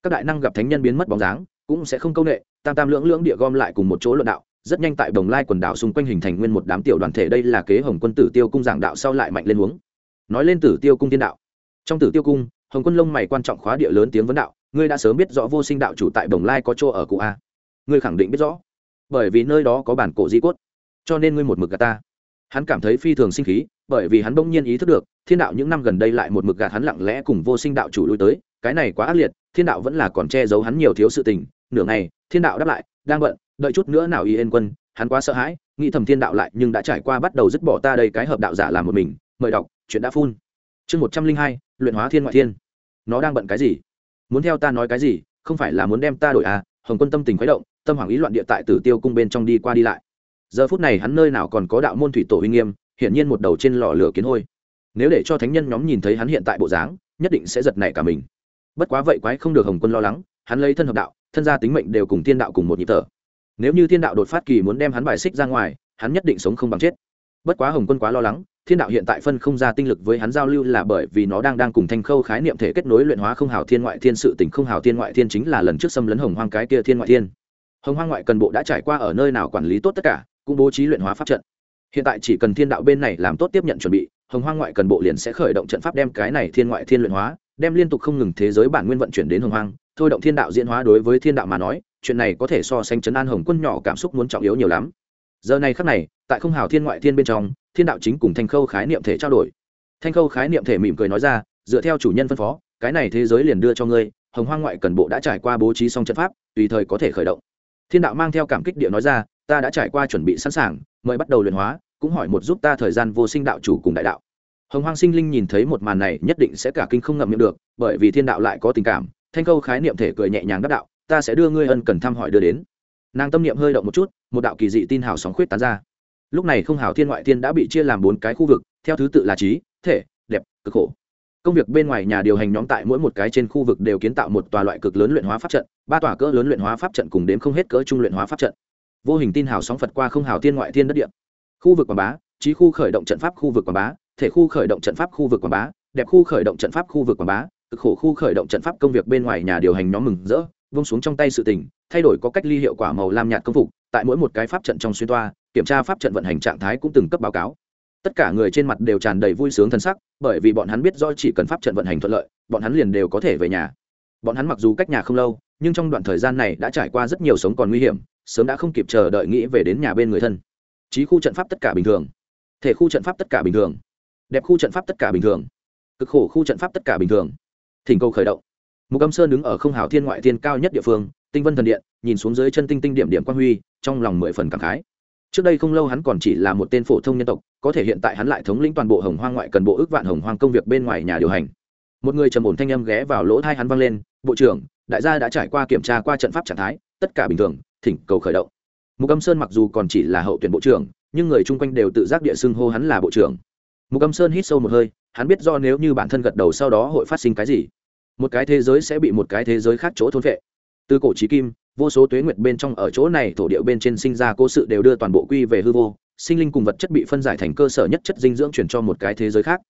các đại năng gặp thánh nhân biến mất bóng dáng, cũng sẽ không công nghệ tam tam lưỡng lưỡng địa gom lại cùng một chỗ luận đạo, rất nhanh tại đồng lai quần đảo xung quanh hình thành nguyên một đám tiểu đoàn thể, đây là kế hồng quân tử tiêu cung giảng đạo sau lại mạnh lên huống nói lên tử tiêu cung tiên đạo. Trong tử tiêu cung, hồng quân lông mày quan trọng khóa địa lớn tiếng vấn đạo, ngươi đã sớm biết rõ vô sinh đạo chủ tại đồng lai có chỗ ở cụ a. Ngươi khẳng định biết rõ. Bởi vì nơi đó có bản cổ di cốt, cho nên ngươi một mực gạt ta. Hắn cảm thấy phi thường sinh khí, bởi vì hắn bỗng nhiên ý thức được, thiên đạo những năm gần đây lại một mực gạt hắn lặng lẽ cùng vô sinh đạo chủ lui tới cái này quá ác liệt, thiên đạo vẫn là còn che giấu hắn nhiều thiếu sự tình. Nửa ngày, thiên đạo đáp lại, đang bận, đợi chút nữa nào y yên quân, hắn quá sợ hãi, nghĩ thầm thiên đạo lại nhưng đã trải qua bắt đầu dứt bỏ ta đây cái hợp đạo giả làm một mình, mời đọc, chuyện đã phun. Chương một trăm linh hai, luyện hóa thiên ngoại thiên. Nó đang bận cái gì? Muốn theo ta nói cái gì? Không phải là muốn đem ta đổi à? Hồng quân tâm tình khuấy động, tâm hoàng ý loạn địa tại tử tiêu cung bên trong đi qua đi lại. Giờ phút này hắn nơi nào còn có đạo môn thủy tổ uy nghiêm, hiển nhiên một đầu trên lò lửa kiến hôi. Nếu để cho thánh nhân nhóm nhìn thấy hắn hiện tại bộ dáng, nhất định sẽ giật nảy cả mình bất quá vậy quái không được hồng quân lo lắng, hắn lấy thân hợp đạo, thân gia tính mệnh đều cùng thiên đạo cùng một nhịp thở. Nếu như thiên đạo đột phát kỳ muốn đem hắn bài xích ra ngoài, hắn nhất định sống không bằng chết. Bất quá hồng quân quá lo lắng, thiên đạo hiện tại phân không ra tinh lực với hắn giao lưu là bởi vì nó đang đang cùng thanh khâu khái niệm thể kết nối luyện hóa không hào thiên ngoại thiên sự tình. Không hào thiên ngoại thiên chính là lần trước xâm lấn hồng hoang cái kia thiên ngoại thiên. Hồng hoang ngoại cần bộ đã trải qua ở nơi nào quản lý tốt tất cả, cũng bố trí luyện hóa pháp trận. Hiện tại chỉ cần thiên đạo bên này làm tốt tiếp nhận chuẩn bị, hồng hoang ngoại cần bộ liền sẽ khởi động trận pháp đem cái này thiên ngoại thiên luyện hóa đem liên tục không ngừng thế giới bản nguyên vận chuyển đến hồng hoang, thôi động thiên đạo diễn hóa đối với thiên đạo mà nói, chuyện này có thể so sánh chấn an hồng quân nhỏ cảm xúc muốn trọng yếu nhiều lắm. Giờ này khắc này, tại không hào thiên ngoại thiên bên trong, thiên đạo chính cùng thanh khâu khái niệm thể trao đổi. Thanh khâu khái niệm thể mỉm cười nói ra, dựa theo chủ nhân phân phó, cái này thế giới liền đưa cho ngươi, hồng hoang ngoại cần bộ đã trải qua bố trí xong trận pháp, tùy thời có thể khởi động. Thiên đạo mang theo cảm kích địa nói ra, ta đã trải qua chuẩn bị sẵn sàng, mời bắt đầu luyện hóa, cũng hỏi một giúp ta thời gian vô sinh đạo chủ cùng đại đạo hồng hoang sinh linh nhìn thấy một màn này nhất định sẽ cả kinh không ngậm miệng được, bởi vì thiên đạo lại có tình cảm, thanh câu khái niệm thể cười nhẹ nhàng đắc đạo, ta sẽ đưa ngươi ân cần thăm hỏi đưa đến. Nàng tâm niệm hơi động một chút, một đạo kỳ dị tin hào sóng khuyết tán ra. Lúc này không hào thiên ngoại thiên đã bị chia làm bốn cái khu vực, theo thứ tự là trí, thể, đẹp, cực khổ. Công việc bên ngoài nhà điều hành nhóm tại mỗi một cái trên khu vực đều kiến tạo một tòa loại cực lớn luyện hóa pháp trận, ba tòa cỡ lớn luyện hóa pháp trận cùng đếm không hết cỡ trung luyện hóa pháp trận. Vô hình tin hào sóng phật qua không hào thiên ngoại thiên đất địa. Khu vực quảng bá, trí khu khởi động trận pháp khu vực quảng bá thể khu khởi động trận pháp khu vực quảng bá, đẹp khu khởi động trận pháp khu vực quảng bá, cực khổ khu khởi động trận pháp công việc bên ngoài nhà điều hành nhóm mừng rỡ, vung xuống trong tay sự tình, thay đổi có cách ly hiệu quả màu lam nhạt công phục, tại mỗi một cái pháp trận trong xuyên toa, kiểm tra pháp trận vận hành trạng thái cũng từng cấp báo cáo. Tất cả người trên mặt đều tràn đầy vui sướng thân sắc, bởi vì bọn hắn biết do chỉ cần pháp trận vận hành thuận lợi, bọn hắn liền đều có thể về nhà. Bọn hắn mặc dù cách nhà không lâu, nhưng trong đoạn thời gian này đã trải qua rất nhiều sống còn nguy hiểm, sớm đã không kịp chờ đợi nghĩ về đến nhà bên người thân. Trí khu trận pháp tất cả bình thường. Thể khu trận pháp tất cả bình thường đẹp khu trận pháp tất cả bình thường. Cực khổ khu trận pháp tất cả bình thường. Thỉnh cầu khởi động. Mục âm sơn đứng ở không hào thiên ngoại thiên cao nhất địa phương, tinh vân thần điện, nhìn xuống dưới chân tinh tinh điểm điểm quang huy, trong lòng mười phần cảm khái. Trước đây không lâu hắn còn chỉ là một tên phổ thông nhân tộc, có thể hiện tại hắn lại thống lĩnh toàn bộ hồng hoang ngoại cần bộ ước vạn hồng hoang công việc bên ngoài nhà điều hành. Một người trầm ổn thanh âm ghé vào lỗ thai hắn vang lên, bộ trưởng, đại gia đã trải qua kiểm tra qua trận pháp trạng thái, tất cả bình thường, thỉnh cầu khởi động. Mục âm sơn mặc dù còn chỉ là hậu tuyển bộ trưởng, nhưng người chung quanh đều tự giác địa xưng hô hắn là bộ trưởng mục âm sơn hít sâu một hơi, hắn biết do nếu như bản thân gật đầu sau đó hội phát sinh cái gì, một cái thế giới sẽ bị một cái thế giới khác chỗ thôn vệ. Từ cổ trí kim, vô số tuế nguyệt bên trong ở chỗ này thổ điệu bên trên sinh ra cố sự đều đưa toàn bộ quy về hư vô, sinh linh cùng vật chất bị phân giải thành cơ sở nhất chất dinh dưỡng chuyển cho một cái thế giới khác.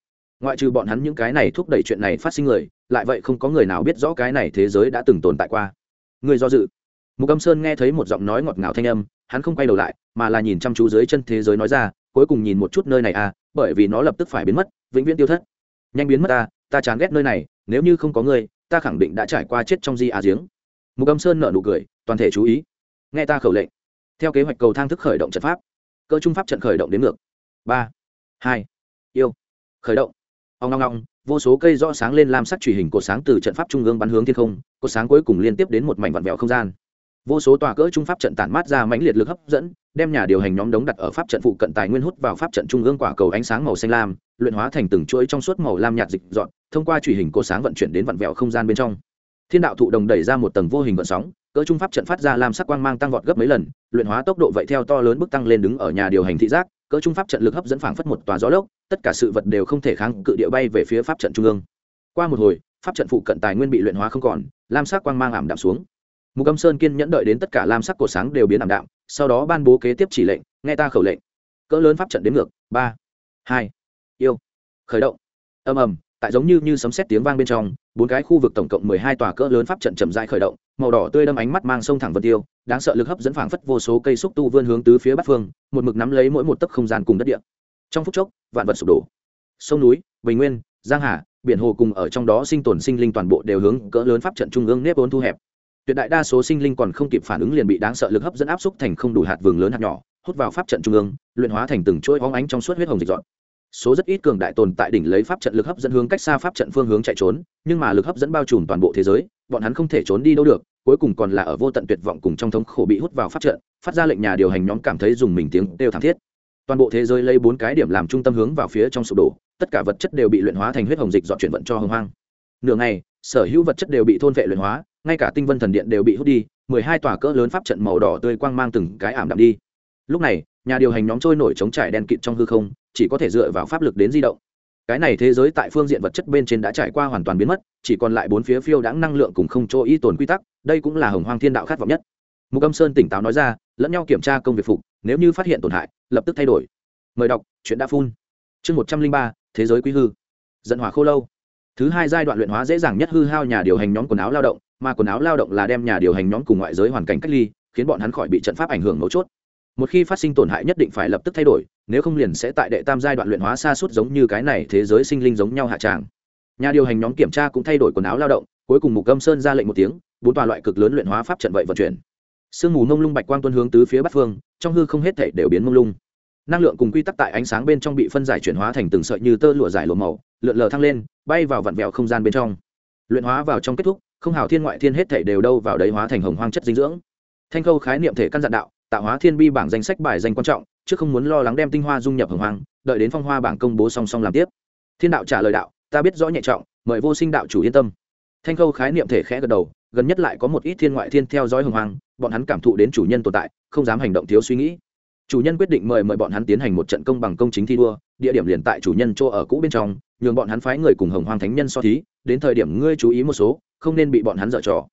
Ngoại trừ bọn hắn những cái này thúc đẩy chuyện này phát sinh người, lại vậy không có người nào biết rõ cái này thế giới đã từng tồn tại qua. Người do dự. Mục âm sơn nghe thấy một giọng nói ngọt ngào thanh âm, hắn không quay đầu lại, mà là nhìn chăm chú dưới chân thế giới nói ra, cuối cùng nhìn một chút nơi này à bởi vì nó lập tức phải biến mất, vĩnh viễn tiêu thất. Nhanh biến mất ta ta chán ghét nơi này, nếu như không có ngươi, ta khẳng định đã trải qua chết trong di à giếng. Mục âm sơn nợ nụ cười, toàn thể chú ý. Nghe ta khẩu lệnh. Theo kế hoạch cầu thang thức khởi động trận pháp. Cơ trung pháp trận khởi động đến ngược. Ba, hai, yêu. Khởi động. Ông ngong ngong vô số cây rõ sáng lên lam sắc truy hình cột sáng từ trận pháp trung ương bắn hướng thiên không cột sáng cuối cùng liên tiếp đến một mảnh vặn vẹo không gian vô số tòa cỡ trung pháp trận tản mát ra mãnh liệt lực hấp dẫn, đem nhà điều hành nhóm đống đặt ở pháp trận phụ cận tài nguyên hút vào pháp trận trung ương quả cầu ánh sáng màu xanh lam, luyện hóa thành từng chuỗi trong suốt màu lam nhạt dịch dọn, thông qua truy hình cô sáng vận chuyển đến vặn vẹo không gian bên trong. Thiên đạo thụ đồng đẩy ra một tầng vô hình vận sóng, cỡ trung pháp trận phát ra lam sắc quang mang tăng vọt gấp mấy lần, luyện hóa tốc độ vậy theo to lớn bước tăng lên đứng ở nhà điều hành thị giác, cỡ trung pháp trận lực hấp dẫn phảng phất một tòa gió lốc, tất cả sự vật đều không thể kháng cự địa bay về phía pháp trận trung ương. Qua một hồi, pháp trận phụ cận tài nguyên bị luyện hóa không còn, lam sắc quang mang ảm đạm xuống mục âm sơn kiên nhẫn đợi đến tất cả lam sắc cổ sáng đều biến ảm đạm, sau đó ban bố kế tiếp chỉ lệnh, nghe ta khẩu lệnh. Cỡ lớn pháp trận đến ngược, ba, hai, yêu, khởi động. Ầm ầm, tại giống như như sấm sét tiếng vang bên trong, bốn cái khu vực tổng cộng mười hai tòa cỡ lớn pháp trận chậm rãi khởi động, màu đỏ tươi đâm ánh mắt mang sông thẳng vân tiêu, đáng sợ lực hấp dẫn phảng phất vô số cây xúc tu vươn hướng tứ phía bắc phương, một mực nắm lấy mỗi một tấc không gian cùng đất địa. Trong phút chốc, vạn vật sụp đổ. Sông núi, bình nguyên, giang hà, biển hồ cùng ở trong đó sinh tồn sinh linh toàn bộ đều hướng cỡ lớn pháp trận trung ương nếp vốn thu hẹp tuyệt đại đa số sinh linh còn không kịp phản ứng liền bị đáng sợ lực hấp dẫn áp xúc thành không đủ hạt vừng lớn hạt nhỏ, hút vào pháp trận trung ương, luyện hóa thành từng chuỗi hóng ánh trong suốt huyết hồng dịch dọn. Số rất ít cường đại tồn tại đỉnh lấy pháp trận lực hấp dẫn hướng cách xa pháp trận phương hướng chạy trốn, nhưng mà lực hấp dẫn bao trùm toàn bộ thế giới, bọn hắn không thể trốn đi đâu được, cuối cùng còn là ở vô tận tuyệt vọng cùng trong thống khổ bị hút vào pháp trận, phát ra lệnh nhà điều hành nhóm cảm thấy dùng mình tiếng đều thảm thiết. Toàn bộ thế giới lấy bốn cái điểm làm trung tâm hướng vào phía trong sụp đổ, tất cả vật chất đều bị luyện hóa thành huyết hồng dịch dọn chuyển vận cho hồng hoang. Nửa ngày, sở hữu vật chất đều bị thôn vệ luyện hóa ngay cả tinh vân thần điện đều bị hút đi, mười hai tòa cỡ lớn pháp trận màu đỏ tươi quang mang từng cái ảm đạm đi. Lúc này, nhà điều hành nhóm trôi nổi chống trải đen kịt trong hư không, chỉ có thể dựa vào pháp lực đến di động. Cái này thế giới tại phương diện vật chất bên trên đã trải qua hoàn toàn biến mất, chỉ còn lại bốn phía phiêu đãng năng lượng cùng không chỗ y tồn quy tắc, đây cũng là hồng hoang thiên đạo khát vọng nhất. Mục âm sơn tỉnh táo nói ra, lẫn nhau kiểm tra công việc phục, nếu như phát hiện tổn hại, lập tức thay đổi. Mời đọc, chuyện đã phun. Chương một trăm linh ba, thế giới quý hư. Dẫn hỏa khô lâu. Thứ hai giai đoạn luyện hóa dễ dàng nhất hư hao nhà điều hành nhóm quần áo lao động mà quần áo lao động là đem nhà điều hành nhóm cùng ngoại giới hoàn cảnh cách ly, khiến bọn hắn khỏi bị trận pháp ảnh hưởng mấu chốt. Một khi phát sinh tổn hại nhất định phải lập tức thay đổi, nếu không liền sẽ tại đệ tam giai đoạn luyện hóa xa suốt giống như cái này thế giới sinh linh giống nhau hạ tràng. Nhà điều hành nhóm kiểm tra cũng thay đổi quần áo lao động, cuối cùng mục âm sơn ra lệnh một tiếng, bốn tòa loại cực lớn luyện hóa pháp trận vậy vận chuyển. Sương mù mông lung bạch quang tuân hướng tứ phía bắc phương, trong hư không hết thể đều biến mông lung. Năng lượng cùng quy tắc tại ánh sáng bên trong bị phân giải chuyển hóa thành từng sợi như tơ lụa dài lụa màu, lượn lờ thăng lên, bay vào vặn vẹo không gian bên trong. Luyện hóa vào trong kết thúc không hào thiên ngoại thiên hết thể đều đâu vào đấy hóa thành hồng hoang chất dinh dưỡng. Thanh khâu khái niệm thể căn dặn đạo, tạo hóa thiên bi bảng danh sách bài danh quan trọng, chứ không muốn lo lắng đem tinh hoa dung nhập hồng hoang, đợi đến phong hoa bảng công bố song song làm tiếp. Thiên đạo trả lời đạo, ta biết rõ nhẹ trọng, mời vô sinh đạo chủ yên tâm. Thanh khâu khái niệm thể khẽ gật đầu, gần nhất lại có một ít thiên ngoại thiên theo dõi hồng hoang, bọn hắn cảm thụ đến chủ nhân tồn tại, không dám hành động thiếu suy nghĩ. Chủ nhân quyết định mời mời bọn hắn tiến hành một trận công bằng công chính thi đua, địa điểm liền tại chủ nhân chỗ ở cũ bên trong, nhường bọn hắn phái người cùng hồng hoang thánh nhân so thí, đến thời điểm ngươi chú ý một số không nên bị bọn hắn dở trò.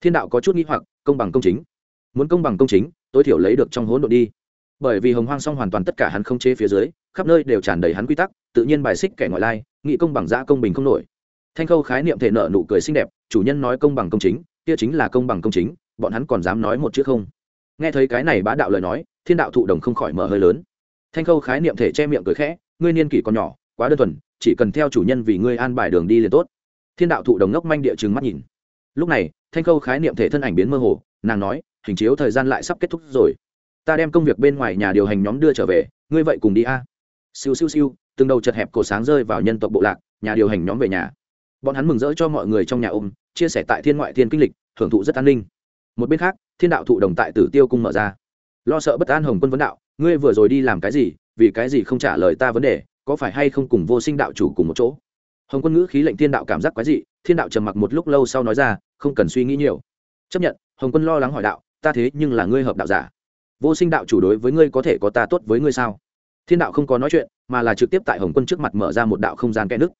Thiên đạo có chút nghĩ hoặc, công bằng công chính. Muốn công bằng công chính, tối thiểu lấy được trong hỗn độn đi. Bởi vì hồng hoang xong hoàn toàn tất cả hắn không chế phía dưới, khắp nơi đều tràn đầy hắn quy tắc, tự nhiên bài xích kẻ ngoại lai, nghị công bằng giã công bình không nổi. Thanh khâu khái niệm thể nợ nụ cười xinh đẹp, chủ nhân nói công bằng công chính, kia chính là công bằng công chính, bọn hắn còn dám nói một chữ không? Nghe thấy cái này bá đạo lời nói, thiên đạo thụ đồng không khỏi mở hơi lớn. Thanh khâu khái niệm thể che miệng cười khẽ, ngươi niên kỷ còn nhỏ, quá đơn thuần, chỉ cần theo chủ nhân vì ngươi an bài đường đi liền tốt thiên đạo thụ đồng ngốc manh địa chừng mắt nhìn. Lúc này, thanh khâu khái niệm thể thân ảnh biến mơ hồ, nàng nói, hình chiếu thời gian lại sắp kết thúc rồi. Ta đem công việc bên ngoài nhà điều hành nhóm đưa trở về, ngươi vậy cùng đi a. Siêu siêu siêu, từng đầu chật hẹp cổ sáng rơi vào nhân tộc bộ lạc, nhà điều hành nhóm về nhà. Bọn hắn mừng rỡ cho mọi người trong nhà ôm, chia sẻ tại thiên ngoại thiên kinh lịch hưởng thụ rất an ninh. Một bên khác, thiên đạo thụ đồng tại tử tiêu cung mở ra. Lo sợ bất an hồng quân vấn đạo, ngươi vừa rồi đi làm cái gì, vì cái gì không trả lời ta vấn đề, có phải hay không cùng vô sinh đạo chủ cùng một chỗ? Hồng quân ngữ khí lệnh thiên đạo cảm giác quái dị, thiên đạo trầm mặc một lúc lâu sau nói ra, không cần suy nghĩ nhiều. Chấp nhận, hồng quân lo lắng hỏi đạo, ta thế nhưng là ngươi hợp đạo giả. Vô sinh đạo chủ đối với ngươi có thể có ta tốt với ngươi sao? Thiên đạo không có nói chuyện, mà là trực tiếp tại hồng quân trước mặt mở ra một đạo không gian kẽ nước.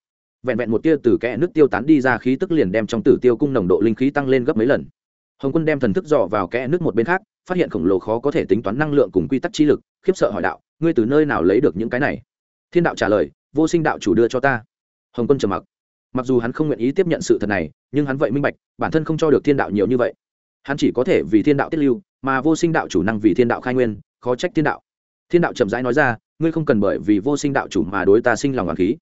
Vẹn vẹn một tia từ kẽ nước tiêu tán đi ra khí tức liền đem trong tử tiêu cung nồng độ linh khí tăng lên gấp mấy lần. Hồng quân đem thần thức dò vào kẽ nước một bên khác, phát hiện khổng lồ khó có thể tính toán năng lượng cùng quy tắc chi lực, khiếp sợ hỏi đạo, ngươi từ nơi nào lấy được những cái này? Thiên đạo trả lời, vô sinh đạo chủ đưa cho ta hồng quân trầm mặc. Mặc dù hắn không nguyện ý tiếp nhận sự thật này, nhưng hắn vậy minh bạch, bản thân không cho được thiên đạo nhiều như vậy. Hắn chỉ có thể vì thiên đạo tiết lưu, mà vô sinh đạo chủ năng vì thiên đạo khai nguyên, khó trách thiên đạo. Thiên đạo chậm rãi nói ra, ngươi không cần bởi vì vô sinh đạo chủ mà đối ta sinh lòng hoàng khí.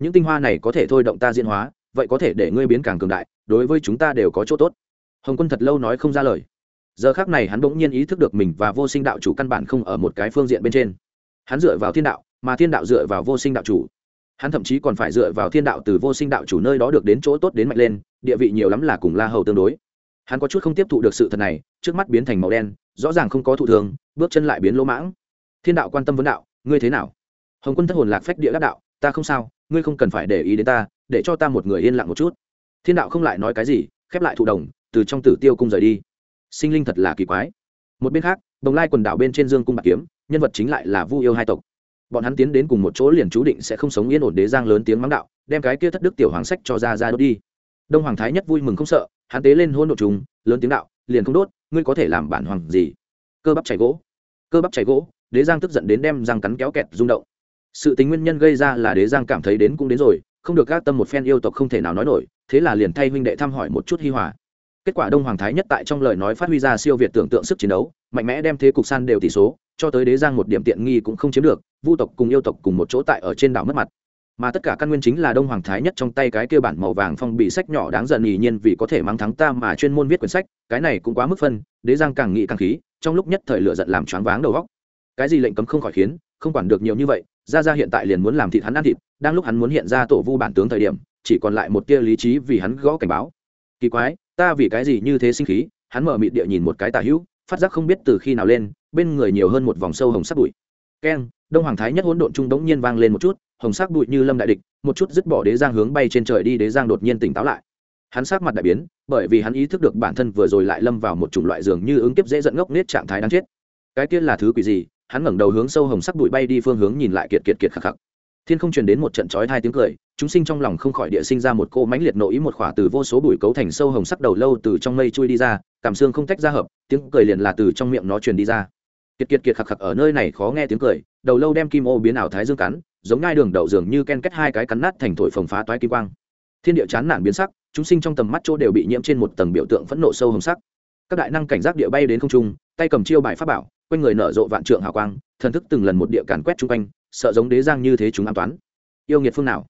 Những tinh hoa này có thể thôi động ta diễn hóa, vậy có thể để ngươi biến càng cường đại, đối với chúng ta đều có chỗ tốt. Hồng quân thật lâu nói không ra lời. Giờ khác này hắn bỗng nhiên ý thức được mình và vô sinh đạo chủ căn bản không ở một cái phương diện bên trên. Hắn dựa vào thiên đạo, mà thiên đạo dựa vào vô sinh đạo chủ hắn thậm chí còn phải dựa vào thiên đạo từ vô sinh đạo chủ nơi đó được đến chỗ tốt đến mạnh lên, địa vị nhiều lắm là cùng la hầu tương đối. Hắn có chút không tiếp thụ được sự thật này, trước mắt biến thành màu đen, rõ ràng không có thụ thường, bước chân lại biến lỗ mãng. Thiên đạo quan tâm vấn đạo, ngươi thế nào? Hồng quân thất hồn lạc phách địa đắc đạo, ta không sao, ngươi không cần phải để ý đến ta, để cho ta một người yên lặng một chút. Thiên đạo không lại nói cái gì, khép lại thụ đồng, từ trong tử tiêu cung rời đi. Sinh linh thật là kỳ quái. Một bên khác, đồng lai quần đảo bên trên dương cung bạc kiếm, nhân vật chính lại là vu yêu hai tộc bọn hắn tiến đến cùng một chỗ liền chú định sẽ không sống yên ổn đế giang lớn tiếng mắng đạo, đem cái kia thất đức tiểu hoàng sách cho ra ra đốt đi. Đông hoàng thái nhất vui mừng không sợ, hắn tế lên hôn đ ộ chúng lớn tiếng đạo, liền không đốt, ngươi có thể làm bản hoàng gì? Cơ bắp chảy gỗ. Cơ bắp chảy gỗ, đế giang tức giận đến đem răng cắn kéo kẹt, rung động. Sự tính nguyên nhân gây ra là đế giang cảm thấy đến cũng đến rồi, không được các tâm một phen yêu tộc không thể nào nói nổi, thế là liền thay huynh đệ thăm hỏi một chút hi hòa. Kết quả đông hoàng thái nhất tại trong lời nói phát huy ra siêu việt tưởng tượng sức chiến đấu, mạnh mẽ đem thế cục san đều tỷ số cho tới đế giang một điểm tiện nghi cũng không chiếm được, vu tộc cùng yêu tộc cùng một chỗ tại ở trên đảo mất mặt. Mà tất cả căn nguyên chính là đông hoàng thái nhất trong tay cái kia bản màu vàng phong bị sách nhỏ đáng giận ý nhiên vì có thể mang thắng ta mà chuyên môn viết quyển sách, cái này cũng quá mức phân, đế giang càng nghĩ càng khí, trong lúc nhất thời lựa giận làm choáng váng đầu góc cái gì lệnh cấm không khỏi khiến, không quản được nhiều như vậy ra ra hiện tại liền muốn làm thịt hắn ăn thịt, đang lúc hắn muốn hiện ra tổ vu bản tướng thời điểm, chỉ còn lại một tia lý trí vì hắn gõ cảnh báo. Kỳ quái, ta vì cái gì như thế sinh khí, hắn mở mịt địa nhìn một cái tà hữu, phát giác không biết từ khi nào lên bên người nhiều hơn một vòng sâu hồng sắc bụi. Keng, đông hoàng thái nhất hỗn độn trung đống nhiên vang lên một chút, hồng sắc bụi như lâm đại địch, một chút dứt bỏ đế giang hướng bay trên trời đi, đế giang đột nhiên tỉnh táo lại. Hắn sát mặt đại biến, bởi vì hắn ý thức được bản thân vừa rồi lại lâm vào một chủng loại giường như ứng kiếp dễ giận ngốc nết trạng thái đáng chết. Cái tiên là thứ quỷ gì? Hắn ngẩng đầu hướng sâu hồng sắc bụi bay đi phương hướng nhìn lại kiệt kiệt kiệt khắc khắc. Thiên không truyền đến một trận chói hai tiếng cười, chúng sinh trong lòng không khỏi địa sinh ra một cô mãnh liệt nội ý một khỏa từ vô số bụi cấu thành sâu hồng sắc đầu lâu từ trong mây chui đi ra, cảm xương không tách ra hợp, tiếng cười liền là từ trong miệng nó truyền đi ra kiệt kiệt kiệt khặc khặc ở nơi này khó nghe tiếng cười, đầu lâu đem kim ô biến ảo thái dương cắn, giống ngai đường đậu dường như ken kết hai cái cắn nát thành thổi phồng phá toái kim quang. Thiên địa chán nản biến sắc, chúng sinh trong tầm mắt chỗ đều bị nhiễm trên một tầng biểu tượng phẫn nộ sâu hồng sắc. Các đại năng cảnh giác địa bay đến không trung, tay cầm chiêu bài pháp bảo, quanh người nở rộ vạn trượng hào quang, thần thức từng lần một địa càn quét chung quanh, sợ giống đế giang như thế chúng an toán. Yêu nghiệt phương nào?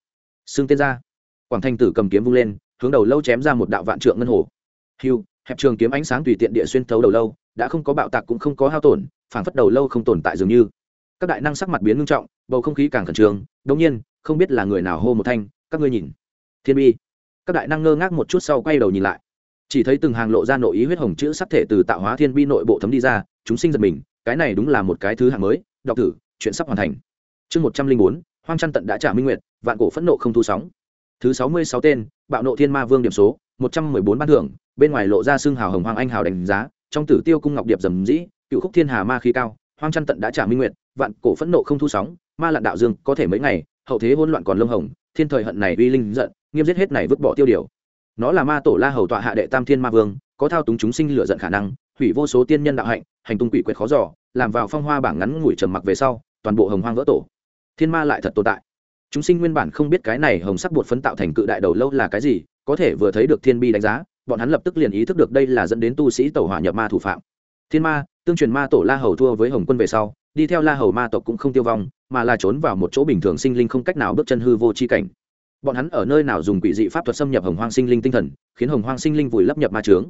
Xưng tên ra quảng thanh tử cầm kiếm vung lên, hướng đầu lâu chém ra một đạo vạn trượng ngân hồ. Hiu hẹp trường kiếm ánh sáng tùy tiện địa xuyên thấu đầu lâu đã không có bạo tạc cũng không có hao tổn, phảng phất đầu lâu không tồn tại dường như. Các đại năng sắc mặt biến ngưng trọng, bầu không khí càng khẩn trương, đống nhiên, không biết là người nào hô một thanh, các ngươi nhìn. Thiên bi. Các đại năng ngơ ngác một chút sau quay đầu nhìn lại. Chỉ thấy từng hàng lộ ra nội ý huyết hồng chữ sắc thể từ tạo hóa thiên bi nội bộ thấm đi ra, chúng sinh giật mình, cái này đúng là một cái thứ hạng mới, đọc tử chuyện sắp hoàn thành. Chương một trăm linh bốn, hoang trăn tận đã trả minh nguyệt, vạn cổ phẫn nộ không thu sóng. Thứ sáu mươi sáu tên, bạo nộ thiên ma vương điểm số, một trăm mười bốn ban thưởng, bên ngoài lộ ra xương hào hồng hoàng anh hào đánh giá trong tử tiêu cung ngọc điệp dầm dĩ, cựu khúc thiên hà ma khí cao, hoang trăn tận đã trả minh nguyệt, vạn cổ phẫn nộ không thu sóng, ma lạn đạo dương có thể mấy ngày, hậu thế hỗn loạn còn lông hồng, thiên thời hận này uy linh giận, nghiêm giết hết này vứt bỏ tiêu điều. Nó là ma tổ la hầu tọa hạ đệ tam thiên ma vương, có thao túng chúng sinh lựa giận khả năng, hủy vô số tiên nhân đạo hạnh, hành tung quỷ quyệt khó giỏ làm vào phong hoa bảng ngắn ngủi trầm mặc về sau, toàn bộ hồng hoang vỡ tổ. Thiên ma lại thật tồn tại. Chúng sinh nguyên bản không biết cái này hồng sắc bột phấn tạo thành cự đại đầu lâu là cái gì, có thể vừa thấy được thiên bi đánh giá bọn hắn lập tức liền ý thức được đây là dẫn đến tu sĩ tẩu hỏa nhập ma thủ phạm. Thiên ma, tương truyền ma tổ la hầu thua với hồng quân về sau, đi theo la hầu ma tộc cũng không tiêu vong, mà là trốn vào một chỗ bình thường sinh linh không cách nào bước chân hư vô c h i cảnh. Bọn hắn ở nơi nào dùng quỷ dị pháp thuật xâm nhập hồng hoang sinh linh tinh thần, khiến hồng hoang sinh linh vùi lấp nhập ma trướng.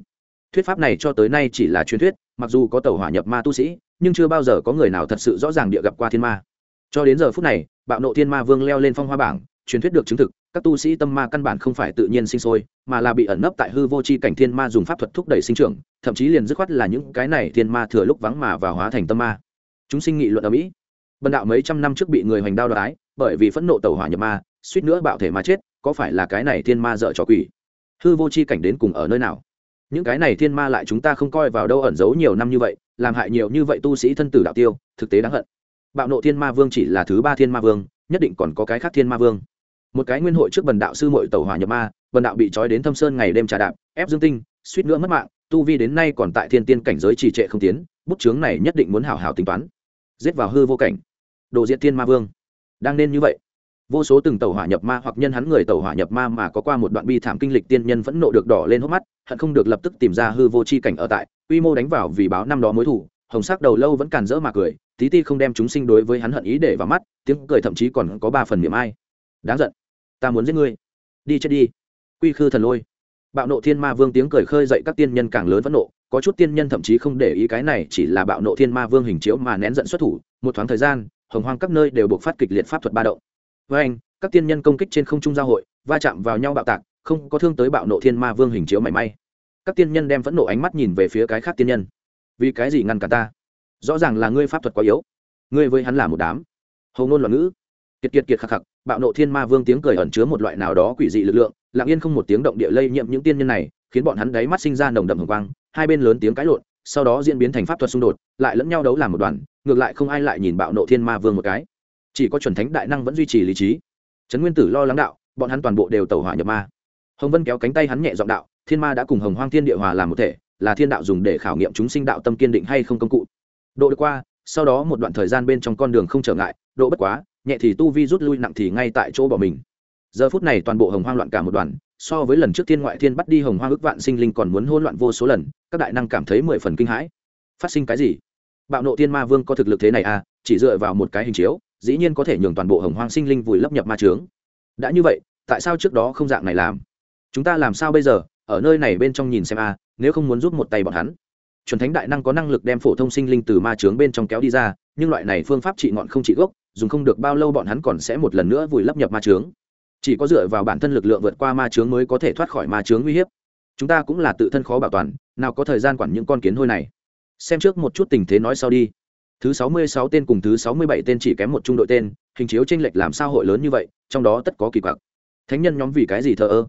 Thuyết pháp này cho tới nay chỉ là truyền thuyết, mặc dù có tàu hỏa nhập ma tu sĩ, nhưng chưa bao giờ có người nào thật sự rõ ràng địa gặp qua thiên ma. Cho đến giờ phút này, bạo nộ thiên ma vương leo lên phong hoa bảng, truyền thuyết được chứng thực các tu sĩ tâm ma căn bản không phải tự nhiên sinh sôi, mà là bị ẩn nấp tại hư vô c h i cảnh thiên ma dùng pháp thuật thúc đẩy sinh trưởng, thậm chí liền dứt khoát là những cái này thiên ma thừa lúc vắng mà và hóa thành tâm ma. Chúng sinh nghị luận ở mỹ, bần đạo mấy trăm năm trước bị người hoành đao đoái bởi vì phẫn nộ tàu hỏa nhập ma, suýt nữa bạo thể mà chết, có phải là cái này thiên ma dợ trò quỷ? Hư vô c h i cảnh đến cùng ở nơi nào? Những cái này thiên ma lại chúng ta không coi vào đâu ẩn giấu nhiều năm như vậy, làm hại nhiều như vậy tu sĩ thân tử đạo tiêu, thực tế đáng hận. Bạo nộ thiên ma vương chỉ là thứ ba thiên ma vương, nhất định còn có cái khác thiên ma vương một cái nguyên hội trước bần đạo sư mội tàu hỏa nhập ma, bần đạo bị trói đến thâm sơn ngày đêm trà đạp, ép dương tinh, suýt nữa mất mạng, tu vi đến nay còn tại thiên tiên cảnh giới trì trệ không tiến, bút chướng này nhất định muốn hảo hảo tính toán. Giết vào hư vô cảnh. Đồ diện tiên ma vương. Đang nên như vậy, vô số từng tàu hỏa nhập ma hoặc nhân hắn người tàu hỏa nhập ma mà có qua một đoạn bi thảm kinh lịch tiên nhân vẫn nộ được đỏ lên hốc mắt, hận không được lập tức tìm ra hư vô c h i cảnh ở tại, quy mô đánh vào vì báo năm đó mối thủ hồng sắc đầu lâu vẫn càn rỡ mà cười, tí ti không đem chúng sinh đối với hắn hận ý để vào mắt, tiếng cười thậm chí còn có ba phần miệng ai. Đáng giận ta muốn giết ngươi. Đi chết đi. Quy khư thần lôi. Bạo nộ thiên ma vương tiếng cười khơi dậy các tiên nhân càng lớn vẫn nộ, có chút tiên nhân thậm chí không để ý cái này, chỉ là bạo nộ thiên ma vương hình chiếu mà nén giận xuất thủ, một thoáng thời gian, hồng hoang các nơi đều buộc phát kịch liệt pháp thuật ba động. Với anh, các tiên nhân công kích trên không trung giao hội, va chạm vào nhau bạo tạc, không có thương tới bạo nộ thiên ma vương hình chiếu mảy may. Các tiên nhân đem phẫn nộ ánh mắt nhìn về phía cái khác tiên nhân. Vì cái gì ngăn cả ta? Rõ ràng là ngươi pháp thuật quá yếu. Ngươi với hắn là một đám. Hầu ngôn loạn ngữ. Kiệt kiệt kiệt khắc khắc bạo nộ thiên ma vương tiếng cười ẩn chứa một loại nào đó quỷ dị lực lượng, lặng yên không một tiếng động địa lây nhiễm những tiên nhân này, khiến bọn hắn đáy mắt sinh ra nồng đậm hồng quang, hai bên lớn tiếng cãi lộn, sau đó diễn biến thành pháp thuật xung đột, lại lẫn nhau đấu làm một đoàn, ngược lại không ai lại nhìn bạo nộ thiên ma vương một cái. Chỉ có chuẩn thánh đại năng vẫn duy trì lý trí. Trấn nguyên tử lo lắng đạo, bọn hắn toàn bộ đều tẩu hỏa nhập ma. Hồng vân kéo cánh tay hắn nhẹ giọng đạo, thiên ma đã cùng hồng hoang thiên địa hòa làm một thể, là thiên đạo dùng để khảo nghiệm chúng sinh đạo tâm kiên định hay không công cụ. Độ được qua, sau đó một đoạn thời gian bên trong con đường không trở ngại, độ bất quá nhẹ thì tu vi rút lui nặng thì ngay tại chỗ bỏ mình. Giờ phút này toàn bộ hồng hoang loạn cả một đoàn, so với lần trước thiên ngoại thiên bắt đi hồng hoang ước vạn sinh linh còn muốn hôn loạn vô số lần, các đại năng cảm thấy mười phần kinh hãi. Phát sinh cái gì? Bạo nộ thiên ma vương có thực lực thế này à chỉ dựa vào một cái hình chiếu, dĩ nhiên có thể nhường toàn bộ hồng hoang sinh linh vùi lấp nhập ma trướng đã như vậy, tại sao trước đó không dạng này làm? Chúng ta làm sao bây giờ? Ở nơi này bên trong nhìn xem a nếu không muốn giúp một tay bọn hắn. Chuẩn thánh đại năng có năng lực đem phổ thông sinh linh từ ma trướng bên trong kéo đi ra, nhưng loại này phương pháp trị ngọn không trị gốc dùng không được bao lâu bọn hắn còn sẽ một lần nữa vùi lấp nhập ma trướng chỉ có dựa vào bản thân lực lượng vượt qua ma trướng mới có thể thoát khỏi ma trướng nguy hiếp. Chúng ta cũng là tự thân khó bảo toàn, nào có thời gian quản những con kiến hôi này. Xem trước một chút tình thế nói sau đi. Thứ sáu mươi sáu tên cùng thứ sáu mươi bảy tên chỉ kém một trung đội tên, hình chiếu tranh lệch làm sao hội lớn như vậy, trong đó tất có kỳ quặc. Thánh nhân nhóm vì cái gì thờ ơ?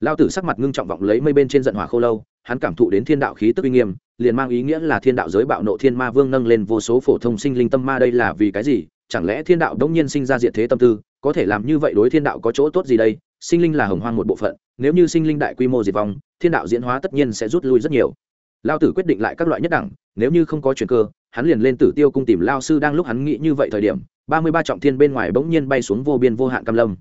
Lao tử sắc mặt ngưng trọng vọng lấy mây bên trên giận hỏa khô lâu, hắn cảm thụ đến thiên đạo khí tức uy nghiêm, liền mang ý nghĩa là thiên đạo giới bạo nộ thiên ma vương nâng lên vô số phổ thông sinh linh tâm ma đây là vì cái gì? Chẳng lẽ thiên đạo đông nhiên sinh ra diện thế tâm tư, có thể làm như vậy đối thiên đạo có chỗ tốt gì đây? Sinh linh là hồng hoang một bộ phận, nếu như sinh linh đại quy mô diệt vong, thiên đạo diễn hóa tất nhiên sẽ rút lui rất nhiều. Lao tử quyết định lại các loại nhất đẳng, nếu như không có chuyện cơ, hắn liền lên tử tiêu cung tìm lao sư đang lúc hắn nghĩ như vậy thời điểm, ba mươi ba trọng thiên bên ngoài bỗng nhiên bay xuống vô biên vô hạn cam lâm.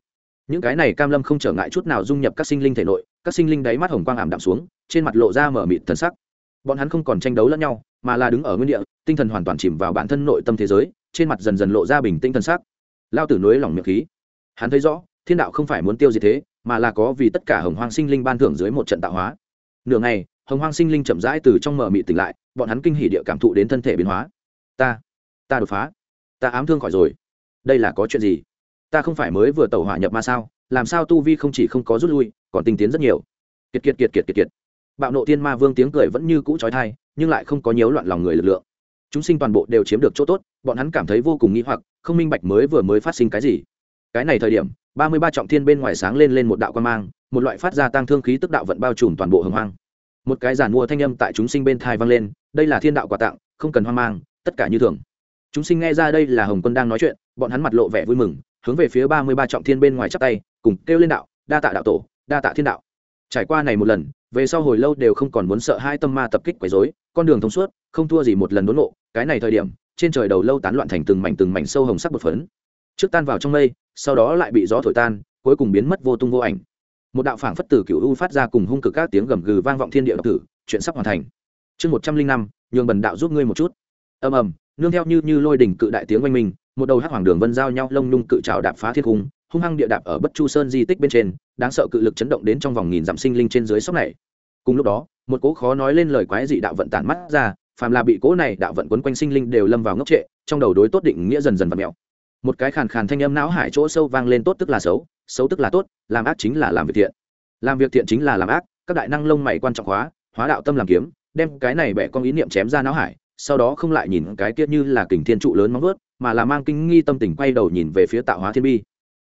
Những cái này cam lâm không trở ngại chút nào dung nhập các sinh linh thể nội, các sinh linh đáy mắt hồng quang ảm đạm xuống, trên mặt lộ ra mở mịt thần sắc. Bọn hắn không còn tranh đấu lẫn nhau, mà là đứng ở nguyên địa, tinh thần hoàn toàn chìm vào bản thân nội tâm thế giới trên mặt dần dần lộ ra bình tĩnh thần sắc lao tử núi lòng miệng khí. Hắn thấy rõ, thiên đạo không phải muốn tiêu diệt thế, mà là có vì tất cả hồng hoang sinh linh ban thưởng dưới một trận tạo hóa. Nửa ngày, hồng hoang sinh linh chậm rãi từ trong mở mị tỉnh lại, bọn hắn kinh hỉ địa cảm thụ đến thân thể biến hóa. Ta ta đột phá. Ta ám thương khỏi rồi. Đây là có chuyện gì? Ta không phải mới vừa tẩu hỏa nhập ma sao? Làm sao tu vi không chỉ không có rút lui, còn tinh tiến rất nhiều? Kiệt kiệt kiệt kiệt kiệt kiệt. Bạo nộ thiên ma vương tiếng cười vẫn như cũ trói thai, nhưng lại không có nhiễu loạn lòng người lực lượng chúng sinh toàn bộ đều chiếm được chỗ tốt, bọn hắn cảm thấy vô cùng nghĩ hoặc, không minh bạch mới vừa mới phát sinh cái gì. Cái này thời điểm, ba mươi ba trọng thiên bên ngoài sáng lên lên một đạo quan mang, một loại phát ra tăng thương khí tức đạo vận bao trùm toàn bộ hồng hoang. Một cái giản mua thanh âm tại chúng sinh bên thai vang lên, đây là thiên đạo quà tặng, không cần hoang mang, tất cả như thường. Chúng sinh nghe ra đây là hồng quân đang nói chuyện, bọn hắn mặt lộ vẻ vui mừng, hướng về phía ba mươi ba trọng thiên bên ngoài chắp tay, cùng kêu lên đạo, đa tạ đạo tổ, đa tạ thiên đạo. Trải qua này một lần, về sau hồi lâu đều không còn muốn sợ hai tâm ma tập kích quấy rối, con đường thông suốt không thua gì một lần đốn nộ, cái này thời điểm, trên trời đầu lâu tán loạn thành từng mảnh từng mảnh sâu hồng sắc bột phấn. Trước tan vào trong mây, sau đó lại bị gió thổi tan, cuối cùng biến mất vô tung vô ảnh. Một đạo phảng phất tử cựu u phát ra cùng hung cực các tiếng gầm gừ vang vọng thiên địa độc tử, chuyện sắp hoàn thành. Chương một trăm linh năm, nhường bần đạo giúp ngươi một chút. Ầm ầm, nương theo như như lôi đỉnh cự đại tiếng oanh minh, một đầu hắc hoàng đường vân giao nhau lông nhung cự trào đạp phá thiên cung, hung hăng địa đạp ở bất chu sơn di tích bên trên, đáng sợ cự lực chấn động đến trong vòng nghìn dặm sinh linh trên dưới sóc này. Cùng lúc đó, một cỗ khó nói lên lời quái dị đạo vận tản mắt ra phàm là bị cỗ này đạo vận quấn quanh sinh linh đều lâm vào ngốc trệ, trong đầu đối tốt định nghĩa dần dần và mèo. Một cái khàn khàn thanh âm não hải chỗ sâu vang lên tốt tức là xấu xấu tức là tốt, làm ác chính là làm việc thiện. Làm việc thiện chính là làm ác, các đại năng lông mày quan trọng hóa hóa đạo tâm làm kiếm, đem cái này bẻ con ý niệm chém ra não hải, sau đó không lại nhìn cái kia như là kình thiên trụ lớn móng vớt mà là mang kinh nghi tâm tình quay đầu nhìn về phía tạo hóa thiên bi.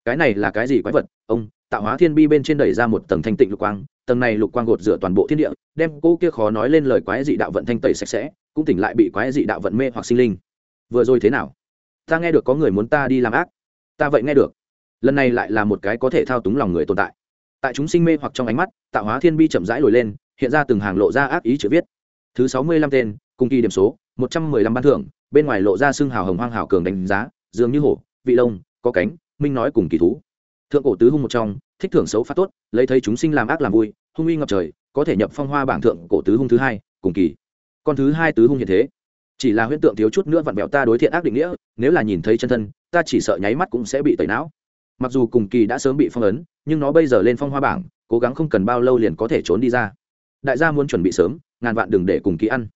Cái này là cái gì quái vật? Ông tạo hóa thiên bi bên trên đẩy ra một tầng thanh tịnh lục quang, tầng này lục quang gột rửa toàn bộ thiên địa, đem cô kia khó nói lên lời quái dị đạo vận thanh tẩy sạch sẽ, cũng tỉnh lại bị quái dị đạo vận mê hoặc sinh linh. Vừa rồi thế nào? Ta nghe được có người muốn ta đi làm ác. Ta vậy nghe được. Lần này lại là một cái có thể thao túng lòng người tồn tại. Tại chúng sinh mê hoặc trong ánh mắt, tạo hóa thiên bi chậm rãi lồi lên, hiện ra từng hàng lộ ra ác ý chữ viết. Thứ sáu mươi lăm tên, cùng kỳ điểm số, một trăm mười lăm ban thưởng, bên ngoài lộ ra xương hào hồng hoang hào cường đánh giá, dường như hổ, vị lông, có cánh, minh nói cùng kỳ thú thượng cổ tứ hung một trong, thích thưởng xấu phát tốt, lấy thấy chúng sinh làm ác làm vui, hung uy ngập trời, có thể nhập phong hoa bảng thượng cổ tứ hung thứ hai, cùng kỳ. Con thứ hai tứ hung hiện thế. Chỉ là huyễn tượng thiếu chút nữa vặn vẹo ta đối thiện ác định nghĩa, nếu là nhìn thấy chân thân, ta chỉ sợ nháy mắt cũng sẽ bị tẩy não. Mặc dù cùng kỳ đã sớm bị phong ấn, nhưng nó bây giờ lên phong hoa bảng, cố gắng không cần bao lâu liền có thể trốn đi ra. Đại gia muốn chuẩn bị sớm, ngàn vạn đừng để cùng kỳ ăn.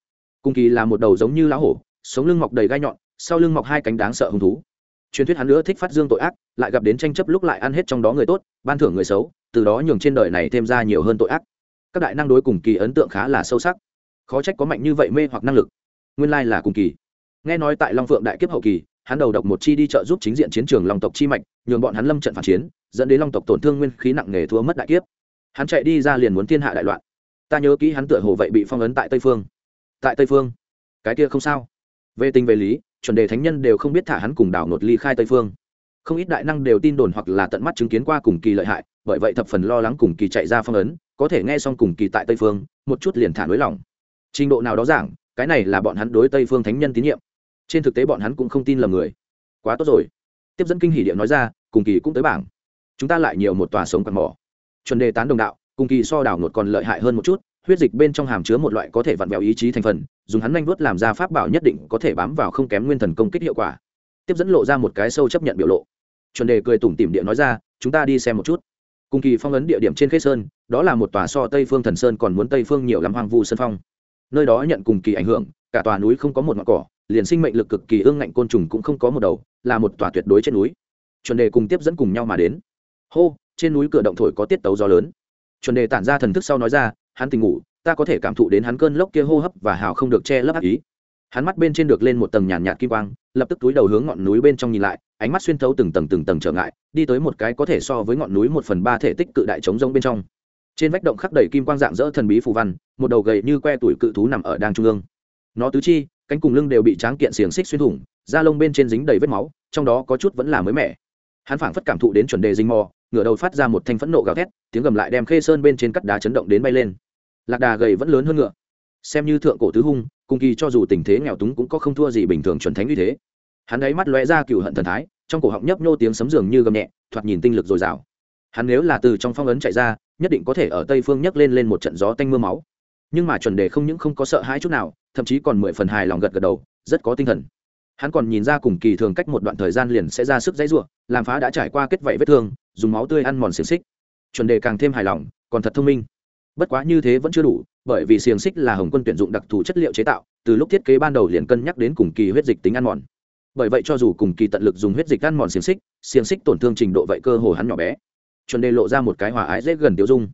Cùng kỳ là một đầu giống như lá hổ, sống lưng mọc đầy gai nhọn, sau lưng mọc hai cánh đáng sợ hung thú truyền thuyết hắn nữa thích phát dương tội ác, lại gặp đến tranh chấp lúc lại ăn hết trong đó người tốt, ban thưởng người xấu, từ đó nhường trên đời này thêm ra nhiều hơn tội ác. Các đại năng đối cùng kỳ ấn tượng khá là sâu sắc. Khó trách có mạnh như vậy mê hoặc năng lực. Nguyên lai là cùng kỳ. Nghe nói tại long phượng đại kiếp hậu kỳ, hắn đầu độc một chi đi trợ giúp chính diện chiến trường long tộc chi mạnh nhường bọn hắn lâm trận phản chiến, dẫn đến long tộc tổn thương nguyên khí nặng nề thua mất đại kiếp. Hắn chạy đi ra liền muốn thiên hạ đại loạn. Ta nhớ kỹ hắn tựa hồ vậy bị phong ấn tại tây phương. Tại tây phương? Cái kia không sao. Về tình về lý chuẩn đề thánh nhân đều không biết thả hắn cùng đảo nột ly khai tây phương. Không ít đại năng đều tin đồn hoặc là tận mắt chứng kiến qua cùng kỳ lợi hại, bởi vậy thập phần lo lắng cùng kỳ chạy ra phong ấn, có thể nghe xong cùng kỳ tại tây phương, một chút liền thả nới lỏng trình độ nào đó giảng, cái này là bọn hắn đối tây phương thánh nhân tín nhiệm. Trên thực tế bọn hắn cũng không tin lầm người. Quá tốt rồi. Tiếp dẫn kinh hỷ điện nói ra, cùng kỳ cũng tới bảng. Chúng ta lại nhiều một tòa sống quạt mỏ. Chuẩn đề tán đồng đạo, cùng kỳ so đảo nột còn lợi hại hơn một chút, huyết dịch bên trong hàm chứa một loại có thể vặn vẹo ý chí thành phần dùng hắn nhanh vuốt làm ra pháp bảo nhất định có thể bám vào không kém nguyên thần công kích hiệu quả. Tiếp dẫn lộ ra một cái sâu chấp nhận biểu lộ. Chuẩn đề cười tủm tỉm địa nói ra, chúng ta đi xem một chút. Cùng kỳ phong ấn địa điểm trên khê sơn, đó là một tòa so tây phương thần sơn còn muốn tây phương nhiều lắm hoang vu sơn phong. Nơi đó nhận cùng kỳ ảnh hưởng, cả tòa núi không có một ngọn cỏ, liền sinh mệnh lực cực kỳ ương ngạnh côn trùng cũng không có một đầu, là một tòa tuyệt đối trên núi. Chuẩn đề cùng tiếp dẫn cùng nhau mà đến. Hô, trên núi cửa động thổi có tiết tấu gió lớn. Chuẩn đề tản ra thần thức sau nói ra, hắn tình ngủ ta có thể cảm thụ đến hắn cơn lốc kia hô hấp và hào không được che lấp ác ý. Hắn mắt bên trên được lên một tầng nhàn nhạt kim quang, lập tức túi đầu hướng ngọn núi bên trong nhìn lại, ánh mắt xuyên thấu từng tầng từng tầng trở ngại, đi tới một cái có thể so với ngọn núi một phần ba thể tích cự đại trống rông bên trong. Trên vách động khắc đầy kim quang dạng dỡ thần bí phù văn, một đầu gầy như que tuổi cự thú nằm ở đang trung ương. Nó tứ chi, cánh cùng lưng đều bị tráng kiện xiềng xích xuyên thủng, da lông bên trên dính đầy vết máu, trong đó có chút vẫn là mới mẻ. Hắn phảng phất cảm thụ đến chuẩn đề dinh mò, ngửa đầu phát ra một thanh phẫn nộ gào thét, tiếng gầm lại đem khê sơn bên trên cắt đá chấn động đến bay lên lạc đà gầy vẫn lớn hơn ngựa. Xem như thượng cổ tứ hung, cùng kỳ cho dù tình thế nghèo túng cũng có không thua gì bình thường chuẩn thánh như thế. Hắn ấy mắt lóe ra cựu hận thần thái, trong cổ họng nhấp nhô tiếng sấm dường như gầm nhẹ, thoạt nhìn tinh lực dồi dào. Hắn nếu là từ trong phong ấn chạy ra, nhất định có thể ở tây phương nhấc lên lên một trận gió tanh mưa máu. Nhưng mà chuẩn đề không những không có sợ hãi chút nào, thậm chí còn mười phần hài lòng gật gật đầu, rất có tinh thần. Hắn còn nhìn ra cùng kỳ thường cách một đoạn thời gian liền sẽ ra sức dãy ruộng làm phá đã trải qua kết vảy vết thương, dùng máu tươi ăn mòn xiềng xích. Chuẩn đề càng thêm hài lòng, còn thật thông minh bất quá như thế vẫn chưa đủ, bởi vì xiềng xích là hồng quân tuyển dụng đặc thù chất liệu chế tạo, từ lúc thiết kế ban đầu liền cân nhắc đến cùng kỳ huyết dịch tính ăn mòn. Bởi vậy cho dù cùng kỳ tận lực dùng huyết dịch ăn mòn xiềng xích xiềng xích tổn thương trình độ vậy cơ hồ hắn nhỏ bé. Chuẩn đề lộ ra một cái hòa ái dễ gần tiêu dung.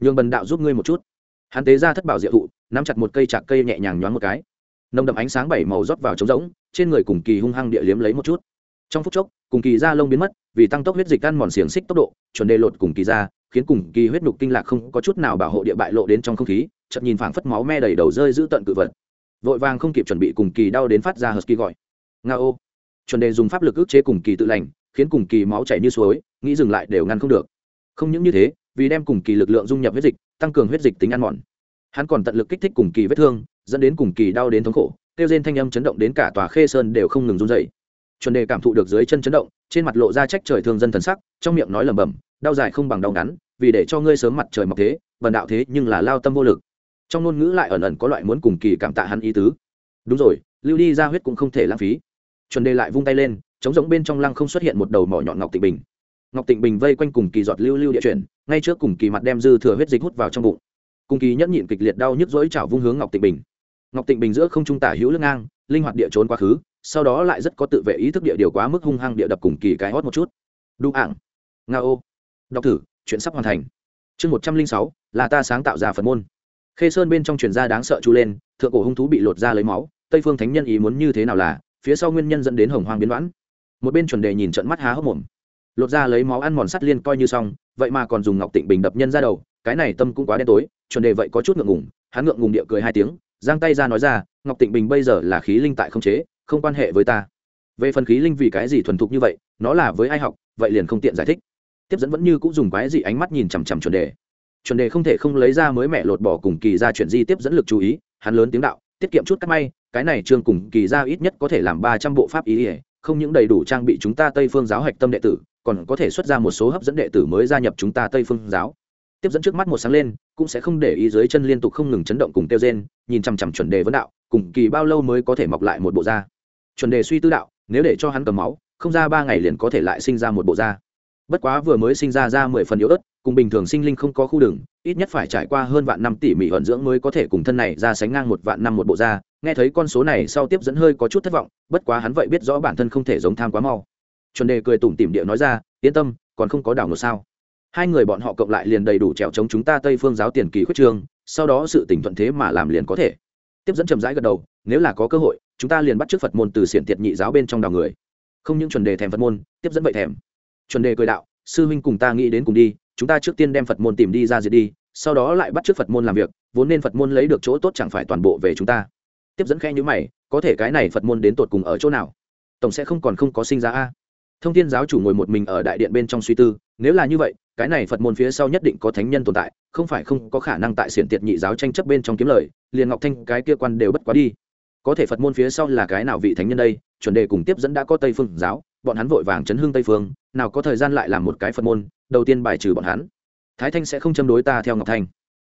Nhường bần đạo giúp ngươi một chút. Hắn tế ra thất bảo diệu thụ, nắm chặt một cây chạc cây nhẹ nhàng nhoáng một cái. Nồng đậm ánh sáng bảy màu rót vào trống rỗng, trên người cùng kỳ hung hăng địa liếm lấy một chút. Trong phút chốc, cùng kỳ da lông biến mất, vì tăng tốc huyết dịch ăn mòn xiềng xích tốc độ, chuẩn đề lột cùng kỳ da khiến cùng kỳ huyết nhục kinh lạc không có chút nào bảo hộ địa bại lộ đến trong không khí chậm nhìn phảng phất máu me đầy đầu rơi giữ tận cự vật. Vội vàng không kịp chuẩn bị cùng kỳ đau đến phát ra husky gọi. Nga ô chuẩn đề dùng pháp lực ức chế cùng kỳ tự lành, khiến cùng kỳ máu chảy như suối, nghĩ dừng lại đều ngăn không được. Không những như thế, vì đem cùng kỳ lực lượng dung nhập huyết dịch, tăng cường huyết dịch tính ăn mòn. Hắn còn tận lực kích thích cùng kỳ vết thương, dẫn đến cùng kỳ đau đến thống khổ, kêu trên thanh âm chấn động đến cả tòa khê sơn đều không ngừng run dậy chuẩn đề cảm thụ được dưới chân chấn động, trên mặt lộ ra trách trời thương dân thần sắc, trong miệng nói lẩm bẩm đau dài không bằng đau ngắn, vì để cho ngươi sớm mặt trời mọc thế, vần đạo thế nhưng là lao tâm vô lực. Trong ngôn ngữ lại ẩn ẩn có loại muốn cùng kỳ cảm tạ hắn ý tứ. Đúng rồi, lưu đi ra huyết cũng không thể lãng phí. Chuẩn đề lại vung tay lên chống giống bên trong lăng không xuất hiện một đầu mỏ nhọn ngọc tịnh bình. Ngọc tịnh bình vây quanh cùng kỳ giọt lưu lưu địa chuyển, ngay trước cùng kỳ mặt đem dư thừa huyết dịch hút vào trong bụng. Cùng kỳ nhẫn nhịn kịch liệt đau nhức dỗi chảo vung hướng ngọc tịnh bình. Ngọc tịnh bình giữa không trung tả hữu lưng ngang, linh hoạt địa trốn quá khứ, sau đó lại rất có tự vệ ý thức địa điều quá mức hung hăng địa đập cùng kỳ cái hót một chút. Đu ảng. Nga ô đọc thử, chuyện sắp hoàn thành. Chương một trăm linh sáu, là ta sáng tạo ra phần môn. Khê sơn bên trong truyền gia đáng sợ chú lên, thượng cổ hung thú bị lột ra lấy máu, tây phương thánh nhân ý muốn như thế nào là, phía sau nguyên nhân dẫn đến hồng hoang biến đoãn một bên chuẩn đề nhìn trận mắt há hốc mồm. Lột ra lấy máu ăn mòn sắt liên coi như xong, vậy mà còn dùng ngọc tịnh bình đập nhân ra đầu, cái này tâm cũng quá đen tối, chuẩn đề vậy có chút ngượng ngùng, hắn ngượng ngùng địa cười hai tiếng, giang tay ra nói ra, ngọc tịnh bình bây giờ là khí linh tại không chế, không quan hệ với ta. Về phần khí linh vì cái gì thuần thục như vậy, nó là với ai học, vậy liền không tiện giải thích tiếp dẫn vẫn như cũng dùng quái dị ánh mắt nhìn chằm chằm chuẩn đề. Chuẩn đề không thể không lấy ra mới mẹ lột bỏ cùng kỳ ra chuyện di tiếp dẫn lực chú ý, hắn lớn tiếng đạo, tiết kiệm chút cắt may, cái này trương cùng kỳ ra ít nhất có thể làm ba trăm bộ pháp ý ỉa không những đầy đủ trang bị chúng ta tây phương giáo hạch tâm đệ tử, còn có thể xuất ra một số hấp dẫn đệ tử mới gia nhập chúng ta tây phương giáo. Tiếp dẫn trước mắt một sáng lên, cũng sẽ không để ý dưới chân liên tục không ngừng chấn động cùng tiêu gen nhìn chằm chằm chuẩn đề vấn đạo, cùng kỳ bao lâu mới có thể mọc lại một bộ da. Chuẩn đề suy tư đạo, nếu để cho hắn cầm máu, không ra ba ngày liền có thể lại sinh ra một bộ da bất quá vừa mới sinh ra ra mười phần yếu ớt, cùng bình thường sinh linh không có khu đường, ít nhất phải trải qua hơn vạn năm tỉ mỉ vận dưỡng mới có thể cùng thân này ra sánh ngang một vạn năm một bộ da. Nghe thấy con số này sau tiếp dẫn hơi có chút thất vọng, bất quá hắn vậy biết rõ bản thân không thể giống tham quá mau. Chuẩn đề cười tủm tỉm địa nói ra, yên tâm, còn không có đảo ngược sao? Hai người bọn họ cộng lại liền đầy đủ trèo chống chúng ta tây phương giáo tiền kỳ khuyết trương sau đó sự tỉnh thuận thế mà làm liền có thể. Tiếp dẫn chậm rãi gật đầu, nếu là có cơ hội, chúng ta liền bắt trước phật môn từ xiển tiệt nhị giáo bên trong đào người. Không những chuẩn đề thèm phật môn, tiếp dẫn vậy thèm chuẩn đề cười đạo, sư huynh cùng ta nghĩ đến cùng đi, chúng ta trước tiên đem phật môn tìm đi ra diệt đi, sau đó lại bắt trước phật môn làm việc, vốn nên phật môn lấy được chỗ tốt chẳng phải toàn bộ về chúng ta. Tiếp dẫn khe như mày, có thể cái này phật môn đến tột cùng ở chỗ nào? Tổng sẽ không còn không có sinh ra a. Thông thiên giáo chủ ngồi một mình ở đại điện bên trong suy tư, nếu là như vậy, cái này phật môn phía sau nhất định có thánh nhân tồn tại, không phải không có khả năng tại xiển tiệt nhị giáo tranh chấp bên trong kiếm lời, liền ngọc thanh cái kia quan đều bất quá đi. Có thể phật môn phía sau là cái nào vị thánh nhân đây? Chuẩn đề cùng tiếp dẫn đã có tây phương giáo bọn hắn vội vàng chấn hương tây phương, nào có thời gian lại làm một cái phật môn, đầu tiên bài trừ bọn hắn. Thái thanh sẽ không châm đối ta theo ngọc thanh.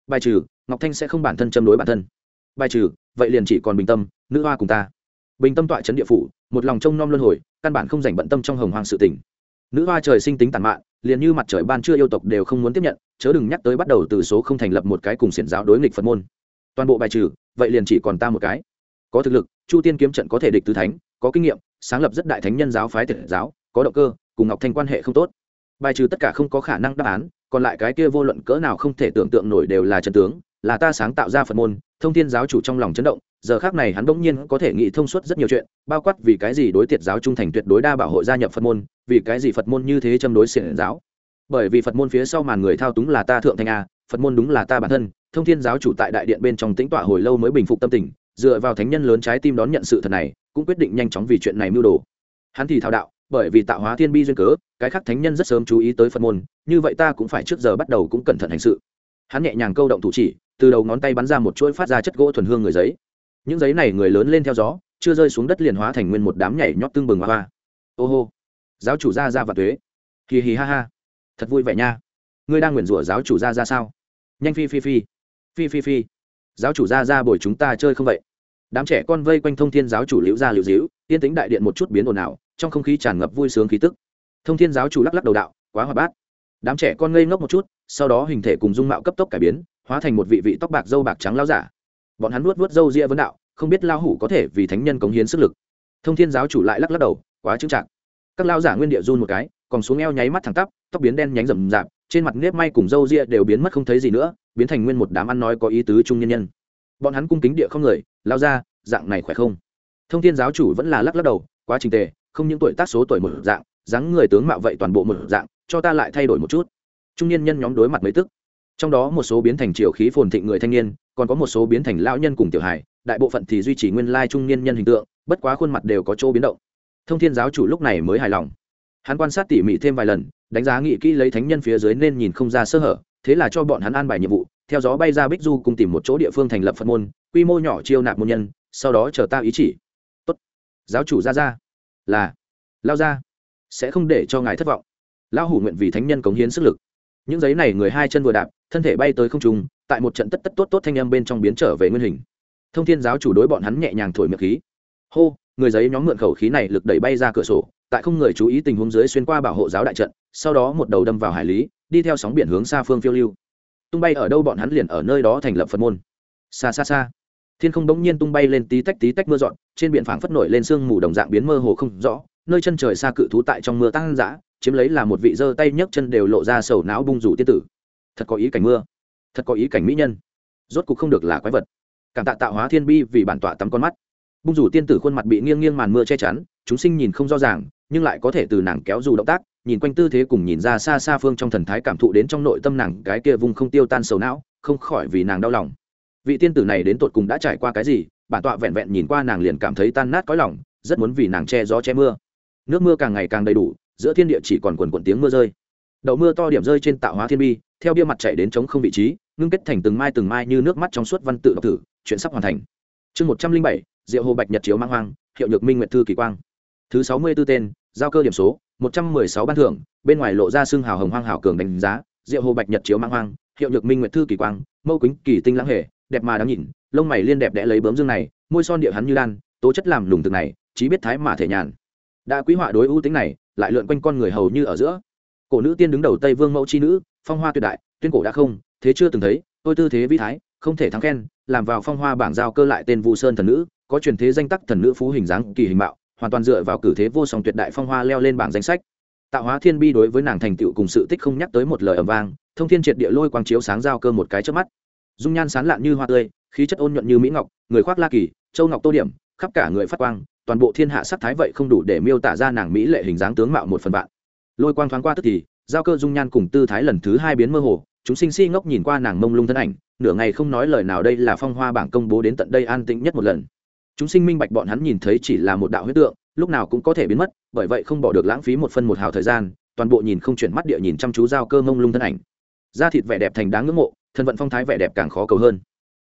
Bài trừ, ngọc thanh sẽ không bản thân châm đối bản thân. Bài trừ, vậy liền chỉ còn bình tâm, nữ hoa cùng ta. Bình tâm tọa chấn địa phủ, một lòng trông nom luân hồi, căn bản không dành bận tâm trong hồng hoàng sự tỉnh nữ hoa trời sinh tính tàn mạn, liền như mặt trời ban chưa yêu tộc đều không muốn tiếp nhận, chớ đừng nhắc tới bắt đầu từ số không thành lập một cái cùng xiển giáo đối nghịch phật môn. Toàn bộ bài trừ, vậy liền chỉ còn ta một cái có thực lực, chu tiên kiếm trận có thể địch tứ thánh, có kinh nghiệm, sáng lập rất đại thánh nhân giáo phái tiệt giáo, có động cơ, cùng ngọc thanh quan hệ không tốt. Bài trừ tất cả không có khả năng đáp án, còn lại cái kia vô luận cỡ nào không thể tưởng tượng nổi đều là trần tướng, là ta sáng tạo ra phật môn, thông thiên giáo chủ trong lòng chấn động, giờ khác này hắn bỗng nhiên có thể nghĩ thông suốt rất nhiều chuyện, bao quát vì cái gì đối tiệt giáo trung thành tuyệt đối đa bảo hội gia nhập phật môn, vì cái gì phật môn như thế châm đối xiển giáo. Bởi vì phật môn phía sau màn người thao túng là ta thượng thanh a, phật môn đúng là ta bản thân, thông thiên giáo chủ tại đại điện bên trong tĩnh tọa hồi lâu mới bình phục tâm tình dựa vào thánh nhân lớn trái tim đón nhận sự thật này, cũng quyết định nhanh chóng vì chuyện này mưu đồ. Hắn thì thao đạo, bởi vì tạo hóa thiên bi duyên cớ, cái khác thánh nhân rất sớm chú ý tới phật môn, như vậy ta cũng phải trước giờ bắt đầu cũng cẩn thận hành sự. Hắn nhẹ nhàng câu động thủ chỉ, từ đầu ngón tay bắn ra một chuỗi phát ra chất gỗ thuần hương người giấy. Những giấy này người lớn lên theo gió, chưa rơi xuống đất liền hóa thành nguyên một đám nhảy nhót tương bừng hoa hoa. Ô hô, giáo chủ gia ra và thuế hì hì ha ha, thật vui vẻ nha. Ngươi đang nguyền rủa giáo chủ gia ra sao? Nhanh phi phi phi. Phi phi phi giáo chủ gia ra bồi chúng ta chơi không vậy? Đám trẻ con vây quanh thông thiên giáo chủ liễu ra liễu dĩu yên tính đại điện một chút biến ồn ào, trong không khí tràn ngập vui sướng khí tức. Thông thiên giáo chủ lắc lắc đầu đạo, quá hoạt bát. Đám trẻ con ngây ngốc một chút, sau đó hình thể cùng dung mạo cấp tốc cải biến, hóa thành một vị vị tóc bạc dâu bạc trắng lao giả. Bọn hắn nuốt vớt dâu ria vấn đạo, không biết lao hủ có thể vì thánh nhân cống hiến sức lực. Thông thiên giáo chủ lại lắc lắc đầu, quá trưng chạc. Các lao giả nguyên địa run một cái, còn xuống eo nháy mắt thẳng tắp, tóc biến đen nhánh rầm rạp, trên mặt nếp may cùng dâu ria đều biến mất không thấy gì nữa biến thành nguyên một đám ăn nói có ý tứ trung nhân nhân. Bọn hắn cung kính địa không người, lao ra, dạng này khỏe không? Thông thiên giáo chủ vẫn là lắc lắc đầu, quá trình tề, không những tuổi tác số tuổi một dạng, dáng người tướng mạo vậy toàn bộ một dạng, cho ta lại thay đổi một chút. Trung nhân nhân nhóm đối mặt mấy tức. Trong đó một số biến thành triều khí phồn thịnh người thanh niên, còn có một số biến thành lão nhân cùng tiểu hài, đại bộ phận thì duy trì nguyên lai trung niên nhân hình tượng, bất quá khuôn mặt đều có chỗ biến động. Thông thiên giáo chủ lúc này mới hài lòng. Hắn quan sát tỉ mỉ thêm vài lần, đánh giá nghị kỹ lấy thánh nhân phía dưới nên nhìn không ra sơ hở thế là cho bọn hắn an bài nhiệm vụ, theo gió bay ra bích du cùng tìm một chỗ địa phương thành lập phật môn, quy mô nhỏ chiêu nạp môn nhân, sau đó chờ ta ý chỉ. Tốt. Giáo chủ ra ra. Là. Lao ra. Sẽ không để cho ngài thất vọng. Lão hủ nguyện vì thánh nhân cống hiến sức lực. Những giấy này người hai chân vừa đạp, thân thể bay tới không trung, tại một trận tất tất tốt tốt thanh âm bên trong biến trở về nguyên hình. Thông thiên giáo chủ đối bọn hắn nhẹ nhàng thổi miệng khí. Hô, người giấy nhóm mượn khẩu khí này lực đẩy bay ra cửa sổ, tại không người chú ý tình huống dưới xuyên qua bảo hộ giáo đại trận, sau đó một đầu đâm vào hải lý đi theo sóng biển hướng xa phương phiêu lưu. Tung bay ở đâu bọn hắn liền ở nơi đó thành lập phật môn. Xa xa xa. Thiên không bỗng nhiên tung bay lên tí tách tí tách mưa dọn, trên biển phảng phất nổi lên sương mù đồng dạng biến mơ hồ không rõ, nơi chân trời xa cự thú tại trong mưa tăng dã, chiếm lấy là một vị giơ tay nhấc chân đều lộ ra sầu não bung rủ tiên tử. Thật có ý cảnh mưa. Thật có ý cảnh mỹ nhân. Rốt cục không được là quái vật. Cảm tạ tạo hóa thiên bi vì bản tọa tắm con mắt. Bung rủ tiên tử khuôn mặt bị nghiêng nghiêng màn mưa che chắn, chúng sinh nhìn không rõ ràng, nhưng lại có thể từ nàng kéo dù động tác nhìn quanh tư thế cùng nhìn ra xa xa phương trong thần thái cảm thụ đến trong nội tâm nàng cái kia vùng không tiêu tan sầu não, không khỏi vì nàng đau lòng. Vị tiên tử này đến tột cùng đã trải qua cái gì, bản tọa vẹn vẹn nhìn qua nàng liền cảm thấy tan nát cõi lòng, rất muốn vì nàng che gió che mưa. Nước mưa càng ngày càng đầy đủ, giữa thiên địa chỉ còn quần quần tiếng mưa rơi. Đậu mưa to điểm rơi trên tạo hóa thiên bi, theo bia mặt chạy đến chống không vị trí, ngưng kết thành từng mai từng mai như nước mắt trong suốt văn tự đọc tử chuyện sắp hoàn thành. Chương một trăm linh bảy, diệu hồ bạch nhật chiếu mang hoang, hiệu nhược minh nguyệt thư kỳ quang. Thứ sáu mươi b ố tên, giao cơ điểm số một trăm mười sáu ban thưởng, bên ngoài lộ ra xương hào hồng hoang hào cường đánh giá, diệu hồ bạch nhật chiếu mang hoang, hiệu nhược minh nguyệt thư kỳ quang, mâu quýnh kỳ tinh lãng hề, đẹp mà đáng nhìn, lông mày liên đẹp đẽ lấy bướm dương này, môi son địa hắn như đan, tố chất làm lùng thực này, chí biết thái mà thể nhàn. Đã quý họa đối ưu tính này, lại lượn quanh con người hầu như ở giữa. Cổ nữ tiên đứng đầu tây vương mẫu chi nữ, phong hoa tuyệt đại, tuyên cổ đã không, thế chưa từng thấy, tôi tư thế vi thái, không thể thắng khen, làm vào phong hoa bảng giao cơ lại tên vu sơn thần nữ, có truyền thế danh tắc thần nữ phú hình dáng, kỳ hình mạo hoàn toàn dựa vào cử thế vô song tuyệt đại phong hoa leo lên bảng danh sách. Tạo hóa thiên bi đối với nàng thành tựu cùng sự tích không nhắc tới một lời ầm vang, thông thiên triệt địa lôi quang chiếu sáng giao cơ một cái trước mắt. Dung nhan sán lạn như hoa tươi, khí chất ôn nhuận như mỹ ngọc, người khoác la kỳ, châu ngọc tô điểm, khắp cả người phát quang, toàn bộ thiên hạ sắc thái vậy không đủ để miêu tả ra nàng mỹ lệ hình dáng tướng mạo một phần vạn. Lôi quang thoáng qua tức thì, giao cơ dung nhan cùng tư thái lần thứ hai biến mơ hồ, chúng sinh si ngốc nhìn qua nàng mông lung thân ảnh, nửa ngày không nói lời nào đây là phong hoa bảng công bố đến tận đây an tĩnh nhất một lần chúng sinh minh bạch bọn hắn nhìn thấy chỉ là một đạo huyết tượng, lúc nào cũng có thể biến mất, bởi vậy không bỏ được lãng phí một phân một hào thời gian, toàn bộ nhìn không chuyển mắt địa nhìn chăm chú giao cơ mông lung thân ảnh. Da thịt vẻ đẹp thành đáng ngưỡng mộ, thân vận phong thái vẻ đẹp càng khó cầu hơn.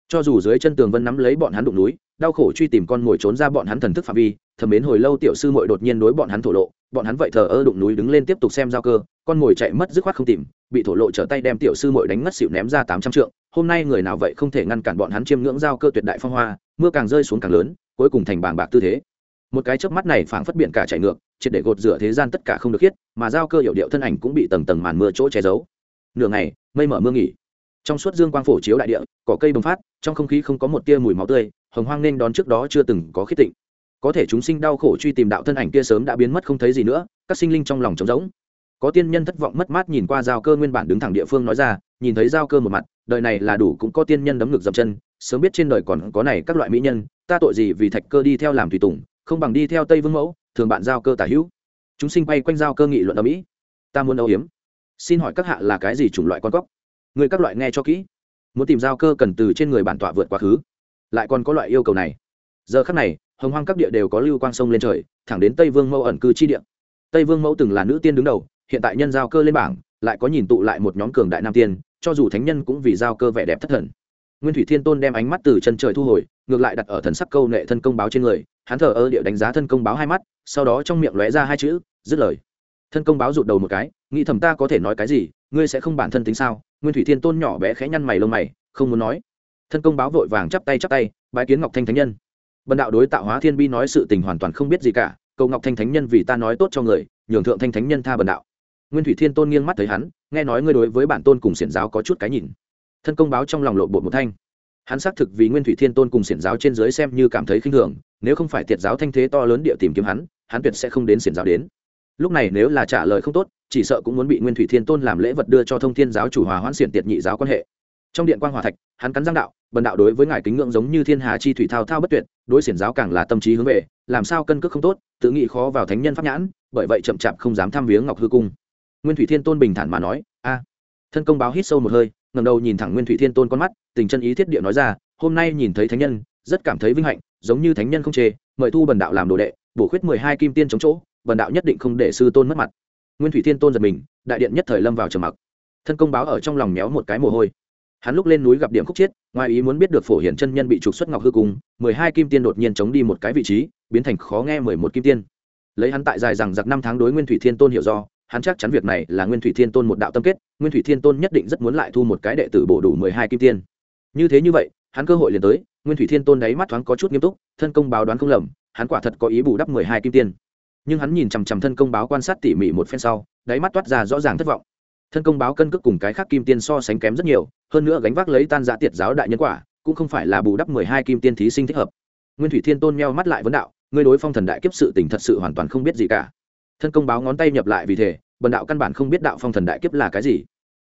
Cho dù dưới chân tường vân nắm lấy bọn hắn đụng núi, đau khổ truy tìm con mồi trốn ra bọn hắn thần thức phạm vi, thầm mến hồi lâu tiểu sư mội đột nhiên đối bọn hắn thổ lộ, bọn hắn vậy thờ ơ đụng núi đứng lên tiếp tục xem giao cơ, con mồi chạy mất dứt khoát không tìm, bị thổ lộ trở tay đem tiểu sư mội đánh ngất xịu ném ra tám trăm trượng hôm nay người nào vậy không thể ngăn cản bọn hắn chiêm ngưỡng giao cơ tuyệt đại phong hoa, mưa càng rơi xuống càng lớn, cuối cùng thành bàng bạc tư thế. Một cái chớp mắt này phảng phất biển cả chạy ngược, triệt để gột rửa thế gian tất cả không được thiết, mà giao cơ hiệu điệu thân ảnh cũng bị tầng tầng màn mưa chỗ che giấu. Nửa ngày, mây mở mưa nghỉ. Trong suốt dương quang phổ chiếu đại địa, cỏ cây bồng phát, trong không khí không có một tia mùi máu tươi, hồng hoang nên đón trước đó chưa từng có khí tịnh. Có thể chúng sinh đau khổ truy tìm đạo thân ảnh kia sớm đã biến mất không thấy gì nữa, các sinh linh trong lòng trống rỗng. Có tiên nhân thất vọng mất mát nhìn qua giao cơ nguyên bản đứng thẳng địa phương nói ra, nhìn thấy giao cơ một mặt đời này là đủ cũng có tiên nhân đấm ngực dậm chân, sớm biết trên đời còn có này các loại mỹ nhân, ta tội gì vì thạch cơ đi theo làm tùy tùng, không bằng đi theo tây vương mẫu, thường bạn giao cơ tả hữu. Chúng sinh bay quanh giao cơ nghị luận ở mỹ. Ta muốn âu hiếm xin hỏi các hạ là cái gì chủng loại con cóc? Người các loại nghe cho kỹ. Muốn tìm giao cơ cần từ trên người bản tọa vượt quá khứ. Lại còn có loại yêu cầu này. Giờ khắc này, hồng hoang các địa đều có lưu quang sông lên trời, thẳng đến tây vương mẫu ẩn cư chi địa. Tây vương mẫu từng là nữ tiên đứng đầu, hiện tại nhân giao cơ lên bảng lại có nhìn tụ lại một nhóm cường đại nam tiên, cho dù thánh nhân cũng vì giao cơ vẻ đẹp thất thần. Nguyên thủy thiên tôn đem ánh mắt từ chân trời thu hồi, ngược lại đặt ở thần sắc câu nệ thân công báo trên người, hắn thờ ơ địa đánh giá thân công báo hai mắt, sau đó trong miệng lóe ra hai chữ, dứt lời. Thân công báo rụt đầu một cái, nghĩ thầm ta có thể nói cái gì, ngươi sẽ không bản thân tính sao? Nguyên thủy thiên tôn nhỏ bé khẽ nhăn mày lông mày, không muốn nói. Thân công báo vội vàng chắp tay chắp tay, bái kiến ngọc thanh thánh nhân. Bần đạo đối tạo hóa thiên bi nói sự tình hoàn toàn không biết gì cả, cầu ngọc thanh thánh nhân vì ta nói tốt cho người, nhường thượng thanh thánh nhân tha bần đạo nguyên thủy thiên tôn nghiêng mắt thấy hắn, nghe nói ngươi đối với bản tôn cùng xiển giáo có chút cái nhìn. Thân công báo trong lòng lộ bột một thanh. Hắn xác thực vì nguyên thủy thiên tôn cùng xiển giáo trên dưới xem như cảm thấy khinh thường, nếu không phải tiệt giáo thanh thế to lớn địa tìm kiếm hắn hắn tuyệt sẽ không đến xiển giáo đến. Lúc này nếu là trả lời không tốt, chỉ sợ cũng muốn bị nguyên thủy thiên tôn làm lễ vật đưa cho thông thiên giáo chủ hòa hoãn xiển tiệt nhị giáo quan hệ. Trong điện quan hòa thạch, hắn cắn giang đạo, bần đạo đối với ngài kính ngưỡng giống như thiên hà chi thủy thao thao bất tuyệt, đối xiển giáo càng là tâm trí hướng về, làm sao cân cước không tốt, tự nghĩ khó vào thánh nhân pháp nhãn, bởi vậy chậm chạp không dám tham viếng ngọc hư cung nguyên thủy thiên tôn bình thản mà nói, a, thân công báo hít sâu một hơi ngầm đầu nhìn thẳng nguyên thủy thiên tôn con mắt, tình chân ý thiết địa nói ra, hôm nay nhìn thấy thánh nhân, rất cảm thấy vinh hạnh, giống như thánh nhân không chê, mời thu bần đạo làm đồ đệ, bổ khuyết mười hai kim tiên chống chỗ, bần đạo nhất định không để sư tôn mất mặt. Nguyên thủy thiên tôn giật mình, đại điện nhất thời lâm vào trầm mặc. Thân công báo ở trong lòng méo một cái mồ hôi. Hắn lúc lên núi gặp điểm khúc chiết ngoài ý muốn biết được phổ hiển chân nhân bị trục xuất ngọc hư cung mười hai kim tiên đột nhiên chống đi một cái vị trí, biến thành khó nghe mười một kim tiên. Lấy hắn tại dài rằng giặc năm tháng đối nguyên thủy thiên tôn hiểu do hắn chắc chắn việc này là nguyên thủy thiên tôn một đạo tâm kết, nguyên thủy thiên tôn nhất định rất muốn lại thu một cái đệ tử bổ đủ mười hai kim tiên. Như thế như vậy, hắn cơ hội liền tới, nguyên thủy thiên tôn đáy mắt thoáng có chút nghiêm túc, thân công báo đoán không lầm, hắn quả thật có ý bù đắp mười hai kim tiên. Nhưng hắn nhìn chằm chằm thân công báo quan sát tỉ mỉ một phen sau, đáy mắt toát ra rõ ràng thất vọng. Thân công báo cân cước cùng cái khác kim tiên so sánh kém rất nhiều, hơn nữa gánh vác lấy tan giã tiệt giáo đại nhân quả, cũng không phải là bù đắp mười hai kim tiên thí sinh thích hợp. Nguyên thủy thiên tôn meo mắt lại vấn đạo, ngươi đối phong thần đại kiếp sự tình thật sự hoàn toàn không biết gì cả thân công báo ngón tay nhập lại vì thế bần đạo căn bản không biết đạo phong thần đại kiếp là cái gì.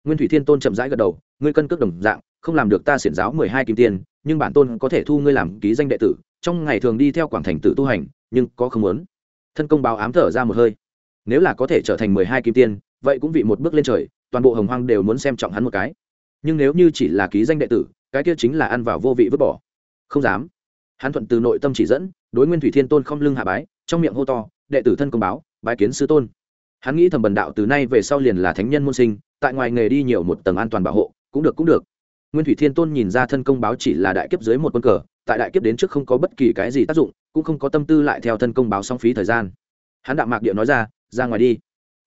Nguyên thủy thiên tôn chậm rãi gật đầu, ngươi cân cước đồng dạng, không làm được ta xiển giáo mười hai kim tiên, nhưng bản tôn có thể thu ngươi làm ký danh đệ tử, trong ngày thường đi theo quảng thành tử tu hành, nhưng có không muốn. Thân công báo ám thở ra một hơi. Nếu là có thể trở thành mười hai kim tiên, vậy cũng vị một bước lên trời, toàn bộ hồng hoang đều muốn xem trọng hắn một cái. Nhưng nếu như chỉ là ký danh đệ tử, cái kia chính là ăn vào vô vị vứt bỏ. Không dám. Hắn thuận từ nội tâm chỉ dẫn, đối nguyên thủy thiên tôn không lưng hạ bái, trong miệng hô to, đệ tử thân công báo bái kiến sư tôn. Hắn nghĩ thầm bần đạo từ nay về sau liền là thánh nhân môn sinh, tại ngoài nghề đi nhiều một tầng an toàn bảo hộ, cũng được cũng được. Nguyên thủy thiên tôn nhìn ra thân công báo chỉ là đại kiếp dưới một quân cờ, tại đại kiếp đến trước không có bất kỳ cái gì tác dụng, cũng không có tâm tư lại theo thân công báo song phí thời gian. Hắn đạm mạc điện nói ra ra ngoài đi.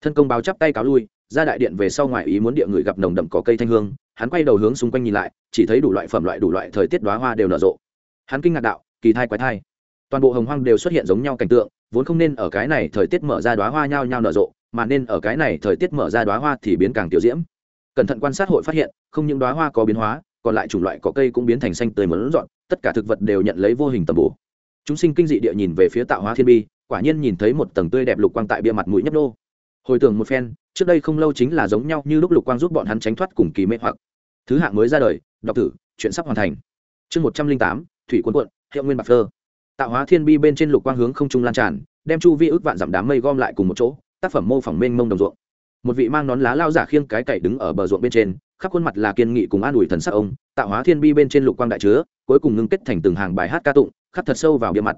Thân công báo chắp tay cáo lui, ra đại điện về sau ngoài ý muốn địa người gặp nồng đậm có cây thanh hương, hắn quay đầu hướng xung quanh nhìn lại, chỉ thấy đủ loại phẩm loại đủ loại thời tiết đoá hoa đều nở rộ. Hắn kinh ngạc đạo, kỳ thai quái thai toàn bộ hồng hoang đều xuất hiện giống nhau cảnh tượng, vốn không nên ở cái này thời tiết mở ra đoá hoa nhao nhao nở rộ, mà nên ở cái này thời tiết mở ra đoá hoa thì biến càng tiểu diễm. Cẩn thận quan sát hội phát hiện, không những đoá hoa có biến hóa, còn lại chủng loại có cây cũng biến thành xanh tươi mớn dọn tất cả thực vật đều nhận lấy vô hình tầm bổ. Chúng sinh kinh dị địa nhìn về phía tạo hóa thiên bi, quả nhiên nhìn thấy một tầng tươi đẹp lục quang tại bia mặt mũi nhấp đô hồi tưởng một phen, trước đây không lâu chính là giống nhau như lúc lục quang giúp bọn hắn tránh thoát cùng kỳ mê hoặc. Thứ hạng mới ra đời, đọc tử chuyện sắp hoàn thành. Chương một trăm linh tám, thủy quân quận, hiệu nguyên bạc phơ tạo hóa thiên bi bên trên lục quang hướng không trung lan tràn, đem chu vi ước vạn dặm đám mây gom lại cùng một chỗ, tác phẩm mô phỏng mênh mông đồng ruộng. Một vị mang nón lá lao giả khiêng cái cậy đứng ở bờ ruộng bên trên, khắp khuôn mặt là kiên nghị cùng an ủi thần sắc ông, tạo hóa thiên bi bên trên lục quang đại chứa, cuối cùng ngưng kết thành từng hàng bài hát ca tụng, khắc thật sâu vào bia mặt.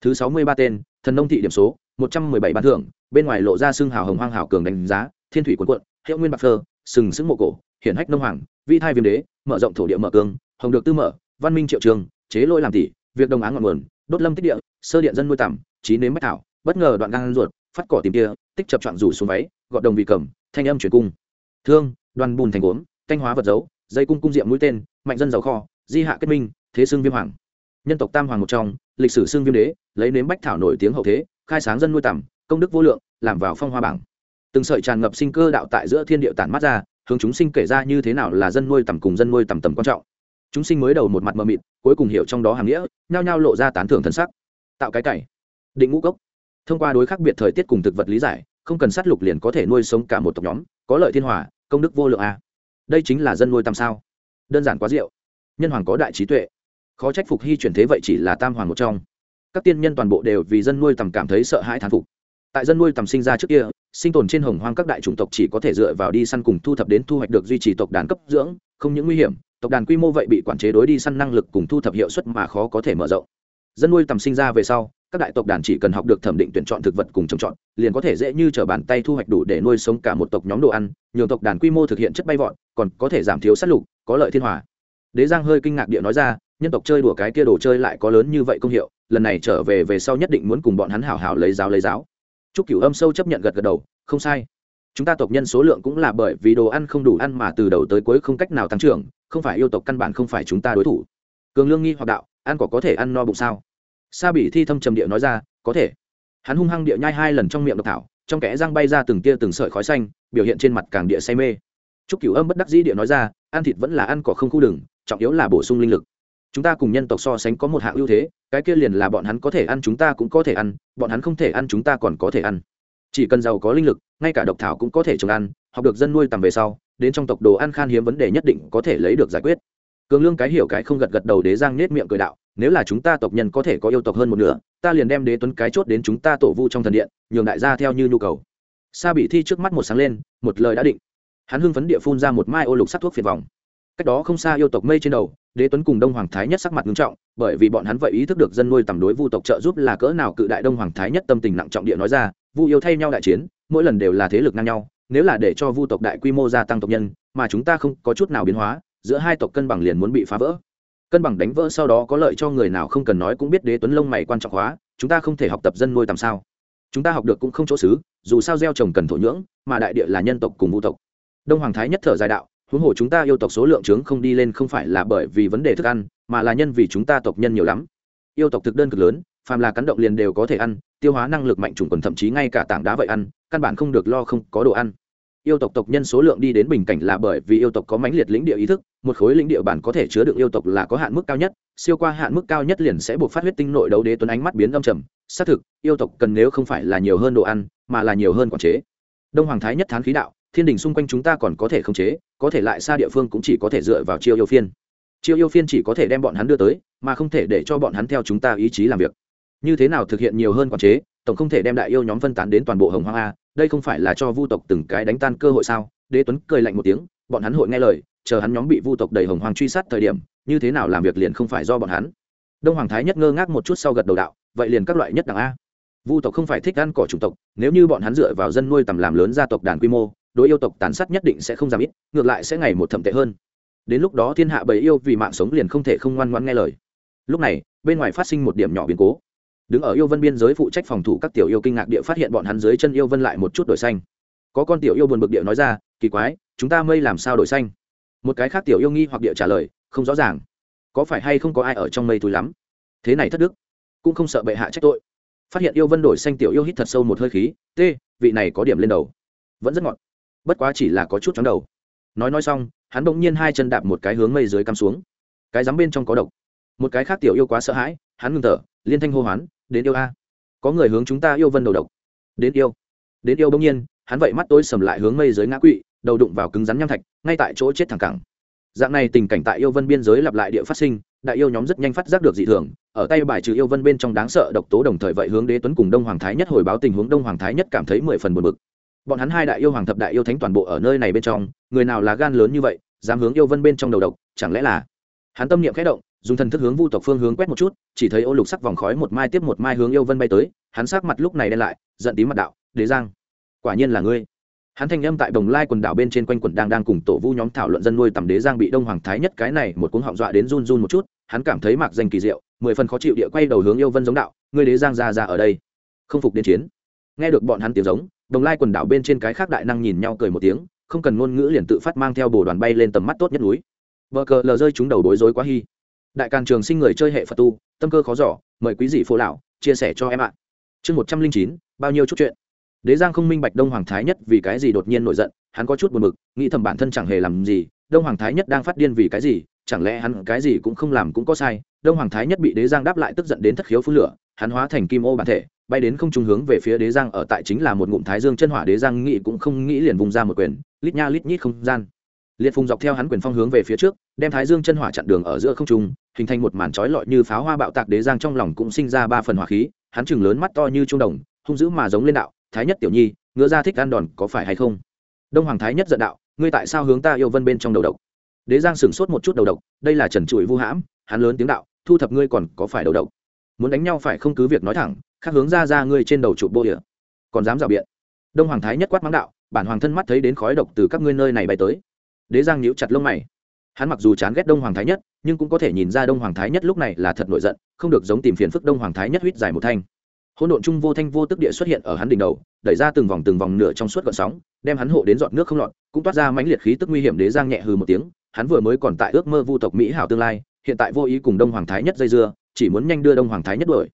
Thứ sáu mươi ba tên, thần nông thị điểm số, một trăm mười bảy ban thưởng, bên ngoài lộ ra xương hào hồng hoang hào cường đánh giá, thiên thủy quần quận hiệu nguyên bạc phơ, sừng sững mộ cổ, hiển hách nông hoàng, vi thai viêm đế, mở rộng thổ địa mở cương, hồng được tư mở, văn minh triệu trường, chế lỗi làm tỷ, việc đồng áng ngọn nguồn đốt lâm tích địa, sơ điện dân nuôi tằm, trí nếm bách thảo, bất ngờ đoạn gan ruột, phát cỏ tìm kia, tích chập chọn rủ xuống váy, gọt đồng vị cầm, thanh âm chuyển cung. Thương, đoàn bùn thành gốm, thanh hóa vật dấu, dây cung cung diệm mũi tên, mạnh dân giàu kho, di hạ kết minh, thế xương viêm hoàng. Nhân tộc tam hoàng một trong, lịch sử xương viêm đế, lấy nếm bách thảo nổi tiếng hậu thế, khai sáng dân nuôi tằm, công đức vô lượng, làm vào phong hoa bảng. Từng sợi tràn ngập sinh cơ đạo tại giữa thiên địa tản mắt ra, hướng chúng sinh kể ra như thế nào là dân nuôi tầm cùng dân nuôi tầm tầm quan trọng. Chúng sinh mới đầu một mặt mờ mịt cuối cùng hiểu trong đó hàng nghĩa, nhao nhao lộ ra tán thưởng thân sắc. Tạo cái cày. Định ngũ cốc. Thông qua đối khác biệt thời tiết cùng thực vật lý giải, không cần sát lục liền có thể nuôi sống cả một tộc nhóm, có lợi thiên hòa, công đức vô lượng a. Đây chính là dân nuôi tam sao. Đơn giản quá diệu. Nhân hoàng có đại trí tuệ. Khó trách phục hy chuyển thế vậy chỉ là tam hoàng một trong. Các tiên nhân toàn bộ đều vì dân nuôi tầm cảm thấy sợ hãi thán phục. Tại dân nuôi tầm sinh ra trước kia, sinh tồn trên hồng hoang các đại chủng tộc chỉ có thể dựa vào đi săn cùng thu thập đến thu hoạch được duy trì tộc đàn cấp dưỡng, không những nguy hiểm tộc đàn quy mô vậy bị quản chế đối đi săn năng lực cùng thu thập hiệu suất mà khó có thể mở rộng. Dân nuôi tầm sinh ra về sau, các đại tộc đàn chỉ cần học được thẩm định tuyển chọn thực vật cùng trồng trọt, liền có thể dễ như t r ở bàn tay thu hoạch đủ để nuôi sống cả một tộc nhóm đồ ăn nhiều tộc đàn quy mô thực hiện chất bay vọt, còn có thể giảm thiếu sát lục, có lợi thiên hòa. Đế giang hơi kinh ngạc địa nói ra, nhân tộc chơi đùa cái kia đồ chơi lại có lớn như vậy công hiệu, lần này trở về về sau nhất định muốn cùng bọn hắn hảo hảo lấy giáo lấy giáo. Trúc cửu âm sâu chấp nhận gật gật đầu, không sai chúng ta tộc nhân số lượng cũng là bởi vì đồ ăn không đủ ăn mà từ đầu tới cuối không cách nào tăng trưởng, không phải yêu tộc căn bản không phải chúng ta đối thủ. Cường lương nghi hoặc đạo, ăn cỏ có thể ăn no bụng sao? Sa bị thi thâm trầm địa nói ra, có thể. Hắn hung hăng địa nhai hai lần trong miệng độc thảo, trong kẽ răng bay ra từng tia từng sợi khói xanh, biểu hiện trên mặt càng địa say mê. Chúc cửu âm bất đắc dĩ địa nói ra, ăn thịt vẫn là ăn cỏ không khu đừng trọng yếu là bổ sung linh lực. Chúng ta cùng nhân tộc so sánh có một hạng ưu thế, cái kia liền là bọn hắn có thể ăn, chúng ta cũng có thể ăn, bọn hắn không thể ăn, chúng ta còn có thể ăn chỉ cần giàu có linh lực, ngay cả độc thảo cũng có thể trồng ăn, học được dân nuôi tầm về sau, đến trong tộc đồ ăn khan hiếm vấn đề nhất định có thể lấy được giải quyết. Cường lương cái hiểu cái không gật gật đầu đế giang nết miệng cười đạo, nếu là chúng ta tộc nhân có thể có yêu tộc hơn một nửa, ta liền đem đế tuấn cái chốt đến chúng ta tổ vu trong thần điện, nhường đại gia theo như nhu cầu. Sa bị thi trước mắt một sáng lên, một lời đã định. Hắn hưng phấn địa phun ra một mai ô lục sắc thuốc phiệt vòng. Cách đó không xa yêu tộc mây trên đầu, đế tuấn cùng đông hoàng thái nhất sắc mặt nghiêm trọng, bởi vì bọn hắn vậy ý thức được dân nuôi tầm đối vu tộc trợ giúp là cỡ nào cự đại đông hoàng thái nhất tâm tình nặng trọng địa nói ra vu yêu thay nhau đại chiến, mỗi lần đều là thế lực ngang nhau, nếu là để cho vu tộc đại quy mô gia tăng tộc nhân, mà chúng ta không có chút nào biến hóa, giữa hai tộc cân bằng liền muốn bị phá vỡ. Cân bằng đánh vỡ sau đó có lợi cho người nào không cần nói cũng biết đế tuấn lông mày quan trọng hóa, chúng ta không thể học tập dân nuôi tầm sao. Chúng ta học được cũng không chỗ xứ, dù sao gieo trồng cần thổ nhưỡng, mà đại địa là nhân tộc cùng vu tộc. Đông hoàng thái nhất thở dài đạo, huống hồ chúng ta yêu tộc số lượng trướng không đi lên không phải là bởi vì vấn đề thức ăn, mà là nhân vì chúng ta tộc nhân nhiều lắm. Yêu tộc thực đơn cực lớn phàm là cắn động liền đều có thể ăn, tiêu hóa năng lực mạnh trùng còn thậm chí ngay cả tảng đá vậy ăn, căn bản không được lo không có đồ ăn. Yêu tộc tộc nhân số lượng đi đến bình cảnh là bởi vì yêu tộc có mãnh liệt lĩnh địa ý thức, một khối lĩnh địa bản có thể chứa được yêu tộc là có hạn mức cao nhất, siêu qua hạn mức cao nhất liền sẽ buộc phát huyết tinh nội đấu đế tuấn ánh mắt biến âm trầm. Xác thực, yêu tộc cần nếu không phải là nhiều hơn đồ ăn, mà là nhiều hơn quản chế. Đông hoàng thái nhất thán khí đạo, thiên đình xung quanh chúng ta còn có thể khống chế, có thể lại xa địa phương cũng chỉ có thể dựa vào chiêu yêu phiên. Chiêu yêu phiên chỉ có thể đem bọn hắn đưa tới, mà không thể để cho bọn hắn theo chúng ta ý chí làm việc như thế nào thực hiện nhiều hơn quản chế, tổng không thể đem đại yêu nhóm phân tán đến toàn bộ hồng hoang a, đây không phải là cho vu tộc từng cái đánh tan cơ hội sao? Đế tuấn cười lạnh một tiếng, bọn hắn hội nghe lời, chờ hắn nhóm bị vu tộc đầy hồng hoang truy sát thời điểm, như thế nào làm việc liền không phải do bọn hắn. Đông hoàng thái nhất ngơ ngác một chút sau gật đầu đạo, vậy liền các loại nhất đẳng a. Vu tộc không phải thích ăn cỏ chủng tộc, nếu như bọn hắn dựa vào dân nuôi tầm làm lớn gia tộc đàn quy mô, đối yêu tộc tàn sát nhất định sẽ không giảm ít, ngược lại sẽ ngày một thậm tệ hơn. Đến lúc đó thiên hạ bầy yêu vì mạng sống liền không thể không ngoan ngoan nghe lời. Lúc này, bên ngoài phát sinh một điểm nhỏ biến cố đứng ở yêu vân biên giới phụ trách phòng thủ các tiểu yêu kinh ngạc địa phát hiện bọn hắn dưới chân yêu vân lại một chút đổi xanh. Có con tiểu yêu buồn bực địa nói ra, kỳ quái, chúng ta mây làm sao đổi xanh? Một cái khác tiểu yêu nghi hoặc địa trả lời, không rõ ràng. Có phải hay không có ai ở trong mây túi lắm? Thế này thất đức, cũng không sợ bệ hạ trách tội. Phát hiện yêu vân đổi xanh tiểu yêu hít thật sâu một hơi khí t vị này có điểm lên đầu. Vẫn rất ngọt. Bất quá chỉ là có chút chóng đầu. Nói nói xong, hắn bỗng nhiên hai chân đạp một cái hướng mây dưới cắm xuống. Cái dám bên trong có độc. Một cái khác tiểu yêu quá sợ hãi, hắn ngừng thở, liên thanh hô hoán đến yêu a. Có người hướng chúng ta yêu vân đầu độc. Đến yêu. Đến yêu bỗng nhiên, hắn vậy mắt tôi sầm lại hướng mây dưới ngã quỵ, đầu đụng vào cứng rắn nham thạch, ngay tại chỗ chết thẳng cẳng. Dạng này tình cảnh tại yêu vân biên giới lặp lại địa phát sinh, đại yêu nhóm rất nhanh phát giác được dị thường, ở tay bài trừ yêu vân bên trong đáng sợ độc tố đồng thời vậy hướng đế tuấn cùng đông hoàng thái nhất hồi báo tình huống, đông hoàng thái nhất cảm thấy mười phần buồn bực. Bọn hắn hai đại yêu hoàng thập đại yêu thánh toàn bộ ở nơi này bên trong, người nào là gan lớn như vậy, dám hướng yêu vân bên trong đầu độc, chẳng lẽ là? Hắn tâm niệm khẽ động dùng thần thức hướng vu tộc phương hướng quét một chút, chỉ thấy ô lục sắc vòng khói một mai tiếp một mai hướng yêu vân bay tới, hắn sắc mặt lúc này đen lại, giận tím mặt đạo, đế giang, quả nhiên là ngươi. Hắn thanh âm tại đồng lai quần đảo bên trên quanh quần đang đang cùng tổ vu nhóm thảo luận dân nuôi tầm đế giang bị đông hoàng thái nhất cái này một cuốn họng dọa đến run run một chút, hắn cảm thấy mạc danh kỳ diệu, mười phần khó chịu địa quay đầu hướng yêu vân giống đạo, ngươi đế giang ra ra ở đây, không phục đến chiến. Nghe được bọn hắn tiếng giống, đồng lai quần đảo bên trên cái khác đại năng nhìn nhau cười một tiếng, không cần ngôn ngữ liền tự phát mang theo bồ đoàn bay lên tầm mắt tốt nhất núi. Vợ cờ lờ rơi chúng đầu bối rối quá hy đại càn trường sinh người chơi hệ phật tu, tâm cơ khó giỏ mời quý dị phố lão chia sẻ cho em ạ. Chương một trăm linh chín, bao nhiêu chút chuyện. Đế giang không minh bạch đông hoàng thái nhất vì cái gì đột nhiên nổi giận, hắn có chút buồn bực, nghĩ thầm bản thân chẳng hề làm gì, đông hoàng thái nhất đang phát điên vì cái gì, chẳng lẽ hắn cái gì cũng không làm cũng có sai. Đông hoàng thái nhất bị đế giang đáp lại tức giận đến thất khiếu phun lửa, hắn hóa thành kim ô bản thể, bay đến không trung hướng về phía đế giang, ở tại chính là một ngụm thái dương chân hỏa, đế giang nghĩ cũng không nghĩ liền vùng ra một quyền, lít nha lít nhít không gian liệt phùng dọc theo hắn quyền phong hướng về phía trước, đem thái dương chân hỏa chặn đường ở giữa không trung, hình thành một màn trói lọi như pháo hoa bạo tạc đế giang trong lòng cũng sinh ra ba phần hỏa khí, hắn chừng lớn mắt to như trung đồng, hung dữ mà giống lên đạo, thái nhất tiểu nhi, ngựa ra thích ăn đòn có phải hay không? Đông hoàng thái nhất giận đạo, ngươi tại sao hướng ta yêu vân bên trong đầu độc? Đế giang sửng sốt một chút đầu độc, đây là trần trụi vu hãm. Hắn lớn tiếng đạo, thu thập ngươi còn có phải đầu độc? Muốn đánh nhau phải không cứ việc nói thẳng, khác hướng ra ra ngươi trên đầu trụ bô địa. Còn dám rào biện? Đông hoàng thái nhất quát mắng đạo, bản hoàng thân mắt thấy đến khói độc từ các ngươi nơi này bay tới đế giang nhíu chặt lông mày. Hắn mặc dù chán ghét đông hoàng thái nhất, nhưng cũng có thể nhìn ra đông hoàng thái nhất lúc này là thật nổi giận, không được giống tìm phiền phức đông hoàng thái nhất huýt dài một thanh. Hỗn độn trung vô thanh vô tức địa xuất hiện ở hắn đỉnh đầu, đẩy ra từng vòng từng vòng nửa trong suốt gọn sóng, đem hắn hộ đến giọt nước không lọt, cũng toát ra mãnh liệt khí tức nguy hiểm đế giang nhẹ hừ một tiếng, hắn vừa mới còn tại ước mơ vu tộc mỹ hảo tương lai, hiện tại vô ý cùng đông hoàng thái nhất dây dưa, chỉ muốn nhanh đưa đông hoàng thái nhất đuổi.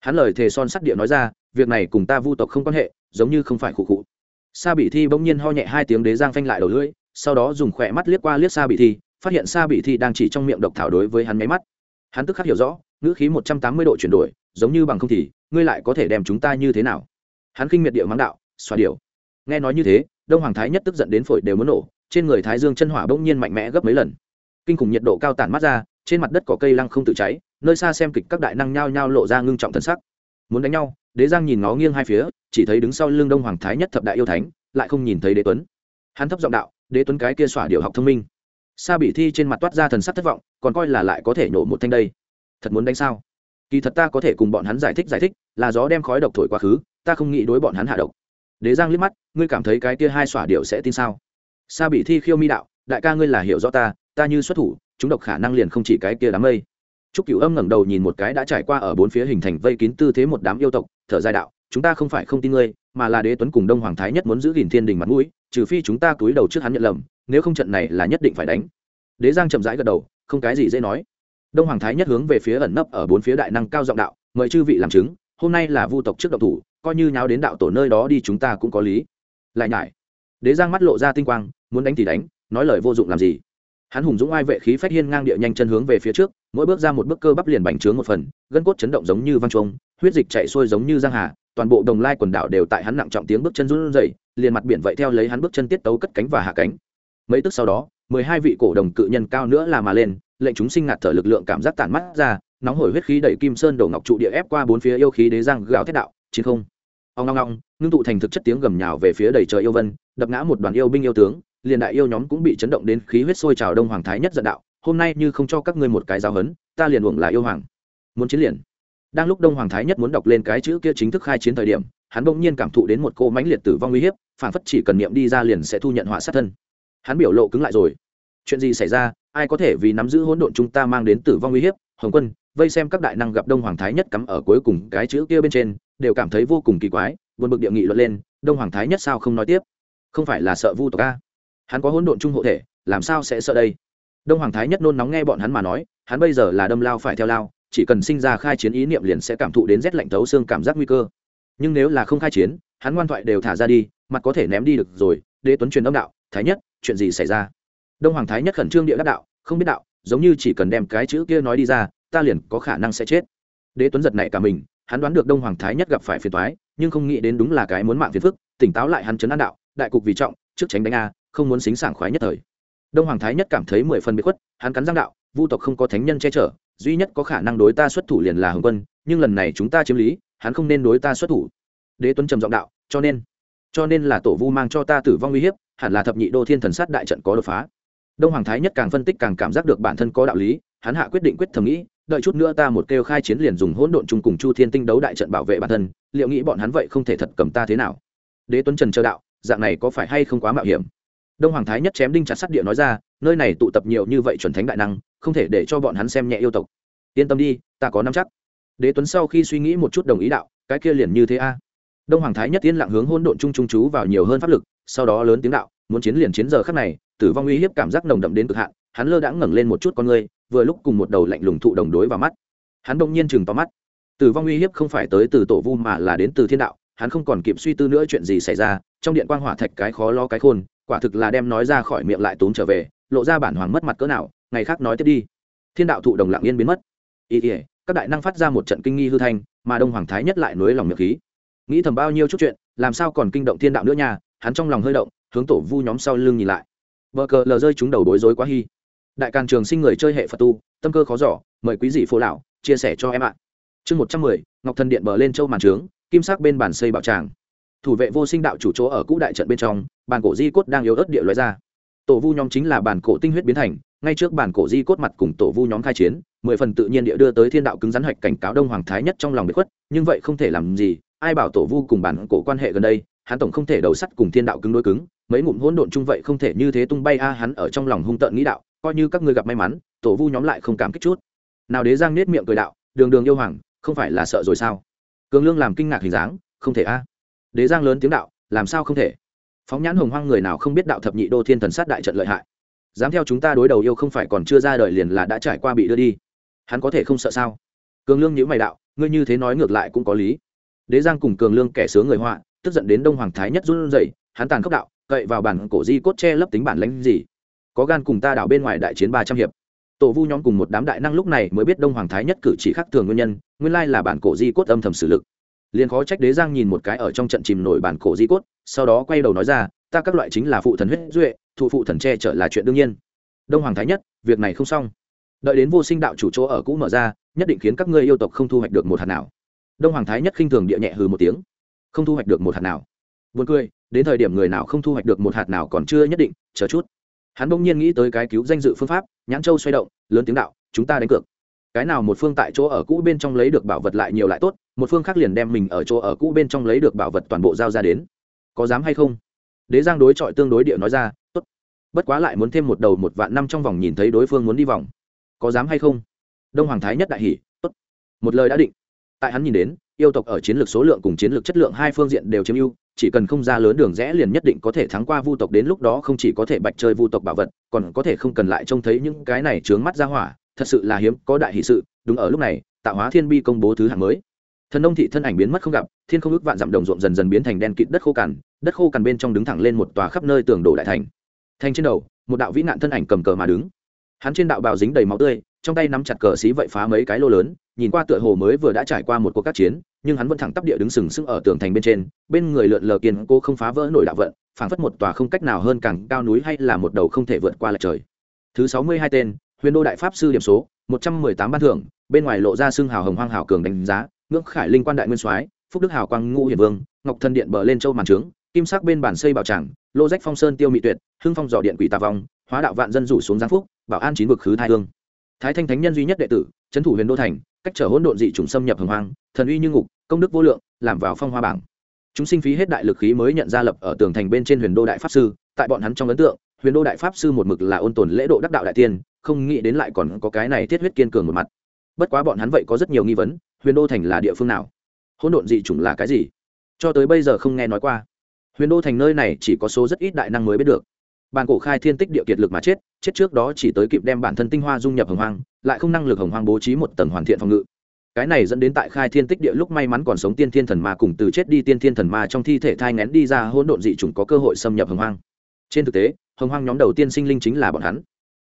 Hắn lời thề son sắt địa nói ra, việc này cùng ta vu tộc không quan hệ, giống như không phải khụ khụ. Sa bị thi bỗng nhiên ho nhẹ hai tiếng đế giang phanh lại đầu lưỡi sau đó dùng khỏe mắt liếc qua liếc xa bị thi, phát hiện xa bị thi đang chỉ trong miệng độc thảo đối với hắn máy mắt. Hắn tức khắc hiểu rõ, ngữ khí một trăm tám mươi độ chuyển đổi, giống như bằng không thì, ngươi lại có thể đem chúng ta như thế nào? Hắn khinh miệt địa mắng đạo, xoa điều. Nghe nói như thế, đông hoàng thái nhất tức giận đến phổi đều muốn nổ, trên người thái dương chân hỏa bỗng nhiên mạnh mẽ gấp mấy lần. Kinh khủng nhiệt độ cao tản mắt ra, trên mặt đất có cây lăng không tự cháy, nơi xa xem kịch các đại năng nhao nhao lộ ra ngưng trọng thân sắc. Muốn đánh nhau, đế giang nhìn ngó nghiêng hai phía, chỉ thấy đứng sau lưng đông hoàng thái nhất thập đại yêu thánh, lại không nhìn thấy đế tuấn. Hắn thấp giọng đạo đế tuấn cái kia xỏa điệu học thông minh. Sa bị thi trên mặt toát ra thần sắc thất vọng còn coi là lại có thể nổ một thanh đây. Thật muốn đánh sao? Kỳ thật ta có thể cùng bọn hắn giải thích giải thích là gió đem khói độc thổi quá khứ ta không nghĩ đối bọn hắn hạ độc. Đế giang liếc mắt ngươi cảm thấy cái kia hai xỏa điệu sẽ tin sao? Sa bị thi khiêu mi đạo đại ca ngươi là hiểu rõ ta ta như xuất thủ chúng độc khả năng liền không chỉ cái kia đám mây. Trúc Cửu Âm ngẩng đầu nhìn một cái đã trải qua ở bốn phía hình thành vây kín tư thế một đám yêu tộc, thở dài đạo, chúng ta không phải không tin ngươi, mà là Đế Tuấn cùng Đông Hoàng Thái nhất muốn giữ gìn thiên đình mặt mũi, trừ phi chúng ta cúi đầu trước hắn nhận lầm, nếu không trận này là nhất định phải đánh. Đế Giang chậm rãi gật đầu, không cái gì dễ nói. Đông Hoàng Thái nhất hướng về phía ẩn nấp ở bốn phía đại năng cao giọng đạo, mời chư vị làm chứng, hôm nay là Vu tộc trước động thủ, coi như nháo đến đạo tổ nơi đó đi chúng ta cũng có lý. Lại nhải. Đế Giang mắt lộ ra tinh quang, muốn đánh thì đánh, nói lời vô dụng làm gì? hắn hùng dũng ai vệ khí phách hiên ngang địa nhanh chân hướng về phía trước mỗi bước ra một bước cơ bắp liền bành trướng một phần gân cốt chấn động giống như văng trông huyết dịch chạy xuôi giống như giang hà toàn bộ đồng lai quần đảo đều tại hắn nặng trọng tiếng bước chân run rẩy, liền mặt biển vậy theo lấy hắn bước chân tiết tấu cất cánh và hạ cánh. Mấy tức sau đó, mười hai vị cổ đồng cự nhân cao nữa là mà lên, lệnh chúng sinh ngạt thở lực lượng cảm giác tản mắt ra, nóng hổi huyết khí đẩy kim sơn đổ ngọc trụ địa ép qua bốn phía yêu khí đế giang gào thét đạo, chiến không. Ông ngong ngong ngưng tụ thành thực chất tiếng gầm nhào về phía đầy trời yêu vân, đập ngã một đoàn yêu binh yêu tướng, liền đại yêu nhóm cũng bị chấn động đến khí huyết sôi trào đông hoàng thái nhất giận đạo, hôm nay như không cho các ngươi một cái giáo hấn ta liền uổng là yêu hoàng. Muốn chiến liền đang lúc đông hoàng thái nhất muốn đọc lên cái chữ kia chính thức khai chiến thời điểm, hắn bỗng nhiên cảm thụ đến một cô mãnh liệt tử vong uy hiếp, phản phất chỉ cần niệm đi ra liền sẽ thu nhận họa sát thân. Hắn biểu lộ cứng lại rồi. Chuyện gì xảy ra? Ai có thể vì nắm giữ hỗn độn chúng ta mang đến tử vong uy hiếp? Hồng quân, vây xem các đại năng gặp đông hoàng thái nhất cắm ở cuối cùng cái chữ kia bên trên, đều cảm thấy vô cùng kỳ quái, buồn bực địa nghị luận lên, đông hoàng thái nhất sao không nói tiếp? Không phải là sợ vu tộc a? Hắn có hỗn độn chung hộ thể, làm sao sẽ sợ đây? Đông hoàng thái nhất nôn nóng nghe bọn hắn mà nói, hắn bây giờ là đâm lao phải theo lao chỉ cần sinh ra khai chiến ý niệm liền sẽ cảm thụ đến rét lạnh thấu xương cảm giác nguy cơ. Nhưng nếu là không khai chiến, hắn ngoan thoại đều thả ra đi, mặt có thể ném đi được rồi, đế tuấn truyền âm đạo, thái nhất, chuyện gì xảy ra? Đông hoàng thái nhất khẩn trương địa đắc đạo, không biết đạo, giống như chỉ cần đem cái chữ kia nói đi ra, ta liền có khả năng sẽ chết. Đế tuấn giật này cả mình, hắn đoán được đông hoàng thái nhất gặp phải phiền toái, nhưng không nghĩ đến đúng là cái muốn mạng phiền phức, tỉnh táo lại hắn chấn an đạo, đại cục vì trọng, trước tránh đánh a, không muốn xính sảng khoái nhất thời. Đông hoàng thái nhất cảm thấy mười phần bị khuất, hắn cắn răng đạo, vu tộc không có thánh nhân che chở duy nhất có khả năng đối ta xuất thủ liền là hồng quân, nhưng lần này chúng ta chiếm lý, hắn không nên đối ta xuất thủ. Đế tuấn trầm giọng đạo, cho nên cho nên là tổ vu mang cho ta tử vong uy hiếp, hẳn là thập nhị đô thiên thần sát đại trận có đột phá. Đông hoàng thái nhất càng phân tích càng cảm giác được bản thân có đạo lý, hắn hạ quyết định quyết thầm nghĩ, đợi chút nữa ta một kêu khai chiến liền dùng hỗn độn chung cùng chu thiên tinh đấu đại trận bảo vệ bản thân, liệu nghĩ bọn hắn vậy không thể thật cầm ta thế nào? Đế tuấn trần chờ đạo, dạng này có phải hay không quá mạo hiểm? Đông hoàng thái nhất chém đinh chặt sắt địa nói ra, nơi này tụ tập nhiều như vậy chuẩn thánh đại năng không thể để cho bọn hắn xem nhẹ yêu tộc. Yên tâm đi, ta có nắm chắc. Đế tuấn sau khi suy nghĩ một chút đồng ý đạo, cái kia liền như thế a. Đông hoàng thái nhất yên lặng hướng hôn độn chung chung chú vào nhiều hơn pháp lực, sau đó lớn tiếng đạo, muốn chiến liền chiến giờ khắc này, tử vong uy hiếp cảm giác nồng đậm đến cực hạn, hắn lơ đãng ngẩng lên một chút con người vừa lúc cùng một đầu lạnh lùng thụ đồng đối vào mắt. Hắn đông nhiên chừng to mắt. Tử vong uy hiếp không phải tới từ tổ vu mà là đến từ thiên đạo, hắn không còn kịp suy tư nữa chuyện gì xảy ra, trong điện quan hỏa thạch cái khó lo cái khôn, quả thực là đem nói ra khỏi miệng lại tốn trở về, lộ ra bản hoàng mất mặt cỡ nào ngày khác nói tiếp đi. Thiên đạo thụ đồng lặng yên biến mất. Ý ỉa các đại năng phát ra một trận kinh nghi hư thanh, mà đông hoàng thái nhất lại nối lòng miệng khí. Nghĩ thầm bao nhiêu chút chuyện, làm sao còn kinh động thiên đạo nữa nha, hắn trong lòng hơi động, hướng tổ vu nhóm sau lưng nhìn lại. Vợ cờ lờ rơi chúng đầu bối rối quá hy đại càn trường sinh người chơi hệ phật tu, tâm cơ khó giỏ mời quý dị phố lão, chia sẻ cho em ạ. Chương một trăm mười, ngọc thần điện bờ lên châu màn trướng, kim sắc bên bàn xây bảo tràng. Thủ vệ vô sinh đạo chủ chỗ ở cũ đại trận bên trong, bàn cổ di cốt đang yếu ớt địa loại ra. Tổ vu nhóm chính là bàn cổ tinh huyết biến thành ngay trước bản cổ di cốt mặt cùng tổ vu nhóm khai chiến, mười phần tự nhiên địa đưa tới thiên đạo cứng rắn hạch cảnh cáo đông hoàng thái nhất trong lòng bị khuất, nhưng vậy không thể làm gì, ai bảo tổ vu cùng bản cổ quan hệ gần đây, hắn tổng không thể đầu sắt cùng thiên đạo cứng đối cứng, mấy ngụm hỗn độn chung vậy không thể như thế tung bay a, hắn ở trong lòng hung tợn nghĩ đạo, coi như các ngươi gặp may mắn, tổ vu nhóm lại không cảm kích chút. Nào đế giang nết miệng cười đạo, đường đường yêu hoàng, không phải là sợ rồi sao? Cường lương làm kinh ngạc hình dáng, không thể a. Đế giang lớn tiếng đạo, làm sao không thể? Phóng nhãn hồng hoang người nào không biết đạo thập nhị đô thiên thần sát đại trận lợi hại dám theo chúng ta đối đầu yêu không phải còn chưa ra đời liền là đã trải qua bị đưa đi. Hắn có thể không sợ sao? Cường lương nhữ mày đạo, ngươi như thế nói ngược lại cũng có lý. Đế giang cùng cường lương kẻ sướng người họa, tức giận đến đông hoàng thái nhất run rẩy, hắn tàn khốc đạo, cậy vào bản cổ di cốt che lấp tính bản lãnh gì? Có gan cùng ta đảo bên ngoài đại chiến ba trăm hiệp. Tổ vu nhóm cùng một đám đại năng lúc này mới biết đông hoàng thái nhất cử chỉ khác thường nguyên nhân, nguyên lai là bản cổ di cốt âm thầm xử lực. Liền khó trách đế giang nhìn một cái ở trong trận chìm nổi bản cổ di cốt, sau đó quay đầu nói ra ta các loại chính là phụ thần huyết duệ thụ phụ thần che trở là chuyện đương nhiên đông hoàng thái nhất việc này không xong đợi đến vô sinh đạo chủ chỗ ở cũ mở ra nhất định khiến các ngươi yêu tộc không thu hoạch được một hạt nào đông hoàng thái nhất khinh thường địa nhẹ hừ một tiếng không thu hoạch được một hạt nào Buồn cười, đến thời điểm người nào không thu hoạch được một hạt nào còn chưa nhất định, chờ chút. Hắn bỗng nhiên nghĩ tới cái cứu danh dự phương pháp, nhãn châu xoay động, lớn tiếng đạo, chúng ta đánh cược. Cái nào một phương tại chỗ ở cũ bên trong lấy được bảo vật lại nhiều lại tốt, một phương khác liền đem mình ở chỗ ở cũ bên trong lấy được bảo vật toàn bộ giao ra đến. Có dám hay không? Đế Giang đối chọi tương đối địa nói ra, tốt. Bất quá lại muốn thêm một đầu một vạn năm trong vòng nhìn thấy đối phương muốn đi vòng. Có dám hay không? Đông Hoàng Thái nhất đại hỉ, tốt. Một lời đã định. Tại hắn nhìn đến, yêu tộc ở chiến lược số lượng cùng chiến lược chất lượng hai phương diện đều chiếm ưu chỉ cần không ra lớn đường rẽ liền nhất định có thể thắng qua vu tộc đến lúc đó không chỉ có thể bạch chơi vu tộc bảo vật còn có thể không cần lại trông thấy những cái này trướng mắt ra hỏa thật sự là hiếm có đại hỷ sự đúng ở lúc này tạo hóa thiên bi công bố thứ hạng mới thần nông thị thân ảnh biến mất không gặp, thiên không ước vạn dặm đồng ruộng dần dần biến thành đen kịt đất khô cằn, đất khô cằn bên trong đứng thẳng lên một tòa khắp nơi tường đổ đại thành. Thành trên đầu, một đạo vĩ nạn thân ảnh cầm cờ mà đứng. Hắn trên đạo bào dính đầy máu tươi, trong tay nắm chặt cờ xí vậy phá mấy cái lô lớn, nhìn qua tựa hồ mới vừa đã trải qua một cuộc các chiến, nhưng hắn vẫn thẳng tắp địa đứng sừng sững ở tường thành bên trên, bên người lượn lờ kiên cô không phá vỡ nổi đạo vận, phảng phất một tòa không cách nào hơn càng cao núi hay là một đầu không thể vượt qua lại trời. Thứ sáu mươi hai tên, huyền đô đại pháp sư điểm số, một trăm mười tám ban thưởng, bên ngoài lộ ra xương hào hồng hoang hào cường đánh giá ngưỡng khải linh quan đại nguyên soái, phúc đức hào quang ngũ hiền vương, ngọc thần điện bờ lên châu màn trướng, kim sắc bên bản xây bảo tràng, lô rách phong sơn tiêu mị tuyệt, hưng phong dò điện quỷ tà vong, hóa đạo vạn dân rủ xuống giang phúc, bảo an chín vực khứ thái hương. Thái thanh thánh nhân duy nhất đệ tử trấn thủ huyền đô thành, cách trở hỗn độn dị chủng xâm nhập hồng hoang, thần uy như ngục, công đức vô lượng, làm vào phong hoa bảng. Chúng sinh phí hết đại lực khí mới nhận ra lập ở tường thành bên trên huyền đô đại pháp sư, tại bọn hắn trong ấn tượng, huyền đô đại pháp sư một mực là ôn tồn lễ độ đắc đạo đại tiên, không nghĩ đến lại còn có cái này thiết huyết kiên cường một mặt. Bất quá bọn hắn vậy có rất nhiều nghi vấn huyền đô thành là địa phương nào? Hỗn độn dị chủng là cái gì? Cho tới bây giờ không nghe nói qua. Huyền đô thành nơi này chỉ có số rất ít đại năng mới biết được. Bàn cổ khai thiên tích địa kiệt lực mà chết chết trước đó chỉ tới kịp đem bản thân tinh hoa dung nhập hồng hoang, lại không năng lực hồng hoang bố trí một tầng hoàn thiện phòng ngự. Cái này dẫn đến tại khai thiên tích địa lúc may mắn còn sống tiên thiên thần ma cùng từ chết đi tiên thiên thần ma trong thi thể thai ngén đi ra hỗn độn dị chủng có cơ hội xâm nhập hồng hoang. Trên thực tế, hồng hoang nhóm đầu tiên sinh linh chính là bọn hắn.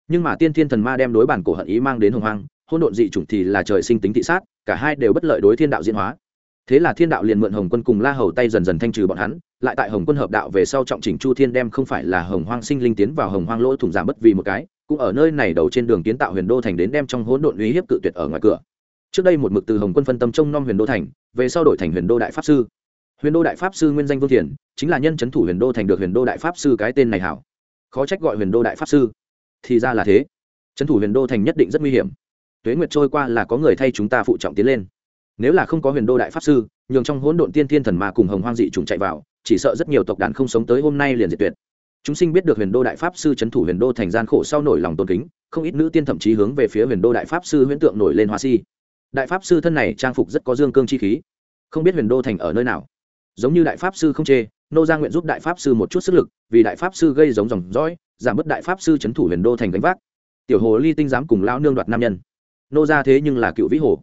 Nhưng mà tiên thiên thần ma đem đối bản cổ hận ý mang đến hồng hoang, hỗn độn dị chủng thì là trời sinh tính thị sát cả hai đều bất lợi đối thiên đạo diễn hóa. Thế là thiên đạo liền mượn hồng quân cùng la hầu tay dần dần thanh trừ bọn hắn, lại tại hồng quân hợp đạo về sau trọng chỉnh chu thiên đem không phải là hồng hoang sinh linh tiến vào hồng hoang lỗ thủng giảm bất vì một cái, cũng ở nơi này đầu trên đường kiến tạo huyền đô thành đến đem trong hỗn độn uy hiếp cự tuyệt ở ngoài cửa. Trước đây một mực từ hồng quân phân tâm trông nom huyền đô thành, về sau đổi thành huyền đô đại pháp sư. Huyền đô đại pháp sư nguyên danh vương thiền, chính là nhân c h ấ n thủ huyền đô thành được huyền đô đại pháp sư cái tên này hảo. Khó trách gọi huyền đô đại pháp sư. Thì ra là thế. C h ấ n thủ huyền đô thành nhất định rất nguy hiểm tuế nguyệt trôi qua là có người thay chúng ta phụ trọng tiến lên. Nếu là không có huyền đô đại pháp sư, nhường trong hỗn độn tiên thiên thần mà cùng hồng hoang dị trùng chạy vào, chỉ sợ rất nhiều tộc đàn không sống tới hôm nay liền diệt tuyệt. Chúng sinh biết được huyền đô đại pháp sư c h ấ n thủ huyền đô thành gian khổ sau nổi lòng tôn kính, không ít nữ tiên thậm chí hướng về phía huyền đô đại pháp sư huyễn tượng nổi lên hoa si. Đại pháp sư thân này trang phục rất có dương cương chi khí. Không biết huyền đô thành ở nơi nào. Giống như đại pháp sư không chê, nô gia nguyện giúp đại pháp sư một chút sức lực, vì đại pháp sư gây giống dòng dõi, giảm bớt đại pháp sư c h ấ n thủ huyền đô thành gánh vác. Tiểu hồ ly tinh dám cùng lao nương đoạt nam nhân nô gia thế nhưng là cựu vĩ hồ.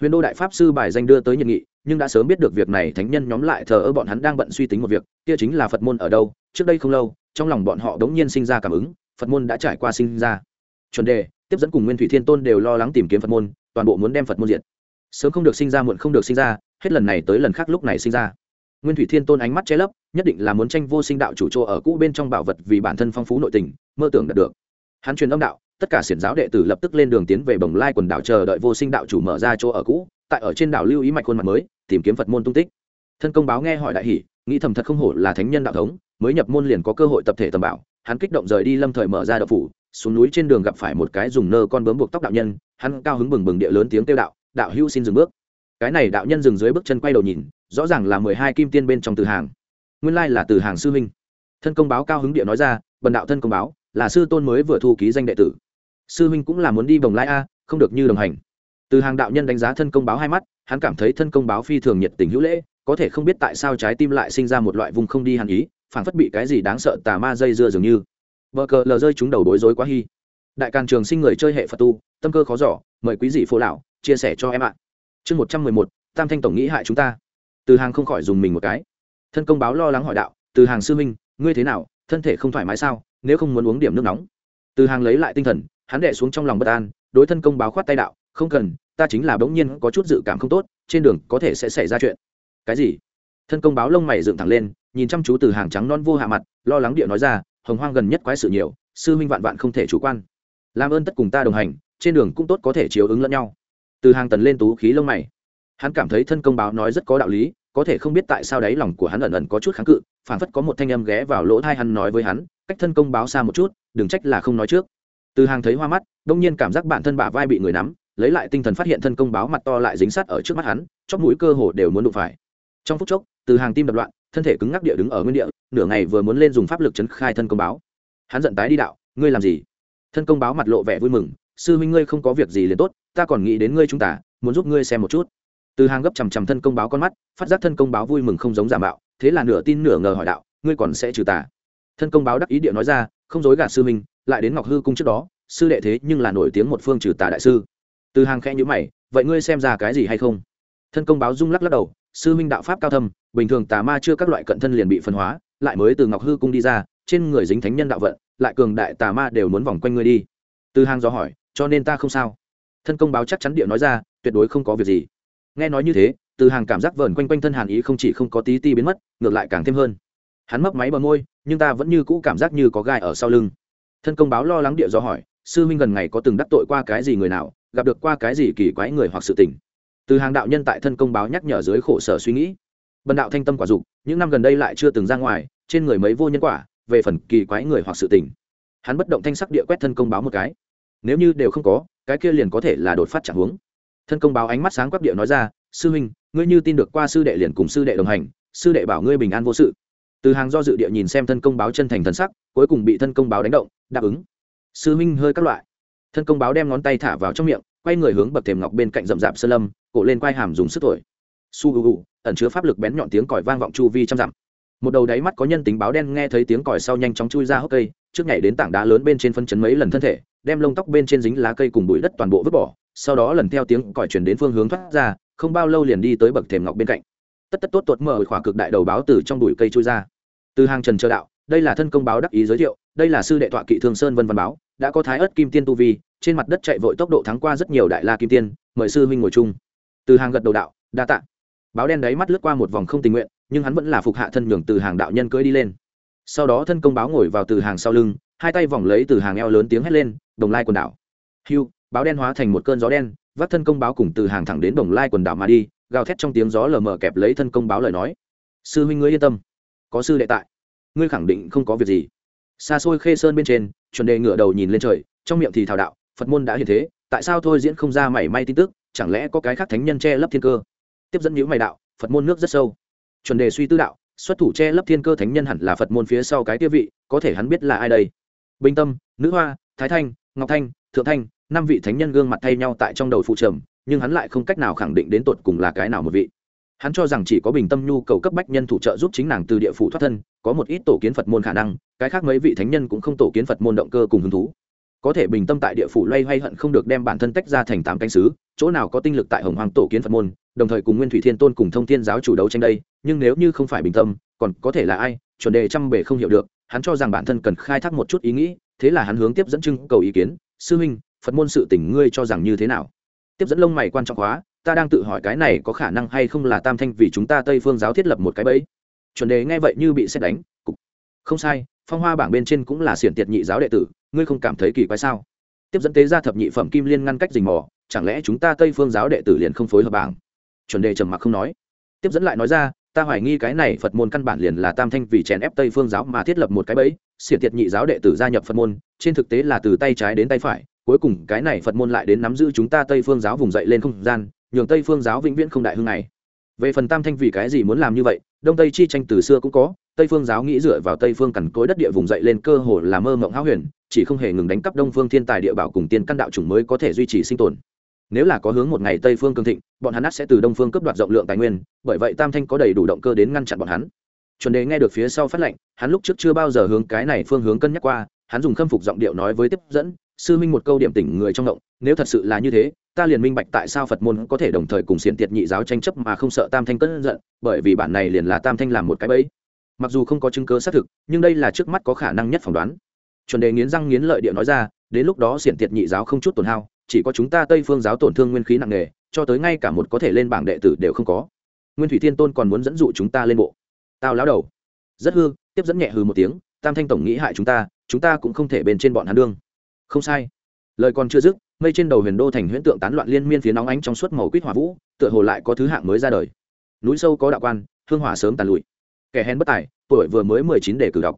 Huyền đô đại pháp sư bài danh đưa tới nhiệt nghị, nhưng đã sớm biết được việc này thánh nhân nhóm lại thờ ơ bọn hắn đang bận suy tính một việc, kia chính là phật môn ở đâu, trước đây không lâu, trong lòng bọn họ đống nhiên sinh ra cảm ứng, phật môn đã trải qua sinh ra. Chuẩn đề, tiếp dẫn cùng nguyên thủy thiên tôn đều lo lắng tìm kiếm phật môn, toàn bộ muốn đem phật môn diệt. Sớm không được sinh ra muộn không được sinh ra, hết lần này tới lần khác lúc này sinh ra. Nguyên thủy thiên tôn ánh mắt che lấp, nhất định là muốn tranh vô sinh đạo chủ chỗ ở cũ bên trong bảo vật vì bản thân phong phú nội tình, mơ tưởng đạt được. Hắn truyền âm đạo tất cả xiển giáo đệ tử lập tức lên đường tiến về bồng lai quần đảo chờ đợi vô sinh đạo chủ mở ra chỗ ở cũ, tại ở trên đảo lưu ý mạch khuôn mặt mới, tìm kiếm phật môn tung tích. Thân công báo nghe hỏi đại hỷ nghĩ thầm thật không hổ là thánh nhân đạo thống, mới nhập môn liền có cơ hội tập thể tầm bảo, hắn kích động rời đi lâm thời mở ra đậu phủ, xuống núi trên đường gặp phải một cái dùng nơ con bướm buộc tóc đạo nhân, hắn cao hứng bừng bừng địa lớn tiếng kêu đạo đạo hữu xin dừng bước. Cái này đạo nhân dừng dưới bước chân quay đầu nhìn, rõ ràng là mười hai kim tiên bên trong từ hàng. Nguyên lai là từ hàng sư huynh. Thân công báo cao hứng địa nói ra, bần đạo thân công báo, là sư tôn mới vừa thu ký danh đệ tử sư huynh cũng là muốn đi bồng lai a, không được như đồng hành. Từ hàng đạo nhân đánh giá thân công báo hai mắt, hắn cảm thấy thân công báo phi thường nhiệt tình hữu lễ, có thể không biết tại sao trái tim lại sinh ra một loại vùng không đi hàn ý phản phất bị cái gì đáng sợ tà ma dây dưa dường như. Vợ cờ lờ rơi chúng đầu bối rối quá hy đại càn trường sinh người chơi hệ phật tu, tâm cơ khó giỏ mời quý dị phố lão, chia sẻ cho em ạ. Chương một trăm mười một, tam thanh tổng nghĩ hại chúng ta. Từ hàng không khỏi dùng mình một cái. Thân công báo lo lắng hỏi đạo, từ hàng sư minh ngươi thế nào? Thân thể không thoải mái sao? Nếu không muốn uống điểm nước nóng. Từ hàng lấy lại tinh thần hắn đệ xuống trong lòng bất an, đối thân công báo khoát tay đạo, không cần, ta chính là bỗng nhiên có chút dự cảm không tốt, trên đường có thể sẽ xảy ra chuyện. Cái gì? Thân công báo lông mày dựng thẳng lên, nhìn chăm chú từ hàng trắng non vô hạ mặt, lo lắng địa nói ra, hồng hoang gần nhất quái sự nhiều, sư minh vạn vạn không thể chủ quan. Làm ơn tất cùng ta đồng hành, trên đường cũng tốt có thể chiếu ứng lẫn nhau. Từ hàng tần lên tú khí lông mày. Hắn cảm thấy thân công báo nói rất có đạo lý, có thể không biết tại sao đáy lòng của hắn ẩn ẩn có chút kháng cự phản phất có một thanh âm ghé vào lỗ thai hắn nói với hắn, cách thân công báo xa một chút, đừng trách là không nói trước từ hàng thấy hoa mắt, đông nhiên cảm giác bản thân bả vai bị người nắm, lấy lại tinh thần phát hiện thân công báo mặt to lại dính sát ở trước mắt hắn, chóp mũi cơ hồ đều muốn đụng phải. Trong phút chốc, từ hàng tim đập loạn, thân thể cứng ngắc địa đứng ở nguyên địa, nửa ngày vừa muốn lên dùng pháp lực chấn khai thân công báo. Hắn giận tái đi đạo, ngươi làm gì? Thân công báo mặt lộ vẻ vui mừng, sư huynh ngươi không có việc gì liền tốt, ta còn nghĩ đến ngươi chúng ta, muốn giúp ngươi xem một chút. Từ hàng gấp chằm chằm thân công báo con mắt, phát giác thân công báo vui mừng không giống giả mạo, thế là nửa tin nửa ngờ hỏi đạo, ngươi còn sẽ trừ tà thân công báo đắc ý địa nói ra không dối gạt sư minh, lại đến ngọc hư cung trước đó sư đệ thế nhưng là nổi tiếng một phương trừ tà đại sư. Từ hàng khẽ nhữ mày vậy ngươi xem ra cái gì hay không? Thân công báo rung lắc lắc đầu sư minh đạo pháp cao thâm bình thường tà ma chưa các loại cận thân liền bị phân hóa lại mới từ ngọc hư cung đi ra trên người dính thánh nhân đạo vận lại cường đại tà ma đều muốn vòng quanh ngươi đi. Từ hàng dò hỏi cho nên ta không sao? Thân công báo chắc chắn địa nói ra tuyệt đối không có việc gì. Nghe nói như thế từ hàng cảm giác vờn quanh quanh thân hàn ý không chỉ không có tí ti biến mất ngược lại càng thêm hơn hắn mấp máy bờ môi, nhưng ta vẫn như cũ cảm giác như có gai ở sau lưng. Thân công báo lo lắng địa do hỏi, sư huynh gần ngày có từng đắc tội qua cái gì người nào, gặp được qua cái gì kỳ quái người hoặc sự tình. Từ hàng đạo nhân tại thân công báo nhắc nhở dưới khổ sở suy nghĩ. Bần đạo thanh tâm quả dục, những năm gần đây lại chưa từng ra ngoài, trên người mấy vô nhân quả, về phần kỳ quái người hoặc sự tình. Hắn bất động thanh sắc địa quét thân công báo một cái. Nếu như đều không có, cái kia liền có thể là đột phát chẳng hướng. thân công báo ánh mắt sáng quắc địa nói ra, sư huynh, ngươi như tin được qua sư đệ liền cùng sư đệ đồng hành, sư đệ bảo ngươi bình an vô sự từ hàng do dự địa nhìn xem thân công báo chân thành thần sắc, cuối cùng bị thân công báo đánh động, đáp ứng. Sư minh hơi các loại. Thân công báo đem ngón tay thả vào trong miệng, quay người hướng bậc thềm ngọc bên cạnh rậm rạp sơn lâm, cổ lên quai hàm dùng sức thổi. Su u u ẩn chứa pháp lực bén nhọn tiếng còi vang vọng chu vi trăm dặm. Một đầu đáy mắt có nhân tính báo đen nghe thấy tiếng còi sau nhanh chóng chui ra hốc cây, trước nhảy đến tảng đá lớn bên trên phân chấn mấy lần thân thể, đem lông tóc bên trên dính lá cây cùng bụi đất toàn bộ vứt bỏ, sau đó lần theo tiếng còi chuyển đến phương hướng thoát ra, không bao lâu liền đi tới bậc thềm ngọc bên cạnh tất tất tốt tuột mở khỏa cực đại đầu báo từ trong bụi cây chui ra. Từ hàng trần chờ đạo, đây là thân công báo đắc ý giới thiệu, đây là sư đệ tọa kỵ thương sơn vân văn báo, đã có thái ớt kim tiên tu vi, trên mặt đất chạy vội tốc độ thắng qua rất nhiều đại la kim tiên, mời sư huynh ngồi chung. Từ hàng gật đầu đạo, đa tạ. Báo đen đáy mắt lướt qua một vòng không tình nguyện, nhưng hắn vẫn là phục hạ thân nhường từ hàng đạo nhân cưỡi đi lên. Sau đó thân công báo ngồi vào từ hàng sau lưng, hai tay vòng lấy từ hàng eo lớn tiếng hét lên, đồng lai quần đảo. Hưu, báo đen hóa thành một cơn gió đen, vác thân công báo cùng từ hàng thẳng đến đồng lai quần đảo mà đi gào thét trong tiếng gió lờ mờ kẹp lấy thân công báo lời nói. Sư huynh ngươi yên tâm, có sư đệ tại, ngươi khẳng định không có việc gì. Xa xôi khê sơn bên trên, chuẩn đề ngửa đầu nhìn lên trời, trong miệng thì thảo đạo, phật môn đã hiện thế, tại sao thôi diễn không ra mảy may tin tức, chẳng lẽ có cái khác thánh nhân che lấp thiên cơ? Tiếp dẫn nhữ mày đạo, phật môn nước rất sâu. Chuẩn đề suy tư đạo, xuất thủ che lấp thiên cơ thánh nhân hẳn là phật môn phía sau cái tiêu vị, có thể hắn biết là ai đây? Bình tâm, nữ hoa, thái thanh, ngọc thanh, thượng thanh, năm vị thánh nhân gương mặt thay nhau tại trong đầu phụ trầm nhưng hắn lại không cách nào khẳng định đến tột cùng là cái nào một vị. Hắn cho rằng chỉ có bình tâm nhu cầu cấp bách nhân thủ trợ giúp chính nàng từ địa phủ thoát thân, có một ít tổ kiến phật môn khả năng, cái khác mấy vị thánh nhân cũng không tổ kiến phật môn động cơ cùng hứng thú. Có thể bình tâm tại địa phủ loay hoay hận không được đem bản thân tách ra thành tám canh sứ, chỗ nào có tinh lực tại hồng hoàng tổ kiến phật môn, đồng thời cùng nguyên thủy thiên tôn cùng thông thiên giáo chủ đấu tranh đây, nhưng nếu như không phải bình tâm, còn có thể là ai, chuẩn đề trăm bề không hiểu được, hắn cho rằng bản thân cần khai thác một chút ý nghĩ, thế là hắn hướng tiếp dẫn trưng cầu ý kiến, sư huynh, phật môn sự tỉnh ngươi cho rằng như thế nào? Tiếp dẫn lông mày quan trọng hóa, ta đang tự hỏi cái này có khả năng hay không là tam thanh vì chúng ta tây phương giáo thiết lập một cái bẫy. Chuẩn đề nghe vậy như bị xét đánh, cục. Không sai, phong hoa bảng bên trên cũng là xiển tiệt nhị giáo đệ tử, ngươi không cảm thấy kỳ quái sao? Tiếp dẫn tế ra thập nhị phẩm kim liên ngăn cách rình mò, chẳng lẽ chúng ta tây phương giáo đệ tử liền không phối hợp bảng? Chuẩn đề trầm mặc không nói. Tiếp dẫn lại nói ra, ta hoài nghi cái này phật môn căn bản liền là tam thanh vì chèn ép tây phương giáo mà thiết lập một cái bẫy, xiển tiệt nhị giáo đệ tử gia nhập phật môn, trên thực tế là từ tay trái đến tay phải cuối cùng cái này phật môn lại đến nắm giữ chúng ta tây phương giáo vùng dậy lên không gian, nhường tây phương giáo vĩnh viễn không đại hưng này về phần tam thanh vì cái gì muốn làm như vậy, đông tây chi tranh từ xưa cũng có, tây phương giáo nghĩ dựa vào tây phương cằn cối đất địa vùng dậy lên cơ hồ là mơ mộng háo huyền, chỉ không hề ngừng đánh cắp đông phương thiên tài địa bảo cùng tiên căn đạo chủng mới có thể duy trì sinh tồn. Nếu là có hướng một ngày tây phương cường thịnh, bọn hắn sẽ từ đông phương cấp đoạt rộng lượng tài nguyên, bởi vậy tam thanh có đầy đủ động cơ đến ngăn chặn bọn hắn. Chuẩn đề nghe được phía sau phát lệnh, hắn lúc trước chưa bao giờ hướng cái này phương hướng cân nhắc qua, hắn dùng khâm phục giọng điệu nói với tiếp dẫn sư minh một câu điểm tỉnh người trong động, nếu thật sự là như thế, ta liền minh bạch tại sao phật môn có thể đồng thời cùng xiển tiệt nhị giáo tranh chấp mà không sợ tam thanh cất giận, bởi vì bản này liền là tam thanh làm một cái bẫy. Mặc dù không có chứng cứ xác thực, nhưng đây là trước mắt có khả năng nhất phỏng đoán. Chuẩn đề nghiến răng nghiến lợi địa nói ra, đến lúc đó xiển tiệt nhị giáo không chút tổn hao, chỉ có chúng ta tây phương giáo tổn thương nguyên khí nặng nề, cho tới ngay cả một có thể lên bảng đệ tử đều không có. Nguyên thủy thiên tôn còn muốn dẫn dụ chúng ta lên bộ. Tao lão đầu. Rất hư, tiếp dẫn nhẹ hư một tiếng, tam thanh tổng nghĩ hại chúng ta chúng ta cũng không thể bền trên bọn hắn đương không sai. Lời còn chưa dứt, mây trên đầu huyền đô thành huyễn tượng tán loạn liên miên phía nóng ánh trong suốt màu quýt hỏa vũ, tựa hồ lại có thứ hạng mới ra đời. Núi sâu có đạo quan, hương hỏa sớm tàn lụi. Kẻ hèn bất tài, tuổi vừa mới mười chín để cử đọc.